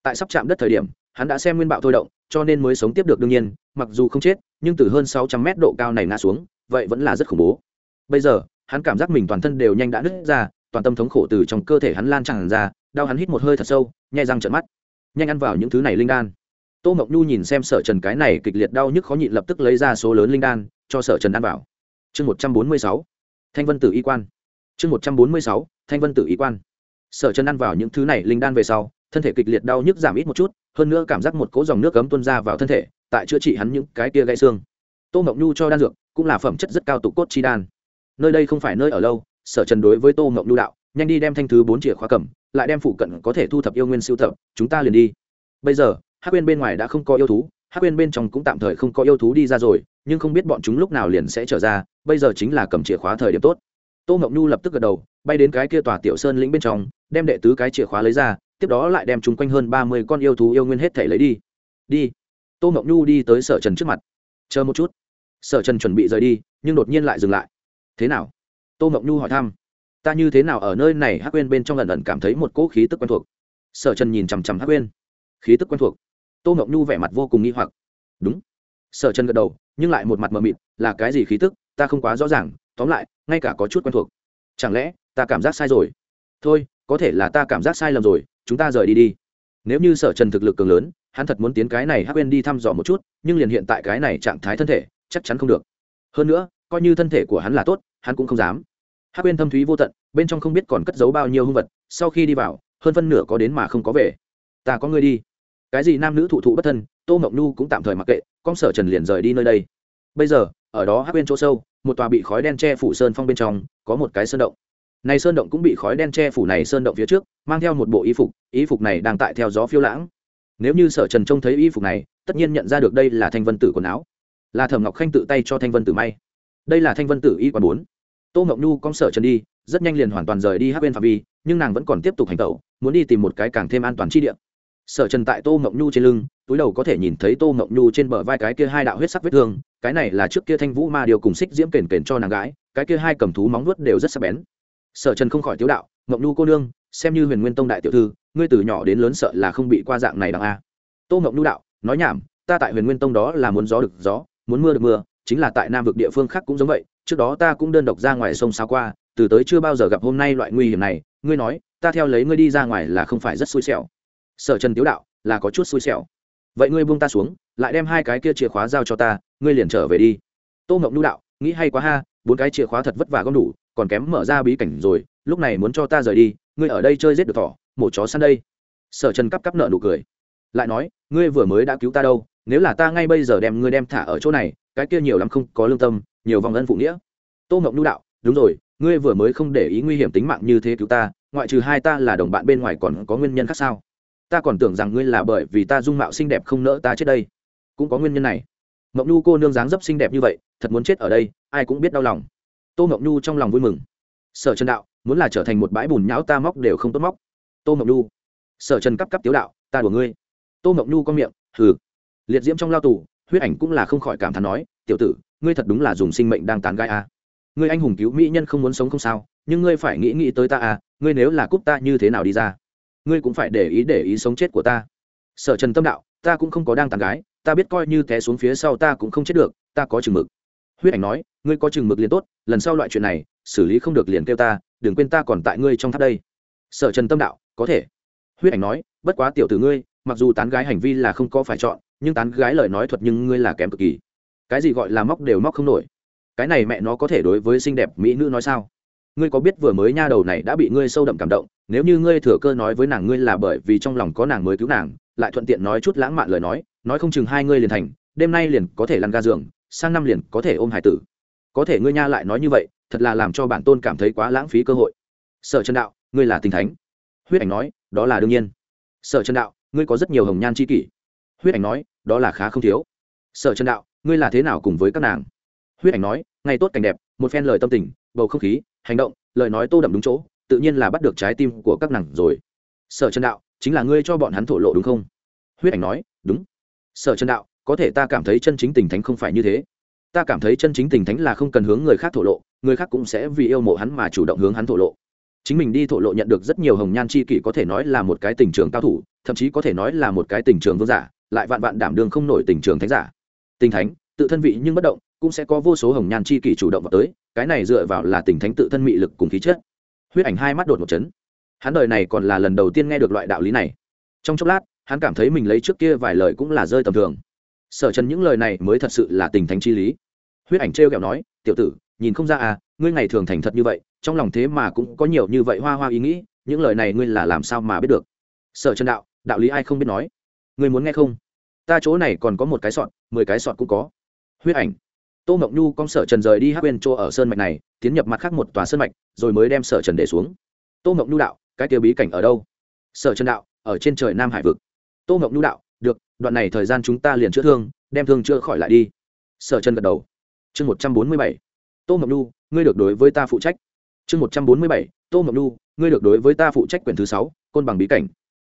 Tại sắp chạm đất thời điểm, hắn đã xem nguyên bạo thôi động, cho nên mới sống tiếp được đương nhiên, mặc dù không chết, nhưng từ hơn sáu trăm mét độ cao này ngã xuống, vậy vẫn là rất khủng bố. Bây giờ, hắn cảm giác mình toàn thân đều nhanh đã nứt ra, toàn tâm thống khổ từ trong cơ thể hắn lan tràn ra, đau hắn hít một hơi thật sâu, nhai răng trợn mắt nhanh ăn vào những thứ này linh đan. Tô mộng nhu nhìn xem sở trần cái này kịch liệt đau nhức khó nhịn lập tức lấy ra số lớn linh đan, cho sở trần ăn vào. Chương một trăm bốn mươi sáu, thanh vân tử y quan. Chương một trăm bốn mươi sáu, thanh vân tử y quan. Sở trần ăn vào những thứ này linh đan về sau, thân thể kịch liệt đau nhức giảm ít một chút, hơn nữa cảm giác một cỗ dòng nước cấm tuân ra vào thân thể, tại chữa trị hắn những cái kia gãy xương. Tô mộng nhu cho đan dược, cũng là phẩm chất rất cao tụ cốt chi đan. Nơi đây không phải nơi ở lâu, sở trần đối với tô mộng nhu đạo, nhanh đi đem thanh thứ bốn chìa khóa cầm lại đem phụ cận có thể thu thập yêu nguyên siêu thập chúng ta liền đi. Bây giờ, hắc quên bên ngoài đã không có yêu thú, hắc quên bên trong cũng tạm thời không có yêu thú đi ra rồi, nhưng không biết bọn chúng lúc nào liền sẽ trở ra, bây giờ chính là cầm chìa khóa thời điểm tốt. Tô ngọc nhu lập tức gật đầu, bay đến cái kia tòa tiểu sơn lĩnh bên trong, đem đệ tứ cái chìa khóa lấy ra, tiếp đó lại đem chúng quanh hơn ba mươi con yêu thú yêu nguyên hết thể lấy đi. Đi. Tô ngọc nhu đi tới sở trần trước mặt. Chờ một chút. Sở trần chuẩn bị rời đi, nhưng đột nhiên lại dừng lại. Thế nào? Tô ngọc nhu hỏi thăm ta như thế nào ở nơi này hắc quên bên trong lần lần cảm thấy một cỗ khí tức quen thuộc. Sở trần nhìn chằm chằm hắc quên khí tức quen thuộc. Tô Ngọc nhu vẻ mặt vô cùng nghi hoặc. Đúng. Sở trần gật đầu, nhưng lại một mặt mờ mịt, là cái gì khí tức, ta không quá rõ ràng, tóm lại, ngay cả có chút quen thuộc. Chẳng lẽ, ta cảm giác sai rồi? Thôi, có thể là ta cảm giác sai lầm rồi, chúng ta rời đi đi. Nếu như sở trần thực lực cường lớn, hắn thật muốn tiến cái này hắc quên đi thăm dò một chút, nhưng liền hiện tại cái này trạng thái thân thể, chắc chắn không được. Hơn nữa, coi như thân thể của hắn là tốt, hắn cũng không dám hắc bên thâm thúy vô tận, bên trong không biết còn cất giấu bao nhiêu hung vật, sau khi đi vào, hơn phân nửa có đến mà không có về. Ta có người đi. Cái gì nam nữ thụ thụ bất thân, tô ngọc nhu cũng tạm thời mặc kệ, con sở trần liền rời đi nơi đây. Bây giờ, ở đó hắc bên chỗ sâu, một tòa bị khói đen che phủ sơn phong bên trong, có một cái sơn động. Này sơn động cũng bị khói đen che phủ này sơn động phía trước, mang theo một bộ y phục y phục này đang tại theo gió phiêu lãng. Nếu như sở trần trông thấy y phục này, tất nhiên nhận ra được đây là thanh vân tử quần áo. Là thẩm ngọc khanh tự tay cho thanh vân tử may. Đây là thanh vân tử y quán bốn tô ngọc nhu cong sở trần đi, rất nhanh liền hoàn toàn rời đi hát bên phạm vi, nhưng nàng vẫn còn tiếp tục hành tẩu, muốn đi tìm một cái càng thêm an toàn chi địa. Sở trần tại tô ngọc nhu trên lưng, túi đầu có thể nhìn thấy tô ngọc nhu trên bờ vai cái kia hai đạo huyết sắc vết thương, cái này là trước kia thanh vũ ma điều cùng xích diễm kền kền cho nàng gái, cái kia hai cầm thú móng nuốt đều rất sắc bén. Sở trần không khỏi tiếu đạo ngọc nhu cô nương, xem như huyền nguyên tông đại tiểu thư, ngươi từ nhỏ đến lớn sợ là không bị qua dạng này đằng a. Tô ngọc nhu đạo, nói nhảm, ta tại huyền nguyên tông đó là muốn gió được gió, muốn mưa được mưa, chính là tại nam vực địa phương khác cũng giống vậy trước đó ta cũng đơn độc ra ngoài sông sao qua, từ tới chưa bao giờ gặp hôm nay loại nguy hiểm này, ngươi nói, ta theo lấy ngươi đi ra ngoài là không phải rất xui xẻo. Sở trần tiếu đạo, là có chút xui xẻo. Vậy ngươi buông ta xuống, lại đem hai cái kia chìa khóa giao cho ta, ngươi liền trở về đi. Tô ngọc nhu đạo, nghĩ hay quá ha, bốn cái chìa khóa thật vất vả gom đủ, còn kém mở ra bí cảnh rồi, lúc này muốn cho ta rời đi, ngươi ở đây chơi giết được thỏ, mổ chó săn đây. Sở trần cắp cắp nợ nụ cười. Lại nói, ngươi vừa mới đã cứu ta đâu, nếu là ta ngay bây giờ đem ngươi đem thả ở chỗ này, cái kia nhiều lắm không có lương tâm nhiều vòng ân phụ nghĩa. Tô ngọc nhu đạo, đúng rồi, ngươi vừa mới không để ý nguy hiểm tính mạng như thế cứu ta, ngoại trừ hai ta là đồng bạn bên ngoài còn có nguyên nhân khác sao? Ta còn tưởng rằng ngươi là bởi vì ta dung mạo xinh đẹp không nỡ ta chết đây. Cũng có nguyên nhân này. Ngọc nhu cô nương dáng dấp xinh đẹp như vậy, thật muốn chết ở đây, ai cũng biết đau lòng. Tô ngọc nhu trong lòng vui mừng. Sở trần đạo, muốn là trở thành một bãi bùn nhão ta móc đều không tốt móc. Tô ngọc nhu, sở trần cắp cắp tiếu đạo, ta đùa ngươi. Tô ngọc nhu có miệng, hừ. Liệt diễm trong lao tù, huyết ảnh cũng là không khỏi cảm thán nói, tiểu tử ngươi thật đúng là dùng sinh mệnh đang tán gai à. ngươi anh hùng cứu mỹ nhân không muốn sống không sao, nhưng ngươi phải nghĩ nghĩ tới ta à ngươi nếu là cúp ta như thế nào đi ra? Ngươi cũng phải để ý để ý sống chết của ta. Sở trần tâm đạo, ta cũng không có đang tàn gái, ta biết coi như té xuống phía sau ta cũng không chết được, ta có chừng mực. Huyết ảnh nói, ngươi có chừng mực liền tốt, lần sau loại chuyện này, xử lý không được liền kêu ta, đừng quên ta còn tại ngươi trong tháp đây. Sở trần tâm đạo, có thể. Huyết ảnh nói, bất quá tiểu tử ngươi, mặc dù tán gái hành vi là không có phải chọn, nhưng tán gái lời nói thuật nhưng ngươi là kém cực kỳ cái gì gọi là móc đều móc không nổi. Cái này mẹ nó có thể đối với xinh đẹp mỹ nữ nói sao? Ngươi có biết vừa mới nha đầu này đã bị ngươi sâu đậm cảm động, nếu như ngươi thừa cơ nói với nàng ngươi là bởi vì trong lòng có nàng mới cứu nàng, lại thuận tiện nói chút lãng mạn lời nói nói không chừng hai ngươi liền thành, đêm nay liền có thể lăn ga giường, sang năm liền có thể ôm hải tử. Có thể ngươi nha lại nói như vậy, thật là làm cho bản tôn cảm thấy quá lãng phí cơ hội. Sở trần đạo, ngươi là tình thánh. Huyết ảnh nói, đó là đương nhiên. Sở trần đạo, ngươi có rất nhiều hồng nhan c h i kỷ. Huyết ảnh nói, đó là khá không thiếu. Sở trần đạo ngươi là thế nào cùng với các nàng? Huyết ảnh nói, ngày tốt cảnh đẹp, một phen lời tâm tình, bầu không khí, hành động, lời nói tô đậm đúng chỗ, tự nhiên là bắt được trái tim của các nàng rồi. Sở trần đạo, chính là ngươi cho bọn hắn thổ lộ đúng không? Huyết ảnh nói, đúng. Sở trần đạo, có thể ta cảm thấy chân chính tình thánh không phải như thế. Ta cảm thấy chân chính tình thánh là không cần hướng người khác thổ lộ, người khác cũng sẽ vì yêu mộ hắn mà chủ động hướng hắn thổ lộ. Chính mình đi thổ lộ nhận được rất nhiều hồng nhan c h i kỷ có thể nói là một cái tình trường cao thủ, thậm chí có thể nói là một cái tình trường vương giả, lại vạn vạn đảm đương không nổi tình trường thánh giả tình thánh, tự thân vị nhưng bất động, cũng sẽ có vô số hồng nhan chi kỷ chủ động vào tới, cái này dựa vào là tình thánh tự thân mị lực cùng khí chất. Huyết ảnh hai mắt đột một chấn. Hắn đời này còn là lần đầu tiên nghe được loại đạo lý này. Trong chốc lát, hắn cảm thấy mình lấy trước kia vài lời cũng là rơi tầm thường. Sở trần những lời này mới thật sự là tình thánh chi lý. Huyết ảnh t r kẹo nói, tiểu tử, nhìn không ra à ngươi ngày thường thành thật như vậy, trong lòng thế mà cũng có nhiều như vậy hoa hoa ý nghĩ, những lời này ngươi là làm sao mà biết được? Sở trần đạo đạo lý ai không biết nói? Ngươi muốn nghe không? Ta chỗ này còn có một cái sọt, mười cái sọt cũng có. Huyết ảnh. Tô mộng nhu con sở trần rời đi hát bên chỗ ở sơn mạch này, tiến nhập mặt khác một tòa sơn mạch, rồi mới đem sở trần để xuống. Tô mộng nhu đạo, cái tiêu bí cảnh ở đâu? Sở trần đạo, ở trên trời nam hải vực. Tô mộng nhu đạo, được, đoạn này thời gian chúng ta liền chữa thương, đem thương chữa khỏi lại đi. Sở trần gật đầu. Chương một trăm bốn mươi bảy. Tô mộng nhu, ngươi được đối với ta phụ trách. Chương một trăm bốn mươi bảy. Tô mộng nhu, ngươi được đối với ta phụ trách quyển thứ sáu, côn bằng bí cảnh.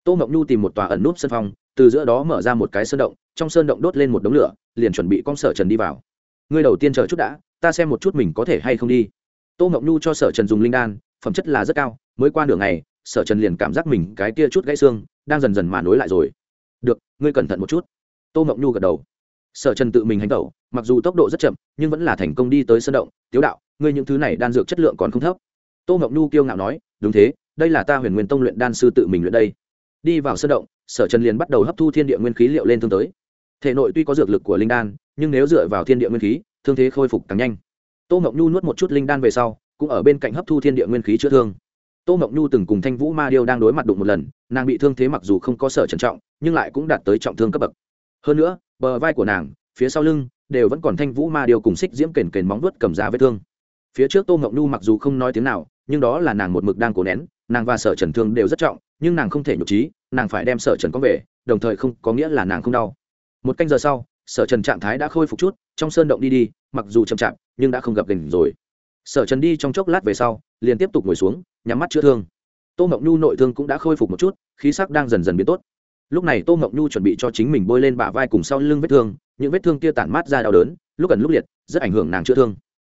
Tô mộng nhu tìm một tòa ẩn núp sân phong từ giữa đó mở ra một cái sơn động, trong sơn động đốt lên một đống lửa, liền chuẩn bị con sở trần đi vào. Ngươi đầu tiên chờ chút đã, ta xem một chút mình có thể hay không đi. Tô Ngọc nhu cho sở trần dùng linh đan, phẩm chất là rất cao, mới qua nửa ngày, sở trần liền cảm giác mình cái kia chút gãy xương, đang dần dần mà nối lại rồi. Được, ngươi cẩn thận một chút. Tô Ngọc nhu gật đầu. Sở trần tự mình hành tẩu, mặc dù tốc độ rất chậm, nhưng vẫn là thành công đi tới sơn động. Tiếu đạo, ngươi những thứ này đan dược chất lượng còn không thấp. Tô ngọc nhu kiêu ngạo nói, đúng thế, đây là ta huyền nguyên tông luyện đan sư tự mình luyện đây. Đi vào sơn động sở trần liền bắt đầu hấp thu thiên địa nguyên khí liệu lên thương tới. Thể nội tuy có dược lực của linh đan, nhưng nếu dựa vào thiên địa nguyên khí, thương thế khôi phục càng nhanh. Tô ngọc nhu nuốt một chút linh đan về sau, cũng ở bên cạnh hấp thu thiên địa nguyên khí chữa thương. Tô ngọc nhu từng cùng thanh vũ ma điêu đang đối mặt đụng một lần, nàng bị thương thế mặc dù không có sở trần trọng, nhưng lại cũng đạt tới trọng thương cấp bậc. Hơn nữa, bờ vai của nàng, phía sau lưng, đều vẫn còn thanh vũ ma điêu cùng xích diễm kền kền móng vuốt cầm giá vết thương. Phía trước tô ngọc nhu mặc dù không nói tiếng nào, nhưng đó là nàng một mực đang cố nén, nàng và sở trần thương đều rất trọng nhưng nàng không thể nhục trí, nàng phải đem sở trần có về, đồng thời không có nghĩa là nàng không đau. Một canh giờ sau, sở trần trạng thái đã khôi phục chút, trong sơn động đi đi, mặc dù chậm chạp, nhưng đã không gặp gành rồi. Sở trần đi trong chốc lát về sau, liền tiếp tục ngồi xuống, nhắm mắt chữa thương. Tô ngọc nhu nội thương cũng đã khôi phục một chút, khí sắc đang dần dần biến tốt. Lúc này tô ngọc nhu chuẩn bị cho chính mình bôi lên bả vai cùng sau lưng vết thương, những vết thương kia tản mát ra đau đớn, lúc ẩn lúc liệt, rất ảnh hưởng nàng chữa thương.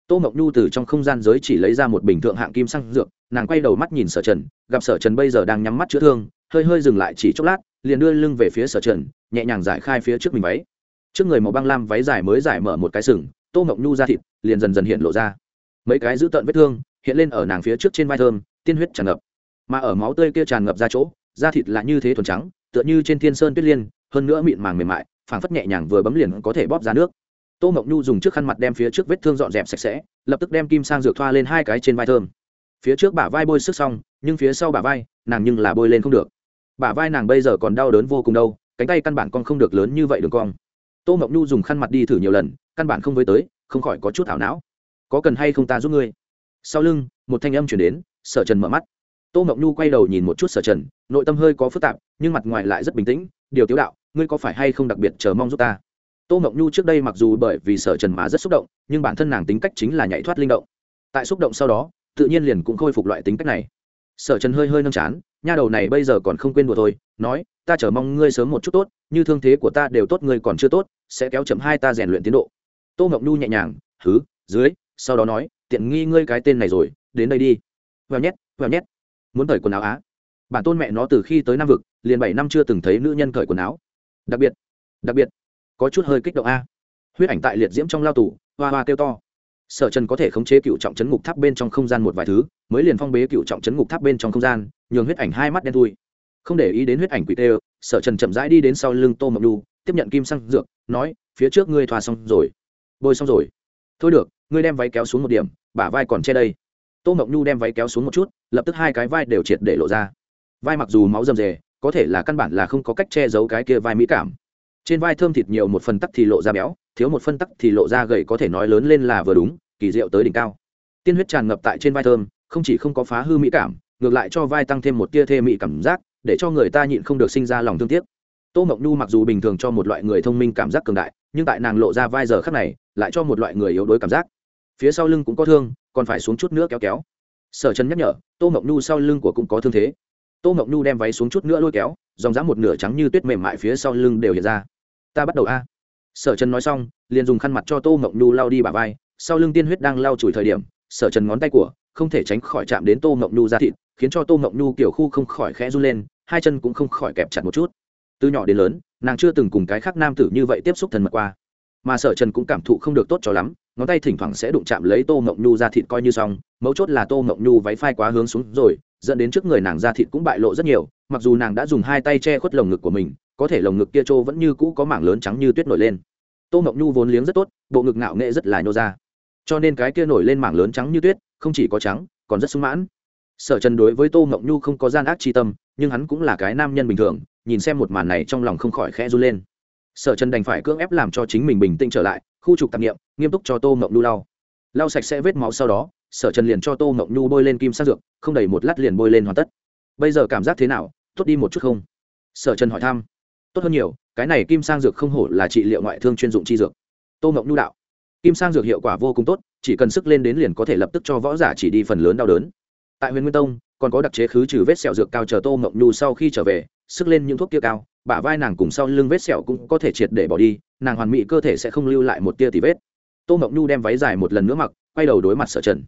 Tô mộng nhu từ trong không gian giới chỉ lấy ra một bình thượng hạng kim xăng dược nàng quay đầu mắt nhìn sở trần, gặp sở trần bây giờ đang nhắm mắt chữa thương, hơi hơi dừng lại chỉ chốc lát, liền đưa lưng về phía sở trần, nhẹ nhàng giải khai phía trước mình váy. Trước người màu băng lam váy dài mới giải mở một cái sừng, tô mộng nhu ra thịt, liền dần dần hiện lộ ra. Mấy cái giữ tợn vết thương hiện lên ở nàng phía trước trên vai thơm, tiên huyết tràn ngập. Mà ở máu tươi kia tràn ngập ra chỗ, da thịt là như thế thuần trắng, tựa như trên thiên sơn tuyết liên, hơn nữa mịn màng mềm mại, phảng phất nhẹ nhàng vừa bấm liền có thể bóp ra nước. Tô mộng nhu dùng trước khăn mặt đem phía trước vết thương dọn dẹp sạch sẽ, lập tức đem kim sang dược thoa lên hai cái trên vai thơm phía trước bả vai bôi sức xong, nhưng phía sau bả vai, nàng nhưng là bôi lên không được. Bả vai nàng bây giờ còn đau đớn vô cùng đâu, cánh tay căn bản con không được lớn như vậy đường cong. Tô mộng nhu dùng khăn mặt đi thử nhiều lần, căn bản không với tới, không khỏi có chút thảo não. Có cần hay không ta giúp ngươi? Sau lưng, một thanh âm chuyển đến, sở trần mở mắt. Tô mộng nhu quay đầu nhìn một chút sở trần, nội tâm hơi có phức tạp, nhưng mặt ngoài lại rất bình tĩnh, điều tiếu đạo, ngươi có phải hay không đặc biệt chờ mong giúp ta? Tô mộng nhu trước đây mặc dù bởi vì sở trần mà rất xúc động, nhưng bản thân nàng tính cách chính là nhảy thoát linh động. Tại xúc động sau đó tự nhiên liền cũng khôi phục loại tính cách này. Sở trần hơi hơi nâng chán, nha đầu này bây giờ còn không quên đùa thôi, nói, ta chờ mong ngươi sớm một chút tốt, như thương thế của ta đều tốt, ngươi còn chưa tốt, sẽ kéo chậm hai ta rèn luyện tiến độ. Tô Ngọc nhu nhẹ nhàng thứ dưới, sau đó nói, tiện nghi ngươi cái tên này rồi, đến đây đi. Vèo nhét vèo nhét, muốn cởi quần áo á? Bản tôn mẹ nó từ khi tới nam vực, liền bảy năm chưa từng thấy nữ nhân cởi quần áo. Đặc biệt đặc biệt, có chút hơi kích động a. Huyết ảnh tại liệt diễm trong lao tù, hoa hoa kêu to sở trần có thể khống chế cựu trọng chấn ngục tháp bên trong không gian một vài thứ, mới liền phong bế cựu trọng chấn ngục tháp bên trong không gian, nhường huyết ảnh hai mắt đen thui. Không để ý đến huyết ảnh quỷ tê, sở trần chậm rãi đi đến sau lưng tô mộng nhu, tiếp nhận kim xăng dược, nói, phía trước ngươi thoa xong rồi. Bôi xong rồi. Thôi được, ngươi đem váy kéo xuống một điểm, bả vai còn che đây. Tô mộng nhu đem váy kéo xuống một chút, lập tức hai cái vai đều triệt để lộ ra. Vai mặc dù máu rầm rề, có thể là căn bản là không có cách che giấu cái kia vai mỹ cảm trên vai thơm thịt nhiều một phần tắc thì lộ ra béo, thiếu một phân tắc thì lộ ra gầy có thể nói lớn lên là vừa đúng, kỳ diệu tới đỉnh cao. Tiên huyết tràn ngập tại trên vai thơm, không chỉ không có phá hư mỹ cảm, ngược lại cho vai tăng thêm một tia thê mỹ cảm giác, để cho người ta nhịn không được sinh ra lòng thương tiếc. Tô mộng nhu mặc dù bình thường cho một loại người thông minh cảm giác cường đại, nhưng tại nàng lộ ra vai giờ khắc này, lại cho một loại người yếu đuối cảm giác. Phía sau lưng cũng có thương, còn phải xuống chút nữa kéo kéo. Sở trần nhắc nhở, tô mộng nhu sau lưng của cũng có thương thế. Tô mộng nhu đem váy xuống chút nữa lôi kéo dòng dã một nửa trắng như tuyết mềm mại phía sau lưng đều hiện ra. Ta bắt đầu a. Sở trần nói xong, liền dùng khăn mặt cho tô mộng nhu lao đi bà vai, sau lưng tiên huyết đang lao chùi thời điểm, sở trần ngón tay của, không thể tránh khỏi chạm đến tô mộng nhu ra thịt, khiến cho tô mộng nhu kiểu khu không khỏi khẽ run lên, hai chân cũng không khỏi kẹp chặt một chút. Từ nhỏ đến lớn, nàng chưa từng cùng cái khác nam tử như vậy tiếp xúc thần mật qua, mà sở trần cũng cảm thụ không được tốt cho lắm ngón tay thỉnh thoảng sẽ đụng chạm lấy tô mộng nhu ra thịt coi như xong, mấu chốt là tô mộng nhu váy phai quá hướng xuống rồi, dẫn đến trước người nàng ra thịt cũng bại lộ rất nhiều, mặc dù nàng đã dùng hai tay che khuất lồng ngực của mình, có thể lồng ngực kia trô vẫn như cũ có mảng lớn trắng như tuyết nổi lên. Tô mộng nhu vốn liếng rất tốt, bộ ngực ngạo nghệ rất là nhô ra. Cho nên cái kia nổi lên mảng lớn trắng như tuyết, không chỉ có trắng, còn rất sung mãn. Sở trần đối với tô mộng nhu không có gian ác tri tâm, nhưng hắn cũng là cái nam nhân bình thường, nhìn xem một màn này trong lòng không khỏi khẽ run lên. Sở trần đành phải cưỡng ép làm cho chính mình bình tĩnh trở lại khu trục tạp nghiệm nghiêm túc cho tô mộng nhu lau. Lau sạch sẽ vết máu sau đó, sở trần liền cho tô mộng nhu bôi lên kim sát dược, không đầy một lát liền bôi lên hoàn tất. Bây giờ cảm giác thế nào? Tốt đi một chút không? Sở trần hỏi thăm. Tốt hơn nhiều, cái này kim sang dược không hổ là trị liệu ngoại thương chuyên dụng chi dược. Tô mộng nhu đạo. Kim sang dược hiệu quả vô cùng tốt, chỉ cần sức lên đến liền có thể lập tức cho võ giả chỉ đi phần lớn đau đớn. Tại huyền nguyên tông, còn có đặc chế khứ trừ vết sẹo dược cao chờ tô mộng nhu sau khi trở về, sức lên những thuốc kia cao, bả vai nàng cùng sau lưng vết sẹo cũng có thể triệt để bỏ đi nàng hoàn mỹ cơ thể sẽ không lưu lại một tia tì vết. Tô mộng nhu đem váy dài một lần nữa mặc, quay đầu đối mặt sở trần.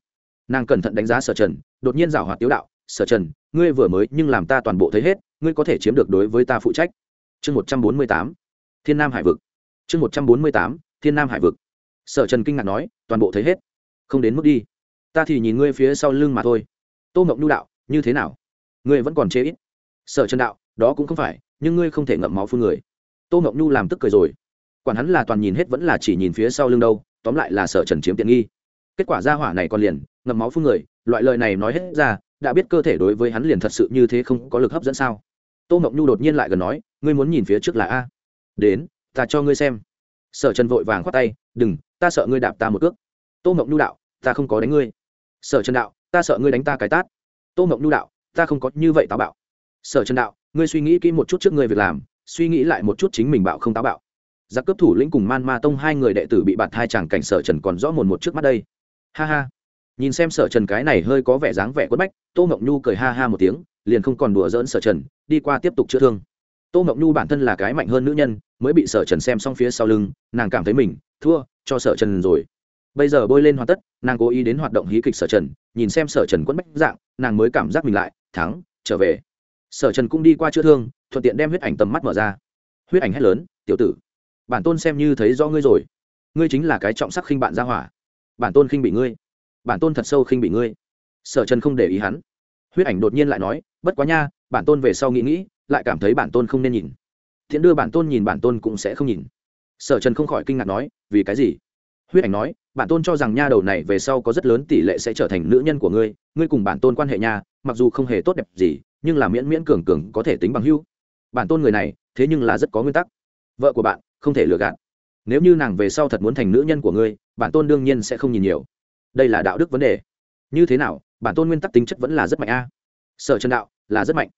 Nàng cẩn thận đánh giá sở trần, đột nhiên rảo hoạt tiếu đạo, sở trần, ngươi vừa mới nhưng làm ta toàn bộ thấy hết, ngươi có thể chiếm được đối với ta phụ trách. Chương một trăm bốn mươi tám, thiên nam hải vực. Chương một trăm bốn mươi tám, thiên nam hải vực. Sở trần kinh ngạc nói, toàn bộ thấy hết? Không đến mức đi. Ta thì nhìn ngươi phía sau lưng mà thôi. Tô mộng nhu đạo, như thế nào? Ngươi vẫn còn chế ít. Sở trần đạo, đó cũng không phải, nhưng ngươi không thể ngậm máu phun người. Tô mộng nhu làm tức cười rồi quản hắn là toàn nhìn hết vẫn là chỉ nhìn phía sau lưng đâu, tóm lại là sở trần chiếm tiện nghi. Kết quả ra hỏa này còn liền, ngậm máu phun người, loại lời này nói hết ra, đã biết cơ thể đối với hắn liền thật sự như thế không có lực hấp dẫn sao. Tô mộng nhu đột nhiên lại gần nói, ngươi muốn nhìn phía trước là a? Đến, ta cho ngươi xem. Sở trần vội vàng khoát tay, đừng, ta sợ ngươi đạp ta một cước. Tô mộng nhu đạo, ta không có đánh ngươi. Sở trần đạo, ta sợ ngươi đánh ta cái tát. Tô mộng nhu đạo, ta không có như vậy táo bạo. Sở trần đạo, ngươi suy nghĩ kỹ một chút trước ngươi việc làm, suy nghĩ lại một chút chính mình bạo không táo bạo giặc cướp thủ lĩnh cùng man ma tông hai người đệ tử bị bạt hai chàng cảnh sở trần còn rõ mồn một trước mắt đây. Ha ha. Nhìn xem sở trần cái này hơi có vẻ dáng vẻ quất bách, tô mộng nhu cười ha ha một tiếng, liền không còn đùa dỡn sở trần, đi qua tiếp tục chữa thương. Tô mộng nhu bản thân là cái mạnh hơn nữ nhân, mới bị sở trần xem xong phía sau lưng, nàng cảm thấy mình, thua, cho sở trần rồi. Bây giờ bôi lên hoàn tất, nàng cố ý đến hoạt động hí kịch sở trần, nhìn xem sở trần quất bách dạng, nàng mới cảm giác mình lại, thắng, trở về. Sở trần cũng đi qua chữa thương, thuận tiện đem huyết ảnh tầm mắt mở ra. Huyết ảnh hét lớn, tiểu tử bản tôn xem như thấy do ngươi rồi. Ngươi chính là cái trọng sắc khinh bạn ra hỏa. Bản tôn khinh bị ngươi. Bản tôn thật sâu khinh bị ngươi. Sở trần không để ý hắn. Huyết ảnh đột nhiên lại nói, bất quá nha, bản tôn về sau nghĩ nghĩ, lại cảm thấy bản tôn không nên nhìn. Thiện đưa bản tôn nhìn bản tôn cũng sẽ không nhìn. Sở trần không khỏi kinh ngạc nói, vì cái gì? Huyết ảnh nói, bản tôn cho rằng nha đầu này về sau có rất lớn tỷ lệ sẽ trở thành nữ nhân của ngươi ngươi cùng bản tôn quan hệ nha, mặc dù không hề tốt đẹp gì, nhưng là miễn miễn cường cường có thể tính bằng hưu bản tôn người này, thế nhưng là rất có nguyên tắc vợ của bạn, không thể lừa gạt. Nếu như nàng về sau thật muốn thành nữ nhân của ngươi, bản tôn đương nhiên sẽ không nhìn nhiều. Đây là đạo đức vấn đề. Như thế nào, bản tôn nguyên tắc tính chất vẫn là rất mạnh a. Sở trần đạo, là rất mạnh.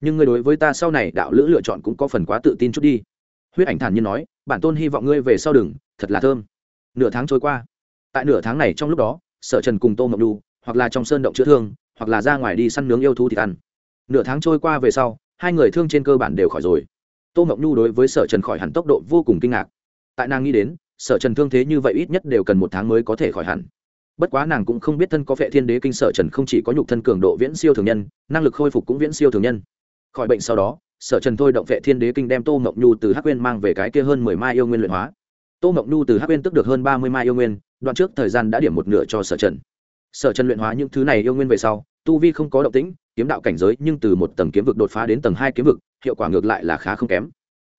Nhưng ngươi đối với ta sau này đạo lữ lựa chọn cũng có phần quá tự tin chút đi. Huyết ảnh thản nhiên nói, bản tôn hy vọng ngươi về sau đừng, thật là thơm. Nửa tháng trôi qua. Tại nửa tháng này trong lúc đó, sở trần cùng tô mộng đu hoặc là trong sơn động chữa thương, hoặc là ra ngoài đi săn nướng yêu thú thì ăn. Nửa tháng trôi qua về sau, hai người thương trên cơ bản đều khỏi rồi tô mộng nhu đối với sở trần khỏi hẳn tốc độ vô cùng kinh ngạc. Tại nàng nghĩ đến, sở trần thương thế như vậy ít nhất đều cần một tháng mới có thể khỏi hẳn. Bất quá nàng cũng không biết thân có vệ thiên đế kinh sở trần không chỉ có nhục thân cường độ viễn siêu thường nhân, năng lực khôi phục cũng viễn siêu thường nhân. Khỏi bệnh sau đó, sở trần thôi động Vệ thiên đế kinh đem tô mộng nhu từ hắc quên mang về cái kia hơn mười mai yêu nguyên luyện hóa. Tô mộng nhu từ hắc quên tức được hơn ba mươi mai yêu nguyên, đoạn trước thời gian đã điểm một nửa cho sở trần. Sở trần luyện hóa những thứ này yêu nguyên về sau, tu vi không có động tĩnh, kiếm đạo cảnh giới nhưng từ một tầng kiếm vực đột phá đến tầng hai kiếm vực hiệu quả ngược lại là khá không kém.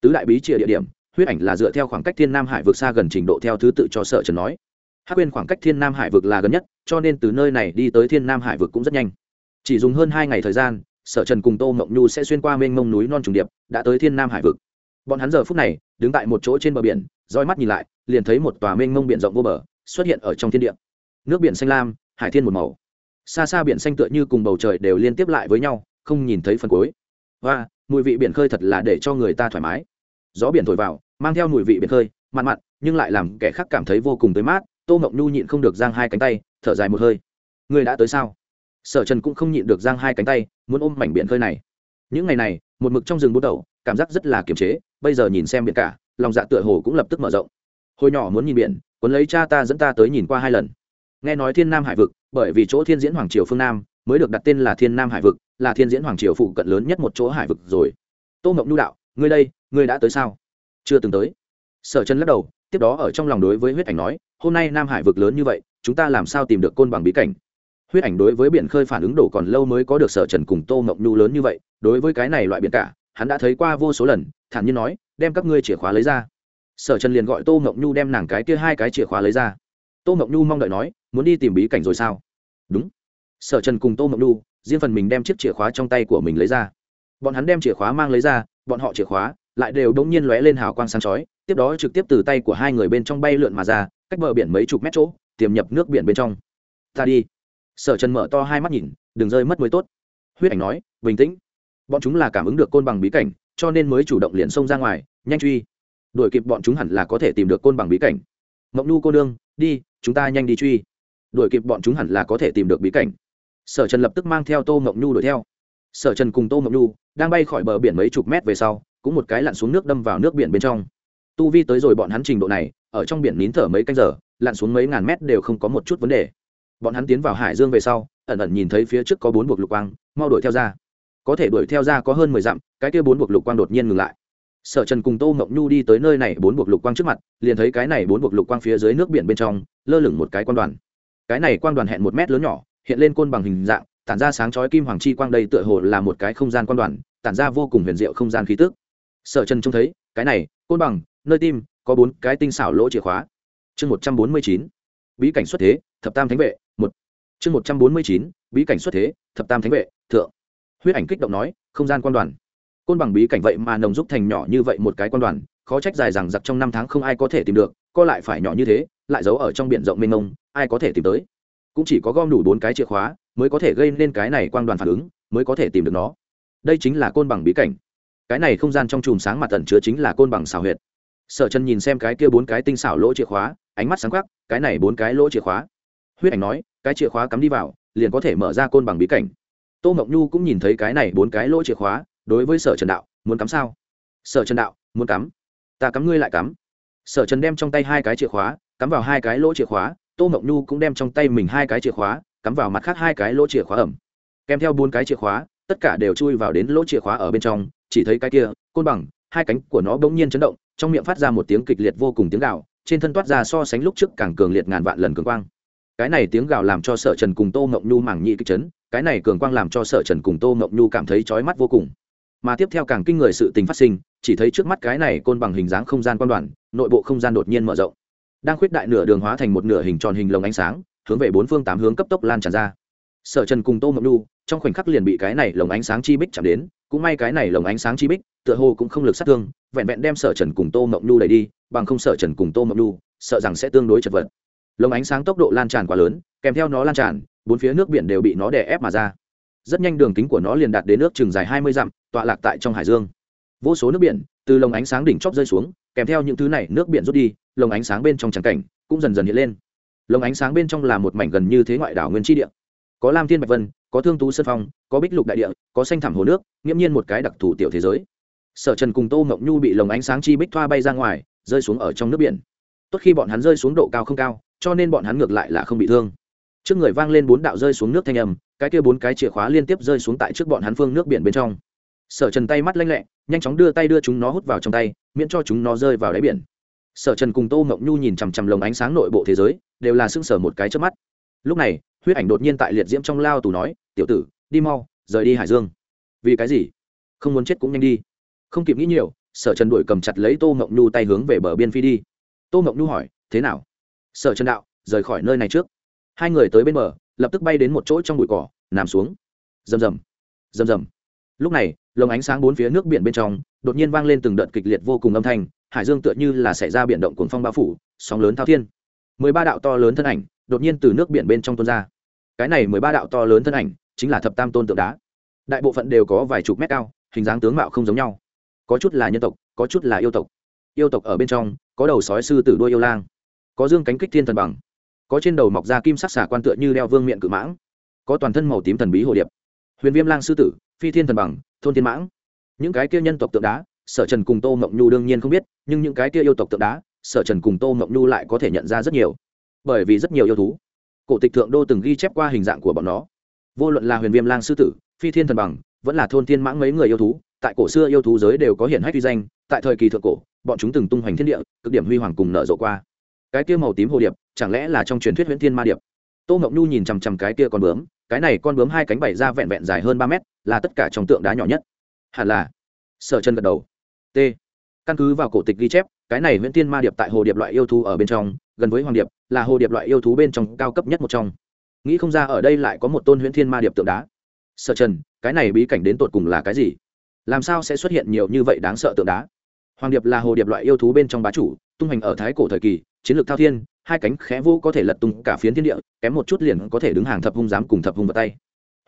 Tứ đại bí Chia địa điểm, huyết ảnh là dựa theo khoảng cách thiên nam hải vực xa gần trình độ theo thứ tự cho sở trần nói. Hắc quên khoảng cách thiên nam hải vực là gần nhất, cho nên từ nơi này đi tới thiên nam hải vực cũng rất nhanh. Chỉ dùng hơn hai ngày thời gian, sở trần cùng tô mộng nhu sẽ xuyên qua mênh mông núi non trùng điệp, đã tới thiên nam hải vực. Bọn hắn giờ phút này, đứng tại một chỗ trên bờ biển, roi mắt nhìn lại, liền thấy một tòa mênh mông biển rộng vô bờ, xuất hiện ở trong thiên địa. Nước biển xanh lam, hải thiên một màu. Xa xa biển xanh tựa như cùng bầu trời đều liên tiếp lại với nhau, không nhìn thấy phần cuối. Và mùi vị biển khơi thật là để cho người ta thoải mái. Gió biển thổi vào, mang theo mùi vị biển khơi, mặn mặn, nhưng lại làm kẻ khác cảm thấy vô cùng tới mát. Tô mộng nhu nhịn không được giang hai cánh tay, thở dài một hơi. Người đã tới sao? Sở trần cũng không nhịn được giang hai cánh tay, muốn ôm mảnh biển khơi này. Những ngày này, một mực trong rừng bút đầu, cảm giác rất là kiềm chế, bây giờ nhìn xem biển cả, lòng dạ tựa hồ cũng lập tức mở rộng. Hồi nhỏ muốn nhìn biển, cuốn lấy cha ta dẫn ta tới nhìn qua hai lần. Nghe nói thiên nam hải vực, bởi vì chỗ thiên diễn hoàng triều phương nam mới được đặt tên là thiên nam hải vực, là thiên diễn hoàng triều phụ cận lớn nhất một chỗ hải vực rồi. Tô mộng nhu đạo, ngươi đây, ngươi đã tới sao? Chưa từng tới. Sở chân lắc đầu, tiếp đó ở trong lòng đối với huyết ảnh nói, hôm nay nam hải vực lớn như vậy, chúng ta làm sao tìm được côn bằng bí cảnh? Huyết ảnh đối với biển khơi phản ứng đổ còn lâu mới có được sở trần cùng tô mộng nhu lớn như vậy, đối với cái này loại biển cả, hắn đã thấy qua vô số lần, thản nhiên nói, đem các ngươi chìa khóa lấy ra. Sở trần liền gọi tô mộng nhu đem nàng cái kia hai cái chìa khóa lấy ra. Tô mộng nhu mong đợi nói, muốn đi tìm bí cảnh rồi sao? Đúng sở trần cùng tô mộng Lu, riêng phần mình đem chiếc chìa khóa trong tay của mình lấy ra. Bọn hắn đem chìa khóa mang lấy ra bọn họ chìa khóa lại đều đ ỗ n g nhiên lóe lên hào quang sáng chói tiếp đó trực tiếp từ tay của hai người bên trong bay lượn mà ra cách bờ biển mấy chục mét chỗ tiềm nhập nước biển bên trong. Ta đi. Sở trần mở to hai mắt nhìn đừng rơi mất mới tốt. Huyết ảnh nói bình tĩnh. Bọn chúng là cảm ứng được côn bằng bí cảnh cho nên mới chủ động liền xông ra ngoài nhanh truy. Đuổi kịp bọn chúng hẳn là có thể tìm được côn bằng bí cảnh. Mộng nu cô nương đi chúng ta nhanh đi truy. Đuổi kịp bọn chúng hẳn là có thể tìm được bí cảnh sở trần lập tức mang theo tô mộng nhu đuổi theo. Sở trần cùng tô mộng nhu đang bay khỏi bờ biển mấy chục mét về sau, cũng một cái lặn xuống nước đâm vào nước biển bên trong. Tu vi tới rồi bọn hắn trình độ này, ở trong biển nín thở mấy canh giờ, lặn xuống mấy ngàn mét đều không có một chút vấn đề. Bọn hắn tiến vào hải dương về sau, ẩn ẩn nhìn thấy phía trước có bốn buộc lục quang, mau đuổi theo ra. Có thể đuổi theo ra có hơn mười dặm, cái kia bốn buộc lục quang đột nhiên ngừng lại. Sở trần cùng tô mộng nhu đi tới nơi này bốn buộc lục quang trước mặt, liền thấy cái này bốn buộc lục quang phía dưới nước biển bên trong, lơ lửng một cái quan đoàn. Cái này quan đoàn hẹn một mét lớn nhỏ hiện lên côn bằng hình dạng, tản ra sáng chói kim hoàng chi quang đây tựa hồ là một cái không gian quan đoàn, tản ra vô cùng huyền diệu không gian khí tức. Sở trần trông thấy, cái này, côn bằng, nơi tim, có bốn cái tinh xảo lỗ chìa khóa. Chương một trăm bốn mươi chín, bí cảnh xuất thế, thập tam thánh vệ, một. Chương một trăm bốn mươi chín, bí cảnh xuất thế, thập tam thánh vệ, thượng. Huyết ảnh kích động nói, không gian quan đoàn. Côn bằng bí cảnh vậy mà nồng giúp thành nhỏ như vậy một cái quan đoàn, khó trách dài rằng giặc trong năm tháng không ai có thể tìm được, co lại phải nhỏ như thế, lại giấu ở trong biển rộng mênh mông, ai có thể tìm tới? Cũng chỉ có gom đủ bốn cái chìa khóa mới có thể gây nên cái này quang đoàn phản ứng, mới có thể tìm được nó. Đây chính là côn bằng bí cảnh. Cái này không gian trong chùm sáng mặt tận chứa chính là côn bằng xào huyệt. Sở chân nhìn xem cái kia bốn cái tinh xảo lỗ chìa khóa, ánh mắt sáng quắc, cái này bốn cái lỗ chìa khóa. Huyết ảnh nói, cái chìa khóa cắm đi vào, liền có thể mở ra côn bằng bí cảnh. Tô mộng nhu cũng nhìn thấy cái này bốn cái lỗ chìa khóa, đối với sở trần đạo, muốn cắm sao? Sở trần đạo, muốn cắm. Ta cắm ngươi lại cắm. Sở trần đem trong tay hai cái chìa khóa, cắm vào hai cái lỗ chìa khóa tô mộng nhu cũng đem trong tay mình hai cái chìa khóa, cắm vào mặt khác hai cái lỗ chìa khóa ẩm. Kèm theo bốn cái chìa khóa, tất cả đều chui vào đến lỗ chìa khóa ở bên trong, chỉ thấy cái kia, côn bằng, hai cánh của nó bỗng nhiên chấn động, trong miệng phát ra một tiếng kịch liệt vô cùng tiếng gạo trên thân toát ra so sánh lúc trước càng cường liệt ngàn vạn lần cường quang. Cái này tiếng gào làm cho sở trần cùng tô mộng nhu mảng nhị kích chấn, cái này cường quang làm cho sở trần cùng tô mộng nhu cảm thấy chói mắt vô cùng. Mà tiếp theo càng kinh người sự tình phát sinh, chỉ thấy trước mắt cái này côn bằng hình dáng không gian quan đoàn, nội bộ không gian đột nhiên mở rộng đang khuyết đại nửa đường hóa thành một nửa hình tròn hình lồng ánh sáng, hướng về bốn phương tám hướng cấp tốc lan tràn ra. Sở trần cùng tô mộng nhu, trong khoảnh khắc liền bị cái này lồng ánh sáng chi bích chạm đến, cũng may cái này lồng ánh sáng chi bích, tựa hồ cũng không lực sát thương, vẹn vẹn đem sở trần cùng tô mộng nhu đẩy đi, bằng không sở trần cùng tô mộng nhu, sợ rằng sẽ tương đối chật vật. Lồng ánh sáng tốc độ lan tràn quá lớn, kèm theo nó lan tràn, bốn phía nước biển đều bị nó đè ép mà ra. Rất nhanh đường kính của nó liền đạt đến nước chừng dài hai mươi dặm, tọa lạc tại trong hải dương. Vô số nước biển, từ lồng ánh sáng đỉnh chóp rơi xuống, kèm theo những thứ này nước biển rút đi lồng ánh sáng bên trong tràng cảnh cũng dần dần hiện lên. Lồng ánh sáng bên trong là một mảnh gần như thế ngoại đảo nguyên tri địa. Có lam thiên bạch vân, có thương tú sơn phong, có bích lục đại địa, có xanh thảm hồ nước, nghiễm nhiên một cái đặc thù tiểu thế giới. Sở trần cùng tô mộng nhu bị lồng ánh sáng chi bích thoa bay ra ngoài, rơi xuống ở trong nước biển. Tốt khi bọn hắn rơi xuống độ cao không cao, cho nên bọn hắn ngược lại là không bị thương. Trước người vang lên bốn đạo rơi xuống nước thanh âm, cái kia bốn cái chìa khóa liên tiếp rơi xuống tại trước bọn hắn phương nước biển bên trong. Sở trần tay mắt lanh lẹ, nhanh chóng đưa tay đưa chúng nó hút vào trong tay, miễn cho chúng nó rơi vào đáy biển sở trần cùng tô mộng nhu nhìn chằm chằm lồng ánh sáng nội bộ thế giới, đều là sưng sở một cái trước mắt. Lúc này, huyết ảnh đột nhiên tại liệt diễm trong lao tù nói, tiểu tử, đi mau, rời đi hải dương. Vì cái gì? Không muốn chết cũng nhanh đi. Không kịp nghĩ nhiều, sở trần đuổi cầm chặt lấy tô mộng nhu tay hướng về bờ biên phi đi. Tô mộng nhu hỏi, thế nào? Sở trần đạo, rời khỏi nơi này trước. Hai người tới bên bờ, lập tức bay đến một chỗ trong bụi cỏ, nằm xuống. Rầm rầm rầm rầm. Lúc này, lồng ánh sáng bốn phía nước biển bên trong, đột nhiên vang lên từng đợt kịch liệt vô cùng âm thanh hải dương tựa như là xảy ra biển động cuồng phong bao phủ, sóng lớn thao thiên. Mười ba đạo to lớn thân ảnh đột nhiên từ nước biển bên trong tuôn ra. Cái này mười ba đạo to lớn thân ảnh chính là thập tam tôn tượng đá. Đại bộ phận đều có vài chục mét cao, hình dáng tướng mạo không giống nhau. Có chút là nhân tộc, có chút là yêu tộc. Yêu tộc ở bên trong, có đầu sói sư tử đuôi yêu lang, có dương cánh kích thiên thần bằng, có trên đầu mọc ra kim sắc xả quan tựa như đeo vương miệng cự mãng, có toàn thân màu tím thần bí hồ điệp, huyền viêm lang sư tử, phi thiên thần bằng, thôn thiên mãng. Những cái kia nhân tộc tượng đá sở trần cùng tô mộng nhu đương nhiên không biết, nhưng những cái kia yêu tộc tượng đá, sở trần cùng tô mộng nhu lại có thể nhận ra rất nhiều. Bởi vì rất nhiều yêu thú. Cổ tịch thượng đô từng ghi chép qua hình dạng của bọn nó. Vô luận là huyền viêm lang sư tử, phi thiên thần bằng, vẫn là thôn thiên mãng mấy người yêu thú, tại cổ xưa yêu thú giới đều có hiển hách uy danh, tại thời kỳ thượng cổ, bọn chúng từng tung hoành thiên địa, cực điểm huy hoàng cùng nở rộ qua. Cái kia màu tím hồ điệp, chẳng lẽ là trong truyền thuyết huyễn thiên ma điệp? Tô mộng nhu nhìn chằm chằm cái kia con bướm, cái này con bướm hai cánh bảy ra vẹn vẹn dài hơn ba mét, là tất cả trong tượng đá nhỏ nhất. Hẳn là. Sở chân gật đầu t. Căn cứ vào cổ tịch ghi chép, cái này huyễn thiên ma điệp tại hồ điệp loại yêu thú ở bên trong, gần với hoàng điệp, là hồ điệp loại yêu thú bên trong cao cấp nhất một trong. Nghĩ không ra ở đây lại có một tôn huyễn thiên ma điệp tượng đá. Sở trần, cái này bí cảnh đến tột cùng là cái gì? Làm sao sẽ xuất hiện nhiều như vậy đáng sợ tượng đá? Hoàng điệp là hồ điệp loại yêu thú bên trong bá chủ, tung hành ở thái cổ thời kỳ, chiến lược thao thiên, hai cánh khẽ vô có thể lật tung cả phiến thiên địa, kém một chút liền có thể đứng hàng thập hung dám cùng thập hung vào tay.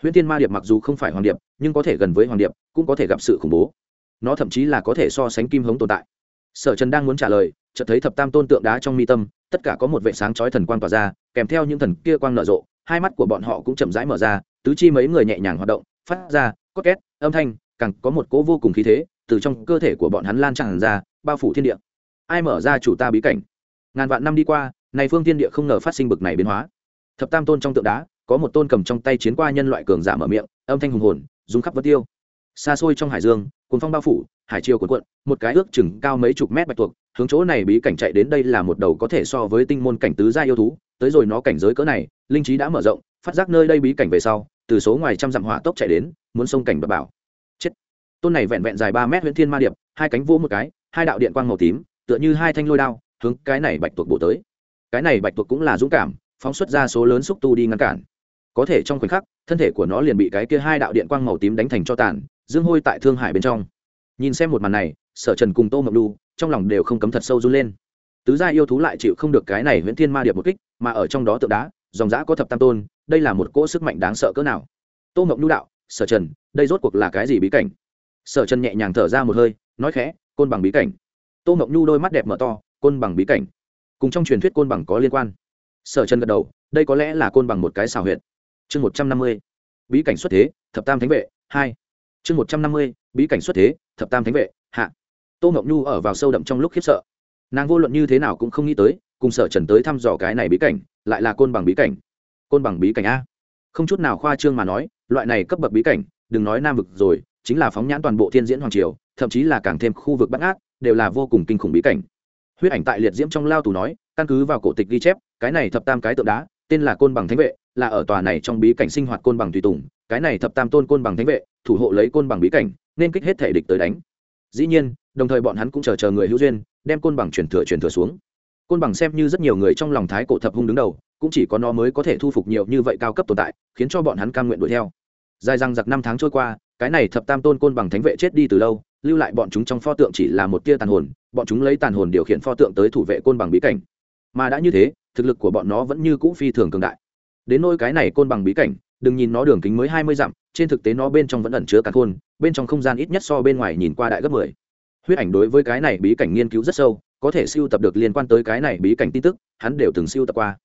Huyễn thiên ma điệp mặc dù không phải hoàng điệp, nhưng có thể gần với hoàng điệp, cũng có thể gặp sự khủng bố nó thậm chí là có thể so sánh kim hống tồn tại. Sở trần đang muốn trả lời, chợt thấy thập tam tôn tượng đá trong mi tâm, tất cả có một vệ sáng chói thần quang tỏa ra, kèm theo những thần kia quang nở rộ, hai mắt của bọn họ cũng chậm rãi mở ra, tứ chi mấy người nhẹ nhàng hoạt động, phát ra có két, âm thanh, càng có một cỗ vô cùng khí thế, từ trong cơ thể của bọn hắn lan tràn ra, bao phủ thiên địa. Ai mở ra chủ ta bí cảnh? Ngàn vạn năm đi qua, này phương thiên địa không ngờ phát sinh bực này biến hóa. Thập tam tôn trong tượng đá, có một tôn cầm trong tay chiến qua nhân loại cường giả mở miệng, âm thanh hùng hồn, rung khắp vân tiêu xa xôi trong hải dương cuốn phong bao phủ, hải chiều cuộn cuộn, một cái ước chừng cao mấy chục mét bạch tuộc, hướng chỗ này bí cảnh chạy đến đây là một đầu có thể so với tinh môn cảnh tứ gia yêu thú, tới rồi nó cảnh giới cỡ này, linh trí đã mở rộng, phát giác nơi đây bí cảnh về sau, từ số ngoài trăm dặm hỏa tốc chạy đến, muốn sông cảnh bập bảo. Chết. Tôn này vẹn vẹn dài ba mét huyện thiên ma điệp, hai cánh vỗ một cái, hai đạo điện quang màu tím, tựa như hai thanh lôi đao, hướng cái này bạch tuộc bổ tới. Cái này bạch tuộc cũng là dũng cảm, phóng xuất ra số lớn xúc tu đi ngăn cản. Có thể trong khoảnh khắc, thân thể của nó liền bị cái kia hai đạo điện quang màu tím đánh thành cho tàn dương hôi tại thương hải bên trong. Nhìn xem một màn này, sở trần cùng tô mộng đu, trong lòng đều không cấm thật sâu run lên. Tứ gia yêu thú lại chịu không được cái này nguyễn thiên ma điệp một kích, mà ở trong đó tượng đá, dòng giã có thập tam tôn, đây là một cỗ sức mạnh đáng sợ cỡ nào. Tô mộng đu đạo, sở trần, đây rốt cuộc là cái gì bí cảnh? Sở trần nhẹ nhàng thở ra một hơi, nói khẽ, côn bằng bí cảnh. Tô mộng nhu đôi mắt đẹp mở to, côn bằng bí cảnh. Cùng trong truyền thuyết côn bằng có liên quan. Sở trần gật đầu, đây có lẽ là côn bằng một cái xào huyệt. Chương một trăm năm mươi, bí cảnh xuất thế, thập tam thánh vệ, hai chương một trăm năm mươi, bí cảnh xuất thế, thập tam thánh vệ, hạ. Tô ngọc nhu ở vào sâu đậm trong lúc khiếp sợ. Nàng vô luận như thế nào cũng không nghĩ tới, cùng sở trần tới thăm dò cái này bí cảnh, lại là côn bằng bí cảnh. Côn bằng bí cảnh a. Không chút nào khoa trương mà nói, loại này cấp bậc bí cảnh, đừng nói nam vực rồi, chính là phóng nhãn toàn bộ thiên diễn hoàng triều, thậm chí là càng thêm khu vực bắt ác đều là vô cùng kinh khủng bí cảnh. Huyết ảnh tại liệt diễm trong lao tù nói, căn cứ vào cổ tịch ghi chép, cái này thập tam cái tượng đá, tên là côn bằng thánh vệ, là ở tòa này trong bí cảnh sinh hoạt côn bằng tùy tùng cái này thập tam tôn côn bằng thánh vệ, thủ hộ lấy côn bằng bí cảnh, nên kích hết thể địch tới đánh. Dĩ nhiên, đồng thời bọn hắn cũng chờ chờ người hữu duyên, đem côn bằng truyền thừa truyền thừa xuống. Côn bằng xem như rất nhiều người trong lòng thái cổ thập hung đứng đầu, cũng chỉ có nó mới có thể thu phục nhiều như vậy cao cấp tồn tại, khiến cho bọn hắn cam nguyện đuổi theo. Dài răng giặc năm tháng trôi qua, cái này thập tam tôn côn bằng thánh vệ chết đi từ lâu, lưu lại bọn chúng trong pho tượng chỉ là một tia tàn hồn, bọn chúng lấy tàn hồn điều khiển pho tượng tới thủ vệ côn bằng bí cảnh. Mà đã như thế, thực lực của bọn nó vẫn như cũ phi thường cường đại. Đến nôi cái này côn bằng bí cảnh đừng nhìn nó đường kính mới hai mươi dặm, trên thực tế nó bên trong vẫn ẩn chứa cả khôn, bên trong không gian ít nhất so bên ngoài nhìn qua đại gấp mười. Huyết ảnh đối với cái này bí cảnh nghiên cứu rất sâu, có thể siêu tập được liên quan tới cái này bí cảnh tin tức, hắn đều từng siêu tập qua.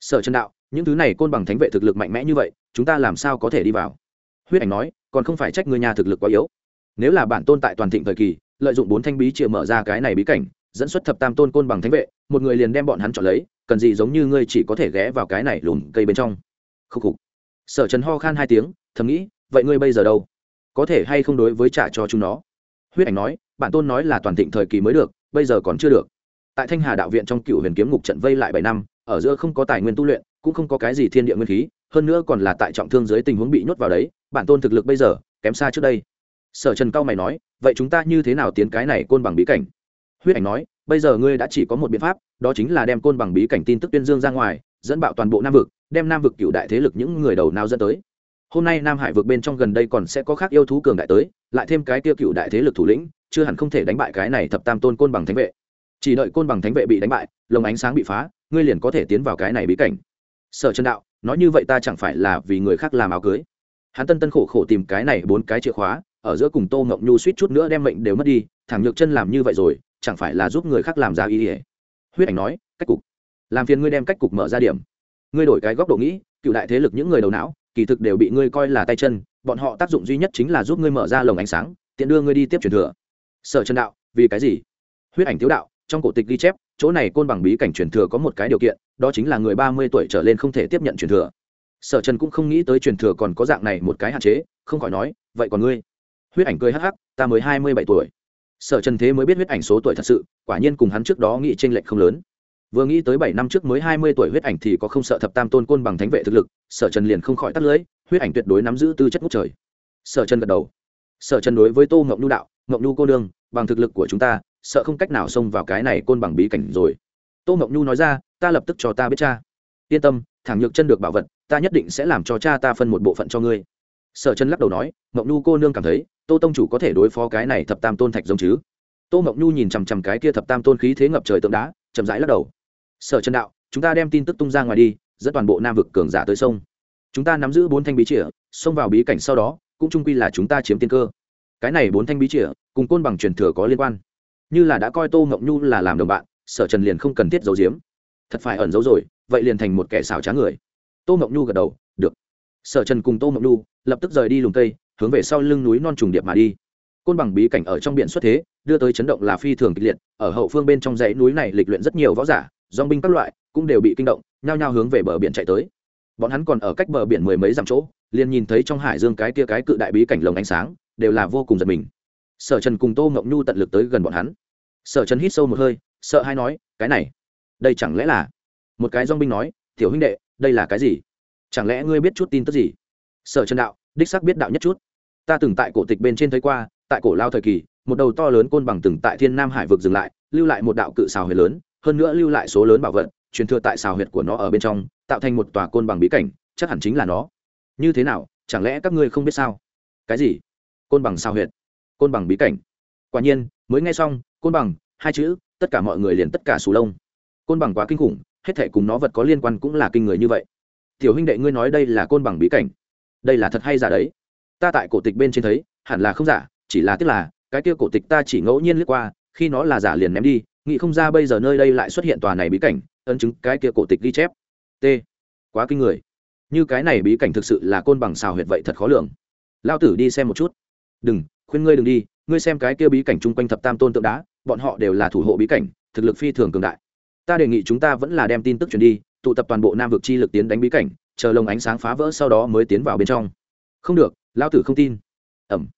Sở chân đạo, những thứ này côn bằng thánh vệ thực lực mạnh mẽ như vậy, chúng ta làm sao có thể đi vào? Huyết ảnh nói, còn không phải trách người nhà thực lực quá yếu. Nếu là bản tôn tại toàn thịnh thời kỳ, lợi dụng bốn thanh bí triệu mở ra cái này bí cảnh, dẫn xuất thập tam tôn côn bằng thánh vệ, một người liền đem bọn hắn chọn lấy, cần gì giống như ngươi chỉ có thể ghé vào cái này lùn cây bên trong? Khúc khục sở trần ho khan hai tiếng, thầm nghĩ, vậy ngươi bây giờ đâu? Có thể hay không đối với trả cho chúng nó? Huyết ảnh nói bản tôn nói là toàn thịnh thời kỳ mới được, bây giờ còn chưa được. Tại thanh hà đạo viện trong cựu huyền kiếm ngục trận vây lại bảy năm, ở giữa không có tài nguyên tu luyện, cũng không có cái gì thiên địa nguyên khí, hơn nữa còn là tại trọng thương dưới tình huống bị nhốt vào đấy bản tôn thực lực bây giờ, kém xa trước đây. Sở trần cao mày nói, vậy chúng ta như thế nào tiến cái này côn bằng bí cảnh? Huyết ảnh nói, bây giờ ngươi đã chỉ có một biện pháp, đó chính là đem côn bằng bí cảnh tin tức tuyên dương ra ngoài, dẫn bạo toàn bộ nam vực đem nam vực cựu đại thế lực những người đầu nào dẫn tới. Hôm nay nam hải vực bên trong gần đây còn sẽ có khác yêu thú cường đại tới, lại thêm cái tiêu cựu đại thế lực thủ lĩnh, chưa hẳn không thể đánh bại cái này thập tam tôn côn bằng thánh vệ. Chỉ đợi côn bằng thánh vệ bị đánh bại, lồng ánh sáng bị phá, ngươi liền có thể tiến vào cái này bí cảnh. Sở trần đạo, nói như vậy ta chẳng phải là vì người khác làm áo cưới. Hắn tân tân khổ khổ tìm cái này bốn cái chìa khóa, ở giữa cùng tô ngộng nhu suýt chút nữa đem mệnh đều mất đi, thẳng nhược chân làm như vậy rồi, chẳng phải là giúp người khác làm ra ý ỉa huyết ảnh nói, cách cục. Làm phiền ngươi đem cách cục mở ra điểm ngươi đổi cái góc độ nghĩ, cựu đại thế lực những người đầu não, kỳ thực đều bị ngươi coi là tay chân, bọn họ tác dụng duy nhất chính là giúp ngươi mở ra lồng ánh sáng, tiện đưa ngươi đi tiếp truyền thừa. Sở chân đạo, vì cái gì? Huyết ảnh thiếu đạo, trong cổ tịch ghi chép, chỗ này côn bằng bí cảnh truyền thừa có một cái điều kiện, đó chính là người ba mươi tuổi trở lên không thể tiếp nhận truyền thừa. Sở trần cũng không nghĩ tới truyền thừa còn có dạng này một cái hạn chế, không khỏi nói, vậy còn ngươi? Huyết ảnh cười hắc hắc, ta mới hai mươi bảy tuổi. Sở trần thế mới biết huyết ảnh số tuổi thật sự, quả nhiên cùng hắn trước đó nghĩ t r lệch không lớn vừa nghĩ tới bảy năm trước mới hai mươi tuổi huyết ảnh thì có không sợ thập tam tôn côn bằng thánh vệ thực lực, sở trần liền không khỏi tắt lưới huyết ảnh tuyệt đối nắm giữ tư chất ngút trời. Sở trần gật đầu. Sở trần đối với tô ngọc nhu đạo, ngọc nhu cô đương bằng thực lực của chúng ta, sợ không cách nào xông vào cái này côn bằng bí cảnh rồi. Tô ngọc nhu nói ra, ta lập tức cho ta biết cha. Yên tâm, thẳng nhược chân được bảo vật, ta nhất định sẽ làm cho cha ta phân một bộ phận cho ngươi. Sở chân lắc đầu nói mộng nhu cô nương cảm thấy, tô tông chủ có thể đối phó cái này thập tam tôn thạch giống chứ? Tô mộng nhu nhìn chằm chằm cái kia thập tam tôn khí thế ngập trời tượng đá, chậm rãi lắc đầu sở Trần đạo, chúng ta đem tin tức tung ra ngoài đi, dẫn toàn bộ nam vực cường giả tới sông. Chúng ta nắm giữ bốn thanh bí chìa, xông vào bí cảnh sau đó, cũng trung quy là chúng ta chiếm tiên cơ. Cái này bốn thanh bí chìa, cùng côn bằng truyền thừa có liên quan. Như là đã coi tô ngộng nhu là làm đồng bạn, sở trần liền không cần thiết giấu giếm. Thật phải ẩn giấu rồi, vậy liền thành một kẻ xảo trá người. Tô ngộng nhu gật đầu, được. Sở trần cùng tô ngộng nhu lập tức rời đi lùng cây, hướng về sau lưng núi non trùng điệp mà đi. Côn bằng bí cảnh ở trong biển xuất thế, đưa tới chấn động là phi thường kịch liệt, ở hậu phương bên trong dãy núi này lịch luyện rất nhiều võ giả dòng binh các loại cũng đều bị kinh động, nhao nhao hướng về bờ biển chạy tới. Bọn hắn còn ở cách bờ biển mười mấy dặm chỗ, liền nhìn thấy trong hải dương cái kia cái cự đại bí cảnh lồng ánh sáng, đều là vô cùng giật mình. Sở trần cùng tô ngọc nhu tận lực tới gần bọn hắn. Sở trần hít sâu một hơi, sợ hay nói, cái này, đây chẳng lẽ là? Một cái dong binh nói, tiểu huynh đệ, đây là cái gì? Chẳng lẽ ngươi biết chút tin tức gì? Sở trần đạo, đích xác biết đạo nhất chút. Ta từng tại cổ tịch bên trên thấy qua, tại cổ lao thời kỳ, một đầu to lớn côn bằng từng tại thiên nam hải vực dừng lại, lưu lại một đạo cự xào hề lớn hơn nữa lưu lại số lớn bảo vật, truyền thừa tại xào huyệt của nó ở bên trong, tạo thành một tòa côn bằng bí cảnh, chắc hẳn chính là nó. Như thế nào, chẳng lẽ các ngươi không biết sao? Cái gì? Côn bằng xào huyệt. Côn bằng bí cảnh. Quả nhiên, mới nghe xong, côn bằng, hai chữ, tất cả mọi người liền tất cả sù lông. Côn bằng quá kinh khủng, hết thể cùng nó vật có liên quan cũng là kinh người như vậy. Tiểu huynh đệ ngươi nói đây là côn bằng bí cảnh. Đây là thật hay giả đấy? Ta tại cổ tịch bên trên thấy, hẳn là không giả, chỉ là tức là, cái kia cổ tịch ta chỉ ngẫu nhiên lướt qua, khi nó là giả liền ném đi nghĩ không ra bây giờ nơi đây lại xuất hiện tòa này bí cảnh, ấn chứng cái kia cổ tịch ghi chép. T. Quá kinh người. Như cái này bí cảnh thực sự là côn bằng xào huyệt vậy thật khó lường. Lao tử đi xem một chút. Đừng, khuyên ngươi đừng đi, ngươi xem cái kia bí cảnh chung quanh thập tam tôn tượng đá, bọn họ đều là thủ hộ bí cảnh, thực lực phi thường cường đại. Ta đề nghị chúng ta vẫn là đem tin tức truyền đi, tụ tập toàn bộ nam vực chi lực tiến đánh bí cảnh, chờ lồng ánh sáng phá vỡ sau đó mới tiến vào bên trong. Không được, lao tử không tin. Ẩm.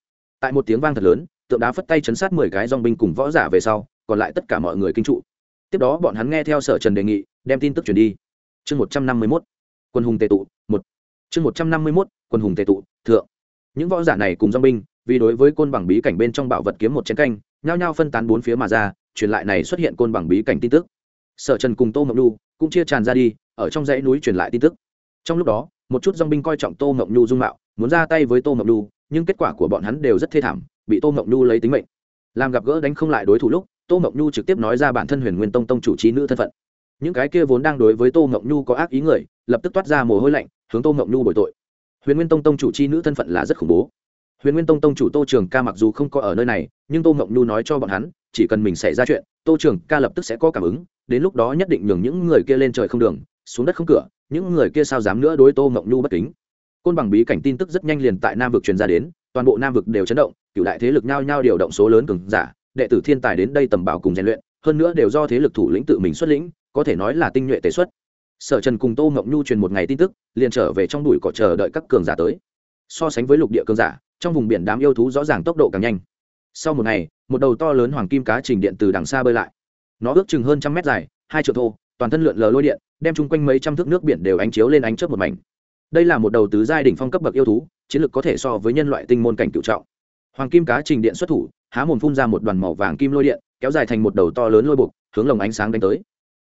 Tại một tiếng vang thật lớn, tượng đá phất tay chấn sát mười cái dong binh cùng võ giả về sau còn lại tất cả mọi người kinh trụ. Tiếp đó bọn hắn nghe theo sở trần đề nghị, đem tin tức truyền đi. Chương một trăm năm mươi mốt, quân hùng tệ tụ, một. Chương một trăm năm mươi mốt, quân hùng tệ tụ, thượng. Những võ giả này cùng dong binh, vì đối với côn bằng bí cảnh bên trong bảo vật kiếm một chén canh, nhao nhao phân tán bốn phía mà ra, truyền lại này xuất hiện côn bằng bí cảnh tin tức. Sở trần cùng tô mộng nhu cũng chia tràn ra đi, ở trong dãy núi truyền lại tin tức. Trong lúc đó, một chút dong binh coi trọng tô mộng nhu dung mạo, muốn ra tay với tô mộng nhu, nhưng kết quả của bọn hắn đều rất thê thảm, bị tô mộng nhu lấy tính mệnh. Làm gặp gỡ đánh không lại đối thủ lúc tô mộng nhu trực tiếp nói ra bản thân huyền nguyên tông tông chủ trí nữ thân phận. Những cái kia vốn đang đối với tô mộng nhu có ác ý người, lập tức toát ra mồ hôi lạnh, hướng tô mộng nhu bồi tội. Huyền nguyên tông tông chủ trí nữ thân phận là rất khủng bố. Huyền nguyên tông tông chủ tô trường ca mặc dù không có ở nơi này, nhưng tô mộng nhu nói cho bọn hắn, chỉ cần mình xảy ra chuyện, tô trường ca lập tức sẽ có cảm ứng, đến lúc đó nhất định nhường những người kia lên trời không đường, xuống đất không cửa, những người kia sao dám nữa đối tô mộng nhu bất kính. Côn bằng bí cảnh tin tức rất nhanh liền tại nam vực truyền ra đến, toàn bộ nam vực đều chấn động cựu đại thế lực nhao nhao điều động số lớn cường giả đệ tử thiên tài đến đây tầm bảo cùng rèn luyện, hơn nữa đều do thế lực thủ lĩnh tự mình xuất lĩnh, có thể nói là tinh nhuệ tế xuất. Sở trần cùng tô ngọc nhu truyền một ngày tin tức, liền trở về trong đùi cỏ chờ đợi các cường giả tới. So sánh với lục địa cường giả, trong vùng biển đám yêu thú rõ ràng tốc độ càng nhanh. Sau một ngày, một đầu to lớn hoàng kim cá trình điện từ đằng xa bơi lại. Nó ước chừng hơn trăm mét dài, hai triệu thô, toàn thân lượn lờ lôi điện, đem chung quanh mấy trăm thước nước biển đều ánh chiếu lên ánh chớp một mảnh. Đây là một đầu tứ giai đỉnh phong cấp bậc yêu thú, chiến lược có thể so với nhân loại tinh môn cảnh cựu trọng. Hoàng kim cá trình điện xuất thủ há mồm phun ra một đoàn màu vàng kim lôi điện, kéo dài thành một đầu to lớn lôi buộc, hướng lồng ánh sáng đánh tới.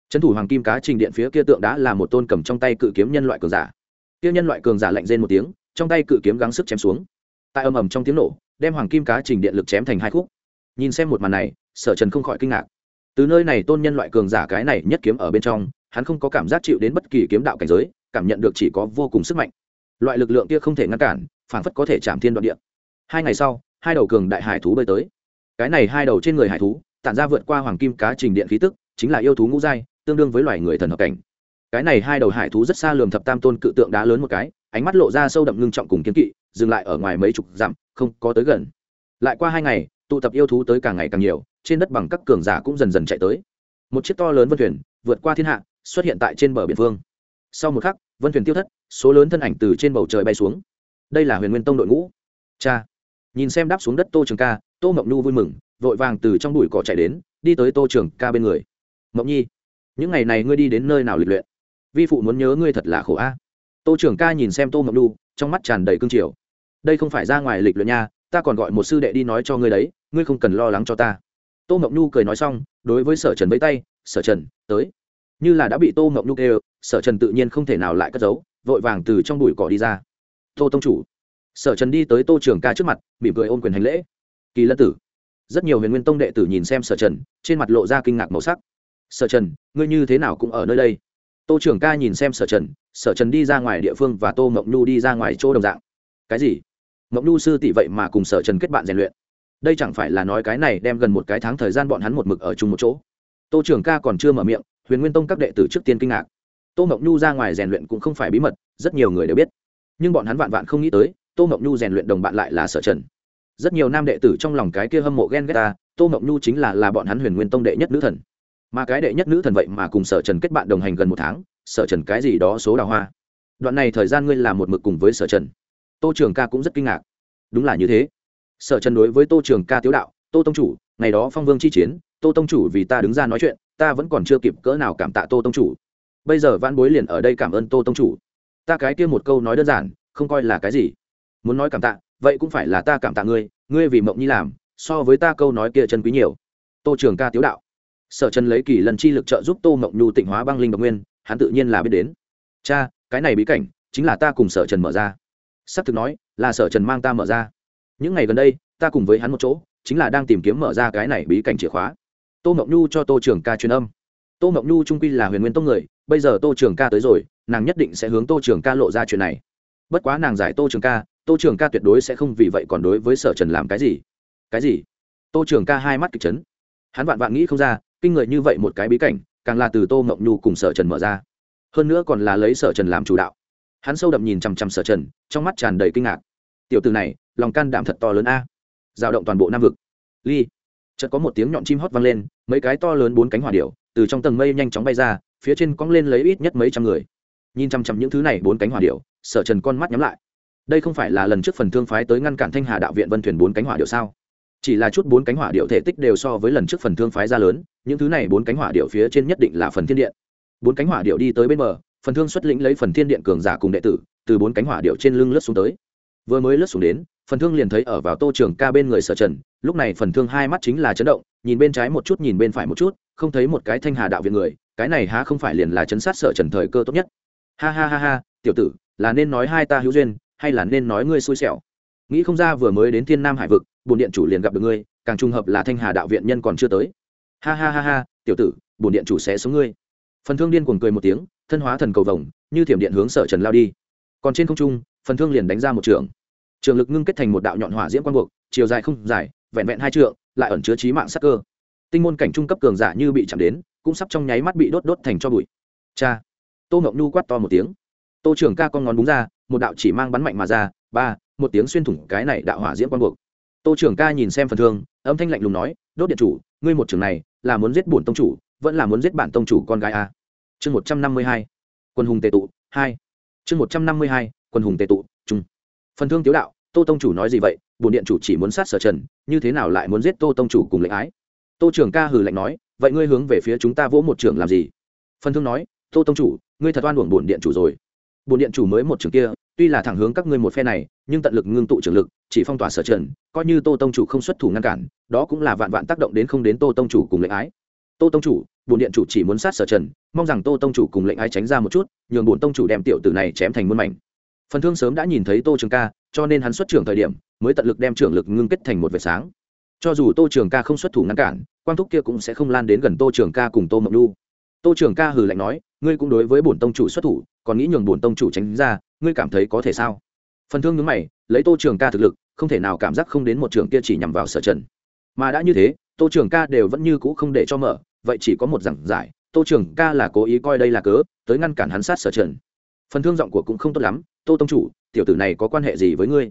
Trấn thủ hoàng kim cá trình điện phía kia tượng đã là một tôn cầm trong tay cự kiếm nhân loại cường giả. Kia nhân loại cường giả lạnh rên một tiếng, trong tay cự kiếm gắng sức chém xuống. Tại ầm ầm trong tiếng nổ, đem hoàng kim cá trình điện lực chém thành hai khúc. Nhìn xem một màn này, sở trần không khỏi kinh ngạc. Từ nơi này tôn nhân loại cường giả cái này nhất kiếm ở bên trong, hắn không có cảm giác chịu đến bất kỳ kiếm đạo cảnh giới, cảm nhận được chỉ có vô cùng sức mạnh. Loại lực lượng kia không thể ngăn cản phản phất có thể chạm thiên đoạn địa. Hai ngày sau, hai đầu cường đại hải thú bơi tới cái này hai đầu trên người hải thú, tản ra vượt qua hoàng kim cá trình điện khí tức, chính là yêu thú ngũ giai, tương đương với loài người thần hợp cảnh. Cái này hai đầu hải thú rất xa lườm thập tam tôn cự tượng đá lớn một cái, ánh mắt lộ ra sâu đậm ngưng trọng cùng kiến kỵ, dừng lại ở ngoài mấy chục dặm, không có tới gần. Lại qua hai ngày, tụ tập yêu thú tới càng ngày càng nhiều, trên đất bằng các cường giả cũng dần dần chạy tới. Một chiếc to lớn vân thuyền, vượt qua thiên hạ, xuất hiện tại trên bờ biển phương sau một khắc, vân thuyền tiêu thất, số lớn thân ảnh từ trên bầu trời bay xuống. Đây là huyền nguyên tông đội ngũ. Cha, nhìn xem đáp xuống đất tô trường ca tô mộng nhu vui mừng, vội vàng từ trong bụi cỏ chạy đến, đi tới tô trường ca bên người. Mộng nhi, những ngày này ngươi đi đến nơi nào lịch luyện? Vi phụ muốn nhớ ngươi thật là khổ a. Tô trường ca nhìn xem tô mộng nhu, trong mắt tràn đầy cương triều. Đây không phải ra ngoài lịch luyện nha, ta còn gọi một sư đệ đi nói cho ngươi đấy, ngươi không cần lo lắng cho ta. Tô mộng nhu cười nói xong, đối với sở trần với tay, sở trần, tới. Như là đã bị tô mộng nhu kêu, sở trần tự nhiên không thể nào lại cất giấu, vội vàng từ trong bụi cỏ đi ra. Tô tông chủ. Sở trần đi tới tô trường ca trước mặt, mỉm cười ôm quyền hành lễ kỳ lân tử. Rất nhiều huyền nguyên tông đệ tử nhìn xem sở trần, trên mặt lộ ra kinh ngạc màu sắc. Sở trần, ngươi như thế nào cũng ở nơi đây? Tô trưởng ca nhìn xem sở trần sở trần đi ra ngoài địa phương và tô mộng nhu đi ra ngoài chỗ đồng dạng. Cái gì? Mộng nhu sư tỷ vậy mà cùng sở trần kết bạn rèn luyện. Đây chẳng phải là nói cái này đem gần một cái tháng thời gian bọn hắn một mực ở chung một chỗ. Tô trưởng ca còn chưa mở miệng, huyền nguyên tông các đệ tử trước tiên kinh ngạc. Tô mộng nhu ra ngoài rèn luyện cũng không phải bí mật, rất nhiều người đều biết. Nhưng bọn hắn vạn vạn không nghĩ tới, tô mộng nhu rèn luyện đồng bạn lại là sở trần rất nhiều nam đệ tử trong lòng cái kia hâm mộ ghen ghét ta, tô mộng nhu chính là là bọn hắn huyền nguyên tông đệ nhất nữ thần. Mà cái đệ nhất nữ thần vậy mà cùng sở trần kết bạn đồng hành gần một tháng, sở trần cái gì đó số đào hoa. Đoạn này thời gian ngươi làm một mực cùng với sở trần. Tô trường ca cũng rất kinh ngạc. Đúng là như thế. Sở trần đối với tô trường ca tiếu đạo, tô tông chủ, ngày đó phong vương chi chiến, tô tông chủ vì ta đứng ra nói chuyện, ta vẫn còn chưa kịp cỡ nào cảm tạ tô tông chủ. Bây giờ văn bối liền ở đây cảm ơn tô tông chủ. Ta cái kia một câu nói đơn giản, không coi là cái gì. Muốn nói cảm tạ vậy cũng phải là ta cảm tạ ngươi ngươi vì mộng nhi làm, so với ta câu nói kia chân quý nhiều. Tô trường ca tiếu đạo. Sở trần lấy kỳ lần chi lực trợ giúp tô mộng nhu tịnh hóa băng linh độc nguyên, hắn tự nhiên là biết đến. Cha, cái này bí cảnh, chính là ta cùng sở trần mở ra. S ắ c thực nói, là sở trần mang ta mở ra. Những ngày gần đây, ta cùng với hắn một chỗ, chính là đang tìm kiếm mở ra cái này bí cảnh chìa khóa. Tô mộng nhu cho tô trường ca truyền âm. Tô mộng nhu trung quy là huyền nguyên tông người, bây giờ tô trường ca tới rồi, nàng nhất định sẽ hướng tô trường ca lộ ra chuyện này. Bất quá nàng giải tô trường ca tô trường ca tuyệt đối sẽ không vì vậy còn đối với sở trần làm cái gì. Cái gì? Tô trường ca hai mắt kịch chấn. Hắn vạn vạn nghĩ không ra, kinh người như vậy một cái bí cảnh, càng là từ tô mộng nhu cùng sở trần mở ra. Hơn nữa còn là lấy sở trần làm chủ đạo. Hắn sâu đậm nhìn chằm chằm sở trần, trong mắt tràn đầy kinh ngạc. Tiểu từ này, lòng can đảm thật to lớn a. Dao động toàn bộ nam vực. Ly. Chợt có một tiếng nhọn chim hót vang lên, mấy cái to lớn bốn cánh hỏa điệu từ trong tầng mây nhanh chóng bay ra, phía trên cong lên lấy ít nhất mấy trăm người. Nhìn chằm chằm những thứ này bốn cánh hỏa điệu sở trần con mắt nhắm lại đây không phải là lần trước phần thương phái tới ngăn cản thanh hà đạo viện vân thuyền bốn cánh hỏa điệu sao? Chỉ là chút bốn cánh hỏa điệu thể tích đều so với lần trước phần thương phái ra lớn, những thứ này bốn cánh hỏa điệu phía trên nhất định là phần thiên điện. Bốn cánh hỏa điệu đi tới bên bờ, phần thương xuất lĩnh lấy phần thiên điện cường giả cùng đệ tử, từ bốn cánh hỏa điệu trên lưng lướt xuống tới. Vừa mới lướt xuống đến, phần thương liền thấy ở vào tô trường ca bên người sở trần, lúc này phần thương hai mắt chính là chấn động, nhìn bên trái một chút nhìn bên phải một chút, không thấy một cái thanh hà đạo viện người, cái này há không phải liền là chấn sát sở trần thời cơ tốt nhất. Ha ha ha ha, tiểu tử, là nên nói hai ta hữu duyên hay là nên nói ngươi xui xẻo? Nghĩ không ra vừa mới đến thiên nam hải vực bồn điện chủ liền gặp được ngươi, càng trùng hợp là thanh hà đạo viện nhân còn chưa tới. Ha ha ha ha, tiểu tử bồn điện chủ sẽ xuống ngươi. Phần thương điên cuồng cười một tiếng, thân hóa thần cầu vồng, như thiểm điện hướng sở trần lao đi. Còn trên không trung, phần thương liền đánh ra một trường. Trường lực ngưng kết thành một đạo nhọn hỏa diễm quang buộc, chiều dài không dài, vẹn vẹn hai trượng, lại ẩn chứa trí mạng sắc cơ. Tinh môn cảnh trung cấp cường giả như bị chạm đến, cũng sắp trong nháy mắt bị đốt đốt thành cho bụi. Cha! Tô ngọc nhu quát to một tiếng tô trưởng ca con ngón búng ra, một đạo chỉ mang bắn mạnh mà ra, ba, một tiếng xuyên thủng cái này đạo hỏa diễm quang buộc. Tô trưởng ca nhìn xem phần thương, âm thanh lạnh lùng nói, đốt điện chủ, ngươi một trường này là muốn giết bổn tông chủ, vẫn là muốn giết bản tông chủ con gái a? Chương một trăm năm mươi hai, quân hùng tệ tụ, hai. Chương một trăm năm mươi hai, quân hùng tệ tụ trung phần thương tiếu đạo, tô tông chủ nói gì vậy? Bổn điện chủ chỉ muốn sát sở trần, như thế nào lại muốn giết tô tông chủ cùng lệnh ái? Tô trưởng ca hừ lạnh nói, vậy ngươi hướng về phía chúng ta vỗ một trường làm gì? Phần thương nói, tô tông chủ, ngươi thật oan uổng bổn điện chủ rồi. Bộ điện chủ mới một trường kia, tuy là thẳng hướng các ngươi một phe này, nhưng tận lực ngưng tụ trường lực, chỉ phong tỏa sở trần coi như tô tông chủ không xuất thủ ngăn cản, đó cũng là vạn vạn tác động đến không đến tô tông chủ cùng lệnh ái. Tô tông chủ bồn điện chủ chỉ muốn sát sở trần mong rằng tô tông chủ cùng lệnh ái tránh ra một chút, nhường bồn tông chủ đem tiểu tử này chém thành muôn mảnh. Phần thương sớm đã nhìn thấy tô trường ca, cho nên hắn xuất trưởng thời điểm, mới tận lực đem trưởng lực ngưng kết thành một vệt sáng. Cho dù tô trường ca không xuất thủ ngăn cản, quang thúc kia cũng sẽ không lan đến gần tô trường ca cùng tô mộng lu tô trường ca hừ lạnh nói, ngươi cũng đối với bổn tông chủ xuất thủ còn nghĩ nhường bổn tông chủ tránh ra, ngươi cảm thấy có thể sao? Phần thương nhớ mày, lấy tô trường ca thực lực, không thể nào cảm giác không đến một trường kia chỉ nhằm vào sở trần. Mà đã như thế, tô trường ca đều vẫn như cũ không để cho mở, vậy chỉ có một giảng giải, tô trường ca là cố ý coi đây là cớ, tới ngăn cản hắn sát sở trần. Phần thương giọng của cũng không tốt lắm, tô tông chủ, tiểu tử này có quan hệ gì với ngươi?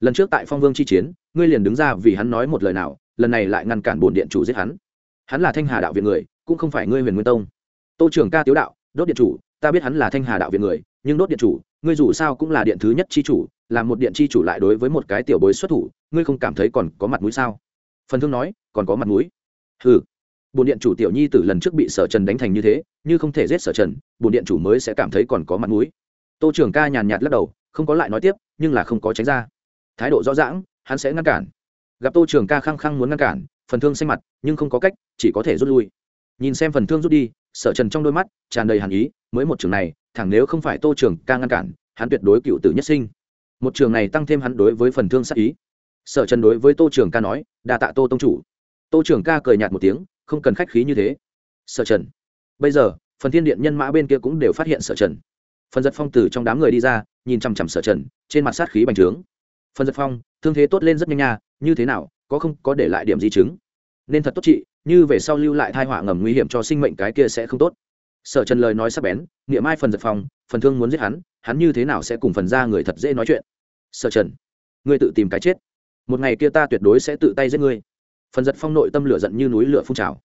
Lần trước tại phong vương chi chiến, ngươi liền đứng ra vì hắn nói một lời nào, lần này lại ngăn cản bổn điện chủ giết hắn. Hắn là thanh hà đạo viện người, cũng không phải ngươi huyền nguyên tông. Tô trường ca tiếu đạo, đốt điện chủ ta biết hắn là thanh hà đạo viện người, nhưng đốt điện chủ, ngươi dù sao cũng là điện thứ nhất chi chủ là một điện chi chủ lại đối với một cái tiểu bối xuất thủ, ngươi không cảm thấy còn có mặt mũi sao? Phần thương nói, còn có mặt mũi. Ừ bồn điện chủ tiểu nhi từ lần trước bị sở trần đánh thành như thế, như không thể giết sở trần bồn điện chủ mới sẽ cảm thấy còn có mặt mũi. Tô trường ca nhàn nhạt lắc đầu, không có lại nói tiếp, nhưng là không có tránh ra. Thái độ rõ ràng, hắn sẽ ngăn cản. Gặp tô trường ca khăng khăng muốn ngăn cản, phần thương xanh mặt, nhưng không có cách, chỉ có thể rút lui. Nhìn xem phần thương rút đi, sở trần trong đôi mắt tràn đầy hàn ý mới một trường này, thẳng nếu không phải tô trường ca ngăn cản, hắn tuyệt đối cựu tử nhất sinh. Một trường này tăng thêm hắn đối với phần thương sắc ý. Sở trần đối với tô trường ca nói đà tạ tô tông chủ. Tô trường ca cười nhạt một tiếng, không cần khách khí như thế. Sở trần. Bây giờ, phần thiên điện nhân mã bên kia cũng đều phát hiện sở trần. Phần giật phong từ trong đám người đi ra, nhìn chằm chằm sở trần, trên mặt sát khí bành trướng. Phần giật phong, thương thế tốt lên rất nhanh nha, như thế nào, có không, có để lại điểm di chứng. Nên thật tốt chị, như về sau lưu lại thai họa ngầm nguy hiểm cho sinh mệnh cái kia sẽ không tốt sở trần lời nói sắp bén, niệm ai phần giật phong phần thương muốn giết hắn hắn như thế nào sẽ cùng phần ra người thật dễ nói chuyện? Sở trần, ngươi tự tìm cái chết. Một ngày kia ta tuyệt đối sẽ tự tay giết ngươi. Phần giật phong nội tâm lửa giận như núi lửa phun trào.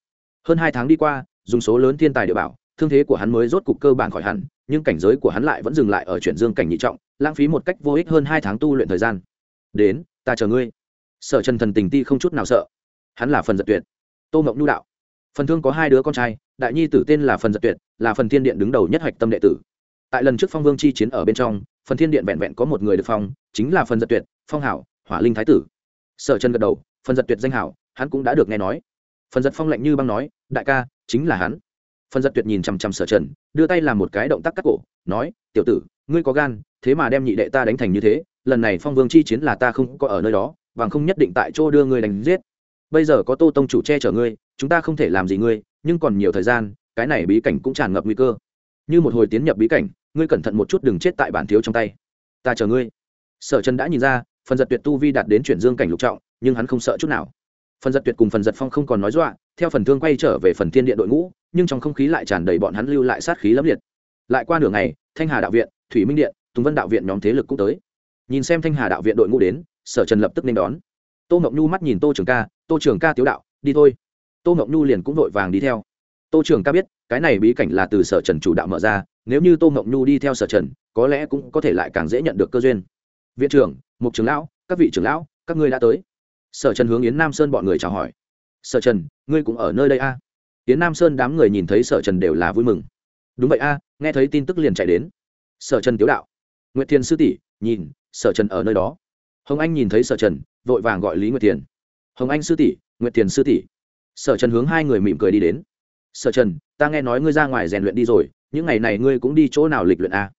Hơn hai tháng đi qua, dùng số lớn thiên tài địa bảo, thương thế của hắn mới rốt cục cơ bản khỏi hẳn, nhưng cảnh giới của hắn lại vẫn dừng lại ở chuyển dương cảnh nhị trọng, lãng phí một cách vô ích hơn hai tháng tu luyện thời gian. Đến, ta chờ ngươi. Sở trần thần tình ti không chút nào sợ. Hắn là phần giật tuyệt. Tô mộng nhu đạo phần thương có hai đứa con trai, đại nhi tử tên là phần giật tuyệt, là phần thiên điện đứng đầu nhất hoạch tâm đệ tử. Tại lần trước phong vương chi chiến ở bên trong, phần thiên điện vẹn vẹn có một người được phong, chính là phần giật tuyệt, phong hảo, hỏa linh thái tử. Sở trần gật đầu, phần giật tuyệt danh hảo, hắn cũng đã được nghe nói. Phần giật phong lạnh như băng nói, đại ca, chính là hắn. Phần giật tuyệt nhìn chằm chằm sở trần, đưa tay làm một cái động tác cắt cổ, nói, tiểu tử, ngươi có gan, thế mà đem nhị đệ ta đánh thành như thế, lần này phong vương chi chiến là ta không có ở nơi đó và không nhất định tại chỗ đưa ngươi đánh giết. Bây giờ có tô tông chủ che chở ngươi chúng ta không thể làm gì ngươi, nhưng còn nhiều thời gian, cái này bí cảnh cũng tràn ngập nguy cơ. Như một hồi tiến nhập bí cảnh, ngươi cẩn thận một chút đừng chết tại bản thiếu trong tay. Ta chờ ngươi. Sở trần đã nhìn ra, phần giật tuyệt tu vi đạt đến chuyển dương cảnh lục trọng, nhưng hắn không sợ chút nào. Phần giật tuyệt cùng phần giật phong không còn nói dọa, theo phần thương quay trở về phần thiên điện đội ngũ, nhưng trong không khí lại tràn đầy bọn hắn lưu lại sát khí lẫm liệt. Lại qua nửa ngày, thanh hà đạo viện, thủy minh điện, tùng vân đạo viện nhóm thế lực cũng tới. Nhìn xem thanh hà đạo viện đội ngũ đến, sở trần lập tức nên đón. Tô ngọc nhu mắt nhìn tô trường ca, tô trường ca tiếu đạo, đi thôi tô mộng nhu liền cũng vội vàng đi theo. Tô trường ca biết, cái này bí cảnh là từ sở trần chủ đạo mở ra, nếu như tô mộng nhu đi theo sở trần, có lẽ cũng có thể lại càng dễ nhận được cơ duyên. Viện trưởng, mục trưởng lão, các vị trưởng lão, các ngươi đã tới. Sở trần hướng yến nam sơn bọn người chào hỏi. Sở trần, ngươi cũng ở nơi đây a? À? yến nam sơn đám người nhìn thấy sở trần đều là vui mừng. Đúng vậy a, nghe thấy tin tức liền chạy đến. Sở trần tiếu đạo. Nguyệt thiên sư tỷ, nhìn, sở trần ở nơi đó. Hồng anh nhìn thấy sở trần, vội vàng gọi lý nguyệt thiền. Hồng anh sư tỷ, nguyệt thiền sư tỷ sở trần hướng hai người mỉm cười đi đến. Sở trần, ta nghe nói ngươi ra ngoài rèn luyện đi rồi, những ngày này ngươi cũng đi chỗ nào lịch luyện a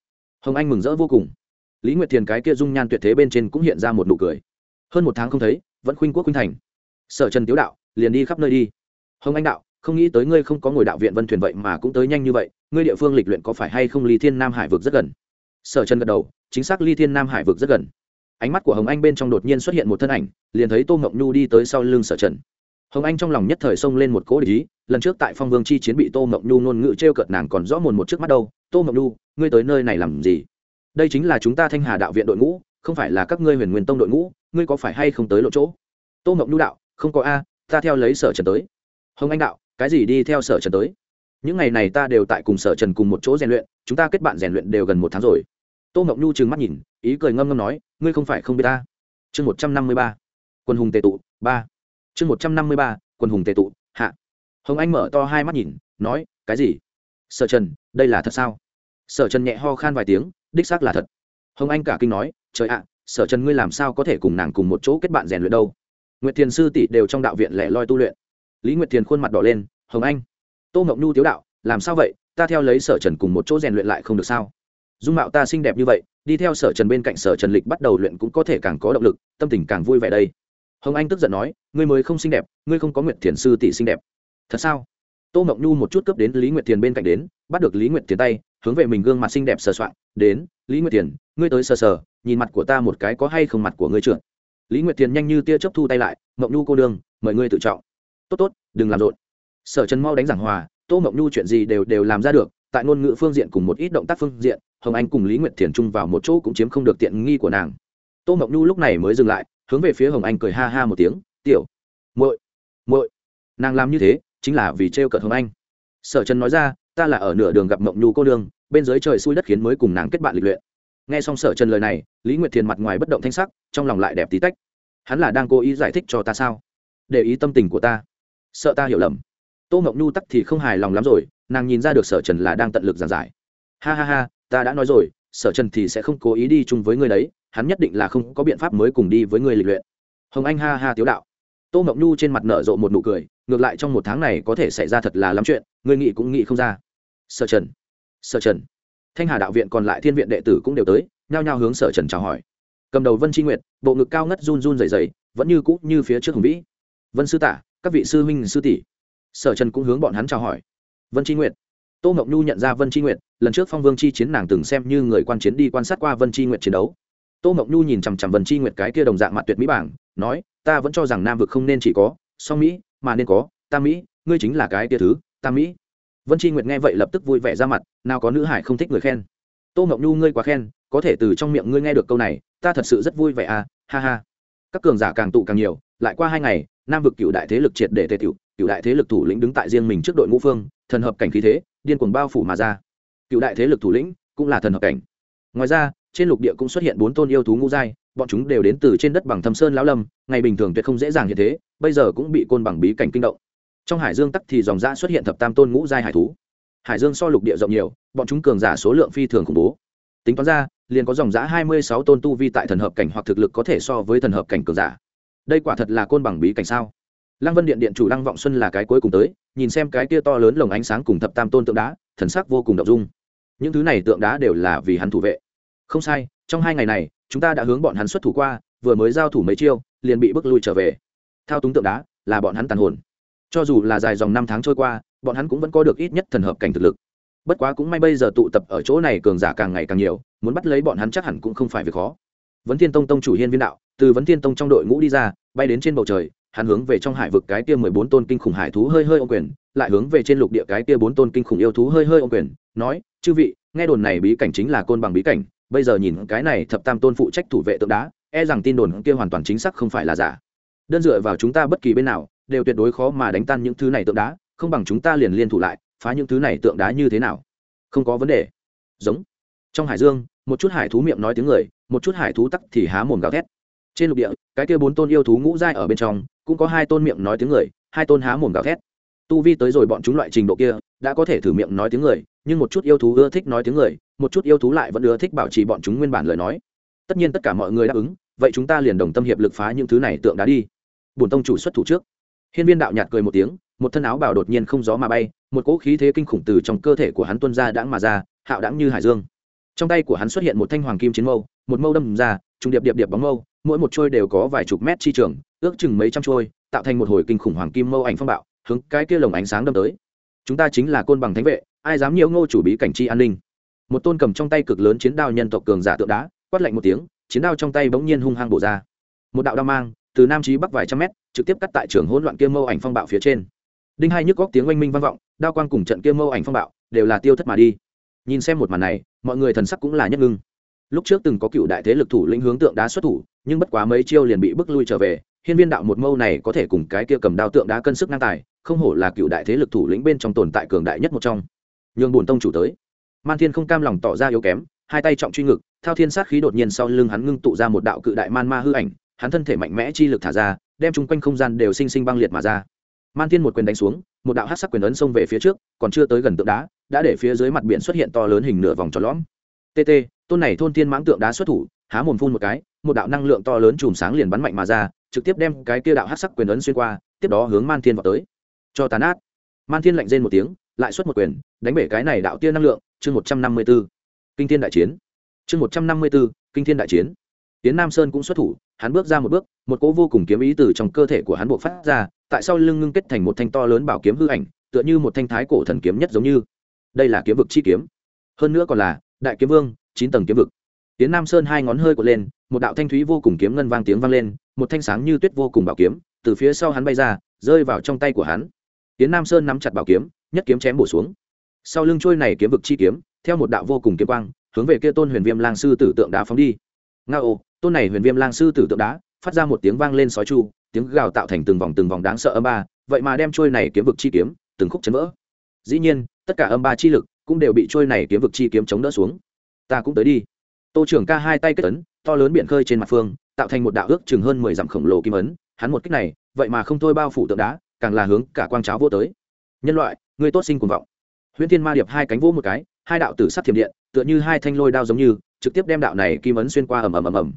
hồng anh mừng rỡ vô cùng. Lý nguyệt thiền cái kia dung nhan tuyệt thế bên trên cũng hiện ra một nụ cười. Hơn một tháng không thấy, vẫn khuynh quốc khuynh thành. Sở trần tiếu đạo, liền đi khắp nơi đi. Hồng anh đạo, không nghĩ tới ngươi không có ngồi đạo viện vân thuyền vậy mà cũng tới nhanh như vậy, ngươi địa phương lịch luyện có phải hay không Lý thiên nam hải vực rất gần? Sở trần gật đầu, chính xác ly thiên nam hải vực rất gần. Ánh mắt của hồng anh bên trong đột nhiên xuất hiện một thân ảnh, liền thấy tô ngọc nhu đi tới sau lưng sở trần hồng anh trong lòng nhất thời xông lên một cỗ ý, lần trước tại phong vương chi chiến bị tô ngọc nhu ngôn ngữ t r e o cợt nàng còn rõ mồn một trước mắt đâu. Tô ngọc nhu, ngươi tới nơi này làm gì? Đây chính là chúng ta thanh hà đạo viện đội ngũ, không phải là các ngươi huyền nguyên tông đội ngũ, ngươi có phải hay không tới lộ chỗ? Tô ngọc nhu đạo, không có a, ta theo lấy sở trần tới. Hồng anh đạo, cái gì đi theo sở trần tới? Những ngày này ta đều tại cùng sở trần cùng một chỗ rèn luyện, chúng ta kết bạn rèn luyện đều gần một tháng rồi. Tô ngọc nhu trừng mắt nhìn, ý cười ngâm ngâm nói, ngươi không phải không biết ta. Chương một trăm năm mươi ba. Quân hùng tề tụ, ba chương một trăm năm mươi ba quân hùng tề tụ, hạ. Hồng anh mở to hai mắt nhìn, nói, cái gì? Sở trần, đây là thật sao? Sở trần nhẹ ho khan vài tiếng, đích xác là thật. Hồng anh cả kinh nói, trời ạ, sở trần ngươi làm sao có thể cùng nàng cùng một chỗ kết bạn rèn luyện đâu? Nguyệt thiền sư tỷ đều trong đạo viện lẻ loi tu luyện. Lý nguyệt thiền khuôn mặt đỏ lên, hồng anh, tô ngọc nhu tiếu đạo, làm sao vậy? Ta theo lấy sở trần cùng một chỗ rèn luyện lại không được sao? Dung mạo ta xinh đẹp như vậy, đi theo sở trần bên cạnh sở trần lịch bắt đầu luyện cũng có thể càng có động lực, tâm tình càng vui vẻ đây hồng anh tức giận nói, ngươi mới không xinh đẹp, ngươi không có nguyệt thiền sư tỷ xinh đẹp. Thật sao? Tô mộng nhu một chút cướp đến lý nguyệt thiền bên cạnh đến, bắt được lý nguyệt thiền tay, hướng về mình gương mặt xinh đẹp sờ soạn đến, lý nguyệt thiền, ngươi tới sờ sờ, nhìn mặt của ta một cái có hay không mặt của ngươi trượt lý nguyệt thiền nhanh như tia chớp thu tay lại, mộng nhu cô đương mời ngươi tự trọng. Tốt tốt, đừng làm rộn. Sở trần mau đánh giảng hòa, tô mộng nhu chuyện gì đều đều làm ra được, tại ngôn ngữ phương diện cùng một ít động tác phương diện, hồng anh cùng lý nguyệt thiền chung vào một chỗ cũng chiếm không được tiện nghi của nàng. Tô mộng nhu lúc này mới dừng lại hướng về phía hồng anh cười ha ha một tiếng, tiểu, muội muội, nàng làm như thế chính là vì trêu cợt hồng anh. Sở trần nói ra, ta là ở nửa đường gặp mộng nhu cô đương bên dưới trời xui đất khiến mới cùng nàng kết bạn lịch luyện. Nghe xong sở trần lời này, lý nguyệt thiền mặt ngoài bất động thanh sắc, trong lòng lại đẹp tí tách. Hắn là đang cố ý giải thích cho ta sao? Để ý tâm tình của ta. Sợ ta hiểu lầm. Tô mộng nhu tắc thì không hài lòng lắm rồi, nàng nhìn ra được sở trần là đang tận lực giảng giải. Ha ha ha, ta đã nói rồi, sở trần thì sẽ không cố ý đi chung với ngươi đấy hắn nhất định là không có biện pháp mới cùng đi với ngươi lịch luyện. Hồng anh ha ha tiếu đạo. Tô mộng nhu trên mặt nở rộ một nụ cười, ngược lại trong một tháng này có thể xảy ra thật là lắm chuyện ngươi nghĩ cũng nghĩ không ra. Sở trần sở trần. Thanh hà đạo viện còn lại thiên viện đệ tử cũng đều tới, nhao nhao hướng sở trần chào hỏi. Cầm đầu vân tri nguyệt, bộ ngực cao ngất run run dày dày vẫn như cũ như phía trước hùng vĩ. Vân sư tả, các vị sư huynh sư tỷ. Sở trần cũng hướng bọn hắn chào hỏi. Vân tri nguyệt. Tô ngọc nhu nhận ra vân tri nguyệt, lần trước phong vương chi chiến nàng từng xem như người quan chiến đi quan sát qua vân tri nguyệt chiến đấu tô ngọc nhu nhìn chằm chằm vân Chi nguyệt cái kia đồng dạng mặt tuyệt mỹ bảng, nói, ta vẫn cho rằng nam vực không nên chỉ có, song mỹ, mà nên có, tam mỹ, ngươi chính là cái kia thứ, tam mỹ. Vân Chi nguyệt nghe vậy lập tức vui vẻ ra mặt, nào có nữ hải không thích người khen. Tô ngọc nhu, ngươi quá khen, có thể từ trong miệng ngươi nghe được câu này, ta thật sự rất vui vẻ à ha ha. Các cường giả càng tụ càng nhiều, lại qua hai ngày, nam vực cựu đại thế lực triệt để tề cựu cựu đại thế lực thủ lĩnh đứng tại riêng mình trước đội ngũ phương, thần hợp cảnh khí thế, điên cuồng bao phủ mà ra. Cựu đại thế lực thủ lĩnh cũng là thần hợp cảnh. Ngoài ra trên lục địa cũng xuất hiện bốn tôn yêu thú ngũ giai, bọn chúng đều đến từ trên đất bằng thâm sơn lão lâm, ngày bình thường tuyệt không dễ dàng như thế, bây giờ cũng bị côn bằng bí cảnh kinh động. Trong hải dương tắc thì dòng ra xuất hiện thập tam tôn ngũ giai hải thú. Hải dương so lục địa rộng nhiều, bọn chúng cường giả số lượng phi thường khủng bố. Tính toán ra, liền có dòng giã hai mươi sáu tôn tu vi tại thần hợp cảnh hoặc thực lực có thể so với thần hợp cảnh cường giả. Đây quả thật là côn bằng bí cảnh sao? Lăng vân điện điện chủ lăng vọng xuân là cái cuối cùng tới, nhìn xem cái kia to lớn lồng ánh sáng cùng thập tam tôn tượng đá, thần sắc vô cùng đ ộ n g dung. Những thứ này tượng đá đều là vì hắn thủ vệ không sai, trong hai ngày này, chúng ta đã hướng bọn hắn xuất thủ qua, vừa mới giao thủ mấy chiêu, liền bị bước lui trở về. Thao túng tượng đá, là bọn hắn tàn hồn. Cho dù là dài dòng năm tháng trôi qua, bọn hắn cũng vẫn có được ít nhất thần hợp cảnh thực lực. Bất quá cũng may bây giờ tụ tập ở chỗ này cường giả càng ngày càng nhiều, muốn bắt lấy bọn hắn chắc hẳn cũng không phải việc khó. Vấn thiên tông tông chủ hiên viên đạo, từ vấn thiên tông trong đội ngũ đi ra, bay đến trên bầu trời, hắn hướng về trong hải vực cái kia mười bốn tôn kinh khủng hải thú hơi hơi ô quyền, lại hướng về trên lục địa cái kia bốn tôn kinh khủng yêu thú hơi hơi ô quyền, nói, chư vị, nghe đồn này bí cảnh chính là côn bằng bí cảnh bây giờ nhìn cái này thập tam tôn phụ trách thủ vệ tượng đá e rằng tin đồn kia hoàn toàn chính xác không phải là giả. Đơn dựa vào chúng ta bất kỳ bên nào, đều tuyệt đối khó mà đánh tan những thứ này tượng đá, không bằng chúng ta liền liên thủ lại, phá những thứ này tượng đá như thế nào? Không có vấn đề. Giống. Trong hải dương, một chút hải thú miệng nói tiếng người, một chút hải thú tắc thì há mồm gào thét. Trên lục địa, cái kia bốn tôn yêu thú ngũ giai ở bên trong, cũng có hai tôn miệng nói tiếng người, hai tôn há mồm gào thét. Tu vi tới rồi bọn chúng loại trình độ kia, đã có thể thử miệng nói tiếng người, nhưng một chút yêu thú ưa thích nói tiếng người một chút yêu thú lại vẫn ưa thích bảo trì bọn chúng nguyên bản lời nói. Tất nhiên tất cả mọi người đáp ứng, vậy chúng ta liền đồng tâm hiệp lực phá những thứ này tượng đá đi. Bổn tông chủ xuất thủ trước. Hiên viên đạo nhạt cười một tiếng, một thân áo bảo đột nhiên không gió mà bay, một cỗ khí thế kinh khủng từ trong cơ thể của hắn tuân ra đãng mà ra, hạo đãng như hải dương. Trong tay của hắn xuất hiện một thanh hoàng kim chiến mâu, một mâu đâm ra, trùng điệp điệp điệp bóng mâu, mỗi một trôi đều có vài chục mét chi trường, ước chừng mấy trăm trôi, tạo thành một hồi kinh khủng hoàng kim mâu ảnh phong bạo, hướng cái kia lồng ánh sáng đâm tới. Chúng ta chính là côn bằng thánh vệ, ai dám nhiễu ngô chủ bí cảnh chi an ninh? Một tôn cầm trong tay cực lớn chiến đao nhân tộc cường giả tượng đá, quát lạnh một tiếng, chiến đao trong tay bỗng nhiên hung hăng bổ ra. Một đạo đao mang, từ nam chí bắc vài trăm mét, trực tiếp cắt tại trường hỗn loạn kia mâu ảnh phong bạo phía trên. Đinh hai nhức góc tiếng oanh minh vang vọng, đao quang cùng trận kia mâu ảnh phong bạo, đều là tiêu thất mà đi. Nhìn xem một màn này, mọi người thần sắc cũng là nhất ngưng. Lúc trước từng có cựu đại thế lực thủ lĩnh hướng tượng đá xuất thủ, nhưng bất quá mấy chiêu liền bị bức lui trở về, hiên viên đạo một mâu này có thể cùng cái kia cầm đao tượng đá cân sức ngang tài, không hổ là cựu đại thế lực thủ lĩnh bên trong tồn tại cường đại nhất một trong. Nhường bùn tông chủ tới man thiên không cam lòng tỏ ra yếu kém, hai tay trọng truy ngực, thao thiên sát khí đột nhiên sau lưng hắn ngưng tụ ra một đạo cự đại man ma hư ảnh, hắn thân thể mạnh mẽ chi lực thả ra, đem chung quanh không gian đều sinh sinh băng liệt mà ra. Man thiên một quyền đánh xuống, một đạo hát sắc quyền ấn xông về phía trước, còn chưa tới gần tượng đá, đã để phía dưới mặt biển xuất hiện to lớn hình nửa vòng tròn lõm. Tt tôn này thôn thiên mãng tượng đá xuất thủ, há mồm phun một cái, một đạo năng lượng to lớn chùm sáng liền bắn mạnh mà ra, trực tiếp đem cái kia đạo hát sắc quyền ấn xuyên qua, tiếp đó hướng man thiên vào tới. Cho tàn át man thiên lạnh rên một tiếng, lại xuất một quyền, đánh bể cái này đạo tiên năng lượng chương một trăm năm mươi b ố kinh thiên đại chiến. Chương một trăm năm mươi b ố kinh thiên đại chiến. Tiến nam sơn cũng xuất thủ, hắn bước ra một bước, một cỗ vô cùng kiếm ý từ trong cơ thể của hắn buộc phát ra, tại sau lưng ngưng kết thành một thanh to lớn bảo kiếm hư ảnh, tựa như một thanh thái cổ thần kiếm nhất giống như. Đây là kiếm vực chi kiếm. Hơn nữa còn là đại kiếm vương, chín tầng kiếm vực. Tiến nam sơn hai ngón hơi của lên, một đạo thanh thúy vô cùng kiếm ngân vang tiếng vang lên, một thanh sáng như tuyết vô cùng bảo kiếm, từ phía sau hắn bay ra, rơi vào trong tay của hắn. Tiến nam sơn nắm chặt bảo kiếm, nhất kiếm chém bổ xuống sau lưng trôi này kiếm vực chi kiếm, theo một đạo vô cùng kiếm quang, hướng về kia tôn huyền viêm lang sư tử tượng đá phóng đi. Nga ô, tôn này huyền viêm lang sư tử tượng đá, phát ra một tiếng vang lên sói chu, tiếng gào tạo thành từng vòng từng vòng đáng sợ âm ba, vậy mà đem trôi này kiếm vực chi kiếm, từng khúc chấn vỡ. Dĩ nhiên, tất cả âm ba chi lực cũng đều bị trôi này kiếm vực chi kiếm chống đỡ xuống. Ta cũng tới đi. Tô trưởng ca hai tay kết ấn, to lớn biển khơi trên mặt phương, tạo thành một đạo ước chừng hơn mười dặm khổng lồ kim ấn, hắn một cách này, vậy mà không thôi bao phủ tượng đá, càng là hướng cả quang cháo vô tới. Nhân loại người tốt sinh cuồng vọng huyễn thiên ma điệp hai cánh vỗ một cái, hai đạo tử sắc thiểm điện, tựa như hai thanh lôi đao giống như, trực tiếp đem đạo này kim ấn xuyên qua ầm ầm ầm ầm.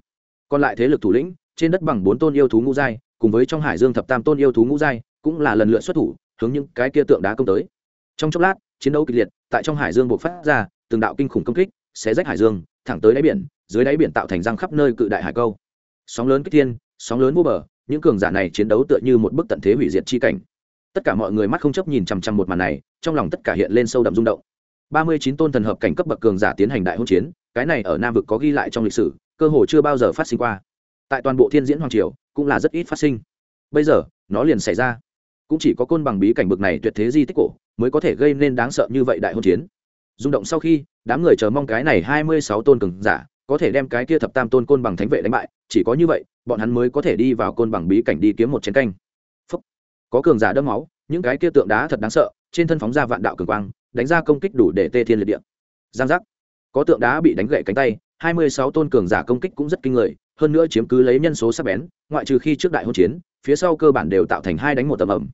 Còn lại thế lực thủ lĩnh, trên đất bằng bốn tôn yêu thú ngũ giai, cùng với trong hải dương thập tam tôn yêu thú ngũ giai, cũng là lần lượt xuất thủ, hướng những cái kia tượng đá công tới. Trong chốc lát, chiến đấu kịch liệt, tại trong hải dương buộc phát ra, từng đạo kinh khủng công kích, xé rách hải dương, thẳng tới đáy biển, dưới đáy biển tạo thành răng khắp nơi cự đại hải câu. Sóng lớn kích thiên, sóng lớn vô bờ, những cường giả này chiến đấu tựa như một bức tận thế hủy diệt chi cảnh tất cả mọi người mắt không chấp nhìn chằm chằm một màn này, trong lòng tất cả hiện lên sâu đậm rung động. Ba mươi chín tôn thần hợp cảnh cấp bậc cường giả tiến hành đại hôn chiến, cái này ở nam vực có ghi lại trong lịch sử, cơ hồ chưa bao giờ phát sinh qua. Tại toàn bộ thiên diễn hoàng triều, cũng là rất ít phát sinh. Bây giờ, nó liền xảy ra. Cũng chỉ có côn bằng bí cảnh bực này tuyệt thế di tích cổ mới có thể gây nên đáng sợ như vậy đại hôn chiến. Rung động sau khi, đám người chờ mong cái này hai mươi sáu tôn cường giả có thể đem cái kia thập tam tôn côn bằng thánh vệ đánh bại, chỉ có như vậy, bọn hắn mới có thể đi vào côn bằng bí cảnh đi kiếm một chiến canh có cường giả đẫm máu, những cái kia tượng đá thật đáng sợ, trên thân phóng ra vạn đạo cường quang, đánh ra công kích đủ để tê thiên liệt địa. Giang giác. Có tượng đá bị đánh gậy cánh tay, hai mươi sáu tôn cường giả công kích cũng rất kinh người, hơn nữa chiếm cứ lấy nhân số sắc bén, ngoại trừ khi trước đại hôn chiến, phía sau cơ bản đều tạo thành hai đánh một tầm ẩm.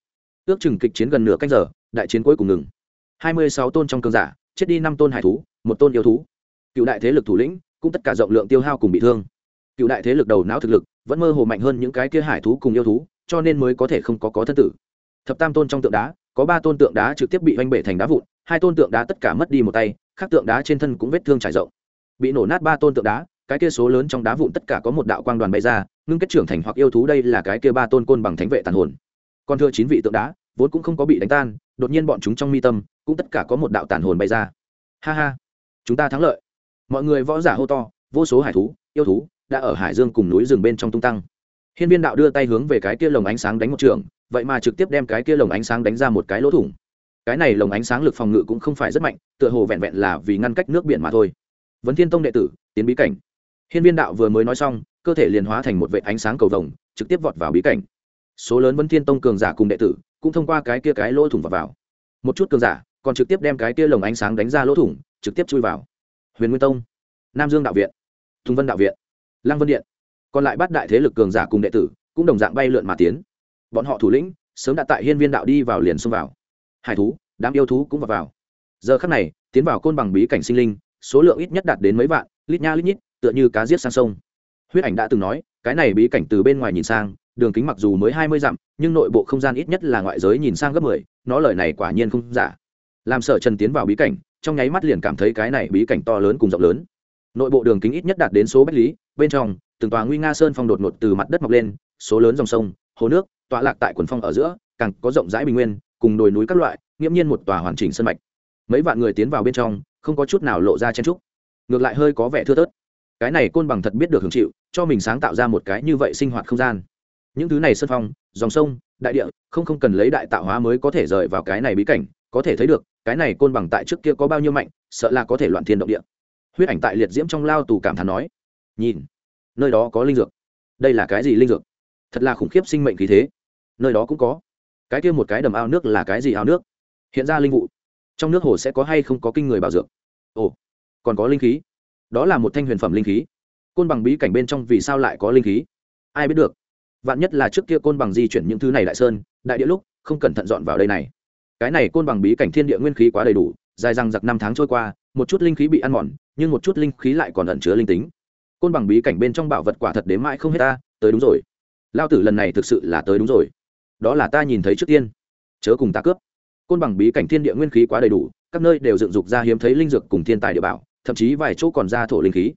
Ước chừng kịch chiến gần nửa canh giờ, đại chiến cuối cùng ngừng. hai mươi sáu tôn trong cường giả, chết đi năm tôn hải thú, một tôn yêu thú. Cựu đại thế lực thủ lĩnh, cũng tất cả rộng lượng tiêu hao cùng bị thương. Cựu đại thế lực đầu não thực lực, vẫn mơ hồ mạnh hơn những cái kia hải thú cùng yêu thú cho nên mới có thể không có có thân tử. Thập tam tôn trong tượng đá, có ba tôn tượng đá trực tiếp bị oanh bể thành đá vụn, hai tôn tượng đá tất cả mất đi một tay, khác tượng đá trên thân cũng vết thương trải rộng. Bị nổ nát ba tôn tượng đá, cái kia số lớn trong đá vụn tất cả có một đạo quang đoàn bay ra, ngưng kết trưởng thành hoặc yêu thú đây là cái kia ba tôn côn bằng thánh vệ tàn hồn. Còn thưa chín vị tượng đá, vốn cũng không có bị đánh tan, đột nhiên bọn chúng trong mi tâm, cũng tất cả có một đạo tàn hồn bay ra. Ha ha, chúng ta thắng lợi. Mọi người võ giả hô to, vô số hải thú, yêu thú, đã ở hải dương cùng núi rừng bên trong tung tăng hiên viên đạo đưa tay hướng về cái kia lồng ánh sáng đánh một trường, vậy mà trực tiếp đem cái kia lồng ánh sáng đánh ra một cái lỗ thủng. Cái này lồng ánh sáng lực phòng ngự cũng không phải rất mạnh, tựa hồ vẹn vẹn là vì ngăn cách nước biển mà thôi. Vấn thiên tông đệ tử, tiến bí cảnh. Hiên viên đạo vừa mới nói xong, cơ thể liền hóa thành một vệ ánh sáng cầu vồng, trực tiếp vọt vào bí cảnh. Số lớn vấn thiên tông cường giả cùng đệ tử, cũng thông qua cái kia cái lỗ thủng vọt vào. Một chút cường giả, còn trực tiếp đem cái kia lồng ánh sáng đánh ra lỗ thủng, trực tiếp chui vào. Huyền nguyên tông, nam dương đạo viện, thùng vân đạo viện, lăng vân điện còn lại bắt đại thế lực cường giả cùng đệ tử cũng đồng dạng bay lượn mà tiến. Bọn họ thủ lĩnh sớm đã tại hiên viên đạo đi vào liền xông vào. Hải thú, đám yêu thú cũng vào vào. Giờ khắc này, tiến vào côn bằng bí cảnh sinh linh, số lượng ít nhất đạt đến mấy vạn, lít nha lít nhít, tựa như cá giết sang sông. Huyết ảnh đã từng nói, cái này bí cảnh từ bên ngoài nhìn sang, đường kính mặc dù mới hai mươi dặm, nhưng nội bộ không gian ít nhất là ngoại giới nhìn sang gấp mười, nó lời này quả nhiên không giả. Làm sợ trần tiến vào bí cảnh, trong nháy mắt liền cảm thấy cái này bí cảnh to lớn cùng rộng lớn. Nội bộ đường kính ít nhất đạt đến số bách lý, bên trong từng tòa nguy nga sơn phong đột ngột từ mặt đất mọc lên, số lớn dòng sông, hồ nước, tọa lạc tại quần phong ở giữa, càng có rộng rãi bình nguyên, cùng đồi núi các loại, nghiễm nhiên một tòa hoàn chỉnh sân mạch. Mấy vạn người tiến vào bên trong, không có chút nào lộ ra chen trúc ngược lại hơi có vẻ thưa thớt. Cái này côn bằng thật biết được hưởng chịu, cho mình sáng tạo ra một cái như vậy sinh hoạt không gian. Những thứ này sân phong, dòng sông, đại địa, không không cần lấy đại tạo hóa mới có thể rời vào cái này bí cảnh, có thể thấy được, cái này côn bằng tại trước kia có bao nhiêu mạnh, sợ là có thể loạn thiên động địa. Huyết ảnh tại liệt diễm trong lao tù cảm thán nói. Nhìn nơi đó có linh dược. Đây là cái gì linh dược? Thật là khủng khiếp sinh mệnh khí thế. Nơi đó cũng có. Cái kia một cái đầm ao nước là cái gì ao nước? Hiện ra linh vụ. Trong nước hồ sẽ có hay không có kinh người bảo dược? Ồ, còn có linh khí. Đó là một thanh huyền phẩm linh khí. Côn bằng bí cảnh bên trong vì sao lại có linh khí? Ai biết được. Vạn nhất là trước kia côn bằng di chuyển những thứ này đại sơn, đại địa lúc, không cẩn thận dọn vào đây này. Cái này côn bằng bí cảnh thiên địa nguyên khí quá đầy đủ, dài răng giặc năm tháng trôi qua, một chút linh khí bị ăn mòn, nhưng một chút linh khí lại còn ẩn chứa linh tính côn bằng bí cảnh bên trong bảo vật quả thật đến mãi không hết ta, tới đúng rồi. Lao tử lần này thực sự là tới đúng rồi. Đó là ta nhìn thấy trước tiên. Chớ cùng ta cướp. Côn bằng bí cảnh thiên địa nguyên khí quá đầy đủ, các nơi đều dựng dục ra hiếm thấy linh dược cùng thiên tài địa bảo, thậm chí vài chỗ còn ra thổ linh khí.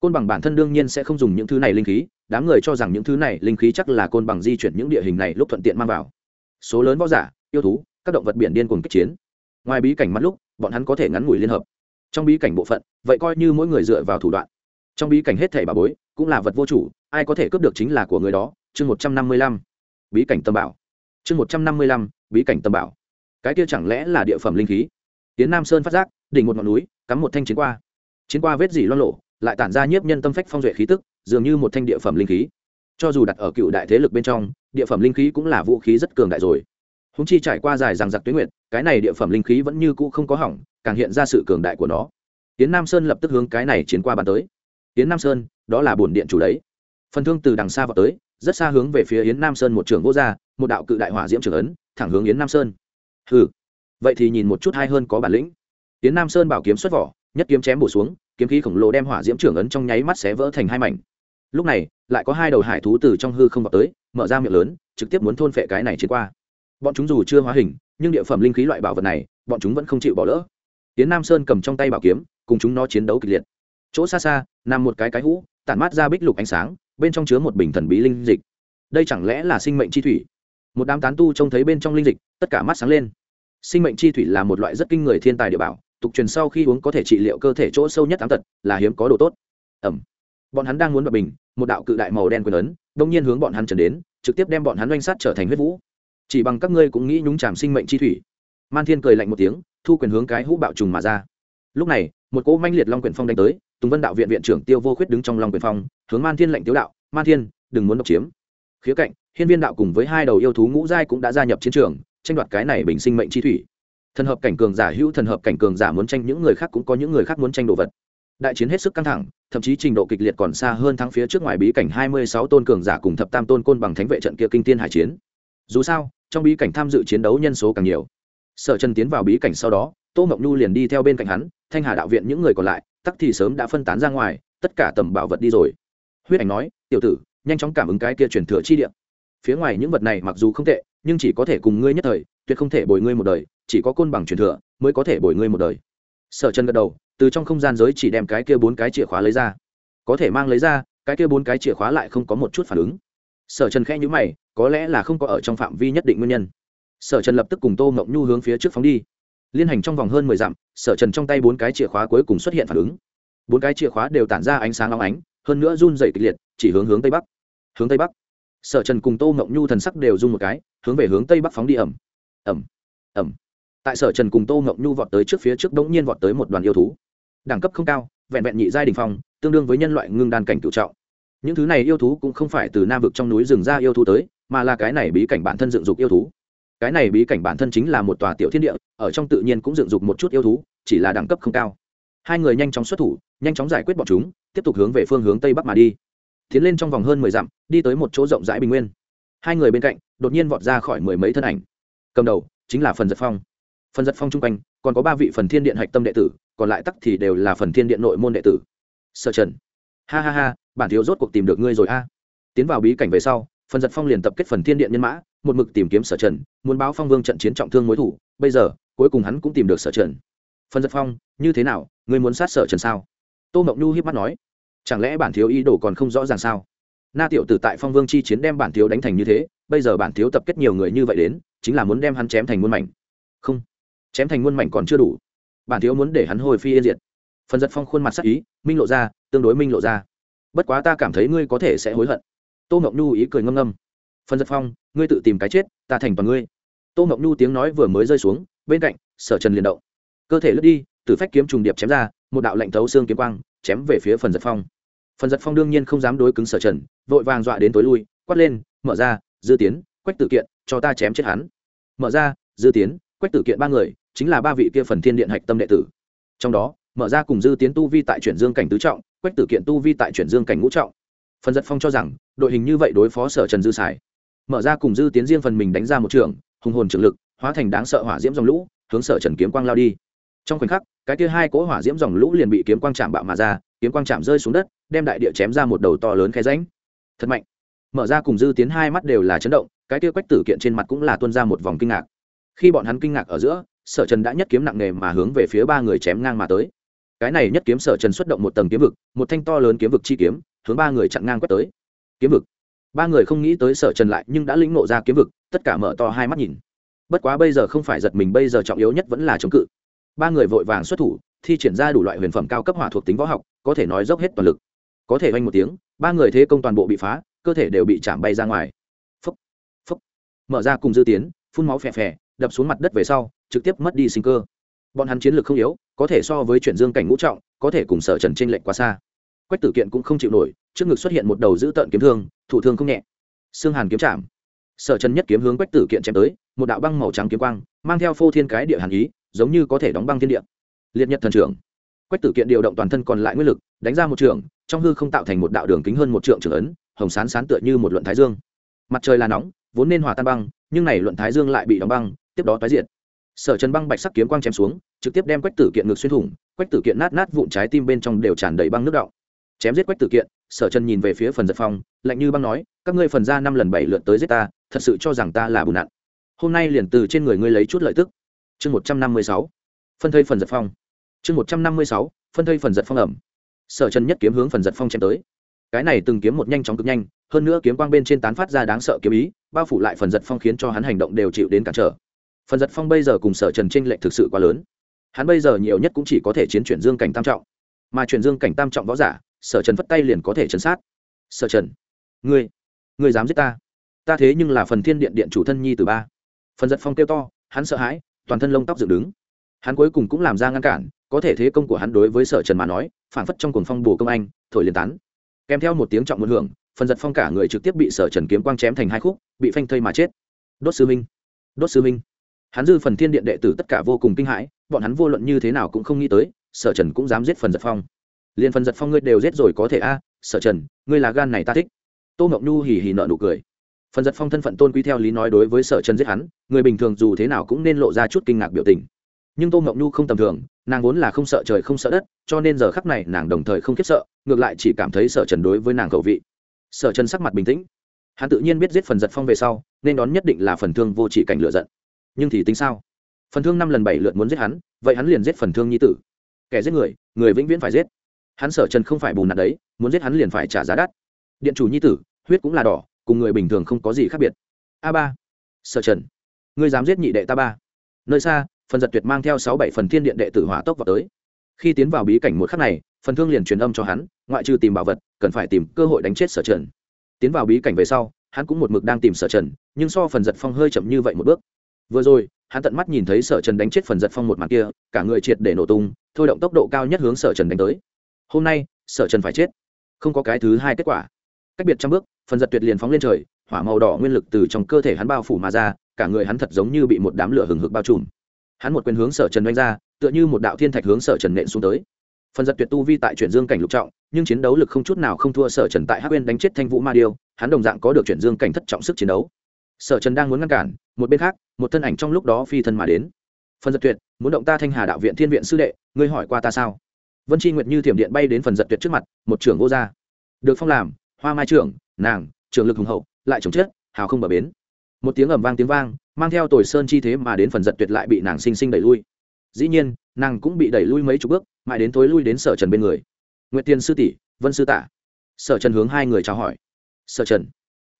Côn bằng bản thân đương nhiên sẽ không dùng những thứ này linh khí, đám người cho rằng những thứ này linh khí chắc là côn bằng di chuyển những địa hình này lúc thuận tiện mang vào. Số lớn võ giả, yêu thú, các động vật biển điên cùng kích chiến. Ngoài bí cảnh mắt lúc, bọn hắn có thể ngắn ngủi liên hợp. Trong bí cảnh bộ phận, vậy coi như mỗi người dựa vào thủ đoạn trong bí cảnh hết thảy bà bối, cũng là vật vô chủ, ai có thể cướp được chính là của người đó. Chương một trăm năm mươi lăm, bí cảnh tâm bảo. Chương một trăm năm mươi lăm, bí cảnh tâm bảo. Cái kia chẳng lẽ là địa phẩm linh khí? Tiến nam sơn phát giác, đỉnh một ngọn núi, cắm một thanh chiến qua. Chiến qua vết dỉ loan lộ lại tản ra nhiếp nhân tâm phách phong duệ khí tức, dường như một thanh địa phẩm linh khí. Cho dù đặt ở cựu đại thế lực bên trong, địa phẩm linh khí cũng là vũ khí rất cường đại rồi. Húng chi trải qua dài rằng giặc tuyến nguyệt, cái này địa phẩm linh khí vẫn như cũ không có hỏng, càng hiện ra sự cường đại của nó. Tiến nam sơn lập tức hướng cái này chiến qua bàn tới. Yến nam sơn, đó là bổn điện chủ đấy. Phần thương từ đằng xa vào tới, rất xa hướng về phía yến nam sơn một trường vô gia, một đạo cự đại hỏa diễm trưởng ấn, thẳng hướng yến nam sơn. Ừ vậy thì nhìn một chút hay hơn có bản lĩnh. Yến nam sơn bảo kiếm xuất vỏ, nhất kiếm chém bổ xuống, kiếm khí khổng lồ đem hỏa diễm trưởng ấn trong nháy mắt xé vỡ thành hai mảnh. Lúc này, lại có hai đầu hải thú từ trong hư không vào tới, mở ra miệng lớn, trực tiếp muốn thôn phệ cái này chiến qua. Bọn chúng dù chưa hóa hình, nhưng địa phẩm linh khí loại bảo vật này, bọn chúng vẫn không chịu bỏ lỡ. Tiến nam sơn cầm trong tay bảo kiếm, cùng chúng nó chiến đấu kịch liệt chỗ xa xa, nằm một cái cái hũ, tản mát ra bích lục ánh sáng, bên trong chứa một bình thần bí linh dịch. Đây chẳng lẽ là sinh mệnh chi thủy? Một đám tán tu trông thấy bên trong linh dịch, tất cả mắt sáng lên. Sinh mệnh chi thủy là một loại rất kinh người thiên tài địa bảo, tục truyền sau khi uống có thể trị liệu cơ thể chỗ sâu nhất ám tật, là hiếm có đồ tốt. Ẩm. Bọn hắn đang muốn bật bình, một đạo cự đại màu đen quyền ấn, đông nhiên hướng bọn hắn trần đến, trực tiếp đem bọn hắn oanh sát trở thành huyết vũ. Chỉ bằng các ngươi cũng nghĩ nhúng chàm sinh mệnh chi thủy. Man thiên cười lạnh một tiếng, thu quyền hướng cái hũ bạo trùng mà ra. Lúc này một cỗ manh liệt long quyền phong đánh tới, tùng vân đạo viện viện trưởng tiêu vô khuyết đứng trong long quyền phong, hướng man thiên lệnh tiếu đạo, man thiên, đừng muốn độc chiếm. Khía cạnh, hiên viên đạo cùng với hai đầu yêu thú ngũ giai cũng đã gia nhập chiến trường, tranh đoạt cái này bình sinh mệnh chi thủy. Thần hợp cảnh cường giả hữu, thần hợp cảnh cường giả muốn tranh những người khác cũng có những người khác muốn tranh đồ vật. Đại chiến hết sức căng thẳng, thậm chí trình độ kịch liệt còn xa hơn thắng phía trước ngoài bí cảnh hai mươi sáu tôn cường giả cùng thập tam tôn côn bằng thánh vệ trận kia kinh tiên hải chiến. Dù sao, trong bí cảnh tham dự chiến đấu nhân số càng nhiều. Sở trần tiến vào bí cảnh sau đó tô ngọc nhu liền đi theo bên cạnh hắn, thanh hà đạo viện những người còn lại, tắc thì sớm đã phân tán ra ngoài, tất cả tầm bảo vật đi rồi. Huyết ảnh nói, tiểu tử, nhanh chóng cảm ứng cái kia truyền thừa chi địa. Phía ngoài những vật này mặc dù không tệ, nhưng chỉ có thể cùng ngươi nhất thời, tuyệt không thể bồi ngươi một đời, chỉ có côn bằng truyền thừa mới có thể bồi ngươi một đời. Sở trần gật đầu, từ trong không gian giới chỉ đem cái kia bốn cái chìa khóa lấy ra. Có thể mang lấy ra, cái kia bốn cái chìa khóa lại không có một chút phản ứng. Sở trần khẽ nhữ mày, có lẽ là không có ở trong phạm vi nhất định nguyên nhân. Sở trần lập tức cùng tô mộng nhu hướng phía trước phóng đi liên hành trong vòng hơn mười dặm, sở trần trong tay bốn cái chìa khóa cuối cùng xuất hiện phản ứng. Bốn cái chìa khóa đều tản ra ánh sáng long ánh, hơn nữa run dày kịch liệt, chỉ hướng hướng tây bắc. Hướng tây bắc. Sở trần cùng tô mộng nhu thần sắc đều rung một cái, hướng về hướng tây bắc phóng đi ẩm ẩm ẩm tại sở trần cùng tô mộng nhu vọt tới trước phía trước đống nhiên vọt tới một đoàn yêu thú. Đẳng cấp không cao, vẹn vẹn nhị giai đình phong, tương đương với nhân loại ngưng đan cảnh cựu trọng. Những thứ này yêu thú cũng không phải từ nam vực trong núi rừng ra yêu thú tới, mà là cái này bí cảnh bản thân dựng dục yêu thú cái này bí cảnh bản thân chính là một tòa tiểu thiên địa, ở trong tự nhiên cũng dựng dục một chút yêu thú, chỉ là đẳng cấp không cao. Hai người nhanh chóng xuất thủ, nhanh chóng giải quyết bọn chúng, tiếp tục hướng về phương hướng tây bắc mà đi. Tiến lên trong vòng hơn mười dặm, đi tới một chỗ rộng rãi bình nguyên. Hai người bên cạnh, đột nhiên vọt ra khỏi mười mấy thân ảnh. Cầm đầu, chính là phần giật phong. Phần giật phong chung quanh, còn có ba vị phần thiên điện hạch tâm đệ tử, còn lại tắc thì đều là phần thiên điện nội môn đệ tử. Sở trần. Ha ha ha, bản thiếu rốt cuộc tìm được ngươi rồi a. Tiến vào bí cảnh về sau, phần giật phong liền tập kết phần thiên điện nhân mã một mực tìm kiếm sở trần, muốn báo phong vương trận chiến trọng thương mối thủ, bây giờ, cuối cùng hắn cũng tìm được sở trần. Phần giật phong, như thế nào, ngươi muốn sát sở trần sao? Tô mộng nhu hiếp mắt nói. Chẳng lẽ bản thiếu ý đồ còn không rõ ràng sao? Na tiểu tử tại phong vương chi chiến đem bản thiếu đánh thành như thế, bây giờ bản thiếu tập kết nhiều người như vậy đến, chính là muốn đem hắn chém thành muôn mảnh. Không. Chém thành muôn mảnh còn chưa đủ. Bản thiếu muốn để hắn hồi phi yên diệt. Phần giật phong khuôn mặt sắc ý, minh lộ ra, tương đối minh lộ ra. Bất quá ta cảm thấy ngươi có thể sẽ hối hận. Tô ngọc nhu ý cười ngâm ngâm phần giật phong, ngươi tự tìm cái chết, ta thành toàn ngươi. Tô ngọc nhu tiếng nói vừa mới rơi xuống, bên cạnh, sở trần liền động. Cơ thể lướt đi, từ phách kiếm trùng điệp chém ra, một đạo lạnh thấu xương kiếm quang, chém về phía phần giật phong. Phần giật phong đương nhiên không dám đối cứng sở trần, vội vàng dọa đến tối lui, quát lên, mở ra, dư tiến, quách tử kiện, cho ta chém chết hắn. Mở ra, dư tiến, quách tử kiện ba người, chính là ba vị kia phần thiên điện hạch tâm đệ tử. Trong đó, mở ra cùng dư tiến tu vi tại chuyển dương cảnh tứ trọng, quách tử kiện tu vi tại chuyển dương cảnh ngũ trọng. Phần giật phong cho rằng, đội hình như vậy đối phó sở trần dư sải mở ra cùng dư tiến riêng phần mình đánh ra một trường, hùng hồn trường lực, hóa thành đáng sợ hỏa diễm dòng lũ, hướng sở trần kiếm quang lao đi. Trong khoảnh khắc, cái kia hai cỗ hỏa diễm dòng lũ liền bị kiếm quang chạm bạo mà ra, kiếm quang chạm rơi xuống đất, đem đại địa chém ra một đầu to lớn khe ránh thật mạnh. Mở ra cùng dư tiến hai mắt đều là chấn động, cái kia quách tử kiện trên mặt cũng là tuôn ra một vòng kinh ngạc. Khi bọn hắn kinh ngạc ở giữa, sở trần đã nhất kiếm nặng nề mà hướng về phía ba người chém ngang mà tới. Cái này nhất kiếm sở trần xuất động một tầng kiếm vực, một thanh to lớn kiếm vực chi kiếm, hướng ba người chặn ngang quét tới. Kiếm vực ba người không nghĩ tới sở trần lại nhưng đã lĩnh nộ ra kiếm vực, tất cả mở to hai mắt nhìn. Bất quá bây giờ không phải giật mình, bây giờ trọng yếu nhất vẫn là chống cự. Ba người vội vàng xuất thủ, thi triển ra đủ loại huyền phẩm cao cấp hỏa thuộc tính võ học, có thể nói dốc hết toàn lực. Có thể oanh một tiếng, ba người thế công toàn bộ bị phá, cơ thể đều bị chạm bay ra ngoài. Phấp phấp mở ra cùng dư tiến, phun máu phè phè, đập xuống mặt đất về sau, trực tiếp mất đi sinh cơ. Bọn hắn chiến lược không yếu, có thể so với chuyển dương cảnh ngũ trọng, có thể cùng sở trần t r ê n lệch quá xa. Quách tử kiện cũng không chịu nổi trước ngực xuất hiện một đầu dữ tợn kiếm thương, thủ thương không nhẹ. Xương hàn kiếm chạm. Sở trần nhất kiếm hướng quách tử kiện chém tới, một đạo băng màu trắng kiếm quang, mang theo phô thiên cái địa hàn ý, giống như có thể đóng băng thiên địa. Liệt nhật thần trưởng. Quách tử kiện điều động toàn thân còn lại nguyên lực, đánh ra một trường, trong hư không tạo thành một đạo đường kính hơn một trượng trưởng ấn, hồng sán sán tựa như một luận thái dương. Mặt trời là nóng, vốn nên hòa tan băng, nhưng này luận thái dương lại bị đóng băng, tiếp đó tái diện sở trần băng bạch sắc kiếm quang chém xuống, trực tiếp đem quách tử kiện ngược xuyên thủng, quách tử kiện nát nát vụn trái tim bên trong đều tràn đầy băng nước động chém giết quách tử kiện sở trần nhìn về phía phần giật phong, lạnh như băng nói, các ngươi phần ra năm lần bảy lượt tới giết ta, thật sự cho rằng ta là bùn nặn hôm nay liền từ trên người ngươi lấy chút lợi tức. Chương một trăm năm mươi sáu. Phân thây phần giật phong. Chương một trăm năm mươi sáu, phân thây phần giật phong ẩm. Sở trần nhất kiếm hướng phần giật phong chém tới. Cái này từng kiếm một nhanh chóng cực nhanh, hơn nữa kiếm quang bên trên tán phát ra đáng sợ kiếm ý, bao phủ lại phần giật phong khiến cho hắn hành động đều chịu đến cản trở. Phần giật phong bây giờ cùng sở trần tranh lệch thực sự quá lớn. Hắn bây giờ nhiều nhất cũng chỉ có thể chiến chuyển dương cảnh tam trọng. Mà chuyển dương cảnh tam trọng võ giả sở trần phất tay liền có thể chấn sát. Sở trần, ngươi ngươi dám giết ta? Ta thế nhưng là phần thiên điện điện chủ thân nhi từ ba. Phần giật phong kêu to, hắn sợ hãi, toàn thân lông tóc dựng đứng. Hắn cuối cùng cũng làm ra ngăn cản, có thể thế công của hắn đối với sở trần mà nói, phản phất trong cuồng phong bù công anh, thổi liền tán. Kèm theo một tiếng trọng một hưởng, phần giật phong cả người trực tiếp bị sở trần kiếm quang chém thành hai khúc, bị phanh thây mà chết. Đốt sư minh đốt sư minh hắn dư phần thiên điện đệ tử tất cả vô cùng kinh hãi, bọn hắn vô luận như thế nào cũng không nghĩ tới, sở trần cũng dám giết phần giật phong liền phần giật phong ngươi đều giết rồi có thể a sở trần, ngươi là gan này ta thích. Tô ngọc nhu hì hì nợ nụ cười. Phần giật phong thân phận tôn quý theo lý nói đối với sở trần giết hắn, người bình thường dù thế nào cũng nên lộ ra chút kinh ngạc biểu tình. Nhưng tô ngọc nhu không tầm thường, nàng vốn là không sợ trời không sợ đất, cho nên giờ khắc này nàng đồng thời không khiếp sợ, ngược lại chỉ cảm thấy sở trần đối với nàng cầu vị. Sở trần sắc mặt bình tĩnh. Hắn tự nhiên biết giết phần giật phong về sau, nên đón nhất định là phần thương vô chỉ cảnh lựa giận. Nhưng thì tính sao? Phần thương năm lần bảy lượt muốn giết hắn, vậy hắn liền giết phần thương nhi tử. Kẻ giết người người vĩnh viễn phải giết hắn sở trần không phải bùn nạt đấy, muốn giết hắn liền phải trả giá đắt. Điện chủ nhi tử, huyết cũng là đỏ, cùng người bình thường không có gì khác biệt. A ba, sở trần, ngươi dám giết nhị đệ ta ba. Nơi xa, phần giật tuyệt mang theo sáu bảy phần thiên điện đệ tử hỏa tốc vào tới. Khi tiến vào bí cảnh một khắc này, phần thương liền truyền âm cho hắn, ngoại trừ tìm bảo vật, cần phải tìm cơ hội đánh chết sở trần. Tiến vào bí cảnh về sau, hắn cũng một mực đang tìm sở trần, nhưng so phần giật phong hơi chậm như vậy một bước. Vừa rồi, hắn tận mắt nhìn thấy sở trần đánh chết phần giật phong một mặt kia, cả người triệt để nổ tung, thôi động tốc độ cao nhất hướng sở trần đánh tới hôm nay, sở trần phải chết. Không có cái thứ hai kết quả. Cách biệt trăm bước, phần giật tuyệt liền phóng lên trời, hỏa màu đỏ nguyên lực từ trong cơ thể hắn bao phủ mà ra, cả người hắn thật giống như bị một đám lửa hừng hực bao trùm. Hắn một quyền hướng sở trần đánh ra, tựa như một đạo thiên thạch hướng sở trần nện xuống tới. Phần giật tuyệt tu vi tại chuyển dương cảnh lục trọng, nhưng chiến đấu lực không chút nào không thua sở trần tại hắc uyên đánh chết thanh vũ ma điêu, hắn đồng dạng có được chuyển dương cảnh thất trọng sức chiến đấu. Sở trần đang muốn ngăn cản, một bên khác, một thân ảnh trong lúc đó phi thân mà đến. Phần giật tuyệt, muốn động ta thanh hà đạo viện thiên viện sư đệ, ngươi hỏi qua ta sao? Vân tri nguyệt như thiểm điện bay đến phần giật tuyệt trước mặt, một trưởng vô gia. Được phong làm, hoa mai trưởng, nàng, trưởng lực hùng hậu, lại chống chết, hào không bờ bến. Một tiếng ầm vang tiếng vang, mang theo tồi sơn chi thế mà đến phần giật tuyệt lại bị nàng sinh sinh đẩy lui. Dĩ nhiên, nàng cũng bị đẩy lui mấy chục bước, mãi đến tối lui đến sở trần bên người. Nguyệt tiên sư tỷ, vân sư tả sở trần hướng hai người chào hỏi. Sở trần.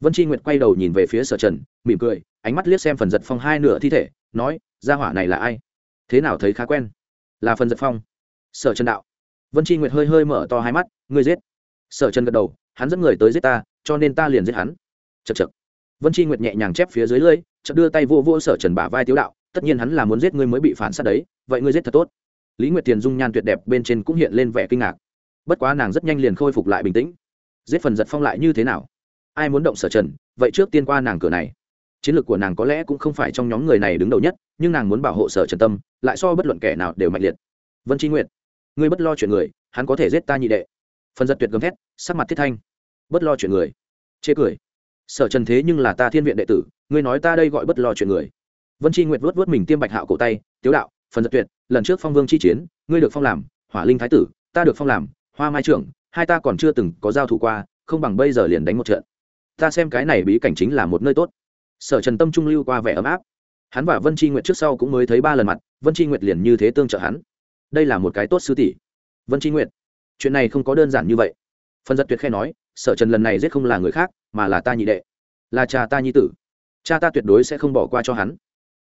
Vân tri nguyệt quay đầu nhìn về phía sở trần, mỉm cười, ánh mắt liếc xem phần giật phong hai nửa thi thể, nói Ra hỏa này là ai? Thế nào thấy khá quen? Là phần giật phong. Sở trần đạo vân tri nguyệt hơi hơi mở to hai mắt, ngươi giết. Sở trần gật đầu, hắn dẫn người tới giết ta, cho nên ta liền giết hắn. Chật chật vân tri nguyệt nhẹ nhàng chép phía dưới lưỡi, chợt đưa tay vô vô sở trần bả vai tiếu đạo, tất nhiên hắn là muốn giết ngươi mới bị phản sát đấy, vậy ngươi giết thật tốt. Lý nguyệt tiền dung nhan tuyệt đẹp bên trên cũng hiện lên vẻ kinh ngạc. Bất quá nàng rất nhanh liền khôi phục lại bình tĩnh. Giết phần giật phong lại như thế nào? Ai muốn động sở trần, vậy trước tiên qua nàng cửa này. Chiến lược của nàng có lẽ cũng không phải trong nhóm người này đứng đầu nhất, nhưng nàng muốn bảo hộ sở trần tâm, lại so bất luận kẻ nào đều mạnh liệt. Vân tri nguyệt ngươi bất lo chuyện người, hắn có thể giết ta nhị đệ. Phần giật tuyệt gầm thét, sắc mặt thiết thanh. Bất lo chuyện người. Chê cười. Sở trần thế nhưng là ta thiên viện đệ tử, ngươi nói ta đây gọi bất lo chuyện người. Vân tri nguyệt vuốt vuốt mình tiêm bạch hạo cổ tay, tiếu đạo, phần giật tuyệt, lần trước phong vương chi chiến, ngươi được phong làm, hỏa linh thái tử, ta được phong làm, hoa mai trưởng, hai ta còn chưa từng có giao thủ qua, không bằng bây giờ liền đánh một trận. Ta xem cái này bí cảnh chính là một nơi tốt. Sở trần tâm trung lưu qua vẻ ấm áp. Hắn và vân tri nguyệt trước sau cũng mới thấy ba lần mặt, vân tri nguyệt liền như thế tương trợ hắn đây là một cái tốt sư tỷ. Vân chi nguyện chuyện này không có đơn giản như vậy. Phần giật tuyệt khe nói, sở trần lần này giết không là người khác, mà là ta nhị đệ. Là cha ta nhi tử. Cha ta tuyệt đối sẽ không bỏ qua cho hắn.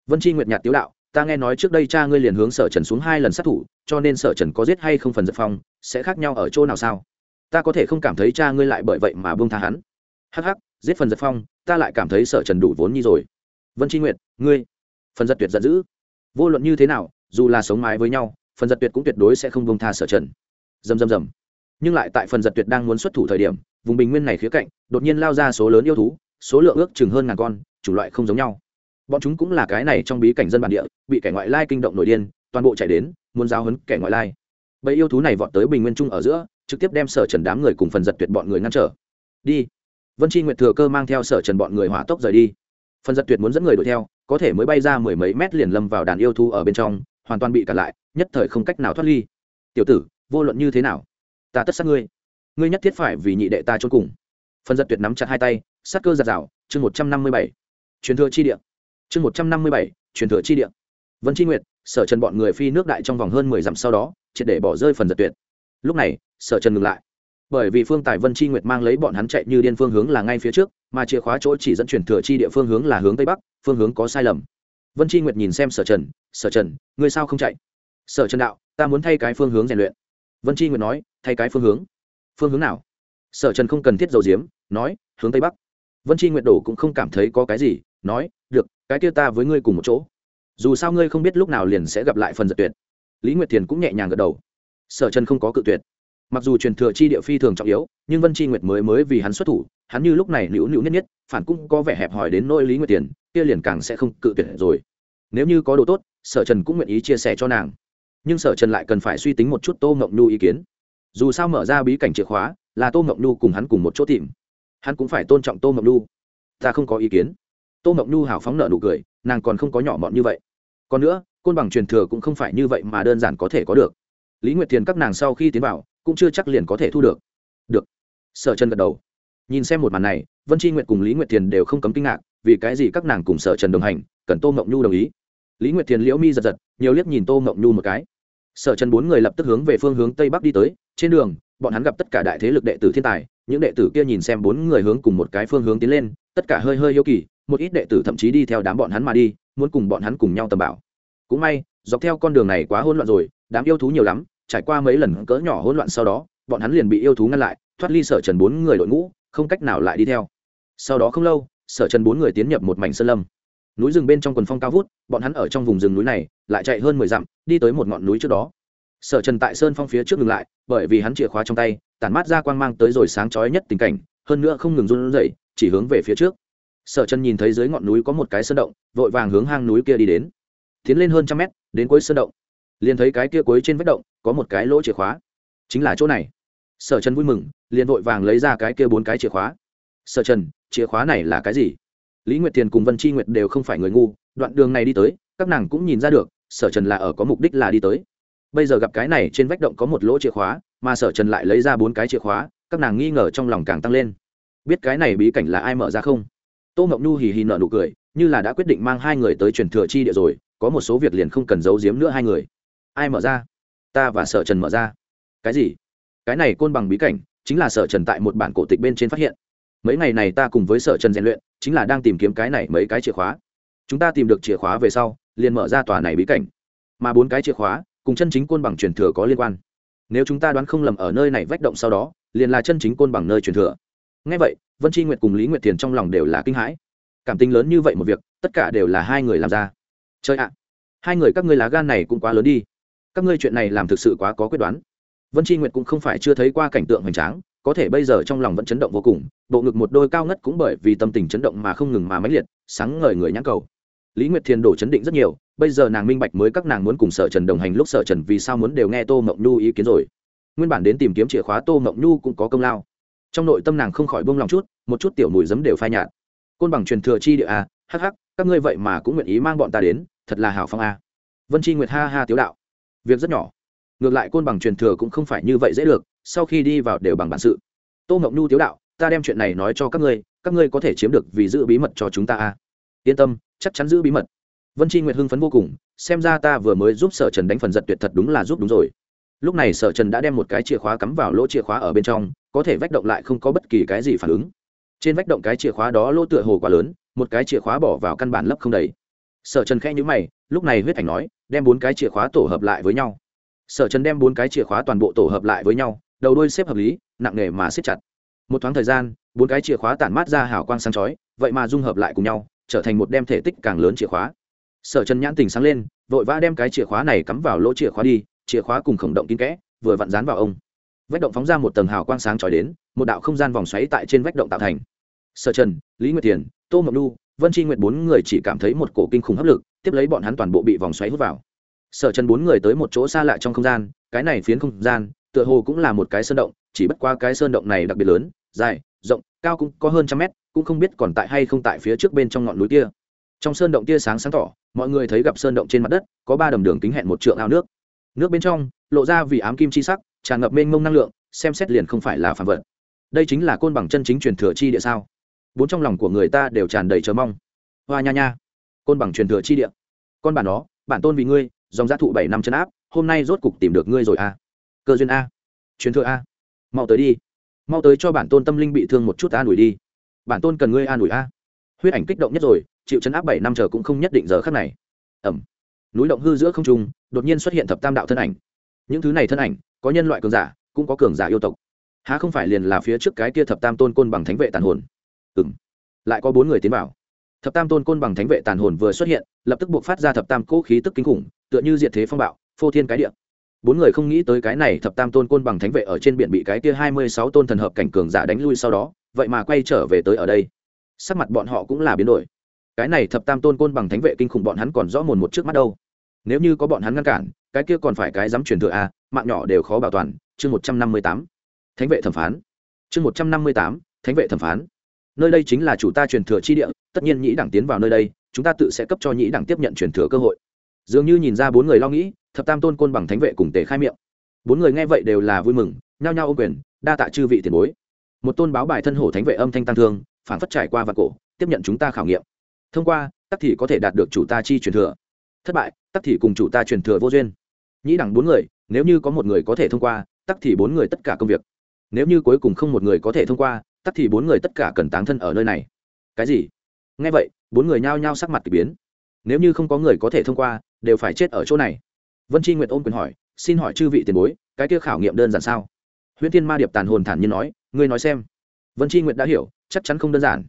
Vân chi nguyệt nhạt tiếu đạo, ta nghe nói trước đây cha ngươi liền hướng sở trần xuống hai lần sát thủ, cho nên sở trần có giết hay không phần giật phong, sẽ khác nhau ở chỗ nào sao? Ta có thể không cảm thấy cha ngươi lại bởi vậy mà buông tha hắn. Hắc hắc, giết phần giật phong, ta lại cảm thấy sở trần đủ vốn nhi rồi. Vân tri nguyệt, ngươi. Phần giật tuyệt giận dữ. Vô luận như thế nào, dù là sống mái với nhau phần giật tuyệt cũng tuyệt đối sẽ không buông tha sở trần. Dầm dầm dầm nhưng lại tại phần giật tuyệt đang muốn xuất thủ thời điểm, vùng bình nguyên này khía cạnh đột nhiên lao ra số lớn yêu thú, số lượng ước chừng hơn ngàn con chủng loại không giống nhau. Bọn chúng cũng là cái này trong bí cảnh dân bản địa, bị kẻ ngoại lai kinh động nổi điên, toàn bộ chạy đến, muốn giao hấn kẻ ngoại lai. Bầy yêu thú này vọt tới bình nguyên trung ở giữa, trực tiếp đem sở trần đám người cùng phần giật tuyệt bọn người ngăn trở. Đi. Vân tri nguyệt thừa cơ mang theo sở trần bọn người hỏa tốc rời đi. Phần giật tuyệt muốn dẫn người đuổi theo, có thể mới bay ra mười mấy mét liền lâm vào đàn yêu thú ở bên trong hoàn toàn bị cản lại, nhất thời không cách nào thoát ly. Tiểu tử, vô luận như thế nào, ta tất sát ngươi. Ngươi nhất thiết phải vì nhị đệ ta trốn cùng. Phần giật tuyệt nắm chặt hai tay, sát cơ giật rào, chương một trăm năm mươi bảy. Truyền thừa chi địa. Chương một trăm năm mươi bảy, truyền thừa chi địa. Vân tri nguyệt, sở trần bọn người phi nước đại trong vòng hơn mười dặm sau đó, triệt để bỏ rơi phần giật tuyệt. Lúc này, sở trần ngừng lại. Bởi vì phương tài vân chi nguyệt mang lấy bọn hắn chạy như điên phương hướng là ngay phía trước, mà chìa khóa chỗ chỉ dẫn truyền thừa chi địa phương hướng là hướng tây bắc, phương hướng có sai lầm vân chi nguyệt nhìn xem sở trần sở trần, ngươi sao không chạy? Sở trần đạo, ta muốn thay cái phương hướng rèn luyện. Vân chi nguyệt nói, thay cái phương hướng. Phương hướng nào? Sở trần không cần thiết dầu diếm nói, hướng tây bắc. Vân chi nguyệt đổ cũng không cảm thấy có cái gì, nói, được, cái kia ta với ngươi cùng một chỗ. Dù sao ngươi không biết lúc nào liền sẽ gặp lại phần giật tuyệt. Lý nguyệt thiền cũng nhẹ nhàng gật đầu. Sở trần không có cự tuyệt mặc dù truyền thừa chi địa phi thường trọng yếu, nhưng vân chi nguyệt mới mới vì hắn xuất thủ, hắn như lúc này nữu nữu nhất nhất phản cũng có vẻ hẹp hòi đến nỗi lý nguyệt tiền, kia liền càng sẽ không cự tuyệt rồi. Nếu như có đồ tốt, sở trần cũng nguyện ý chia sẻ cho nàng. Nhưng sở trần lại cần phải suy tính một chút tô ngộng nhu ý kiến. Dù sao mở ra bí cảnh chìa khóa, là tô ngộng nhu cùng hắn cùng một chỗ tìm. Hắn cũng phải tôn trọng tô ngộng nhu. Ta không có ý kiến. Tô ngộng nhu hào phóng nợ nụ cười, nàng còn không có nhỏ mọn như vậy. Còn nữa, côn bằng truyền thừa cũng không phải như vậy mà đơn giản có thể có được. Lý nguyệt thiền các nàng sau khi tiến vào cũng chưa chắc liền có thể thu được. Được. Sở trần gật đầu. Nhìn xem một màn này, vân tri nguyện cùng lý nguyệt thiền đều không cấm kinh ngạc, vì cái gì các nàng cùng sở trần đồng hành, cần tô mộng nhu đồng ý? Lý nguyệt thiền liễu mi giật giật, nhiều liếc nhìn tô mộng nhu một cái. Sở trần bốn người lập tức hướng về phương hướng tây bắc đi tới, trên đường, bọn hắn gặp tất cả đại thế lực đệ tử thiên tài, những đệ tử kia nhìn xem bốn người hướng cùng một cái phương hướng tiến lên, tất cả hơi hơi yêu kỳ, một ít đệ tử thậm chí đi theo đám bọn hắn mà đi, muốn cùng bọn hắn cùng nhau tầm bảo. Cũng may, dọc theo con đường này quá hỗn loạn rồi, đám yêu thú nhiều lắm trải qua mấy lần cỡ nhỏ hỗn loạn sau đó, bọn hắn liền bị yêu thú ngăn lại, thoát ly sở trần bốn người đội ngũ, không cách nào lại đi theo. Sau đó không lâu, sở trần bốn người tiến nhập một mảnh sơn lâm. Núi rừng bên trong quần phong cao vút, bọn hắn ở trong vùng rừng núi này, lại chạy hơn mười dặm, đi tới một ngọn núi trước đó. Sở trần tại sơn phong phía trước ngừng lại, bởi vì hắn chìa khóa trong tay, tản mát ra quang mang tới rồi sáng chói nhất tình cảnh, hơn nữa không ngừng run rẩy, chỉ hướng về phía trước. Sở trần nhìn thấy dưới ngọn núi có một cái sơn động, vội vàng hướng hang núi kia đi đến. Tiến lên hơn trăm mét, đến cuối sơn động liền thấy cái kia cuối trên vách động, có một cái lỗ chìa khóa. Chính là chỗ này. Sở trần vui mừng, liền vội vàng lấy ra cái kia bốn cái chìa khóa. Sở trần, chìa khóa này là cái gì? Lý nguyệt tiền cùng vân chi nguyệt đều không phải người ngu, đoạn đường này đi tới, các nàng cũng nhìn ra được, sở trần là ở có mục đích là đi tới. Bây giờ gặp cái này trên vách động có một lỗ chìa khóa, mà sở trần lại lấy ra bốn cái chìa khóa, các nàng nghi ngờ trong lòng càng tăng lên. Biết cái này bí cảnh là ai mở ra không? Tô ngọc nhu hì hì nở nụ cười, như là đã quyết định mang hai người tới truyền thừa chi địa rồi, có một số việc liền không cần giấu giếm nữa hai người ai mở ra? Ta và sở trần mở ra. Cái gì? Cái này côn bằng bí cảnh, chính là sở trần tại một bản cổ tịch bên trên phát hiện. Mấy ngày này ta cùng với sở trần rèn luyện, chính là đang tìm kiếm cái này mấy cái chìa khóa. Chúng ta tìm được chìa khóa về sau, liền mở ra tòa này bí cảnh. Mà bốn cái chìa khóa, cùng chân chính côn bằng truyền thừa có liên quan. Nếu chúng ta đoán không lầm ở nơi này vách động sau đó, liền là chân chính côn bằng nơi truyền thừa. Ngay vậy, vân tri nguyệt cùng lý nguyệt thiền trong lòng đều là kinh hãi. Cảm tình lớn như vậy một việc, tất cả đều là hai người làm ra. Chơi ạ, hai người các ngươi lá gan này cũng quá lớn đi các ngươi chuyện này làm thực sự quá có quyết đoán. Vân tri nguyệt cũng không phải chưa thấy qua cảnh tượng hoành tráng có thể bây giờ trong lòng vẫn chấn động vô cùng bộ ngực một đôi cao ngất cũng bởi vì tâm tình chấn động mà không ngừng mà mãnh liệt sáng ngời người nhãn cầu. Lý nguyệt thiền đổ chấn định rất nhiều bây giờ nàng minh bạch mới các nàng muốn cùng sở trần đồng hành lúc sở trần vì sao muốn đều nghe tô mộng nhu ý kiến rồi. Nguyên bản đến tìm kiếm chìa khóa tô mộng nhu cũng có công lao. Trong nội tâm nàng không khỏi bông lòng chút một chút tiểu mùi giấm đều phai nhạt. Côn bằng truyền thừa chi địa a à, hắc hắc các ngươi vậy mà cũng nguyện ý mang bọn ta đến thật là hào phong a. Vân chi nguyệt ha ha tiếu đạo việc rất nhỏ. Ngược lại côn bằng truyền thừa cũng không phải như vậy dễ được, sau khi đi vào đều bằng bản sự. Tô ngọc nhu tiếu đạo, ta đem chuyện này nói cho các ngươi các ngươi có thể chiếm được vì giữ bí mật cho chúng ta a yên tâm, chắc chắn giữ bí mật. Vân chi nguyệt hưng phấn vô cùng, xem ra ta vừa mới giúp sở trần đánh phần giật tuyệt thật đúng là giúp đúng rồi. Lúc này sở trần đã đem một cái chìa khóa cắm vào lỗ chìa khóa ở bên trong, có thể vách động lại không có bất kỳ cái gì phản ứng. Trên vách động cái chìa khóa đó lỗ tựa hồ quá lớn, một cái chìa khóa bỏ vào căn bản lấp không đầy. Sở trần khẽ nhữ mày, lúc này huyết ảnh nói đem bốn cái chìa khóa tổ hợp lại với nhau. Sở trần đem bốn cái chìa khóa toàn bộ tổ hợp lại với nhau, đầu đôi xếp hợp lý, nặng nề mà xếp chặt. Một thoáng thời gian, bốn cái chìa khóa tản mát ra hào quang sáng chói, vậy mà dung hợp lại cùng nhau, trở thành một đem thể tích càng lớn chìa khóa. Sở trần nhãn tình sáng lên, vội vã đem cái chìa khóa này cắm vào lỗ chìa khóa đi, chìa khóa cùng khổng động kín kẽ, vừa vặn dán vào ông. Vách động phóng ra một tầng hào quang sáng chói đến, một đạo không gian vòng xoáy tại trên vách động tạo thành. Sở trần, lý nguyệt tiền tô mộng lu vân tri nguyệt bốn người chỉ cảm thấy một cổ kinh khủng hấp lực, tiếp lấy bọn hắn toàn bộ bị vòng xoáy hút vào. Sở chân bốn người tới một chỗ xa lạ trong không gian, cái này phiến không gian, tựa hồ cũng là một cái sơn động, chỉ bất qua cái sơn động này đặc biệt lớn, dài, rộng, cao cũng có hơn trăm mét, cũng không biết còn tại hay không tại phía trước bên trong ngọn núi kia. Trong sơn động tia sáng sáng tỏ, mọi người thấy gặp sơn động trên mặt đất, có ba đầm đường kính hẹn một trượng ao nước. Nước bên trong, lộ ra vì ám kim chi sắc, tràn ngập mênh mông năng lượng, xem xét liền không phải là phản vật. Đây chính là côn bằng chân chính truyền thừa chi địa sao? Bốn trong lòng của người ta đều tràn đầy chờ mong. Hoa nha nha. Côn bằng truyền thừa chi địa. Con bản đó bản tôn vì ngươi, dòng giá thụ bảy năm chân áp, hôm nay rốt cục tìm được ngươi rồi a à. cơ duyên a. Truyền thừa a. Mau tới đi. Mau tới cho bản tôn tâm linh bị thương một chút an ủi đi. Bản tôn cần ngươi an ủi a. Huyết ảnh kích động nhất rồi, chịu chấn áp bảy năm chờ cũng không nhất định giờ khắc này. Ẩm. Núi động hư giữa không trung, đột nhiên xuất hiện thập tam đạo thân ảnh. Những thứ này thân ảnh, có nhân loại cường giả, cũng có cường giả yêu tộc. Há không phải liền là phía trước cái kia thập tam tôn côn bằng thánh vệ tàn hồn? Ừ m lại có bốn người tiến vào. Thập tam tôn côn bằng thánh vệ tàn hồn vừa xuất hiện lập tức buộc phát ra thập tam cỗ khí tức kinh khủng tựa như diệt thế phong bạo phô thiên cái địa. Bốn người không nghĩ tới cái này thập tam tôn côn bằng thánh vệ ở trên biển bị cái kia hai mươi sáu tôn thần hợp cảnh cường giả đánh lui sau đó vậy mà quay trở về tới ở đây. Sắc mặt bọn họ cũng là biến đổi. Cái này thập tam tôn côn bằng thánh vệ kinh khủng bọn hắn còn rõ mồn một trước mắt đâu. Nếu như có bọn hắn ngăn cản cái kia còn phải cái dám truyền thừa a à, mạng nhỏ đều khó bảo toàn. Chương một trăm năm mươi tám. Thánh vệ thẩm phán. Chương một trăm năm mươi tám. Thánh vệ thẩm phán nơi đây chính là chủ ta truyền thừa chi địa, tất nhiên nhĩ đẳng tiến vào nơi đây, chúng ta tự sẽ cấp cho nhĩ đẳng tiếp nhận truyền thừa cơ hội. Dường như nhìn ra bốn người lo nghĩ, thập tam tôn côn bằng thánh vệ cùng tề khai miệng. Bốn người nghe vậy đều là vui mừng, nhao nhao ô quyền, đa tạ chư vị tiền bối. Một tôn báo bài thân hổ thánh vệ âm thanh tăng thương phản phất trải qua và cổ, tiếp nhận chúng ta khảo nghiệm. Thông qua, tắc thì có thể đạt được chủ ta chi truyền thừa. Thất bại, tắc thì cùng chủ ta truyền thừa vô duyên. Nhĩ đẳng bốn người, nếu như có một người có thể thông qua, tắc thì bốn người tất cả công việc. Nếu như cuối cùng không một người có thể thông qua tắt thì bốn người tất cả cần táng thân ở nơi này. Cái gì? Nghe vậy, bốn người nhao nhao sắc mặt k ỳ biến. Nếu như không có người có thể thông qua, đều phải chết ở chỗ này. Vân tri nguyệt ôm quyền hỏi, xin hỏi chư vị tiền bối, cái kia khảo nghiệm đơn giản sao? Huyễn thiên ma điệp tàn hồn thản nhiên nói, ngươi nói xem. Vân tri nguyệt đã hiểu, chắc chắn không đơn giản.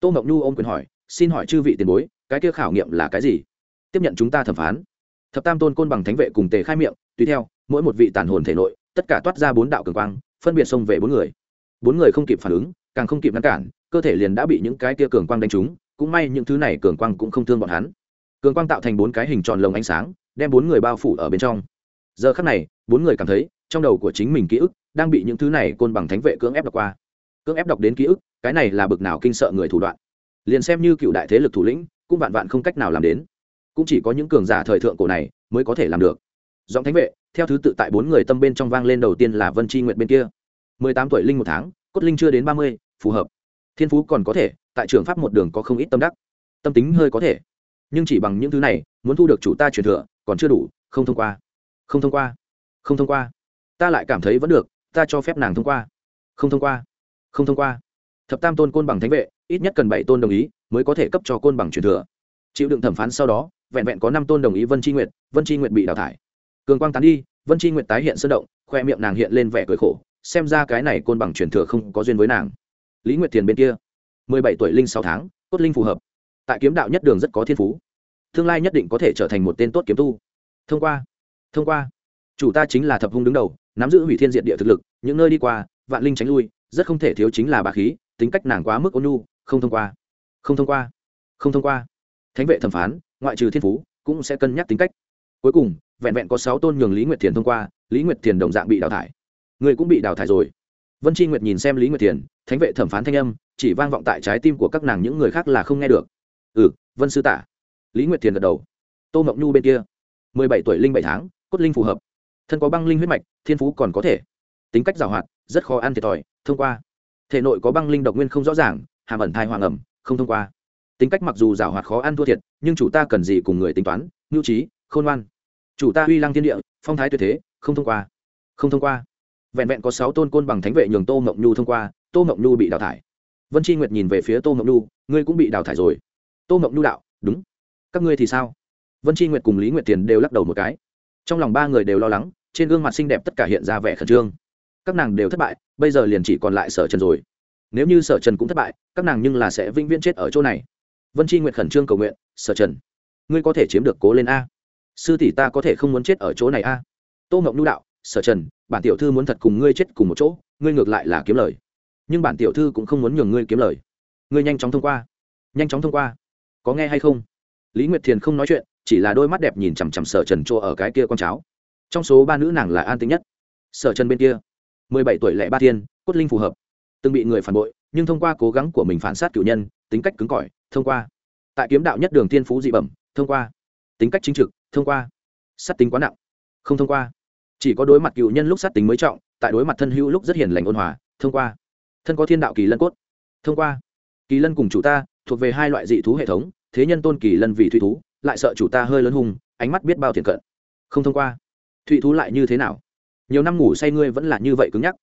Tô ngọc nhu ôm quyền hỏi, xin hỏi chư vị tiền bối, cái kia khảo nghiệm là cái gì? Tiếp nhận chúng ta thẩm phán. Thập tam tôn côn bằng thánh vệ cùng tề khai miệng, tùy theo, mỗi một vị tàn hồn thể nội, tất cả toát ra bốn đạo cường quang, phân biệt xông về bốn người bốn người không kịp phản ứng, càng không kịp ngăn cản, cơ thể liền đã bị những cái kia cường quang đánh trúng, cũng may những thứ này cường quang cũng không thương bọn hắn. Cường quang tạo thành bốn cái hình tròn lồng ánh sáng, đem bốn người bao phủ ở bên trong. Giờ khắc này, bốn người cảm thấy, trong đầu của chính mình ký ức đang bị những thứ này côn bằng thánh vệ cưỡng ép đọc qua. Cưỡng ép đọc đến ký ức, cái này là bực nào kinh sợ người thủ đoạn. Liền xem như cựu đại thế lực thủ lĩnh, cũng vạn vạn không cách nào làm đến. Cũng chỉ có những cường giả thời thượng cổ này mới có thể làm được. Giọng thánh vệ, theo thứ tự tại bốn người tâm bên trong vang lên đầu tiên là vân tri nguyện bên kia mười tám tuổi linh một tháng, cốt linh chưa đến ba mươi, phù hợp. Thiên phú còn có thể, tại trường pháp một đường có không ít tâm đắc. Tâm tính hơi có thể. Nhưng chỉ bằng những thứ này, muốn thu được chủ ta truyền thừa, còn chưa đủ, không thông qua. Không thông qua. Không thông qua. Ta lại cảm thấy vẫn được, ta cho phép nàng thông qua. Không thông qua. Không thông qua. Thập tam tôn côn bằng thánh vệ, ít nhất cần bảy tôn đồng ý, mới có thể cấp cho côn bằng truyền thừa. Chịu đựng thẩm phán sau đó, vẹn vẹn có năm tôn đồng ý vân tri nguyệt, vân tri nguyệt bị đào thải. Cường quang tán đi, vân tri nguyệt tái hiện sơn động, khoe miệng nàng hiện lên vẻ cười khổ xem ra cái này côn bằng truyền thừa không có duyên với nàng. Lý nguyệt thiền bên kia, mười bảy tuổi linh sáu tháng, cốt linh phù hợp. Tại kiếm đạo nhất đường rất có thiên phú. Tương lai nhất định có thể trở thành một tên tốt kiếm tu. Thông qua thông qua. Chủ ta chính là thập hung đứng đầu, nắm giữ hủy thiên diện địa thực lực, những nơi đi qua, vạn linh tránh lui, rất không thể thiếu chính là bà khí, tính cách nàng quá mức ôn nhu, không thông qua. Không thông qua, không thông qua. Thánh vệ thẩm phán, ngoại trừ thiên phú, cũng sẽ cân nhắc tính cách. Cuối cùng, vẹn vẹn có sáu tôn nhường lý nguyệt thiền thông qua, lý nguyệt thiền đồng dạng bị đào thải người cũng bị đào thải rồi. Vân tri nguyệt nhìn xem lý nguyệt thiền, thánh vệ thẩm phán thanh âm, chỉ vang vọng tại trái tim của các nàng những người khác là không nghe được. Ừ vân sư tả. Lý nguyệt thiền gật đầu. Tô mộng nhu bên kia. Mười bảy tuổi linh bảy tháng, cốt linh phù hợp. Thân có băng linh huyết mạch, thiên phú còn có thể. Tính cách giàu hoạt, rất khó ăn thiệt thòi, thông qua. Thể nội có băng linh độc nguyên không rõ ràng, hàm ẩn thai hoàng ẩm, không thông qua. Tính cách mặc dù giàu hoạt khó ăn thua thiệt, nhưng chủ ta cần gì cùng người tính toán, nhu trí, khôn ngoan. Chủ ta uy lăng thiên địa, phong thái tuyệt thế, không thông qua. Không thông qua vẹn vẹn có sáu tôn côn bằng thánh vệ nhường tô mộng nhu thông qua, tô mộng nhu bị đào thải. Vân tri nguyệt nhìn về phía tô mộng nhu, ngươi cũng bị đào thải rồi. Tô mộng nhu đạo, đúng. Các ngươi thì sao? Vân tri nguyệt cùng lý nguyệt tiền đều lắc đầu một cái. Trong lòng ba người đều lo lắng, trên gương mặt xinh đẹp tất cả hiện ra vẻ khẩn trương. Các nàng đều thất bại, bây giờ liền chỉ còn lại sở trần rồi. Nếu như sở trần cũng thất bại, các nàng nhưng là sẽ vĩnh viễn chết ở chỗ này. Vân tri nguyệt khẩn trương cầu nguyện, sở trần, ngươi có thể chiếm được cố lên a. Sư tỷ ta có thể không muốn chết ở chỗ này a. Tô ngọc nhu đạo sở trần, bản tiểu thư muốn thật cùng ngươi chết cùng một chỗ, ngươi ngược lại là kiếm lời. Nhưng bản tiểu thư cũng không muốn nhường ngươi kiếm lời. Ngươi nhanh chóng thông qua. Nhanh chóng thông qua. Có nghe hay không? Lý nguyệt thiền không nói chuyện, chỉ là đôi mắt đẹp nhìn chằm chằm sở trần chỗ ở cái kia con cháo. Trong số ba nữ nàng là an tính nhất. Sở trần bên kia, mười bảy tuổi lẻ ba thiên, cốt linh phù hợp. Từng bị người phản bội, nhưng thông qua cố gắng của mình phản sát cựu nhân, tính cách cứng cỏi, thông qua. Tại kiếm đạo nhất đường tiên phú dị bẩm, thông qua. Tính cách chính trực, thông qua. Sát tính quá nặng, không thông qua chỉ có đối mặt cựu nhân lúc sát tính mới trọng, tại đối mặt thân hữu lúc rất hiền lành ôn hòa, thông qua. Thân có thiên đạo kỳ lân cốt. Thông qua. Kỳ lân cùng chủ ta, thuộc về hai loại dị thú hệ thống, thế nhân tôn kỳ lân vì thủy thú, lại sợ chủ ta hơi lớn hùng ánh mắt biết bao thiện cận. Không thông qua. Thụy thú lại như thế nào? Nhiều năm ngủ say ngươi vẫn là như vậy cứng nhắc.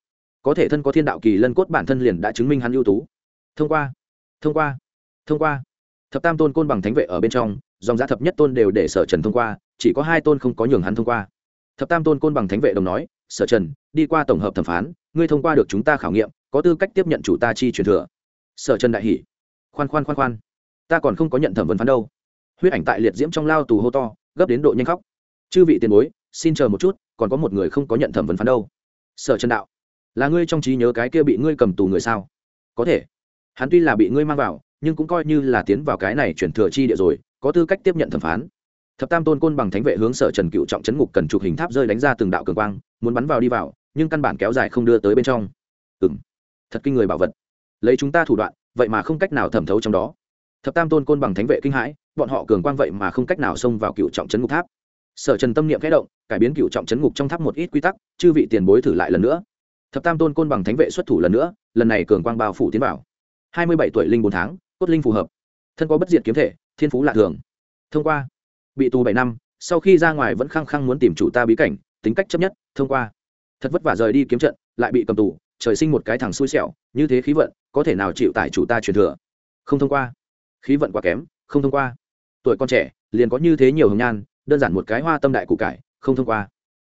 Có thể thân có thiên đạo kỳ lân cốt bản thân liền đã chứng minh hắn ưu tú. Thông qua. Thông qua. Thông qua. Thập tam tôn côn bằng thánh vệ ở bên trong, dòng giá thập nhất tôn đều để sở trần thông qua, chỉ có hai tôn không có nhường hắn thông qua thập tam tôn côn bằng thánh vệ đồng nói, sở trần, đi qua tổng hợp thẩm phán, ngươi thông qua được chúng ta khảo nghiệm, có tư cách tiếp nhận chủ ta chi truyền thừa. Sở trần đại hỷ khoan khoan khoan khoan, ta còn không có nhận thẩm vấn phán đâu. Huyết ảnh tại liệt diễm trong lao tù hô to, gấp đến độ nhanh khóc. Chư vị tiền bối, xin chờ một chút, còn có một người không có nhận thẩm vấn phán đâu. Sở trần đạo, là ngươi trong trí nhớ cái kia bị ngươi cầm tù người sao? Có thể. Hắn tuy là bị ngươi mang vào, nhưng cũng coi như là tiến vào cái này chuyển thừa chi địa rồi, có tư cách tiếp nhận thẩm phán thập tam tôn côn bằng thánh vệ hướng sở trần cựu trọng chấn ngục cần chụp hình tháp rơi đánh ra từng đạo cường quang, muốn bắn vào đi vào, nhưng căn bản kéo dài không đưa tới bên trong. Ừ m thật kinh người bảo vật. Lấy chúng ta thủ đoạn, vậy mà không cách nào thẩm thấu trong đó. Thập tam tôn côn bằng thánh vệ kinh hãi, bọn họ cường quang vậy mà không cách nào xông vào cựu trọng chấn ngục tháp. Sở trần tâm niệm khẽ động, cải biến cựu trọng chấn ngục trong tháp một ít quy tắc, chư vị tiền bối thử lại lần nữa. Thập tam tôn côn bằng thánh vệ xuất thủ lần nữa, lần này cường quang bao phủ tiến vào. Hai mươi bảy tuổi linh bốn tháng, cốt linh phù hợp. Thân có bất diệt kiếm thể, thiên phú lạ thường. Thông qua bị tù bảy năm, sau khi ra ngoài vẫn khăng khăng muốn tìm chủ ta bí cảnh, tính cách chấp nhất, thông qua. Thật vất vả rời đi kiếm trận, lại bị cầm tù, trời sinh một cái thằng xui xẻo, như thế khí vận, có thể nào chịu tải chủ ta truyền thừa? Không thông qua. Khí vận quá kém, không thông qua. Tuổi con trẻ, liền có như thế nhiều hồng nhan, đơn giản một cái hoa tâm đại cụ cải, không thông qua.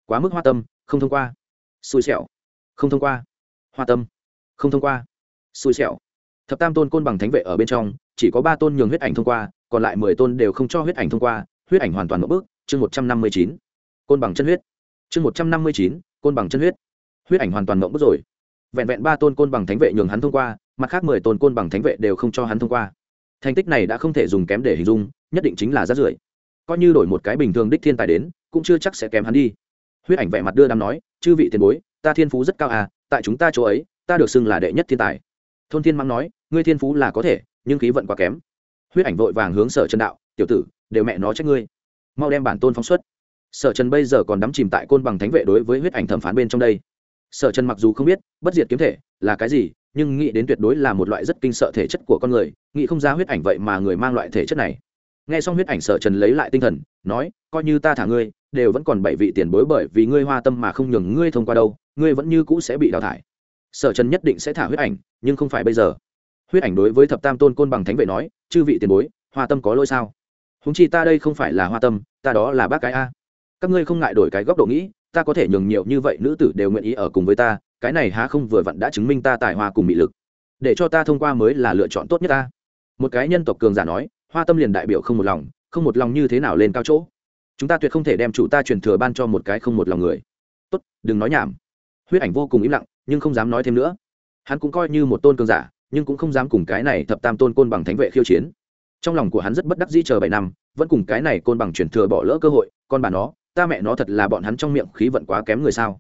Quá mức hoa tâm, không thông qua. Xui xẻo, không thông qua. Hoa tâm, không thông qua. Xui xẻo. Thập tam tôn côn bằng thánh vệ ở bên trong, chỉ có ba tôn nhường huyết ảnh thông qua, còn lại mười tôn đều không cho huyết ảnh thông qua huyết ảnh hoàn toàn một bước, chương một trăm năm mươi chín, côn bằng chân huyết. Chương một trăm năm mươi chín, côn bằng chân huyết. Huyết ảnh hoàn toàn mộng bước rồi. Vẹn vẹn ba tôn côn bằng thánh vệ nhường hắn thông qua, mặt khác mười tôn côn bằng thánh vệ đều không cho hắn thông qua. Thành tích này đã không thể dùng kém để hình dung, nhất định chính là rát rưởi. Coi như đổi một cái bình thường đích thiên tài đến, cũng chưa chắc sẽ kém hắn đi. Huyết ảnh vẻ mặt đưa đám nói, chư vị tiền bối, ta thiên phú rất cao à tại chúng ta chỗ ấy, ta được xưng là đệ nhất thiên tài. Thôn thiên mắng nói, ngươi thiên phú là có thể, nhưng khí vận quá kém. Huyết ảnh vội vàng hướng sở trần đạo, tiểu tử đều mẹ nó trách ngươi. Mau đem bản tôn phóng xuất. Sở trần bây giờ còn đắm chìm tại côn bằng thánh vệ đối với huyết ảnh thẩm phán bên trong đây. Sở trần mặc dù không biết, bất diệt kiếm thể là cái gì, nhưng nghĩ đến tuyệt đối là một loại rất kinh sợ thể chất của con người, nghĩ không ra huyết ảnh vậy mà người mang loại thể chất này. Nghe xong huyết ảnh sở trần lấy lại tinh thần, nói, coi như ta thả ngươi, đều vẫn còn bảy vị tiền bối bởi vì ngươi hoa tâm mà không nhường ngươi thông qua đâu, ngươi vẫn như cũ sẽ bị đào thải. Sở trần nhất định sẽ thả huyết ảnh, nhưng không phải bây giờ. Huyết ảnh đối với thập tam tôn côn bằng thánh vệ nói, chư vị tiền bối, hoa tâm có lỗi sao? Húng chi ta đây không phải là hoa tâm, ta đó là bác cái a. Các ngươi không ngại đổi cái góc độ nghĩ, ta có thể nhường nhiều như vậy nữ tử đều nguyện ý ở cùng với ta, cái này há không vừa vặn đã chứng minh ta tài hoa cùng bị lực. Để cho ta thông qua mới là lựa chọn tốt nhất ta. Một cái nhân tộc cường giả nói, hoa tâm liền đại biểu không một lòng, không một lòng như thế nào lên cao chỗ. Chúng ta tuyệt không thể đem chủ ta truyền thừa ban cho một cái không một lòng người. Tốt, đừng nói nhảm. Huyết ảnh vô cùng im lặng, nhưng không dám nói thêm nữa. Hắn cũng coi như một tôn cường giả, nhưng cũng không dám cùng cái này thập tam tôn côn bằng thánh vệ khiêu chiến trong lòng của hắn rất bất đắc dĩ chờ bảy năm, vẫn cùng cái này côn bằng truyền thừa bỏ lỡ cơ hội, con bà nó, ta mẹ nó thật là bọn hắn trong miệng khí vận quá kém người sao?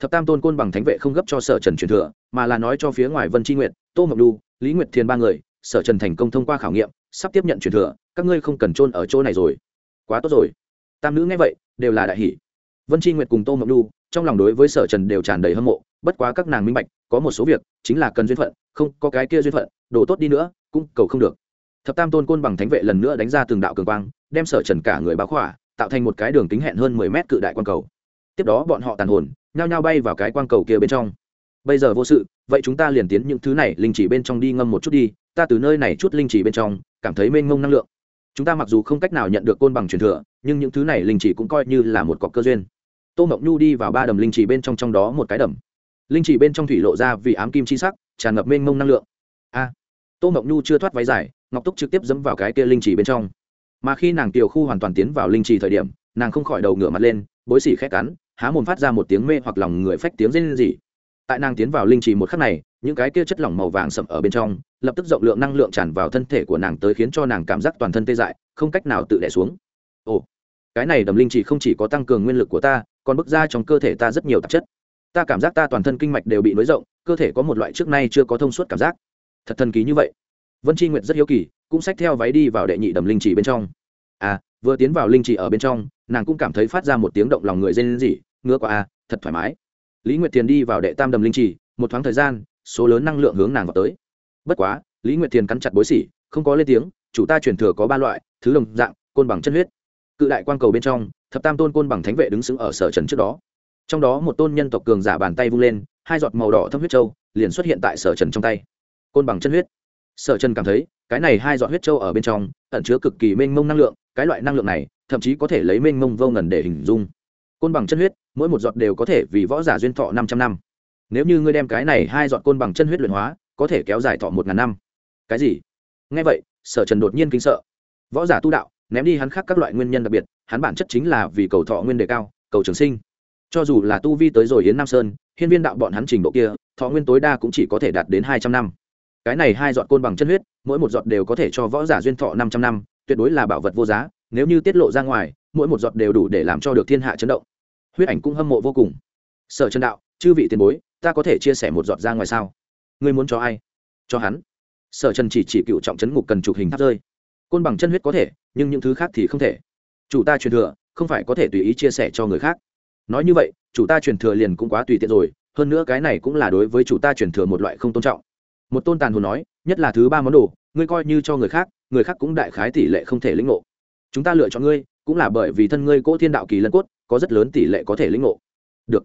Thập tam tôn côn bằng thánh vệ không gấp cho sở trần truyền thừa, mà là nói cho phía ngoài vân tri nguyện tô ngọc đu lý nguyệt thiên ba người, sở trần thành công thông qua khảo nghiệm, sắp tiếp nhận truyền thừa, các ngươi không cần trôn ở chỗ này rồi. Quá tốt rồi. Tam nữ nghe vậy, đều là đại hỷ vân tri nguyệt cùng tô ngọc nhu, trong lòng đối với sở trần đều tràn đầy hâm mộ, bất quá các nàng minh bạch, có một số việc, chính là cần duyên phận, không, có cái kia duyên phận, đồ tốt đi nữa, cũng cầu không được thập tam tôn côn bằng thánh vệ lần nữa đánh ra từng đạo cường quang, đem sở trần cả người báo khỏa, tạo thành một cái đường kính hẹn hơn mười mét cự đại quang cầu. Tiếp đó bọn họ tàn hồn, nhao nhao bay vào cái quang cầu kia bên trong. Bây giờ vô sự, vậy chúng ta liền tiến những thứ này linh chỉ bên trong đi ngâm một chút đi, ta từ nơi này chút linh chỉ bên trong, cảm thấy mênh mông năng lượng. Chúng ta mặc dù không cách nào nhận được côn bằng truyền thừa, nhưng những thứ này linh chỉ cũng coi như là một cọc cơ duyên. Tô mộng nhu đi vào ba đầm linh chỉ bên trong trong đó một cái đầm. Linh chỉ bên trong thủy lộ ra vì ám kim chi sắc, tràn ngập mênh mông năng lượng. A! Tô mộng nhu chưa thoát váy dài ngọc túc trực tiếp dẫm vào cái kia linh chỉ bên trong. Mà khi nàng tiểu khu hoàn toàn tiến vào linh chỉ thời điểm, nàng không khỏi đầu ngửa mặt lên, bối xỉ khét cắn, há mồm phát ra một tiếng mê hoặc lòng người phách tiếng rên rỉ. Tại nàng tiến vào linh trì một khắc này, những cái kia chất lỏng màu vàng sậm ở bên trong, lập tức rộng lượng năng lượng tràn vào thân thể của nàng tới khiến cho nàng cảm giác toàn thân tê dại, không cách nào tự đẻ xuống. Ồ, cái này đầm linh trì không chỉ có tăng cường nguyên lực của ta, còn bức ra trong cơ thể ta rất nhiều tạp chất. Ta cảm giác ta toàn thân kinh mạch đều bị nối rộng, cơ thể có một loại trước nay chưa có thông suốt cảm giác. Thật thần kỳ như vậy vân tri nguyệt rất hiếu kỳ, cũng xách theo váy đi vào đệ nhị đầm linh trì bên trong. À vừa tiến vào linh trì ở bên trong, nàng cũng cảm thấy phát ra một tiếng động lòng người rên rỉ, ngứa qua à thật thoải mái. Lý nguyệt thiền đi vào đệ tam đầm linh trì, một thoáng thời gian, số lớn năng lượng hướng nàng vào tới. Bất quá, lý nguyệt thiền cắn chặt bối xỉ, không có lên tiếng, chủ ta truyền thừa có ba loại, thứ đồng dạng, côn bằng chân huyết. Cự đại quang cầu bên trong, thập tam tôn côn bằng thánh vệ đứng sững ở sở trần trước đó. Trong đó một tôn nhân tộc cường giả bàn tay vung lên, hai giọt màu đỏ thâm huyết trâu liền xuất hiện tại sở trần trong tay. Côn bằng chân huyết sở trần cảm thấy, cái này hai giọt huyết trâu ở bên trong, ẩn chứa cực kỳ mênh mông năng lượng, cái loại năng lượng này, thậm chí có thể lấy mênh mông vô ngần để hình dung. Côn bằng chân huyết, mỗi một giọt đều có thể vì võ giả duyên thọ 500 năm. Nếu như ngươi đem cái này hai giọt côn bằng chân huyết luyện hóa, có thể kéo dài thọ một ngàn năm. Cái gì? Nghe vậy, sở trần đột nhiên kinh sợ. Võ giả tu đạo, ném đi hắn khác các loại nguyên nhân đặc biệt, hắn bản chất chính là vì cầu thọ nguyên đề cao, cầu trường sinh. Cho dù là tu vi tới rồi hiến nam sơn, hiên viên đạo bọn hắn trình độ kia, thọ nguyên tối đa cũng chỉ có thể đạt đến hai trăm năm cái này hai giọt côn bằng chân huyết, mỗi một giọt đều có thể cho võ giả duyên thọ 500 năm, tuyệt đối là bảo vật vô giá, nếu như tiết lộ ra ngoài, mỗi một giọt đều đủ để làm cho được thiên hạ chấn động. Huyết ảnh cũng hâm mộ vô cùng. Sở trần đạo, chư vị tiền bối, ta có thể chia sẻ một giọt ra ngoài sao? Ngươi muốn cho ai? Cho hắn. Sở trần chỉ chỉ cựu trọng chấn ngục cần chụp hình tháp rơi. Côn bằng chân huyết có thể, nhưng những thứ khác thì không thể. Chủ ta truyền thừa, không phải có thể tùy ý chia sẻ cho người khác. Nói như vậy, chủ ta truyền thừa liền cũng quá tùy tiện rồi, hơn nữa cái này cũng là đối với chủ ta truyền thừa một loại không tôn trọng một tôn tàn hồn nói, nhất là thứ ba món đồ, ngươi coi như cho người khác người khác cũng đại khái tỷ lệ không thể lĩnh ngộ. Chúng ta lựa chọn ngươi, cũng là bởi vì thân ngươi cỗ thiên đạo kỳ lân cốt, có rất lớn tỷ lệ có thể lĩnh ngộ. Được.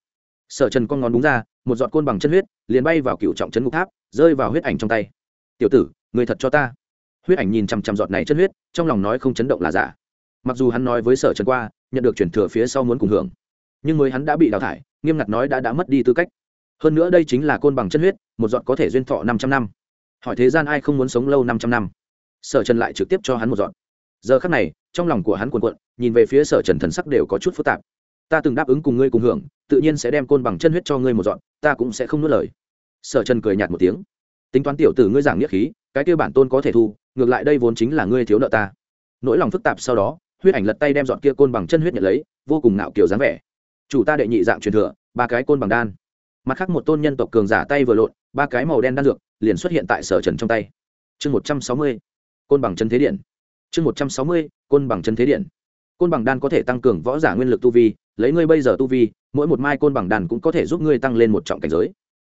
Sở trần con ngón đúng ra, một giọt côn bằng chân huyết, liền bay vào cựu trọng trấn ngục tháp, rơi vào huyết ảnh trong tay. Tiểu tử người thật cho ta. Huyết ảnh nhìn chằm chằm giọt này chân huyết, trong lòng nói không chấn động là giả. Mặc dù hắn nói với sở trần qua, nhận được chuyển thừa phía sau muốn cùng hưởng, nhưng mới hắn đã bị đào thải, nghiêm ngặt nói đã đã mất đi tư cách hơn nữa đây chính là côn bằng chân huyết, một giọt có thể duyên thọ năm trăm năm. Hỏi thế gian ai không muốn sống lâu năm trăm năm? Sở trần lại trực tiếp cho hắn một giọt. Giờ khắc này, trong lòng của hắn cuồn cuộn, nhìn về phía sở trần thần sắc đều có chút phức tạp. Ta từng đáp ứng cùng ngươi cùng hưởng, tự nhiên sẽ đem côn bằng chân huyết cho ngươi một dọn ta cũng sẽ không nuốt lời. Sở trần cười nhạt một tiếng. Tính toán tiểu tử ngươi giảng nghĩa khí, cái kia bản tôn có thể thu, ngược lại đây vốn chính là ngươi thiếu nợ ta. Nỗi lòng phức tạp sau đó, huyết ảnh lật tay đem dọn kia côn bằng chân huyết nhận lấy, vô cùng nạo kiểu dáng vẻ. Chủ ta đệ nhị dạng truyền thừa, ba cái côn bằng đan mặt khác một tôn nhân tộc cường giả tay vừa lộn, ba cái màu đen đan dược liền xuất hiện tại sở trần trong tay. Chương một trăm sáu mươi, côn bằng chân thế điện. Chương một trăm sáu mươi, côn bằng chân thế điện. Côn bằng đan có thể tăng cường võ giả nguyên lực tu vi, lấy ngươi bây giờ tu vi, mỗi một mai côn bằng đan cũng có thể giúp ngươi tăng lên một trọng cảnh giới.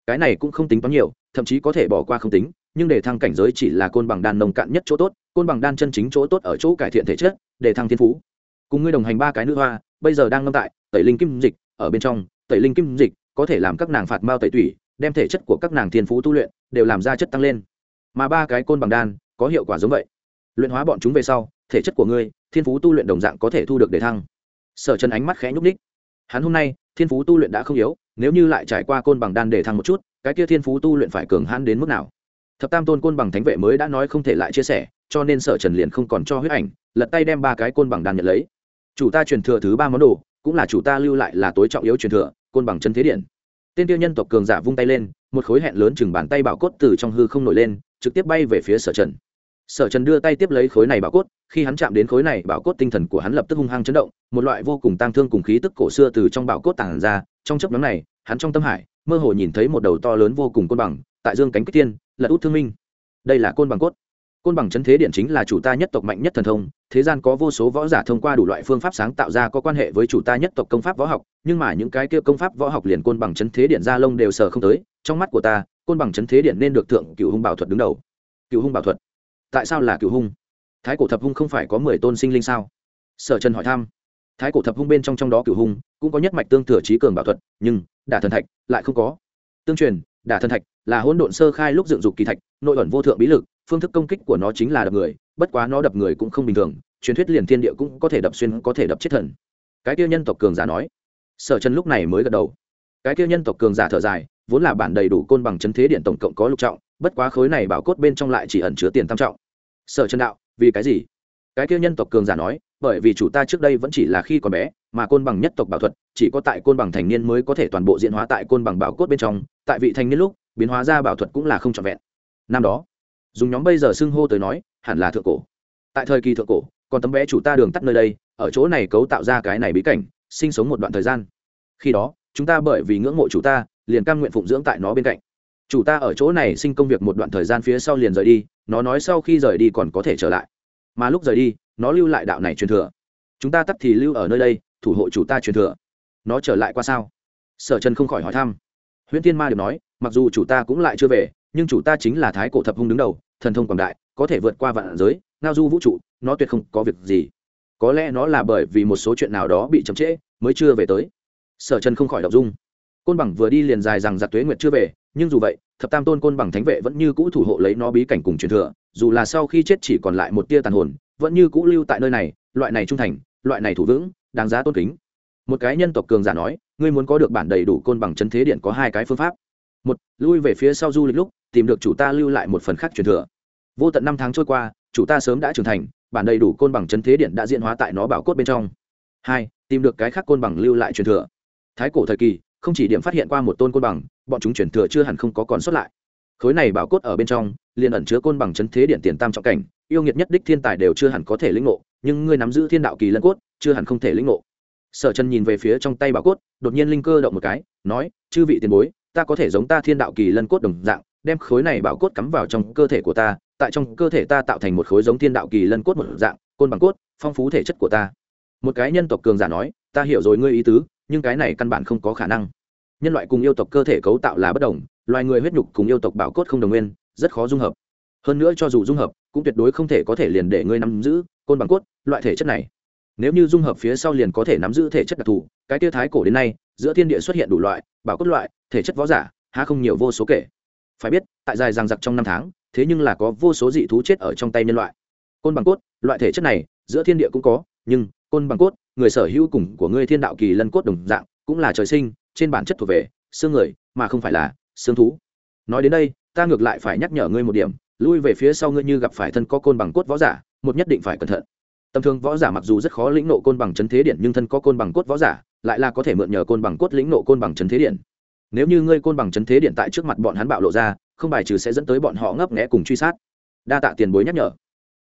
Cái này cũng không tính toán nhiều, thậm chí có thể bỏ qua không tính, nhưng để thăng cảnh giới chỉ là côn bằng đan nồng cạn nhất chỗ tốt, côn bằng đan chân chính chỗ tốt ở chỗ cải thiện thể chất, để thăng thiên phú. Cùng ngươi đồng hành ba cái nữ hoa, bây giờ đang ngâm tại tẩy linh kim dịch, ở bên trong, tẩy linh kim dịch có thể làm các nàng phạt mao tẩy tủy, đem thể chất của các nàng thiên phú tu luyện đều làm ra chất tăng lên. Mà ba cái côn bằng đan có hiệu quả giống vậy. Luyện hóa bọn chúng về sau, thể chất của ngươi, thiên phú tu luyện đồng dạng có thể thu được để thăng. Sở trần ánh mắt khẽ nhúc ních hắn hôm nay, thiên phú tu luyện đã không yếu, nếu như lại trải qua côn bằng đan để thăng một chút, cái kia thiên phú tu luyện phải cường hãn đến mức nào? Thập tam tôn côn bằng thánh vệ mới đã nói không thể lại chia sẻ, cho nên sở trần liền không còn cho huyết ảnh, lật tay đem ba cái côn bằng đan nhận lấy. Chủ ta truyền thừa thứ ba món đồ, cũng là chủ ta lưu lại là tối trọng yếu truyền thừa côn bằng chân thế điện. Tên tiêu nhân tộc cường giả vung tay lên, một khối hẹn lớn chừng bàn tay bảo cốt từ trong hư không nổi lên, trực tiếp bay về phía sở trần. Sở trần đưa tay tiếp lấy khối này bảo cốt, khi hắn chạm đến khối này bảo cốt tinh thần của hắn lập tức hung hăng chấn động, một loại vô cùng tang thương cùng khí tức cổ xưa từ trong bảo cốt tàng ra, trong chấp nhóm này, hắn trong tâm hải, mơ hồ nhìn thấy một đầu to lớn vô cùng côn bằng, tại dương cánh kích tiên, lật út thương minh. Đây là côn bằng cốt côn bằng chấn thế điện chính là chủ ta nhất tộc mạnh nhất thần thông, thế gian có vô số võ giả thông qua đủ loại phương pháp sáng tạo ra có quan hệ với chủ ta nhất tộc công pháp võ học, nhưng mà những cái kia công pháp võ học liền côn bằng chấn thế điện ra lông đều sờ không tới, trong mắt của ta, côn bằng chấn thế điện nên được thượng cựu hung bảo thuật đứng đầu. Cựu hung bảo thuật? Tại sao là cựu hung? Thái cổ thập hung không phải có mười tôn sinh linh sao? Sở trần hỏi thăm. Thái cổ thập hung bên trong trong đó cựu hung cũng có nhất mạch tương thừa trí cường bảo thuật, nhưng đả thần thạch lại không có. Tương truyền, đả thần thạch là hỗn độn sơ khai lúc dựng dục kỳ thạch, nội ẩn vô thượng bí lực phương thức công kích của nó chính là đập người, bất quá nó đập người cũng không bình thường, truyền thuyết liền thiên địa cũng có thể đập xuyên, có thể đập chết thần. Cái tiêu nhân tộc cường giả nói. Sở trần lúc này mới gật đầu. Cái tiêu nhân tộc cường giả thở dài, vốn là bản đầy đủ côn bằng chấn thế điện tổng cộng có lục trọng, bất quá khối này bảo cốt bên trong lại chỉ ẩn chứa tiền tam trọng. Sở trần đạo, vì cái gì? Cái kia nhân tộc cường giả nói, bởi vì chủ ta trước đây vẫn chỉ là khi còn bé, mà côn bằng nhất tộc bảo thuật, chỉ có tại côn bằng thành niên mới có thể toàn bộ diễn hóa tại côn bằng bảo cốt bên trong, tại vị thành niên lúc, biến hóa ra bảo thuật cũng là không trọn vẹn. Năm đó dùng nhóm bây giờ xưng hô tới nói, hẳn là thượng cổ. Tại thời kỳ thượng cổ, còn tấm bé chủ ta đường tắt nơi đây, ở chỗ này cấu tạo ra cái này bí cảnh, sinh sống một đoạn thời gian. Khi đó, chúng ta bởi vì ngưỡng mộ chủ ta, liền cam nguyện phụng dưỡng tại nó bên cạnh. Chủ ta ở chỗ này sinh công việc một đoạn thời gian phía sau liền rời đi, nó nói sau khi rời đi còn có thể trở lại. Mà lúc rời đi, nó lưu lại đạo này truyền thừa. Chúng ta tắt thì lưu ở nơi đây, thủ hộ chủ ta truyền thừa. Nó trở lại qua sao? Sở trần không khỏi hỏi thăm. Huyễn tiên ma được nói, mặc dù chủ ta cũng lại chưa về nhưng chủ ta chính là thái cổ thập hung đứng đầu, thần thông quảng đại, có thể vượt qua vạn giới, ngao du vũ trụ, nó tuyệt không có việc gì. Có lẽ nó là bởi vì một số chuyện nào đó bị chậm trễ, mới chưa về tới. Sở trần không khỏi đọc dung. Côn bằng vừa đi liền dài rằng giặc tuế nguyệt chưa về, nhưng dù vậy, thập tam tôn côn bằng thánh vệ vẫn như cũ thủ hộ lấy nó bí cảnh cùng truyền thừa, dù là sau khi chết chỉ còn lại một tia tàn hồn, vẫn như cũ lưu tại nơi này, loại này trung thành, loại này thủ vững, đáng giá tôn kính. Một cái nhân tộc cường giả nói, ngươi muốn có được bản đầy đủ côn bằng chân thế điện có hai cái phương pháp một, lui về phía sau du lịch lúc, tìm được chủ ta lưu lại một phần khác truyền thừa. Vô tận năm tháng trôi qua, chủ ta sớm đã trưởng thành, bản đầy đủ côn bằng chấn thế điện đã diễn hóa tại nó bảo cốt bên trong. Hai, tìm được cái khác côn bằng lưu lại truyền thừa. Thái cổ thời kỳ, không chỉ điểm phát hiện qua một tôn côn bằng, bọn chúng truyền thừa chưa hẳn không có còn xuất lại. Khối này bảo cốt ở bên trong, liền ẩn chứa côn bằng chấn thế điện tiền tam trọng cảnh, yêu nghiệt nhất đích thiên tài đều chưa hẳn có thể lĩnh ngộ, nhưng ngươi nắm giữ thiên đạo kỳ lân cốt, chưa hẳn không thể lĩnh ngộ. Sở chân nhìn về phía trong tay bảo cốt, đột nhiên linh cơ động một cái, nói, chư vị tiền bối ta có thể giống ta thiên đạo kỳ lân cốt đồng dạng, đem khối này bảo cốt cắm vào trong cơ thể của ta, tại trong cơ thể ta tạo thành một khối giống thiên đạo kỳ lân cốt một dạng, côn bằng cốt, phong phú thể chất của ta. Một cái nhân tộc cường giả nói, ta hiểu rồi ngươi ý tứ, nhưng cái này căn bản không có khả năng. Nhân loại cùng yêu tộc cơ thể cấu tạo là bất đồng, loài người huyết nhục cùng yêu tộc bảo cốt không đồng nguyên, rất khó dung hợp. Hơn nữa cho dù dung hợp, cũng tuyệt đối không thể có thể liền để ngươi nắm giữ côn bằng cốt, loại thể chất này. Nếu như dung hợp phía sau liền có thể nắm giữ thể chất đặc thù, cái tiêu thái cổ đến nay, giữa thiên địa xuất hiện đủ loại bảo cốt loại, thể chất võ giả, há không nhiều vô số kể. Phải biết, tại dài rằng giặc trong năm tháng, thế nhưng là có vô số dị thú chết ở trong tay nhân loại. Côn bằng cốt, loại thể chất này, giữa thiên địa cũng có, nhưng côn bằng cốt, người sở hữu cùng của ngươi thiên đạo kỳ lân cốt đồng dạng, cũng là trời sinh, trên bản chất thuộc về xương người, mà không phải là xương thú. Nói đến đây, ta ngược lại phải nhắc nhở ngươi một điểm, lui về phía sau ngươi như gặp phải thân có côn bằng cốt võ giả, một nhất định phải cẩn thận. Tầm thường võ giả mặc dù rất khó lĩnh nộ côn bằng chấn thế điện nhưng thân có côn bằng cốt võ giả lại là có thể mượn nhờ côn bằng cốt lĩnh nộ côn bằng chấn thế điện. Nếu như ngươi côn bằng chấn thế điện tại trước mặt bọn hắn bạo lộ ra, không bài trừ sẽ dẫn tới bọn họ ngấp nghẽ cùng truy sát. Đa tạ tiền bối nhắc nhở.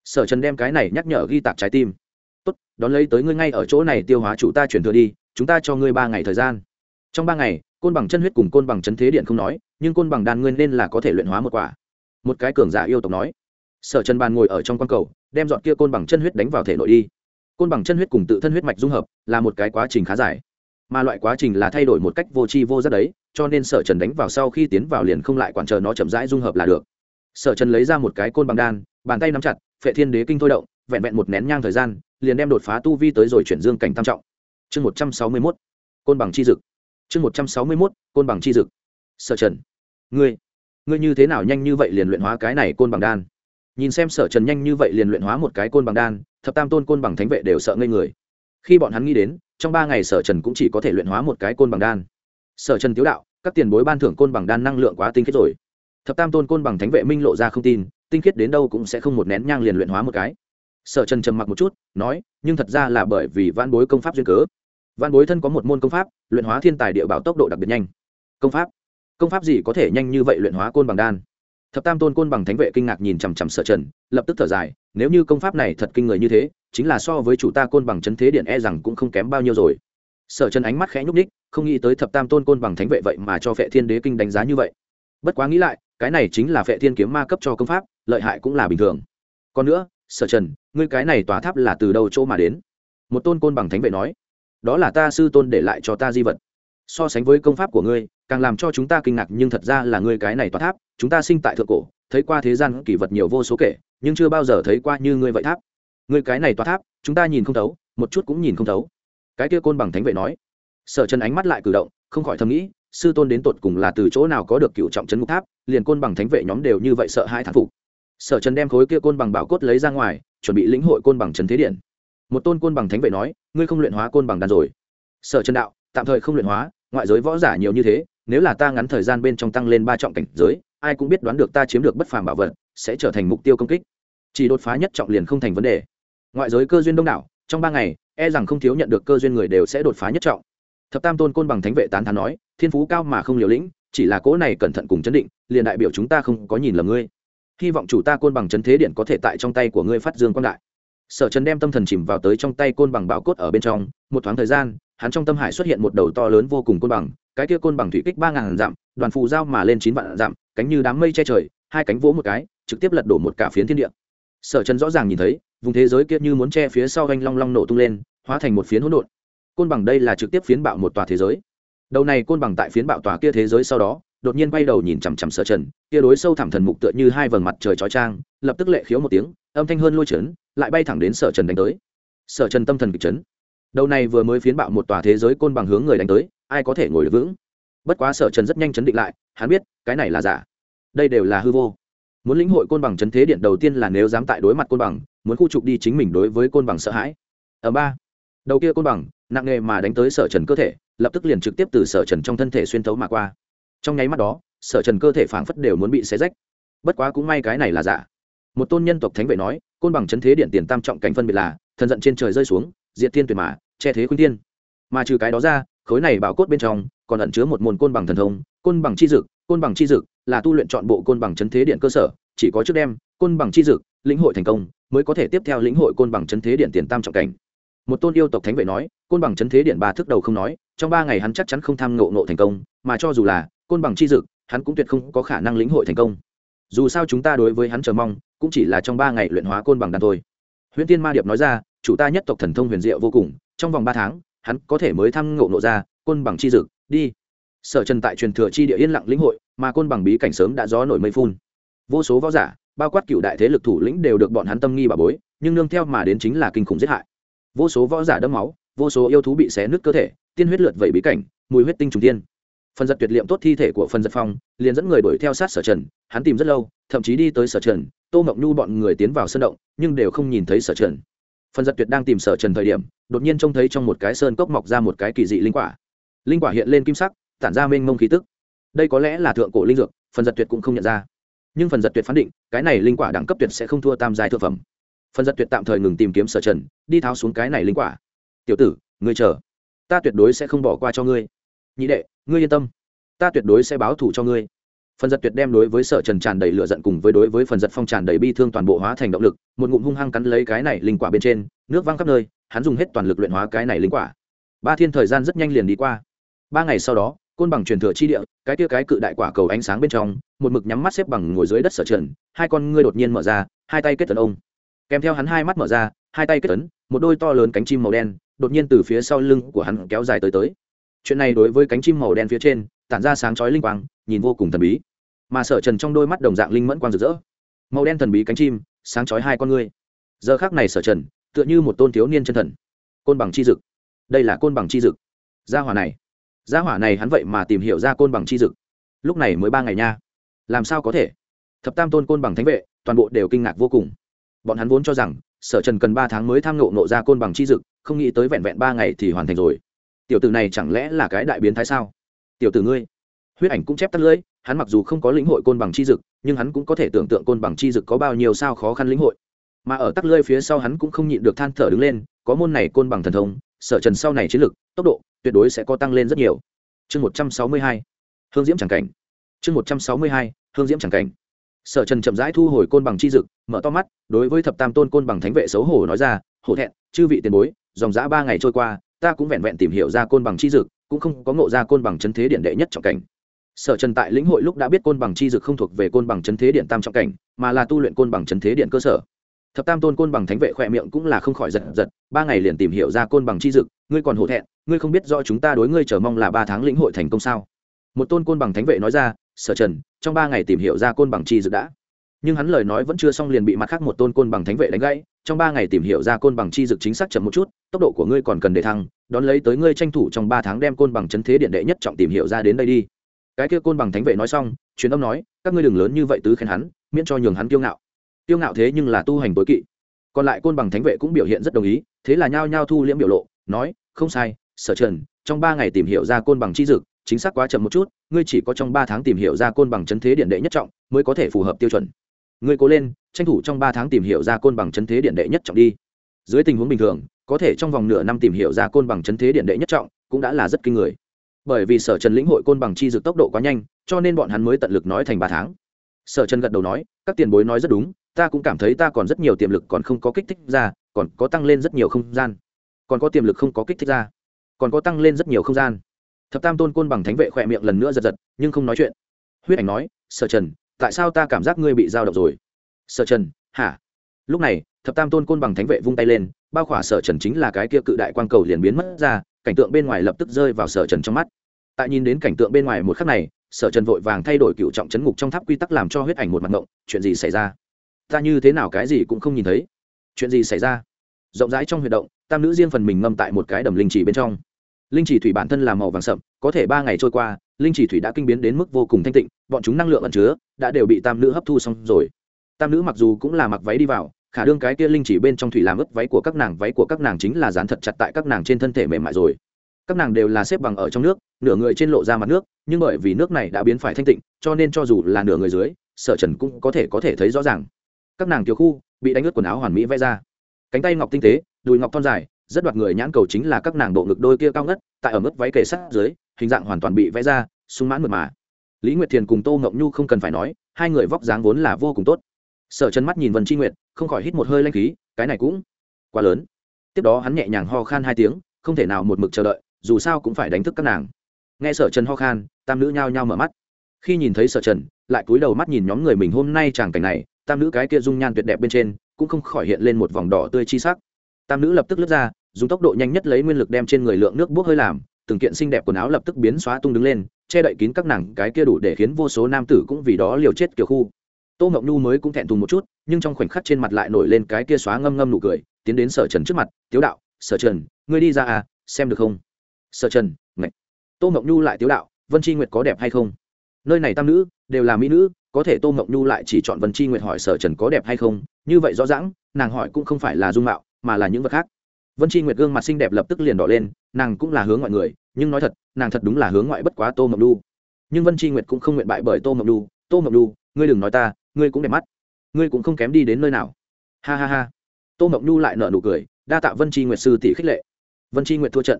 Sở trần đem cái này nhắc nhở ghi tạc trái tim. Tốt, đón lấy tới ngươi ngay ở chỗ này tiêu hóa chủ ta chuyển thừa đi, chúng ta cho ngươi ba ngày thời gian. Trong ba ngày, côn bằng chân huyết cùng côn bằng chấn thế điện không nói, nhưng côn bằng đan nguyên nên là có thể luyện hóa một quả. Một cái cường giả yêu tộc nói. Sở trần bàn ngồi ở trong q cầu, đem dọn kia côn bằng chân huyết đánh vào thể nội đi. Côn bằng chân huyết cùng tự thân huyết mạch dung hợp, là một cái quá trình khá dài mà loại quá trình là thay đổi một cách vô tri vô giác đấy, cho nên sở trần đánh vào sau khi tiến vào liền không lại quản chờ nó chậm rãi dung hợp là được. Sở trần lấy ra một cái côn bằng đan, bàn tay nắm chặt, phệ thiên đế kinh thôi động, vẹn vẹn một nén nhang thời gian, liền đem đột phá tu vi tới rồi chuyển dương cảnh tam trọng. Chương một trăm sáu mươi mốt, côn bằng chi dực. Chương một trăm sáu mươi mốt, côn bằng chi dực. Sở trần, ngươi ngươi như thế nào nhanh như vậy liền luyện hóa cái này côn bằng đan? Nhìn xem sở trần nhanh như vậy liền luyện hóa một cái côn bằng đan, thập tam tôn côn bằng thánh vệ đều sợ ngây người. Khi bọn hắn nghĩ đến trong ba ngày sở trần cũng chỉ có thể luyện hóa một cái côn bằng đan. Sở trần tiếu đạo, các tiền bối ban thưởng côn bằng đan năng lượng quá tinh khiết rồi. Thập tam tôn côn bằng thánh vệ minh lộ ra không tin, tinh khiết đến đâu cũng sẽ không một nén nhang liền luyện hóa một cái. Sở trần trầm mặc một chút, nói, nhưng thật ra là bởi vì văn bối công pháp duyên cớ. Văn bối thân có một môn công pháp, luyện hóa thiên tài địa bảo tốc độ đặc biệt nhanh. Công pháp? Công pháp gì có thể nhanh như vậy luyện hóa côn bằng đan? Thập tam tôn côn bằng thánh vệ kinh ngạc nhìn chằm chằm sở trần, lập tức thở dài, nếu như công pháp này thật kinh người như thế, chính là so với chủ ta côn bằng chấn thế điện e rằng cũng không kém bao nhiêu rồi. Sở trần ánh mắt khẽ nhúc ních không nghĩ tới thập tam tôn côn bằng thánh vệ vậy mà cho phệ thiên đế kinh đánh giá như vậy. Bất quá nghĩ lại, cái này chính là phệ thiên kiếm ma cấp cho công pháp, lợi hại cũng là bình thường. Còn nữa, sở trần, ngươi cái này tòa tháp là từ đâu chỗ mà đến? Một tôn côn bằng thánh vệ nói, đó là ta sư tôn để lại cho ta di vật so sánh với công pháp của ngươi, càng làm cho chúng ta kinh ngạc, nhưng thật ra là ngươi cái này tòa tháp, chúng ta sinh tại thượng cổ, thấy qua thế gian kỷ vật nhiều vô số kể, nhưng chưa bao giờ thấy qua như ngươi vậy tháp. Ngươi cái này tòa tháp, chúng ta nhìn không thấu, một chút cũng nhìn không thấu. Cái kia côn bằng thánh vệ nói. Sở trần ánh mắt lại cử động, không khỏi thầm nghĩ, sư tôn đến tột cùng là từ chỗ nào có được cựu trọng trấn ngục tháp, liền côn bằng thánh vệ nhóm đều như vậy sợ hai thán phục. Sở trần đem khối kia côn bằng bảo cốt lấy ra ngoài, chuẩn bị lĩnh hội côn bằng trấn thế điện. Một tôn côn bằng thánh vệ nói, ngươi không luyện hóa côn bằng đàn rồi. Sở trần đạo, tạm thời không luyện hóa ngoại giới võ giả nhiều như thế, nếu là ta ngắn thời gian bên trong tăng lên ba trọng cảnh giới, ai cũng biết đoán được ta chiếm được bất phàm bảo vật, sẽ trở thành mục tiêu công kích. Chỉ đột phá nhất trọng liền không thành vấn đề. Ngoại giới cơ duyên đông đảo, trong ba ngày e rằng không thiếu nhận được cơ duyên người đều sẽ đột phá nhất trọng. Thập tam tôn côn bằng thánh vệ tán thán nói, thiên phú cao mà không liều lĩnh, chỉ là cỗ này cẩn thận cùng chấn định, liền đại biểu chúng ta không có nhìn lầm ngươi. Hy vọng chủ ta côn bằng chấn thế điện có thể tại trong tay của ngươi phát dương quan đại. Sở trần đem tâm thần chìm vào tới trong tay côn bằng bảo cốt ở bên trong, một thoáng thời gian hắn trong tâm hải xuất hiện một đầu to lớn vô cùng côn bằng, cái kia côn bằng thủy kích ba ngàn dặm, đoàn phù giao mà lên chín vạn dặm, cánh như đám mây che trời, hai cánh vỗ một cái, trực tiếp lật đổ một cả phiến thiên địa. Sở trần rõ ràng nhìn thấy, vùng thế giới kia như muốn che phía sau anh long long nổ tung lên, hóa thành một phiến hỗn độn. Côn bằng đây là trực tiếp phiến bạo một tòa thế giới. Đầu này côn bằng tại phiến bạo tòa kia thế giới sau đó, đột nhiên bay đầu nhìn chằm chằm sở trần, kia đối sâu thẳm thần mục tựa như hai vầng mặt trời chói trang lập tức lệ khiếu một tiếng, âm thanh hơn lôi trấn lại bay thẳng đến sở trần đánh tới. Sở trần tâm thần kịch chấn đầu này vừa mới phiến bạo một tòa thế giới côn bằng hướng người đánh tới, ai có thể ngồi được vững? Bất quá sở trần rất nhanh chấn định lại, hắn biết, cái này là giả. Đây đều là hư vô. Muốn lĩnh hội côn bằng chấn thế điện đầu tiên là nếu dám tại đối mặt côn bằng, muốn khu trục đi chính mình đối với côn bằng sợ hãi. Ở ba, đầu kia côn bằng, nặng nghề mà đánh tới sở trần cơ thể, lập tức liền trực tiếp từ sở trần trong thân thể xuyên thấu mà qua. Trong nháy mắt đó, sở trần cơ thể phảng phất đều muốn bị xé rách. Bất quá cũng may cái này là giả. Một tôn nhân tộc thánh vệ nói, côn bằng chấn thế điện tiền tam trọng cảnh phân biệt là, thần giận trên trời rơi xuống Diệt thiên tuyệt mã che thế khuyên thiên. Mà trừ cái đó ra, khối này bảo cốt bên trong còn ẩn chứa một môn côn bằng thần thông, côn bằng chi dực, côn bằng chi dực là tu luyện chọn bộ côn bằng chấn thế điện cơ sở, chỉ có trước đem côn bằng chi dực, lĩnh hội thành công, mới có thể tiếp theo lĩnh hội côn bằng chấn thế điện tiền tam trọng cảnh. Một tôn yêu tộc thánh vệ nói, côn bằng chấn thế điện ba thức đầu không nói, trong ba ngày hắn chắc chắn không tham ngộ ngộ thành công, mà cho dù là côn bằng chi dực, hắn cũng tuyệt không có khả năng lĩnh hội thành công. Dù sao chúng ta đối với hắn chờ mong, cũng chỉ là trong ba ngày luyện hóa côn bằng đan thôi. Huyền tiên ma điệp nói ra chủ ta nhất tộc thần thông huyền diệu vô cùng, trong vòng ba tháng, hắn có thể mới thăm ngộ nộ ra, côn bằng chi dực, đi. Sở trần tại truyền thừa chi địa yên lặng lĩnh hội, mà côn bằng bí cảnh sớm đã gió nổi mây phun. Vô số võ giả, bao quát cựu đại thế lực thủ lĩnh đều được bọn hắn tâm nghi bà bối, nhưng nương theo mà đến chính là kinh khủng giết hại. Vô số võ giả đẫm máu, vô số yêu thú bị xé nứt cơ thể, tiên huyết lượt vẩy bí cảnh, mùi huyết tinh trùng tiên. Phần giật tuyệt liệm tốt thi thể của phần giật phong, liền dẫn người đuổi theo sát sở trần, hắn tìm rất lâu, thậm chí đi tới sở trần, tô mộng nhu bọn người tiến vào sân động, nhưng đều không nhìn thấy sở trần phần giật tuyệt đang tìm sở trần thời điểm, đột nhiên trông thấy trong một cái sơn cốc mọc ra một cái kỳ dị linh quả. Linh quả hiện lên kim sắc, tản ra mênh mông khí tức. Đây có lẽ là thượng cổ linh dược, phần giật tuyệt cũng không nhận ra. Nhưng phần giật tuyệt phán định, cái này linh quả đẳng cấp tuyệt sẽ không thua tam giai thượng phẩm. Phần giật tuyệt tạm thời ngừng tìm kiếm sở trần, đi tháo xuống cái này linh quả. Tiểu tử, ngươi chờ. Ta tuyệt đối sẽ không bỏ qua cho ngươi. Nhị đệ, ngươi yên tâm. Ta tuyệt đối sẽ báo thù cho ngươi phần giật tuyệt đem đối với sở trần tràn đầy lửa giận cùng với đối với phần giật phong tràn đầy bi thương toàn bộ hóa thành động lực, một ngụm hung hăng cắn lấy cái này linh quả bên trên, nước văng khắp nơi, hắn dùng hết toàn lực luyện hóa cái này linh quả. Ba thiên thời gian rất nhanh liền đi qua. Ba ngày sau đó, côn bằng truyền thừa chi địa, cái tia cái cự đại quả cầu ánh sáng bên trong, một mực nhắm mắt xếp bằng ngồi dưới đất sở trần, hai con ngươi đột nhiên mở ra, hai tay kết tấn ông. Kèm theo hắn hai mắt mở ra, hai tay kết tấn, một đôi to lớn cánh chim màu đen, đột nhiên từ phía sau lưng của hắn kéo dài tới tới chuyện này đối với cánh chim màu đen phía trên, tản ra sáng chói linh quang, nhìn vô cùng thần bí. Mà sở trần trong đôi mắt đồng dạng linh mẫn quang rực rỡ. Màu đen thần bí cánh chim, sáng chói hai con ngươi. Giờ khác này sở trần, tựa như một tôn thiếu niên chân thần. Côn bằng chi dực. Đây là côn bằng chi dực. Gia hỏa này. Gia hỏa này hắn vậy mà tìm hiểu ra côn bằng chi dực. Lúc này mới ba ngày nha. Làm sao có thể? Thập tam tôn côn bằng thánh vệ, toàn bộ đều kinh ngạc vô cùng. Bọn hắn vốn cho rằng, sở trần cần ba tháng mới tham nộ nộ ra côn bằng chi dực, không nghĩ tới vẹn vẹn ba ngày thì hoàn thành rồi tiểu tử này chẳng lẽ là cái đại biến thái sao? Tiểu tử ngươi, huyết ảnh cũng chép tắt lưỡi, hắn mặc dù không có lĩnh hội côn bằng chi dực, nhưng hắn cũng có thể tưởng tượng côn bằng chi dực có bao nhiêu sao khó khăn lĩnh hội. Mà ở tắc lơi phía sau hắn cũng không nhịn được than thở đứng lên, có môn này côn bằng thần thông, sở trần sau này chiến lực, tốc độ, tuyệt đối sẽ có tăng lên rất nhiều. Chương một trăm sáu mươi hai, hương diễm c cảnh. Chương một trăm sáu mươi hai, hương diễm c cảnh. Sở trần chậm rãi thu hồi côn bằng chi dực, mở to mắt, đối với thập tam tôn côn bằng thánh vệ xấu hổ nói ra, hổ thẹn, chư vị tiền bối, dòng giã ba ngày trôi qua ta cũng vẹn vẹn tìm hiểu ra côn bằng chi dực cũng không có ngộ ra côn bằng chân thế điện đệ nhất trọng cảnh sở trần tại lĩnh hội lúc đã biết côn bằng chi dực không thuộc về côn bằng chân thế điện tam trọng cảnh mà là tu luyện côn bằng chân thế điện cơ sở thập tam tôn côn bằng thánh vệ khỏe miệng cũng là không khỏi giật giật ba ngày liền tìm hiểu ra côn bằng chi dực ngươi còn hổ thẹn ngươi không biết do chúng ta đối ngươi chờ mong là ba tháng lĩnh hội thành công sao một tôn côn bằng thánh vệ nói ra sở trần trong ba ngày tìm hiểu ra côn bằng chi dực đã nhưng hắn lời nói vẫn chưa xong liền bị mặt khác một tôn côn bằng thánh vệ đánh gãy trong ba ngày tìm hiểu ra côn bằng chi dực chính xác chậm một chút, tốc độ của ngươi còn cần để thăng, đón lấy tới ngươi tranh thủ trong ba tháng đem côn bằng chấn thế điện đệ nhất trọng tìm hiểu ra đến đây đi. Cái kia côn bằng thánh vệ nói xong, truyền âm nói, các ngươi đừng lớn như vậy tứ khen hắn, miễn cho nhường hắn kiêu ngạo. Kiêu ngạo thế nhưng là tu hành tối kỵ. Còn lại côn bằng thánh vệ cũng biểu hiện rất đồng ý, thế là nhao nhao thu liễm biểu lộ, nói, không sai, sở trần, trong ba ngày tìm hiểu ra côn bằng chi dực, chính xác quá chậm một chút, ngươi chỉ có trong ba tháng tìm hiểu ra côn bằng chấn thế điện đệ nhất trọng, mới có thể phù hợp tiêu chuẩn ngươi cố lên, tranh thủ trong ba tháng tìm hiểu ra côn bằng chấn thế điện đệ nhất trọng đi. Dưới tình huống bình thường, có thể trong vòng nửa năm tìm hiểu ra côn bằng chấn thế điện đệ nhất trọng cũng đã là rất kinh người. Bởi vì sở trần lĩnh hội côn bằng chi dược tốc độ quá nhanh, cho nên bọn hắn mới tận lực nói thành ba tháng. Sở trần gật đầu nói, các tiền bối nói rất đúng, ta cũng cảm thấy ta còn rất nhiều tiềm lực còn không có kích thích ra, còn có tăng lên rất nhiều không gian. Còn có tiềm lực không có kích thích ra, còn có tăng lên rất nhiều không gian. Thập tam tôn côn bằng thánh vệ khỏe miệng lần nữa giật giật, nhưng không nói chuyện. Huyết ảnh nói, sở trần tại sao ta cảm giác ngươi bị giao động rồi? Sở trần, hả? Lúc này, thập tam tôn côn bằng thánh vệ vung tay lên, bao khỏa sở trần chính là cái kia cự đại quang cầu liền biến mất ra, cảnh tượng bên ngoài lập tức rơi vào sở trần trong mắt. Tại nhìn đến cảnh tượng bên ngoài một khắc này, sở trần vội vàng thay đổi cựu trọng chấn ngục trong tháp quy tắc làm cho huyết ảnh một mặt ngộng, chuyện gì xảy ra? Ta như thế nào cái gì cũng không nhìn thấy. Chuyện gì xảy ra? Rộng rãi trong huy động, tam nữ riêng phần mình ngâm tại một cái đầm linh chỉ bên trong. Linh chỉ thủy bản thân là màu vàng sậm, có thể ba ngày trôi qua linh chỉ thủy đã kinh biến đến mức vô cùng thanh tịnh, bọn chúng năng lượng ẩn chứa, đã đều bị tam nữ hấp thu xong rồi. Tam nữ mặc dù cũng là mặc váy đi vào, khả đương cái kia linh chỉ bên trong thủy làm ướt váy của các nàng, váy của các nàng chính là dán thật chặt tại các nàng trên thân thể mềm mại rồi. Các nàng đều là xếp bằng ở trong nước, nửa người trên lộ ra mặt nước, nhưng bởi vì nước này đã biến phải thanh tịnh, cho nên cho dù là nửa người dưới, sở trần cũng có thể có thể thấy rõ ràng. Các nàng tiểu khu, bị đánh ướt quần áo hoàn mỹ vẽ ra. Cánh tay ngọc tinh tế, đùi ngọc thon dài, rất đoạt người nhãn cầu chính là các nàng bộ ngực đôi kia cao ngất, tại ở mức váy kề sát dưới hình dạng hoàn toàn bị vẽ ra, sung mãn mượt mà. Lý nguyệt thiền cùng tô Ngộng nhu không cần phải nói, hai người vóc dáng vốn là vô cùng tốt. Sở chân mắt nhìn vân tri nguyệt, không khỏi hít một hơi lanh khí, cái này cũng quá lớn. Tiếp đó hắn nhẹ nhàng ho khan hai tiếng, không thể nào một mực chờ đợi, dù sao cũng phải đánh thức các nàng. Nghe sở trần ho khan, tam nữ nhao nhao mở mắt. Khi nhìn thấy sở trần, lại cúi đầu mắt nhìn nhóm người mình hôm nay chàng cảnh này, tam nữ cái kia dung nhan tuyệt đẹp bên trên, cũng không khỏi hiện lên một vòng đỏ tươi chi sắc. Tam nữ lập tức lướt ra, dùng tốc độ nhanh nhất lấy nguyên lực đem trên người lượng nước bốc hơi làm từng kiện xinh đẹp quần áo lập tức biến xóa tung đứng lên, che đậy kín các nàng, cái kia đủ để khiến vô số nam tử cũng vì đó liều chết kiểu khu. Tô ngọc nhu mới cũng thẹn thùng một chút, nhưng trong khoảnh khắc trên mặt lại nổi lên cái kia xóa ngâm ngâm nụ cười, tiến đến sở trần trước mặt, tiếu đạo, sở trần, ngươi đi ra à xem được không? Sở trần, ngạch. Tô ngọc nhu lại tiếu đạo, vân tri nguyệt có đẹp hay không? Nơi này tam nữ, đều là mỹ nữ, có thể tô ngọc nhu lại chỉ chọn vân tri nguyệt hỏi sở trần có đẹp hay không? Như vậy rõ ràng, nàng hỏi cũng không phải là dung mạo, mà là những vật khác vân tri nguyệt gương mặt xinh đẹp lập tức liền đỏ lên nàng cũng là hướng ngoại người nhưng nói thật nàng thật đúng là hướng ngoại bất quá tô Mộc Du. nhưng vân tri nguyệt cũng không nguyện bại bởi tô Mộc Du, tô Mộc Du, ngươi đừng nói ta ngươi cũng đẹp mắt. Ngươi cũng không kém đi đến nơi nào. Ha ha ha. Tô Mộc nhu lại nở nụ cười đa tạ vân tri nguyệt sư tỷ khích lệ. Vân tri nguyệt thua trận.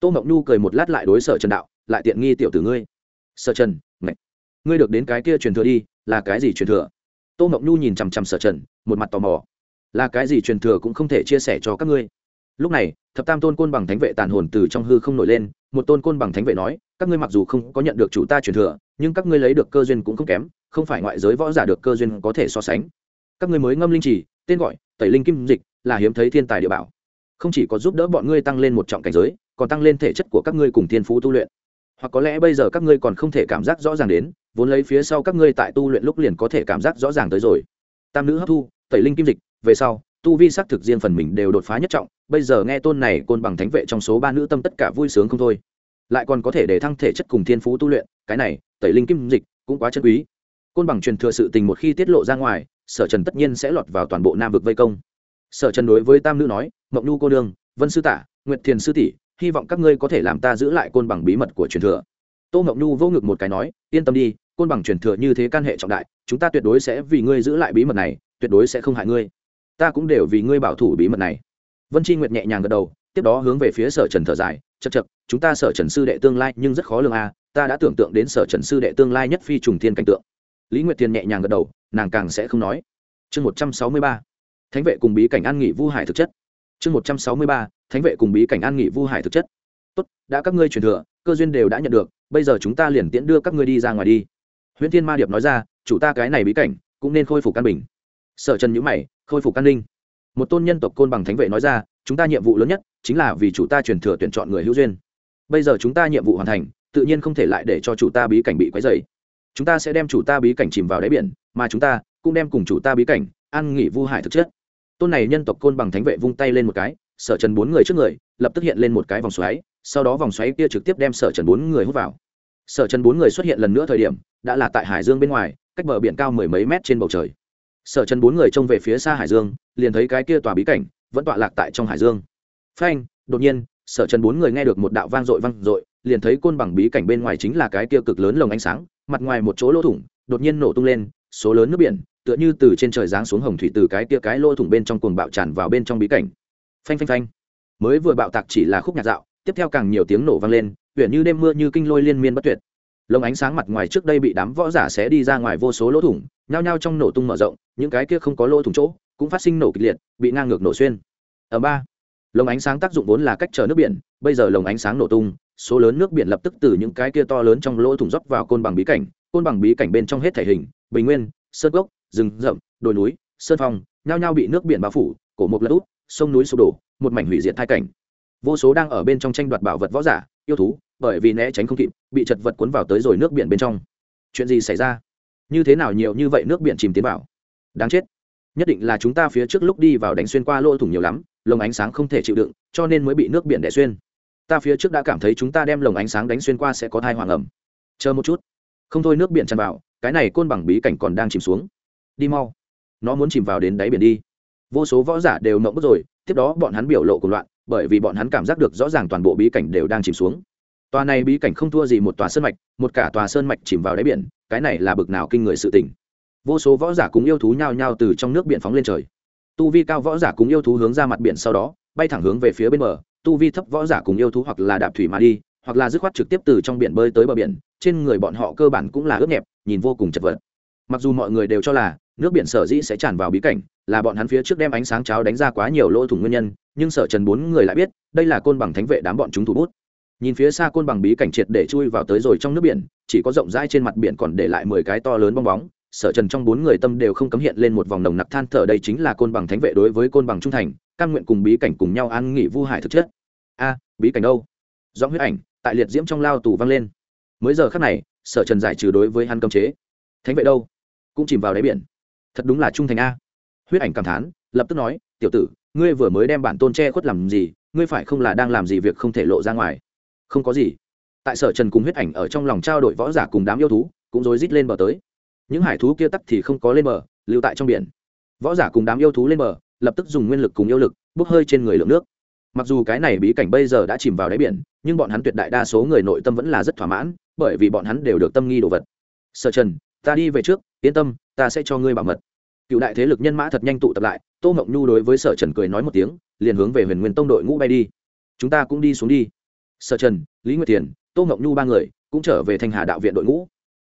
Tô Mộc nhu cười một lát lại đối sở trần đạo lại tiện nghi tiểu tử ngươi. Sở trần ngạch. Ngươi được đến cái kia truyền thừa đi là cái gì truyền thừa? Tô Mộc nhu nhìn chằm chằm sở trần một mặt tò mò. Là cái gì truyền thừa cũng không thể chia sẻ cho các ngươi lúc này, thập tam tôn côn bằng thánh vệ tàn hồn từ trong hư không nổi lên, một tôn côn bằng thánh vệ nói, các ngươi mặc dù không có nhận được chủ ta truyền thừa, nhưng các ngươi lấy được cơ duyên cũng không kém, không phải ngoại giới võ giả được cơ duyên có thể so sánh. Các ngươi mới ngâm linh trì, tên gọi, tẩy linh kim dịch, là hiếm thấy thiên tài địa bảo. Không chỉ có giúp đỡ bọn ngươi tăng lên một trọng cảnh giới, còn tăng lên thể chất của các ngươi cùng thiên phú tu luyện. Hoặc có lẽ bây giờ các ngươi còn không thể cảm giác rõ ràng đến, vốn lấy phía sau các ngươi tại tu luyện lúc liền có thể cảm giác rõ ràng tới rồi. Tam nữ hấp thu, tẩy linh kim dịch, về sau tu vi xác thực riêng phần mình đều đột phá nhất trọng, bây giờ nghe tôn này côn bằng thánh vệ trong số ba nữ tâm tất cả vui sướng không thôi. Lại còn có thể để thăng thể chất cùng thiên phú tu luyện, cái này, tẩy linh kim dịch, cũng quá chân quý. Côn bằng truyền thừa sự tình một khi tiết lộ ra ngoài, sở trần tất nhiên sẽ lọt vào toàn bộ nam vực vây công. Sở trần đối với tam nữ nói, mộng nhu cô đương vân sư tả, nguyệt thiền sư tỷ, hy vọng các ngươi có thể làm ta giữ lại côn bằng bí mật của truyền thừa. Tô mộng nhu vô ngực một cái nói, yên tâm đi, côn bằng truyền thừa như thế can hệ trọng đại, chúng ta tuyệt đối sẽ vì ngươi giữ lại bí mật này, tuyệt đối sẽ không hại ngươi ta cũng đều vì ngươi bảo thủ bí mật này. Vân tri nguyệt nhẹ nhàng gật đầu tiếp đó hướng về phía sở trần thở dài chật chật chúng ta sở trần sư đệ tương lai nhưng rất khó lường a à, ta đã tưởng tượng đến sở trần sư đệ tương lai nhất phi trùng thiên cảnh tượng. Lý nguyệt thiên nhẹ nhàng gật đầu nàng càng sẽ không nói. Chương một trăm sáu mươi ba thánh vệ cùng bí cảnh an nghỉ vu hải thực chất. Chương một trăm sáu mươi ba thánh vệ cùng bí cảnh an nghỉ vu hải thực chất. Tốt đã các ngươi truyền thừa cơ duyên đều đã nhận được bây giờ chúng ta liền tiễn đưa các ngươi đi ra ngoài đi. Huyễn thiên ma điệp nói ra chủ ta cái này bí cảnh cũng nên khôi phục căn bình. Sở trần nhữ mày khôi phục an ninh. Một tôn nhân tộc côn bằng thánh vệ nói ra, chúng ta nhiệm vụ lớn nhất chính là vì chủ ta truyền thừa tuyển chọn người hữu duyên. Bây giờ chúng ta nhiệm vụ hoàn thành, tự nhiên không thể lại để cho chủ ta bí cảnh bị quấy dày chúng ta sẽ đem chủ ta bí cảnh chìm vào đáy biển, mà chúng ta cũng đem cùng chủ ta bí cảnh ăn nghỉ vu hải thực chất. Tôn này nhân tộc côn bằng thánh vệ vung tay lên một cái, sở trần bốn người trước người, lập tức hiện lên một cái vòng xoáy, sau đó vòng xoáy kia trực tiếp đem sở trần bốn người hút vào. Sở trần bốn người xuất hiện lần nữa thời điểm, đã là tại hải dương bên ngoài, cách bờ biển cao mười mấy mét trên bầu trời sở trần bốn người trông về phía xa hải dương, liền thấy cái kia tòa bí cảnh vẫn tọa lạc tại trong hải dương. Phanh, đột nhiên, sở trần bốn người nghe được một đạo vang dội vang dội, liền thấy côn bằng bí cảnh bên ngoài chính là cái kia cực lớn lồng ánh sáng, mặt ngoài một chỗ lỗ thủng, đột nhiên nổ tung lên, số lớn nước biển, tựa như từ trên trời giáng xuống hồng thủy từ cái kia cái lỗ thủng bên trong cuồng bạo tràn vào bên trong bí cảnh. Phanh phanh phanh. Mới vừa bạo tạc chỉ là khúc nhạc dạo, tiếp theo càng nhiều tiếng nổ vang lên, huyện như đêm mưa như kinh lôi liên miên bất tuyệt lồng ánh sáng mặt ngoài trước đây bị đám võ giả xé đi ra ngoài vô số lỗ thủng, nhao nhao trong nổ tung mở rộng, những cái kia không có lỗ thủng chỗ cũng phát sinh nổ kịch liệt, bị ngang ngược nổ xuyên. Ở ba lồng ánh sáng tác dụng vốn là cách chờ nước biển, bây giờ lồng ánh sáng nổ tung, số lớn nước biển lập tức từ những cái kia to lớn trong lỗ thủng dốc vào côn bằng bí cảnh, côn bằng bí cảnh bên trong hết thể hình, bình nguyên, sơn gốc, rừng rậm, đồi núi, sơn phong, nhao nhao bị nước biển bao phủ, cổ mộc lật út sông núi sụp đổ, một mảnh hủy diệt thai cảnh. Vô số đang ở bên trong tranh đoạt bảo vật võ giả yêu thú, bởi vì né tránh không kịp, bị chật vật cuốn vào tới rồi nước biển bên trong. Chuyện gì xảy ra? Như thế nào nhiều như vậy nước biển chìm tiến vào? Đáng chết. Nhất định là chúng ta phía trước lúc đi vào đánh xuyên qua lỗ thủng nhiều lắm, lồng ánh sáng không thể chịu đựng, cho nên mới bị nước biển đẻ xuyên. Ta phía trước đã cảm thấy chúng ta đem lồng ánh sáng đánh xuyên qua sẽ có thai hoàng ẩm. Chờ một chút. Không thôi nước biển tràn vào, cái này côn bằng bí cảnh còn đang chìm xuống. Đi mau. Nó muốn chìm vào đến đáy biển đi. Vô số võ giả đều mộng bức rồi, tiếp đó bọn hắn biểu lộ cùng loạn bởi vì bọn hắn cảm giác được rõ ràng toàn bộ bí cảnh đều đang chìm xuống. Tòa này bí cảnh không thua gì một tòa sơn mạch, một cả tòa sơn mạch chìm vào đáy biển, cái này là bực nào kinh người sự tình. Vô số võ giả cùng yêu thú nhao nhao từ trong nước biển phóng lên trời. Tu vi cao võ giả cùng yêu thú hướng ra mặt biển sau đó, bay thẳng hướng về phía bên bờ. Tu vi thấp võ giả cùng yêu thú hoặc là đạp thủy mà đi, hoặc là dứt khoát trực tiếp từ trong biển bơi tới bờ biển, trên người bọn họ cơ bản cũng là ướt nhẹp, nhìn vô cùng chật vật. Mặc dù mọi người đều cho là nước biển sở dĩ sẽ tràn vào bí cảnh, là bọn hắn phía trước đem ánh sáng cháo đánh ra quá nhiều lỗ thủng nguyên nhân, nhưng sở trần bốn người lại biết, đây là côn bằng thánh vệ đám bọn chúng thủ bút. Nhìn phía xa côn bằng bí cảnh triệt để chui vào tới rồi trong nước biển, chỉ có rộng rãi trên mặt biển còn để lại mười cái to lớn bong bóng, sở trần trong bốn người tâm đều không cấm hiện lên một vòng nồng nặc than thở, đây chính là côn bằng thánh vệ đối với côn bằng trung thành căn nguyện cùng bí cảnh cùng nhau an nghỉ vu hải thực chất. A, bí cảnh đâu? Do huyết ảnh, tại liệt diễm trong lao tù vang lên. Mới giờ khắc này, sở trần giải trừ đối với hắn cấm chế. Thánh vệ đâu? Cũng chìm vào đáy biển thật đúng là trung thành a. Huyết ảnh cảm thán, lập tức nói, tiểu tử, ngươi vừa mới đem bản tôn che khuất làm gì? Ngươi phải không là đang làm gì việc không thể lộ ra ngoài? Không có gì. Tại sở trần cùng huyết ảnh ở trong lòng trao đổi võ giả cùng đám yêu thú, cũng rối rít lên bờ tới. Những hải thú kia tắc thì không có lên bờ, lưu tại trong biển. Võ giả cùng đám yêu thú lên bờ, lập tức dùng nguyên lực cùng yêu lực, bốc hơi trên người lượng nước. Mặc dù cái này bí cảnh bây giờ đã chìm vào đáy biển, nhưng bọn hắn tuyệt đại đa số người nội tâm vẫn là rất thỏa mãn, bởi vì bọn hắn đều được tâm nghi đồ vật. Sở trần ta đi về trước, yên tâm, ta sẽ cho ngươi bảo mật. Cựu đại thế lực nhân mã thật nhanh tụ tập lại, tô mộng nhu đối với sở trần cười nói một tiếng, liền hướng về huyền nguyên tông đội ngũ bay đi. Chúng ta cũng đi xuống đi. Sở trần, lý nguyệt thiền, tô mộng nhu ba người cũng trở về thanh hà đạo viện đội ngũ.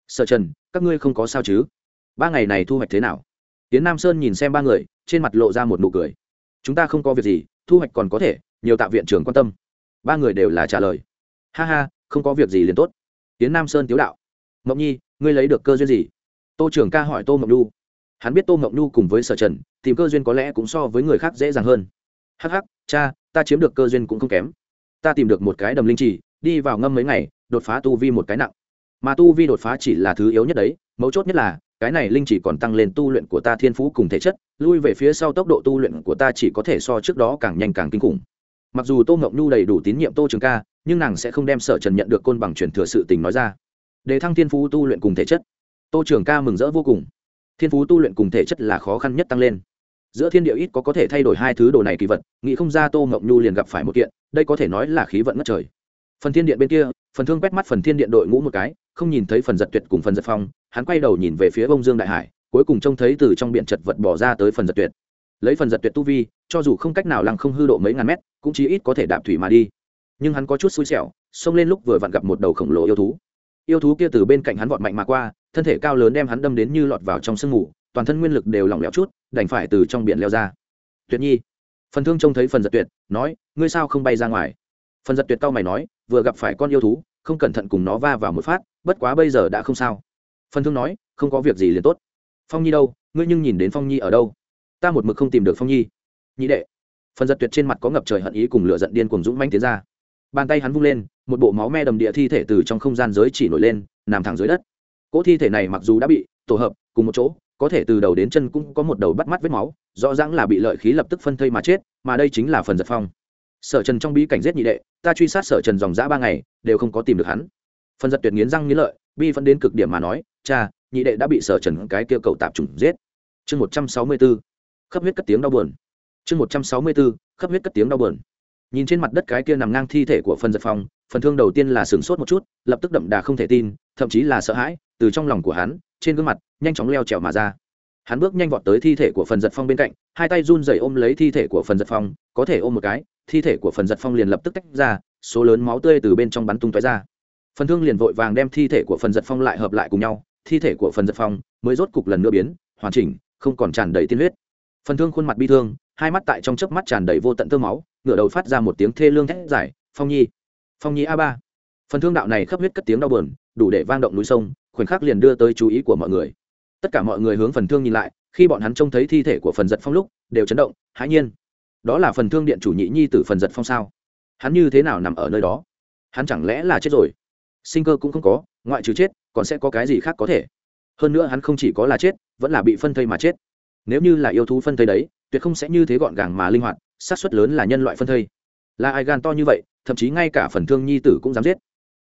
Sở trần, các ngươi không có sao chứ? Ba ngày này thu hoạch thế nào? Tiến nam sơn nhìn xem ba người, trên mặt lộ ra một nụ cười. Chúng ta không có việc gì, thu hoạch còn có thể, nhiều tạ viện trưởng quan tâm. Ba người đều là trả lời. Ha ha, không có việc gì liền tốt. Tiến nam sơn tiếu đạo. Mộng nhi ngươi lấy được cơ duyên gì? Tô trưởng ca hỏi tô mộng nhu. Hắn biết tô mộng nhu cùng với sở trần, tìm cơ duyên có lẽ cũng so với người khác dễ dàng hơn. Hắc hắc, cha, ta chiếm được cơ duyên cũng không kém. Ta tìm được một cái đầm linh trì, đi vào ngâm mấy ngày, đột phá tu vi một cái nặng. Mà tu vi đột phá chỉ là thứ yếu nhất đấy, mấu chốt nhất là, cái này linh chỉ còn tăng lên tu luyện của ta thiên phú cùng thể chất, lui về phía sau tốc độ tu luyện của ta chỉ có thể so trước đó càng nhanh càng kinh khủng. Mặc dù tô ngọc nhu đầy đủ tín nhiệm tô trường ca, nhưng nàng sẽ không đem sở trần nhận được côn bằng truyền thừa sự tình nói ra để thăng thiên phú tu luyện cùng thể chất. Tô trường ca mừng rỡ vô cùng. Thiên phú tu luyện cùng thể chất là khó khăn nhất tăng lên. Giữa thiên địa ít có có thể thay đổi hai thứ đồ này kỳ vật, nghĩ không ra tô ngọc nhu liền gặp phải một kiện, đây có thể nói là khí vận ngất trời. Phần thiên điện bên kia, phần thương quét mắt phần thiên điện đội ngũ một cái, không nhìn thấy phần giật tuyệt cùng phần giật phong, hắn quay đầu nhìn về phía bông dương đại hải, cuối cùng trông thấy từ trong biển chật vật bỏ ra tới phần giật tuyệt. Lấy phần giật tuyệt tu vi, cho dù không cách nào lăng không hư độ mấy ngàn mét, cũng chí ít có thể đạp thủy mà đi. Nhưng hắn có chút xui xẻo, xông lên lúc vừa vặn gặp một đầu khổng lồ yêu thú yêu thú kia từ bên cạnh hắn vọt mạnh mà qua, thân thể cao lớn đem hắn đâm đến như lọt vào trong sương mù, toàn thân nguyên lực đều lỏng lẻo chút, đành phải từ trong biển leo ra. Tuyệt nhi. Phần thương trông thấy phần giật tuyệt, nói, ngươi sao không bay ra ngoài? Phần giật tuyệt cao mày nói, vừa gặp phải con yêu thú, không cẩn thận cùng nó va vào một phát, bất quá bây giờ đã không sao. Phần thương nói, không có việc gì liền tốt. Phong nhi đâu? Ngươi nhưng nhìn đến phong nhi ở đâu? Ta một mực không tìm được phong nhi. Nhị đệ. Phần giật tuyệt trên mặt có ngập trời hận ý cùng lửa giận điên cùng dũng manh tiến ra. Bàn tay hắn vung lên một bộ máu me đầm địa thi thể từ trong không gian giới chỉ nổi lên, nằm thẳng dưới đất. Cỗ thi thể này mặc dù đã bị tổ hợp cùng một chỗ, có thể từ đầu đến chân cũng có một đầu bắt mắt vết máu, rõ ràng là bị lợi khí lập tức phân thây mà chết, mà đây chính là phần giật phong. Sở trần trong bí cảnh giết nhị đệ, ta truy sát sở trần dòng dã ba ngày, đều không có tìm được hắn. Phần giật tuyệt nghiến răng nghiến lợi, bi vẫn đến cực điểm mà nói, cha, nhị đệ đã bị sở trần cái kia cầu tạp trùng giết. Chương một trăm sáu mươi b ố khắp huyết cất tiếng đau buồn. Chương một trăm sáu mươi b ố khắp huyết cất tiếng đau buồn. Nhìn trên mặt đất cái kia nằm ngang thi thể của phần giật phong phần thương đầu tiên là sửng sốt một chút, lập tức đậm đà không thể tin, thậm chí là sợ hãi, từ trong lòng của hắn, trên gương mặt, nhanh chóng leo trèo mà ra. Hắn bước nhanh vọt tới thi thể của phần giật phong bên cạnh, hai tay run rẩy ôm lấy thi thể của phần giật phong, có thể ôm một cái, thi thể của phần giật phong liền lập tức tách ra, số lớn máu tươi từ bên trong bắn tung tóe ra. Phần thương liền vội vàng đem thi thể của phần giật phong lại hợp lại cùng nhau, thi thể của phần giật phong mới rốt cục lần nữa biến, hoàn chỉnh, không còn tràn đầy tiên huyết. Phần thương khuôn mặt bi thương, hai mắt tại trong chớp mắt tràn đầy vô tận tơ máu, ngửa đầu phát ra một tiếng thê lương thét giải phong nhi! Phong nhi a ba. Phần thương đạo này khắp huyết cất tiếng đau buồn, đủ để vang động núi sông, khoảnh khắc liền đưa tới chú ý của mọi người. Tất cả mọi người hướng phần thương nhìn lại, khi bọn hắn trông thấy thi thể của phần giật phong lúc, đều chấn động, hãi nhiên. Đó là phần thương điện chủ nhị nhi t phần giật phong sao? Hắn như thế nào nằm ở nơi đó? Hắn chẳng lẽ là chết rồi? Sinh cơ cũng không có, ngoại trừ chết, còn sẽ có cái gì khác có thể? Hơn nữa hắn không chỉ có là chết, vẫn là bị phân thây mà chết. Nếu như là yêu thú phân thây đấy, tuyệt không sẽ như thế gọn gàng mà linh hoạt, xác suất lớn là nhân loại phân thây. Là ai gan to như vậy thậm chí ngay cả phần thương nhi tử cũng dám giết.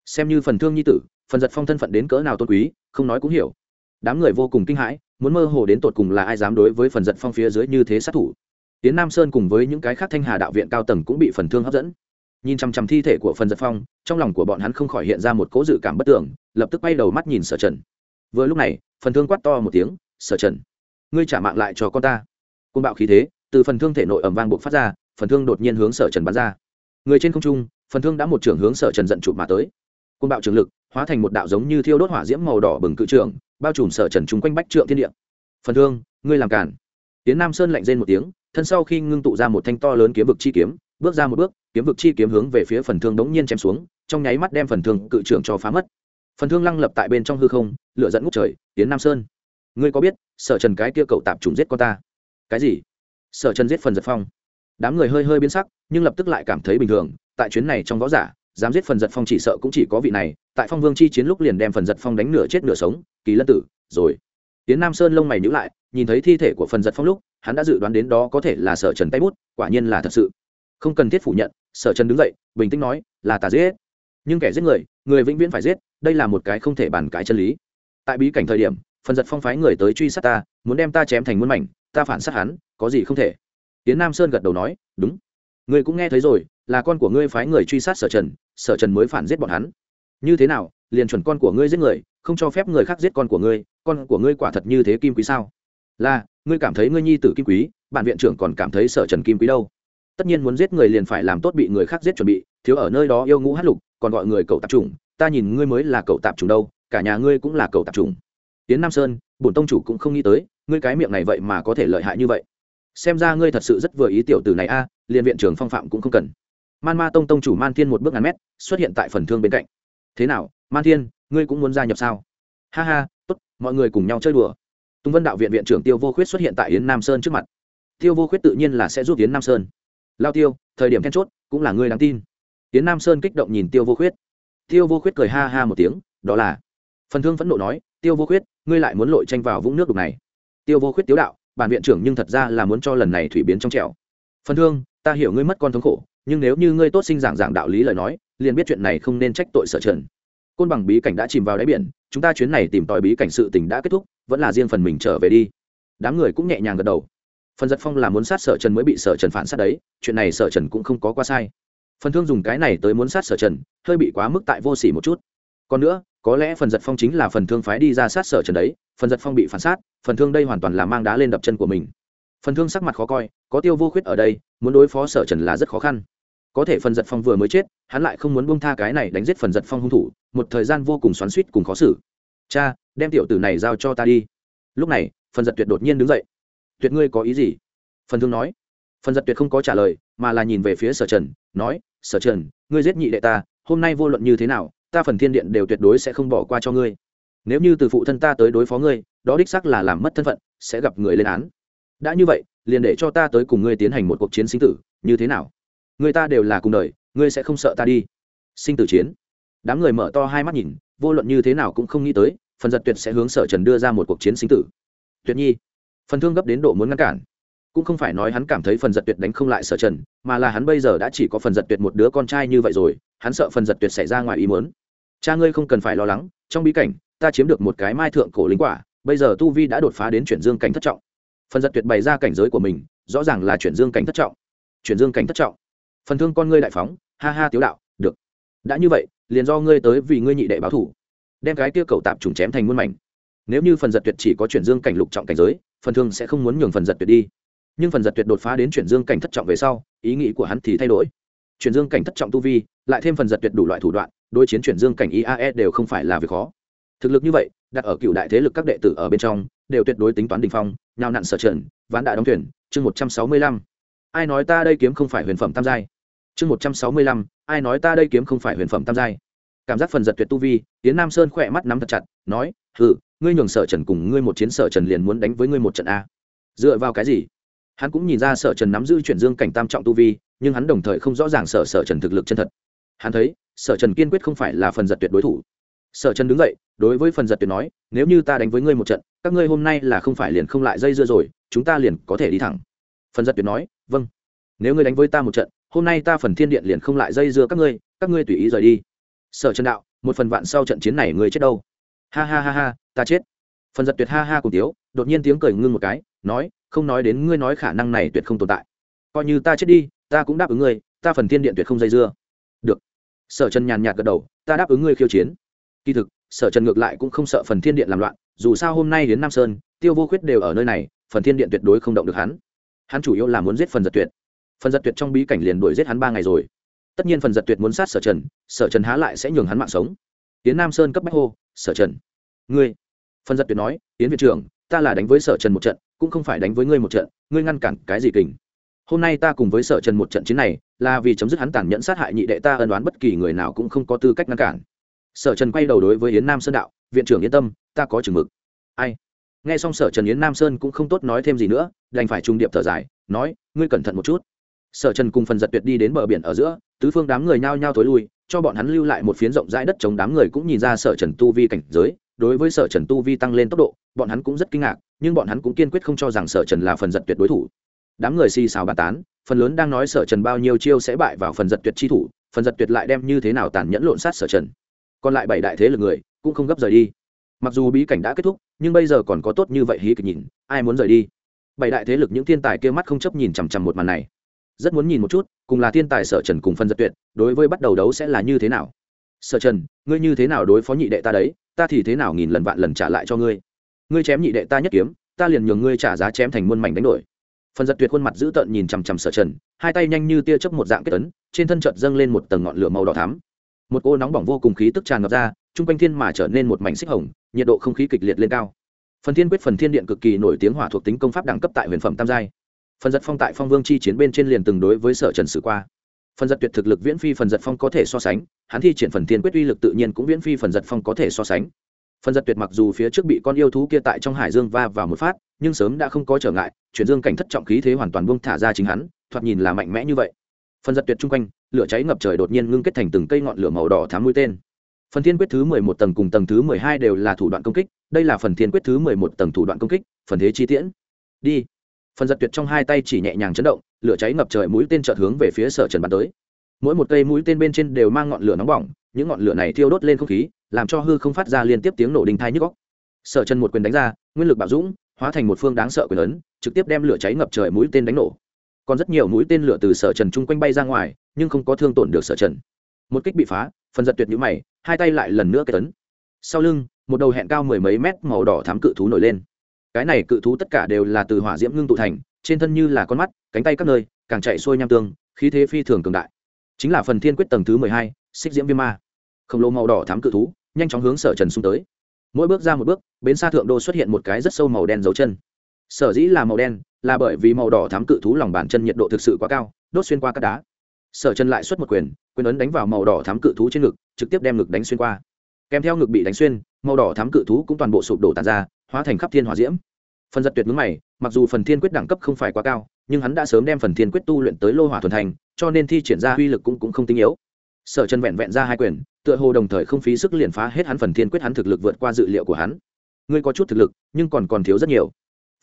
Xem như phần thương nhi tử, phần giật phong thân phận đến cỡ nào tôn quý, không nói cũng hiểu. Đám người vô cùng kinh hãi, muốn mơ hồ đến tột cùng là ai dám đối với phần giật phong phía dưới như thế sát thủ. Tiến nam sơn cùng với những cái khác thanh hà đạo viện cao tầng cũng bị phần thương hấp dẫn. Nhìn chằm chằm thi thể của phần giật phong, trong lòng của bọn hắn không khỏi hiện ra một cố dự cảm bất tưởng lập tức bay đầu mắt nhìn sở trần. Vừa lúc này, phần thương quát to một tiếng, sở trần, ngươi trả mạng lại cho con ta. Côn bạo khí thế, từ phần thương thể nội ẩm vang buộc phát ra, phần thương đột nhiên hướng sở trần bắn ra người trên không trung, phần thương đã một trưởng hướng sở trần giận chụp mà tới. Côn bạo trường lực, hóa thành một đạo giống như thiêu đốt hỏa diễm màu đỏ bừng cự trường bao trùm sở trần chung quanh bách trượng thiên địa. Phần thương, ngươi làm cản. Tiến nam sơn lạnh rên một tiếng, thân sau khi ngưng tụ ra một thanh to lớn kiếm vực chi kiếm, bước ra một bước, kiếm vực chi kiếm hướng về phía phần thương đống nhiên chém xuống, trong nháy mắt đem phần thương cự trưởng cho phá mất. Phần thương lăng lập tại bên trong hư không, lửa dẫn ngút trời tiến nam sơn. Ngươi có biết, sở trần cái kia cậu tạp trùng giết con ta? Cái gì? Sở trần giết phần giật phong đám người hơi hơi biến sắc, nhưng lập tức lại cảm thấy bình thường, tại chuyến này trong võ giả, dám giết phần giật phong chỉ sợ cũng chỉ có vị này, tại phong vương chi chiến lúc liền đem phần giật phong đánh nửa chết nửa sống, kỳ lân tử, rồi. Tiến nam sơn lông mày nhữ lại, nhìn thấy thi thể của phần giật phong lúc, hắn đã dự đoán đến đó có thể là sở trần tay bút, quả nhiên là thật sự. Không cần thiết phủ nhận, sở trần đứng dậy, bình tĩnh nói, là tà giết. Nhưng kẻ giết người người vĩnh viễn phải giết, đây là một cái không thể bàn cãi chân lý. Tại bí cảnh thời điểm, phần giật phong phái người tới truy sát ta, muốn đem ta chém thành muôn mảnh, ta phản sát hắn, có gì không thể tiến nam sơn gật đầu nói, đúng. Ngươi cũng nghe thấy rồi, là con của ngươi phái người truy sát sở trần sở trần mới phản giết bọn hắn. Như thế nào, liền chuẩn con của ngươi giết người, không cho phép người khác giết con của ngươi, con của ngươi quả thật như thế kim quý sao? Là, ngươi cảm thấy ngươi nhi tử kim quý bạn viện trưởng còn cảm thấy sở trần kim quý đâu. Tất nhiên muốn giết người liền phải làm tốt bị người khác giết chuẩn bị, thiếu ở nơi đó yêu ngũ hát lục, còn gọi người cậu tạp trùng ta nhìn ngươi mới là cậu tạp trùng đâu, cả nhà ngươi cũng là cậu tạp trùng tiến nam sơn, bổn tông chủ cũng không nghĩ tới, ngươi cái miệng này vậy mà có thể lợi hại như vậy xem ra ngươi thật sự rất vừa ý tiểu tử này a à, liền viện trưởng phong phạm cũng không cần. Man ma tông tông chủ man thiên một bước ngàn mét xuất hiện tại phần thương bên cạnh. Thế nào man thiên ngươi cũng muốn gia nhập sao? Ha ha tốt mọi người cùng nhau chơi đùa. Tùng vân đạo viện viện trưởng tiêu vô khuyết xuất hiện tại yến nam sơn trước mặt. Tiêu vô khuyết tự nhiên là sẽ giúp yến nam sơn. Lao tiêu thời điểm then chốt cũng là ngươi đáng tin. Yến nam sơn kích động nhìn tiêu vô khuyết. Tiêu vô khuyết cười ha ha một tiếng đó là. Phần thương phẫn nộ nói tiêu vô khuyết ngươi lại muốn lội tranh vào vũng nước đục này. Tiêu vô khuyết tiếu đạo bản viện trưởng nhưng thật ra là muốn cho lần này thủy biến trong trẻo. Phần thương, ta hiểu ngươi mất con thống khổ, nhưng nếu như ngươi tốt sinh giảng giảng đạo lý lời nói, liền biết chuyện này không nên trách tội sở trần. Côn bằng bí cảnh đã chìm vào đáy biển, chúng ta chuyến này tìm tòi bí cảnh sự tình đã kết thúc, vẫn là riêng phần mình trở về đi. Đám người cũng nhẹ nhàng gật đầu. Phần giật phong là muốn sát sở trần mới bị sở trần phản sát đấy, chuyện này sở trần cũng không có qua sai. Phần thương dùng cái này tới muốn sát sở trần, hơi bị quá mức tại vô s ỉ một chút. Còn nữa có lẽ phần giật phong chính là phần thương phái đi ra sát sở trần đấy, phần giật phong bị phản sát, phần thương đây hoàn toàn là mang đá lên đập chân của mình. Phần thương sắc mặt khó coi, có tiêu vô khuyết ở đây, muốn đối phó sở trần là rất khó khăn. Có thể phần giật phong vừa mới chết, hắn lại không muốn buông tha cái này đánh giết phần giật phong hung thủ, một thời gian vô cùng xoắn suýt cùng khó xử. Cha, đem tiểu tử này giao cho ta đi. Lúc này, phần giật tuyệt đột nhiên đứng dậy. Tuyệt ngươi có ý gì? Phần thương nói. Phần giật tuyệt không có trả lời, mà là nhìn về phía sở trần, nói, sở trần, ngươi giết nhị đệ ta, hôm nay vô luận như thế nào ta phần thiên điện đều tuyệt đối sẽ không bỏ qua cho ngươi. Nếu như từ phụ thân ta tới đối phó ngươi, đó đích xác là làm mất thân phận, sẽ gặp người lên án. Đã như vậy, liền để cho ta tới cùng ngươi tiến hành một cuộc chiến sinh tử, như thế nào? Người ta đều là cùng đời, ngươi sẽ không sợ ta đi. Sinh tử chiến. Đám người mở to hai mắt nhìn, vô luận như thế nào cũng không nghĩ tới, phần giật tuyệt sẽ hướng sở trần đưa ra một cuộc chiến sinh tử. Tuyệt nhi. Phần thương gấp đến độ muốn ngăn cản. Cũng không phải nói hắn cảm thấy phần giật tuyệt đánh không lại sở trần, mà là hắn bây giờ đã chỉ có phần giật tuyệt một đứa con trai như vậy rồi, hắn sợ phần giật tuyệt xảy ra ngoài ý muốn cha ngươi không cần phải lo lắng, trong bí cảnh, ta chiếm được một cái mai thượng cổ linh quả, bây giờ tu vi đã đột phá đến chuyển dương cảnh thất trọng. Phần giật tuyệt bày ra cảnh giới của mình, rõ ràng là chuyển dương cảnh thất trọng. Chuyển dương cảnh thất trọng. Phần thương con ngươi đại phóng, ha ha tiếu đạo, được. Đã như vậy, liền do ngươi tới vì ngươi nhị đệ báo thủ. Đem cái tiêu cầu tạp trùng chém thành muôn mảnh. Nếu như phần giật tuyệt chỉ có chuyển dương cảnh lục trọng cảnh giới, phần thương sẽ không muốn nhường phần giật tuyệt đi. Nhưng phần giật tuyệt đột phá đến chuyển dương cảnh thất trọng về sau, ý nghĩ của hắn thì thay đổi. Chuyển dương cảnh thất trọng tu vi, lại thêm phần giật tuyệt đủ loại thủ đoạn đối chiến chuyển dương cảnh iae đều không phải là việc khó. Thực lực như vậy, đặt ở cựu đại thế lực các đệ tử ở bên trong, đều tuyệt đối tính toán đình phong nhào nặn sở trần ván đại đóng thuyền, chương một trăm sáu mươi lăm. Ai nói ta đây kiếm không phải huyền phẩm tam giai? Chương một trăm sáu mươi lăm, ai nói ta đây kiếm không phải huyền phẩm tam giai? Cảm giác phần giật tuyệt tu vi tiến nam sơn khỏe mắt nắm thật chặt, nói ừ ngươi nhường sở trần cùng ngươi một chiến sở trần liền muốn đánh với ngươi một trận a. Dựa vào cái gì? Hắn cũng nhìn ra sở trần nắm giữ chuyển dương cảnh tam trọng tu vi, nhưng hắn đồng thời không rõ ràng sở sở trần thực lực chân thật. Hắn thấy sở trần kiên quyết không phải là phần giật tuyệt đối thủ. Sở trần đứng dậy, đối với phần giật tuyệt nói, nếu như ta đánh với ngươi một trận, các ngươi hôm nay là không phải liền không lại dây dưa rồi, chúng ta liền có thể đi thẳng. Phần giật tuyệt nói vâng. Nếu ngươi đánh với ta một trận, hôm nay ta phần thiên điện liền không lại dây dưa các ngươi các ngươi tùy ý rời đi. Sở trần đạo, một phần vạn sau trận chiến này ngươi chết đâu? Ha ha ha ha, ta chết. Phần giật tuyệt ha ha cùng tiếu, đột nhiên tiếng cười ngưng một cái, nói, không nói đến ngươi nói khả năng này tuyệt không tồn tại. Coi như ta chết đi, ta cũng đáp ứng ngươi, ta phần thiên điện tuyệt không dây dưa sở trần nhàn nhạt gật đầu, ta đáp ứng ngươi khiêu chiến. Kỳ thực, sở trần ngược lại cũng không sợ phần thiên điện làm loạn, dù sao hôm nay đến nam sơn, tiêu vô khuyết đều ở nơi này, phần thiên điện tuyệt đối không động được hắn. Hắn chủ yếu là muốn giết phần giật tuyệt. Phần giật tuyệt trong bí cảnh liền đuổi giết hắn ba ngày rồi. Tất nhiên phần giật tuyệt muốn sát sở trần sở trần há lại sẽ nhường hắn mạng sống. Tiến nam sơn cấp bách hô, sở trần, ngươi. Phần giật tuyệt nói, tiến viện trưởng, ta là đánh với sở trần một trận, cũng không phải đánh với ngươi một trận, ngươi ngăn cản cái gì kình? Hôm nay ta cùng với sở trần một trận chiến này, là vì chấm dứt hắn tàn nhẫn sát hại nhị đệ ta ân đoán bất kỳ người nào cũng không có tư cách ngăn cản. Sở trần quay đầu đối với yến nam sơn đạo, viện trưởng yên tâm, ta có chừng mực. Ai? Nghe xong sở trần yến nam sơn cũng không tốt nói thêm gì nữa, đành phải trung điệp thở dài, nói, ngươi cẩn thận một chút. Sở trần cùng phần giật tuyệt đi đến bờ biển ở giữa, tứ phương đám người nhao nhao thối lui, cho bọn hắn lưu lại một phiến rộng rãi đất chống đám người cũng nhìn ra sở trần tu vi cảnh giới, đối với sở trần tu vi tăng lên tốc độ, bọn hắn cũng rất kinh ngạc, nhưng bọn hắn cũng kiên quyết không cho rằng sở trần là phần giật tuyệt đối thủ đám người xì xào bàn tán, phần lớn đang nói sở trần bao nhiêu chiêu sẽ bại vào phần giật tuyệt chi thủ, phần giật tuyệt lại đem như thế nào tàn nhẫn lộn sát sở trần. Còn lại bảy đại thế lực người cũng không gấp rời đi. Mặc dù bí cảnh đã kết thúc, nhưng bây giờ còn có tốt như vậy hí kịch nhìn, ai muốn rời đi? Bảy đại thế lực những thiên tài kia mắt không chấp nhìn chằm chằm một màn này. Rất muốn nhìn một chút, cùng là thiên tài sở trần cùng phân giật tuyệt, đối với bắt đầu đấu sẽ là như thế nào? Sở trần, ngươi như thế nào đối phó nhị đệ ta đấy? Ta thì thế nào nghìn lần vạn lần trả lại cho ngươi? Ngươi chém nhị đệ ta nhất kiếm, ta liền nhường ngươi trả giá chém thành muôn mảnh đánh đổi phần giật tuyệt khuôn mặt dữ tợn nhìn chằm chằm sở trần, hai tay nhanh như tia chớp một dạng kết tấn trên thân chợt dâng lên một tầng ngọn lửa màu đỏ thắm. Một cô nóng bỏng vô cùng khí tức tràn ngập ra chung quanh thiên mà trở nên một mảnh xích hồng, nhiệt độ không khí kịch liệt lên cao. Phần thiên quyết phần thiên điện cực kỳ nổi tiếng hỏa thuộc tính công pháp đẳng cấp tại huyền phẩm tam giai. Phần giật phong tại phong vương chi chiến bên trên liền từng đối với sở trần sử qua. Phần giật tuyệt thực lực viễn phi phần giật phong có thể so sánh, hắn thi triển phần thiên quyết uy lực tự nhiên cũng viễn phi phần giật phong có thể so sánh phần giật tuyệt mặc dù phía trước bị con yêu thú kia tại trong hải dương va vào một phát, nhưng sớm đã không có trở ngại, chuyển dương cảnh thất trọng khí thế hoàn toàn buông thả ra chính hắn, thoạt nhìn là mạnh mẽ như vậy. Phần giật tuyệt chung quanh, lửa cháy ngập trời đột nhiên ngưng kết thành từng cây ngọn lửa màu đỏ thám mũi tên. Phần thiên quyết thứ mười một tầng cùng tầng thứ mười hai đều là thủ đoạn công kích, đây là phần thiên quyết thứ mười một tầng thủ đoạn công kích, phần thế chi tiễn. Đi. Phần giật tuyệt trong hai tay chỉ nhẹ nhàng chấn động, lửa cháy ngập trời mũi tên chợt hướng về phía sở trần bắn tới. Mỗi một cây mũi tên bên trên đều mang ngọn lửa nóng bỏng những ngọn lửa này thiêu đốt lên không khí, làm cho hư không phát ra liên tiếp tiếng nổ đinh thai nhức góc sở trần một quyền đánh ra, nguyên lực bạo dũng, hóa thành một phương đáng sợ quyền lớn, trực tiếp đem lửa cháy ngập trời mũi tên đánh nổ. Còn rất nhiều mũi tên lửa từ sở trần chung quanh bay ra ngoài, nhưng không có thương tổn được sở trần. Một kích bị phá, phần giật tuyệt nhũ mày, hai tay lại lần nữa kết tấn sau lưng, một đầu hẹn cao mười mấy mét màu đỏ thám cự thú nổi lên. Cái này cự thú tất cả đều là từ hỏa diễm ngưng tụ thành, trên thân như là con mắt, cánh tay các nơi, càng chạy xuôi nham tương, khí thế phi thường cường đại. Chính là phần thiên quyết tầng thứ mười hai, xích diễm viêm ma khổng lồ màu đỏ thám cự thú nhanh chóng hướng sở trần xung tới. Mỗi bước ra một bước bến xa thượng đô xuất hiện một cái rất sâu màu đen dấu chân. Sở dĩ là màu đen là bởi vì màu đỏ thám cự thú lòng bàn chân nhiệt độ thực sự quá cao đốt xuyên qua các đá. Sở trần lại xuất một quyền quyền ấn đánh vào màu đỏ thám cự thú trên ngực trực tiếp đem ngực đánh xuyên qua. Kèm theo ngực bị đánh xuyên màu đỏ thám cự thú cũng toàn bộ sụp đổ tàn ra hóa thành khắp thiên hòa diễm. Phần giật tuyệt mướn mày mặc dù phần thiên quyết đẳng cấp không phải quá cao nhưng hắn đã sớm đem phần thiên quyết tu luyện tới lô hỏa thuần thành cho nên thi triển ra uy lực cũng, cũng không tinh yếu. Sở chân vẹn vẹn ra hai quyền tựa hồ đồng thời không phí sức liền phá hết hắn phần thiên quyết hắn thực lực vượt qua dự liệu của hắn. Ngươi có chút thực lực, nhưng còn còn thiếu rất nhiều.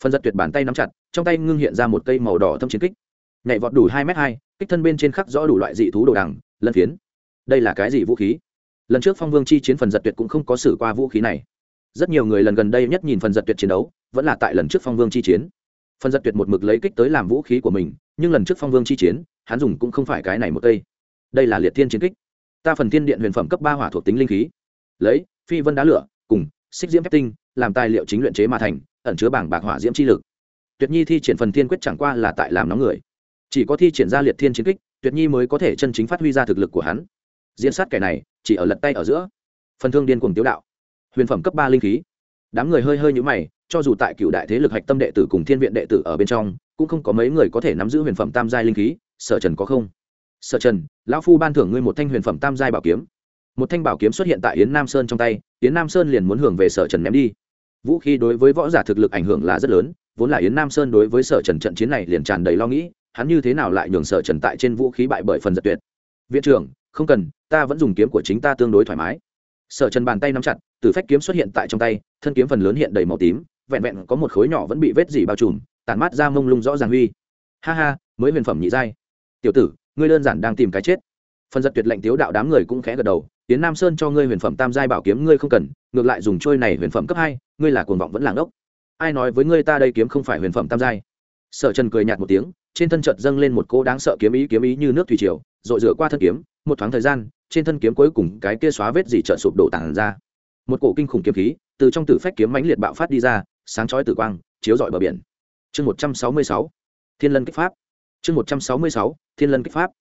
Phần giật tuyệt bàn tay nắm chặt, trong tay ngưng hiện ra một cây màu đỏ thâm chiến kích. Nhảy vọt đủ hai m hai, kích thân bên trên khắc rõ đủ loại dị thú đồ đằng, lân phiến. Đây là cái gì vũ khí? Lần trước phong vương chi chiến phần giật tuyệt cũng không có xử qua vũ khí này. Rất nhiều người lần gần đây nhất nhìn phần giật tuyệt chiến đấu, vẫn là tại lần trước phong vương chi chiến. Phần giật tuyệt một mực lấy kích tới làm vũ khí của mình, nhưng lần trước phong vương chi chiến, hắn dùng cũng không phải cái này một cây. Đây là liệt thiên chiến kích ta phần thiên điện huyền phẩm cấp ba hỏa thuộc tính linh khí. Lấy, phi vân đá lửa, cùng, xích diễm phép tinh, làm tài liệu chính luyện chế mà thành, ẩn chứa bảng bạc hỏa diễm chi lực. Tuyệt nhi thi triển phần thiên quyết chẳng qua là tại làm nóng người. Chỉ có thi triển ra liệt thiên chiến kích, tuyệt nhi mới có thể chân chính phát huy ra thực lực của hắn. Diễn sát kẻ này, chỉ ở lật tay ở giữa. Phần thương điên cuồng tiếu đạo. Huyền phẩm cấp ba linh khí. Đám người hơi hơi nhũ mày, cho dù tại cựu đại thế lực hạch tâm đệ tử cùng thiên viện đệ tử ở bên trong, cũng không có mấy người có thể nắm giữ huyền phẩm tam giai linh khí, sở trần có không? Sở trần, lão phu ban thưởng ngươi một thanh huyền phẩm tam giai bảo kiếm. Một thanh bảo kiếm xuất hiện tại yến nam sơn trong tay, yến nam sơn liền muốn hưởng về sở trần ném đi. Vũ khí đối với võ giả thực lực ảnh hưởng là rất lớn, vốn là yến nam sơn đối với sở trần trận chiến này liền tràn đầy lo nghĩ, hắn như thế nào lại nhường sở trần tại trên vũ khí bại bởi phần giật tuyệt? Viện trưởng, không cần, ta vẫn dùng kiếm của chính ta tương đối thoải mái. Sở trần bàn tay nắm chặt, từ phách kiếm xuất hiện tại trong tay, thân kiếm phần lớn hiện đầy màu tím, vẹn vẹn có một khối nhỏ vẫn bị vết dỉ bao trùm, tản mát ra mông lung rõ ràng huy. Ha ha, mới huyền phẩm nhị giai. Tiểu tử ngươi đơn giản đang tìm cái chết. Phần giật tuyệt lệnh tiếu đạo đám người cũng khẽ gật đầu, tiến nam sơn cho ngươi huyền phẩm tam giai bảo kiếm ngươi không cần, ngược lại dùng trôi này huyền phẩm cấp hai, ngươi là cuồng vọng vẫn làng ốc ai nói với ngươi ta đây kiếm không phải huyền phẩm tam giai? Sở trần cười nhạt một tiếng, trên thân chợt dâng lên một cỗ đáng sợ kiếm ý kiếm ý như nước thủy triều dội rửa qua thân kiếm, một thoáng thời gian, trên thân kiếm cuối cùng cái kia xóa vết gì trợn sụp đổ tàn ra. Một cổ kinh khủng kiếm khí từ trong tử phách kiếm mãnh liệt bạo phát đi ra, sáng chói tử quang, chiếu rọi bờ biển. Chương một trăm sáu mươi sáu, thiên lân kích pháp. Chương một trăm sáu mươi sáu thiên lân kích pháp.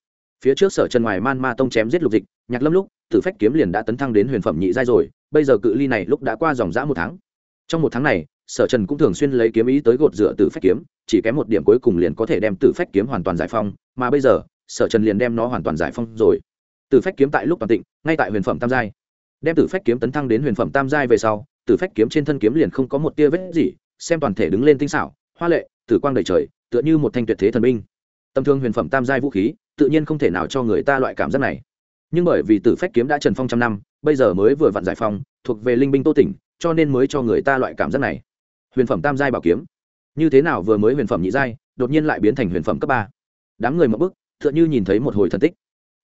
Phía trước sở trần ngoài man ma tông chém giết lục dịch, nhạc lâm lúc, tử phách kiếm liền đã tấn thăng đến huyền phẩm nhị giai rồi, bây giờ cự ly này lúc đã qua dòng dã một tháng. Trong một tháng này, sở trần cũng thường xuyên lấy kiếm ý tới gột rửa tử phách kiếm, chỉ kém một điểm cuối cùng liền có thể đem tử phách kiếm hoàn toàn giải phong mà bây giờ, sở trần liền đem nó hoàn toàn giải phong rồi. Tử phách kiếm tại lúc toàn tịnh, ngay tại huyền phẩm tam giai. Đem tử phách kiếm tấn thăng đến huyền phẩm tam giai về sau, tử phách kiếm trên thân kiếm liền không có một tia vết gì, xem toàn thể đứng lên tinh xảo, hoa lệ, tử quang đầy trời, tựa như một thanh tuyệt thế thần binh tầm thương huyền phẩm tam giai vũ khí, tự nhiên không thể nào cho người ta loại cảm giác này. Nhưng bởi vì tử phách kiếm đã trần phong trăm năm, bây giờ mới vừa vặn giải phong thuộc về linh binh tô tỉnh, cho nên mới cho người ta loại cảm giác này. Huyền phẩm tam giai bảo kiếm. Như thế nào vừa mới huyền phẩm nhị giai, đột nhiên lại biến thành huyền phẩm cấp ba? Đám người mập bức t h ư ợ n h ư nhìn thấy một hồi thần tích.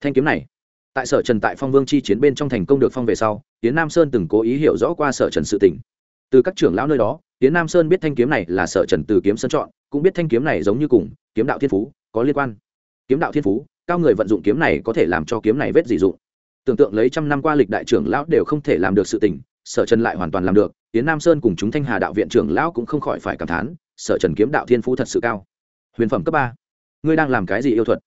Thanh kiếm này, tại sở trần tại phong vương chi chiến bên trong thành công được phong về sau tiến nam sơn từng cố ý hiểu rõ qua sở trần sự tỉnh từ các trưởng lão nơi đó tiến nam sơn biết thanh kiếm này là sở trần từ kiếm sơn chọn, cũng biết thanh kiếm này giống như cùng kiếm đạo thiên phú có liên quan. Kiếm đạo thiên phú, cao người vận dụng kiếm này có thể làm cho kiếm này vết dị dụng. Tưởng tượng lấy trăm năm qua lịch đại trưởng lão đều không thể làm được sự tình, sở trần lại hoàn toàn làm được. Tiến nam sơn cùng chúng thanh hà đạo viện trưởng lão cũng không khỏi phải cảm thán, sở trần kiếm đạo thiên phú thật sự cao. Huyền phẩm cấp ba. Ngươi đang làm cái gì yêu thuật?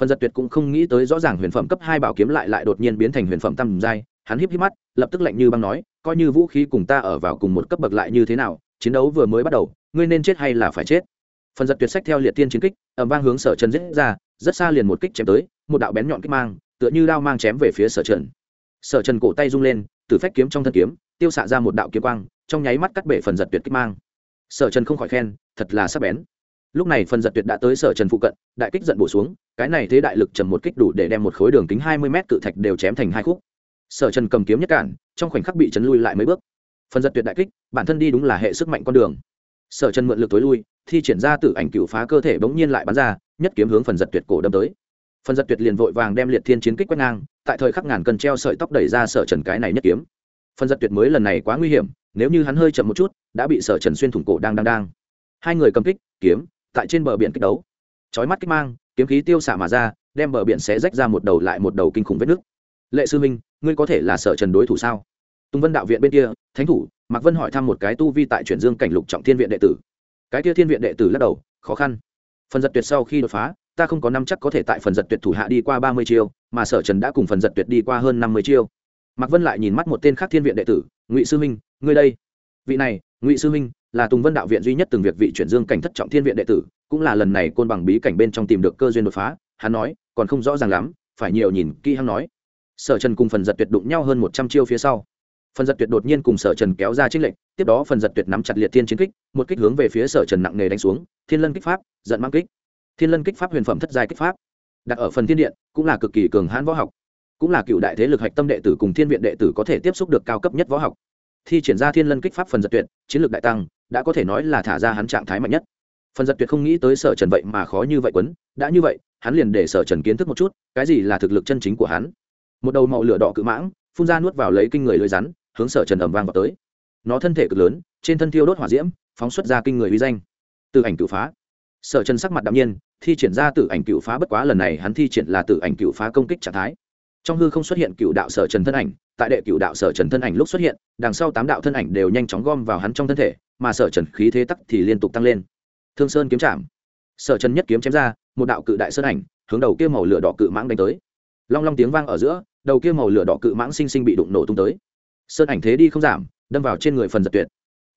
Phần giật tuyệt cũng không nghĩ tới rõ ràng huyền phẩm cấp hai bảo kiếm lại lại đột nhiên biến thành huyền phẩm tam giai. Hắn híp híp mắt, lập tức lạnh như băng nói, coi như vũ khí cùng ta ở vào cùng một cấp bậc lại như thế nào chiến đấu vừa mới bắt đầu, ngươi nên chết hay là phải chết? Phần giật tuyệt sách theo liệt tiên chiến kích ẩm vang hướng sở trần giết ra, rất xa liền một kích chém tới, một đạo bén nhọn kích mang, tựa như đao mang chém về phía sở trần. Sở trần cổ tay rung lên, từ phách kiếm trong thân kiếm, tiêu xạ ra một đạo kiếm quang, trong nháy mắt cắt bể phần giật tuyệt kích mang. Sở trần không khỏi khen, thật là sắc bén. Lúc này phần giật tuyệt đã tới sở trần phụ cận, đại kích giận bổ xuống, cái này thế đại lực trầm một kích đủ để đem một khối đường kính hai mươi mét cự thạch đều chém thành hai khúc. Sở trần cầm kiếm nhất cản, trong khoảnh khắc bị chấn lui lại mấy bước phần giật tuyệt đại kích, bản thân đi đúng là hệ sức mạnh con đường. Sở trần mượn lực tối lui, thi triển ra tự ảnh cựu phá cơ thể bỗng nhiên lại bắn ra, nhất kiếm hướng phần giật tuyệt cổ đâm tới. Phần giật tuyệt liền vội vàng đem liệt thiên chiến kích quét ngang, tại thời khắc ngàn cần treo sợi tóc đẩy ra sở trần cái này nhất kiếm. Phần giật tuyệt mới lần này quá nguy hiểm, nếu như hắn hơi chậm một chút, đã bị sở trần xuyên thủng cổ đang đang đang. Hai người cầm kích, kiếm, tại trên bờ biển kích đấu. Trói mắt kích mang, kiếm khí tiêu xả mà ra, đem bờ biển xé rách ra một đầu lại một đầu kinh khủng vết nước lệ sư minh, ngươi có thể là sở trần đối thủ sao? Tùng vân đạo viện bên kia, thánh thủ, mạc vân hỏi thăm một cái tu vi tại chuyển dương cảnh lục trọng thiên viện đệ tử. Cái kia thiên viện đệ tử lắc đầu, khó khăn. Phần giật tuyệt sau khi đột phá, ta không có năm chắc có thể tại phần giật tuyệt thủ hạ đi qua ba mươi chiêu, mà sở trần đã cùng phần giật tuyệt đi qua hơn năm mươi chiêu. Mạc vân lại nhìn mắt một tên khác thiên viện đệ tử, ngụy sư minh, ngươi đây. Vị này, ngụy sư minh, là tùng vân đạo viện duy nhất từng việc vị chuyển dương cảnh thất trọng thiên viện đệ tử, cũng là lần này côn bằng bí cảnh bên trong tìm được cơ duyên đột phá, hắn nói, còn không rõ ràng lắm, phải nhiều nhìn, kỹ hắn nói. Sở trần cùng phần giật tuyệt đụng nhau hơn một trăm chiêu phía sau phần giật tuyệt đột nhiên cùng sở trần kéo ra trích lệnh tiếp đó phần giật tuyệt nắm chặt liệt thiên chiến kích, một kích hướng về phía sở trần nặng nề đánh xuống, thiên lân kích pháp, giận mang kích. Thiên lân kích pháp huyền phẩm thất giai kích pháp, đặt ở phần thiên điện, cũng là cực kỳ cường hãn võ học, cũng là cựu đại thế lực hạch tâm đệ tử cùng thiên viện đệ tử có thể tiếp xúc được cao cấp nhất võ học. Thi triển ra thiên lân kích pháp phần giật tuyệt, chiến lược đại tăng, đã có thể nói là thả ra hắn trạng thái mạnh nhất. Phần giật tuyệt không nghĩ tới sở trần vậy mà khó như vậy quấn, đã như vậy, hắn liền để sở trần kiến thức một chút, cái gì là thực lực chân chính của hắn. Một đầu màu lửa đỏ cự mãng, phun ra nuốt vào lấy kinh người lưới rắn hướng sở trần ẩm vang vào tới. Nó thân thể cực lớn, trên thân thiêu đốt hỏa diễm, phóng xuất ra kinh người uy danh. Từ ảnh cựu phá. Sở trần sắc mặt đạm nhiên, thi triển ra từ ảnh cựu phá bất quá lần này hắn thi triển là từ ảnh cựu phá công kích trạng thái. Trong hư không xuất hiện cựu đạo sở trần thân ảnh, tại đệ cựu đạo sở trần thân ảnh lúc xuất hiện, đằng sau tám đạo thân ảnh đều nhanh chóng gom vào hắn trong thân thể, mà sở trần khí thế tắc thì liên tục tăng lên. Thương sơn kiếm chạm. Sở trần nhất kiếm chém ra, một đạo cự đại sơn ảnh, hướng đầu kia màu lửa đỏ cự mãng đánh tới. Long long tiếng vang ở giữa, đầu kia màu lửa đỏ cự mãng sinh sinh bị đụng nổ tung tới sơn ảnh thế đi không giảm, đâm vào trên người phần giật tuyệt.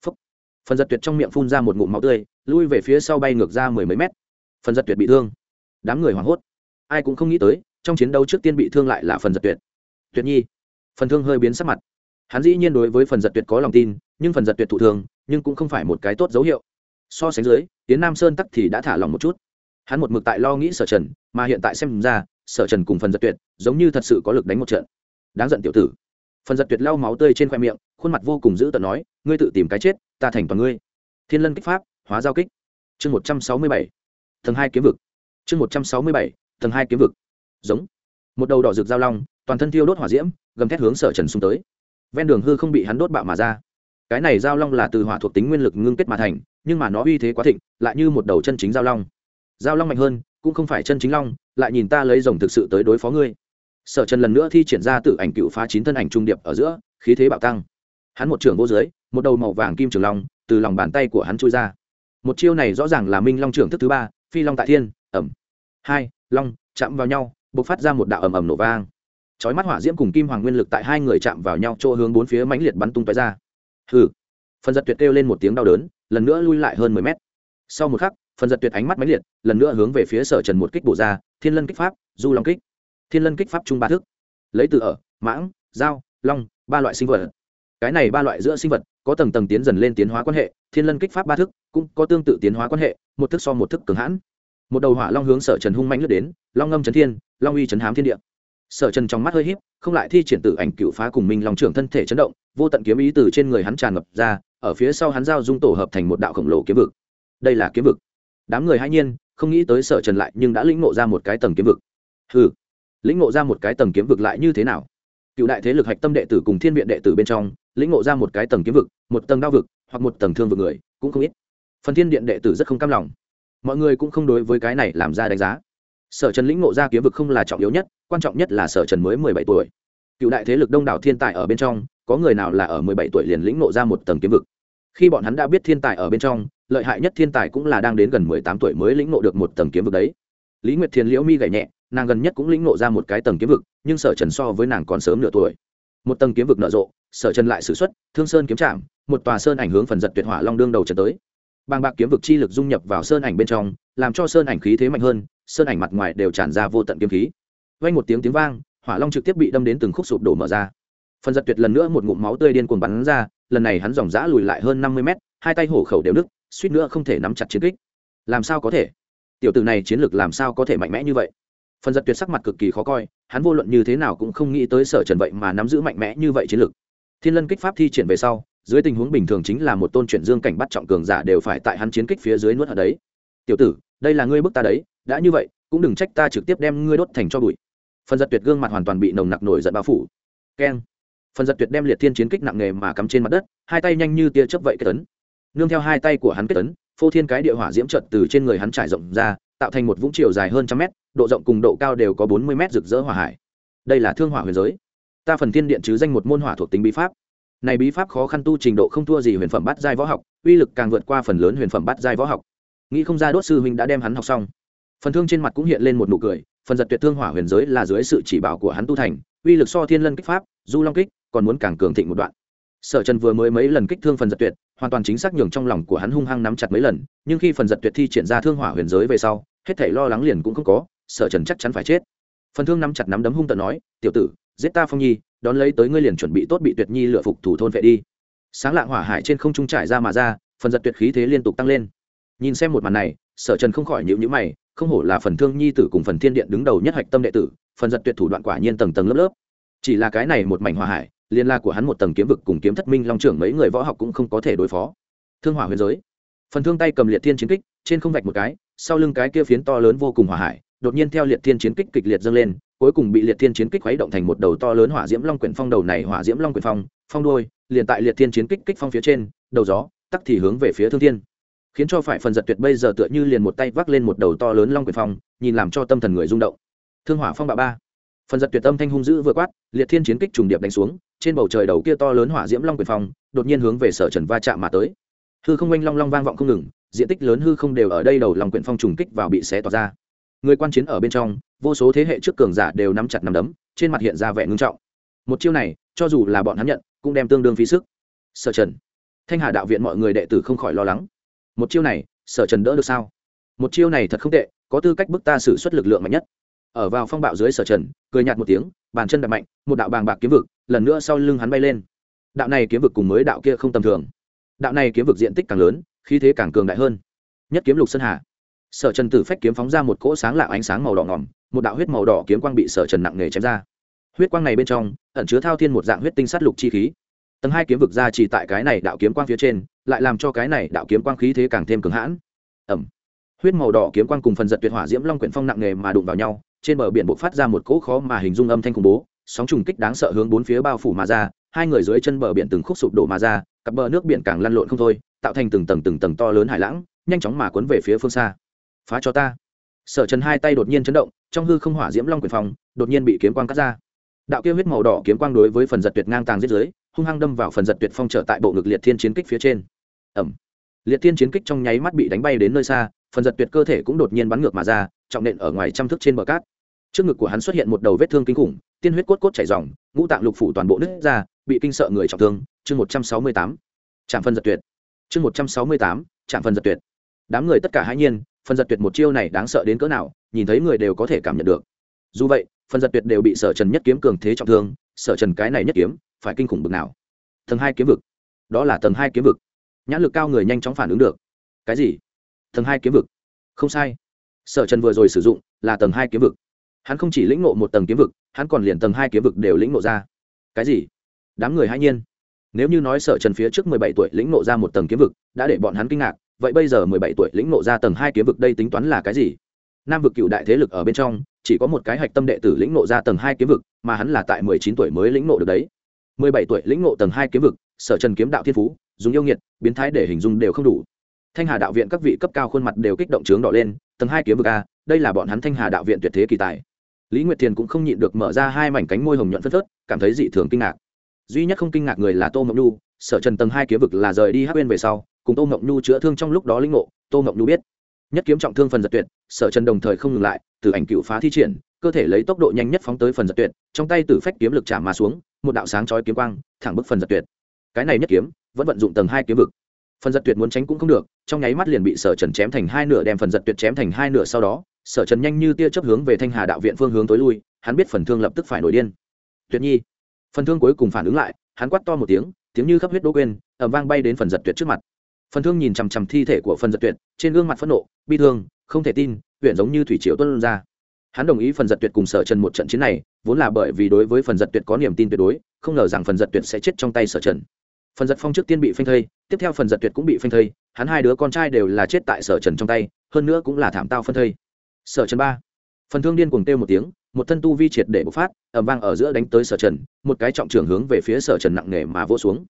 Phúc. phần giật tuyệt trong miệng phun ra một ngụm máu tươi, lui về phía sau bay ngược ra mười mấy mét. Phần giật tuyệt bị thương. Đám người hoảng hốt. Ai cũng không nghĩ tới, trong chiến đấu trước tiên bị thương lại là phần giật tuyệt. Tuyệt nhi. Phần thương hơi biến sắc mặt. Hắn dĩ nhiên đối với phần giật tuyệt có lòng tin, nhưng phần giật tuyệt thụ thường, nhưng cũng không phải một cái tốt dấu hiệu. So sánh dưới tiến nam sơn tắc thì đã thả lòng một chút. Hắn một mực tại lo nghĩ sở trần, mà hiện tại xem ra, sở trần cùng phần giật tuyệt giống như thật sự có lực đánh một trận. Đáng giận tiểu tử phần giật tuyệt lau máu tươi trên khoe miệng, khuôn mặt vô cùng dữ tợn nói, ngươi tự tìm cái chết, ta thành toàn ngươi. Thiên lân kích pháp, hóa giao kích. Chương một trăm sáu mươi bảy. Tầng hai kiếm vực. Chương một trăm sáu mươi bảy, tầng hai kiếm vực. Giống. Một đầu đỏ rực giao long, toàn thân thiêu đốt hỏa diễm, gầm thét hướng sở trần xung tới. Ven đường hư không bị hắn đốt bạo mà ra. Cái này giao long là từ hỏa thuộc tính nguyên lực ngưng kết mà thành, nhưng mà nó uy thế quá thịnh, lại như một đầu chân chính giao long. Giao long mạnh hơn, cũng không phải chân chính long, lại nhìn ta lấy rồng thực sự tới đối phó ngươi sở trần lần nữa thi triển ra tự ảnh cựu phá chín thân ảnh trung điệp ở giữa, khí thế bạo tăng. Hắn một trưởng vô dưới, một đầu màu vàng kim trường long từ lòng bàn tay của hắn trôi ra. Một chiêu này rõ ràng là minh long trưởng thức thứ ba, phi long tại thiên, ẩm. Hai, long, chạm vào nhau b ộ c phát ra một đạo ầm ầm nổ vang. Chói mắt hỏa diễm cùng kim hoàng nguyên lực tại hai người chạm vào nhau, chỗ hướng bốn phía mãnh liệt bắn tung tói ra. Hừ. Phần giật tuyệt kêu lên một tiếng đau đớn, lần nữa lui lại hơn mười mét. Sau một khắc, phần giật tuyệt ánh mắt mãnh liệt, lần nữa hướng về phía sở trần một kích bổ ra, thiên lân kích pháp, du long kích thiên lân kích pháp trung ba thức, lấy từ ở, mãng, dao, long, ba loại sinh vật. Cái này ba loại giữa sinh vật có tầng tầng tiến dần lên tiến hóa quan hệ, thiên lân kích pháp ba thức cũng có tương tự tiến hóa quan hệ, một thức so một thức cường hãn. Một đầu hỏa long hướng sở trần hung mạnh lướt đến, long ngâm trấn thiên, long uy trấn hám thiên địa. Sở trần trong mắt hơi híp, không lại thi triển tử ảnh cựu phá cùng minh long trưởng thân thể chấn động, vô tận kiếm ý từ trên người hắn tràn ngập ra, ở phía sau hắn giao dung tổ hợp thành một đạo khổng lồ kiếm vực. Đây là kiếm vực. Đám người hãy nhiên, không nghĩ tới sở trần lại nhưng đã lĩnh ngộ ra một cái tầng kiếm vực. Hừ lĩnh ngộ ra một cái tầng kiếm vực lại như thế nào? Cựu đại thế lực hạch tâm đệ tử cùng thiên viện đệ tử bên trong, lĩnh ngộ ra một cái tầng kiếm vực, một tầng đao vực, hoặc một tầng thương vực người, cũng không ít. Phần thiên điện đệ tử rất không cam lòng. Mọi người cũng không đối với cái này làm ra đánh giá. Sở trần lĩnh ngộ ra kiếm vực không là trọng yếu nhất, quan trọng nhất là sở trần mới mười bảy tuổi. Cựu đại thế lực đông đảo thiên tài ở bên trong, có người nào là ở mười bảy tuổi liền lĩnh ngộ ra một tầng kiếm vực? Khi bọn hắn đã biết thiên tài ở bên trong, lợi hại nhất thiên tài cũng là đang đến gần mười tám tuổi mới lĩnh ngộ được một tầng kiếm vực đấy. Lý nguyệt thiền liễu mi gảy nhẹ nàng gần nhất cũng lĩnh ngộ ra một cái tầng kiếm vực, nhưng sở trần so với nàng còn sớm nửa tuổi. Một tầng kiếm vực nở rộ, sở trần lại s ử x u ấ t thương sơn kiếm trạm một tòa sơn ảnh hướng phần giật tuyệt hỏa long đương đầu trần tới. Bàng bạc kiếm vực chi lực dung nhập vào sơn ảnh bên trong, làm cho sơn ảnh khí thế mạnh hơn, sơn ảnh mặt ngoài đều tràn ra vô tận kiếm khí. Vang một tiếng tiếng vang, hỏa long trực tiếp bị đâm đến từng khúc sụp đổ mở ra. Phần giật tuyệt lần nữa một ngụm máu tươi điên cuồng bắn ra, lần này hắn dòng dã lùi lại hơn năm mươi mét, hai tay hổ khẩu đều nứt, suýt nữa không thể nắm chặt chiến kích. Làm sao có thể? Tiểu tử này chiến lực làm sao có thể mạnh mẽ như vậy? Phần giật tuyệt sắc mặt cực kỳ khó coi, hắn vô luận như thế nào cũng không nghĩ tới sở trần vậy mà nắm giữ mạnh mẽ như vậy chiến lược thiên lân kích pháp thi triển về sau, dưới tình huống bình thường chính là một tôn chuyển dương cảnh bắt trọng cường giả đều phải tại hắn chiến kích phía dưới nuốt ở đấy. Tiểu tử, đây là ngươi bức ta đấy, đã như vậy, cũng đừng trách ta trực tiếp đem ngươi đốt thành cho bụi. Phần giật tuyệt gương mặt hoàn toàn bị nồng nặc nổi giận bao phủ. Keng. Phần giật tuyệt đem liệt thiên chiến kích nặng nề mà cắm trên mặt đất, hai tay nhanh như tia chớp vậy kết tấn nương theo hai tay của hắn kết tấn phô thiên cái địa hỏa diễm trợt từ trên người hắn trải rộng ra, tạo thành một vũng chiều dài hơn trăm mét độ rộng cùng độ cao đều có bốn mươi mét rực rỡ hỏa hải. Đây là thương hỏa huyền giới. Ta phần thiên điện chứ danh một môn hỏa thuộc tính bí pháp. Này bí pháp khó khăn tu trình độ không thua gì huyền phẩm bắt giai võ học, uy lực càng vượt qua phần lớn huyền phẩm bắt giai võ học. Nghĩ không ra đốt sư huynh đã đem hắn học xong. Phần thương trên mặt cũng hiện lên một nụ cười, phần giật tuyệt thương hỏa huyền giới là dưới sự chỉ bảo của hắn tu thành, uy lực so thiên lân kích pháp, du long kích, còn muốn càng cường thịnh một đoạn. Sở trần vừa mới mấy lần kích thương phần giật tuyệt, hoàn toàn chính xác nhường trong lòng của hắn hung hăng nắm chặt mấy lần, nhưng khi phần giật tuyệt thi triển ra thương hỏa huyền giới về sau, hết thảy lo lắng liền cũng không có sở trần chắc chắn phải chết. Phần thương nắm chặt nắm đấm hung tận nói, tiểu tử, giết ta phong nhi, đón lấy tới ngươi liền chuẩn bị tốt bị tuyệt nhi lựa phục thủ thôn vệ đi. Sáng lạng hỏa hải trên không trung trải ra mà ra, phần giật tuyệt khí thế liên tục tăng lên. Nhìn xem một màn này, sở trần không khỏi nhịu nhữ mày, không hổ là phần thương nhi tử cùng phần thiên điện đứng đầu nhất hạch tâm đệ tử, phần giật tuyệt thủ đoạn quả nhiên tầng tầng lớp lớp. Chỉ là cái này một mảnh hỏa hải liên la của hắn một tầng kiếm vực cùng kiếm thất minh long trưởng mấy người võ học cũng không có thể đối phó. Thương hỏa huyền giới. Phần thương tay cầm liệt thiên chiến kích, trên không vạch một cái, sau lưng cái kia phiến to lớn vô cùng hỏa hải đột nhiên theo liệt thiên chiến kích kịch liệt dâng lên, cuối cùng bị liệt thiên chiến kích khuấy động thành một đầu to lớn hỏa diễm long quyển phong đầu này hỏa diễm long quyển phong phong đôi liền tại liệt thiên chiến kích kích phong phía trên, đầu gió, tắc thì hướng về phía thương thiên. Khiến cho phải phần giật tuyệt bây giờ tựa như liền một tay vác lên một đầu to lớn long quyển phong, nhìn làm cho tâm thần người rung động. Thương hỏa phong bạo ba. Phần giật tuyệt tâm thanh hung dữ vừa quát, liệt thiên chiến kích trùng điệp đánh xuống, trên bầu trời đầu kia to lớn hỏa diễm long quyển phong, đột nhiên hướng về sở trần va chạm mà tới. Hư không oanh long long vang vọng không ngừng, diện tích lớn hư không đều ở đây đầu lòng quyển phong trùng kích vào bị xé tỏa ra người quan chiến ở bên trong, vô số thế hệ trước cường giả đều nắm chặt nắm đấm, trên mặt hiện ra vẻ ngưng trọng. Một chiêu này, cho dù là bọn hắn nhận, cũng đem tương đương phí sức. Sở trần, thanh hà đạo viện mọi người đệ tử không khỏi lo lắng. Một chiêu này, sở trần đỡ được sao? Một chiêu này thật không tệ, có tư cách bức ta xử suất lực lượng mạnh nhất. Ở vào phong bạo dưới sở trần, cười nhạt một tiếng, bàn chân đập mạnh, một đạo bàng bạc kiếm vực, lần nữa sau lưng hắn bay lên. Đạo này kiếm vực cùng mới đạo kia không tầm thường. Đạo này kiếm vực diện tích càng lớn, khí thế càng cường đại hơn. Nhất kiếm lục sơn hà sở trần tử phách kiếm phóng ra một cỗ sáng lạ ánh sáng màu đỏ ngỏm một đạo huyết màu đỏ kiếm quang bị sở trần nặng nề chém ra. Huyết quang này bên trong, ẩn chứa thao thiên một dạng huyết tinh sát lục chi khí. Tầng hai kiếm vực ra chỉ tại cái này đạo kiếm quang phía trên, lại làm cho cái này đạo kiếm quang khí thế càng thêm cứng hãn. Ẩm. Huyết màu đỏ kiếm quang cùng phần giật tuyệt hỏa diễm long quyển phong nặng nề mà đụng vào nhau, trên bờ biển bộ phát ra một cỗ khó mà hình dung âm thanh khủng bố, sóng trùng kích đáng sợ hướng bốn phía bao phủ mà ra, hai người dưới chân bờ biển từng khúc sụp đổ mà ra, cặp bờ nước biển càng lăn lộn không thôi, tạo thành từng tầng từng tầng to lớn hải lãng, nhanh chóng mà cuốn về phía phương xa phá cho ta. Sở trần hai tay đột nhiên chấn động, trong hư không hỏa diễm long quyền phòng, đột nhiên bị kiếm quang cắt ra. Đạo kia huyết màu đỏ kiếm quang đối với phần giật tuyệt ngang tàng giết dưới, hung hăng đâm vào phần giật tuyệt phong trở tại bộ ngực liệt thiên chiến kích phía trên. Ẩm liệt thiên chiến kích trong nháy mắt bị đánh bay đến nơi xa, phần giật tuyệt cơ thể cũng đột nhiên bắn ngược mà ra, trọng nện ở ngoài trăm thước trên bờ cát. Trước ngực của hắn xuất hiện một đầu vết thương kinh khủng, tiên huyết cốt cốt chảy dòng ngũ tạng lục phủ toàn bộ nứt ra, bị kinh sợ người trọng thương, chương một trăm sáu mươi tám. Trạm phần giật tuyệt. Chương một trăm sáu mươi tám, trạm phần giật tuyệt. Đám người tất cả hãi nhiên Phần giật tuyệt một chiêu này đáng sợ đến cỡ nào, nhìn thấy người đều có thể cảm nhận được. Dù vậy, phần giật tuyệt đều bị sở trần nhất kiếm cường thế trọng thương, sở trần cái này nhất kiếm, phải kinh khủng bực nào. Tầng hai kiếm vực. Đó là tầng hai kiếm vực. Nhãn lực cao người nhanh chóng phản ứng được. Cái gì? Tầng hai kiếm vực. Không sai. Sở trần vừa rồi sử dụng là tầng hai kiếm vực. Hắn không chỉ lĩnh ngộ một tầng kiếm vực, hắn còn liền tầng hai kiếm vực đều lĩnh ngộ ra. Cái gì? Đám người hãy nhiên. Nếu như nói sở trần phía trước mười bảy tuổi lĩnh ngộ ra một tầng kiếm vực, đã để bọn hắn kinh ngạc vậy bây giờ mười bảy tuổi lĩnh ngộ ra tầng hai kiếm vực đây tính toán là cái gì? Nam vực cựu đại thế lực ở bên trong, chỉ có một cái hạch tâm đệ tử lĩnh ngộ ra tầng hai kiếm vực, mà hắn là tại mười chín tuổi mới lĩnh ngộ được đấy. mười bảy tuổi lĩnh ngộ tầng hai kiếm vực, sở trần kiếm đạo thiên phú, dùng yêu nghiệt, biến thái để hình dung đều không đủ. Thanh hà đạo viện các vị cấp cao khuôn mặt đều kích động trướng đỏ lên, tầng hai kiếm vực a, đây là bọn hắn thanh hà đạo viện tuyệt thế kỳ tài. Lý nguyệt thiền cũng không nhịn được mở ra hai mảnh cánh môi hồng nhuận phân phớt, cảm thấy dị thường kinh ngạc. Duy nhất không kinh ngạc người là tô mộng nhu, sở trần tầng hai kiếm vực là rời đi hát bên về sau cùng tô mộng nhu chữa thương trong lúc đó linh ngộ, tô mộng nhu biết. Nhất kiếm trọng thương phần giật tuyệt, sở trần đồng thời không ngừng lại, từ ảnh cựu phá thi triển, cơ thể lấy tốc độ nhanh nhất phóng tới phần giật tuyệt, trong tay tử phách kiếm lực trả mà xuống, một đạo sáng chói kiếm quang, thẳng bức phần giật tuyệt. Cái này nhất kiếm, vẫn vận dụng tầng hai kiếm vực. Phần giật tuyệt muốn tránh cũng không được, trong nháy mắt liền bị sở trần chém thành hai nửa, đem phần giật tuyệt chém thành hai nửa sau đó, sở trần nhanh như tia chấp hướng về thanh hà đạo viện phương hướng tối lui, hắn biết phần thương lập tức phải nổi điên. Tuyệt nhi. Phần thương cuối cùng phản ứng lại, hắn quát to một tiếng tiếng như khắp huyết đỗ quên ẩm vang bay đến phần giật tuyệt trước mặt phần thương nhìn chằm chằm thi thể của phần giật tuyệt, trên gương mặt phẫn nộ, bi thương, không thể tin, huyện giống như thủy triều tuân ra. Hắn đồng ý phần giật tuyệt cùng sở trần một trận chiến này, vốn là bởi vì đối với phần giật tuyệt có niềm tin tuyệt đối, không ngờ rằng phần giật tuyệt sẽ chết trong tay sở trần. Phần giật phong trước tiên bị phanh thây, tiếp theo phần giật tuyệt cũng bị phanh thây, hắn hai đứa con trai đều là chết tại sở trần trong tay, hơn nữa cũng là thảm tao phân thây. Sở trần ba. Phần thương điên cuồng kêu một tiếng, một thân tu vi triệt để bộc phát ẩm vang ở giữa đánh tới sở trần, một cái trọng trưởng hướng về phía sở trần nặng nề mà vỗ xuống.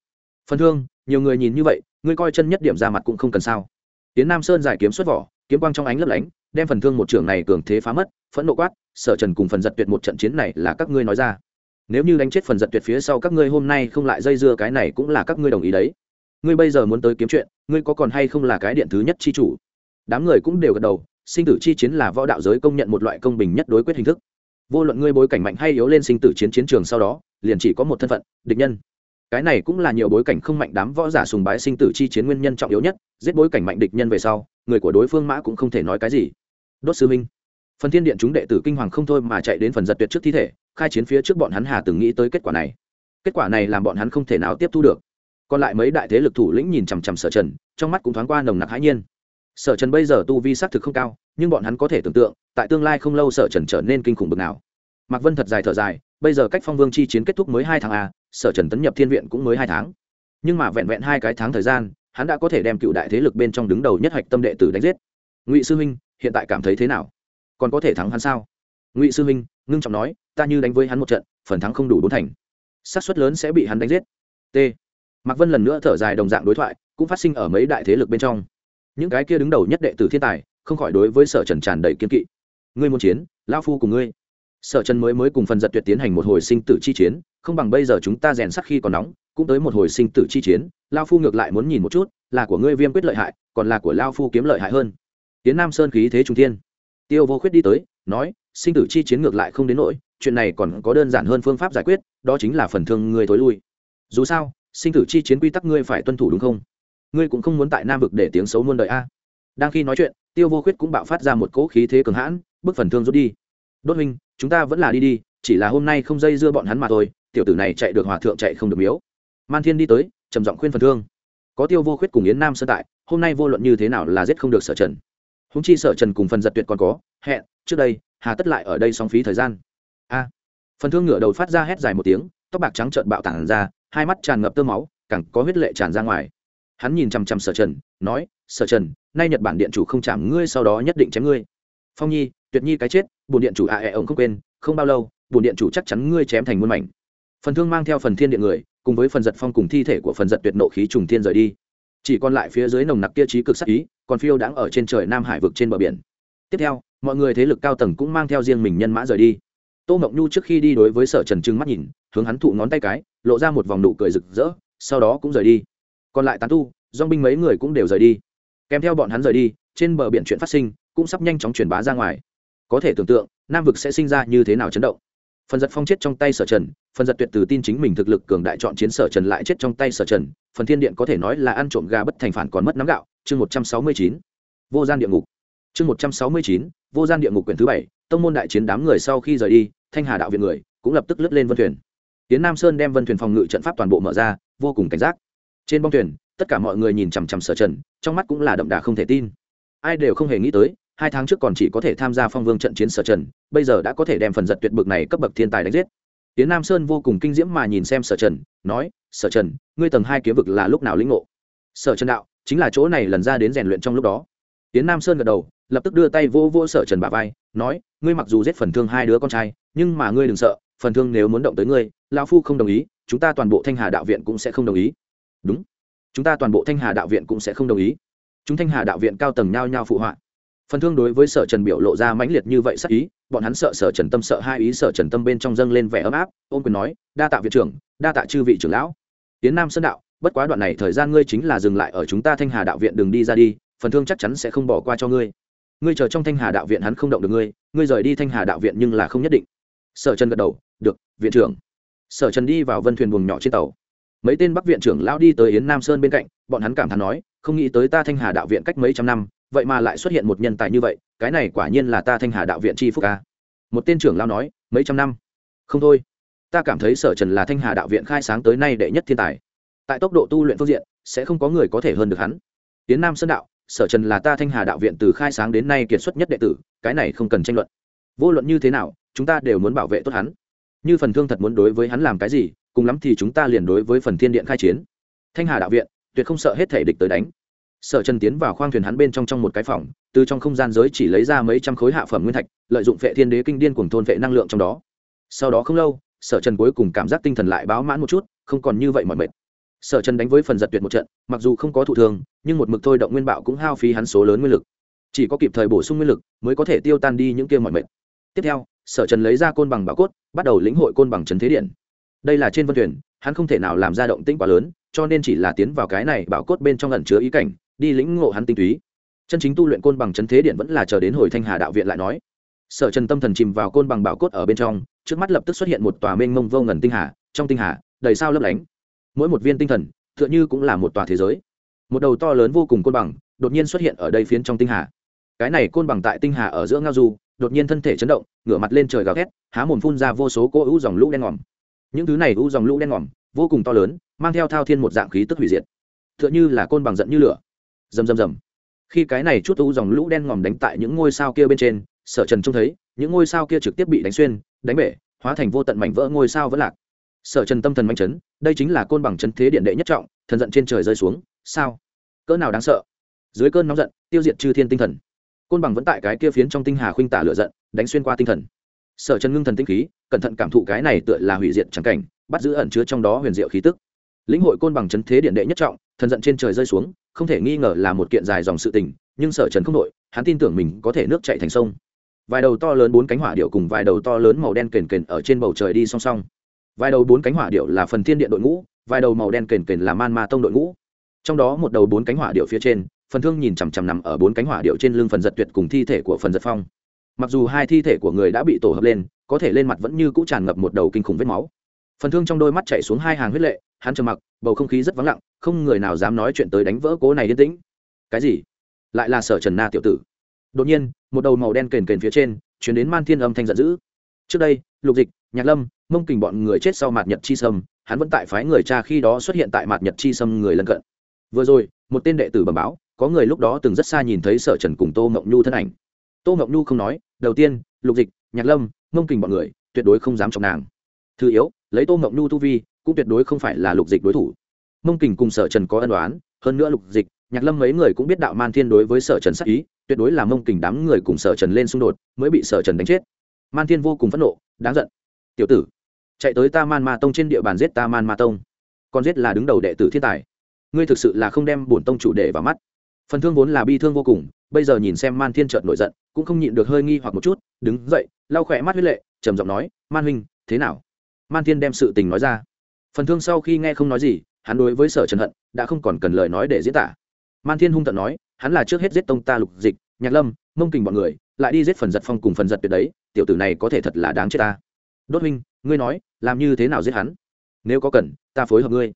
Phần thương, nhiều người nhìn như vậy ngươi coi chân nhất điểm ra mặt cũng không cần sao. Tiến nam sơn giải kiếm xuất vỏ, kiếm quang trong ánh lấp lánh, đem phần thương một trưởng này cường thế phá mất, phẫn nộ quát, sở trần cùng phần giật tuyệt một trận chiến này là các ngươi nói ra. Nếu như đánh chết phần giật tuyệt phía sau các ngươi hôm nay không lại dây dưa cái này cũng là các ngươi đồng ý đấy. Ngươi bây giờ muốn tới kiếm chuyện, ngươi có còn hay không là cái điện thứ nhất chi chủ? Đám người cũng đều gật đầu, sinh tử chi chiến là võ đạo giới công nhận một loại công bình nhất đối quyết hình thức. Vô luận ngươi bối cảnh mạnh hay yếu lên sinh tử chiến chiến trường sau đó, liền chỉ có một thân phận, địch nhân cái này cũng là nhiều bối cảnh không mạnh đám võ giả sùng bái sinh tử chi chiến nguyên nhân trọng yếu nhất, giết bối cảnh mạnh địch nhân về sau, người của đối phương mã cũng không thể nói cái gì. Đốt sư minh phần thiên điện chúng đệ tử kinh hoàng không thôi mà chạy đến phần giật tuyệt trước thi thể, khai chiến phía trước bọn hắn hà từng nghĩ tới kết quả này. Kết quả này làm bọn hắn không thể nào tiếp thu được. Còn lại mấy đại thế lực thủ lĩnh nhìn chằm chằm sở trần, trong mắt cũng thoáng qua nồng nặc hãi nhiên. Sở trần bây giờ tu vi xác thực không cao, nhưng bọn hắn có thể tưởng tượng, tại tương lai không lâu sở trần trở nên kinh khủng bực nào. Mạc vân thật dài thở dài, bây giờ cách phong vương chi chiến kết thúc mới hai tháng a sở trần tấn nhập thiên viện cũng mới hai tháng. Nhưng mà vẹn vẹn hai cái tháng thời gian, hắn đã có thể đem cựu đại thế lực bên trong đứng đầu nhất hạch tâm đệ tử đánh giết. Ngụy sư huynh, hiện tại cảm thấy thế nào? Còn có thể thắng hắn sao? Ngụy sư huynh, ngưng trọng nói, ta như đánh với hắn một trận, phần thắng không đủ bốn thành. Xác suất lớn sẽ bị hắn đánh giết. T. Mạc vân lần nữa thở dài đồng dạng đối thoại, cũng phát sinh ở mấy đại thế lực bên trong. Những cái kia đứng đầu nhất đệ tử thiên tài, không khỏi đối với sở trần tràn đầy kiên kỵ. Ngươi muốn chiến lao phu cùng ngươi. Sở trần mới mới cùng phần giật tuyệt tiến hành một hồi sinh tử chi chiến không bằng bây giờ chúng ta rèn sắc khi còn nóng, cũng tới một hồi sinh tử chi chiến, lao phu ngược lại muốn nhìn một chút, là của ngươi viêm quyết lợi hại, còn là của lao phu kiếm lợi hại hơn. Tiến nam sơn khí thế trung thiên. Tiêu vô khuyết đi tới, nói, sinh tử chi chiến ngược lại không đến nỗi, chuyện này còn có đơn giản hơn phương pháp giải quyết, đó chính là phần thương ngươi thối lui. Dù sao, sinh tử chi chiến quy tắc ngươi phải tuân thủ đúng không? Ngươi cũng không muốn tại nam vực để tiếng xấu muôn đời a. Đang khi nói chuyện, tiêu vô khuyết cũng bạo phát ra một cỗ khí thế cường hãn, bức phần thương rút đi. Đốt minh chúng ta vẫn là đi đi, chỉ là hôm nay không dây dưa bọn hắn mà thôi tiểu tử này chạy được hòa thượng chạy không được miếu. Man thiên đi tới, trầm giọng khuyên phần thương. Có tiêu vô khuyết cùng yến nam sơ tại, hôm nay vô luận như thế nào là giết không được sở trần. Húng chi sở trần cùng phần giật tuyệt còn có, hẹn, trước đây, hà tất lại ở đây song phí thời gian. A. Phần thương ngửa đầu phát ra hét dài một tiếng, tóc bạc trắng trợn bạo tản ra, hai mắt tràn ngập tơ máu, càng có huyết lệ tràn ra ngoài. Hắn nhìn chằm chằm sở trần, nói, sở trần, nay nhật bản điện chủ không chạm ngươi, sau đó nhất định chém ngươi. Phong nhi, tuyệt nhi cái chết bồn điện chủ a à ẹ ổng không quên, không bao lâu bồn điện chủ chắc chắn ngươi chém thành muôn mảnh phần thương mang theo phần thiên điện người, cùng với phần giật phong cùng thi thể của phần giật tuyệt nộ khí trùng thiên rời đi. Chỉ còn lại phía dưới nồng nặc kia trí cực sắc ý, còn phiêu đãng ở trên trời nam hải vực trên bờ biển. Tiếp theo, mọi người thế lực cao tầng cũng mang theo riêng mình nhân mã rời đi. Tô mộng nhu trước khi đi đối với sở trần trưng mắt nhìn, hướng hắn thụ ngón tay cái, lộ ra một vòng nụ cười rực rỡ, sau đó cũng rời đi. Còn lại tán tu dong binh mấy người cũng đều rời đi. Kèm theo bọn hắn rời đi, trên bờ biển chuyện phát sinh, cũng sắp nhanh chóng truyền bá ra ngoài. Có thể tưởng tượng, nam vực sẽ sinh ra như thế nào chấn động phần giật phong chết trong tay sở trần, phần giật tuyệt từ tin chính mình thực lực cường đại chọn chiến sở trần lại chết trong tay sở trần, phần thiên điện có thể nói là ăn trộm gà bất thành phản còn mất nắm gạo, chương một trăm sáu mươi chín. Vô gian địa ngục. Chương một trăm sáu mươi chín, vô gian địa ngục quyển thứ bảy, tông môn đại chiến đám người sau khi rời đi, thanh hà đạo viện người cũng lập tức lướt lên vân thuyền. Tiến nam sơn đem vân thuyền phòng ngự trận pháp toàn bộ mở ra, vô cùng cảnh giác. Trên bong thuyền, tất cả mọi người nhìn chằm chằm sở trần, trong mắt cũng là đậm đà không thể tin. Ai đều không hề nghĩ tới hai tháng trước còn chỉ có thể tham gia phong vương trận chiến sở trần, bây giờ đã có thể đem phần giật tuyệt bực này cấp bậc thiên tài đánh giết. Tiến nam sơn vô cùng kinh diễm mà nhìn xem sở trần, nói, sở trần, ngươi tầng hai kiếm vực là lúc nào lĩnh ngộ? Sở trần đạo, chính là chỗ này lần ra đến rèn luyện trong lúc đó. Tiến nam sơn gật đầu, lập tức đưa tay vô vô sở trần bà vai, nói, ngươi mặc dù giết phần thương hai đứa con trai, nhưng mà ngươi đừng sợ, phần thương nếu muốn động tới ngươi, lão phu không đồng ý, chúng ta toàn bộ thanh hà đạo viện cũng sẽ không đồng ý. Đúng, chúng ta toàn bộ thanh hà đạo viện cũng sẽ không đồng ý. Chúng thanh hà đạo viện cao tầng nhao nhao phụ họa phần thương đối với sở trần biểu lộ ra mãnh liệt như vậy sắc ý, bọn hắn sợ sở trần tâm sợ hai ý sở trần tâm bên trong dâng lên vẻ ấm áp ôm quyền nói, đa tạ viện trưởng, đa tạ chư vị trưởng lão. Tiến nam sơn đạo, bất quá đoạn này thời gian ngươi chính là dừng lại ở chúng ta thanh hà đạo viện đừng đi ra đi, phần thương chắc chắn sẽ không bỏ qua cho ngươi. Ngươi chờ trong thanh hà đạo viện hắn không động được ngươi ngươi rời đi thanh hà đạo viện nhưng là không nhất định. Sở trần gật đầu, được, viện trưởng. Sở trần đi vào vân thuyền buồng nhỏ trên tàu. Mấy tên bắc viện trưởng lão đi tới yến nam sơn bên cạnh, bọn hắn cảm thán nói, không nghĩ tới ta thanh hà đạo viện cách mấy trăm năm vậy mà lại xuất hiện một nhân tài như vậy, cái này quả nhiên là ta thanh hà đạo viện tri phúc ca một tên trưởng lao nói, mấy trăm năm. Không thôi. Ta cảm thấy sở trần là thanh hà đạo viện khai sáng tới nay đệ nhất thiên tài. Tại tốc độ tu luyện phương diện, sẽ không có người có thể hơn được hắn. Tiến nam sơn đạo, sở trần là ta thanh hà đạo viện từ khai sáng đến nay kiệt xuất nhất đệ tử, cái này không cần tranh luận. Vô luận như thế nào, chúng ta đều muốn bảo vệ tốt hắn. Như phần thương thật muốn đối với hắn làm cái gì, cùng lắm thì chúng ta liền đối với phần thiên điện khai chiến. Thanh hà đạo viện, tuyệt không sợ hết thể địch tới đánh sở trần tiến vào khoang thuyền hắn bên trong trong một cái phòng, từ trong không gian giới chỉ lấy ra mấy trăm khối hạ phẩm nguyên thạch, lợi dụng vệ thiên đế kinh điên cùng thôn vệ năng lượng trong đó. Sau đó không lâu, sở trần cuối cùng cảm giác tinh thần lại báo mãn một chút, không còn như vậy mọi mệt. Sở trần đánh với phần giật tuyệt một trận, mặc dù không có thụ thường nhưng một mực thôi động nguyên bạo cũng hao phí hắn số lớn nguyên lực. Chỉ có kịp thời bổ sung nguyên lực mới có thể tiêu tan đi những kia mọi mệt. Tiếp theo, sở trần lấy ra côn bằng bảo cốt, bắt đầu lĩnh hội côn bằng trấn thế điện. Đây là trên vân thuyền, hắn không thể nào làm ra động tĩnh quá lớn, cho nên chỉ là tiến vào cái này bảo cốt bên trong lần chứa ý cảnh đi lĩnh ngộ hắn tinh túy. Chân chính tu luyện côn bằng chấn thế điện vẫn là chờ đến hồi thanh hà đạo viện lại nói. Sở trần tâm thần chìm vào côn bằng bảo cốt ở bên trong, trước mắt lập tức xuất hiện một tòa mênh mông vô ngần tinh hà, trong tinh hà, đầy sao lấp lánh. Mỗi một viên tinh thần, tựa như cũng là một tòa thế giới. Một đầu to lớn vô cùng côn bằng, đột nhiên xuất hiện ở đây phiến trong tinh hà. Cái này côn bằng tại tinh hà ở giữa ngao du, đột nhiên thân thể chấn động, ngửa mặt lên trời gào thét, há mồm phun ra vô số cỗ ưu dòng lũ đen ngòm. Những thứ này u dòng lũ đen ngòm, vô cùng to lớn, mang theo thao thiên một dạng khí tức hủy diệt. T h ư ợ n h ư là côn bằng giận như lửa rầm rầm rầm. Khi cái này chút u dòng lũ đen ngòm đánh tại những ngôi sao kia bên trên, sở trần trông thấy, những ngôi sao kia trực tiếp bị đánh xuyên, đánh bể, hóa thành vô tận mảnh vỡ ngôi sao vẫn lạc. Sở trần tâm thần manh chấn, đây chính là côn bằng chấn thế điện đệ nhất trọng, thần giận trên trời rơi xuống, sao? Cỡ nào đáng sợ? Dưới cơn nóng giận, tiêu diệt chư thiên tinh thần. Côn bằng vẫn tại cái kia phiến trong tinh hà khuynh tả lửa giận, đánh xuyên qua tinh thần. Sở trần ngưng thần tinh khí, cẩn thận cảm thụ cái này tựa là hủy diệt trắng cảnh, bắt giữ ẩn chứa trong đó huyền diệu khí tức. Lĩnh hội côn bằng chấn thế điện đệ nhất trọng thần giận trên trời rơi xuống, không thể nghi ngờ là một kiện dài dòng sự tình, nhưng sở trần không đội, hắn tin tưởng mình có thể nước chạy thành sông. Vài đầu to lớn bốn cánh hỏa điệu cùng vài đầu to lớn màu đen kền kền ở trên bầu trời đi song song. Vài đầu bốn cánh hỏa điệu là phần thiên điện đội ngũ, vài đầu màu đen kền kền là man ma tông đội ngũ. Trong đó một đầu bốn cánh hỏa điệu phía trên, phần thương nhìn chằm chằm nằm ở bốn cánh hỏa điệu trên lưng phần giật tuyệt cùng thi thể của phần giật phong. Mặc dù hai thi thể của người đã bị tổ hợp lên, có thể lên mặt vẫn như cũ tràn ngập một đầu kinh khủng vết máu. Phần thương trong đôi mắt chảy xuống hai hàng huyết lệ, hắn trầm mặc, bầu không khí rất vắng lặng không người nào dám nói chuyện tới đánh vỡ cố này yên tĩnh. Cái gì? Lại là sở trần na tiểu tử. Đột nhiên, một đầu màu đen kền kền phía trên, chuyển đến man thiên âm thanh giận dữ. Trước đây, lục dịch, nhạc lâm, mông kình bọn người chết sau mạt nhật chi sâm, hắn vẫn tại phái người cha khi đó xuất hiện tại mạt nhật chi sâm người lân cận. Vừa rồi, một tên đệ tử bẩm báo, có người lúc đó từng rất xa nhìn thấy sở trần cùng tô ngọc nhu thân ảnh. Tô ngọc nhu không nói, đầu tiên, lục dịch, nhạc lâm, mông kình bọn người, tuyệt đối không dám chọc nàng. Thứ yếu, lấy tô ngọc nhu tu vi, cũng tuyệt đối không phải là lục dịch đối thủ mông kình cùng sở trần có ân đoán hơn nữa lục dịch, nhạc lâm mấy người cũng biết đạo man thiên đối với sở trần sắc ý, tuyệt đối là mông kình đám người cùng sở trần lên xung đột mới bị sở trần đánh chết. Man thiên vô cùng phẫn nộ, đáng giận. Tiểu tử, chạy tới ta man ma tông trên địa bàn giết ta man ma tông. Còn giết là đứng đầu đệ tử thiên tài. Ngươi thực sự là không đem bổn tông chủ đề vào mắt. Phần thương vốn là bi thương vô cùng, bây giờ nhìn xem man thiên trợn nổi giận, cũng không nhịn được hơi nghi hoặc một chút, đứng dậy, lau khỏe mắt huyết lệ, trầm giọng nói, man huynh, thế nào? Man thiên đem sự tình nói ra. Phần thương sau khi nghe không nói gì hắn đối với sở trần hận đã không còn cần lời nói để diễn tả. Man thiên hung tận nói, hắn là trước hết giết tông ta lục dịch, nhạc lâm, mông kình bọn người, lại đi giết phần giật phong cùng phần giật tuyệt đấy, tiểu tử này có thể thật là đáng chết ta. Đốt huynh, ngươi nói, làm như thế nào giết hắn? Nếu có cần, ta phối hợp ngươi.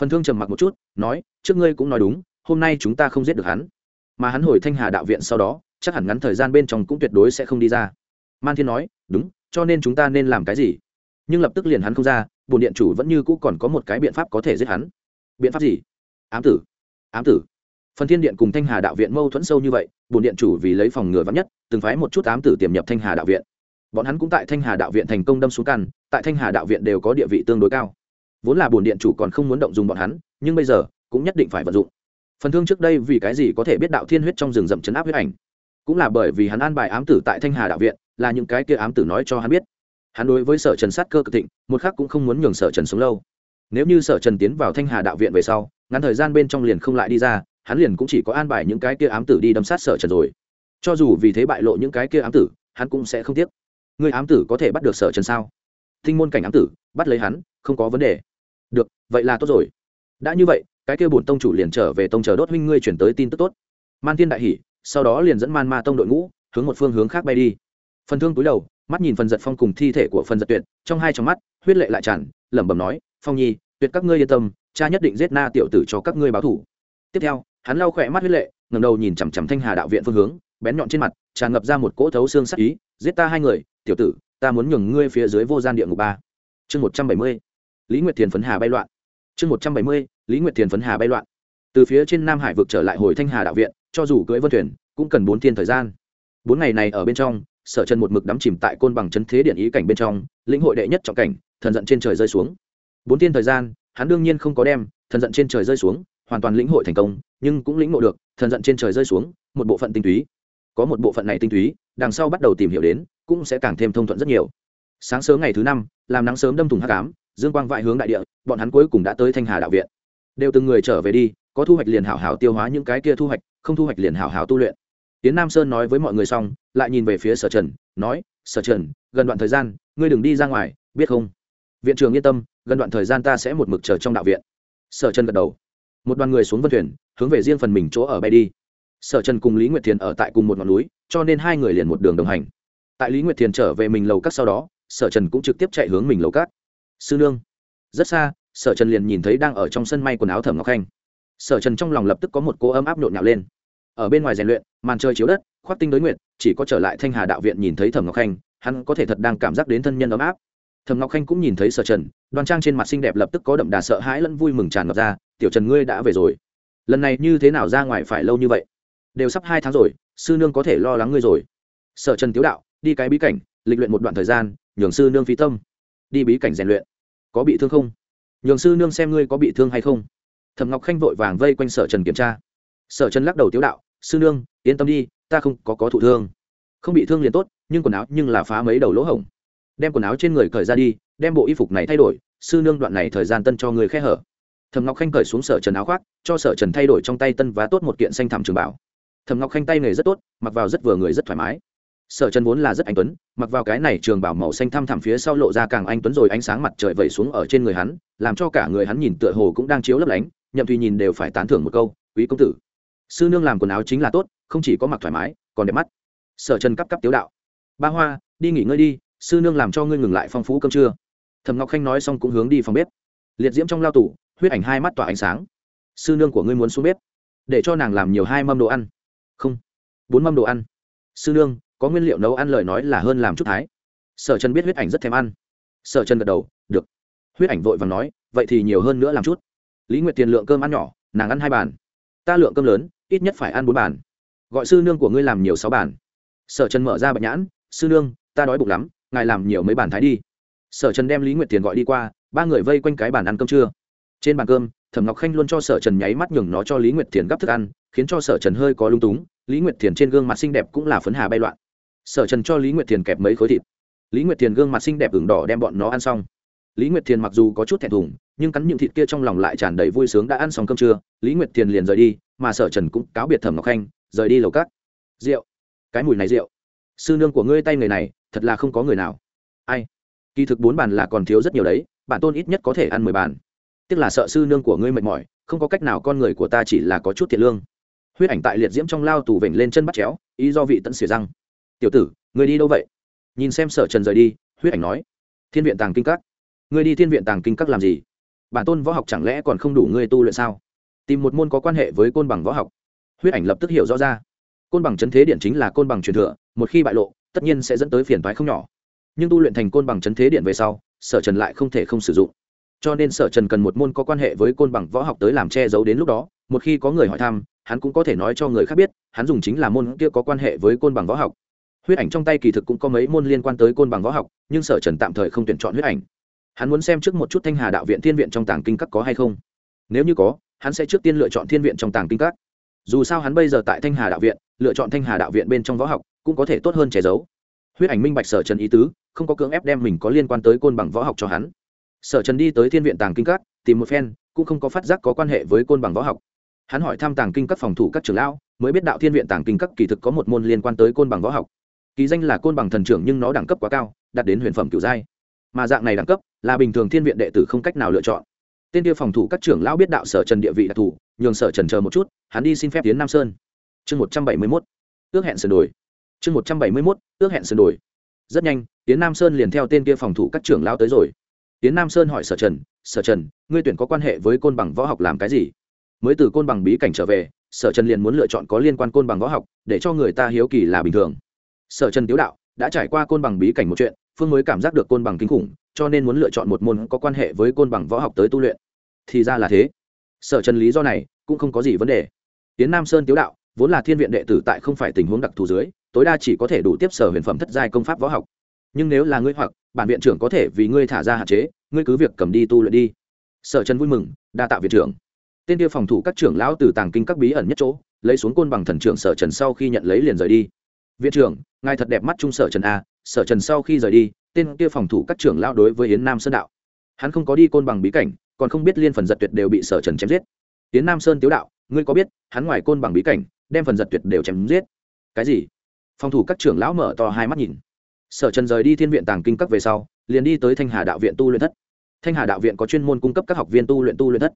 Phần thương trầm mặc một chút, nói, trước ngươi cũng nói đúng, hôm nay chúng ta không giết được hắn. Mà hắn hồi thanh hà đạo viện sau đó, chắc hẳn ngắn thời gian bên trong cũng tuyệt đối sẽ không đi ra. Man thiên nói, đúng, cho nên chúng ta nên làm cái gì? Nhưng lập tức liền hắn không ra bồn điện chủ vẫn như cũ còn có một cái biện pháp có thể giết hắn. Biện pháp gì? Ám tử. Ám tử. Phần thiên điện cùng thanh hà đạo viện mâu thuẫn sâu như vậy bồn điện chủ vì lấy phòng ngừa vắn nhất, từng phái một chút ám tử tiềm nhập thanh hà đạo viện. Bọn hắn cũng tại thanh hà đạo viện thành công đâm xuống căn, tại thanh hà đạo viện đều có địa vị tương đối cao. Vốn là bồn điện chủ còn không muốn động dùng bọn hắn, nhưng bây giờ, cũng nhất định phải vận dụng. Phần thương trước đây vì cái gì có thể biết đạo thiên huyết trong rừng rậm chấn áp huyết ảnh? Cũng là bởi vì hắn an bài ám tử tại thanh hà đạo viện, là những cái kia ám tử nói cho hắn biết hắn đối với sở trần sát cơ cực thịnh, một khác cũng không muốn nhường sở trần sống lâu. Nếu như sở trần tiến vào thanh hà đạo viện về sau, ngắn thời gian bên trong liền không lại đi ra, hắn liền cũng chỉ có an bài những cái kia ám tử đi đâm sát sở trần rồi. Cho dù vì thế bại lộ những cái kia ám tử, hắn cũng sẽ không tiếc. Người ám tử có thể bắt được sở trần sao? Thinh môn cảnh ám tử, bắt lấy hắn, không có vấn đề. Được, vậy là tốt rồi. Đã như vậy, cái kia bổn tông chủ liền trở về tông chờ đốt huynh ngươi chuyển tới tin tức tốt. Man thiên đại hỉ sau đó liền dẫn man ma tông đội ngũ, hướng một phương hướng khác bay đi. Phần thương túi đầu mắt nhìn phần giật phong cùng thi thể của phần giật tuyệt, trong hai trong mắt, huyết lệ lại tràn, lẩm bẩm nói, phong nhi, tuyệt các ngươi yên tâm, cha nhất định giết na tiểu tử cho các ngươi báo thủ. Tiếp theo, hắn lau khỏe mắt huyết lệ ngầm đầu nhìn chằm chằm thanh hà đạo viện phương hướng, bén nhọn trên mặt, tràn ngập ra một cỗ thấu xương sắc ý, giết ta hai người, tiểu tử, ta muốn nhường ngươi phía dưới vô gian địa ngục ba. Chương một trăm bảy mươi, lý nguyệt thiền phấn hà bay loạn. Chương một trăm bảy mươi, lý nguyệt thiền phấn hà bay loạn. Từ phía trên nam hải vực trở lại hồi thanh hà đạo viện, cho dù cưỡi vân thuyền, cũng cần bốn thiên thời gian. Bốn ngày này ở bên trong sở chân một mực đắm chìm tại côn bằng chấn thế điện ý cảnh bên trong, lĩnh hội đệ nhất trọng cảnh, thần giận trên trời rơi xuống. Bốn thiên thời gian, hắn đương nhiên không có đem thần giận trên trời rơi xuống, hoàn toàn lĩnh hội thành công, nhưng cũng lĩnh ngộ được, thần giận trên trời rơi xuống, một bộ phận tinh túy. Có một bộ phận này tinh túy, đằng sau bắt đầu tìm hiểu đến, cũng sẽ càng thêm thông thuận rất nhiều. Sáng sớm ngày thứ năm, làm nắng sớm đâm thùng hắc cám dương quang vại hướng đại địa, bọn hắn cuối cùng đã tới thanh hà đạo viện. Đều từng người trở về đi, có thu hoạch liền hảo hảo tiêu hóa những cái kia thu hoạch, không thu hoạch liền hảo hảo tu luyện. Tiến nam sơn nói với mọi người xong lại nhìn về phía sở trần, nói, sở trần, gần đoạn thời gian, ngươi đừng đi ra ngoài, biết không? Viện trưởng yên tâm, gần đoạn thời gian ta sẽ một mực chờ trong đạo viện. Sở trần gật đầu. Một đoàn người xuống vân thuyền, hướng về riêng phần mình chỗ ở bay đi. Sở trần cùng lý nguyệt thiền ở tại cùng một ngọn núi, cho nên hai người liền một đường đồng hành. Tại lý nguyệt thiền trở về mình lầu cắt sau đó, sở trần cũng trực tiếp chạy hướng mình lầu cát sư nương. Rất xa, sở trần liền nhìn thấy đang ở trong sân may quần áo thẩm ngọc khanh. Sở trần trong lòng lập tức có một cô ấm áp nhộn nhạo lên ở bên ngoài rèn luyện, màn trời chiếu đất, khoác tinh đối nguyện chỉ có trở lại thanh hà đạo viện nhìn thấy thẩm ngọc khanh, hắn có thể thật đang cảm giác đến thân nhân ấm áp. Thẩm ngọc khanh cũng nhìn thấy sở trần, đoan trang trên mặt xinh đẹp lập tức có đậm đà sợ hãi lẫn vui mừng tràn ngập ra, tiểu trần ngươi đã về rồi. Lần này như thế nào ra ngoài phải lâu như vậy? Đều sắp hai tháng rồi, sư nương có thể lo lắng ngươi rồi. Sở trần tiếu đạo, đi cái bí cảnh, lịch luyện một đoạn thời gian, nhường sư nương phí tâm. Đi bí cảnh rèn luyện. Có bị thương không? Nhường sư nương xem ngươi có bị thương hay không. Thẩm ngọc khanh vội vàng vây quanh sở trần kiểm tra. Sở trần lắc đầu tiếu đạo sư nương, yên tâm đi, ta không có có thụ thương. Không bị thương liền tốt, nhưng quần áo nhưng là phá mấy đầu lỗ hổng. Đem quần áo trên người cởi ra đi, đem bộ y phục này thay đổi, sư nương đoạn này thời gian tân cho người khe hở. Thầm ngọc khanh cởi xuống sở trần áo khoác, cho sở trần thay đổi trong tay tân và tốt một kiện xanh thảm trường bảo. Thầm ngọc khanh tay nghề rất tốt, mặc vào rất vừa người rất thoải mái. Sở trần vốn là rất anh tuấn, mặc vào cái này trường bảo màu xanh thăm thẳm phía sau lộ ra càng anh tuấn rồi ánh sáng mặt trời vẩy xuống ở trên người hắn, làm cho cả người hắn nhìn tựa hồ cũng đang chiếu lấp lánh, nhậm thùy nhìn đều phải tán thưởng một câu, quý công tử sư nương làm quần áo chính là tốt, không chỉ có mặc thoải mái, còn đẹp mắt. Sở trần cắp cắp tiếu đạo. Ba hoa, đi nghỉ ngơi đi, sư nương làm cho ngươi ngừng lại phong phú cơm trưa. Thầm ngọc khanh nói xong cũng hướng đi phòng bếp. Liệt diễm trong lao tủ, huyết ảnh hai mắt tỏa ánh sáng. Sư nương của ngươi muốn xuống bếp, để cho nàng làm nhiều hai mâm đồ ăn. Không, bốn mâm đồ ăn. Sư nương, có nguyên liệu nấu ăn lời nói là hơn làm chút thái. Sở trần biết huyết ảnh rất thèm ăn. Sở trần gật đầu, được. Huyết ảnh vội và nói, vậy thì nhiều hơn nữa làm chút. Lý nguyệt tiền lượng cơm ăn nhỏ, nàng ăn hai bàn. Ta lượng cơm lớn ít nhất phải ăn bốn bàn. Gọi sư nương của ngươi làm nhiều sáu bàn. Sở trần mở ra bạch nhãn, sư nương, ta đói bụng lắm, ngài làm nhiều mấy bàn thái đi. Sở trần đem lý nguyệt tiền gọi đi qua, ba người vây quanh cái bàn ăn cơm trưa. Trên bàn cơm, thẩm ngọc khanh luôn cho sở trần nháy mắt nhường nó cho lý nguyệt thiền gắp thức ăn, khiến cho sở trần hơi có lung túng, lý nguyệt thiền trên gương mặt xinh đẹp cũng là phấn hà bay loạn. Sở trần cho lý nguyệt thiền kẹp mấy khối thịt. Lý nguyệt thiền gương mặt xinh đẹp ửng đỏ đem bọn nó ăn xong. Lý nguyệt thiền mặc dù có chút thẹn thùng, nhưng cắn những thịt kia trong lòng lại tràn đầy vui sướng đã ăn xong cơm trưa, lý nguyệt thiền liền rời đi mà sở trần cũng cáo biệt thẩm ngọc khanh, rời đi lầu cát rượu. Cái mùi này rượu. Sư nương của ngươi tay người này, thật là không có người nào. Ai? Kỳ thực bốn bàn là còn thiếu rất nhiều đấy bản tôn ít nhất có thể ăn mười bàn. Tức là sợ sư nương của ngươi mệt mỏi, không có cách nào con người của ta chỉ là có chút thiệt lương. Huyết ảnh tại liệt diễm trong lao tù vểnh lên chân bắt chéo, ý do vị tận xỉa răng. Tiểu tử người đi đâu vậy? Nhìn xem sở trần rời đi, huyết ảnh nói. Thiên viện tàng kinh các. Ngươi đi thiên viện tàng kinh các làm gì? Bản tôn võ học chẳng lẽ còn không đủ ngươi tu luyện sao? Tìm một môn có quan hệ với côn bằng võ học. Huyết ảnh lập tức hiểu rõ ra. Côn bằng chấn thế điện chính là côn bằng truyền thừa, một khi bại lộ, tất nhiên sẽ dẫn tới phiền toái không nhỏ. Nhưng tu luyện thành côn bằng chấn thế điện về sau, sở trần lại không thể không sử dụng. Cho nên sở trần cần một môn có quan hệ với côn bằng võ học tới làm che giấu đến lúc đó, một khi có người hỏi thăm, hắn cũng có thể nói cho người khác biết, hắn dùng chính là môn kia có quan hệ với côn bằng võ học. Huyết ảnh trong tay kỳ thực cũng có mấy môn liên quan tới côn bằng võ học, nhưng sở trần tạm thời không tuyển chọn huyết ảnh. Hắn muốn xem trước một chút thanh hà đạo viện thiên viện trong tàng kinh các có hay không. Nếu như có hắn sẽ trước tiên lựa chọn thiên viện trong tàng kinh các. Dù sao hắn bây giờ tại thanh hà đạo viện, lựa chọn thanh hà đạo viện bên trong võ học, cũng có thể tốt hơn che giấu. Huyết ảnh minh bạch sở trần ý tứ, không có cưỡng ép đem mình có liên quan tới côn bằng võ học cho hắn. Sở trần đi tới thiên viện tàng kinh các, tìm một phen, cũng không có phát giác có quan hệ với côn bằng võ học. Hắn hỏi thăm tàng kinh các phòng thủ các trưởng lão, mới biết đạo thiên viện tàng kinh các kỳ thực có một môn liên quan tới côn bằng võ học. Kỳ danh là côn bằng thần trưởng nhưng nó đẳng cấp quá cao, đạt đến huyền phẩm kiểu giai. Mà dạng này đẳng cấp là bình thường thiên viện đệ tử không cách nào lựa chọn tên kia phòng thủ các trưởng lão biết đạo sở trần địa vị đặc thù, nhường sở trần chờ một chút, hắn đi xin phép tiến nam sơn. Chương một trăm bảy mươi mốt, ước hẹn sửa đổi chương một trăm bảy mươi mốt, ước hẹn sửa đổi rất nhanh, tiến nam sơn liền theo tên kia phòng thủ các trưởng lão tới rồi. Tiến nam sơn hỏi sở trần sở trần, ngươi tuyển có quan hệ với côn bằng võ học làm cái gì? Mới từ côn bằng bí cảnh trở về, sở trần liền muốn lựa chọn có liên quan côn bằng võ học, để cho người ta hiếu kỳ là bình thường. Sở trần tiếu đạo, đã trải qua côn bằng bí cảnh một chuyện, phương mới cảm giác được côn bằng kinh khủng cho nên muốn lựa chọn một môn có quan hệ với côn bằng võ học tới tu luyện. Thì ra là thế. Sở trần lý do này cũng không có gì vấn đề. Tiến nam sơn tiếu đạo, vốn là thiên viện đệ tử tại không phải tình huống đặc thù dưới, tối đa chỉ có thể đủ tiếp sở huyền phẩm thất giai công pháp võ học. Nhưng nếu là ngươi hoặc bản viện trưởng có thể vì ngươi thả ra hạn chế, ngươi cứ việc cầm đi tu luyện đi. Sở trần vui mừng, đa tạo viện trưởng. Tên tiêu phòng thủ các trưởng lão từ tàng kinh các bí ẩn nhất chỗ, lấy xuống côn bằng thần trưởng sở trần sau khi nhận lấy liền rời đi. Viện trưởng, ngài thật đẹp mắt trung sở trần a sở trần sau khi rời đi tên kia phòng thủ các trưởng lão đối với yến nam sơn đạo. Hắn không có đi côn bằng bí cảnh, còn không biết liên phần giật tuyệt đều bị sở trần chém giết. Yến nam sơn tiếu đạo, ngươi có biết, hắn ngoài côn bằng bí cảnh, đem phần giật tuyệt đều chém giết? Cái gì? Phòng thủ các trưởng lão mở to hai mắt nhìn. Sở trần rời đi thiên viện tàng kinh các về sau, liền đi tới thanh hà đạo viện tu luyện thất. Thanh hà đạo viện có chuyên môn cung cấp các học viên tu luyện tu luyện thất.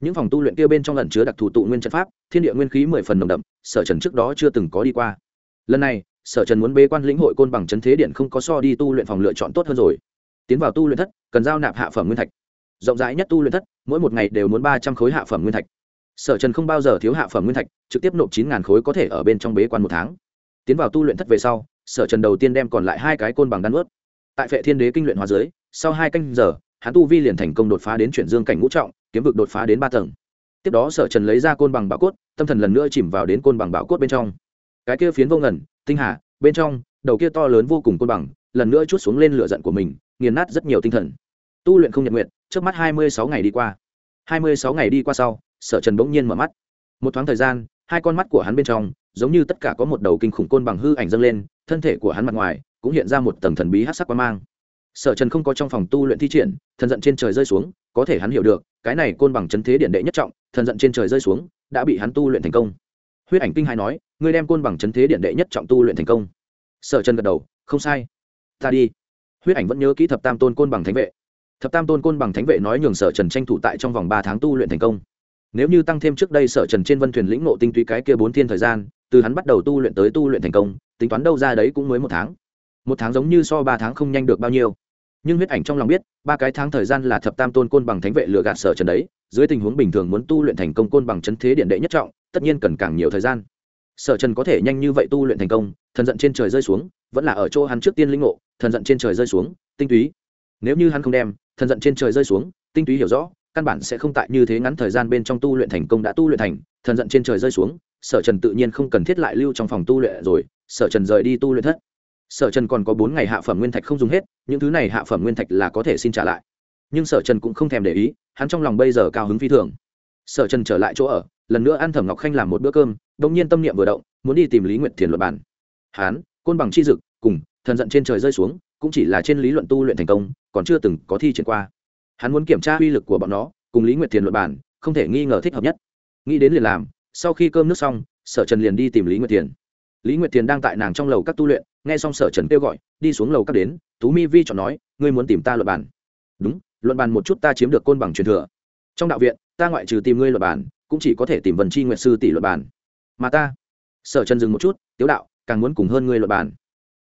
Những phòng tu luyện kia bên trong lần chứa đặc thù tụ nguyên trận pháp, thiên địa nguyên khí mười phần nồng đậm, sở trần trước đó chưa từng có đi qua. Lần này sở trần muốn bế quan lĩnh hội côn bằng chấn thế điện không có so đi tu luyện phòng lựa chọn tốt hơn rồi. Tiến vào tu luyện thất, cần giao nạp hạ phẩm nguyên thạch. Rộng rãi nhất tu luyện thất, mỗi một ngày đều muốn ba trăm khối hạ phẩm nguyên thạch. Sở trần không bao giờ thiếu hạ phẩm nguyên thạch, trực tiếp nộp chín khối có thể ở bên trong bế quan một tháng. Tiến vào tu luyện thất về sau, sở trần đầu tiên đem còn lại hai cái côn bằng đan ướt. Tại phệ thiên đế kinh luyện hóa dưới, sau hai canh giờ, hắn tu vi liền thành công đột phá đến chuyển dương cảnh ngũ trọng, kiếm vực đột phá đến ba tầng. Tiếp đó sở trần lấy ra côn bằng bảo cốt, tâm thần lần nữa chìm vào đến côn bằng bảo cốt bên trong. Cái kia phiến vô ngẩn tinh hà, bên trong, đầu kia to lớn vô cùng côn bằng, lần nữa chút xuống lên lửa giận của mình, nghiền nát rất nhiều tinh thần. Tu luyện không nhật nguyện trước mắt hai mươi sáu ngày đi qua. hai mươi sáu ngày đi qua sau, sở trần bỗng nhiên mở mắt. Một thoáng thời gian, hai con mắt của hắn bên trong, giống như tất cả có một đầu kinh khủng côn bằng hư ảnh dâng lên, thân thể của hắn mặt ngoài, cũng hiện ra một tầng thần bí hát sắc quan mang. Sở trần không có trong phòng tu luyện thi triển, thần giận trên trời rơi xuống, có thể hắn hiểu được, cái này côn bằng chấn thế điện đệ nhất trọng, thần giận trên trời rơi xuống, đã bị hắn tu luyện thành công huyết ảnh kinh hai nói, ngươi đem côn bằng chấn thế điện đệ nhất trọng tu luyện thành công. Sở trần gật đầu, không sai. Ta đi. Huyết ảnh vẫn nhớ kỹ thập tam tôn côn bằng thánh vệ. Thập tam tôn côn bằng thánh vệ nói nhường sở trần tranh thủ tại trong vòng ba tháng tu luyện thành công. Nếu như tăng thêm trước đây sở trần trên vân thuyền lĩnh ngộ tinh túy cái kia bốn thiên thời gian, từ hắn bắt đầu tu luyện tới tu luyện thành công, tính toán đâu ra đấy cũng mới một tháng. Một tháng giống như so ba tháng không nhanh được bao nhiêu. Nhưng huyết ảnh trong lòng biết, ba cái tháng thời gian là thập tam tôn côn bằng thánh vệ lừa gạt sở trần đấy dưới tình huống bình thường muốn tu luyện thành công côn bằng chấn thế điện đệ nhất trọng, tất nhiên cần càng nhiều thời gian. Sở trần có thể nhanh như vậy tu luyện thành công, thần giận trên trời rơi xuống, vẫn là ở chỗ hắn trước tiên linh ngộ, thần giận trên trời rơi xuống, tinh túy. Nếu như hắn không đem, thần giận trên trời rơi xuống, tinh túy hiểu rõ, căn bản sẽ không tại như thế ngắn thời gian bên trong tu luyện thành công đã tu luyện thành, thần giận trên trời rơi xuống, sở trần tự nhiên không cần thiết lại lưu trong phòng tu luyện rồi, sở trần rời đi tu luyện thất. Sở trần còn có bốn ngày hạ phẩm nguyên thạch không dùng hết, những thứ này hạ phẩm nguyên thạch là có thể xin trả lại. Nhưng sở trần cũng không thèm để ý hắn trong lòng bây giờ cao hứng phi thường. Sở trần trở lại chỗ ở, lần nữa ăn thẩm ngọc khanh làm một bữa cơm đông nhiên tâm niệm vừa động, muốn đi tìm lý Nguyện thiền luật bản hán côn bằng chi dực, cùng, thần giận trên trời rơi xuống, cũng chỉ là trên lý luận tu luyện thành công, còn chưa từng có thi triển qua. Hắn muốn kiểm tra uy lực của bọn nó, cùng lý Nguyện thiền luật bản không thể nghi ngờ thích hợp nhất. Nghĩ đến liền làm, sau khi cơm nước xong, sở trần liền đi tìm lý nguyệt thiền. Lý nguyệt thiền đang tại nàng trong lầu các tu luyện, nghe xong sở trần kêu gọi, đi xuống lầu các đến, tú mi vi chọn nói, ngươi muốn tìm ta luật bản đúng luận bàn một chút ta chiếm được côn bằng truyền thừa. Trong đạo viện ta ngoại trừ tìm ngươi luật bàn, cũng chỉ có thể tìm vần chi nguyện sư tỷ luật bàn. mà ta sở trần dừng một chút tiếu đạo càng muốn cùng hơn ngươi luật bàn.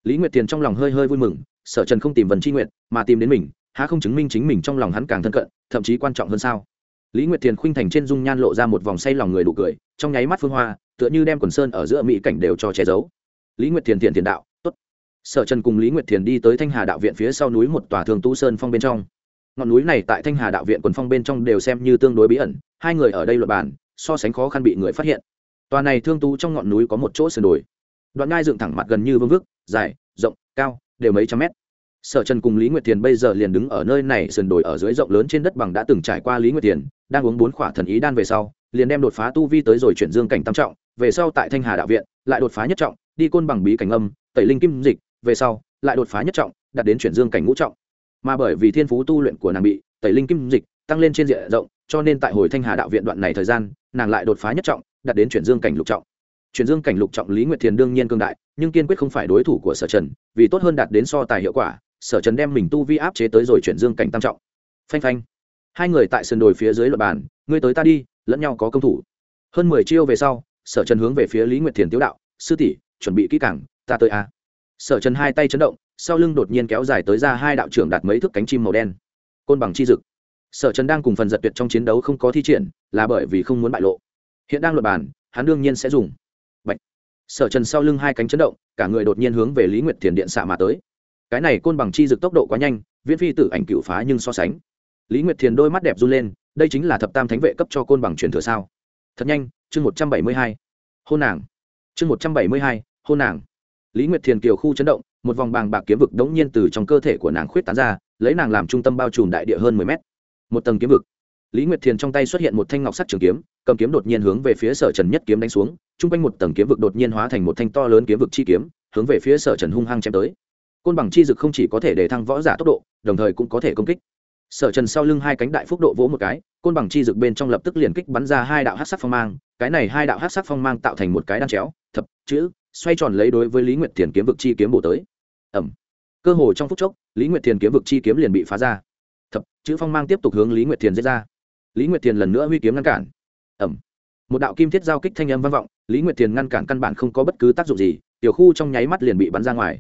lý nguyệt thiền trong lòng hơi hơi vui mừng sở trần không tìm vần chi nguyện mà tìm đến mình há không chứng minh chính mình trong lòng hắn càng thân cận thậm chí quan trọng hơn sao? Lý nguyệt thiền khuynh thành trên dung nhan lộ ra một vòng say lòng người đủ cười trong nháy mắt phương hoa tựa như đem quần sơn ở giữa mỹ cảnh đều cho che giấu. Lý nguyệt thiền thiện tiền đạo tốt. Sở trần cùng lý nguyệt thiền đi tới thanh hà đạo viện phía sau núi một tòa thường tu sơn phong bên trong ngọn núi này tại thanh hà đạo viện quần phong bên trong đều xem như tương đối bí ẩn, hai người ở đây luật bàn, so sánh khó khăn bị người phát hiện. Tòa này thương tu trong ngọn núi có một chỗ sườn đồi. Đoạn ngai dựng thẳng mặt gần như vương vức, dài, rộng, cao, đều mấy trăm mét. Sở trần cùng lý nguyệt thiền bây giờ liền đứng ở nơi này, sườn đồi ở dưới rộng lớn trên đất bằng đã từng trải qua lý nguyệt thiền, đang uống bốn khỏa thần ý đan về sau, liền đem đột phá tu vi tới rồi chuyển dương cảnh tam trọng, về sau tại thanh hà đạo viện, lại đột phá nhất trọng, đi côn bằng bí cảnh âm, tẩy linh kim dịch, về sau, lại đột phá nhất trọng, đạt đến chuyển dương cảnh ngũ trọng mà bởi vì thiên phú tu luyện của nàng bị tẩy linh kim dịch tăng lên trên diện rộng, cho nên tại hồi thanh hà đạo viện đoạn này thời gian, nàng lại đột phá nhất trọng, đạt đến chuyển dương cảnh lục trọng. Chuyển dương cảnh lục trọng lý nguyệt thiền đương nhiên cương đại, nhưng kiên quyết không phải đối thủ của sở trần, vì tốt hơn đạt đến so tài hiệu quả, sở trần đem mình tu vi áp chế tới rồi chuyển dương cảnh tam trọng. Phanh phanh. Hai người tại sườn đồi phía dưới luật bàn, ngươi tới ta đi, lẫn nhau có công thủ. Hơn mười chiêu về sau, sở trần hướng về phía lý nguyệt thiền tiếu đạo, sư tỷ, chuẩn bị kỹ cảng ta tới a. À. sở trần hai tay chấn động sau lưng đột nhiên kéo dài tới ra hai đạo trưởng đạt mấy thước cánh chim màu đen. Côn bằng chi dực. Sở trần đang cùng phần giật tuyệt trong chiến đấu không có thi triển, là bởi vì không muốn bại lộ. Hiện đang luật bàn, hắn đương nhiên sẽ dùng. Bạch. sở trần sau lưng hai cánh chấn động, cả người đột nhiên hướng về lý nguyệt thiền điện xạ mà tới. Cái này côn bằng chi dực tốc độ quá nhanh, viễn phi tử ảnh cựu phá nhưng so sánh. Lý nguyệt thiền đôi mắt đẹp run lên, đây chính là thập tam thánh vệ cấp cho côn bằng truyền thừa sao? Thật nhanh, chương một trăm bảy mươi hai. Hôn nàng. Chương một trăm bảy mươi hai, hôn nàng. Lý nguyệt thiền kiều khu chấn động một vòng bàng bạc kiếm vực đống nhiên từ trong cơ thể của nàng khuyết tán ra, lấy nàng làm trung tâm bao trùm đại địa hơn mười mét. Một tầng kiếm vực. Lý nguyệt thiền trong tay xuất hiện một thanh ngọc sắt trường kiếm, cầm kiếm đột nhiên hướng về phía sở trần nhất kiếm đánh xuống, chung quanh một tầng kiếm vực đột nhiên hóa thành một thanh to lớn kiếm vực chi kiếm, hướng về phía sở trần hung hăng chém tới. Côn bằng chi dực không chỉ có thể để thăng võ giả tốc độ, đồng thời cũng có thể công kích. Sở trần sau lưng hai cánh đại phúc độ vỗ một cái, côn bằng chi dực bên trong lập tức liền kích bắn ra hai đạo hát sắc phong mang, cái này hai đạo hát sắc phong mang tạo thành một cái đan chéo, thập, chữ, xoay tròn lấy đối với lý nguyệt thiền kiếm vực chi kiếm bổ tới ẩm. Cơ hồ trong phút chốc, lý nguyệt thiền kiếm vực chi kiếm liền bị phá ra. Thập, chữ phong mang tiếp tục hướng lý nguyệt thiền giết ra. Lý nguyệt thiền lần nữa huy kiếm ngăn cản. Ẩm. Một đạo kim thiết giao kích thanh âm vang vọng, lý nguyệt thiền ngăn cản căn bản không có bất cứ tác dụng gì, tiểu khu trong nháy mắt liền bị bắn ra ngoài.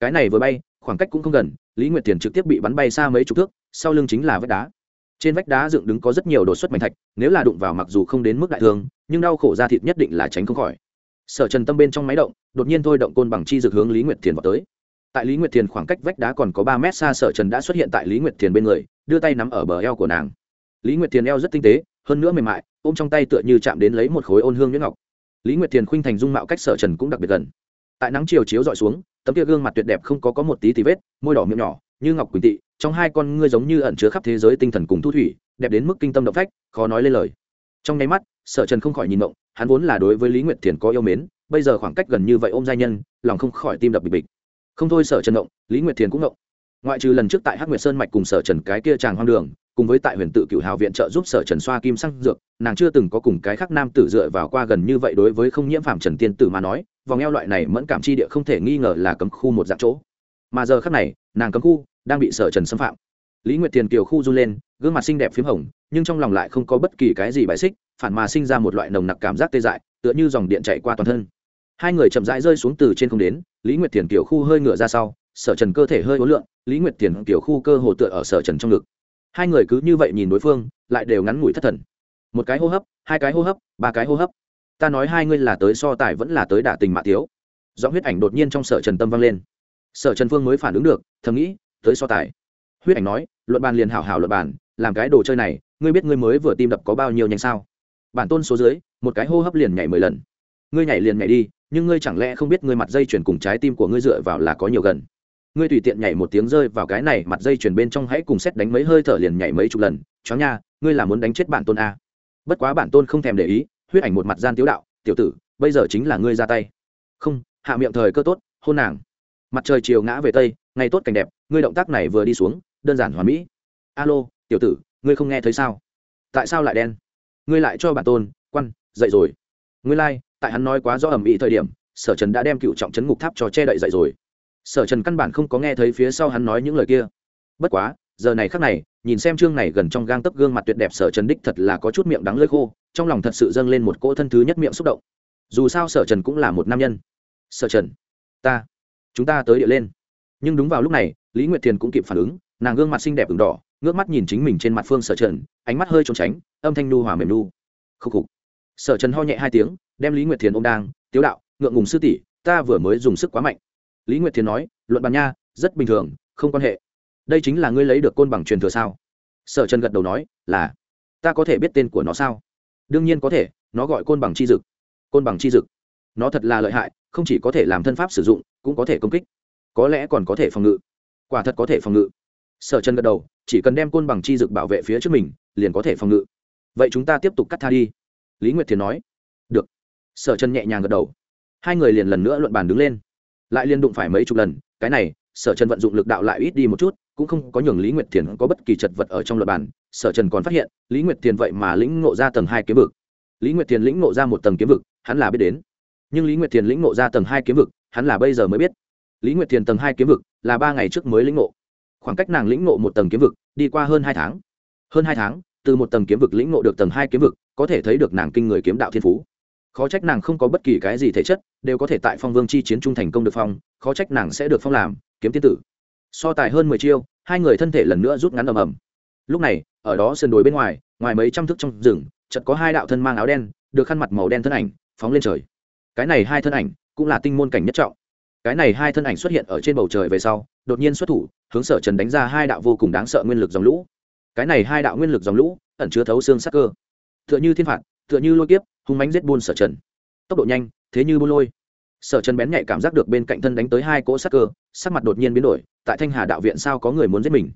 Cái này vừa bay, khoảng cách cũng không gần, lý nguyệt thiền trực tiếp bị bắn bay xa mấy chục thước, sau lưng chính là vách đá. Trên vách đá dựng đứng có rất nhiều đột xuất mảnh thạch, nếu là đụng vào mặc dù không đến mức đại thương, nhưng đau khổ da thịt nhất định là tránh không khỏi. Sở trần tâm bên trong máy động, đột nhiên thôi động côn bằng chi dược hướng lý nguyệt thiền vào tới tại lý nguyệt thiền khoảng cách vách đá còn có ba mét xa, sở trần đã xuất hiện tại lý nguyệt thiền bên người, đưa tay nắm ở bờ eo của nàng. Lý nguyệt thiền eo rất tinh tế, hơn nữa mềm mại, ôm trong tay tựa như chạm đến lấy một khối ôn hương nhuyễn ngọc. Lý nguyệt thiền khuynh thành dung mạo cách sở trần cũng đặc biệt gần. Tại nắng chiều chiếu dọi xuống, tấm kia gương mặt tuyệt đẹp không có có một tí tí vết, môi đỏ miệng nhỏ, như ngọc quỳnh tị, trong hai con ngươi giống như ẩn chứa khắp thế giới tinh thần cùng thu thủy, đẹp đến mức kinh tâm động phách, khó nói lên lời. Trong nháy mắt, sở trần không khỏi nhìn động hắn vốn là đối với lý nguyệt thiền có yêu mến, bây giờ khoảng cách gần như vậy ôm gia nhân, lòng không khỏi tim đập bịch bịch không thôi sở trần động lý nguyệt thiền cũng động ngoại trừ lần trước tại hắc nguyệt sơn mạch cùng sở trần cái kia tràng hoang đường, cùng với tại huyền tự cựu hào viện trợ giúp sở trần xoa kim sang dược, nàng chưa từng có cùng cái khác nam tử dựa vào qua gần như vậy đối với không nhiễm phạm trần tiên tử mà nói, vòng eo loại này mẫn cảm chi địa không thể nghi ngờ là cấm khu một dạng chỗ. Mà giờ khác này, nàng cấm khu đang bị sở trần xâm phạm. Lý nguyệt thiền kiều khu run lên, gương mặt xinh đẹp p h í m hồng, nhưng trong lòng lại không có bất kỳ cái gì bài xích, phản mà sinh ra một loại nồng nặc cảm giác tê dại, tựa như dòng điện chạy qua toàn thân hai người chậm rãi rơi xuống từ trên không đến lý nguyệt thiền kiểu khu hơi ngựa ra sau sở trần cơ thể hơi ối lượn, lý nguyệt thiền kiểu khu cơ hồ tựa ở sở trần trong ngực. Hai người cứ như vậy nhìn đối phương lại đều ngắn ngủi thất thần. Một cái hô hấp hai cái hô hấp ba cái hô hấp. Ta nói hai ngươi là tới so tài vẫn là tới đả tình mạ tiếu. Do huyết ảnh đột nhiên trong sở trần tâm vang lên. Sở trần phương mới phản ứng được thầm nghĩ tới so tài. Huyết ảnh nói luận bàn liền hảo hảo luận bàn làm cái đồ chơi này ngươi biết ngươi mới vừa tim đập có bao nhiêu nhanh sao? Bản tôn số dưới một cái hô hấp liền nhảy mười lần. Ngươi nhảy liền nhảy đi nhưng ngươi chẳng lẽ không biết ngươi mặt dây chuyền cùng trái tim của ngươi dựa vào là có nhiều gần? Ngươi tùy tiện nhảy một tiếng rơi vào cái này mặt dây chuyền bên trong hãy cùng xét đánh mấy hơi thở liền nhảy mấy chục lần chó nha ngươi là muốn đánh chết bản tôn a. Bất quá bản tôn không thèm để ý huyết ảnh một mặt gian tiếu đạo tiểu tử bây giờ chính là ngươi ra tay. Không hạ miệng thời cơ tốt hôn nàng. Mặt trời chiều ngã về tây ngày tốt cảnh đẹp ngươi động tác này vừa đi xuống đơn giản hoàn mỹ. Alo tiểu tử ngươi không nghe thấy sao? Tại sao lại đen? Ngươi lại cho bản tôn quan dậy rồi. Ngươi lai、like, tại hắn nói quá rõ ẩm ĩ thời điểm, sở trần đã đem cựu trọng trấn ngục tháp cho che đậy dậy rồi. Sở trần căn bản không có nghe thấy phía sau hắn nói những lời kia. Bất quá, giờ này khắc này, nhìn xem chương này gần trong gang tấc gương mặt tuyệt đẹp sở trần đích thật là có chút miệng đắng lơi khô, trong lòng thật sự dâng lên một cỗ thân thứ nhất miệng xúc động. Dù sao sở trần cũng là một nam nhân. Sở trần, ta, chúng ta tới địa lên. Nhưng đúng vào lúc này, lý nguyệt thiền cũng kịp phản ứng, nàng gương mặt xinh đẹp ửng đỏ, ngước mắt nhìn chính mình trên mặt phương sở trần, ánh mắt hơi trốn tránh, âm thanh nu hòa mềm nu. Khúc khục sở trần ho nhẹ hai tiếng, đem lý nguyệt thiền ô m đang, tiếu đạo, ngượng ngùng sư tỷ, ta vừa mới dùng sức quá mạnh. Lý nguyệt thiền nói, luận bàn nha, rất bình thường, không quan hệ. Đây chính là ngươi lấy được côn bằng truyền thừa sao? Sở trần gật đầu nói, là. Ta có thể biết tên của nó sao? Đương nhiên có thể, nó gọi côn bằng chi dực. Côn bằng chi dực? Nó thật là lợi hại, không chỉ có thể làm thân pháp sử dụng, cũng có thể công kích. Có lẽ còn có thể phòng ngự. Quả thật có thể phòng ngự. Sở trần gật đầu, chỉ cần đem côn bằng chi dực bảo vệ phía trước mình, liền có thể phòng ngự. Vậy chúng ta tiếp tục cắt tha đi lý nguyệt thiền nói, được. Sở trần nhẹ nhàng gật đầu. Hai người liền lần nữa luận bàn đứng lên. Lại liên đụng phải mấy chục lần, cái này, sở trần vận dụng lực đạo lại ít đi một chút, cũng không có nhường lý nguyệt thiền có bất kỳ chật vật ở trong luật bàn. Sở trần còn phát hiện, lý nguyệt thiền vậy mà lĩnh ngộ ra tầng hai kiếm vực. Lý nguyệt thiền lĩnh ngộ ra một tầng kiếm vực, hắn là biết đến. Nhưng lý nguyệt thiền lĩnh ngộ ra tầng hai kiếm vực, hắn là bây giờ mới biết. Lý nguyệt thiền tầng hai kiếm vực là ba ngày trước mới lĩnh ngộ. Khoảng cách nàng lĩnh ngộ một tầng kiếm vực đi qua hơn hai tháng. Hơn hai tháng từ một tầng kiếm vực lĩnh ngộ được tầng hai kiếm vực, có thể thấy được nàng kinh người kiếm đạo thiên phú. Khó trách nàng không có bất kỳ cái gì thể chất, đều có thể tại phong vương chi chiến trung thành công được phong, khó trách nàng sẽ được phong làm, kiếm tiên tử. So tài hơn mười chiêu, hai người thân thể lần nữa rút ngắn ầm ầm. Lúc này, ở đó sườn đồi bên ngoài ngoài mấy trăm thước trong rừng, chợt có hai đạo thân mang áo đen, được khăn mặt màu đen thân ảnh, phóng lên trời. Cái này hai thân ảnh, cũng là tinh môn cảnh nhất trọng. Cái này hai thân ảnh xuất hiện ở trên bầu trời về sau, đột nhiên xuất thủ, hướng sở trần đánh ra hai đạo vô cùng đáng sợ nguyên lực dòng lũ cái này hai đạo nguyên lực dòng lũ, ẩn chứa thấu xương sắc cơ. Tựa như thiên phạt, tựa như lôi kiếp, hung mánh giết buôn sở trần. Tốc độ nhanh, thế như buôn lôi. Sở trần bén nhạy cảm giác được bên cạnh thân đánh tới hai cỗ sắc cơ, sắc mặt đột nhiên biến đổi, tại thanh hà đạo viện sao có người muốn giết mình.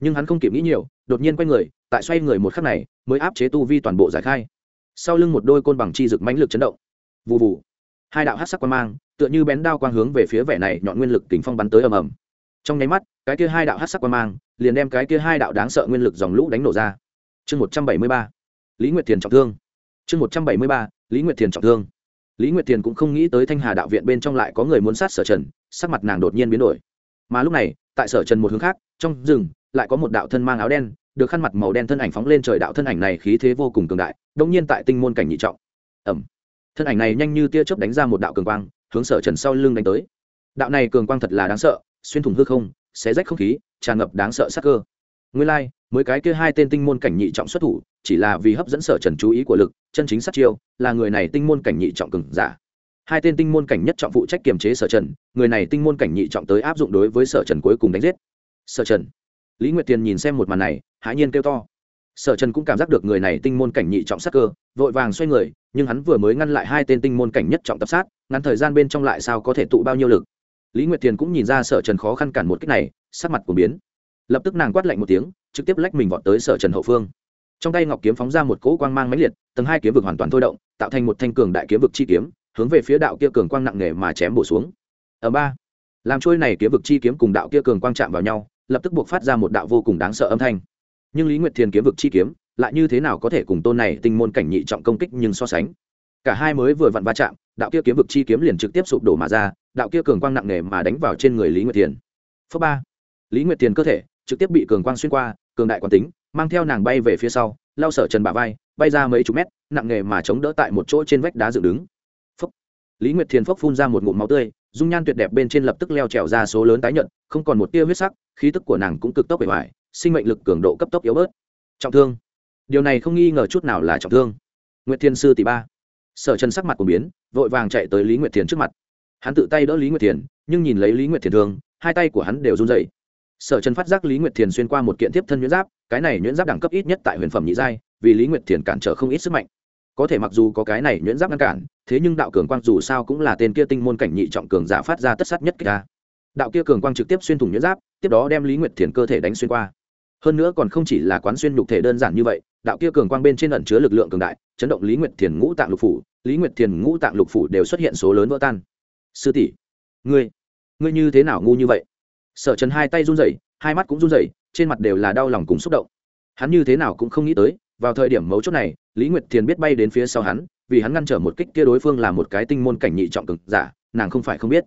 Nhưng hắn không kịp nghĩ nhiều, đột nhiên quay người, tại xoay người một khắc này, mới áp chế tu vi toàn bộ giải khai. Sau lưng một đôi côn bằng chi rực mãnh lực chấn động. Vụ vụ hai đạo hát sắc quan mang, tựa như bén đao quang hướng về phía vẻ này nhọn nguyên lực kính phong bắn tới ầm ầm. Trong nháy mắt, cái kia hai đạo hát sắc quan mang liền đem cái kia hai đạo đáng sợ nguyên lực dòng lũ đánh nổ ra. Chương một trăm bảy mươi ba, lý nguyệt thiền trọng thương. Chương một trăm bảy mươi ba, lý nguyệt thiền trọng thương. Lý nguyệt thiền cũng không nghĩ tới thanh hà đạo viện bên trong lại có người muốn sát sở trần, sắc mặt nàng đột nhiên biến đổi. Mà lúc này, tại sở trần một hướng khác, trong rừng, lại có một đạo thân mang áo đen, được khăn mặt màu đen thân ảnh phóng lên trời đạo thân ảnh này khí thế vô cùng cường đại, đông nhiên tại tinh môn cảnh nhị trọng. Ẩm thân ảnh này nhanh như tia chớp đánh ra một đạo cường quang, hướng sở trần sau lưng đánh tới. Đạo này cường quang thật là đáng sợ, xuyên thủng hư không xé rách không khí tràn ngập đáng sợ sắc cơ. Nguyên lai、like, mới cái kia hai tên tinh môn cảnh nhị trọng xuất thủ chỉ là vì hấp dẫn sở trần chú ý của lực chân chính sát chiêu là người này tinh môn cảnh nhị trọng cừng giả. Hai tên tinh môn cảnh nhất trọng phụ trách kiềm chế sở trần người này tinh môn cảnh nhị trọng tới áp dụng đối với sở trần cuối cùng đánh giết. Sở trần. Lý nguyệt tiền nhìn xem một màn này hãi nhiên kêu to. Sở trần cũng cảm giác được người này tinh môn cảnh nhị trọng sát cơ vội vàng xoay người nhưng hắn vừa mới ngăn lại hai tên tinh môn cảnh nhất trọng tập sát ngắn thời gian bên trong lại sao có thể tụ bao nhiêu lực lý nguyệt thiền cũng nhìn ra sở trần khó khăn cản một cách này, sắc mặt của biến. Lập tức nàng quát lạnh một tiếng, trực tiếp lách mình vọt tới sở trần hậu phương. Trong tay ngọc kiếm phóng ra một cỗ quang mang mãnh liệt, tầng hai kiếm vực hoàn toàn thôi động, tạo thành một thanh cường đại kiếm vực chi kiếm, hướng về phía đạo kia cường quang nặng nề mà chém bổ xuống. Ở ba. Làm trôi này kiếm vực chi kiếm cùng đạo kia cường quang chạm vào nhau, lập tức buộc phát ra một đạo vô cùng đáng sợ âm thanh. Nhưng lý nguyệt thiền kiếm vực chi kiếm, lại như thế nào có thể cùng tôn này tinh môn cảnh nhị trọng công kích nhưng so sánh? Cả hai mới vừa vặn va chạm, đạo kia kiếm vực chi kiếm liền trực tiếp sụp đổ mà ra đạo kia cường quang nặng nề mà đánh vào trên người lý nguyệt thiền phước ba. Lý nguyệt thiền cơ thể trực tiếp bị cường quang xuyên qua, cường đại quán tính, mang theo nàng bay về phía sau lao sở trần bà vai, bay ra mấy chục mét, nặng nề mà chống đỡ tại một chỗ trên vách đá dựng đứng. Phúc lý nguyệt thiền phốc phun ra một ngụm máu tươi, dung nhan tuyệt đẹp bên trên lập tức leo trèo ra số lớn tái nhận không còn một tia huyết sắc, khí tức của nàng cũng cực tốc bề ngoài sinh mệnh lực cường độ cấp tốc yếu bớt. Trọng thương. Điều này không nghi ngờ chút nào là trọng thương. Nguyệt thiên sư tỷ ba. Sở trần sắc mặt của biến, vội vàng chạy tới lý nguyệt thiền trước mặt hắn tự tay đỡ lý nguyệt thiền, nhưng nhìn lấy lý nguyệt thiền thường hai tay của hắn đều run dậy sở trần phát giác lý nguyệt thiền xuyên qua một kiện tiếp thân nhuyễn giáp, cái này nhuyễn giáp đẳng cấp ít nhất tại huyền phẩm nhị giai, vì lý nguyệt thiền cản trở không ít sức mạnh. Có thể mặc dù có cái này nhuyễn giáp ngăn cản, thế nhưng đạo cường quang dù sao cũng là tên kia tinh môn cảnh nhị trọng cường giả phát ra tất sát nhất kia đạo kia cường quang trực tiếp xuyên thủng nhuyễn giáp, tiếp đó đem lý nguyệt thiền cơ thể đánh xuyên qua. Hơn nữa còn không chỉ là quán xuyên nhục thể đơn giản như vậy, đạo kia cường quang bên trên ẩn chứa lực lượng cường đại, chấn động lý nguyệt thiền ngũ tạng lục phủ, lý nguyệt thiền ngũ tạng lục phủ đều xuất hiện số lớn vỡ tan sư tỷ, ngươi ngươi như thế nào ngu như vậy? Sở trần hai tay run rẩy, hai mắt cũng run rẩy, trên mặt đều là đau lòng cùng xúc động. Hắn như thế nào cũng không nghĩ tới, vào thời điểm mấu chốt này, lý nguyệt thiền biết bay đến phía sau hắn, vì hắn ngăn trở một kích kia đối phương là một cái tinh môn cảnh nhị trọng cực giả, nàng không phải không biết.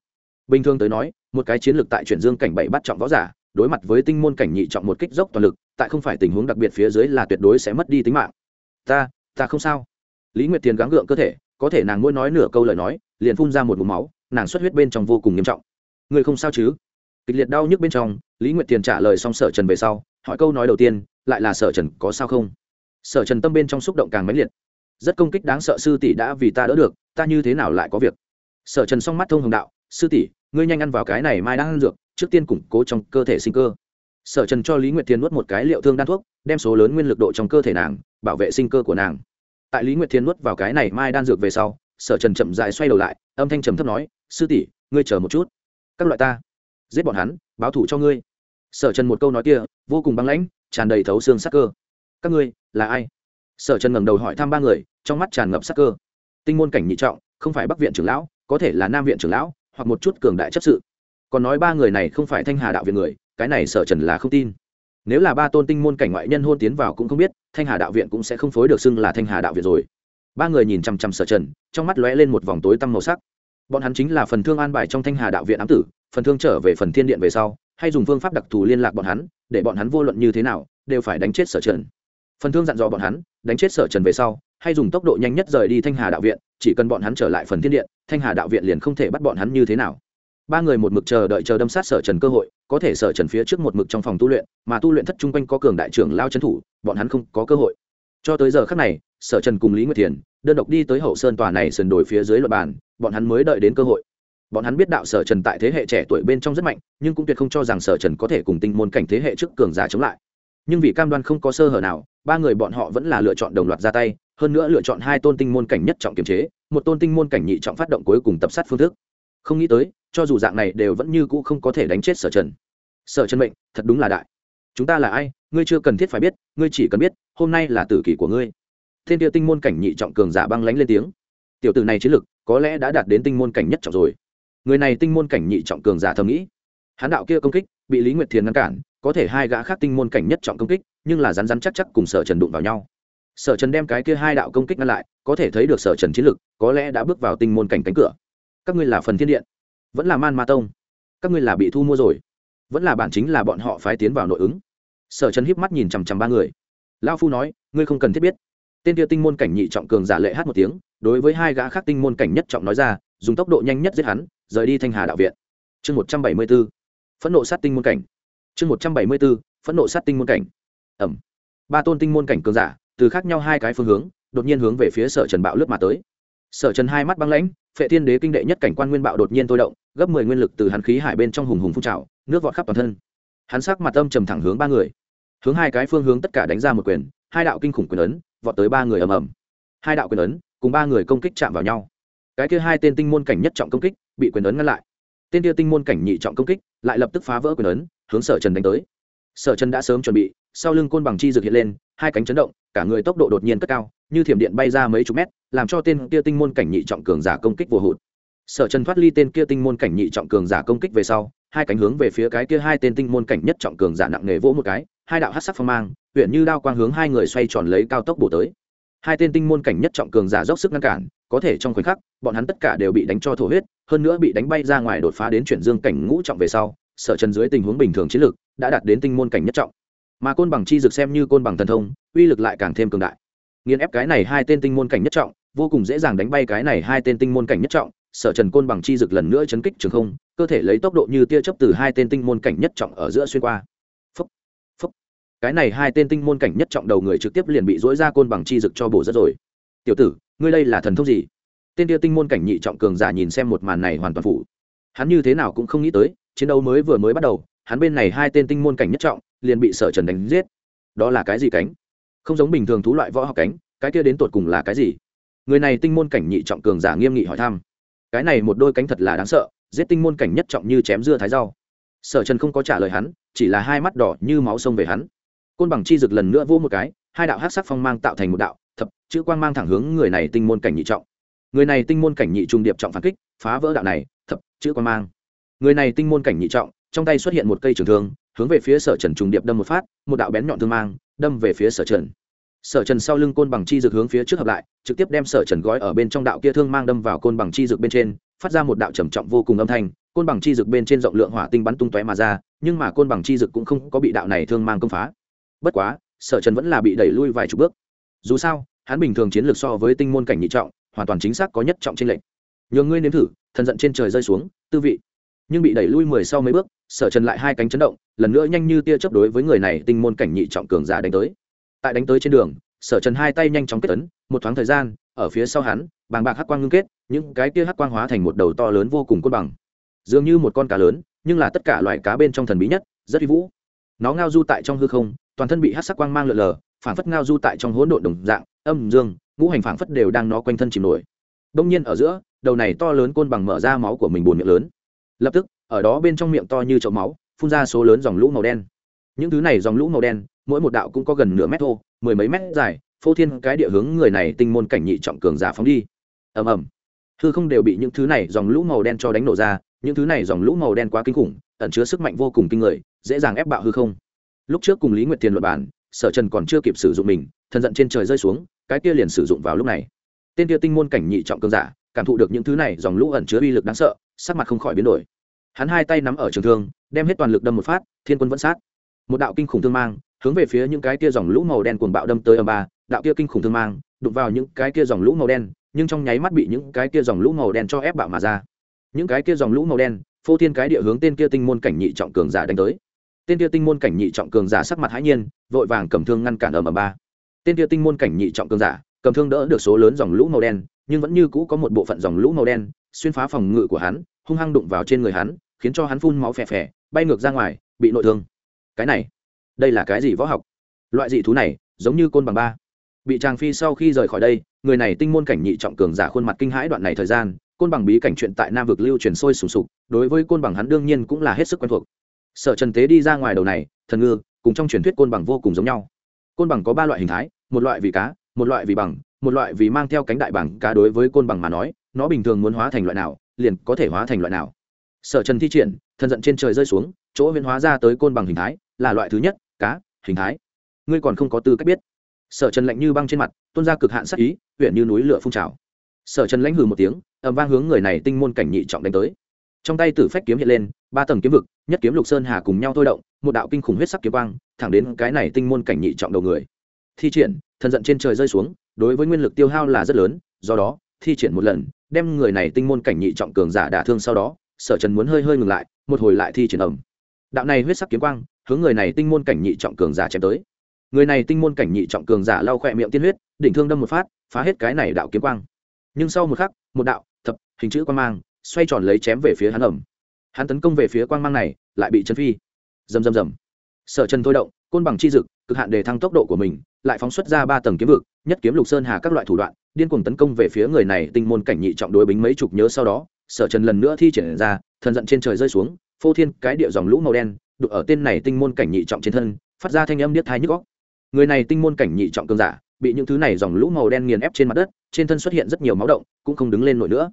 Bình thường tới nói, một cái chiến lược tại chuyển dương cảnh bảy bắt trọng võ giả, đối mặt với tinh môn cảnh nhị trọng một kích dốc toàn lực, tại không phải tình huống đặc biệt phía dưới là tuyệt đối sẽ mất đi tính mạng. Ta ta không sao. Lý nguyệt thiền gắng gượng cơ thể, có thể nàng mỗi nói nửa câu lời nói liền phun ra một mũ máu, nàng xuất huyết bên trong vô cùng nghiêm trọng. Người không sao chứ? Kịch liệt đau nhức bên trong, lý nguyệt tiền trả lời xong sở trần về sau, hỏi câu nói đầu tiên, lại là sở trần có sao không? Sở trần tâm bên trong xúc động càng mãnh liệt. Rất công kích đáng sợ sư tỷ đã vì ta đỡ được, ta như thế nào lại có việc? Sở trần xong mắt thông hồng đạo, sư tỷ, ngươi nhanh ăn vào cái này mai đang ăn dược, trước tiên củng cố trong cơ thể sinh cơ. Sở trần cho lý nguyệt Thiên nuốt một cái liệu thương đan thuốc, đem số lớn nguyên lực độ trong cơ thể nàng, bảo vệ sinh cơ của nàng. Tại lý nguyệt Thiên nuốt vào cái này mai đan dược về sau sở trần chậm dại xoay đầu lại, âm thanh trầm thấp nói, sư tỷ, ngươi chờ một chút. Các loại ta, giết bọn hắn, báo thủ cho ngươi. Sở trần một câu nói kia, vô cùng băng lãnh, tràn đầy thấu xương sắc cơ. Các ngươi, là ai? Sở trần ngẩng đầu hỏi thăm ba người, trong mắt tràn ngập sắc cơ. Tinh môn cảnh nhị trọng, không phải bắc viện trưởng lão, có thể là nam viện trưởng lão, hoặc một chút cường đại chấp sự. Còn nói ba người này không phải thanh hà đạo viện người, cái này sở trần là không tin. Nếu là ba tôn tinh môn cảnh ngoại nhân hôn tiến vào cũng không biết, thanh hà đạo viện cũng sẽ không phối được xưng là thanh hà đạo viện rồi ba người nhìn chằm chằm sở trần, trong mắt lóe lên một vòng tối tăm màu sắc. Bọn hắn chính là phần thương an bài trong thanh hà đạo viện ám tử, phần thương trở về phần thiên điện về sau, hay dùng phương pháp đặc thù liên lạc bọn hắn, để bọn hắn vô luận như thế nào, đều phải đánh chết sở trần. Phần thương dặn dò bọn hắn, đánh chết sở trần về sau, hay dùng tốc độ nhanh nhất rời đi thanh hà đạo viện, chỉ cần bọn hắn trở lại phần thiên điện, thanh hà đạo viện liền không thể bắt bọn hắn như thế nào. Ba người một mực chờ đợi chờ đâm sát sở trần cơ hội, có thể sở trần phía trước một mực trong phòng tu luyện, mà tu luyện thất chung quanh có cường đại trưởng lao trấn thủ, bọn hắn không có cơ hội. Cho tới giờ khác này sở trần cùng lý nguyệt thiền, đơn độc đi tới hậu sơn tòa này sườn đồi phía dưới luật bàn, bọn hắn mới đợi đến cơ hội. Bọn hắn biết đạo sở trần tại thế hệ trẻ tuổi bên trong rất mạnh, nhưng cũng tuyệt không cho rằng sở trần có thể cùng tinh môn cảnh thế hệ trước cường giả chống lại. Nhưng vì cam đoan không có sơ hở nào, ba người bọn họ vẫn là lựa chọn đồng loạt ra tay, hơn nữa lựa chọn hai tôn tinh môn cảnh nhất trọng kiềm chế, một tôn tinh môn cảnh nhị trọng phát động cuối cùng tập sát phương thức. Không nghĩ tới, cho dù dạng này đều vẫn như cũ không có thể đánh chết sở trần. Sở trần mệnh, thật đúng là đại. Chúng ta là ai? Ngươi chưa cần thiết phải biết, ngươi chỉ cần biết, hôm nay là tử kỷ của ngươi thiên tiêu tinh môn cảnh nhị trọng cường giả băng lánh lên tiếng. Tiểu tử này chiến lực, có lẽ đã đạt đến tinh môn cảnh nhất trọng rồi. Người này tinh môn cảnh nhị trọng cường giả thầm nghĩ. Hán đạo kia công kích, bị lý nguyệt thiền ngăn cản, có thể hai gã khác tinh môn cảnh nhất trọng công kích, nhưng là rắn rắn chắc chắc cùng sở trần đụng vào nhau. Sở trần đem cái kia hai đạo công kích ngăn lại, có thể thấy được sở trần chiến lực, có lẽ đã bước vào tinh môn cảnh cánh cửa. Các ngươi là phần thiên điện, vẫn là man ma tông. Các ngươi là bị thu mua rồi, vẫn là bản chính là bọn họ phái tiến vào nội ứng. Sở trần híp mắt nhìn chằm chằm ba người. Lao phu nói, ngươi không cần thiết biết tên kia tinh môn cảnh nhị trọng cường giả lệ hát một tiếng, đối với hai gã khác tinh môn cảnh nhất trọng nói ra, dùng tốc độ nhanh nhất giết hắn, rời đi thanh hà đạo viện. Chương một trăm bảy mươi b ố phẫn nộ sát tinh môn cảnh. Chương một trăm bảy mươi b ố phẫn nộ sát tinh môn cảnh. Ẩm. Ba tôn tinh môn cảnh cường giả, từ khác nhau hai cái phương hướng, đột nhiên hướng về phía sở trần bạo lướt mà tới. Sở trần hai mắt băng lãnh, phệ thiên đế kinh đệ nhất cảnh quan nguyên bạo đột nhiên tôi động, gấp mười nguyên lực từ hắn khí hải bên trong hùng hùng phun trào, nước vọt khắp toàn thân. Hắn sắc mặt âm trầm thẳng hướng ba người. Hướng hai cái phương hướng tất cả đánh ra một quyền, hai đạo kinh khủng quyền ấn vọt tới ba người ầm ầm. Hai đạo quyền ấn cùng ba người công kích chạm vào nhau. Cái kia hai tên tinh môn cảnh nhất trọng công kích bị quyền ấn ngăn lại. Tên kia tinh môn cảnh nhị trọng công kích lại lập tức phá vỡ quyền ấn, hướng sở trần đánh tới. Sở trần đã sớm chuẩn bị, sau lưng côn bằng chi dược hiện lên, hai cánh chấn động, cả người tốc độ đột nhiên cất cao, như thiểm điện bay ra mấy chục mét, làm cho tên kia tinh môn cảnh nhị trọng cường giả công kích vô hụt. Sở trần thoát ly tên kia tinh môn cảnh nhị trọng cường giả công kích về sau, hai cánh hướng về phía cái kia hai tên tinh môn cảnh nhất trọng cường giả nặng nề vỗ một cái, hai đạo hát sắc phong mang huyện như đao quang hướng hai người xoay tròn lấy cao tốc bổ tới. Hai tên tinh môn cảnh nhất trọng cường giả dốc sức ngăn cản, có thể trong khoảnh khắc, bọn hắn tất cả đều bị đánh cho thổ huyết, hơn nữa bị đánh bay ra ngoài đột phá đến chuyển dương cảnh ngũ trọng về sau, sở trần dưới tình huống bình thường chiến lược đã đạt đến tinh môn cảnh nhất trọng. Mà côn bằng chi dực xem như côn bằng thần thông, uy lực lại càng thêm cường đại. Nghiên ép cái này hai tên tinh môn cảnh nhất trọng, vô cùng dễ dàng đánh bay cái này hai tên tinh môn cảnh nhất trọng, sở trần côn bằng chi dực lần nữa chấn kích trường không, cơ thể lấy tốc độ như tia chấp từ hai tên tinh môn cảnh nhất trọng ở giữa xuyên qua cái này hai tên tinh môn cảnh nhất trọng đầu người trực tiếp liền bị dối ra côn bằng chi dực cho bổ rất rồi. Tiểu tử, ngươi đây là thần thông gì? Tên tia tinh môn cảnh nhị trọng cường giả nhìn xem một màn này hoàn toàn phủ. Hắn như thế nào cũng không nghĩ tới, chiến đấu mới vừa mới bắt đầu, hắn bên này hai tên tinh môn cảnh nhất trọng liền bị sở trần đánh giết. Đó là cái gì cánh? Không giống bình thường thú loại võ học cánh, cái kia đến tột cùng là cái gì? Người này tinh môn cảnh nhị trọng cường giả nghiêm nghị hỏi thăm. Cái này một đôi cánh thật là đáng sợ, giết tinh môn cảnh nhất trọng như chém dưa thái rau. Sở trần không có trả lời hắn, chỉ là hai mắt đỏ như máu sông về hắn côn bằng chi rực lần nữa vô một cái, hai đạo hát sắc phong mang tạo thành một đạo thập, chữ quang mang thẳng hướng người này tinh môn cảnh nhị trọng. Người này tinh môn cảnh nhị trung điệp trọng phản kích, phá vỡ đạo này, thập, chữ quang mang. Người này tinh môn cảnh nhị trọng, trong tay xuất hiện một cây trường thương, hướng về phía sở trần trùng điệp đâm một phát, một đạo bén nhọn thương mang, đâm về phía sở trần. Sở trần sau lưng côn bằng chi dược hướng phía trước hợp lại, trực tiếp đem sở trần gói ở bên trong đạo kia thương mang đâm vào côn bằng chi dược bên trên, phát ra một đạo trầm trọng vô cùng âm thanh, côn bằng chi dược bên trên rộng lượng hỏa tinh bắn tung tóe mà ra, nhưng mà côn bằng chi dược cũng không có bị đạo này thương mang công phá bất quá, sở trần vẫn là bị đẩy lui vài chục bước. Dù sao, hắn bình thường chiến lược so với tinh môn cảnh nhị trọng, hoàn toàn chính xác có nhất trọng trên lệnh nhường ngươi nếm thử, thần giận trên trời rơi xuống, tư vị. Nhưng bị đẩy lui mười sau mấy bước, sở trần lại hai cánh chấn động, lần nữa nhanh như tia chấp đối với người này tinh môn cảnh nhị trọng cường giả đánh tới. Tại đánh tới trên đường, sở trần hai tay nhanh chóng kết tấn một thoáng thời gian, ở phía sau hắn, bàng bạc hắc quang ngưng kết, những cái kia hắc quang hóa thành một đầu to lớn vô cùng côn bằng. Dường như một con cá lớn, nhưng là tất cả loại cá bên trong thần bí nhất, rất vi vũ. Nó ngao du tại trong hư không toàn thân bị hắc sắc quang mang lượn lờ, phảng phất ngao du tại trong hỗn độn đồng dạng, âm dương, ngũ hành phảng phất đều đang nó quanh thân chìm nổi. Đông nhiên ở giữa, đầu này to lớn côn bằng mở ra máu của mình buồn miệng lớn. Lập tức, ở đó bên trong miệng to như chậu máu, phun ra số lớn dòng lũ màu đen. Những thứ này dòng lũ màu đen, mỗi một đạo cũng có gần nửa mét thô, mười mấy mét dài, phô thiên cái địa hướng người này tinh môn cảnh nhị trọng cường giả phóng đi. Ầm ầm. Hư không đều bị những thứ này dòng lũ màu đen cho đánh nổ ra, những thứ này dòng lũ màu đen quá kinh khủng, ẩn chứa sức mạnh vô cùng kinh người, dễ dàng ép bạo hư không lúc trước cùng lý nguyệt tiền luật bản sở trần còn chưa kịp sử dụng mình thần giận trên trời rơi xuống, cái kia liền sử dụng vào lúc này. Tên kia tinh môn cảnh nhị trọng cường giả, cảm thụ được những thứ này, dòng lũ ẩn chứa uy lực đáng sợ, sắc mặt không khỏi biến đổi. Hắn hai tay nắm ở trường thương, đem hết toàn lực đâm một phát, thiên quân vẫn sát. Một đạo kinh khủng thương mang, hướng về phía những cái kia dòng lũ màu đen cuồng bạo đâm tới âm ba, đạo kia kinh khủng thương mang, đụng vào những cái kia dòng lũ màu đen, nhưng trong nháy mắt bị những cái kia dòng lũ màu đen cho ép bạo mà ra. Những cái kia dòng lũ màu đen, phô thiên cái địa hướng tên kia tinh môn cảnh nhị trọng cường giả đánh tới tên kia tinh môn cảnh nhị trọng cường giả sắc mặt hãi nhiên, vội vàng cầm thương ngăn cản ở ầm ba. Tên kia tinh môn cảnh nhị trọng cường giả, cầm thương đỡ được số lớn dòng lũ màu đen, nhưng vẫn như cũ có một bộ phận dòng lũ màu đen, xuyên phá phòng ngự của hắn, hung hăng đụng vào trên người hắn, khiến cho hắn phun máu phè phè, bay ngược ra ngoài, bị nội thương. Cái này, đây là cái gì võ học? Loại dị thú này, giống như côn bằng ba. Bị tràng phi sau khi rời khỏi đây, người này tinh môn cảnh nhị trọng cường giả khuôn mặt kinh hãi đoạn này thời gian, côn bằng bí cảnh chuyện tại nam vực lưu truyền sôi sùng sục, đối với côn bằng hắn đương nhiên cũng là hết sức quen thuộc sở trần tế đi ra ngoài đầu này, thần ngư, cùng trong truyền thuyết côn bằng vô cùng giống nhau. Côn bằng có ba loại hình thái, một loại vì cá, một loại vì bằng, một loại vì mang theo cánh đại bằng cá đối với côn bằng mà nói, nó bình thường muốn hóa thành loại nào, liền có thể hóa thành loại nào. Sở trần thi triển thần giận trên trời rơi xuống, chỗ biến hóa ra tới côn bằng hình thái, là loại thứ nhất, cá, hình thái. Ngươi còn không có tư cách biết. Sở trần lạnh như băng trên mặt, tuôn ra cực hạn sắc ý, huyện như núi lửa phun trào. Sở trần lãnh hừ một tiếng ẩm vang hướng người này tinh môn cảnh nhị trọng đánh tới trong tay tử phách kiếm hiện lên, ba tầng kiếm vực, nhất kiếm lục sơn hà cùng nhau thôi động, một đạo kinh khủng huyết sắc kiếm quang, thẳng đến cái này tinh môn cảnh nhị trọng đầu người. Thi triển, thần giận trên trời rơi xuống, đối với nguyên lực tiêu hao là rất lớn, do đó, thi triển một lần, đem người này tinh môn cảnh nhị trọng cường giả đả thương sau đó, sở trần muốn hơi hơi ngừng lại, một hồi lại thi triển ẩm đạo này huyết sắc kiếm quang, hướng người này tinh môn cảnh nhị trọng cường giả chém tới. Người này tinh môn cảnh nhị trọng cường giả lau khỏe miệng tiên huyết, đỉnh thương đâm một phát, phá hết cái này đạo kiếm quang. Nhưng sau một khắc, một đạo, thập, hình chữ quan mang xoay tròn lấy chém về phía hắn ẩm. Hắn tấn công về phía quang mang này, lại bị chân phi. Rầm rầm rầm. Sở chân thôi động, côn bằng chi dực, cực hạn đề thăng tốc độ của mình, lại phóng xuất ra ba tầng kiếm vực, nhất kiếm lục sơn hà các loại thủ đoạn, điên cuồng tấn công về phía người này tinh môn cảnh nhị trọng đối bính mấy chục nhớ sau đó, sở trần lần nữa thi triển ra, thần giận trên trời rơi xuống, phô thiên cái địa dòng lũ màu đen đục ở tên này tinh môn cảnh nhị trọng trên thân, phát ra thanh âm điếc thái nhức góc người này tinh môn cảnh nhị trọng cường giả, bị những thứ này dòng lũ màu đen nghiền ép trên mặt đất, trên thân xuất hiện rất nhiều máu động, cũng không đứng lên nổi nữa.